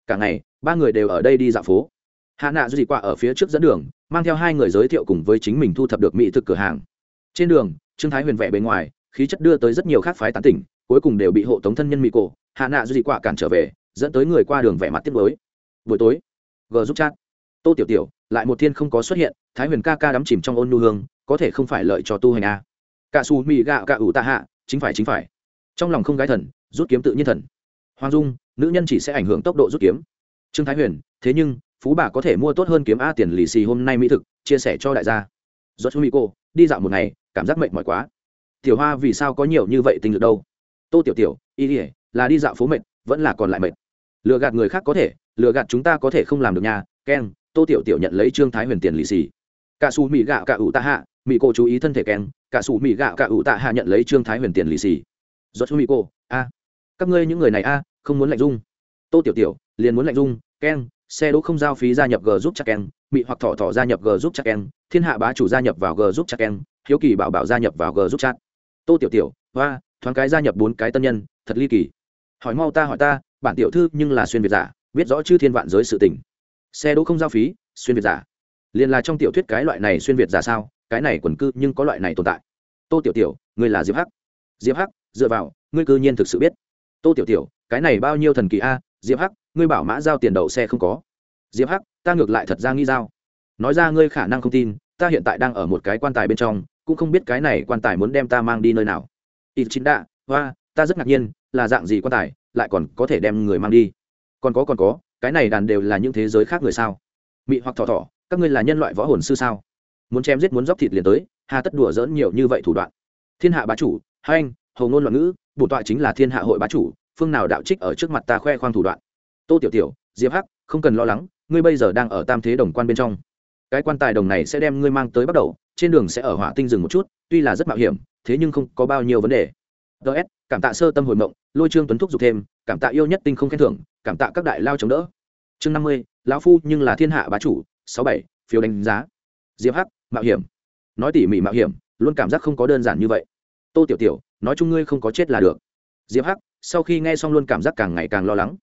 [SPEAKER 1] Cả ngày, ba người đều ở đây đi dạo phố. Hạ nạ dù gì quạ ở phía trước dẫn đường, mang theo hai người giới thiệu cùng với chính mình thu thập được mỹ thực cửa hàng. Trên đường, trương thái huyền vẽ bên ngoài, khí chất đưa tới rất nhiều khác phái tán tỉnh, cuối cùng đều bị hộ tống thân nhân mỹ cổ. Hạ nạ dù gì quạ cản trở về, dẫn tới người qua đường vẻ mặt tiếc mới buổi tối g giúp chat. Tô tiểu tiểu, lại một thiên không có xuất hiện, thái huyền ca ca đắm chìm trong ôn nu hương, có thể không phải lợi cho tu hành a à. cả su mì gạo cả ủ tạ hạ, chính phải chính phải trong lòng không gái thần, rút kiếm tự nhiên thần. Hoàng dung, nữ nhân chỉ sẽ ảnh hưởng tốc độ rút kiếm. Trương thái huyền, thế nhưng, phú bà có thể mua tốt hơn kiếm a tiền lì xì hôm nay mỹ thực, chia sẻ cho đại gia. Do chú mỹ cô, đi dạo một ngày, cảm giác mệt mỏi quá. Tiểu hoa vì sao có nhiều như vậy tình lực đâu? Tô tiểu tiểu, y ỉa là đi dạo phố mệt, vẫn là còn lại mệt. Lừa gạt người khác có thể, lừa gạt chúng ta có thể không làm được nhà keng tô tiểu tiểu nhận lấy trương thái huyền tiền lì xì. Cả xù mỹ gạo cả ủ tạ hạ mỹ cô chú ý thân thể keng cả xù mỹ gạo cả ủ tạ hạ nhận lấy trương thái huyền tiền lì xì do chú mỹ cô a. Các ngươi những người này, a, không muốn lạnh dung. Tô tiểu tiểu, liền muốn lạnh dung, keng, xe đỗ không giao phí gia nhập g giúp chắc keng bị hoặc thỏ thỏ gia nhập g giúp chắc keng, thiên hạ bá chủ gia nhập vào g giúp chắc keng, hiếu kỳ bảo bảo gia nhập vào g giúp chắc. Tô tiểu tiểu hoa thoáng cái gia nhập bốn cái tân nhân, thật ly kỳ. Hỏi mau ta hỏi ta, bản tiểu thư nhưng là xuyên việt giả, biết rõ chư thiên vạn giới sự tình. Xe đỗ không giao phí, xuyên việt giả. Liền là trong tiểu thuyết cái loại này xuyên việt giả sao? Cái này quần cư nhưng có loại này tồn tại. Tô tiểu tiểu, người là diệp hắc. Diệp hắc dựa vào, ngươi cư nhiên thực sự biết. Tô tiểu tiểu, cái này bao nhiêu thần kỳ a, diệp hắc, ngươi bảo mã giao tiền đậu xe không có. Diệp hắc, ta ngược lại thật ra nghi giao. Nói ra ngươi khả năng không tin, ta hiện tại đang ở một cái quan tài bên trong, cũng không biết cái này quan tài muốn đem ta mang đi nơi nào. Ít chính đạ hoa, ta rất ngạc nhiên, là dạng gì quan tài, lại còn có thể đem người mang đi? Còn có còn có, cái này đàn đều là những thế giới khác người sao? Mị hoặc thọ thọ các ngươi là nhân loại võ hồn sư sao? Muốn chém giết muốn dóc thịt liền tới, hà tất đùa dỡn nhiều như vậy thủ đoạn. Thiên hạ bá chủ, hai anh hầu ngôn loạn ngữ bổn tọa chính là thiên hạ hội bá chủ, phương nào đạo trích ở trước mặt ta khoe khoang thủ đoạn. Tô tiểu tiểu, diệp hắc, không cần lo lắng, ngươi bây giờ đang ở tam thế đồng quan bên trong. Cái quan tài đồng này sẽ đem ngươi mang tới bắt đầu, trên đường sẽ ở hỏa tinh dừng một chút, tuy là rất mạo hiểm, thế nhưng không có bao nhiêu vấn đề. Ts cảm tạ sơ tâm hồi mộng, lôi trương tuấn thúc giục thêm, cảm tạ yêu nhất tinh không khen thưởng, cảm tạ các đại lao chống đỡ. Chương năm mươi, lão phu nhưng là thiên hạ bá chủ, sáu bảy, phiếu đánh giá. Diệp hắc, mạo hiểm. Nói tỉ mỉ mạo hiểm, luôn cảm giác không có đơn giản như vậy tô tiểu tiểu, nói chung ngươi không có chết là được. Diệp hắc sau khi nghe xong luôn cảm giác càng ngày càng lo lắng.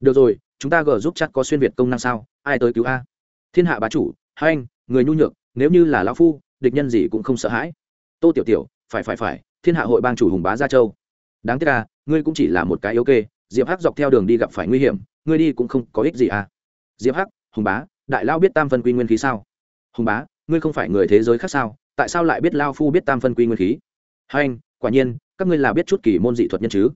[SPEAKER 1] Được rồi, chúng ta gờ giúp chắc có xuyên việt công năng sao? Ai tới cứu a? Thiên hạ bá chủ, hai anh, người nhu nhược, nếu như là lão phu, địch nhân gì cũng không sợ hãi. Tô tiểu tiểu, phải phải phải, thiên hạ hội bang chủ hùng bá gia châu. Đáng tiếc à ngươi cũng chỉ là một cái yếu kê. Diệp hắc dọc theo đường đi gặp phải nguy hiểm, ngươi đi cũng không có ích gì à. Diệp hắc, hùng bá, đại lao biết tam phân quy nguyên khí sao? Hùng bá, ngươi không phải người thế giới khác sao? Tại sao lại biết lao phu biết tam phân quy nguyên khí? Hai anh, quả nhiên, các ngươi là biết chút kỳ môn dị thuật nhân chứ?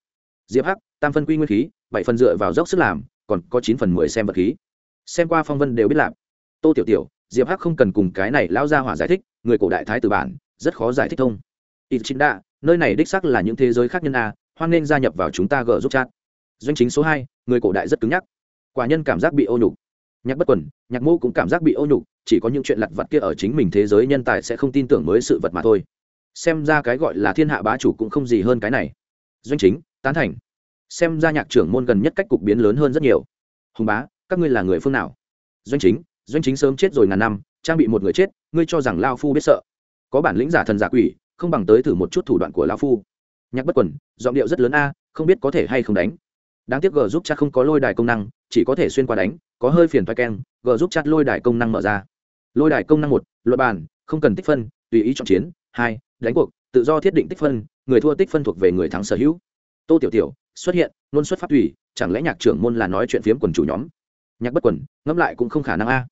[SPEAKER 1] Diệp hắc, tam phân quy nguyên khí, bảy phần dựa vào dốc sức làm, còn có chín phần mười xem vật khí. Xem qua phong vân đều biết làm. Tô tiểu tiểu, diệp hắc không cần cùng cái này lão gia hỏa giải thích, người cổ đại thái từ bản, rất khó giải thích thông. Ít chính đa nơi này đích xác là những thế giới khác nhân a, hoan nên gia nhập vào chúng ta gỡ giúp chat. Doanh chính số hai, người cổ đại rất cứng nhắc. Quả nhân cảm giác bị ô nhục. Nhạc bất quần, nhạc mô cũng cảm giác bị ô nhục, chỉ có những chuyện lặt vặt kia ở chính mình thế giới nhân tài sẽ không tin tưởng mới sự vật mà thôi xem ra cái gọi là thiên hạ bá chủ cũng không gì hơn cái này. Doanh chính, tán thành. Xem ra nhạc trưởng môn gần nhất cách cục biến lớn hơn rất nhiều. Hùng bá, các ngươi là người phương nào? Doanh chính doanh chính sớm chết rồi ngàn năm, trang bị một người chết, ngươi cho rằng lao phu biết sợ? Có bản lĩnh giả thần giả quỷ, không bằng tới thử một chút thủ đoạn của lao phu. Nhạc bất quần, giọng điệu rất lớn a, không biết có thể hay không đánh. Đáng tiếc g giúp chat không có lôi đài công năng, chỉ có thể xuyên qua đánh, có hơi phiền thoai keng g giúp chat lôi đài công năng mở ra. Lôi đài công năng một luật bàn, không cần tích phân, tùy ý chọn chiến. Hai đánh cuộc, tự do thiết định tích phân, người thua tích phân thuộc về người thắng sở hữu. Tô tiểu tiểu, xuất hiện luôn xuất phát tùy, chẳng lẽ nhạc trưởng môn là nói chuyện phiếm quần chủ nhóm? Nhạc bất quần, ngẫm lại cũng không khả năng a.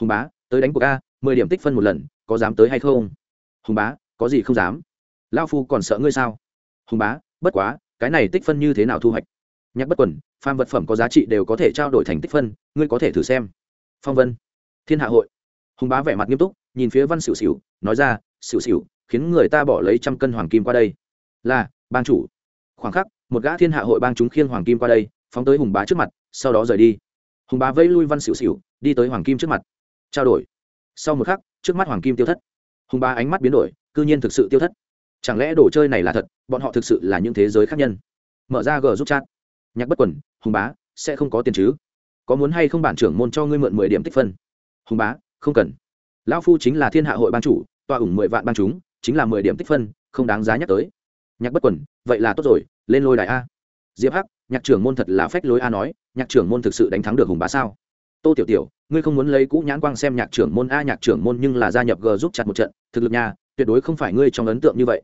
[SPEAKER 1] Hùng bá, tới đánh cuộc a, mười điểm tích phân một lần, có dám tới hay không? Hùng bá, có gì không dám? Lao phu còn sợ ngươi sao? Hùng bá, bất quá, cái này tích phân như thế nào thu hoạch? Nhạc bất quần, phàm vật phẩm có giá trị đều có thể trao đổi thành tích phân, ngươi có thể thử xem. Phong vân, thiên hạ hội. Hùng bá vẻ mặt nghiêm túc, nhìn phía văn xỉu xỉu nói ra xỉu xỉu khiến người ta bỏ lấy trăm cân hoàng kim qua đây. Là, bang chủ. Khoảng khắc, một gã thiên hạ hội bang chúng khiêng hoàng kim qua đây, phóng tới hùng bá trước mặt, sau đó rời đi. Hùng bá vẫy lui văn xỉu xỉu, đi tới hoàng kim trước mặt. Trao đổi. Sau một khắc, trước mắt hoàng kim tiêu thất. Hùng bá ánh mắt biến đổi, cư nhiên thực sự tiêu thất. Chẳng lẽ đồ chơi này là thật, bọn họ thực sự là những thế giới khác nhân? Mở ra g giúp chat. Nhạc bất quần, hùng bá, sẽ không có tiền chứ? Có muốn hay không bản trưởng môn cho ngươi mượn mười điểm tích phân? Hùng bá, không cần. Lão phu chính là thiên hạ hội ban chủ tòa ủng mười vạn ban chúng chính là mười điểm tích phân không đáng giá nhắc tới. Nhạc bất quần vậy là tốt rồi lên lôi đài a. Diệp hắc nhạc trưởng môn thật là phách lối a nói nhạc trưởng môn thực sự đánh thắng được hùng bá sao? Tô tiểu tiểu ngươi không muốn lấy cũ nhãn quang xem nhạc trưởng môn a nhạc trưởng môn nhưng là gia nhập g giúp chặt một trận thực lực nhà tuyệt đối không phải ngươi trong ấn tượng như vậy.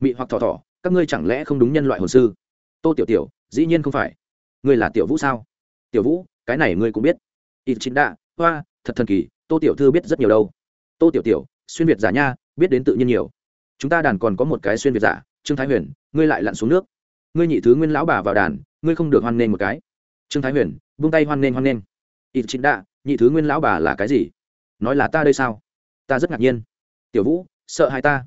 [SPEAKER 1] Mị hoặc thỏ thỏ các ngươi chẳng lẽ không đúng nhân loại hồn sư? Tô tiểu tiểu dĩ nhiên không phải. Ngươi là tiểu vũ sao? Tiểu vũ cái này ngươi cũng biết. Ít chính đạ, hoa thật thần kỳ tô tiểu thư biết rất nhiều đâu. Tô tiểu tiểu xuyên việt giả nha biết đến tự nhiên nhiều chúng ta đàn còn có một cái xuyên việt giả, trương thái huyền, ngươi lại lặn xuống nước. Ngươi nhị thứ nguyên lão bà vào đàn, ngươi không được hoan nghênh một cái. Trương thái huyền vung tay hoan nghênh hoan nghênh. Ít chính đạ, nhị thứ nguyên lão bà là cái gì? Nói là ta đây sao? Ta rất ngạc nhiên. Tiểu vũ, sợ hai ta.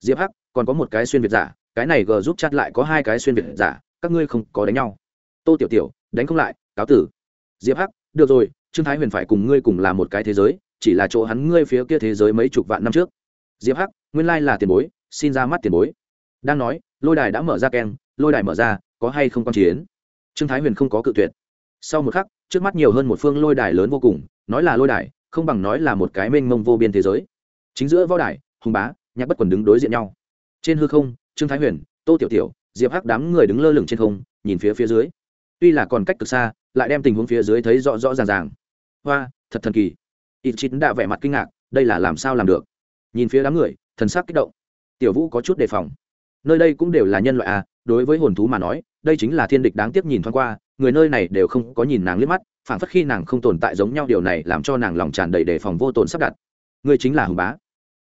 [SPEAKER 1] Diệp hắc, còn có một cái xuyên việt giả, cái này g giúp chặt lại có hai cái xuyên việt giả, các ngươi không có đánh nhau. Tô tiểu tiểu, đánh không lại, cáo tử. Diệp hắc, được rồi, trương thái huyền phải cùng ngươi cùng là một cái thế giới, chỉ là chỗ hắn ngươi phía kia thế giới mấy chục vạn năm trước. Diệp hắc nguyên lai là tiền bối, xin ra mắt tiền bối. Đang nói, lôi đài đã mở ra keng, lôi đài mở ra, có hay không quan chiến? Trương thái huyền không có cự tuyệt. Sau một khắc, trước mắt nhiều hơn một phương lôi đài lớn vô cùng, nói là lôi đài, không bằng nói là một cái mênh mông vô biên thế giới. Chính giữa võ đài, hùng bá, nhạc bất quần đứng đối diện nhau. Trên hư không, trương thái huyền, tô tiểu tiểu, diệp hắc đám người đứng lơ lửng trên không, nhìn phía phía dưới. Tuy là còn cách cực xa, lại đem tình huống phía dưới thấy rõ rõ ràng ràng. Hoa, thật thần kỳ. Ít chín đã vẻ mặt kinh ngạc, đây là làm sao làm được? Nhìn phía đám người thần sắc kích động. Tiểu vũ có chút đề phòng. Nơi đây cũng đều là nhân loại à đối với hồn thú mà nói, đây chính là thiên địch đáng tiếc nhìn thoáng qua, người nơi này đều không có nhìn nàng liếc mắt phản phất khi nàng không tồn tại giống nhau điều này làm cho nàng lòng tràn đầy đề phòng vô tồn sắp đặt. Người chính là hùng bá.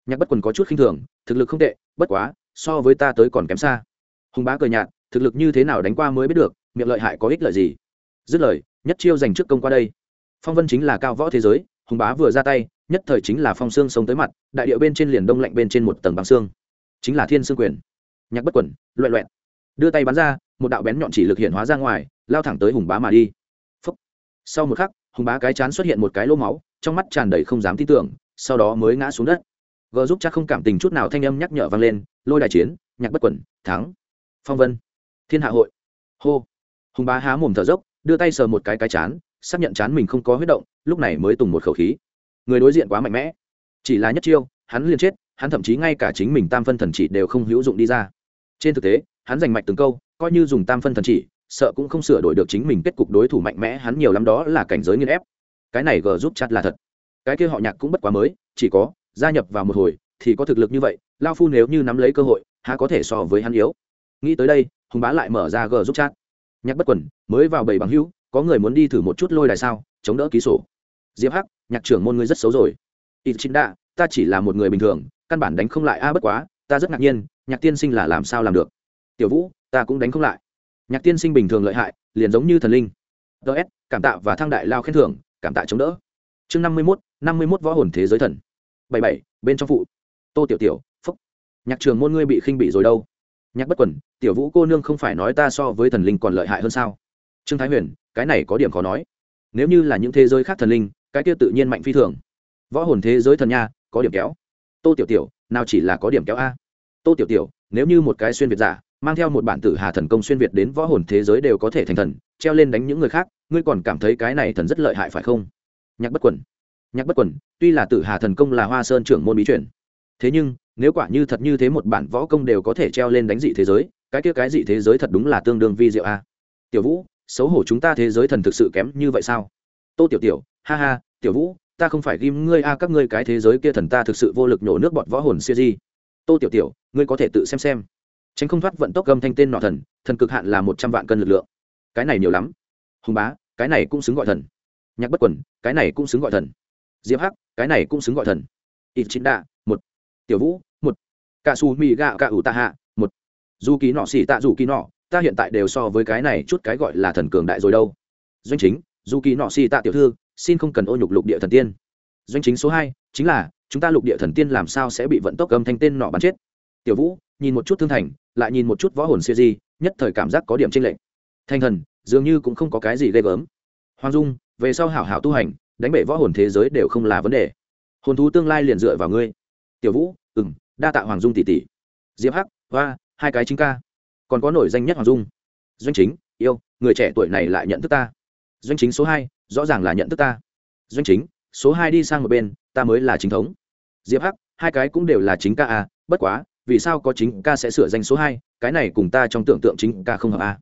[SPEAKER 1] Nhạc bất quần có chút khinh thường, thực lực không tệ, bất quá, so với ta tới còn kém xa. Hùng bá cười nhạt, thực lực như thế nào đánh qua mới biết được, miệng lợi hại có ích lợi gì. Dứt lời, nhất chiêu dành trước công qua đây. Phong vân chính là cao võ thế giới, hùng bá vừa ra tay nhất thời chính là phong xương sống tới mặt đại điệu bên trên liền đông lạnh bên trên một tầng bằng xương. Chính là thiên xương quyền. Nhạc bất quẩn loẹ loẹt, đưa tay bắn ra một đạo bén nhọn chỉ lực hiện hóa ra ngoài lao thẳng tới hùng bá mà đi. Phúc. sau một khắc hùng bá cái chán xuất hiện một cái lỗ máu trong mắt tràn đầy không dám tin tưởng sau đó mới ngã xuống đất. G giúp chắc không cảm tình chút nào thanh âm nhắc nhở vang lên lôi đại chiến nhạc bất quẩn thắng. Phong vân. Thiên hạ hội. Hô. Hùng bá há mồm thở dốc đưa tay sờ một cái cái chán xác nhận chán mình không có huyết động lúc này mới tùng một khẩu khí người đối diện quá mạnh mẽ. Chỉ là nhất chiêu, hắn liền chết, hắn thậm chí ngay cả chính mình tam phân thần chỉ đều không hữu dụng đi ra. Trên thực tế, hắn giành mạch từng câu, coi như dùng tam phân thần chỉ, sợ cũng không sửa đổi được chính mình kết cục đối thủ mạnh mẽ hắn nhiều lắm đó là cảnh giới nghiên ép. Cái này gờ giúp chặt là thật. Cái kia họ nhạc cũng bất quá mới, chỉ có gia nhập vào một hồi thì có thực lực như vậy, lao phu nếu như nắm lấy cơ hội, há có thể so với hắn yếu? Nghĩ tới đây, hùng bá lại mở ra gờ giúp chat. Nhắc bất quần mới vào bảy bằng hữu, có người muốn đi thử một chút lôi đài sao, chống đỡ ký sổ diệp hắc nhạc trưởng môn ngươi rất xấu rồi. Ít chính Đa, ta chỉ là một người bình thường căn bản đánh không lại a bất quá ta rất ngạc nhiên nhạc tiên sinh là làm sao làm được? Tiểu vũ ta cũng đánh không lại. Nhạc tiên sinh bình thường lợi hại liền giống như thần linh. Ts cảm tạ và thăng đại lao khen thưởng cảm tạ chống đỡ. Chương năm mươi mốt năm mươi mốt võ hồn thế giới thần. Bảy bảy bên trong phụ. Tô tiểu tiểu phúc. Nhạc trường môn ngươi bị khinh bị rồi đâu? Nhạc bất quần tiểu vũ cô nương không phải nói ta so với thần linh còn lợi hại hơn sao? Trương thái huyền cái này có điểm khó nói. Nếu như là những thế giới khác thần linh cái kia tự nhiên mạnh phi thường. Võ hồn thế giới thần nha, có điểm kéo. Tô tiểu tiểu, nào chỉ là có điểm kéo a? Tô tiểu tiểu, nếu như một cái xuyên việt giả, mang theo một bản tử hà thần công xuyên việt đến võ hồn thế giới đều có thể thành thần, treo lên đánh những người khác, ngươi còn cảm thấy cái này thần rất lợi hại phải không? Nhạc bất quần. Nhạc bất quần, tuy là tử hà thần công là hoa sơn trưởng môn bí truyền, thế nhưng, nếu quả như thật như thế một bản võ công đều có thể treo lên đánh dị thế giới, cái kia cái dị thế giới thật đúng là tương đương vi diệu a. Tiểu vũ, xấu hổ chúng ta thế giới thần thực sự kém như vậy sao? Tô tiểu tiểu ha ha, tiểu vũ, ta không phải ghim ngươi a, các ngươi cái thế giới kia thần ta thực sự vô lực nhổ nước bọt võ hồn siêu di. Tô tiểu tiểu, ngươi có thể tự xem xem. Tránh không thoát vận tốc gầm thanh tên nọ thần thần cực hạn là một trăm vạn cân lực lượng. Cái này nhiều lắm. Hùng bá, cái này cũng xứng gọi thần. Nhạc bất quần, cái này cũng xứng gọi thần. Diệp hắc, cái này cũng xứng gọi thần. Ít chín đạ một. Tiểu vũ, một. Cả su mì gạo cả ủ tạ hạ một. Dù ký nọ xỉ tạ dù ký nọ ta hiện tại đều so với cái này chút cái gọi là thần cường đại rồi đâu. Doanh chính dù kỳ nọ xỉ tạ tiểu thư xin không cần ô nhục lục địa thần tiên. Doanh chính số hai, chính là, chúng ta lục địa thần tiên làm sao sẽ bị vận tốc âm thanh tên nọ bắn chết? Tiểu vũ, nhìn một chút thương thành, lại nhìn một chút võ hồn siêu di, nhất thời cảm giác có điểm tranh lệch. Thanh thần, dường như cũng không có cái gì ghê gớm. Hoàng dung, về sau hảo hảo tu hành, đánh bể võ hồn thế giới đều không là vấn đề. Hồn thú tương lai liền dựa vào ngươi. Tiểu vũ ừng đa tạ hoàng dung tỷ tỷ. Diệp hắc, hoa, hai cái chính ca. Còn có nổi danh nhất hoàng dung. Doanh chính, yêu, người trẻ tuổi này lại nhận thức ta. Doanh chính số hai rõ ràng là nhận thức ta. Doanh chính, số hai đi sang một bên, ta mới là chính thống. Diệp hắc, hai cái cũng đều là chính ca à bất quá, vì sao có chính ca sẽ sửa danh số hai, cái này cùng ta trong tưởng tượng chính ca không hợp à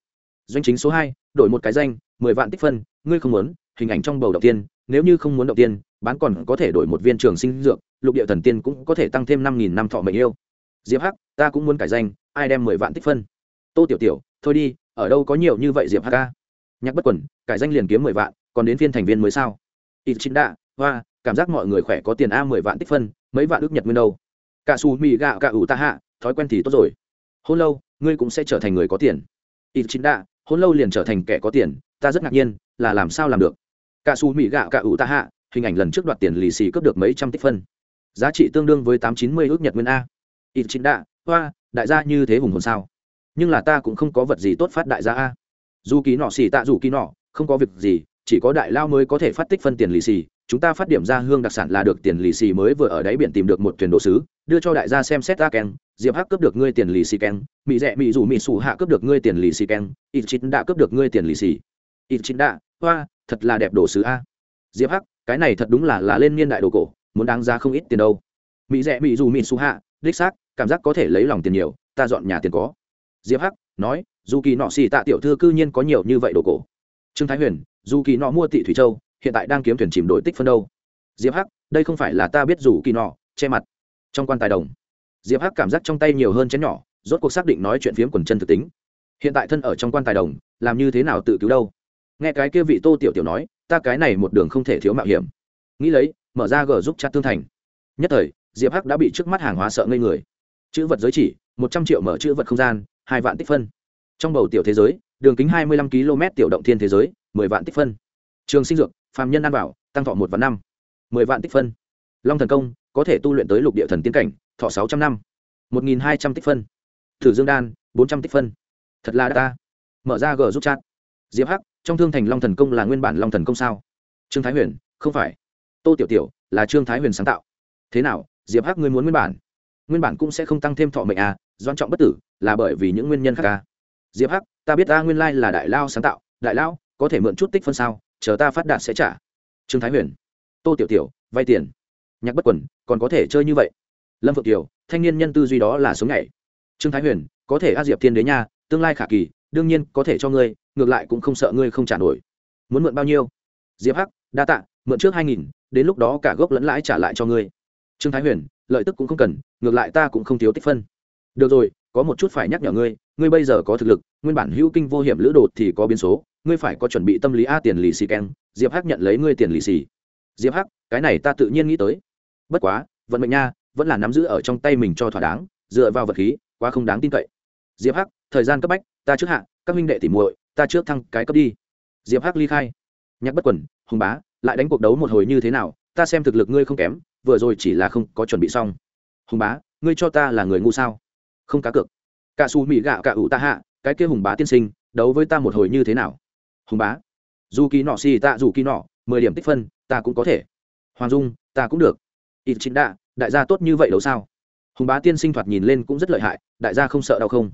[SPEAKER 1] doanh chính số hai, đổi một cái danh, mười vạn tích phân, ngươi không muốn, hình ảnh trong bầu đầu tiên, nếu như không muốn đầu tiên, bán còn có thể đổi một viên trường sinh dược, lục địa thần tiên cũng có thể tăng thêm năm nghìn năm thọ mệnh yêu. Diệp hắc, ta cũng muốn cải danh, ai đem mười vạn tích phân? Tô tiểu tiểu, thôi đi, ở đâu có nhiều như vậy diệp hắc ca nhắc bất quẩn cải danh liền kiếm mười vạn còn đến phiên thành viên mới sao? Ít chín đạ hoa, cảm giác mọi người khỏe có tiền a mười vạn tích phân, mấy vạn ước nhật nguyên đâu? Cả xù mì gạo cả ủ ta hạ, thói quen thì tốt rồi. Hôn lâu, ngươi cũng sẽ trở thành người có tiền. Ít chín đạ hôn lâu liền trở thành kẻ có tiền, ta rất ngạc nhiên, là làm sao làm được? Cả xù mì gạo cả ủ ta hạ, hình ảnh lần trước đoạt tiền lì xì cướp được mấy trăm tích phân. Giá trị tương đương với tám chín mươi ước nhật nguyên a. Ít chín đạ hoa, đại gia như thế hùng hồn sao? Nhưng là ta cũng không có vật gì tốt phát đại gia a. Dù ký nọ xì tạ dù ký nọ, không có việc gì chỉ có đại lao mới có thể phát tích phân tiền lì xì, chúng ta phát điểm ra hương đặc sản là được tiền lì xì mới vừa ở đáy biển tìm được một thuyền đồ sứ, đưa cho đại gia xem xét ra keng, diệp hắc cướp được ngươi tiền lì xì keng mỹ rẽ mỹ dù mỹ xù hạ cướp được ngươi tiền lì xì keng, ít chín đã cướp được ngươi tiền lì xì. Ít chín đã hoa, thật là đẹp đồ sứ a. Diệp hắc, cái này thật đúng là là lên niên đại đồ cổ, muốn đáng ra không ít tiền đâu. Mỹ rẽ mỹ dù mỹ xù hạ, đích xác, cảm giác có thể lấy lòng tiền nhiều, ta dọn nhà tiền có. Diệp hắc, nói, dù kỳ nọ xì tạ tiểu thư cư nhiên có nhiều như vậy đồ cổ trương thái huyền, dù kỳ nọ mua tị thủy châu, hiện tại đang kiếm thuyền chìm đổi tích phân đâu. Diệp hắc, đây không phải là ta biết dù kỳ nọ, che mặt. Trong quan tài đồng, diệp hắc cảm giác trong tay nhiều hơn chén nhỏ, rốt cuộc xác định nói chuyện phiếm quần chân thực tính. Hiện tại thân ở trong quan tài đồng, làm như thế nào tự cứu đâu? Nghe cái kia vị tô tiểu tiểu nói, ta cái này một đường không thể thiếu mạo hiểm. Nghĩ lấy, mở ra gờ giúp chặt tương thành. Nhất thời, diệp hắc đã bị trước mắt hàng hóa sợ ngây người. Chữ vật giới chỉ, một trăm triệu mở chữ vật không gian, hai vạn tích phân. Trong bầu tiểu thế giới đường kính hai mươi lăm km tiểu động thiên thế giới, mười vạn tích phân. Trường sinh dược, phàm nhân ăn bảo tăng thọ một vạn năm. Mười vạn tích phân. Long thần công, có thể tu luyện tới lục địa thần tiến cảnh, thọ sáu trăm năm. một nghìn hai trăm tích phân. Thử dương đan, bốn trăm tích phân. Thật là ta. Mở ra g giúp chat. Diệp hắc, trong thương thành long thần công là nguyên bản long thần công sao? Trương thái huyền, không phải. Tô tiểu tiểu, là trương thái huyền sáng tạo. Thế nào, diệp hắc ngươi muốn nguyên bản? Nguyên bản cũng sẽ không tăng thêm thọ mệnh à doan trọng bất tử, là bởi vì những nguyên nhân khác à? Diệp hắc ta biết ta nguyên lai là đại lao sáng tạo, đại lao, có thể mượn chút tích phân sao, chờ ta phát đạt sẽ trả. Trương thái huyền, tô tiểu tiểu, vay tiền. Nhạc bất quẩn còn có thể chơi như vậy. Lâm phượng tiểu thanh niên nhân tư duy đó là sống nhảy. Trương thái huyền, có thể a diệp thiên đế nha, tương lai khả kỳ, đương nhiên có thể cho ngươi, ngược lại cũng không sợ ngươi không trả nổi. Muốn mượn bao nhiêu? Diệp hắc, đa tạ, mượn trước hai nghìn, đến lúc đó cả gốc lẫn lãi trả lại cho ngươi. Trương thái huyền, lợi tức cũng không cần, ngược lại ta cũng không thiếu tích phân. Được rồi, có một chút phải nhắc nhở ngươi ngươi bây giờ có thực lực, nguyên bản hữu kinh vô hiểm lữ đột thì có biến số, ngươi phải có chuẩn bị tâm lý a tiền lì xì keng, diệp hắc nhận lấy ngươi tiền lì xì. Diệp hắc, cái này ta tự nhiên nghĩ tới. Bất quá, vận mệnh nha, vẫn là nắm giữ ở trong tay mình cho thỏa đáng, dựa vào vật khí, quá không đáng tin cậy. Diệp hắc, thời gian cấp bách, ta trước hạ, các minh đệ tỉ muội, ta trước thăng cái cấp đi. Diệp hắc ly khai. Nhắc bất quần, hùng bá, lại đánh cuộc đấu một hồi như thế nào, ta xem thực lực ngươi không kém, vừa rồi chỉ là không có chuẩn bị xong. Hùng bá, ngươi cho ta là người ngu sao? Không cá cược cả xù mỹ gạo cả ủ ta hạ, cái kia hùng bá tiên sinh, đấu với ta một hồi như thế nào? Hùng bá, dù kỳ nọ xì tạ dù kỳ nọ, mười điểm tích phân, ta cũng có thể. Hoàng dung, ta cũng được. Ít chính đạ, đại gia tốt như vậy đâu sao? Hùng bá tiên sinh thoạt nhìn lên cũng rất lợi hại, đại gia không sợ đau không?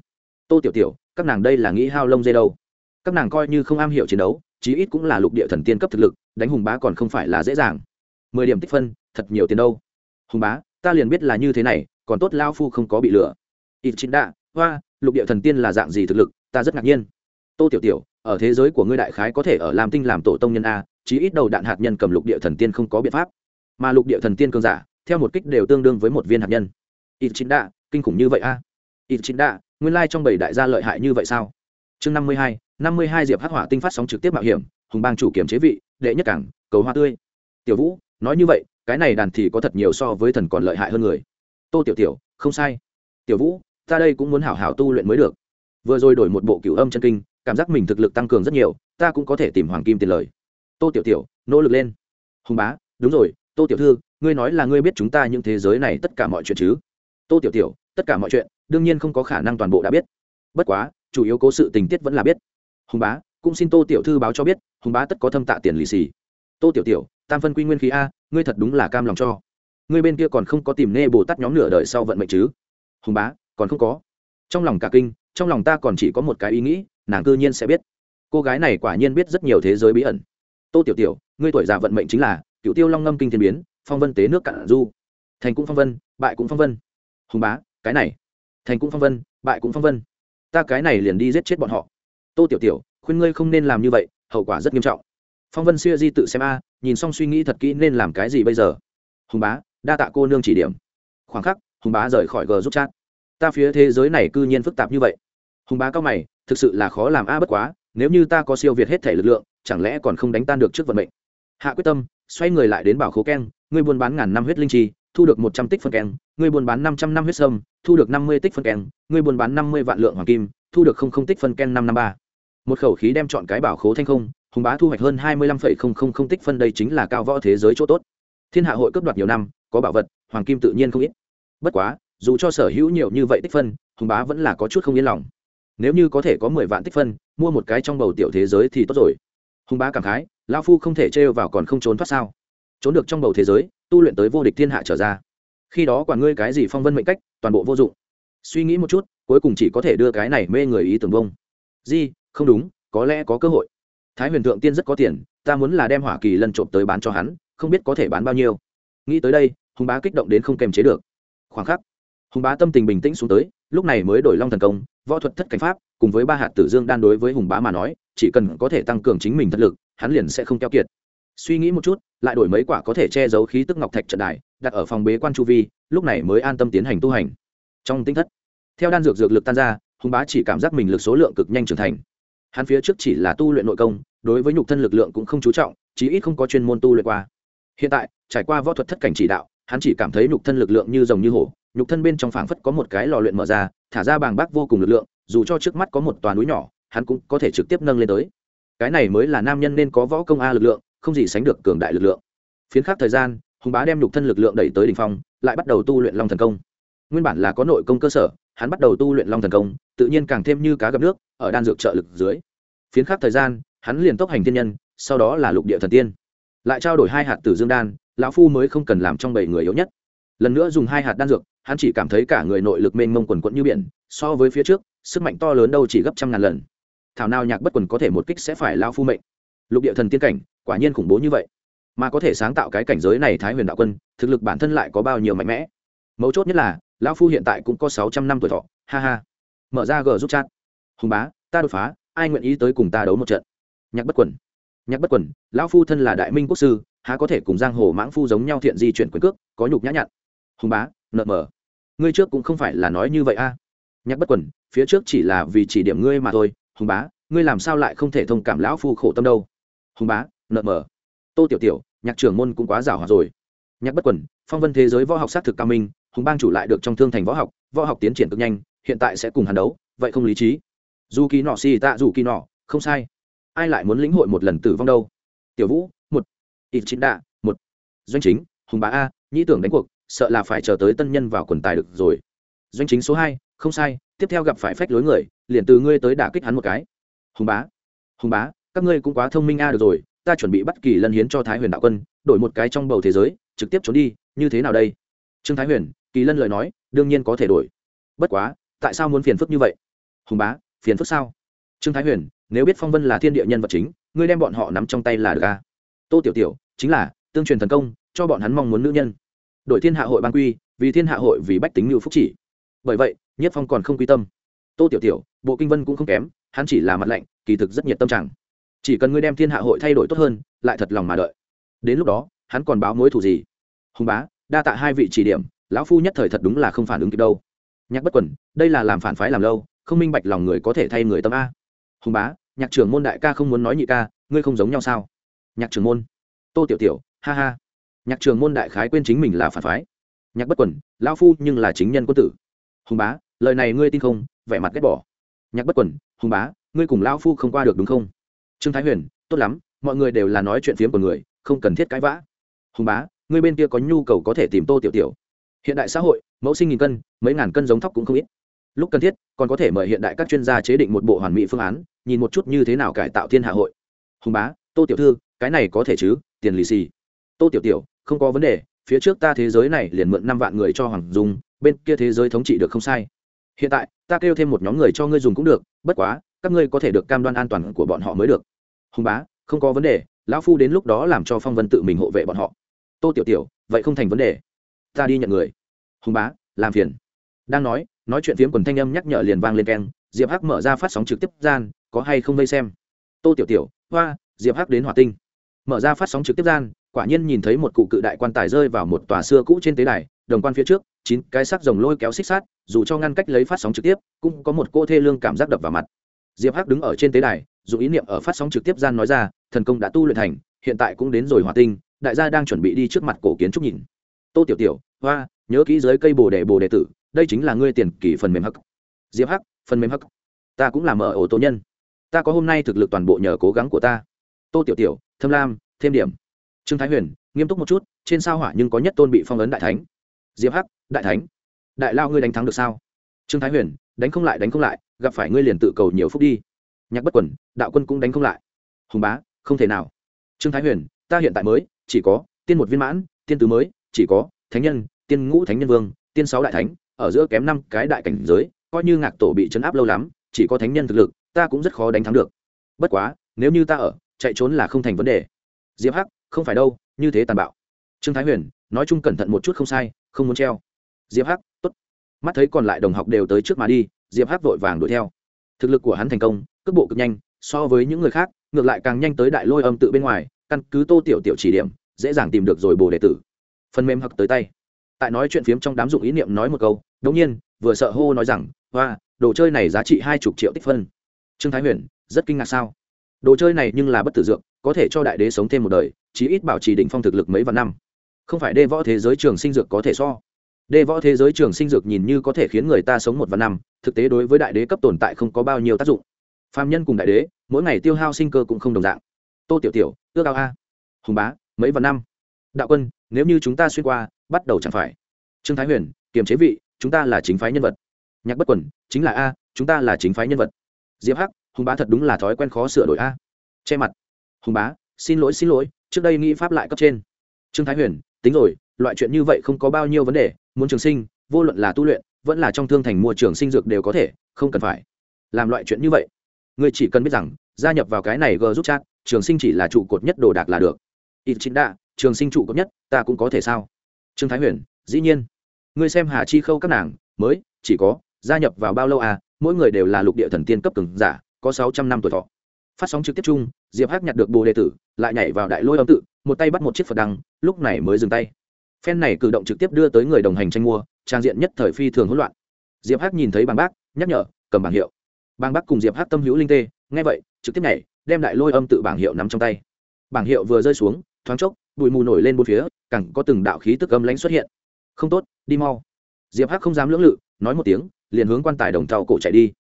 [SPEAKER 1] Tô tiểu tiểu, các nàng đây là nghĩ hao lông dây đâu? Các nàng coi như không am hiểu chiến đấu, chí ít cũng là lục địa thần tiên cấp thực lực, đánh hùng bá còn không phải là dễ dàng. Mười điểm tích phân, thật nhiều tiền đâu? Hùng bá, ta liền biết là như thế này, còn tốt lao phu không có bị lừa. Ít chính đạ hoa, lục địa thần tiên là dạng gì thực lực, ta rất ngạc nhiên. Tô tiểu tiểu, ở thế giới của ngươi đại khái có thể ở lam tinh làm tổ tông nhân a, chí ít đầu đạn hạt nhân cầm lục địa thần tiên không có biện pháp. Mà lục địa thần tiên cường giả, theo một kích đều tương đương với một viên hạt nhân. Ít chính đạ kinh khủng như vậy a. Ít chính đạ nguyên lai trong bảy đại gia lợi hại như vậy sao? Chương năm mươi hai, năm mươi hai diệp hắc hỏa tinh phát sóng trực tiếp mạo hiểm, hùng bang chủ kiểm chế vị, đệ nhất cảng, cầu hoa tươi. Tiểu vũ, nói như vậy, cái này đàn thì có thật nhiều so với thần còn lợi hại hơn người. Tô tiểu tiểu, không sai. Tiểu vũ ta đây cũng muốn hảo hảo tu luyện mới được. Vừa rồi đổi một bộ cửu âm chân kinh, cảm giác mình thực lực tăng cường rất nhiều, ta cũng có thể tìm hoàng kim tiền lời. Tô tiểu tiểu, nỗ lực lên. Hùng bá, đúng rồi, tô tiểu thư, ngươi nói là ngươi biết chúng ta những thế giới này tất cả mọi chuyện chứ? Tô tiểu tiểu, tất cả mọi chuyện, đương nhiên không có khả năng toàn bộ đã biết. Bất quá, chủ yếu cố sự tình tiết vẫn là biết. Hùng bá, cũng xin tô tiểu thư báo cho biết, hùng bá tất có thâm tạ tiền lì xì. Tô tiểu tiểu, tam phân quy nguyên khí a, ngươi thật đúng là cam lòng cho. Ngươi bên kia còn không có tìm nê bồ tát nhóm nửa đời sau vận mệnh chứ? Hùng bá còn không có. Trong lòng cả kinh, trong lòng ta còn chỉ có một cái ý nghĩ, nàng cư nhiên sẽ biết. Cô gái này quả nhiên biết rất nhiều thế giới bí ẩn. Tô tiểu tiểu, ngươi tuổi già vận mệnh chính là cựu tiêu long ngâm kinh thiên biến, phong vân tế nước cạn du. Thành cũng phong vân, bại cũng phong vân. Hùng bá, cái này. Thành cũng phong vân, bại cũng phong vân. Ta cái này liền đi giết chết bọn họ. Tô tiểu tiểu, khuyên ngươi không nên làm như vậy, hậu quả rất nghiêm trọng. Phong vân xuya di tự xem a, nhìn xong suy nghĩ thật kỹ nên làm cái gì bây giờ? Hùng bá, đa tạ cô nương chỉ điểm. Khoảng khắc, hùng bá rời khỏi g giúp chat ta phía thế giới này cư nhiên phức tạp như vậy. Hùng bá cao mày, thực sự là khó làm a, bất quá, nếu như ta có siêu việt hết thể lực lượng, chẳng lẽ còn không đánh tan được trước vận mệnh? Hạ quyết tâm, xoay người lại đến bảo khố keng, ngươi buôn bán ngàn năm huyết linh chi, thu được một trăm tích phân keng, ngươi buôn bán năm trăm năm huyết sâm, thu được năm mươi tích phân keng, ngươi buôn bán năm mươi vạn lượng hoàng kim, thu được không không tích phân keng năm năm ba. Một khẩu khí đem chọn cái bảo khố thanh không, hùng bá thu hoạch hơn hai mươi lăm phẩy không không không tích phân đây chính là cao võ thế giới chỗ tốt. Thiên hạ hội cấp đoạt nhiều năm, có bảo vật, hoàng kim tự nhiên không ít. Bất quá dù cho sở hữu nhiều như vậy tích phân, hùng bá vẫn là có chút không yên lòng. Nếu như có thể có mười vạn tích phân, mua một cái trong bầu tiểu thế giới thì tốt rồi. Hùng bá cảm khái lao phu không thể trêu vào còn không trốn thoát sao? Trốn được trong bầu thế giới, tu luyện tới vô địch thiên hạ trở ra. Khi đó quản ngươi cái gì phong vân mệnh cách, toàn bộ vô dụng. Suy nghĩ một chút, cuối cùng chỉ có thể đưa cái này mê người ý tưởng bông. Di, không đúng, có lẽ có cơ hội. Thái huyền thượng tiên rất có tiền, ta muốn là đem hỏa kỳ lân trộm tới bán cho hắn, không biết có thể bán bao nhiêu. Nghĩ tới đây, hùng bá kích động đến không kềm chế được. Khoảng khắc hùng bá tâm tình bình tĩnh xuống tới, lúc này mới đổi long thần công, võ thuật thất cảnh pháp, cùng với ba hạt tử dương đan đối với hùng bá mà nói, chỉ cần có thể tăng cường chính mình thật lực, hắn liền sẽ không keo kiệt. Suy nghĩ một chút, lại đổi mấy quả có thể che giấu khí tức ngọc thạch trận đài, đặt ở phòng bế quan chu vi, lúc này mới an tâm tiến hành tu hành. Trong tinh thất, theo đan dược dược lực tan ra, hùng bá chỉ cảm giác mình lực số lượng cực nhanh trưởng thành. Hắn phía trước chỉ là tu luyện nội công, đối với nhục thân lực lượng cũng không chú trọng, chí ít không có chuyên môn tu luyện qua. Hiện tại, trải qua võ thuật thất cảnh chỉ đạo, hắn chỉ cảm thấy nhục thân lực lượng như rồng như hổ nhục thân bên trong phảng phất có một cái lò luyện mở ra, thả ra bàng bác vô cùng lực lượng, dù cho trước mắt có một toàn núi nhỏ, hắn cũng có thể trực tiếp nâng lên tới. Cái này mới là nam nhân nên có võ công a lực lượng, không gì sánh được cường đại lực lượng. Phiến khắc thời gian, hùng bá đem nhục thân lực lượng đẩy tới đ ỉ n h phong, lại bắt đầu tu luyện long thần công. Nguyên bản là có nội công cơ sở, hắn bắt đầu tu luyện long thần công, tự nhiên càng thêm như cá gặp nước, ở đan dược trợ lực dưới. Phiến khắc thời gian, hắn liền tốc hành thiên nhân, sau đó là lục địa thần tiên. Lại trao đổi hai hạt tử dương đan, lão phu mới không cần làm trong bảy người yếu nhất. Lần nữa dùng hai hạt đan dược hắn chỉ cảm thấy cả người nội lực mênh mông quần quẫn như biển, so với phía trước, sức mạnh to lớn đâu chỉ gấp trăm ngàn lần. Thảo nào nhạc bất quần có thể một kích sẽ phải lao phu mệnh. Lục địa thần tiên cảnh, quả nhiên khủng bố như vậy. Mà có thể sáng tạo cái cảnh giới này thái huyền đạo quân, thực lực bản thân lại có bao nhiêu mạnh mẽ. Mấu chốt nhất là, lão phu hiện tại cũng có sáu trăm năm tuổi thọ. Ha ha. Mở ra g giúp chat. Hùng bá, ta đột phá, ai nguyện ý tới cùng ta đấu một trận? Nhạc bất quần. Nhạc bất quần, lão phu thân là đại minh quốc sư, há có thể cùng giang hồ mãng phu giống nhau thiện di chuyển quyền cước, có nhục nhã nhặn. Hùng bá, nợ mờ ngươi trước cũng không phải là nói như vậy a. Nhạc bất quần, phía trước chỉ là vì chỉ điểm ngươi mà thôi, hùng bá, ngươi làm sao lại không thể thông cảm lão phu khổ tâm đâu? Hùng bá, nợ mờ. Tô tiểu tiểu, nhạc trưởng môn cũng quá giảo hòa rồi. Nhạc bất quần, phong vân thế giới võ học xác thực cao minh, hùng bang chủ lại được trong thương thành võ học võ học tiến triển cực nhanh, hiện tại sẽ cùng hàn đấu, vậy không lý trí. Dù kỳ nọ xì tạ dù kỳ nọ, không sai. Ai lại muốn lĩnh hội một lần tử vong đâu? Tiểu vũ, một. Ít chính đạ, một. Doanh chính, hùng bá a, nhĩ tưởng đánh cuộc sợ là phải chờ tới tân nhân vào quần tài được rồi. Doanh chính số hai, không sai, tiếp theo gặp phải phách lối người, liền từ ngươi tới đả kích hắn một cái. Hùng bá hùng bá, các ngươi cũng quá thông minh a, được rồi, ta chuẩn bị bắt kỳ lân hiến cho thái huyền đạo quân, đổi một cái trong bầu thế giới, trực tiếp trốn đi, như thế nào đây? Trương thái huyền, kỳ lân lời nói, đương nhiên có thể đổi. Bất quá, tại sao muốn phiền phức như vậy? Hùng bá, phiền phức sao? Trương thái huyền, nếu biết phong vân là thiên địa nhân vật chính, ngươi đem bọn họ nắm trong tay là được a. Tô tiểu tiểu, chính là, tương truyền thần công, cho bọn hắn mong muốn nữ nhân đội thiên hạ hội ban quy, vì thiên hạ hội vì bách tính mưu phúc chỉ. Bởi vậy, nhất phong còn không quy tâm. Tô tiểu tiểu, bộ kinh vân cũng không kém, hắn chỉ là mặt lạnh, kỳ thực rất nhiệt tâm trạng. Chỉ cần ngươi đem thiên hạ hội thay đổi tốt hơn, lại thật lòng mà đợi. Đến lúc đó, hắn còn báo mối thủ gì? Hùng bá, đa tạ hai vị chỉ điểm, lão phu nhất thời thật đúng là không phản ứng kịp đâu. Nhạc bất quẩn, đây là làm phản phái làm lâu, không minh bạch lòng người có thể thay người tâm a. Hùng bá, nhạc trưởng môn đại ca không muốn nói nhị ca, ngươi không giống nhau sao? Nhạc trưởng môn, tô tiểu tiểu, ha ha nhạc trường môn đại khái quên chính mình là phản phái. Nhạc bất quẩn lao phu nhưng là chính nhân quân tử. Hùng bá, lời này ngươi tin không? Vẻ mặt ghét bỏ. Nhạc bất quẩn hùng bá, ngươi cùng lao phu không qua được đúng không? Trương thái huyền, tốt lắm, mọi người đều là nói chuyện phiếm của người, không cần thiết cãi vã. Hùng bá, ngươi bên kia có nhu cầu có thể tìm tô tiểu tiểu. Hiện đại xã hội, mẫu sinh nghìn cân, mấy ngàn cân giống thóc cũng không ít. Lúc cần thiết, còn có thể mời hiện đại các chuyên gia chế định một bộ hoàn mỹ phương án, nhìn một chút như thế nào cải tạo thiên hạ hội. Hùng bá, tô tiểu thư, cái này có thể chứ? Tiền lì xì. Tô tiểu tiểu không có vấn đề, phía trước ta thế giới này liền mượn năm vạn người cho hoàng dùng bên kia thế giới thống trị được không sai. Hiện tại, ta kêu thêm một nhóm người cho ngươi dùng cũng được, bất quá, các ngươi có thể được cam đoan an toàn của bọn họ mới được. Hùng bá, không có vấn đề, lão phu đến lúc đó làm cho phong vân tự mình hộ vệ bọn họ. Tô tiểu tiểu, vậy không thành vấn đề. Ta đi nhận người. Hùng bá, làm phiền. Đang nói nói chuyện phiếm quần thanh âm nhắc nhở liền vang lên keng, diệp hắc mở ra phát sóng trực tiếp gian, có hay không vây xem. Tô tiểu tiểu, hoa, diệp hắc đến hỏa tinh. Mở ra phát sóng trực tiếp gian quả nhiên nhìn thấy một cụ cự đại quan tài rơi vào một tòa xưa cũ trên tế đài, đồng quan phía trước, chín cái sắc rồng lôi kéo xích sát dù cho ngăn cách lấy phát sóng trực tiếp, cũng có một cô thê lương cảm giác đập vào mặt. Diệp hắc đứng ở trên tế đài dù ý niệm ở phát sóng trực tiếp gian nói ra, thần công đã tu luyện thành, hiện tại cũng đến rồi hỏa tinh, đại gia đang chuẩn bị đi trước mặt cổ kiến trúc nhìn. Tô tiểu tiểu, hoa, nhớ kỹ dưới cây bồ đề bồ đề tử, đây chính là ngươi tiền kỳ phần mềm hắc. Diệp hắc, phần mềm hắc, ta cũng làm ở ổ tô nhân. Ta có hôm nay thực lực toàn bộ nhờ cố gắng của ta. Tô tiểu tiểu, thâm lam, thêm điểm trương thái huyền, nghiêm túc một chút, trên sao hỏa nhưng có nhất tôn bị phong ấn đại thánh. Diệp hắc, đại thánh. Đại lao ngươi đánh thắng được sao? Trương thái huyền, đánh không lại, đánh không lại, gặp phải ngươi liền tự cầu nhiều phúc đi. Nhạc bất quẩn đạo quân cũng đánh không lại. Hùng bá, không thể nào. Trương thái huyền, ta hiện tại mới, chỉ có tiên một viên mãn, tiên tứ mới, chỉ có thánh nhân, tiên ngũ thánh nhân vương, tiên sáu đại thánh, ở giữa kém năm cái đại cảnh giới, coi như ngạc tổ bị chấn áp lâu lắm, chỉ có thánh nhân thực lực, ta cũng rất khó đánh thắng được. Bất quá, nếu như ta ở, chạy trốn là không thành vấn đề. Diệp hắc không phải đâu, như thế tàn bạo. Trương thái huyền, nói chung cẩn thận một chút không sai, không muốn treo. Diệp hắc, tốt. Mắt thấy còn lại đồng học đều tới trước mà đi, diệp hắc vội vàng đuổi theo. Thực lực của hắn thành công, cước bộ cực nhanh, so với những người khác, ngược lại càng nhanh tới đại lôi âm tự bên ngoài, căn cứ tô tiểu tiểu chỉ điểm, dễ dàng tìm được rồi bồ đệ tử. Phần mềm hặc tới tay. Tại nói chuyện phiếm trong đám dụng ý niệm nói một câu, đống nhiên, vừa sợ hô nói rằng, hoa, đồ chơi này giá trị hai chục triệu tích phân. Trương thái huyền, rất kinh ngạc sao? Đồ chơi này nhưng là bất tử dược, có thể cho đại đế sống thêm một đời chí ít bảo trì đỉnh phong thực lực mấy vạn năm. Không phải đê võ thế giới trường sinh dược có thể so. Đê võ thế giới trường sinh dược nhìn như có thể khiến người ta sống một vạn năm, thực tế đối với đại đế cấp tồn tại không có bao nhiêu tác dụng. Phạm nhân cùng đại đế, mỗi ngày tiêu hao sinh cơ cũng không đồng dạng. Tô tiểu tiểu, ước ao a. Hùng bá, mấy vạn năm. Đạo quân, nếu như chúng ta xuyên qua, bắt đầu chẳng phải. Trương thái huyền, kiềm chế vị, chúng ta là chính phái nhân vật. Nhạc bất quần, chính là a, chúng ta là chính phái nhân vật. Diệp hắc, hùng bá thật đúng là thói quen khó sửa đổi a. Che mặt. Hùng bá, xin lỗi xin lỗi trước đây nghĩ pháp lại cấp trên. Trương thái huyền, tính rồi, loại chuyện như vậy không có bao nhiêu vấn đề, muốn trường sinh, vô luận là tu luyện, vẫn là trong thương thành mua trường sinh dược đều có thể, không cần phải. Làm loại chuyện như vậy, người chỉ cần biết rằng, gia nhập vào cái này g giúp chat, trường sinh chỉ là trụ cột nhất đồ đạc là được. Ít chính đa, trường sinh trụ cột nhất, ta cũng có thể sao? Trương thái huyền, dĩ nhiên. Ngươi xem hà chi khâu các nàng, mới, chỉ có, gia nhập vào bao lâu à mỗi người đều là lục địa thần tiên cấp cường giả, có sáu trăm năm tuổi thọ phát sóng trực tiếp chung, diệp hắc nhặt được bồ đề tử, lại nhảy vào đại lôi âm tự, một tay bắt một chiếc phật đăng, lúc này mới dừng tay. Phen này cử động trực tiếp đưa tới người đồng hành tranh mua, trang diện nhất thời phi thường hỗn loạn. Diệp hắc nhìn thấy bàng bác, nhắc nhở, cầm bảng hiệu. Bàng bác cùng diệp hắc tâm hữu linh tê, nghe vậy, trực tiếp nhảy, đem đại lôi âm tự bảng hiệu nắm trong tay. Bảng hiệu vừa rơi xuống, thoáng chốc, bụi mù nổi lên bốn phía cẳng có từng đạo khí tức âm lãnh xuất hiện. Không tốt, đi mau. Diệp hắc không dám lưỡng lự, nói một tiếng, liền hướng quan tài đồng tàu cổ chạy đi.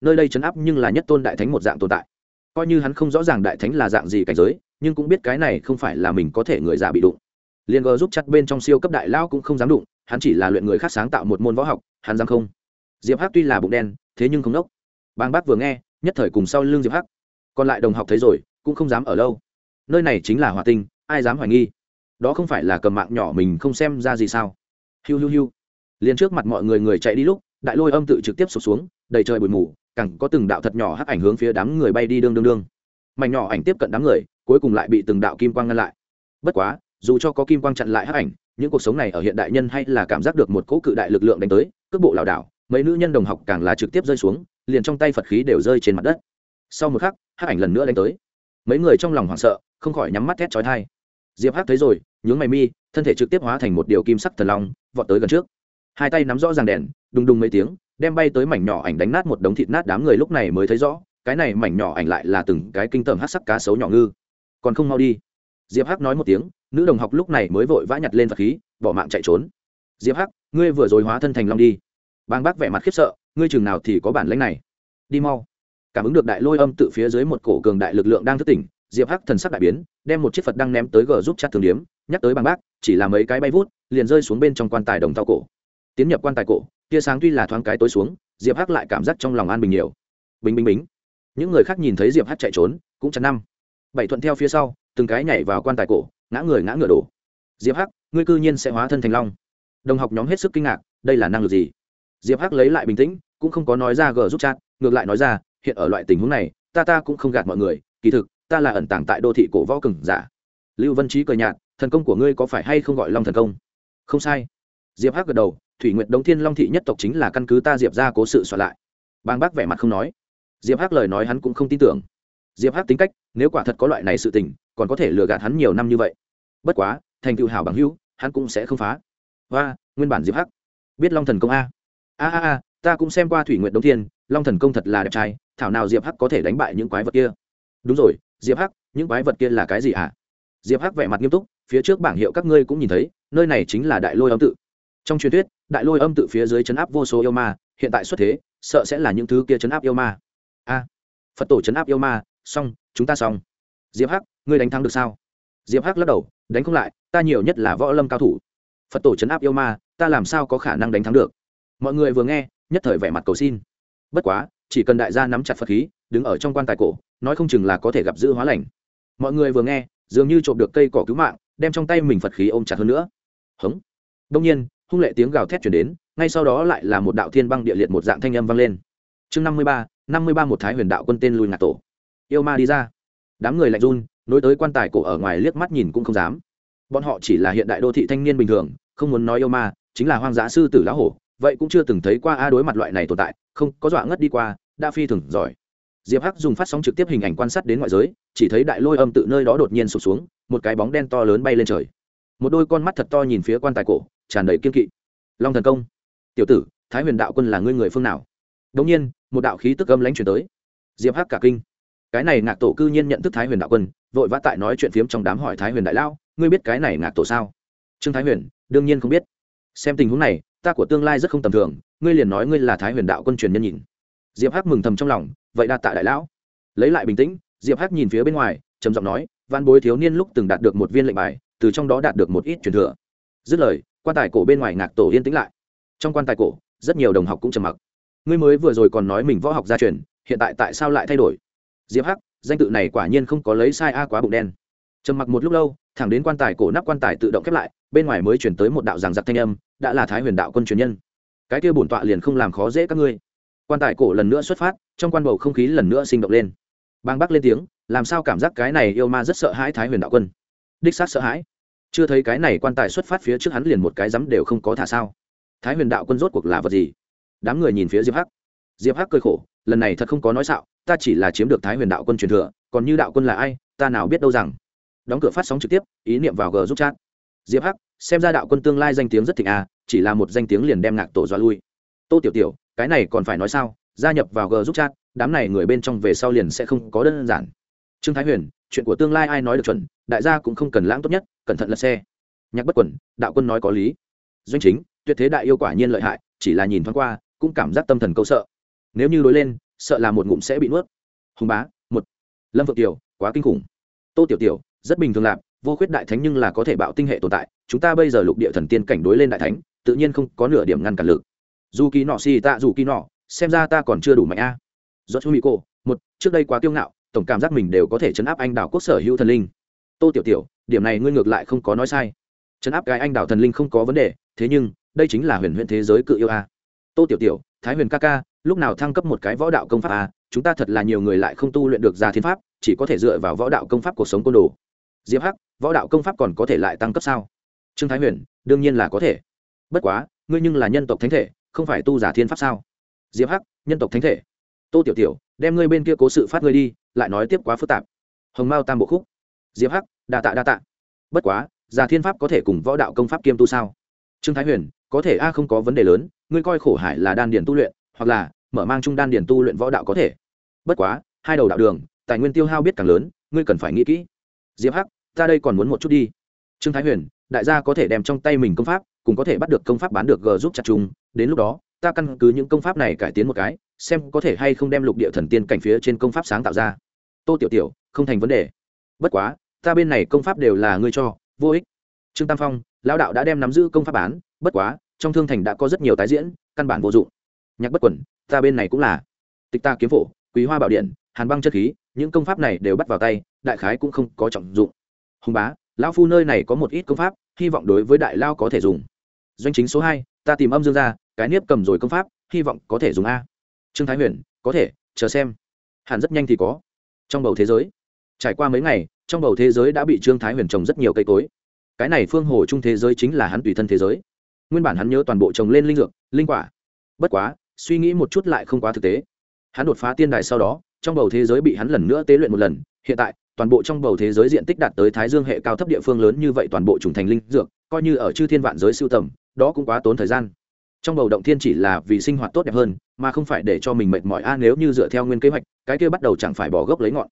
[SPEAKER 1] Nơi đây chấn áp nhưng là nhất tôn đại thánh một dạng tồn tại coi như hắn không rõ ràng đại thánh là dạng gì cảnh giới, nhưng cũng biết cái này không phải là mình có thể người già bị đụng. Liền gờ giúp chặt bên trong siêu cấp đại lao cũng không dám đụng, hắn chỉ là luyện người khác sáng tạo một môn võ học, hắn dám không? Diệp hắc tuy là bụng đen, thế nhưng không đốc. Bang bác vừa nghe, nhất thời cùng sau l ư n g diệp hắc. Còn lại đồng học thấy rồi, cũng không dám ở lâu. Nơi này chính là hòa tinh, ai dám hoài nghi? Đó không phải là cầm mạng nhỏ mình không xem ra gì sao? Hiu hiu hiu. Liền trước mặt mọi người người chạy đi lúc, đại lôi âm tự trực tiếp sụp xuống, đầy trời bụi mù càng có từng đạo thật nhỏ hắc ảnh hướng phía đám người bay đi đương đương đương. Mảnh nhỏ ảnh tiếp cận đám người, cuối cùng lại bị từng đạo kim quang ngăn lại. Bất quá, dù cho có kim quang chặn lại hắc ảnh, những cuộc sống này ở hiện đại nhân hay là cảm giác được một cỗ cự đại lực lượng đánh tới, cước bộ lảo đảo, mấy nữ nhân đồng học càng là trực tiếp rơi xuống, liền trong tay phật khí đều rơi trên mặt đất. Sau một khắc, hắc ảnh lần nữa đánh tới. Mấy người trong lòng hoảng sợ, không khỏi nhắm mắt thét trói thai diệp hắc thấy rồi, nhướng mày mi, thân thể trực tiếp hóa thành một điều kim sắc thần long, vọt tới gần trước. Hai tay nắm rõ ràng đèn, đùng đùng mấy tiếng đem bay tới mảnh nhỏ ảnh đánh nát một đống thịt nát đám người lúc này mới thấy rõ, cái này mảnh nhỏ ảnh lại là từng cái kinh tởm hát sắc cá sấu nhỏ ngư. Còn không mau đi. Diệp hắc nói một tiếng, nữ đồng học lúc này mới vội vã nhặt lên vật khí, bỏ mạng chạy trốn. Diệp hắc, ngươi vừa rồi hóa thân thành long đi. Bang bác vẻ mặt khiếp sợ, ngươi chừng nào thì có bản lãnh này. Đi mau. Cảm ứng được đại lôi âm tự phía dưới một cổ cường đại lực lượng đang thức tỉnh, diệp hắc thần sắc đại biến, đem một chiếc phật đang ném tới gờ giúp chặt thường điếm, nhắc tới bang bác, chỉ là mấy cái bay vút, liền rơi xuống bên trong quan tài đồng thau cổ. Tiến nhập quan tài cổ tia sáng tuy là thoáng cái tối xuống, diệp hắc lại cảm giác trong lòng an bình nhiều. Bình bình bình. những người khác nhìn thấy diệp hắc chạy trốn, cũng chắn năm. Bảy thuận theo phía sau, từng cái nhảy vào quan tài cổ, ngã người ngã ngựa đổ. Diệp hắc, ngươi cư nhiên sẽ hóa thân thành long. Đồng học nhóm hết sức kinh ngạc, đây là năng lực gì? Diệp hắc lấy lại bình tĩnh, cũng không có nói ra gờ giúp chat, ngược lại nói ra, hiện ở loại tình huống này, ta ta cũng không gạt mọi người, kỳ thực, ta là ẩn tàng tại đô thị cổ võ cừng giả. Lưu văn trí cười nhạt, thần công của ngươi có phải hay không gọi long thần công? Không sai. Diệp hắc gật đầu thủy nguyệt đông thiên long thị nhất tộc chính là căn cứ ta diệp ra cố sự soạn lại. Bang bác vẻ mặt không nói. Diệp hắc lời nói hắn cũng không tin tưởng. Diệp hắc tính cách, nếu quả thật có loại này sự tình, còn có thể lừa gạt hắn nhiều năm như vậy. Bất quá, thành tựu hảo bằng hữu, hắn cũng sẽ không phá. Và nguyên bản diệp hắc. Biết long thần công a. A a a, ta cũng xem qua thủy nguyện đông thiên, long thần công thật là đẹp trai, thảo nào diệp hắc có thể đánh bại những quái vật kia? Đúng rồi, diệp hắc, những quái vật kia là cái gì ạ? À? diệp hắc vẻ mặt nghiêm túc, phía trước bảng hiệu các ngươi cũng nhìn thấy, nơi này chính là đại lôi âm tự. Trong truyền thuyết đại lôi âm tự phía dưới chấn áp vô số yêu ma, hiện tại xuất thế, sợ sẽ là những thứ kia chấn áp yêu ma. A, phật tổ chấn áp yêu ma, xong, chúng ta xong. Diệp hắc, ngươi đánh thắng được sao? Diệp hắc lắc đầu, đánh không lại, ta nhiều nhất là võ lâm cao thủ. Phật tổ chấn áp yêu ma, ta làm sao có khả năng đánh thắng được? Mọi người vừa nghe, nhất thời vẻ mặt cầu xin. Bất quá, chỉ cần đại gia nắm chặt phật khí, đứng ở trong quan tài cổ, nói không chừng là có thể gặp giữ hóa lành. Mọi người vừa nghe, dường như trộm được cây cỏ cứu mạng, đem trong tay mình phật khí ôm chặt hơn nữa. Hống. Đông nhiên hung lệ tiếng gào thét chuyển đến, ngay sau đó lại là một đạo thiên băng địa liệt một dạng thanh âm vang lên. Chương năm mươi ba, năm mươi ba một thái huyền đạo quân tên lùi ngạt tổ. Yêu ma đi ra. Đám người lạnh run, nối tới quan tài cổ ở ngoài liếc mắt nhìn cũng không dám. Bọn họ chỉ là hiện đại đô thị thanh niên bình thường, không muốn nói yêu ma, chính là hoang dã sư tử lão hổ, vậy cũng chưa từng thấy qua a đối mặt loại này tồn tại, không, có dọa ngất đi qua đa phi thường giỏi. Diệp hắc dùng phát sóng trực tiếp hình ảnh quan sát đến ngoại giới, chỉ thấy đại lôi âm tự nơi đó đột nhiên sụp xuống, một cái bóng đen to lớn bay lên trời. Một đôi con mắt thật to nhìn phía quan tài cổ tràn đầy kiên kỵ. Long thần công tiểu tử thái huyền đạo quân là ngươi người phương nào? Đống nhiên một đạo khí tức âm lãnh chuyển tới. Diệp hắc cả kinh. Cái này ngạc tổ cư nhiên nhận thức thái huyền đạo quân vội vã tại nói chuyện phiếm trong đám hỏi thái huyền đại lão, ngươi biết cái này ngạc tổ sao? Trương thái huyền đương nhiên không biết. Xem tình huống này ta của tương lai rất không tầm thường ngươi liền nói ngươi là thái huyền đạo quân truyền nhân nhìn. Diệp hắc mừng thầm trong lòng vậy đa tạ đại lão. Lấy lại bình tĩnh diệp hắc nhìn phía bên ngoài trầm giọng nói văn bối thiếu niên lúc từng đạt được một viên lệnh bài từ trong đó đạt được một ít truyền thừa. Dứt lời quan tài cổ bên ngoài ngạc tổ yên tĩnh lại. Trong quan tài cổ, rất nhiều đồng học cũng trầm mặc. Ngươi mới vừa rồi còn nói mình võ học gia truyền, hiện tại tại sao lại thay đổi? Diệp hắc, danh tự này quả nhiên không có lấy sai a quá bụng đen. Trầm mặc một lúc lâu, thẳng đến quan tài cổ nắp quan tài tự động khép lại, bên ngoài mới chuyển tới một đạo giảng giặc thanh âm, đã là thái huyền đạo quân truyền nhân. Cái kia bổn tọa liền không làm khó dễ các ngươi. Quan tài cổ lần nữa xuất phát, trong quan bầu không khí lần nữa sinh động lên. Bang bắc lên tiếng, làm sao cảm giác cái này yêu ma rất sợ hãi thái huyền đạo quân? Đích xác sợ hãi chưa thấy cái này quan tài xuất phát phía trước hắn liền một cái rắm đều không có thả sao. Thái huyền đạo quân rốt cuộc là vật gì? Đám người nhìn phía diệp hắc. Diệp hắc cười khổ, lần này thật không có nói xạo, ta chỉ là chiếm được thái huyền đạo quân truyền thừa, còn như đạo quân là ai, ta nào biết đâu rằng. Đóng cửa phát sóng trực tiếp, ý niệm vào g giúp chat. Diệp hắc, xem ra đạo quân tương lai danh tiếng rất thịnh à chỉ là một danh tiếng liền đem ngạc tổ dọa lui. Tô tiểu tiểu, cái này còn phải nói sao? Gia nhập vào g giúp chat, đám này người bên trong về sau liền sẽ không có đơn giản. Trương thái huyền, chuyện của tương lai ai nói được chuẩn đại gia cũng không cần lãng tốt nhất, cẩn thận lật xe. Nhạc bất quẩn, đạo quân nói có lý. Doanh chính, tuyệt thế đại yêu quả nhiên lợi hại, chỉ là nhìn thoáng qua, cũng cảm giác tâm thần câu sợ. Nếu như đối lên, sợ là một ngụm sẽ bị nuốt. Hùng bá, một. Lâm vượng tiểu, quá kinh khủng. Tô tiểu tiểu, rất bình thường lạp vô khuyết đại thánh nhưng là có thể bạo tinh hệ tồn tại, chúng ta bây giờ lục địa thần tiên cảnh đối lên đại thánh, tự nhiên không có nửa điểm ngăn cản lực. Dù kỳ nọ xì tạ dù kỳ nọ, xem ra ta còn chưa đủ mạnh a. Do chú mỹ cô một, trước đây quá kiêu ngạo, tổng cảm giác mình đều có thể chấn áp anh đảo quốc sở hữu thần linh tô tiểu tiểu, điểm này ngươi ngược lại không có nói sai. Trấn áp cái anh đào thần linh không có vấn đề, thế nhưng, đây chính là huyền huyền thế giới cự yêu a. Tô tiểu tiểu, thái huyền ca ca, lúc nào thăng cấp một cái võ đạo công pháp a? Chúng ta thật là nhiều người lại không tu luyện được ra thiên pháp, chỉ có thể dựa vào võ đạo công pháp cuộc sống côn đồ. Diệp hắc, võ đạo công pháp còn có thể lại tăng cấp sao? Trương thái huyền, đương nhiên là có thể. Bất quá, ngươi nhưng là nhân tộc thánh thể, không phải tu giả thiên pháp sao? Diệp hắc, nhân tộc thánh thể. Tô tiểu tiểu, đem ngươi bên kia cố sự phát ngươi đi, lại nói tiếp quá phức tạp. Hồng mao tam bộ khúc diệp hắc, đa tạ đa tạ. Bất quá, già thiên pháp có thể cùng võ đạo công pháp kiêm tu sao? Trương thái huyền, có thể, a, không có vấn đề lớn, ngươi coi khổ hải là đan điền tu luyện, hoặc là mở mang trung đan điền tu luyện võ đạo có thể. Bất quá, hai đầu đạo đường, tài nguyên tiêu hao biết càng lớn, ngươi cần phải nghĩ kỹ. Diệp hắc, ta đây còn muốn một chút đi. Trương thái huyền, đại gia có thể đem trong tay mình công pháp, cùng có thể bắt được công pháp bán được g giúp chặt chung, đến lúc đó, ta căn cứ những công pháp này cải tiến một cái, xem có thể hay không đem lục địa thần tiên cảnh phía trên công pháp sáng tạo ra. Tô tiểu tiểu, không thành vấn đề. Bất quá ta bên này công pháp đều là ngươi cho, vô ích. Trương tam phong, lão đạo đã đem nắm giữ công pháp bán, bất quá, trong thương thành đã có rất nhiều tái diễn, căn bản vô dụng. Nhạc bất quẩn, ta bên này cũng là. Tịch ta kiếm phổ, quý hoa bảo điện, hàn băng chất khí, những công pháp này đều bắt vào tay, đại khái cũng không có trọng dụng. Hùng bá, lão phu nơi này có một ít công pháp, hy vọng đối với đại lao có thể dùng. Doanh chính số hai, ta tìm âm dương ra cái niếp cầm rồi công pháp, hy vọng có thể dùng a. Trương thái huyền, có thể, chờ xem. Hẳn rất nhanh thì có. Trong bầu thế giới, trải qua mấy ngày trong bầu thế giới đã bị trương thái huyền trồng rất nhiều cây cối. Cái này phương hồ chung thế giới chính là hắn tùy thân thế giới. Nguyên bản hắn nhớ toàn bộ trồng lên linh dược, linh quả. Bất quá, suy nghĩ một chút lại không quá thực tế. Hắn đột phá tiên đài sau đó, trong bầu thế giới bị hắn lần nữa tế luyện một lần. Hiện tại, toàn bộ trong bầu thế giới diện tích đạt tới thái dương hệ cao thấp địa phương lớn như vậy toàn bộ trùng thành linh dược, coi như ở chư thiên vạn giới siêu tầm, đó cũng quá tốn thời gian. Trong bầu động thiên chỉ là vì sinh hoạt tốt đẹp hơn, mà không phải để cho mình mệt mỏi. A, nếu như dựa theo nguyên kế hoạch, cái kia bắt đầu chẳng phải bỏ gốc lấy ngọn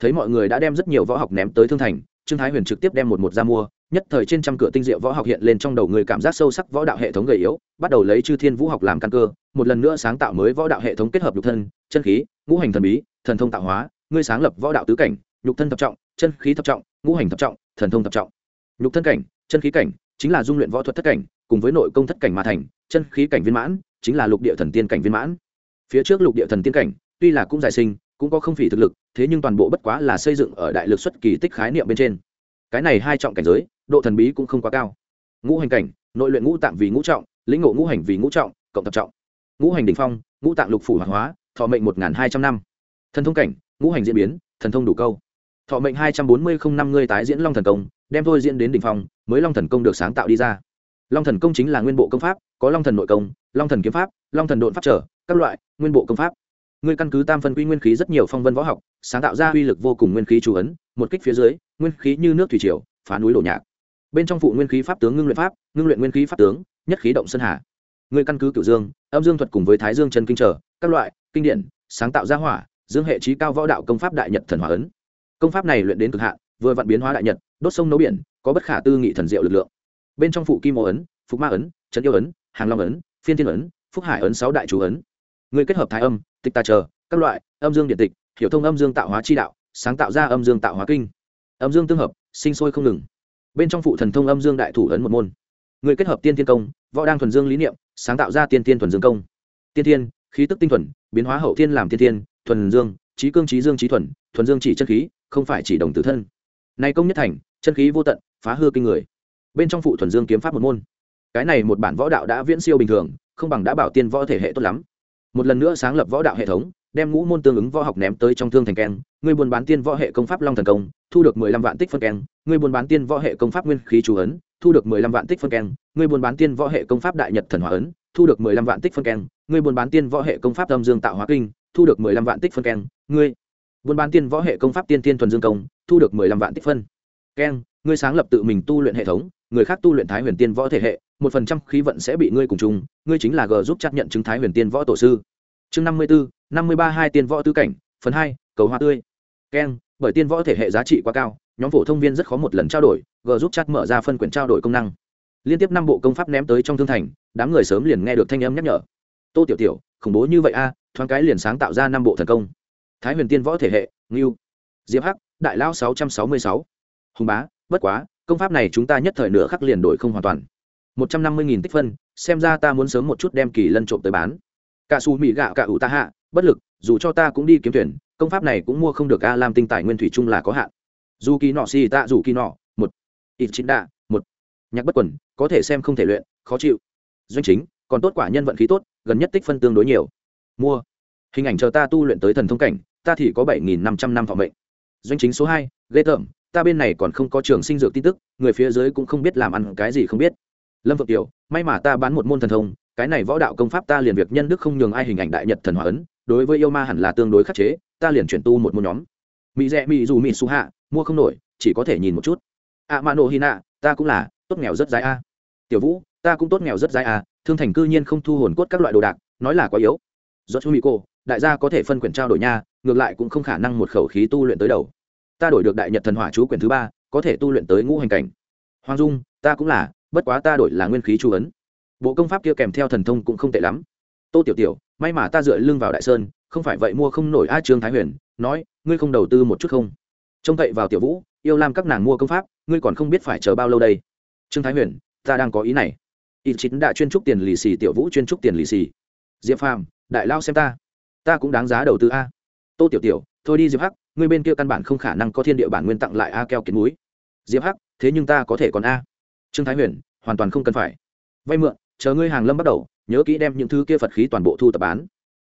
[SPEAKER 1] thấy mọi người đã đem rất nhiều võ học ném tới thương thành, trương thái huyền trực tiếp đem một một ra mua, nhất thời trên trăm cửa tinh diệu võ học hiện lên trong đầu người cảm giác sâu sắc võ đạo hệ thống gầy yếu, bắt đầu lấy chư thiên vũ học làm căn cơ, một lần nữa sáng tạo mới võ đạo hệ thống kết hợp nhục thân, chân khí, ngũ hành thần bí, thần thông tạo hóa, ngươi sáng lập võ đạo tứ cảnh, nhục thân thập trọng, chân khí thập trọng, ngũ hành thập trọng, thần thông thập trọng. Nhục thân cảnh, chân khí cảnh chính là dung luyện võ thuật thất cảnh, cùng với nội công thất cảnh mà thành, chân khí cảnh viên mãn chính là lục địa thần tiên cảnh viên mãn. Phía trước lục địa thần tiên cảnh tuy là cũng giải sinh cũng có không phỉ thực lực, thế nhưng toàn bộ bất quá là xây dựng ở đại lực xuất kỳ tích khái niệm bên trên. Cái này hai trọng cảnh giới, độ thần bí cũng không quá cao. Ngũ hành cảnh, nội luyện ngũ tạng vì ngũ trọng, lĩnh ngộ ngũ hành vì ngũ trọng, cộng tập trọng. Ngũ hành đ ỉ n h phong, ngũ tạng lục phủ hoàng hóa, thọ mệnh một hai trăm năm. Thần thông cảnh, ngũ hành diễn biến, thần thông đủ câu. Thọ mệnh hai trăm bốn mươi không năm ngươi tái diễn long thần công, đem thôi diễn đến đ ỉ n h phong, mới long thần công được sáng tạo đi ra. Long thần công chính là nguyên bộ công pháp, có long thần nội công, long thần kiếm pháp, long thần đột pháp trở, các loại nguyên bộ công pháp ngươi căn cứ tam phân quy nguyên khí rất nhiều phong vân võ học, sáng tạo ra uy lực vô cùng nguyên khí chú ấn, một kích phía dưới, nguyên khí như nước thủy triều, phá núi đổ nhạc. Bên trong phụ nguyên khí pháp tướng ngưng luyện pháp, ngưng luyện nguyên khí pháp tướng, nhất khí động sơn hà. Ngươi căn cứ cửu dương, âm dương thuật cùng với thái dương chân kinh trở, các loại, kinh điển, sáng tạo ra hỏa, dương hệ trí cao võ đạo công pháp đại nhật thần hỏa ấn. Công pháp này luyện đến cực hạn, vừa vạn biến hóa đại nhật, đốt sông nấu biển, có bất khả tư nghị thần diệu lực lượng. Bên trong phụ kim ô ấn, phục ma ấn, trấn yêu ấn, hàng long ấn, phiên thiên ấn, phúc hải ấn sáu đại chú ấn người kết hợp thái âm, tịch tà chờ, các loại, âm dương điện tịch, hiểu thông âm dương tạo hóa chi đạo, sáng tạo ra âm dương tạo hóa kinh. Âm dương tương hợp, sinh sôi không ngừng. Bên trong phụ thần thông âm dương đại thủ ấn một môn. Người kết hợp tiên thiên công, võ đang thuần dương lý niệm, sáng tạo ra tiên tiên thuần dương công. Tiên thiên, khí tức tinh thuần, biến hóa hậu thiên làm tiên thiên, thuần dương, trí cương trí dương trí thuần thuần dương chỉ chân khí, không phải chỉ đồng tử thân. Nay công nhất thành, chân khí vô tận, phá hư kinh người. Bên trong phụ thuần dương kiếm pháp một môn. Cái này một bản võ đạo đã viễn siêu bình thường, không bằng đã bảo tiên võ thể hệ tốt lắm một lần nữa sáng lập võ đạo hệ thống, đem ngũ môn tương ứng võ học ném tới trong thương thành keng người buôn bán tiên võ hệ công pháp long thần công, thu được mười lăm vạn tích phân keng người buôn bán tiên võ hệ công pháp nguyên khí chú ấn, thu được mười lăm vạn tích phân keng người buôn bán tiên võ hệ công pháp đại nhật thần Hóa ấn, thu được mười lăm vạn tích phân keng người buôn bán tiên võ hệ công pháp âm dương tạo hóa kinh, thu được mười lăm vạn tích phân keng Người buôn bán tiên võ hệ công pháp tiên tiên thuần dương công, thu được mười lăm vạn tích phân keng Người sáng lập tự mình tu luyện hệ thống, người khác tu luyện thái huyền tiên võ thể hệ một phần trăm khí vận sẽ bị ngươi cùng chung, ngươi chính là g giúp chắc nhận chứng thái huyền tiên võ tổ sư. Chương năm mươi bốn năm mươi ba hai tiên võ tư cảnh, phần hai, cầu hoa tươi. Keng, bởi tiên võ thể hệ giá trị quá cao, nhóm phổ thông viên rất khó một lần trao đổi, g giúp chắc mở ra phân quyển trao đổi công năng. Liên tiếp năm bộ công pháp ném tới trong thương thành, đám người sớm liền nghe được thanh âm nhắc nhở. Tô tiểu tiểu, khủng bố như vậy a, thoáng cái liền sáng tạo ra năm bộ thần công. Thái huyền tiên võ thể hệ, ngưu, diệp hắc, đại lao sáu trăm sáu mươi sáu. Hùng bá, bất quá, công pháp này chúng ta nhất thời nửa khắc liền đổi không hoàn toàn một trăm năm mươi nghìn tích phân, xem ra ta muốn sớm một chút đem kỳ lân trộm tới bán. Cả xù mỹ gạo cả ủ ta hạ, bất lực, dù cho ta cũng đi kiếm tuyển, công pháp này cũng mua không được a làm tinh tài nguyên thủy chung là có hạn. Dù kỳ nọ xì tạ dù kỳ nọ, một. Ít chín đạ, một. Nhạc bất quần, có thể xem không thể luyện, khó chịu. Doanh chính, còn tốt quả nhân vận khí tốt, gần nhất tích phân tương đối nhiều. Mua. Hình ảnh chờ ta tu luyện tới thần thông cảnh, ta thì có bảy nghìn năm trăm năm thọ mệnh. Doanh chính số hai, ghê tởm, ta bên này còn không có trường sinh dược tin tức, người phía dưới cũng không biết làm ăn cái gì không biết lâm vượng tiểu may mà ta bán một môn thần thông, cái này võ đạo công pháp ta liền việc nhân đức không nhường ai hình ảnh đại nhật thần hòa ấn đối với yêu ma hẳn là tương đối khắc chế, ta liền chuyển tu một môn nhóm. Mỹ rẽ mỹ dù mỹ su hạ, mua không nổi, chỉ có thể nhìn một chút. A ma nô hina ta cũng là, tốt nghèo rất dài a. Tiểu vũ, ta cũng tốt nghèo rất dài a, thương thành cư nhiên không thu hồn cốt các loại đồ đạc, nói là quá yếu. Do chú mỹ cô, đại gia có thể phân quyển trao đổi nha, ngược lại cũng không khả năng một khẩu khí tu luyện tới đầu. Ta đổi được đại nhật thần hỏa chú quyển thứ ba, có thể tu luyện tới ngũ hành cảnh. Hoàng dung, ta cũng là bất quá ta đổi là nguyên khí chu ấn. Bộ công pháp kia kèm theo thần thông cũng không tệ lắm. Tô tiểu tiểu, may mà ta dựa lưng vào đại sơn, không phải vậy mua không nổi a trương thái huyền, nói, ngươi không đầu tư một chút không? Trông cậy vào tiểu vũ, yêu lam các nàng mua công pháp, ngươi còn không biết phải chờ bao lâu đây. Trương thái huyền, ta đang có ý này. Ít chín đã chuyên trúc tiền lì xì, tiểu vũ chuyên trúc tiền lì xì. Diệp phàm, đại lao xem ta. Ta cũng đáng giá đầu tư a. Tô tiểu tiểu, thôi đi diệp hắc, ngươi bên kia căn bản không khả năng có thiên địa bản nguyên tặng lại a keo kiến núi. Diệp hắc, thế nhưng ta có thể còn a trương thái huyền, hoàn toàn không cần phải. Vay mượn, chờ ngươi hàng lâm bắt đầu, nhớ kỹ đem những thứ kia phật khí toàn bộ thu tập bán.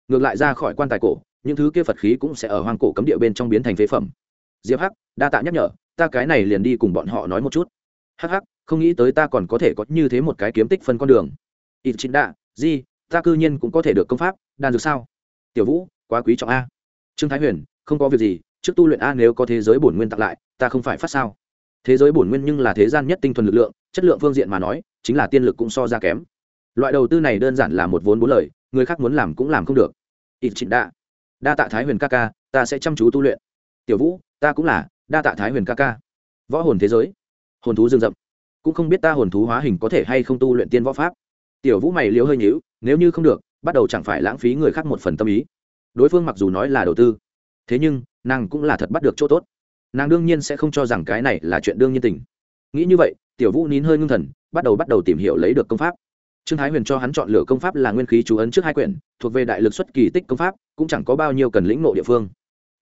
[SPEAKER 1] Ngược lại ra khỏi quan tài cổ, những thứ kia phật khí cũng sẽ ở hoang cổ cấm địa bên trong biến thành phế phẩm. Diệp hắc, đa tạ nhắc nhở, ta cái này liền đi cùng bọn họ nói một chút. Hắc hắc, không nghĩ tới ta còn có thể có như thế một cái kiếm tích phân con đường. Ít chính đạ di ta cư nhiên cũng có thể được công pháp, đan dược sao? Tiểu vũ, quá quý trọng a. Trương thái huyền, không có việc gì, trước tu luyện a nếu có thế giới bổn nguyên tặng lại, ta không phải phát sao. Thế giới bổn nguyên nhưng là thế gian nhất tinh thuần lực lượng chất lượng phương diện mà nói, chính là tiên lực cũng so ra kém. Loại đầu tư này đơn giản là một vốn bốn lời, người khác muốn làm cũng làm không được. Ít trịnh đa. Đa tạ thái huyền ca ca, ta sẽ chăm chú tu luyện. Tiểu vũ, ta cũng là, đa tạ thái huyền ca ca. Võ hồn thế giới. Hồn thú dương rậm. Cũng không biết ta hồn thú hóa hình có thể hay không tu luyện tiên võ pháp. Tiểu vũ mày liếu hơi nhíu, nếu như không được, bắt đầu chẳng phải lãng phí người khác một phần tâm ý. Đối phương mặc dù nói là đầu tư, thế nhưng, nàng cũng là thật bắt được chỗ tốt. Nàng đương nhiên sẽ không cho rằng cái này là chuyện đương nhiên tình. Nghĩ như vậy tiểu vũ nín hơi ngưng thần, bắt đầu bắt đầu tìm hiểu lấy được công pháp. Trương thái huyền cho hắn chọn lựa công pháp là nguyên khí chú ấn trước hai quyển, thuộc về đại lực xuất kỳ tích công pháp, cũng chẳng có bao nhiêu cần lĩnh nộ địa phương.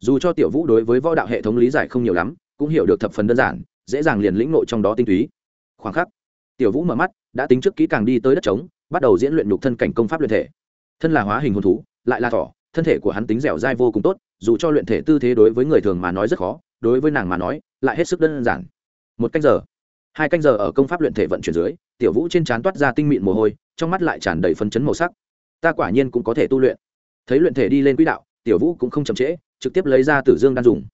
[SPEAKER 1] Dù cho tiểu vũ đối với võ đạo hệ thống lý giải không nhiều lắm, cũng hiểu được thập phần đơn giản, dễ dàng liền lĩnh nộ trong đó tinh túy. Khoảng khắc, tiểu vũ mở mắt, đã tính trước kỹ càng đi tới đất trống, bắt đầu diễn luyện nhục thân cảnh công pháp luyện thể. Thân là hóa hình hồn thú, lại là thỏ, thân thể của hắn tính dẻo dai vô cùng tốt, dù cho luyện thể tư thế đối với người thường mà nói rất khó, đối với nàng mà nói, lại hết sức đơn giản. Một cách giờ hai canh giờ ở công pháp luyện thể vận chuyển dưới, tiểu vũ trên trán toát ra tinh mịn mồ hôi, trong mắt lại tràn đầy phấn chấn màu sắc. Ta quả nhiên cũng có thể tu luyện. Thấy luyện thể đi lên quỹ đạo, tiểu vũ cũng không chậm trễ, trực tiếp lấy ra tử dương đan dùng.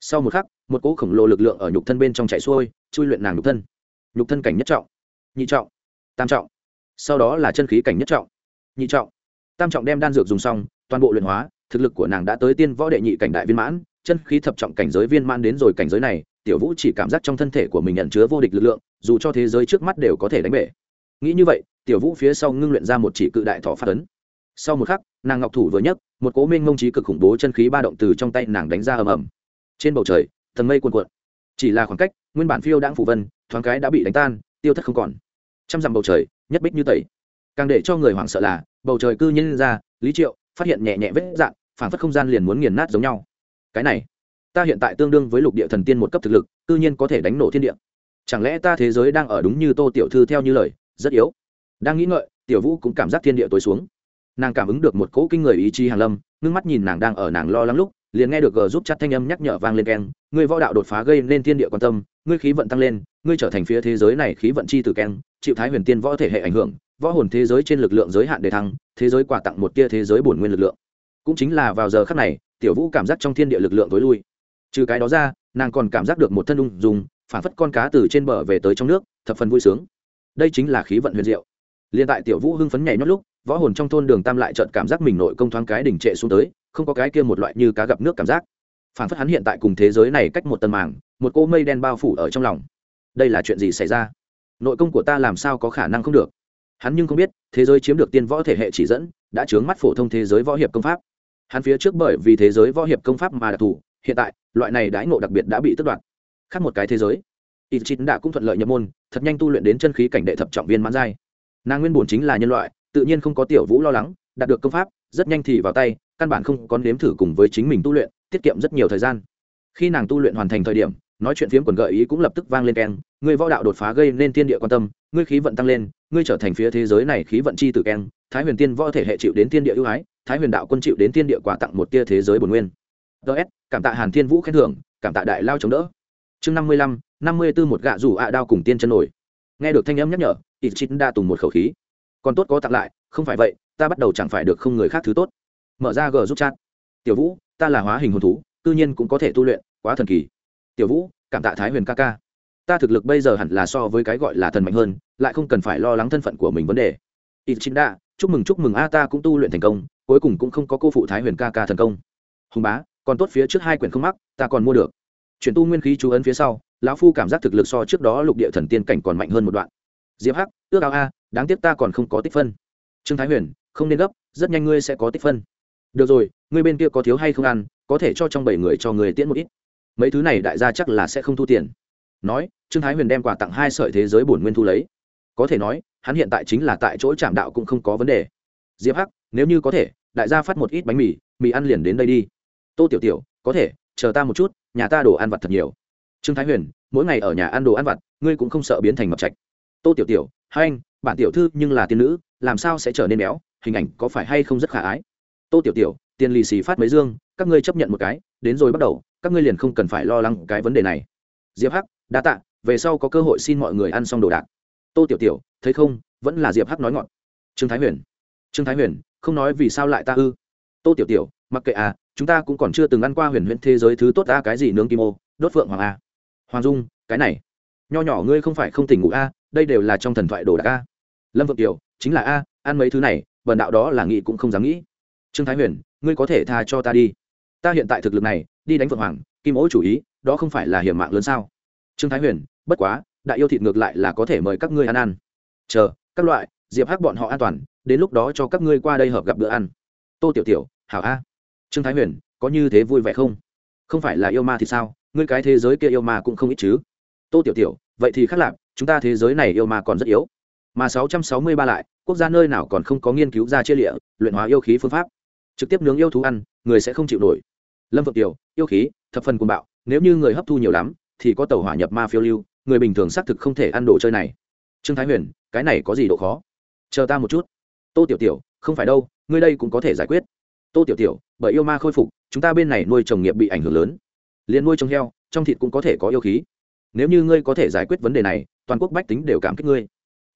[SPEAKER 1] Sau một khắc, một cỗ khổng lồ lực lượng ở nhục thân bên trong chạy xuôi, chui luyện nàng nhục thân. Nhục thân cảnh nhất trọng, nhị trọng, tam trọng. Sau đó là chân khí cảnh nhất trọng, nhị trọng. Tam trọng đem đan dược dùng xong, toàn bộ luyện hóa thực lực của nàng đã tới tiên võ đệ nhị cảnh đại viên mãn, chân khí thập trọng cảnh giới viên mãn đến rồi cảnh giới này, tiểu vũ chỉ cảm giác trong thân thể của mình nhận chứa vô địch lực lượng, dù cho thế giới trước mắt đều có thể đánh bể. Nghĩ như vậy, tiểu vũ phía sau ngưng luyện ra một chỉ cự đại thọ phát ấn. Sau một khắc, nàng ngọc thủ vừa nhấc, một cố minh mông trí cực khủng bố chân khí ba động từ trong tay nàng đánh ra ầm ầm. Trên bầu trời, thần mây cuồn cuộn. Chỉ là khoảng cách, nguyên bản phiêu đãng phủ vân, thoáng cái đã bị đánh tan, tiêu thất không còn. Trăm dặm bầu trời, nhất bích như tẩy. Càng để cho người hoảng sợ là, bầu trời cư nhiên ra, lý triệu phát hiện nhẹ nhẹ vết dạn phản phất không gian liền muốn nghiền nát giống nhau. Cái này, ta hiện tại tương đương với lục địa thần tiên một cấp thực lực tự nhiên có thể đánh nổ thiên địa. Chẳng lẽ ta thế giới đang ở đúng như tô tiểu thư theo như lời, rất yếu? Đang nghĩ ngợi, tiểu vũ cũng cảm giác thiên địa tối xuống. Nàng cảm ứng được một cỗ kinh người ý chí hàng lâm, ngưng mắt nhìn nàng đang ở nàng lo lắng lúc, liền nghe được g giúp chặt thanh âm nhắc nhở vang lên keng, ngươi võ đạo đột phá gây nên thiên địa quan tâm, ngươi khí vận tăng lên, ngươi trở thành phía thế giới này khí vận chi từ keng, chịu thái huyền tiên võ thể hệ ảnh hưởng, võ hồn thế giới trên lực lượng giới hạn đề thăng, thế giới quà tặng một tia thế giới bổn nguyên lực lượng cũng chính là vào giờ khắc này, tiểu vũ cảm giác trong thiên địa lực lượng tối lui. Trừ cái đó ra, nàng còn cảm giác được một thân ung dùng phản phất con cá từ trên bờ về tới trong nước, thập phần vui sướng. Đây chính là khí vận huyền diệu. Liền tại tiểu vũ hưng phấn nhảy nhót lúc, võ hồn trong thôn đường tam lại trợn cảm giác mình nội công thoáng cái đỉnh trệ xuống tới, không có cái kia một loại như cá gặp nước cảm giác. Phản phất hắn hiện tại cùng thế giới này cách một tầng màng, một cô mây đen bao phủ ở trong lòng. Đây là chuyện gì xảy ra? Nội công của ta làm sao có khả năng không được? Hắn nhưng không biết, thế giới chiếm được tiên võ thể hệ chỉ dẫn, đã chướng mắt phổ thông thế giới võ hiệp công pháp hắn phía trước bởi vì thế giới võ hiệp công pháp mà đặc thù, hiện tại, loại này đãi ngộ đặc biệt đã bị tước đoạt. Khác một cái thế giới ít chín đã cũng thuận lợi nhập môn, thật nhanh tu luyện đến chân khí cảnh đệ thập trọng viên mãn giai. Nàng nguyên bổn chính là nhân loại, tự nhiên không có tiểu vũ lo lắng, đạt được công pháp, rất nhanh thì vào tay, căn bản không có nếm thử cùng với chính mình tu luyện, tiết kiệm rất nhiều thời gian. Khi nàng tu luyện hoàn thành thời điểm, nói chuyện phiếm quần gợi ý cũng lập tức vang lên keng ngươi võ đạo đột phá gây nên tiên địa quan tâm, ngươi khí vận tăng lên, ngươi trở thành phía thế giới này khí vận chi tử keng, thái huyền tiên võ thể hệ chịu đến tiên địa ưu ái thái huyền đạo quân chịu đến tiên địa quà tặng một tia thế giới bồn nguyên. Ts cảm tạ hàn thiên vũ khen thưởng, cảm tạ đại lao chống đỡ. Chương năm mươi lăm, năm mươi b ố một gạ rủ ạ đao cùng tiên chân nổi. Nghe được thanh âm nhắc nhở ít chít đa tùng một khẩu khí. Còn tốt có tặng lại, không phải vậy, ta bắt đầu chẳng phải được không người khác thứ tốt. Mở ra g giúp chat. Tiểu vũ, ta là hóa hình hồn thú tự nhiên cũng có thể tu luyện, quá thần kỳ. Tiểu vũ, cảm tạ thái huyền ca ca. Ta thực lực bây giờ hẳn là so với cái gọi là thần mạnh hơn, lại không cần phải lo lắng thân phận của mình vấn đề. Ít chính đa chúc mừng chúc mừng, a, ta cũng tu luyện thành công cuối cùng cũng không có cô phụ thái huyền ca ca thần công. Hùng bá, còn tốt phía trước hai quyển không mắc, ta còn mua được. Chuyển tu nguyên khí chú ấn phía sau, lão phu cảm giác thực lực so trước đó lục địa thần tiên cảnh còn mạnh hơn một đoạn. Diệp hắc, ước ao a, đáng tiếc ta còn không có tích phân. Trương thái huyền, không nên gấp, rất nhanh ngươi sẽ có tích phân. Được rồi, ngươi bên kia có thiếu hay không ăn, có thể cho trong bảy người cho người tiễn một ít. Mấy thứ này đại gia chắc là sẽ không thu tiền. Nói, trương thái huyền đem quà tặng hai sợi thế giới bổn nguyên thu lấy. Có thể nói, hắn hiện tại chính là tại chỗ trạm đạo cũng không có vấn đề. Diệp hắc, nếu như có thể đại gia phát một ít bánh mì mì ăn liền đến đây đi. Tô tiểu tiểu, có thể, chờ ta một chút, nhà ta đồ ăn vặt thật nhiều. Trương thái huyền, mỗi ngày ở nhà ăn đồ ăn vặt, ngươi cũng không sợ biến thành mập trạch. Tô tiểu tiểu, hai anh, bản tiểu thư nhưng là tiên nữ, làm sao sẽ trở nên béo, hình ảnh có phải hay không rất khả ái? Tô tiểu tiểu, tiền lì xì phát mấy dương, các ngươi chấp nhận một cái, đến rồi bắt đầu, các ngươi liền không cần phải lo lắng cái vấn đề này. Diệp hắc, đa tạ, về sau có cơ hội xin mọi người ăn xong đồ đạc. Tô tiểu tiểu, thấy không, vẫn là diệp hắc nói ngọn. Trương thái huyền, trương thái huyền không nói vì sao lại ta ư? Tô tiểu tiểu, mặc kệ à chúng ta cũng còn chưa từng ăn qua huyền huyền thế giới thứ tốt ta cái gì nướng kim ô, đốt phượng hoàng a. Hoàng dung, cái này, nho nhỏ ngươi không phải không tỉnh ngủ a, đây đều là trong thần thoại đồ đạc a. Lâm vượng tiểu, chính là a, ăn mấy thứ này, bần đạo đó là nghĩ cũng không dám nghĩ. Trương thái huyền, ngươi có thể tha cho ta đi. Ta hiện tại thực lực này, đi đánh phượng hoàng, kim ô chủ ý, đó không phải là hiểm mạng lớn sao? Trương thái huyền, bất quá, đại yêu thịt ngược lại là có thể mời các ngươi ăn ăn. Chờ, các loại, diệp hắc bọn họ an toàn đến lúc đó cho các ngươi qua đây hợp gặp bữa ăn. Tô tiểu tiểu hảo a. Trương thái huyền có như thế vui vẻ không? Không phải là yêu ma thì sao? Ngươi cái thế giới kia yêu ma cũng không ít chứ. Tô tiểu tiểu vậy thì khác lạ, chúng ta thế giới này yêu ma còn rất yếu. Mà sáu trăm sáu mươi ba lại quốc gia nơi nào còn không có nghiên cứu ra chia lịa luyện hóa yêu khí phương pháp. Trực tiếp nướng yêu thú ăn người sẽ không chịu nổi. Lâm vượng tiểu yêu khí thập phần cuồng bạo nếu như người hấp thu nhiều lắm thì có tàu hỏa nhập ma phiêu lưu người bình thường xác thực không thể ăn đồ chơi này. Trương thái huyền cái này có gì độ khó? Chờ ta một chút tô tiểu tiểu, không phải đâu, ngươi đây cũng có thể giải quyết. Tô tiểu tiểu, bởi yêu ma khôi phục, chúng ta bên này nuôi trồng nghiệp bị ảnh hưởng lớn. Liền nuôi trồng heo, trong thịt cũng có thể có yêu khí. Nếu như ngươi có thể giải quyết vấn đề này, toàn quốc bách tính đều cảm kích ngươi.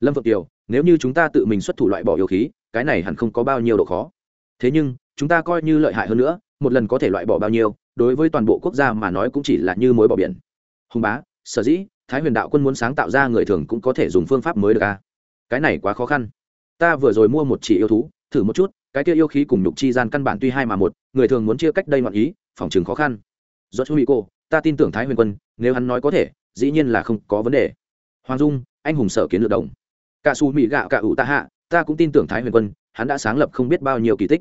[SPEAKER 1] Lâm phượng tiểu, nếu như chúng ta tự mình xuất thủ loại bỏ yêu khí, cái này hẳn không có bao nhiêu độ khó. Thế nhưng, chúng ta coi như lợi hại hơn nữa, một lần có thể loại bỏ bao nhiêu, đối với toàn bộ quốc gia mà nói cũng chỉ là như mối bỏ biển. Hùng bá, sở dĩ thái huyền đạo quân muốn sáng tạo ra người thường cũng có thể dùng phương pháp mới được à? Cái này quá khó khăn ta vừa rồi mua một chỉ yêu thú, thử một chút, cái kia yêu khí cùng nhục chi gian căn bản tuy hai mà một, người thường muốn chia cách đây ngoạn ý, phòng chừng khó khăn. Do chú mỹ cô, ta tin tưởng thái huyền quân, nếu hắn nói có thể, dĩ nhiên là không có vấn đề. Hoàng dung, anh hùng sở kiến lược đồng. Cả su mỹ gạo cả ủ ta hạ, ta cũng tin tưởng thái huyền quân, hắn đã sáng lập không biết bao nhiêu kỳ tích.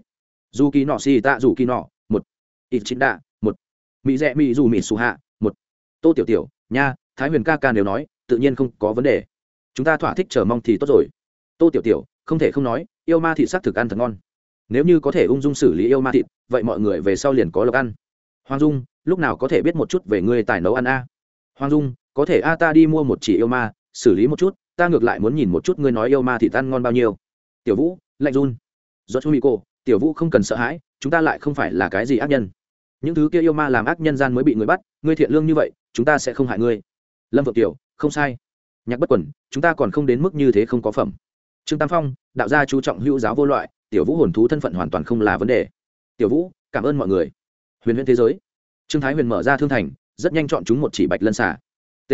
[SPEAKER 1] Dù kỳ nọ xì tạ dù kỳ nọ, một. Ít chính đạ, một. Mỹ rẽ mỹ dù mỹ su hạ, một. Tô tiểu tiểu, nha, thái huyền ca ca nếu nói, tự nhiên không có vấn đề. Chúng ta thỏa thích chờ mong thì tốt rồi. Tô tiểu tiểu không thể không nói, yêu ma thịt sắc thực ăn thật ngon. Nếu như có thể ung dung xử lý yêu ma thịt, vậy mọi người về sau liền có lộc ăn. Hoàng dung, lúc nào có thể biết một chút về ngươi tài nấu ăn a? Hoàng dung, có thể a, ta đi mua một chỉ yêu ma, xử lý một chút, ta ngược lại muốn nhìn một chút ngươi nói yêu ma thịt ăn ngon bao nhiêu. Tiểu vũ, lạnh run. Do chú mỹ cô, tiểu vũ không cần sợ hãi, chúng ta lại không phải là cái gì ác nhân. Những thứ kia yêu ma làm ác nhân gian mới bị người bắt, ngươi thiện lương như vậy, chúng ta sẽ không hại ngươi. Lâm vợ tiểu, không sai. Nhạc bất quần chúng ta còn không đến mức như thế không có phẩm trương tam phong, đạo gia chú trọng hữu giáo vô loại, tiểu vũ hồn thú thân phận hoàn toàn không là vấn đề. Tiểu vũ, cảm ơn mọi người. Huyền huyền thế giới. Trương thái huyền mở ra thương thành, rất nhanh chọn chúng một chỉ bạch lân xà. T.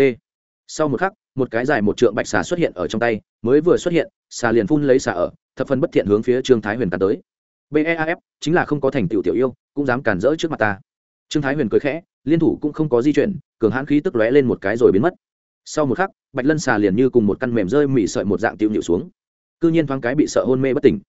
[SPEAKER 1] Sau một khắc, một cái dài một trượng bạch xà xuất hiện ở trong tay, mới vừa xuất hiện, xà liền phun lấy xà ở, thập phân bất thiện hướng phía trương thái huyền tàn tới. Beaf chính là không có thành tựu tiểu yêu, cũng dám cản rỡ trước mặt ta. Trương thái huyền cười khẽ, liên thủ cũng không có di chuyển, cường hãn khí tức lóe lên một cái rồi biến mất. Sau một khắc, bạch lân xà liền như cùng một căn mềm rơi mị sợi một dạng tiêu nhịu xuống cư nhiên thoáng cái bị sợ hôn mê bất tỉnh.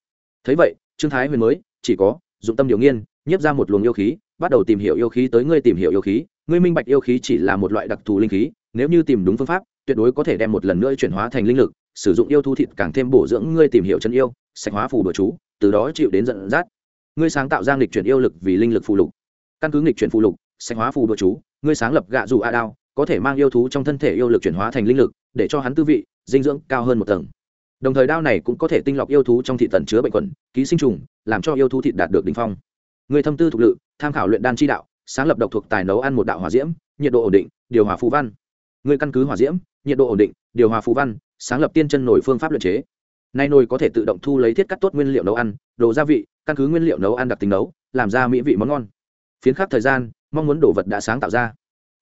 [SPEAKER 1] Thấy vậy, trương thái huyền mới, chỉ có, dụng tâm điều nghiên, nhiếp ra một luồng yêu khí, bắt đầu tìm hiểu yêu khí tới ngươi tìm hiểu yêu khí, ngươi minh bạch yêu khí chỉ là một loại đặc thù linh khí, nếu như tìm đúng phương pháp, tuyệt đối có thể đem một lần nữa chuyển hóa thành linh lực, sử dụng yêu thú thịt càng thêm bổ dưỡng ngươi tìm hiểu chân yêu, sạch hóa phù đồ chú, từ đó chịu đến dẫn dắt. Ngươi sáng tạo ra nghịch chuyển yêu lực vì linh lực phù lục. Căn cứ nghịch chuyển phù lục, sạch hóa phù đồ chú, ngươi sáng lập gạ dù a đao, có thể mang yêu thú trong thân thể yêu lực chuyển hóa thành linh lực, để cho hắn tư vị, dinh dưỡng cao hơn một tầng đồng thời đao này cũng có thể tinh lọc yêu thú trong thị tần chứa bệnh khuẩn, ký sinh trùng, làm cho yêu thú thịt đạt được đ ỉ n h phong. Người thâm tư thục lự, tham khảo luyện đan chi đạo, sáng lập độc thuộc tài nấu ăn một đạo hỏa diễm, nhiệt độ ổn định, điều hòa phú văn. Người căn cứ hỏa diễm, nhiệt độ ổn định, điều hòa phú văn, sáng lập tiên chân nổi phương pháp luyện chế. Nay nồi có thể tự động thu lấy thiết cắt tốt nguyên liệu nấu ăn, đồ gia vị, căn cứ nguyên liệu nấu ăn đặc tính nấu, làm ra mỹ vị món ngon. Phiến khắc thời gian, mong muốn đồ vật đã sáng tạo ra.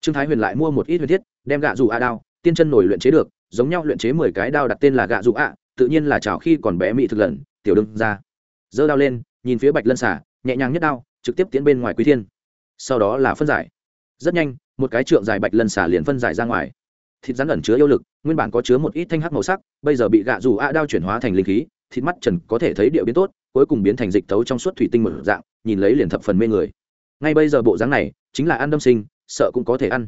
[SPEAKER 1] Trương thái huyền lại mua một ít huyền thiết, đem gạ dù a đao, tiên chân nổi luyện chế được, giống nhau luyện chế mười cái đao đặt tên là gạ dù a tự nhiên là chào khi còn bé mỹ thực lần, tiểu đương ra. Giơ đao lên, nhìn phía bạch lân xả nhẹ nhàng nhất đao, trực tiếp tiến bên ngoài quý thiên. Sau đó là phân giải. Rất nhanh, một cái trượng dài bạch lân xả liền phân giải ra ngoài. Thịt rắn ẩn chứa yêu lực, nguyên bản có chứa một ít thanh hắc màu sắc, bây giờ bị gạ dù a đao chuyển hóa thành linh khí, thịt mắt trần có thể thấy địa biến tốt, cuối cùng biến thành dịch tấu trong suốt thủy tinh một dạng, nhìn lấy liền thập phần mê người. Ngay bây giờ bộ dáng này, chính là ăn đâm sinh, sợ cũng có thể ăn.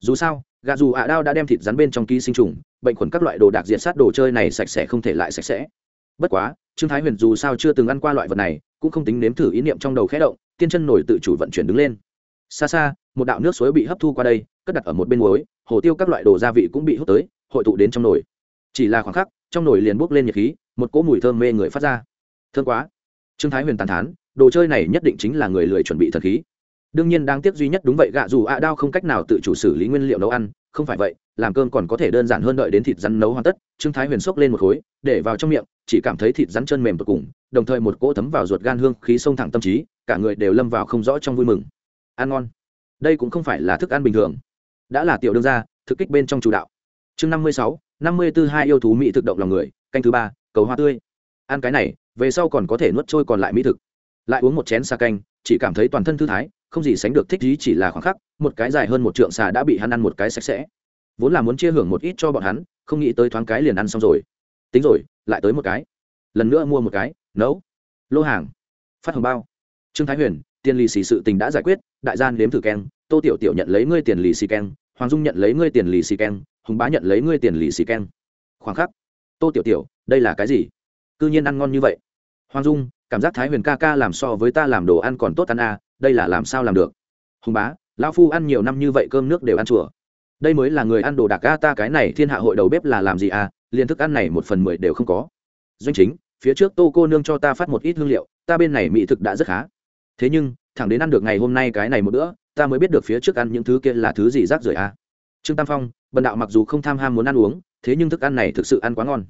[SPEAKER 1] Dù sao gà dù ạ đao đã đem thịt rắn bên trong ký sinh trùng, bệnh khuẩn các loại đồ đạc diệt sát đồ chơi này sạch sẽ không thể lại sạch sẽ. Bất quá, trương thái huyền dù sao chưa từng ăn qua loại vật này, cũng không tính nếm thử ý niệm trong đầu khẽ động, tiên chân nổi tự chủ vận chuyển đứng lên. Xa xa, một đạo nước suối bị hấp thu qua đây, cất đặt ở một bên muối, hồ tiêu các loại đồ gia vị cũng bị hút tới, hội tụ đến trong nồi. Chỉ là khoảng khắc, trong nồi liền bốc lên nhiệt khí, một cỗ mùi thơm mê người phát ra. Thương quá. Trương thái huyền tàn thán, đồ chơi này nhất định chính là người lười chuẩn bị thật khí đương nhiên đáng tiếc duy nhất đúng vậy, gạ dù ạ đao không cách nào tự chủ xử lý nguyên liệu nấu ăn. Không phải vậy, làm cơm còn có thể đơn giản hơn đợi đến thịt rắn nấu hoàn tất. Trương thái huyền xốc lên một khối, để vào trong miệng, chỉ cảm thấy thịt rắn chân mềm tột cùng, đồng thời một cỗ thấm vào ruột gan hương khí sông thẳng tâm trí, cả người đều lâm vào không rõ trong vui mừng. Ăn ngon. Đây cũng không phải là thức ăn bình thường. Đã là tiểu đương gia, thực kích bên trong chủ đạo. Chương năm mươi sáu, năm mươi tư hai yêu thú mỹ thực động lòng người, canh thứ ba, cầu hoa tươi. Ăn cái này, về sau còn có thể nuốt trôi còn lại mỹ thực. Lại uống một chén xa canh, chỉ cảm thấy toàn thân thư thái không gì sánh được thích ý chỉ là khoảng khắc một cái dài hơn một trượng xà đã bị hắn ăn một cái sạch sẽ. Vốn là muốn chia hưởng một ít cho bọn hắn không nghĩ tới thoáng cái liền ăn xong rồi. Tính rồi lại tới một cái. Lần nữa mua một cái nấu. Lô hàng. Phát hồng bao. Trương thái huyền tiền lì xì sự tình đã giải quyết đại gian nếm thử keng. Tô tiểu tiểu nhận lấy ngươi tiền lì xì keng. Hoàng dung nhận lấy ngươi tiền lì xì keng. Hùng bá nhận lấy ngươi tiền lì xì keng. Khoảng khắc. Tô tiểu tiểu đây là cái gì? C ư nhiên ăn ngon như vậy. Hoàng dung cảm giác thái huyền ca ca làm so với ta làm đồ ăn còn tốt ăn à, đây là làm sao làm được? Hùng bá, lão phu ăn nhiều năm như vậy cơm nước đều ăn chùa. Đây mới là người ăn đồ đạc ca ta cái này thiên hạ hội đầu bếp là làm gì à? Liền thức ăn này một phần mười đều không có. Doanh chính, phía trước tô cô nương cho ta phát một ít hương liệu, ta bên này mỹ thực đã rất khá. Thế nhưng, thẳng đến ăn được ngày hôm nay cái này một bữa, ta mới biết được phía trước ăn những thứ kia là thứ gì rác rưởi à trương tam phong, bần đạo mặc dù không tham ham muốn ăn uống, thế nhưng thức ăn này thực sự ăn quá ngon.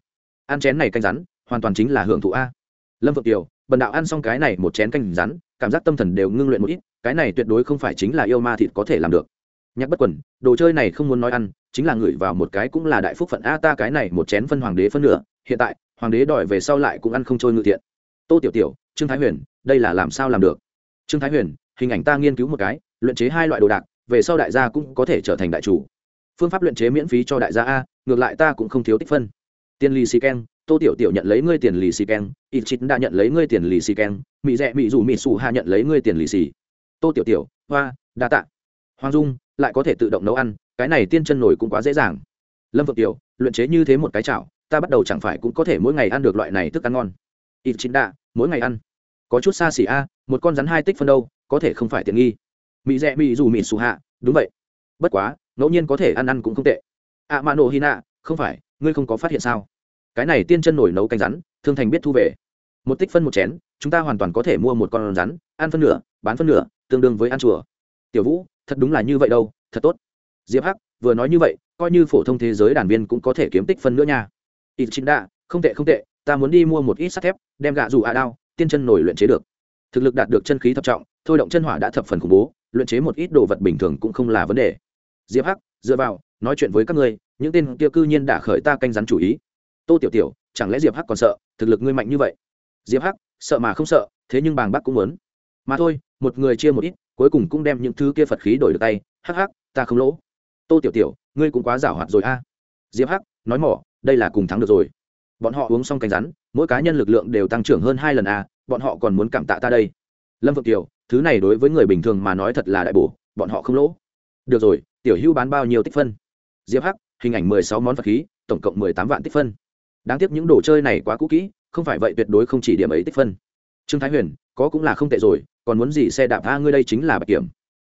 [SPEAKER 1] Ăn chén này canh rắn, hoàn toàn chính là hưởng thụ a. Lâm vượng kiều bần đạo ăn xong cái này một chén canh rắn cảm giác tâm thần đều ngưng luyện một ít, cái này tuyệt đối không phải chính là yêu ma thịt có thể làm được. Nhắc bất quần, đồ chơi này không muốn nói ăn, chính là ngửi vào một cái cũng là đại phúc phận a ta cái này một chén phân hoàng đế phân nửa, hiện tại, hoàng đế đòi về sau lại cũng ăn không trôi ngự thiện. Tô tiểu tiểu, trương thái huyền, đây là làm sao làm được? Trương thái huyền, hình ảnh ta nghiên cứu một cái, luyện chế hai loại đồ đạc, về sau đại gia cũng có thể trở thành đại chủ. Phương pháp luyện chế miễn phí cho đại gia a, ngược lại ta cũng không thiếu tích phân. Tiền lì xì keng, tô tiểu tiểu nhận lấy ngươi tiền lì xì keng ít chít đã nhận lấy ngươi tiền lì xì keng mỹ rẻ mỹ dù mỹ xù hạ nhận lấy ngươi tiền lì xì. Tô tiểu tiểu hoa đa tạ. Hoàng dung lại có thể tự động nấu ăn cái này tiên chân nổi cũng quá dễ dàng. Lâm vượng tiểu luyện chế như thế một cái chảo ta bắt đầu chẳng phải cũng có thể mỗi ngày ăn được loại này thức ăn ngon. Ít chín đạ mỗi ngày ăn. Có chút xa xỉ a một con rắn hai tích phân đâu có thể không phải tiện nghi. Mỹ rẽ mỹ dù mỹ xù hạ đúng vậy. Bất quá ngẫu nhiên có thể ăn ăn cũng không tệ. Ạ à, mạ nổ hy nạ không phải ngươi không có phát hiện sao? Cái này tiên chân nổi nấu canh rắn thương thành biết thu về. Một tích phân một chén chúng ta hoàn toàn có thể mua một con rắn, ăn phân nửa, bán phân nửa, tương đương với ăn chùa. Tiểu vũ, thật đúng là như vậy đâu, thật tốt. Diệp hắc, vừa nói như vậy, coi như phổ thông thế giới đàn viên cũng có thể kiếm tích phân nữa nha. Ít chính đa không tệ không tệ, ta muốn đi mua một ít sắt thép, đem gạ dù ạ đao, tiên chân nổi luyện chế được. Thực lực đạt được chân khí thập trọng, thôi động chân hỏa đã thập phần khủng bố, luyện chế một ít đồ vật bình thường cũng không là vấn đề. Diệp hắc, dựa vào, nói chuyện với các ngươi, những tên kia cư nhiên đã khởi ta canh rắn chủ ý. Tô tiểu tiểu, chẳng lẽ diệp hắc còn sợ, thực lực ngươi mạnh như vậy? Diệp hắc sợ mà không sợ, thế nhưng bàng bác cũng muốn. Mà thôi, một người chia một ít, cuối cùng cũng đem những thứ kia phật khí đổi được tay. Hắc hắc, ta không lỗ. Tô tiểu tiểu, ngươi cũng quá giảo hoạt rồi a. Diệp hắc, nói mỏ, đây là cùng thắng được rồi. Bọn họ uống xong cánh rắn, mỗi cá nhân lực lượng đều tăng trưởng hơn hai lần a, bọn họ còn muốn cảm tạ ta đây. Lâm vượng tiểu thứ này đối với người bình thường mà nói thật là đại bổ, bọn họ không lỗ. Được rồi, tiểu hưu bán bao nhiêu tích phân? Diệp hắc, hình ảnh mười sáu món phật khí, tổng cộng mười tám vạn tích phân. Đáng tiếc những đồ chơi này quá cũ kỹ không phải vậy tuyệt đối không chỉ điểm ấy tích phân. Trương thái huyền, có cũng là không tệ rồi, còn muốn gì xe đạp a ngươi đây chính là bạch kiểm.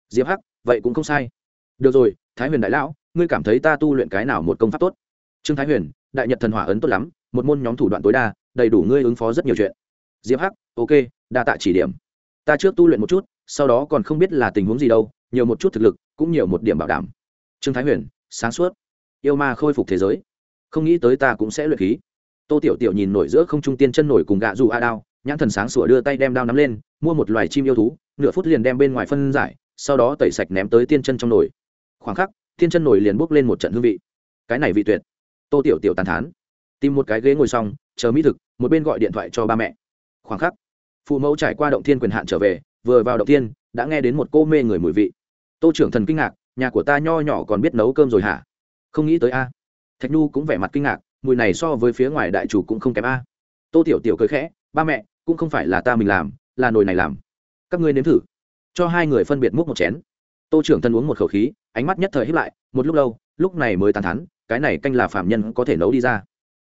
[SPEAKER 1] Diệp hắc, vậy cũng không sai. Được rồi, thái huyền đại lão, ngươi cảm thấy ta tu luyện cái nào một công pháp tốt? Trương thái huyền, đại nhật thần hỏa ấn tốt lắm, một môn nhóm thủ đoạn tối đa, đầy đủ ngươi ứng phó rất nhiều chuyện. Diệp hắc, ok, đa tạ chỉ điểm. Ta trước tu luyện một chút, sau đó còn không biết là tình huống gì đâu, nhiều một chút thực lực, cũng nhiều một điểm bảo đảm. Trương thái huyền, sáng suốt. Yêu ma khôi phục thế giới. Không nghĩ tới ta cũng sẽ luyện khí tô tiểu tiểu nhìn nổi giữa không trung tiên chân nổi cùng gạ dù a đao, nhãn thần sáng sủa đưa tay đem đao nắm lên, mua một loài chim yêu thú, nửa phút liền đem bên ngoài phân giải, sau đó tẩy sạch ném tới tiên chân trong nồi. Khoảng khắc, tiên chân nồi liền bốc lên một trận hương vị. Cái này vị tuyệt. Tô tiểu tiểu tàn thán. Tìm một cái ghế ngồi xong, chờ mỹ thực, một bên gọi điện thoại cho ba mẹ. Khoảng khắc, phụ mẫu trải qua động thiên quyền hạn trở về, vừa vào động tiên đã nghe đến một cô mê người mùi vị. Tô trưởng thần kinh ngạc, nhà của ta nho nhỏ còn biết nấu cơm rồi hả? Không nghĩ tới a. Thạch nhu cũng vẻ mặt kinh ngạc mùi này so với phía ngoài đại chủ cũng không kém a. Tô tiểu tiểu cười khẽ, ba mẹ, cũng không phải là ta mình làm, là nồi này làm. Các ngươi nếm thử. Cho hai người phân biệt múc một chén. Tô trưởng thân uống một khẩu khí, ánh mắt nhất thời hiếp lại, một lúc lâu, lúc này mới tàn thắn cái này canh là phạm nhân có thể nấu đi ra.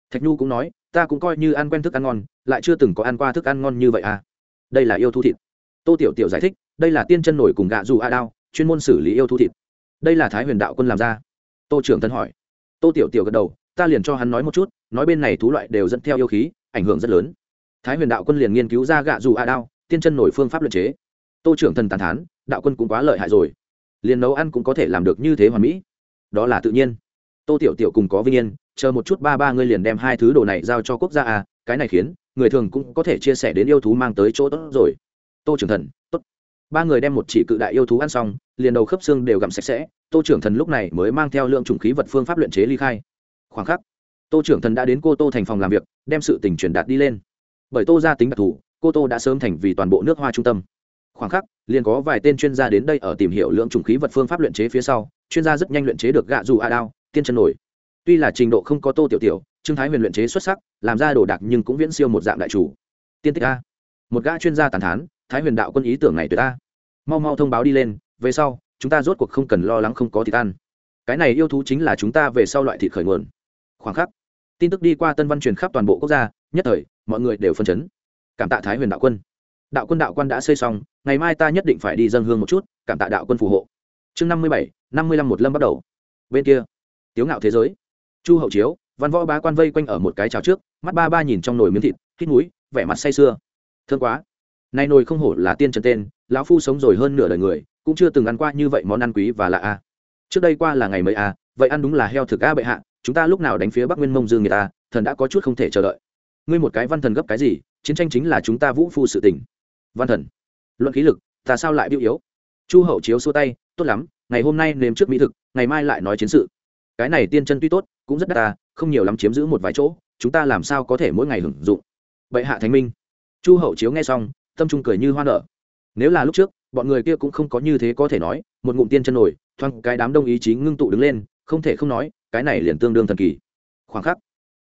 [SPEAKER 1] Thạch nhu cũng nói, ta cũng coi như ăn quen thức ăn ngon, lại chưa từng có ăn qua thức ăn ngon như vậy à. Đây là yêu thu thịt. Tô tiểu tiểu giải thích, đây là tiên chân nổi cùng gạ dù a đao, chuyên môn xử lý yêu thu thịt. Đây là thái huyền đạo quân làm ra. Tô trưởng thân hỏi. Tô tiểu tiểu gật đầu ta liền cho hắn nói một chút, nói bên này thú loại đều dẫn theo yêu khí, ảnh hưởng rất lớn. Thái huyền đạo quân liền nghiên cứu ra gạ dù a đao, tiên chân nổi phương pháp luận chế. Tô trưởng thần tàn thán, đạo quân cũng quá lợi hại rồi. Liền nấu ăn cũng có thể làm được như thế hoàn mỹ. Đó là tự nhiên. Tô tiểu tiểu cùng có vinh yên, chờ một chút ba ba ngươi liền đem hai thứ đồ này giao cho quốc gia à cái này khiến người thường cũng có thể chia sẻ đến yêu thú mang tới chỗ tốt rồi. Tô trưởng thần, tốt. Ba người đem một chỉ cự đại yêu thú ăn xong, liền đầu khớp xương đều gặm sạch sẽ. Tô trưởng thần lúc này mới mang theo lượng chủng khí vật phương pháp luyện chế ly khai khoảng khắc, tô trưởng thần đã đến cô tô thành phòng làm việc, đem sự tình truyền đạt đi lên. Bởi tô gia tính đặc thù, cô tô đã sớm thành vì toàn bộ nước hoa trung tâm. Khoảng khắc, liền có vài tên chuyên gia đến đây ở tìm hiểu lượng trùng khí vật phương pháp luyện chế phía sau, chuyên gia rất nhanh luyện chế được gạ dù a đao, tiên chân nổi. Tuy là trình độ không có tô tiểu tiểu, trương thái huyền luyện chế xuất sắc, làm ra đồ đạc nhưng cũng viễn siêu một dạng đại chủ. Tiên tích a. Một gã chuyên gia tàn thán, thái huyền đạo quân ý tưởng này tuyệt a. Mau mau thông báo đi lên, về sau, chúng ta rốt cuộc không cần lo lắng không có thịt ăn cái này yêu thú chính là chúng ta về sau loại thịt khởi nguồn khoảng khắc, tin tức đi qua tân văn truyền khắp toàn bộ quốc gia, nhất thời, mọi người đều phân chấn. Cảm tạ thái huyền đạo quân. Đạo quân đạo quan đã xây xong, ngày mai ta nhất định phải đi dân hương một chút, cảm tạ đạo quân phù hộ. Chương năm mươi bảy, năm mươi lăm một lâm bắt đầu. Bên kia, tiếu ngạo thế giới. Chu hậu chiếu, văn võ bá quan vây quanh ở một cái cháo trước, mắt ba ba nhìn trong nồi miếng thịt, hít mũi, vẻ mặt say sưa. Thương quá. Nay nồi không hổ là tiên trần tên, lão phu sống rồi hơn nửa đời người, cũng chưa từng ăn qua như vậy món ăn quý và lạ a trước đây qua là ngày mới a vậy ăn đúng là heo thực a bệ hạ chúng ta lúc nào đánh phía bắc nguyên mông dương người ta, thần đã có chút không thể chờ đợi. Ngươi một cái văn thần gấp cái gì, chiến tranh chính là chúng ta vũ phu sự tình. Văn thần, luận khí lực, ta sao lại biêu yếu? Chu hậu chiếu xua tay, tốt lắm, ngày hôm nay nếm trước mỹ thực, ngày mai lại nói chiến sự. Cái này tiên chân tuy tốt, cũng rất đắt ta, không nhiều lắm chiếm giữ một vài chỗ, chúng ta làm sao có thể mỗi ngày hưởng dụng? Bệ hạ thánh minh. Chu hậu chiếu nghe xong, tâm trung cười như hoa nở. Nếu là lúc trước, bọn người kia cũng không có như thế có thể nói, một ngụm tiên chân nổi, thoáng cái đám đông ý chí ngưng tụ đứng lên, không thể không nói cái này liền tương đương thần kỳ. Khoảng khắc,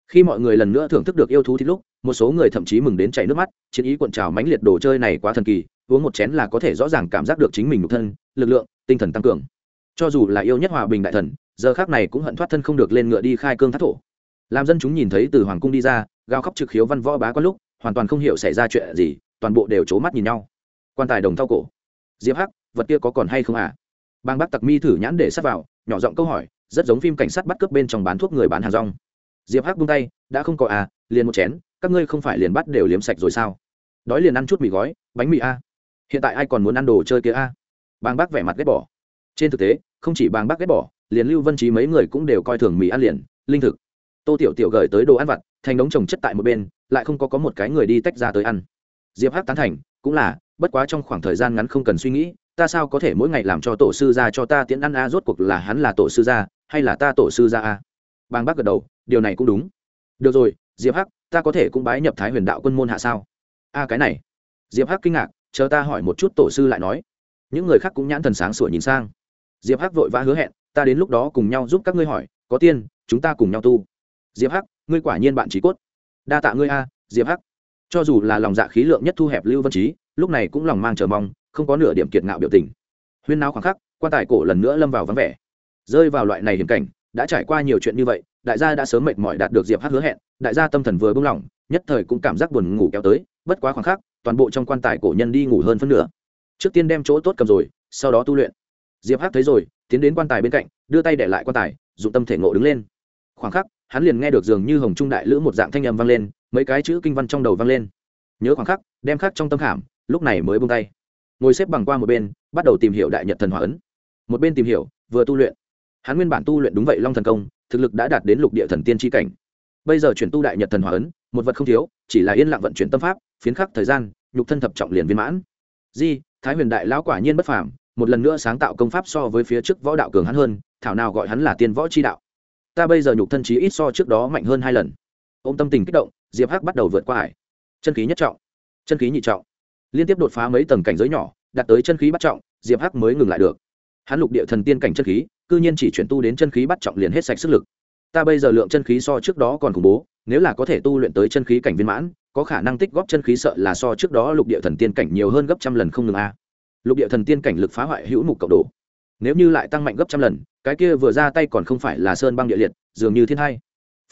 [SPEAKER 1] khi mọi người lần nữa thưởng thức được yêu thú thì lúc, một số người thậm chí mừng đến chảy nước mắt, chiến ý cuộn trào mãnh liệt đồ chơi này quá thần kỳ, uống một chén là có thể rõ ràng cảm giác được chính mình nhục thân, lực lượng, tinh thần tăng cường. Cho dù là yêu nhất hòa bình đại thần, giờ khác này cũng hận thoát thân không được lên ngựa đi khai cương thác thổ. Làm dân chúng nhìn thấy từ hoàng cung đi ra, gào khóc trực khiếu văn võ bá có lúc, hoàn toàn không hiểu xảy ra chuyện gì, toàn bộ đều c mắt nhìn nhau. Quan tài đồng thao cổ. Diệp hắc, vật kia có còn hay không à? Bang bác tặc mi thử nhãn để sát vào, nhỏ giọng câu hỏi rất giống phim cảnh sát bắt cướp bên trong bán thuốc người bán hàng rong. Diệp hắc buông tay, đã không có à liền một chén, các ngươi không phải liền bắt đều liếm sạch rồi sao? Đói liền ăn chút mì gói, bánh mì a. À. hiện tại ai còn muốn ăn đồ chơi kia a? À? bang bác vẻ mặt ghét bỏ. Trên thực tế, không chỉ bang bác ghét bỏ, liền lưu vân trí mấy người cũng đều coi thường mì ăn liền, linh thực. Tô tiểu tiểu gửi tới đồ ăn vặt, thành đống trồng chất tại một bên, lại không có có một cái người đi tách ra tới ăn. Diệp hắc tán thành, cũng là, bất quá trong khoảng thời gian ngắn không cần suy nghĩ, ta sao có thể mỗi ngày làm cho tổ sư ra cho ta tiễn ăn a, rốt cuộc là hắn là tổ sư gia hay là ta tổ sư ra a? Bang bác gật đầu, điều này cũng đúng. Được rồi, diệp hắc, ta có thể cũng bái nhập thái huyền đạo quân môn hạ sao? A, cái này. Diệp hắc kinh ngạc, chờ ta hỏi một chút tổ sư lại nói. Những người khác cũng nhãn thần sáng sủa nhìn sang. Diệp hắc vội vã hứa hẹn, ta đến lúc đó cùng nhau giúp các ngươi hỏi, có tiên, chúng ta cùng nhau tu. Diệp hắc, ngươi quả nhiên bạn trí cốt. Đa tạ ngươi a, diệp hắc. Cho dù là lòng dạ khí lượng nhất thu hẹp lưu văn trí, lúc này cũng lòng mang chờ mong, không có nửa điểm kiệt ngạo biểu tình. Huyên náo khoảng khắc, quan tài cổ lần nữa lâm vào vắng vẻ rơi vào loại này hiểm cảnh, đã trải qua nhiều chuyện như vậy, đại gia đã sớm mệt mỏi đạt được diệp hắc hứa hẹn, đại gia tâm thần vừa buông lỏng nhất thời cũng cảm giác buồn ngủ kéo tới, bất quá khoảng khắc, toàn bộ trong quan tài cổ nhân đi ngủ hơn phân nửa. Trước tiên đem chỗ tốt cầm rồi, sau đó tu luyện. Diệp hắc thấy rồi, tiến đến quan tài bên cạnh, đưa tay để lại quan tài, dụng tâm thể ngộ đứng lên. Khoảng khắc, hắn liền nghe được dường như hồng trung đại lữ một dạng thanh âm vang lên, mấy cái chữ kinh văn trong đầu vang lên. Nhớ khoảng khắc, đem khắc trong tâm khảm, lúc này mới buông tay. Ngồi xếp bằng qua một bên, bắt đầu tìm hiểu đại nhật thần hỏa ấn. Một bên tìm hiểu, vừa tu luyện hắn nguyên bản tu luyện đúng vậy long thần công, thực lực đã đạt đến lục địa thần tiên tri cảnh. Bây giờ chuyển tu đại nhật thần hỏa ấn, một vật không thiếu, chỉ là yên lặng vận chuyển tâm pháp, phiến khắc thời gian, nhục thân thập trọng liền viên mãn. Di, thái huyền đại lão quả nhiên bất phàm, một lần nữa sáng tạo công pháp so với phía trước võ đạo cường hắn hơn, thảo nào gọi hắn là tiên võ chi đạo. Ta bây giờ nhục thân trí ít so trước đó mạnh hơn hai lần. Ô m tâm tình kích động, diệp hắc bắt đầu vượt qua hải chân khí nhất trọng, chân khí nhị trọng. Liên tiếp đột phá mấy tầng cảnh giới nhỏ, đạt tới chân khí bắt trọng, diệp hắc mới ngừng lại được hắn lục địa thần tiên cảnh chân khí, cư nhiên chỉ chuyển tu đến chân khí bắt trọng liền hết sạch sức lực. Ta bây giờ lượng chân khí so trước đó còn khủng bố, nếu là có thể tu luyện tới chân khí cảnh viên mãn, có khả năng tích góp chân khí sợ là so trước đó lục địa thần tiên cảnh nhiều hơn gấp trăm lần không ngừng a. Lục địa thần tiên cảnh lực phá hoại hữu mục cộng đồ. Nếu như lại tăng mạnh gấp trăm lần, cái kia vừa ra tay còn không phải là sơn băng địa liệt, dường như thiên hai.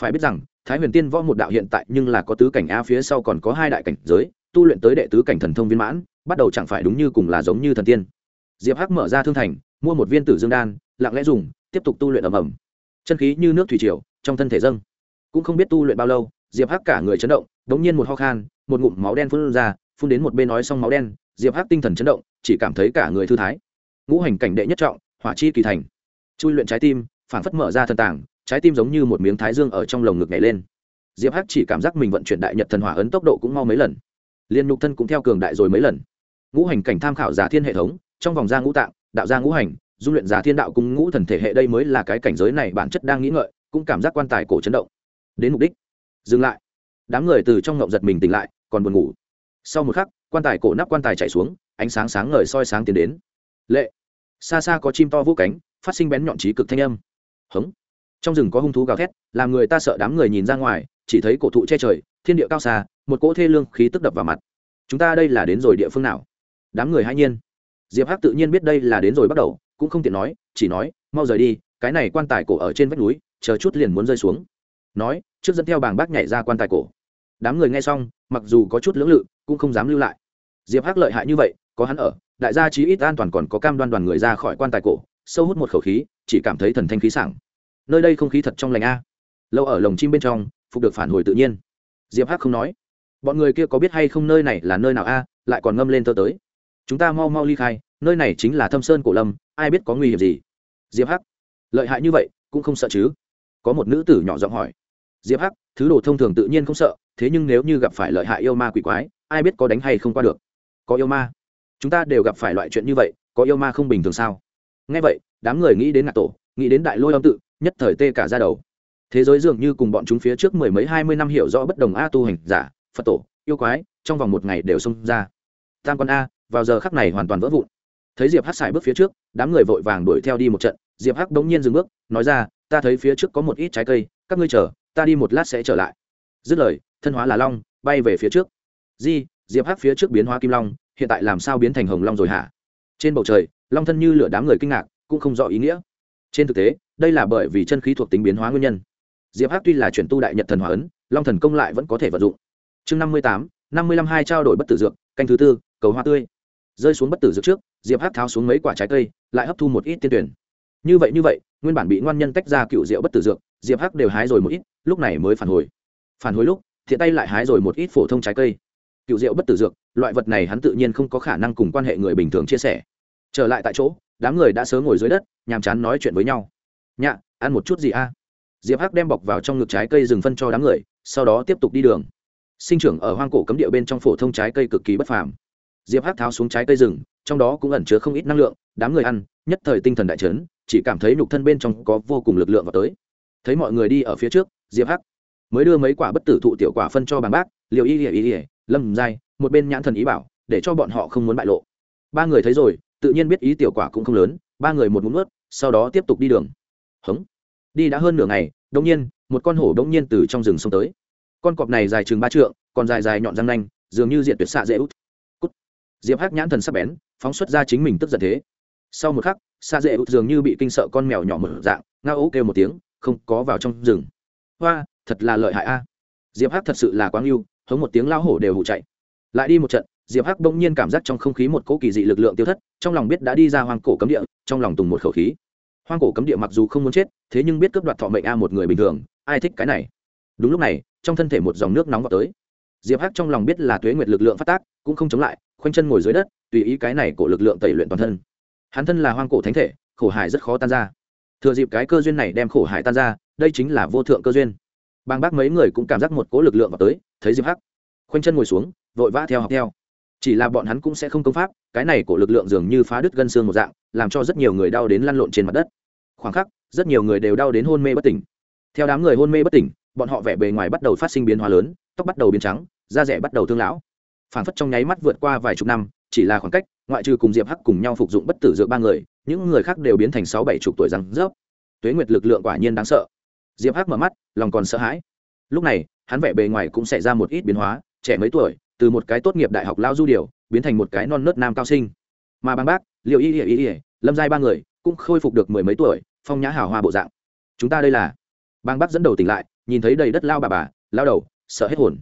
[SPEAKER 1] Phải biết rằng, thái huyền tiên võ một đạo hiện tại nhưng là có tứ cảnh a phía sau còn có hai đại cảnh giới, tu luyện tới đệ tứ cảnh thần thông viên mãn, bắt đầu chẳng phải đúng như cùng là giống như thần tiên. Diệp hắc mở ra thương thành mua một viên tử dương đan, lặng lẽ dùng, tiếp tục tu luyện ầm ầm. Chân khí như nước thủy triều, trong thân thể dâng. Cũng không biết tu luyện bao lâu, diệp hắc cả người chấn động, đống nhiên một ho khan, một ngụm máu đen phun ra, phun đến một bên nói xong máu đen, diệp hắc tinh thần chấn động, chỉ cảm thấy cả người thư thái. Ngũ hành cảnh đệ nhất trọng, hỏa chi kỳ thành. Chui luyện trái tim phản phất mở ra thần tảng, trái tim giống như một miếng thái dương ở trong lồng ngực nhảy lên. Diệp hắc chỉ cảm giác mình vận chuyển đại nhật thần hỏa ấn tốc độ cũng mau mấy lần. Liên nhục thân cũng theo cường đại rồi mấy lần. Ngũ hành cảnh tham khảo giả thiên hệ thống, trong vòng da ngũ tạng đạo gia ngũ hành, dung luyện giả thiên đạo cung ngũ thần thể hệ đây mới là cái cảnh giới này bản chất đang nghĩ ngợi, cũng cảm giác quan tài cổ chấn động. Đến mục đích. Dừng lại. Đám người từ trong ngộng giật mình tỉnh lại, còn buồn ngủ. Sau một khắc, quan tài cổ nắp quan tài chạy xuống, ánh sáng sáng ngời soi sáng tiến đến. Lệ. Xa xa có chim to vũ cánh, phát sinh bén nhọn trí cực thanh âm. Hống. Trong rừng có hung thú gào thét, làm người ta sợ đám người nhìn ra ngoài, chỉ thấy cổ thụ che trời, thiên địa cao xa, một cỗ thê lương khí tức đập vào mặt. Chúng ta đây là đến rồi địa phương nào? Đám người hãy nhiên diệp hắc tự nhiên biết đây là đến rồi bắt đầu, cũng không tiện nói, chỉ nói, mau rời đi, cái này quan tài cổ ở trên vách núi, chờ chút liền muốn rơi xuống. Nói, trước dẫn theo bàng bác nhảy ra quan tài cổ. Đám người nghe xong, mặc dù có chút lưỡng lự, cũng không dám lưu lại. Diệp hắc lợi hại như vậy, có hắn ở, đại gia chí ít an toàn còn có cam đoan đoàn người ra khỏi quan tài cổ, sâu hút một khẩu khí, chỉ cảm thấy thần thanh khí sảng. Nơi đây không khí thật trong lành a. Lâu ở lồng chim bên trong, phục được phản hồi tự nhiên. Diệp hắc không nói. Bọn người kia có biết hay không nơi này là nơi nào a, lại còn ngâm lên tơ tới chúng ta mau mau ly khai, nơi này chính là thâm sơn cổ lâm, ai biết có nguy hiểm gì? Diệp hắc. Lợi hại như vậy, cũng không sợ chứ? Có một nữ tử nhỏ giọng hỏi. Diệp hắc, thứ đồ thông thường tự nhiên không sợ, thế nhưng nếu như gặp phải lợi hại yêu ma quỷ quái, ai biết có đánh hay không qua được? Có yêu ma? Chúng ta đều gặp phải loại chuyện như vậy, có yêu ma không bình thường sao? Nghe vậy, đám người nghĩ đến ngạc tổ, nghĩ đến đại lôi âm tự, nhất thời tê cả ra đầu. Thế giới dường như cùng bọn chúng phía trước mười mấy hai mươi năm hiểu rõ bất đồng a tu hành giả, phật tổ, yêu quái, trong vòng một ngày đều xông ra. Tam con a vào giờ khắc này hoàn toàn vỡ vụn. Thấy diệp hắc xài bước phía trước, đám người vội vàng đuổi theo đi một trận, diệp hắc bỗng nhiên dừng bước, nói ra, ta thấy phía trước có một ít trái cây, các ngươi chờ, ta đi một lát sẽ trở lại. Dứt lời, thân hóa là long, bay về phía trước. Di, diệp hắc phía trước biến hóa kim long, hiện tại làm sao biến thành hồng long rồi hả? Trên bầu trời, long thân như lửa đám người kinh ngạc, cũng không rõ ý nghĩa. Trên thực tế, đây là bởi vì chân khí thuộc tính biến hóa nguyên nhân. Diệp hắc tuy là chuyển tu đại nhật thần hóa ấn, long thần công lại vẫn có thể vận dụng. Chương năm mươi tám, năm mươi lăm hai trao đổi bất tử dược, canh thứ tư, cầu hoa tươi rơi xuống bất tử dược trước, diệp hắc tháo xuống mấy quả trái cây, lại hấp thu một ít tiên tuyển. Như vậy như vậy, nguyên bản bị ngoan nhân tách ra cựu rượu bất tử dược, diệp hắc đều hái rồi một ít, lúc này mới phản hồi. Phản hồi lúc, thiện tay lại hái rồi một ít phổ thông trái cây. Cựu rượu bất tử dược, loại vật này hắn tự nhiên không có khả năng cùng quan hệ người bình thường chia sẻ. Trở lại tại chỗ, đám người đã sớm ngồi dưới đất, nhàm chán nói chuyện với nhau. Nhạ, ăn một chút gì a? Diệp hắc đem bọc vào trong ngực trái cây rừng phân cho đám người, sau đó tiếp tục đi đường. Sinh trưởng ở hoang cổ cấm địa bên trong phổ thông trái cây cực kỳ bất phàm diệp hắc tháo xuống trái cây rừng, trong đó cũng ẩn chứa không ít năng lượng, đám người ăn, nhất thời tinh thần đại trấn chỉ cảm thấy nhục thân bên trong có vô cùng lực lượng vào tới. Thấy mọi người đi ở phía trước, diệp hắc mới đưa mấy quả bất tử thụ tiểu quả phân cho bàn bác liều y ỉa y ỉa lâm giai, một bên nhãn thần ý bảo, để cho bọn họ không muốn bại lộ. Ba người thấy rồi, tự nhiên biết ý tiểu quả cũng không lớn, ba người một muốn ướt sau đó tiếp tục đi đường. Hống. Đi đã hơn nửa ngày đông nhiên, một con hổ đông nhiên từ trong rừng xông tới. Con cọp này dài chừng ba trượng, còn dài dài nhọn răng nanh, dường như diện tuyệt xạ dễ út diệp hắc nhãn thần sắp bén, phóng xuất ra chính mình tức giận thế. Sau một khắc xa dễ ụt dường như bị kinh sợ con mèo nhỏ mở dạng nga ố kêu một tiếng, không có vào trong rừng. Hoa, thật là lợi hại a. Diệp hắc thật sự là quáng yêu hống một tiếng lao hổ đều hụ chạy. Lại đi một trận, diệp hắc bỗng nhiên cảm giác trong không khí một cỗ kỳ dị lực lượng tiêu thất, trong lòng biết đã đi ra hoang cổ cấm địa, trong lòng tùng một khẩu khí. Hoang cổ cấm địa mặc dù không muốn chết, thế nhưng biết cướp đoạt thọ mệnh a một người bình thường, ai thích cái này? Đúng lúc này, trong thân thể một dòng nước nóng vào tới. Diệp hắc trong lòng biết là tuế nguyệt lực lượng phát tác, cũng không chống lại khoanh chân ngồi dưới đất, tùy ý cái này cổ lực lượng tẩy luyện toàn thân. Hắn thân là hoang cổ thánh thể, khổ hải rất khó tan ra. Thừa dịp cái cơ duyên này đem khổ hải tan ra, đây chính là vô thượng cơ duyên. Bang bác mấy người cũng cảm giác một cỗ lực lượng vào tới, thấy diệp hắc. Khoanh chân ngồi xuống, vội vã theo học theo. Chỉ là bọn hắn cũng sẽ không công pháp, cái này của lực lượng dường như phá đứt gân xương một dạng, làm cho rất nhiều người đau đến lăn lộn trên mặt đất. Khoảng khắc, rất nhiều người đều đau đến hôn mê bất tỉnh. Theo đám người hôn mê bất tỉnh, bọn họ vẻ bề ngoài bắt đầu phát sinh biến hóa lớn, tóc bắt đầu biến trắng, da rẻ bắt đầu thương lão phản phất trong nháy mắt vượt qua vài chục năm, chỉ là khoảng cách, ngoại trừ cùng diệp hắc cùng nhau phục dụng bất tử dược ba người, những người khác đều biến thành sáu bảy chục tuổi răng rớp. Tuế nguyệt lực lượng quả nhiên đáng sợ. Diệp hắc mở mắt, lòng còn sợ hãi. Lúc này, hắn vẻ bề ngoài cũng xảy ra một ít biến hóa, trẻ mấy tuổi, từ một cái tốt nghiệp đại học lao du điều, biến thành một cái non nớt nam cao sinh. Mà bang bác liệu y ỉa y ỉa lâm giai ba người, cũng khôi phục được mười mấy tuổi, phong nhã hào hoa bộ dạng. Chúng ta đây là. Bang bác dẫn đầu tỉnh lại, nhìn thấy đầy đất lao bà bà, lao đầu, sợ hết hồn.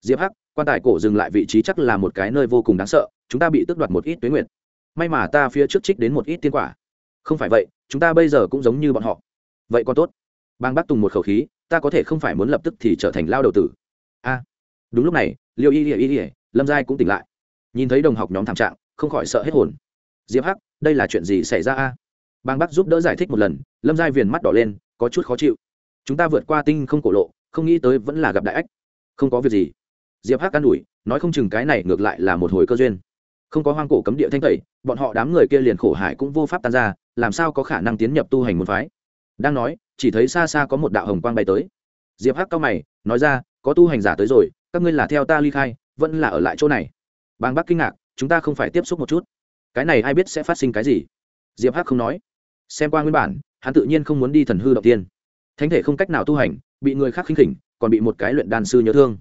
[SPEAKER 1] Diệp hắc quan tài cổ dừng lại vị trí chắc là một cái nơi vô cùng đáng sợ, chúng ta bị tước đoạt một ít tuyến nguyện may mà ta phía trước trích đến một ít tiên quả. Không phải vậy, chúng ta bây giờ cũng giống như bọn họ. Vậy còn tốt. Bang bác tùng một khẩu khí, ta có thể không phải muốn lập tức thì trở thành lao đầu tử. A, đúng lúc này, liêu y ỉa y ỉa lâm giai cũng tỉnh lại. Nhìn thấy đồng học nhóm thảm trạng, không khỏi sợ hết hồn. Diệp hắc, đây là chuyện gì xảy ra a? Bang bắc giúp đỡ giải thích một lần, lâm giai viền mắt đỏ lên, có chút khó chịu. Chúng ta vượt qua tinh không cổ lộ, không nghĩ tới vẫn là gặp đại ách. Không có việc gì diệp hắc an ủi, nói không chừng cái này ngược lại là một hồi cơ duyên. Không có hoang cổ cấm địa thanh tẩy, bọn họ đám người kia liền khổ hải cũng vô pháp tan ra, làm sao có khả năng tiến nhập tu hành môn phái? Đang nói, chỉ thấy xa xa có một đạo hồng quang bay tới. Diệp hắc cao mày, nói ra, có tu hành giả tới rồi, các ngươi là theo ta ly khai, vẫn là ở lại chỗ này. Bang bắc kinh ngạc, chúng ta không phải tiếp xúc một chút. Cái này ai biết sẽ phát sinh cái gì? Diệp hắc không nói. Xem qua nguyên bản, hắn tự nhiên không muốn đi thần hư đầu tiên. Thánh thể không cách nào tu hành, bị người khác khinh khỉnh, còn bị một cái luyện đan sư nhớ thương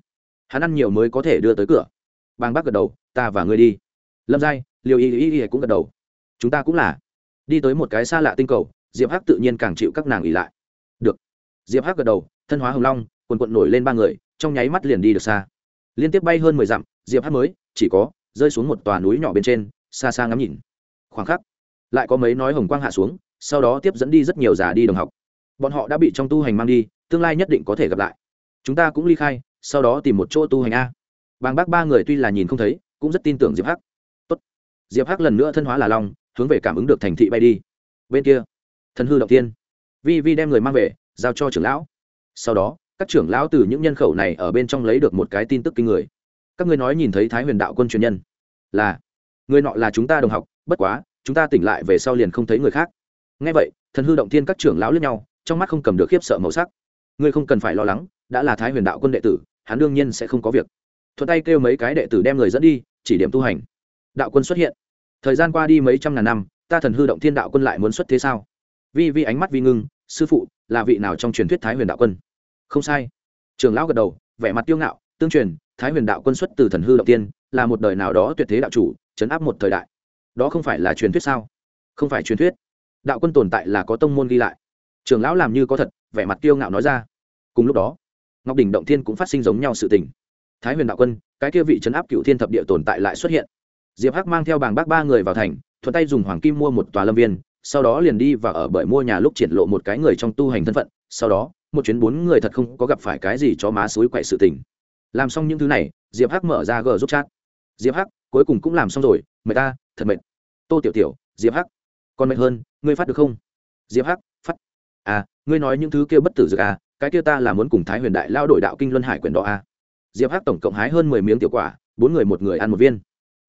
[SPEAKER 1] hắn ăn nhiều mới có thể đưa tới cửa. Bang bắc gật đầu, ta và ngươi đi. Lâm giai liều y y y cũng gật đầu. Chúng ta cũng là. Đi tới một cái xa lạ tinh cầu, diệp hắc tự nhiên càng chịu các nàng ỉ lại. Được. Diệp hắc gật đầu, thân hóa hồng long, quần quận nổi lên ba người, trong nháy mắt liền đi được xa. Liên tiếp bay hơn mười dặm, diệp hắc mới, chỉ có, rơi xuống một tòa núi nhỏ bên trên, xa xa ngắm nhìn. Khoảng khắc, lại có mấy nói hồng quang hạ xuống, sau đó tiếp dẫn đi rất nhiều già đi đồng học. Bọn họ đã bị trong tu hành mang đi, tương lai nhất định có thể gặp lại. Chúng ta cũng ly khai sau đó tìm một chỗ tu hành a. Bàng bác ba người tuy là nhìn không thấy, cũng rất tin tưởng diệp hắc. Tốt. diệp hắc lần nữa thân hóa là long, hướng về cảm ứng được thành thị bay đi. Bên kia, thần hư động tiên vi vi đem người mang về, giao cho trưởng lão. Sau đó, các trưởng lão từ những nhân khẩu này ở bên trong lấy được một cái tin tức kinh người. Các ngươi nói nhìn thấy thái huyền đạo quân truyền nhân. Là, người nọ là chúng ta đồng học, bất quá, chúng ta tỉnh lại về sau liền không thấy người khác. Ngay vậy, thần hư động thiên các trưởng lão lướt nhau, trong mắt không cầm được khiếp sợ màu sắc. Ngươi không cần phải lo lắng, đã là thái huyền đạo quân đệ tử hắn đương nhiên sẽ không có việc. Thuận tay kêu mấy cái đệ tử đem người dẫn đi, chỉ điểm tu hành. Đạo quân xuất hiện. Thời gian qua đi mấy trăm ngàn năm, ta thần hư động thiên đạo quân lại muốn xuất thế sao? Vi vi ánh mắt vi ngưng, sư phụ, là vị nào trong truyền thuyết thái huyền đạo quân? Không sai. Trường lão gật đầu, vẻ mặt tiêu ngạo, tương truyền, thái huyền đạo quân xuất từ thần hư động tiên, là một đời nào đó tuyệt thế đạo chủ, chấn áp một thời đại. Đó không phải là truyền thuyết sao? Không phải truyền thuyết. Đạo quân tồn tại là có tông môn ghi lại. Trường lão làm như có thật, vẻ mặt tiêu ngạo nói ra. Cùng lúc đó ngọc đỉnh động thiên cũng phát sinh giống nhau sự tình. Thái huyền đạo quân, cái kia vị chấn áp cựu thiên thập địa tồn tại lại xuất hiện. Diệp hắc mang theo Bàng bác ba người vào thành, thuận tay dùng hoàng kim mua một tòa lâm viên, sau đó liền đi và ở bởi mua nhà lúc triển lộ một cái người trong tu hành thân phận, sau đó, một chuyến bốn người thật không có gặp phải cái gì cho má suối quậy sự tình. Làm xong những thứ này, diệp hắc mở ra g giúp chat. Diệp hắc, cuối cùng cũng làm xong rồi, mệt ta, thật mệt. Tô tiểu tiểu, diệp hắc, còn mệt hơn, ngươi phát được không? Diệp hắc, phát. À ngươi nói những thứ kia bất tử dược à cái kia ta là muốn cùng thái huyền đại lao đổi đạo kinh luân hải quyền đó a. diệp hắc tổng cộng hái hơn mười miếng tiểu quả, bốn người một người ăn một viên.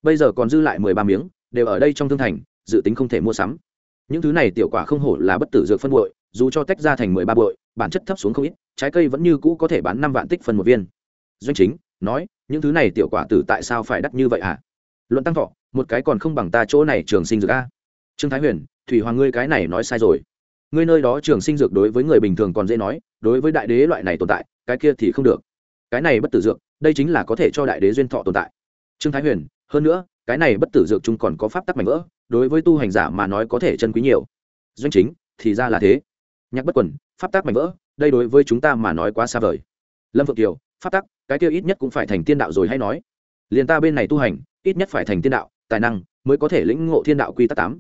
[SPEAKER 1] Bây giờ còn dư lại mười ba miếng, đều ở đây trong thương thành, dự tính không thể mua sắm. Những thứ này tiểu quả không hổ là bất tử dược phân bội, dù cho tách ra thành mười ba bội, bản chất thấp xuống không ít, trái cây vẫn như cũ có thể bán năm vạn tích phân một viên. Doanh chính, nói, những thứ này tiểu quả tử tại sao phải đắt như vậy hả? Luận tăng thọ, một cái còn không bằng ta chỗ này trường sinh dược a. Trương thái huyền, thủy hoàng ngươi cái này nói sai rồi ngươi nơi đó trường sinh dược đối với người bình thường còn dễ nói, đối với đại đế loại này tồn tại, cái kia thì không được. Cái này bất tử dược, đây chính là có thể cho đại đế duyên thọ tồn tại. Trương thái huyền, hơn nữa, cái này bất tử dược chung còn có pháp tắc mạnh vỡ, đối với tu hành giả mà nói có thể chân quý nhiều. Doanh chính, thì ra là thế. Nhạc bất quần, pháp tác mạnh vỡ, đây đối với chúng ta mà nói quá xa vời. Lâm phượng kiều, pháp tắc, cái kia ít nhất cũng phải thành tiên đạo rồi hay nói. Liền ta bên này tu hành, ít nhất phải thành tiên đạo, tài năng mới có thể lĩnh ngộ thiên đạo quy tắc tám.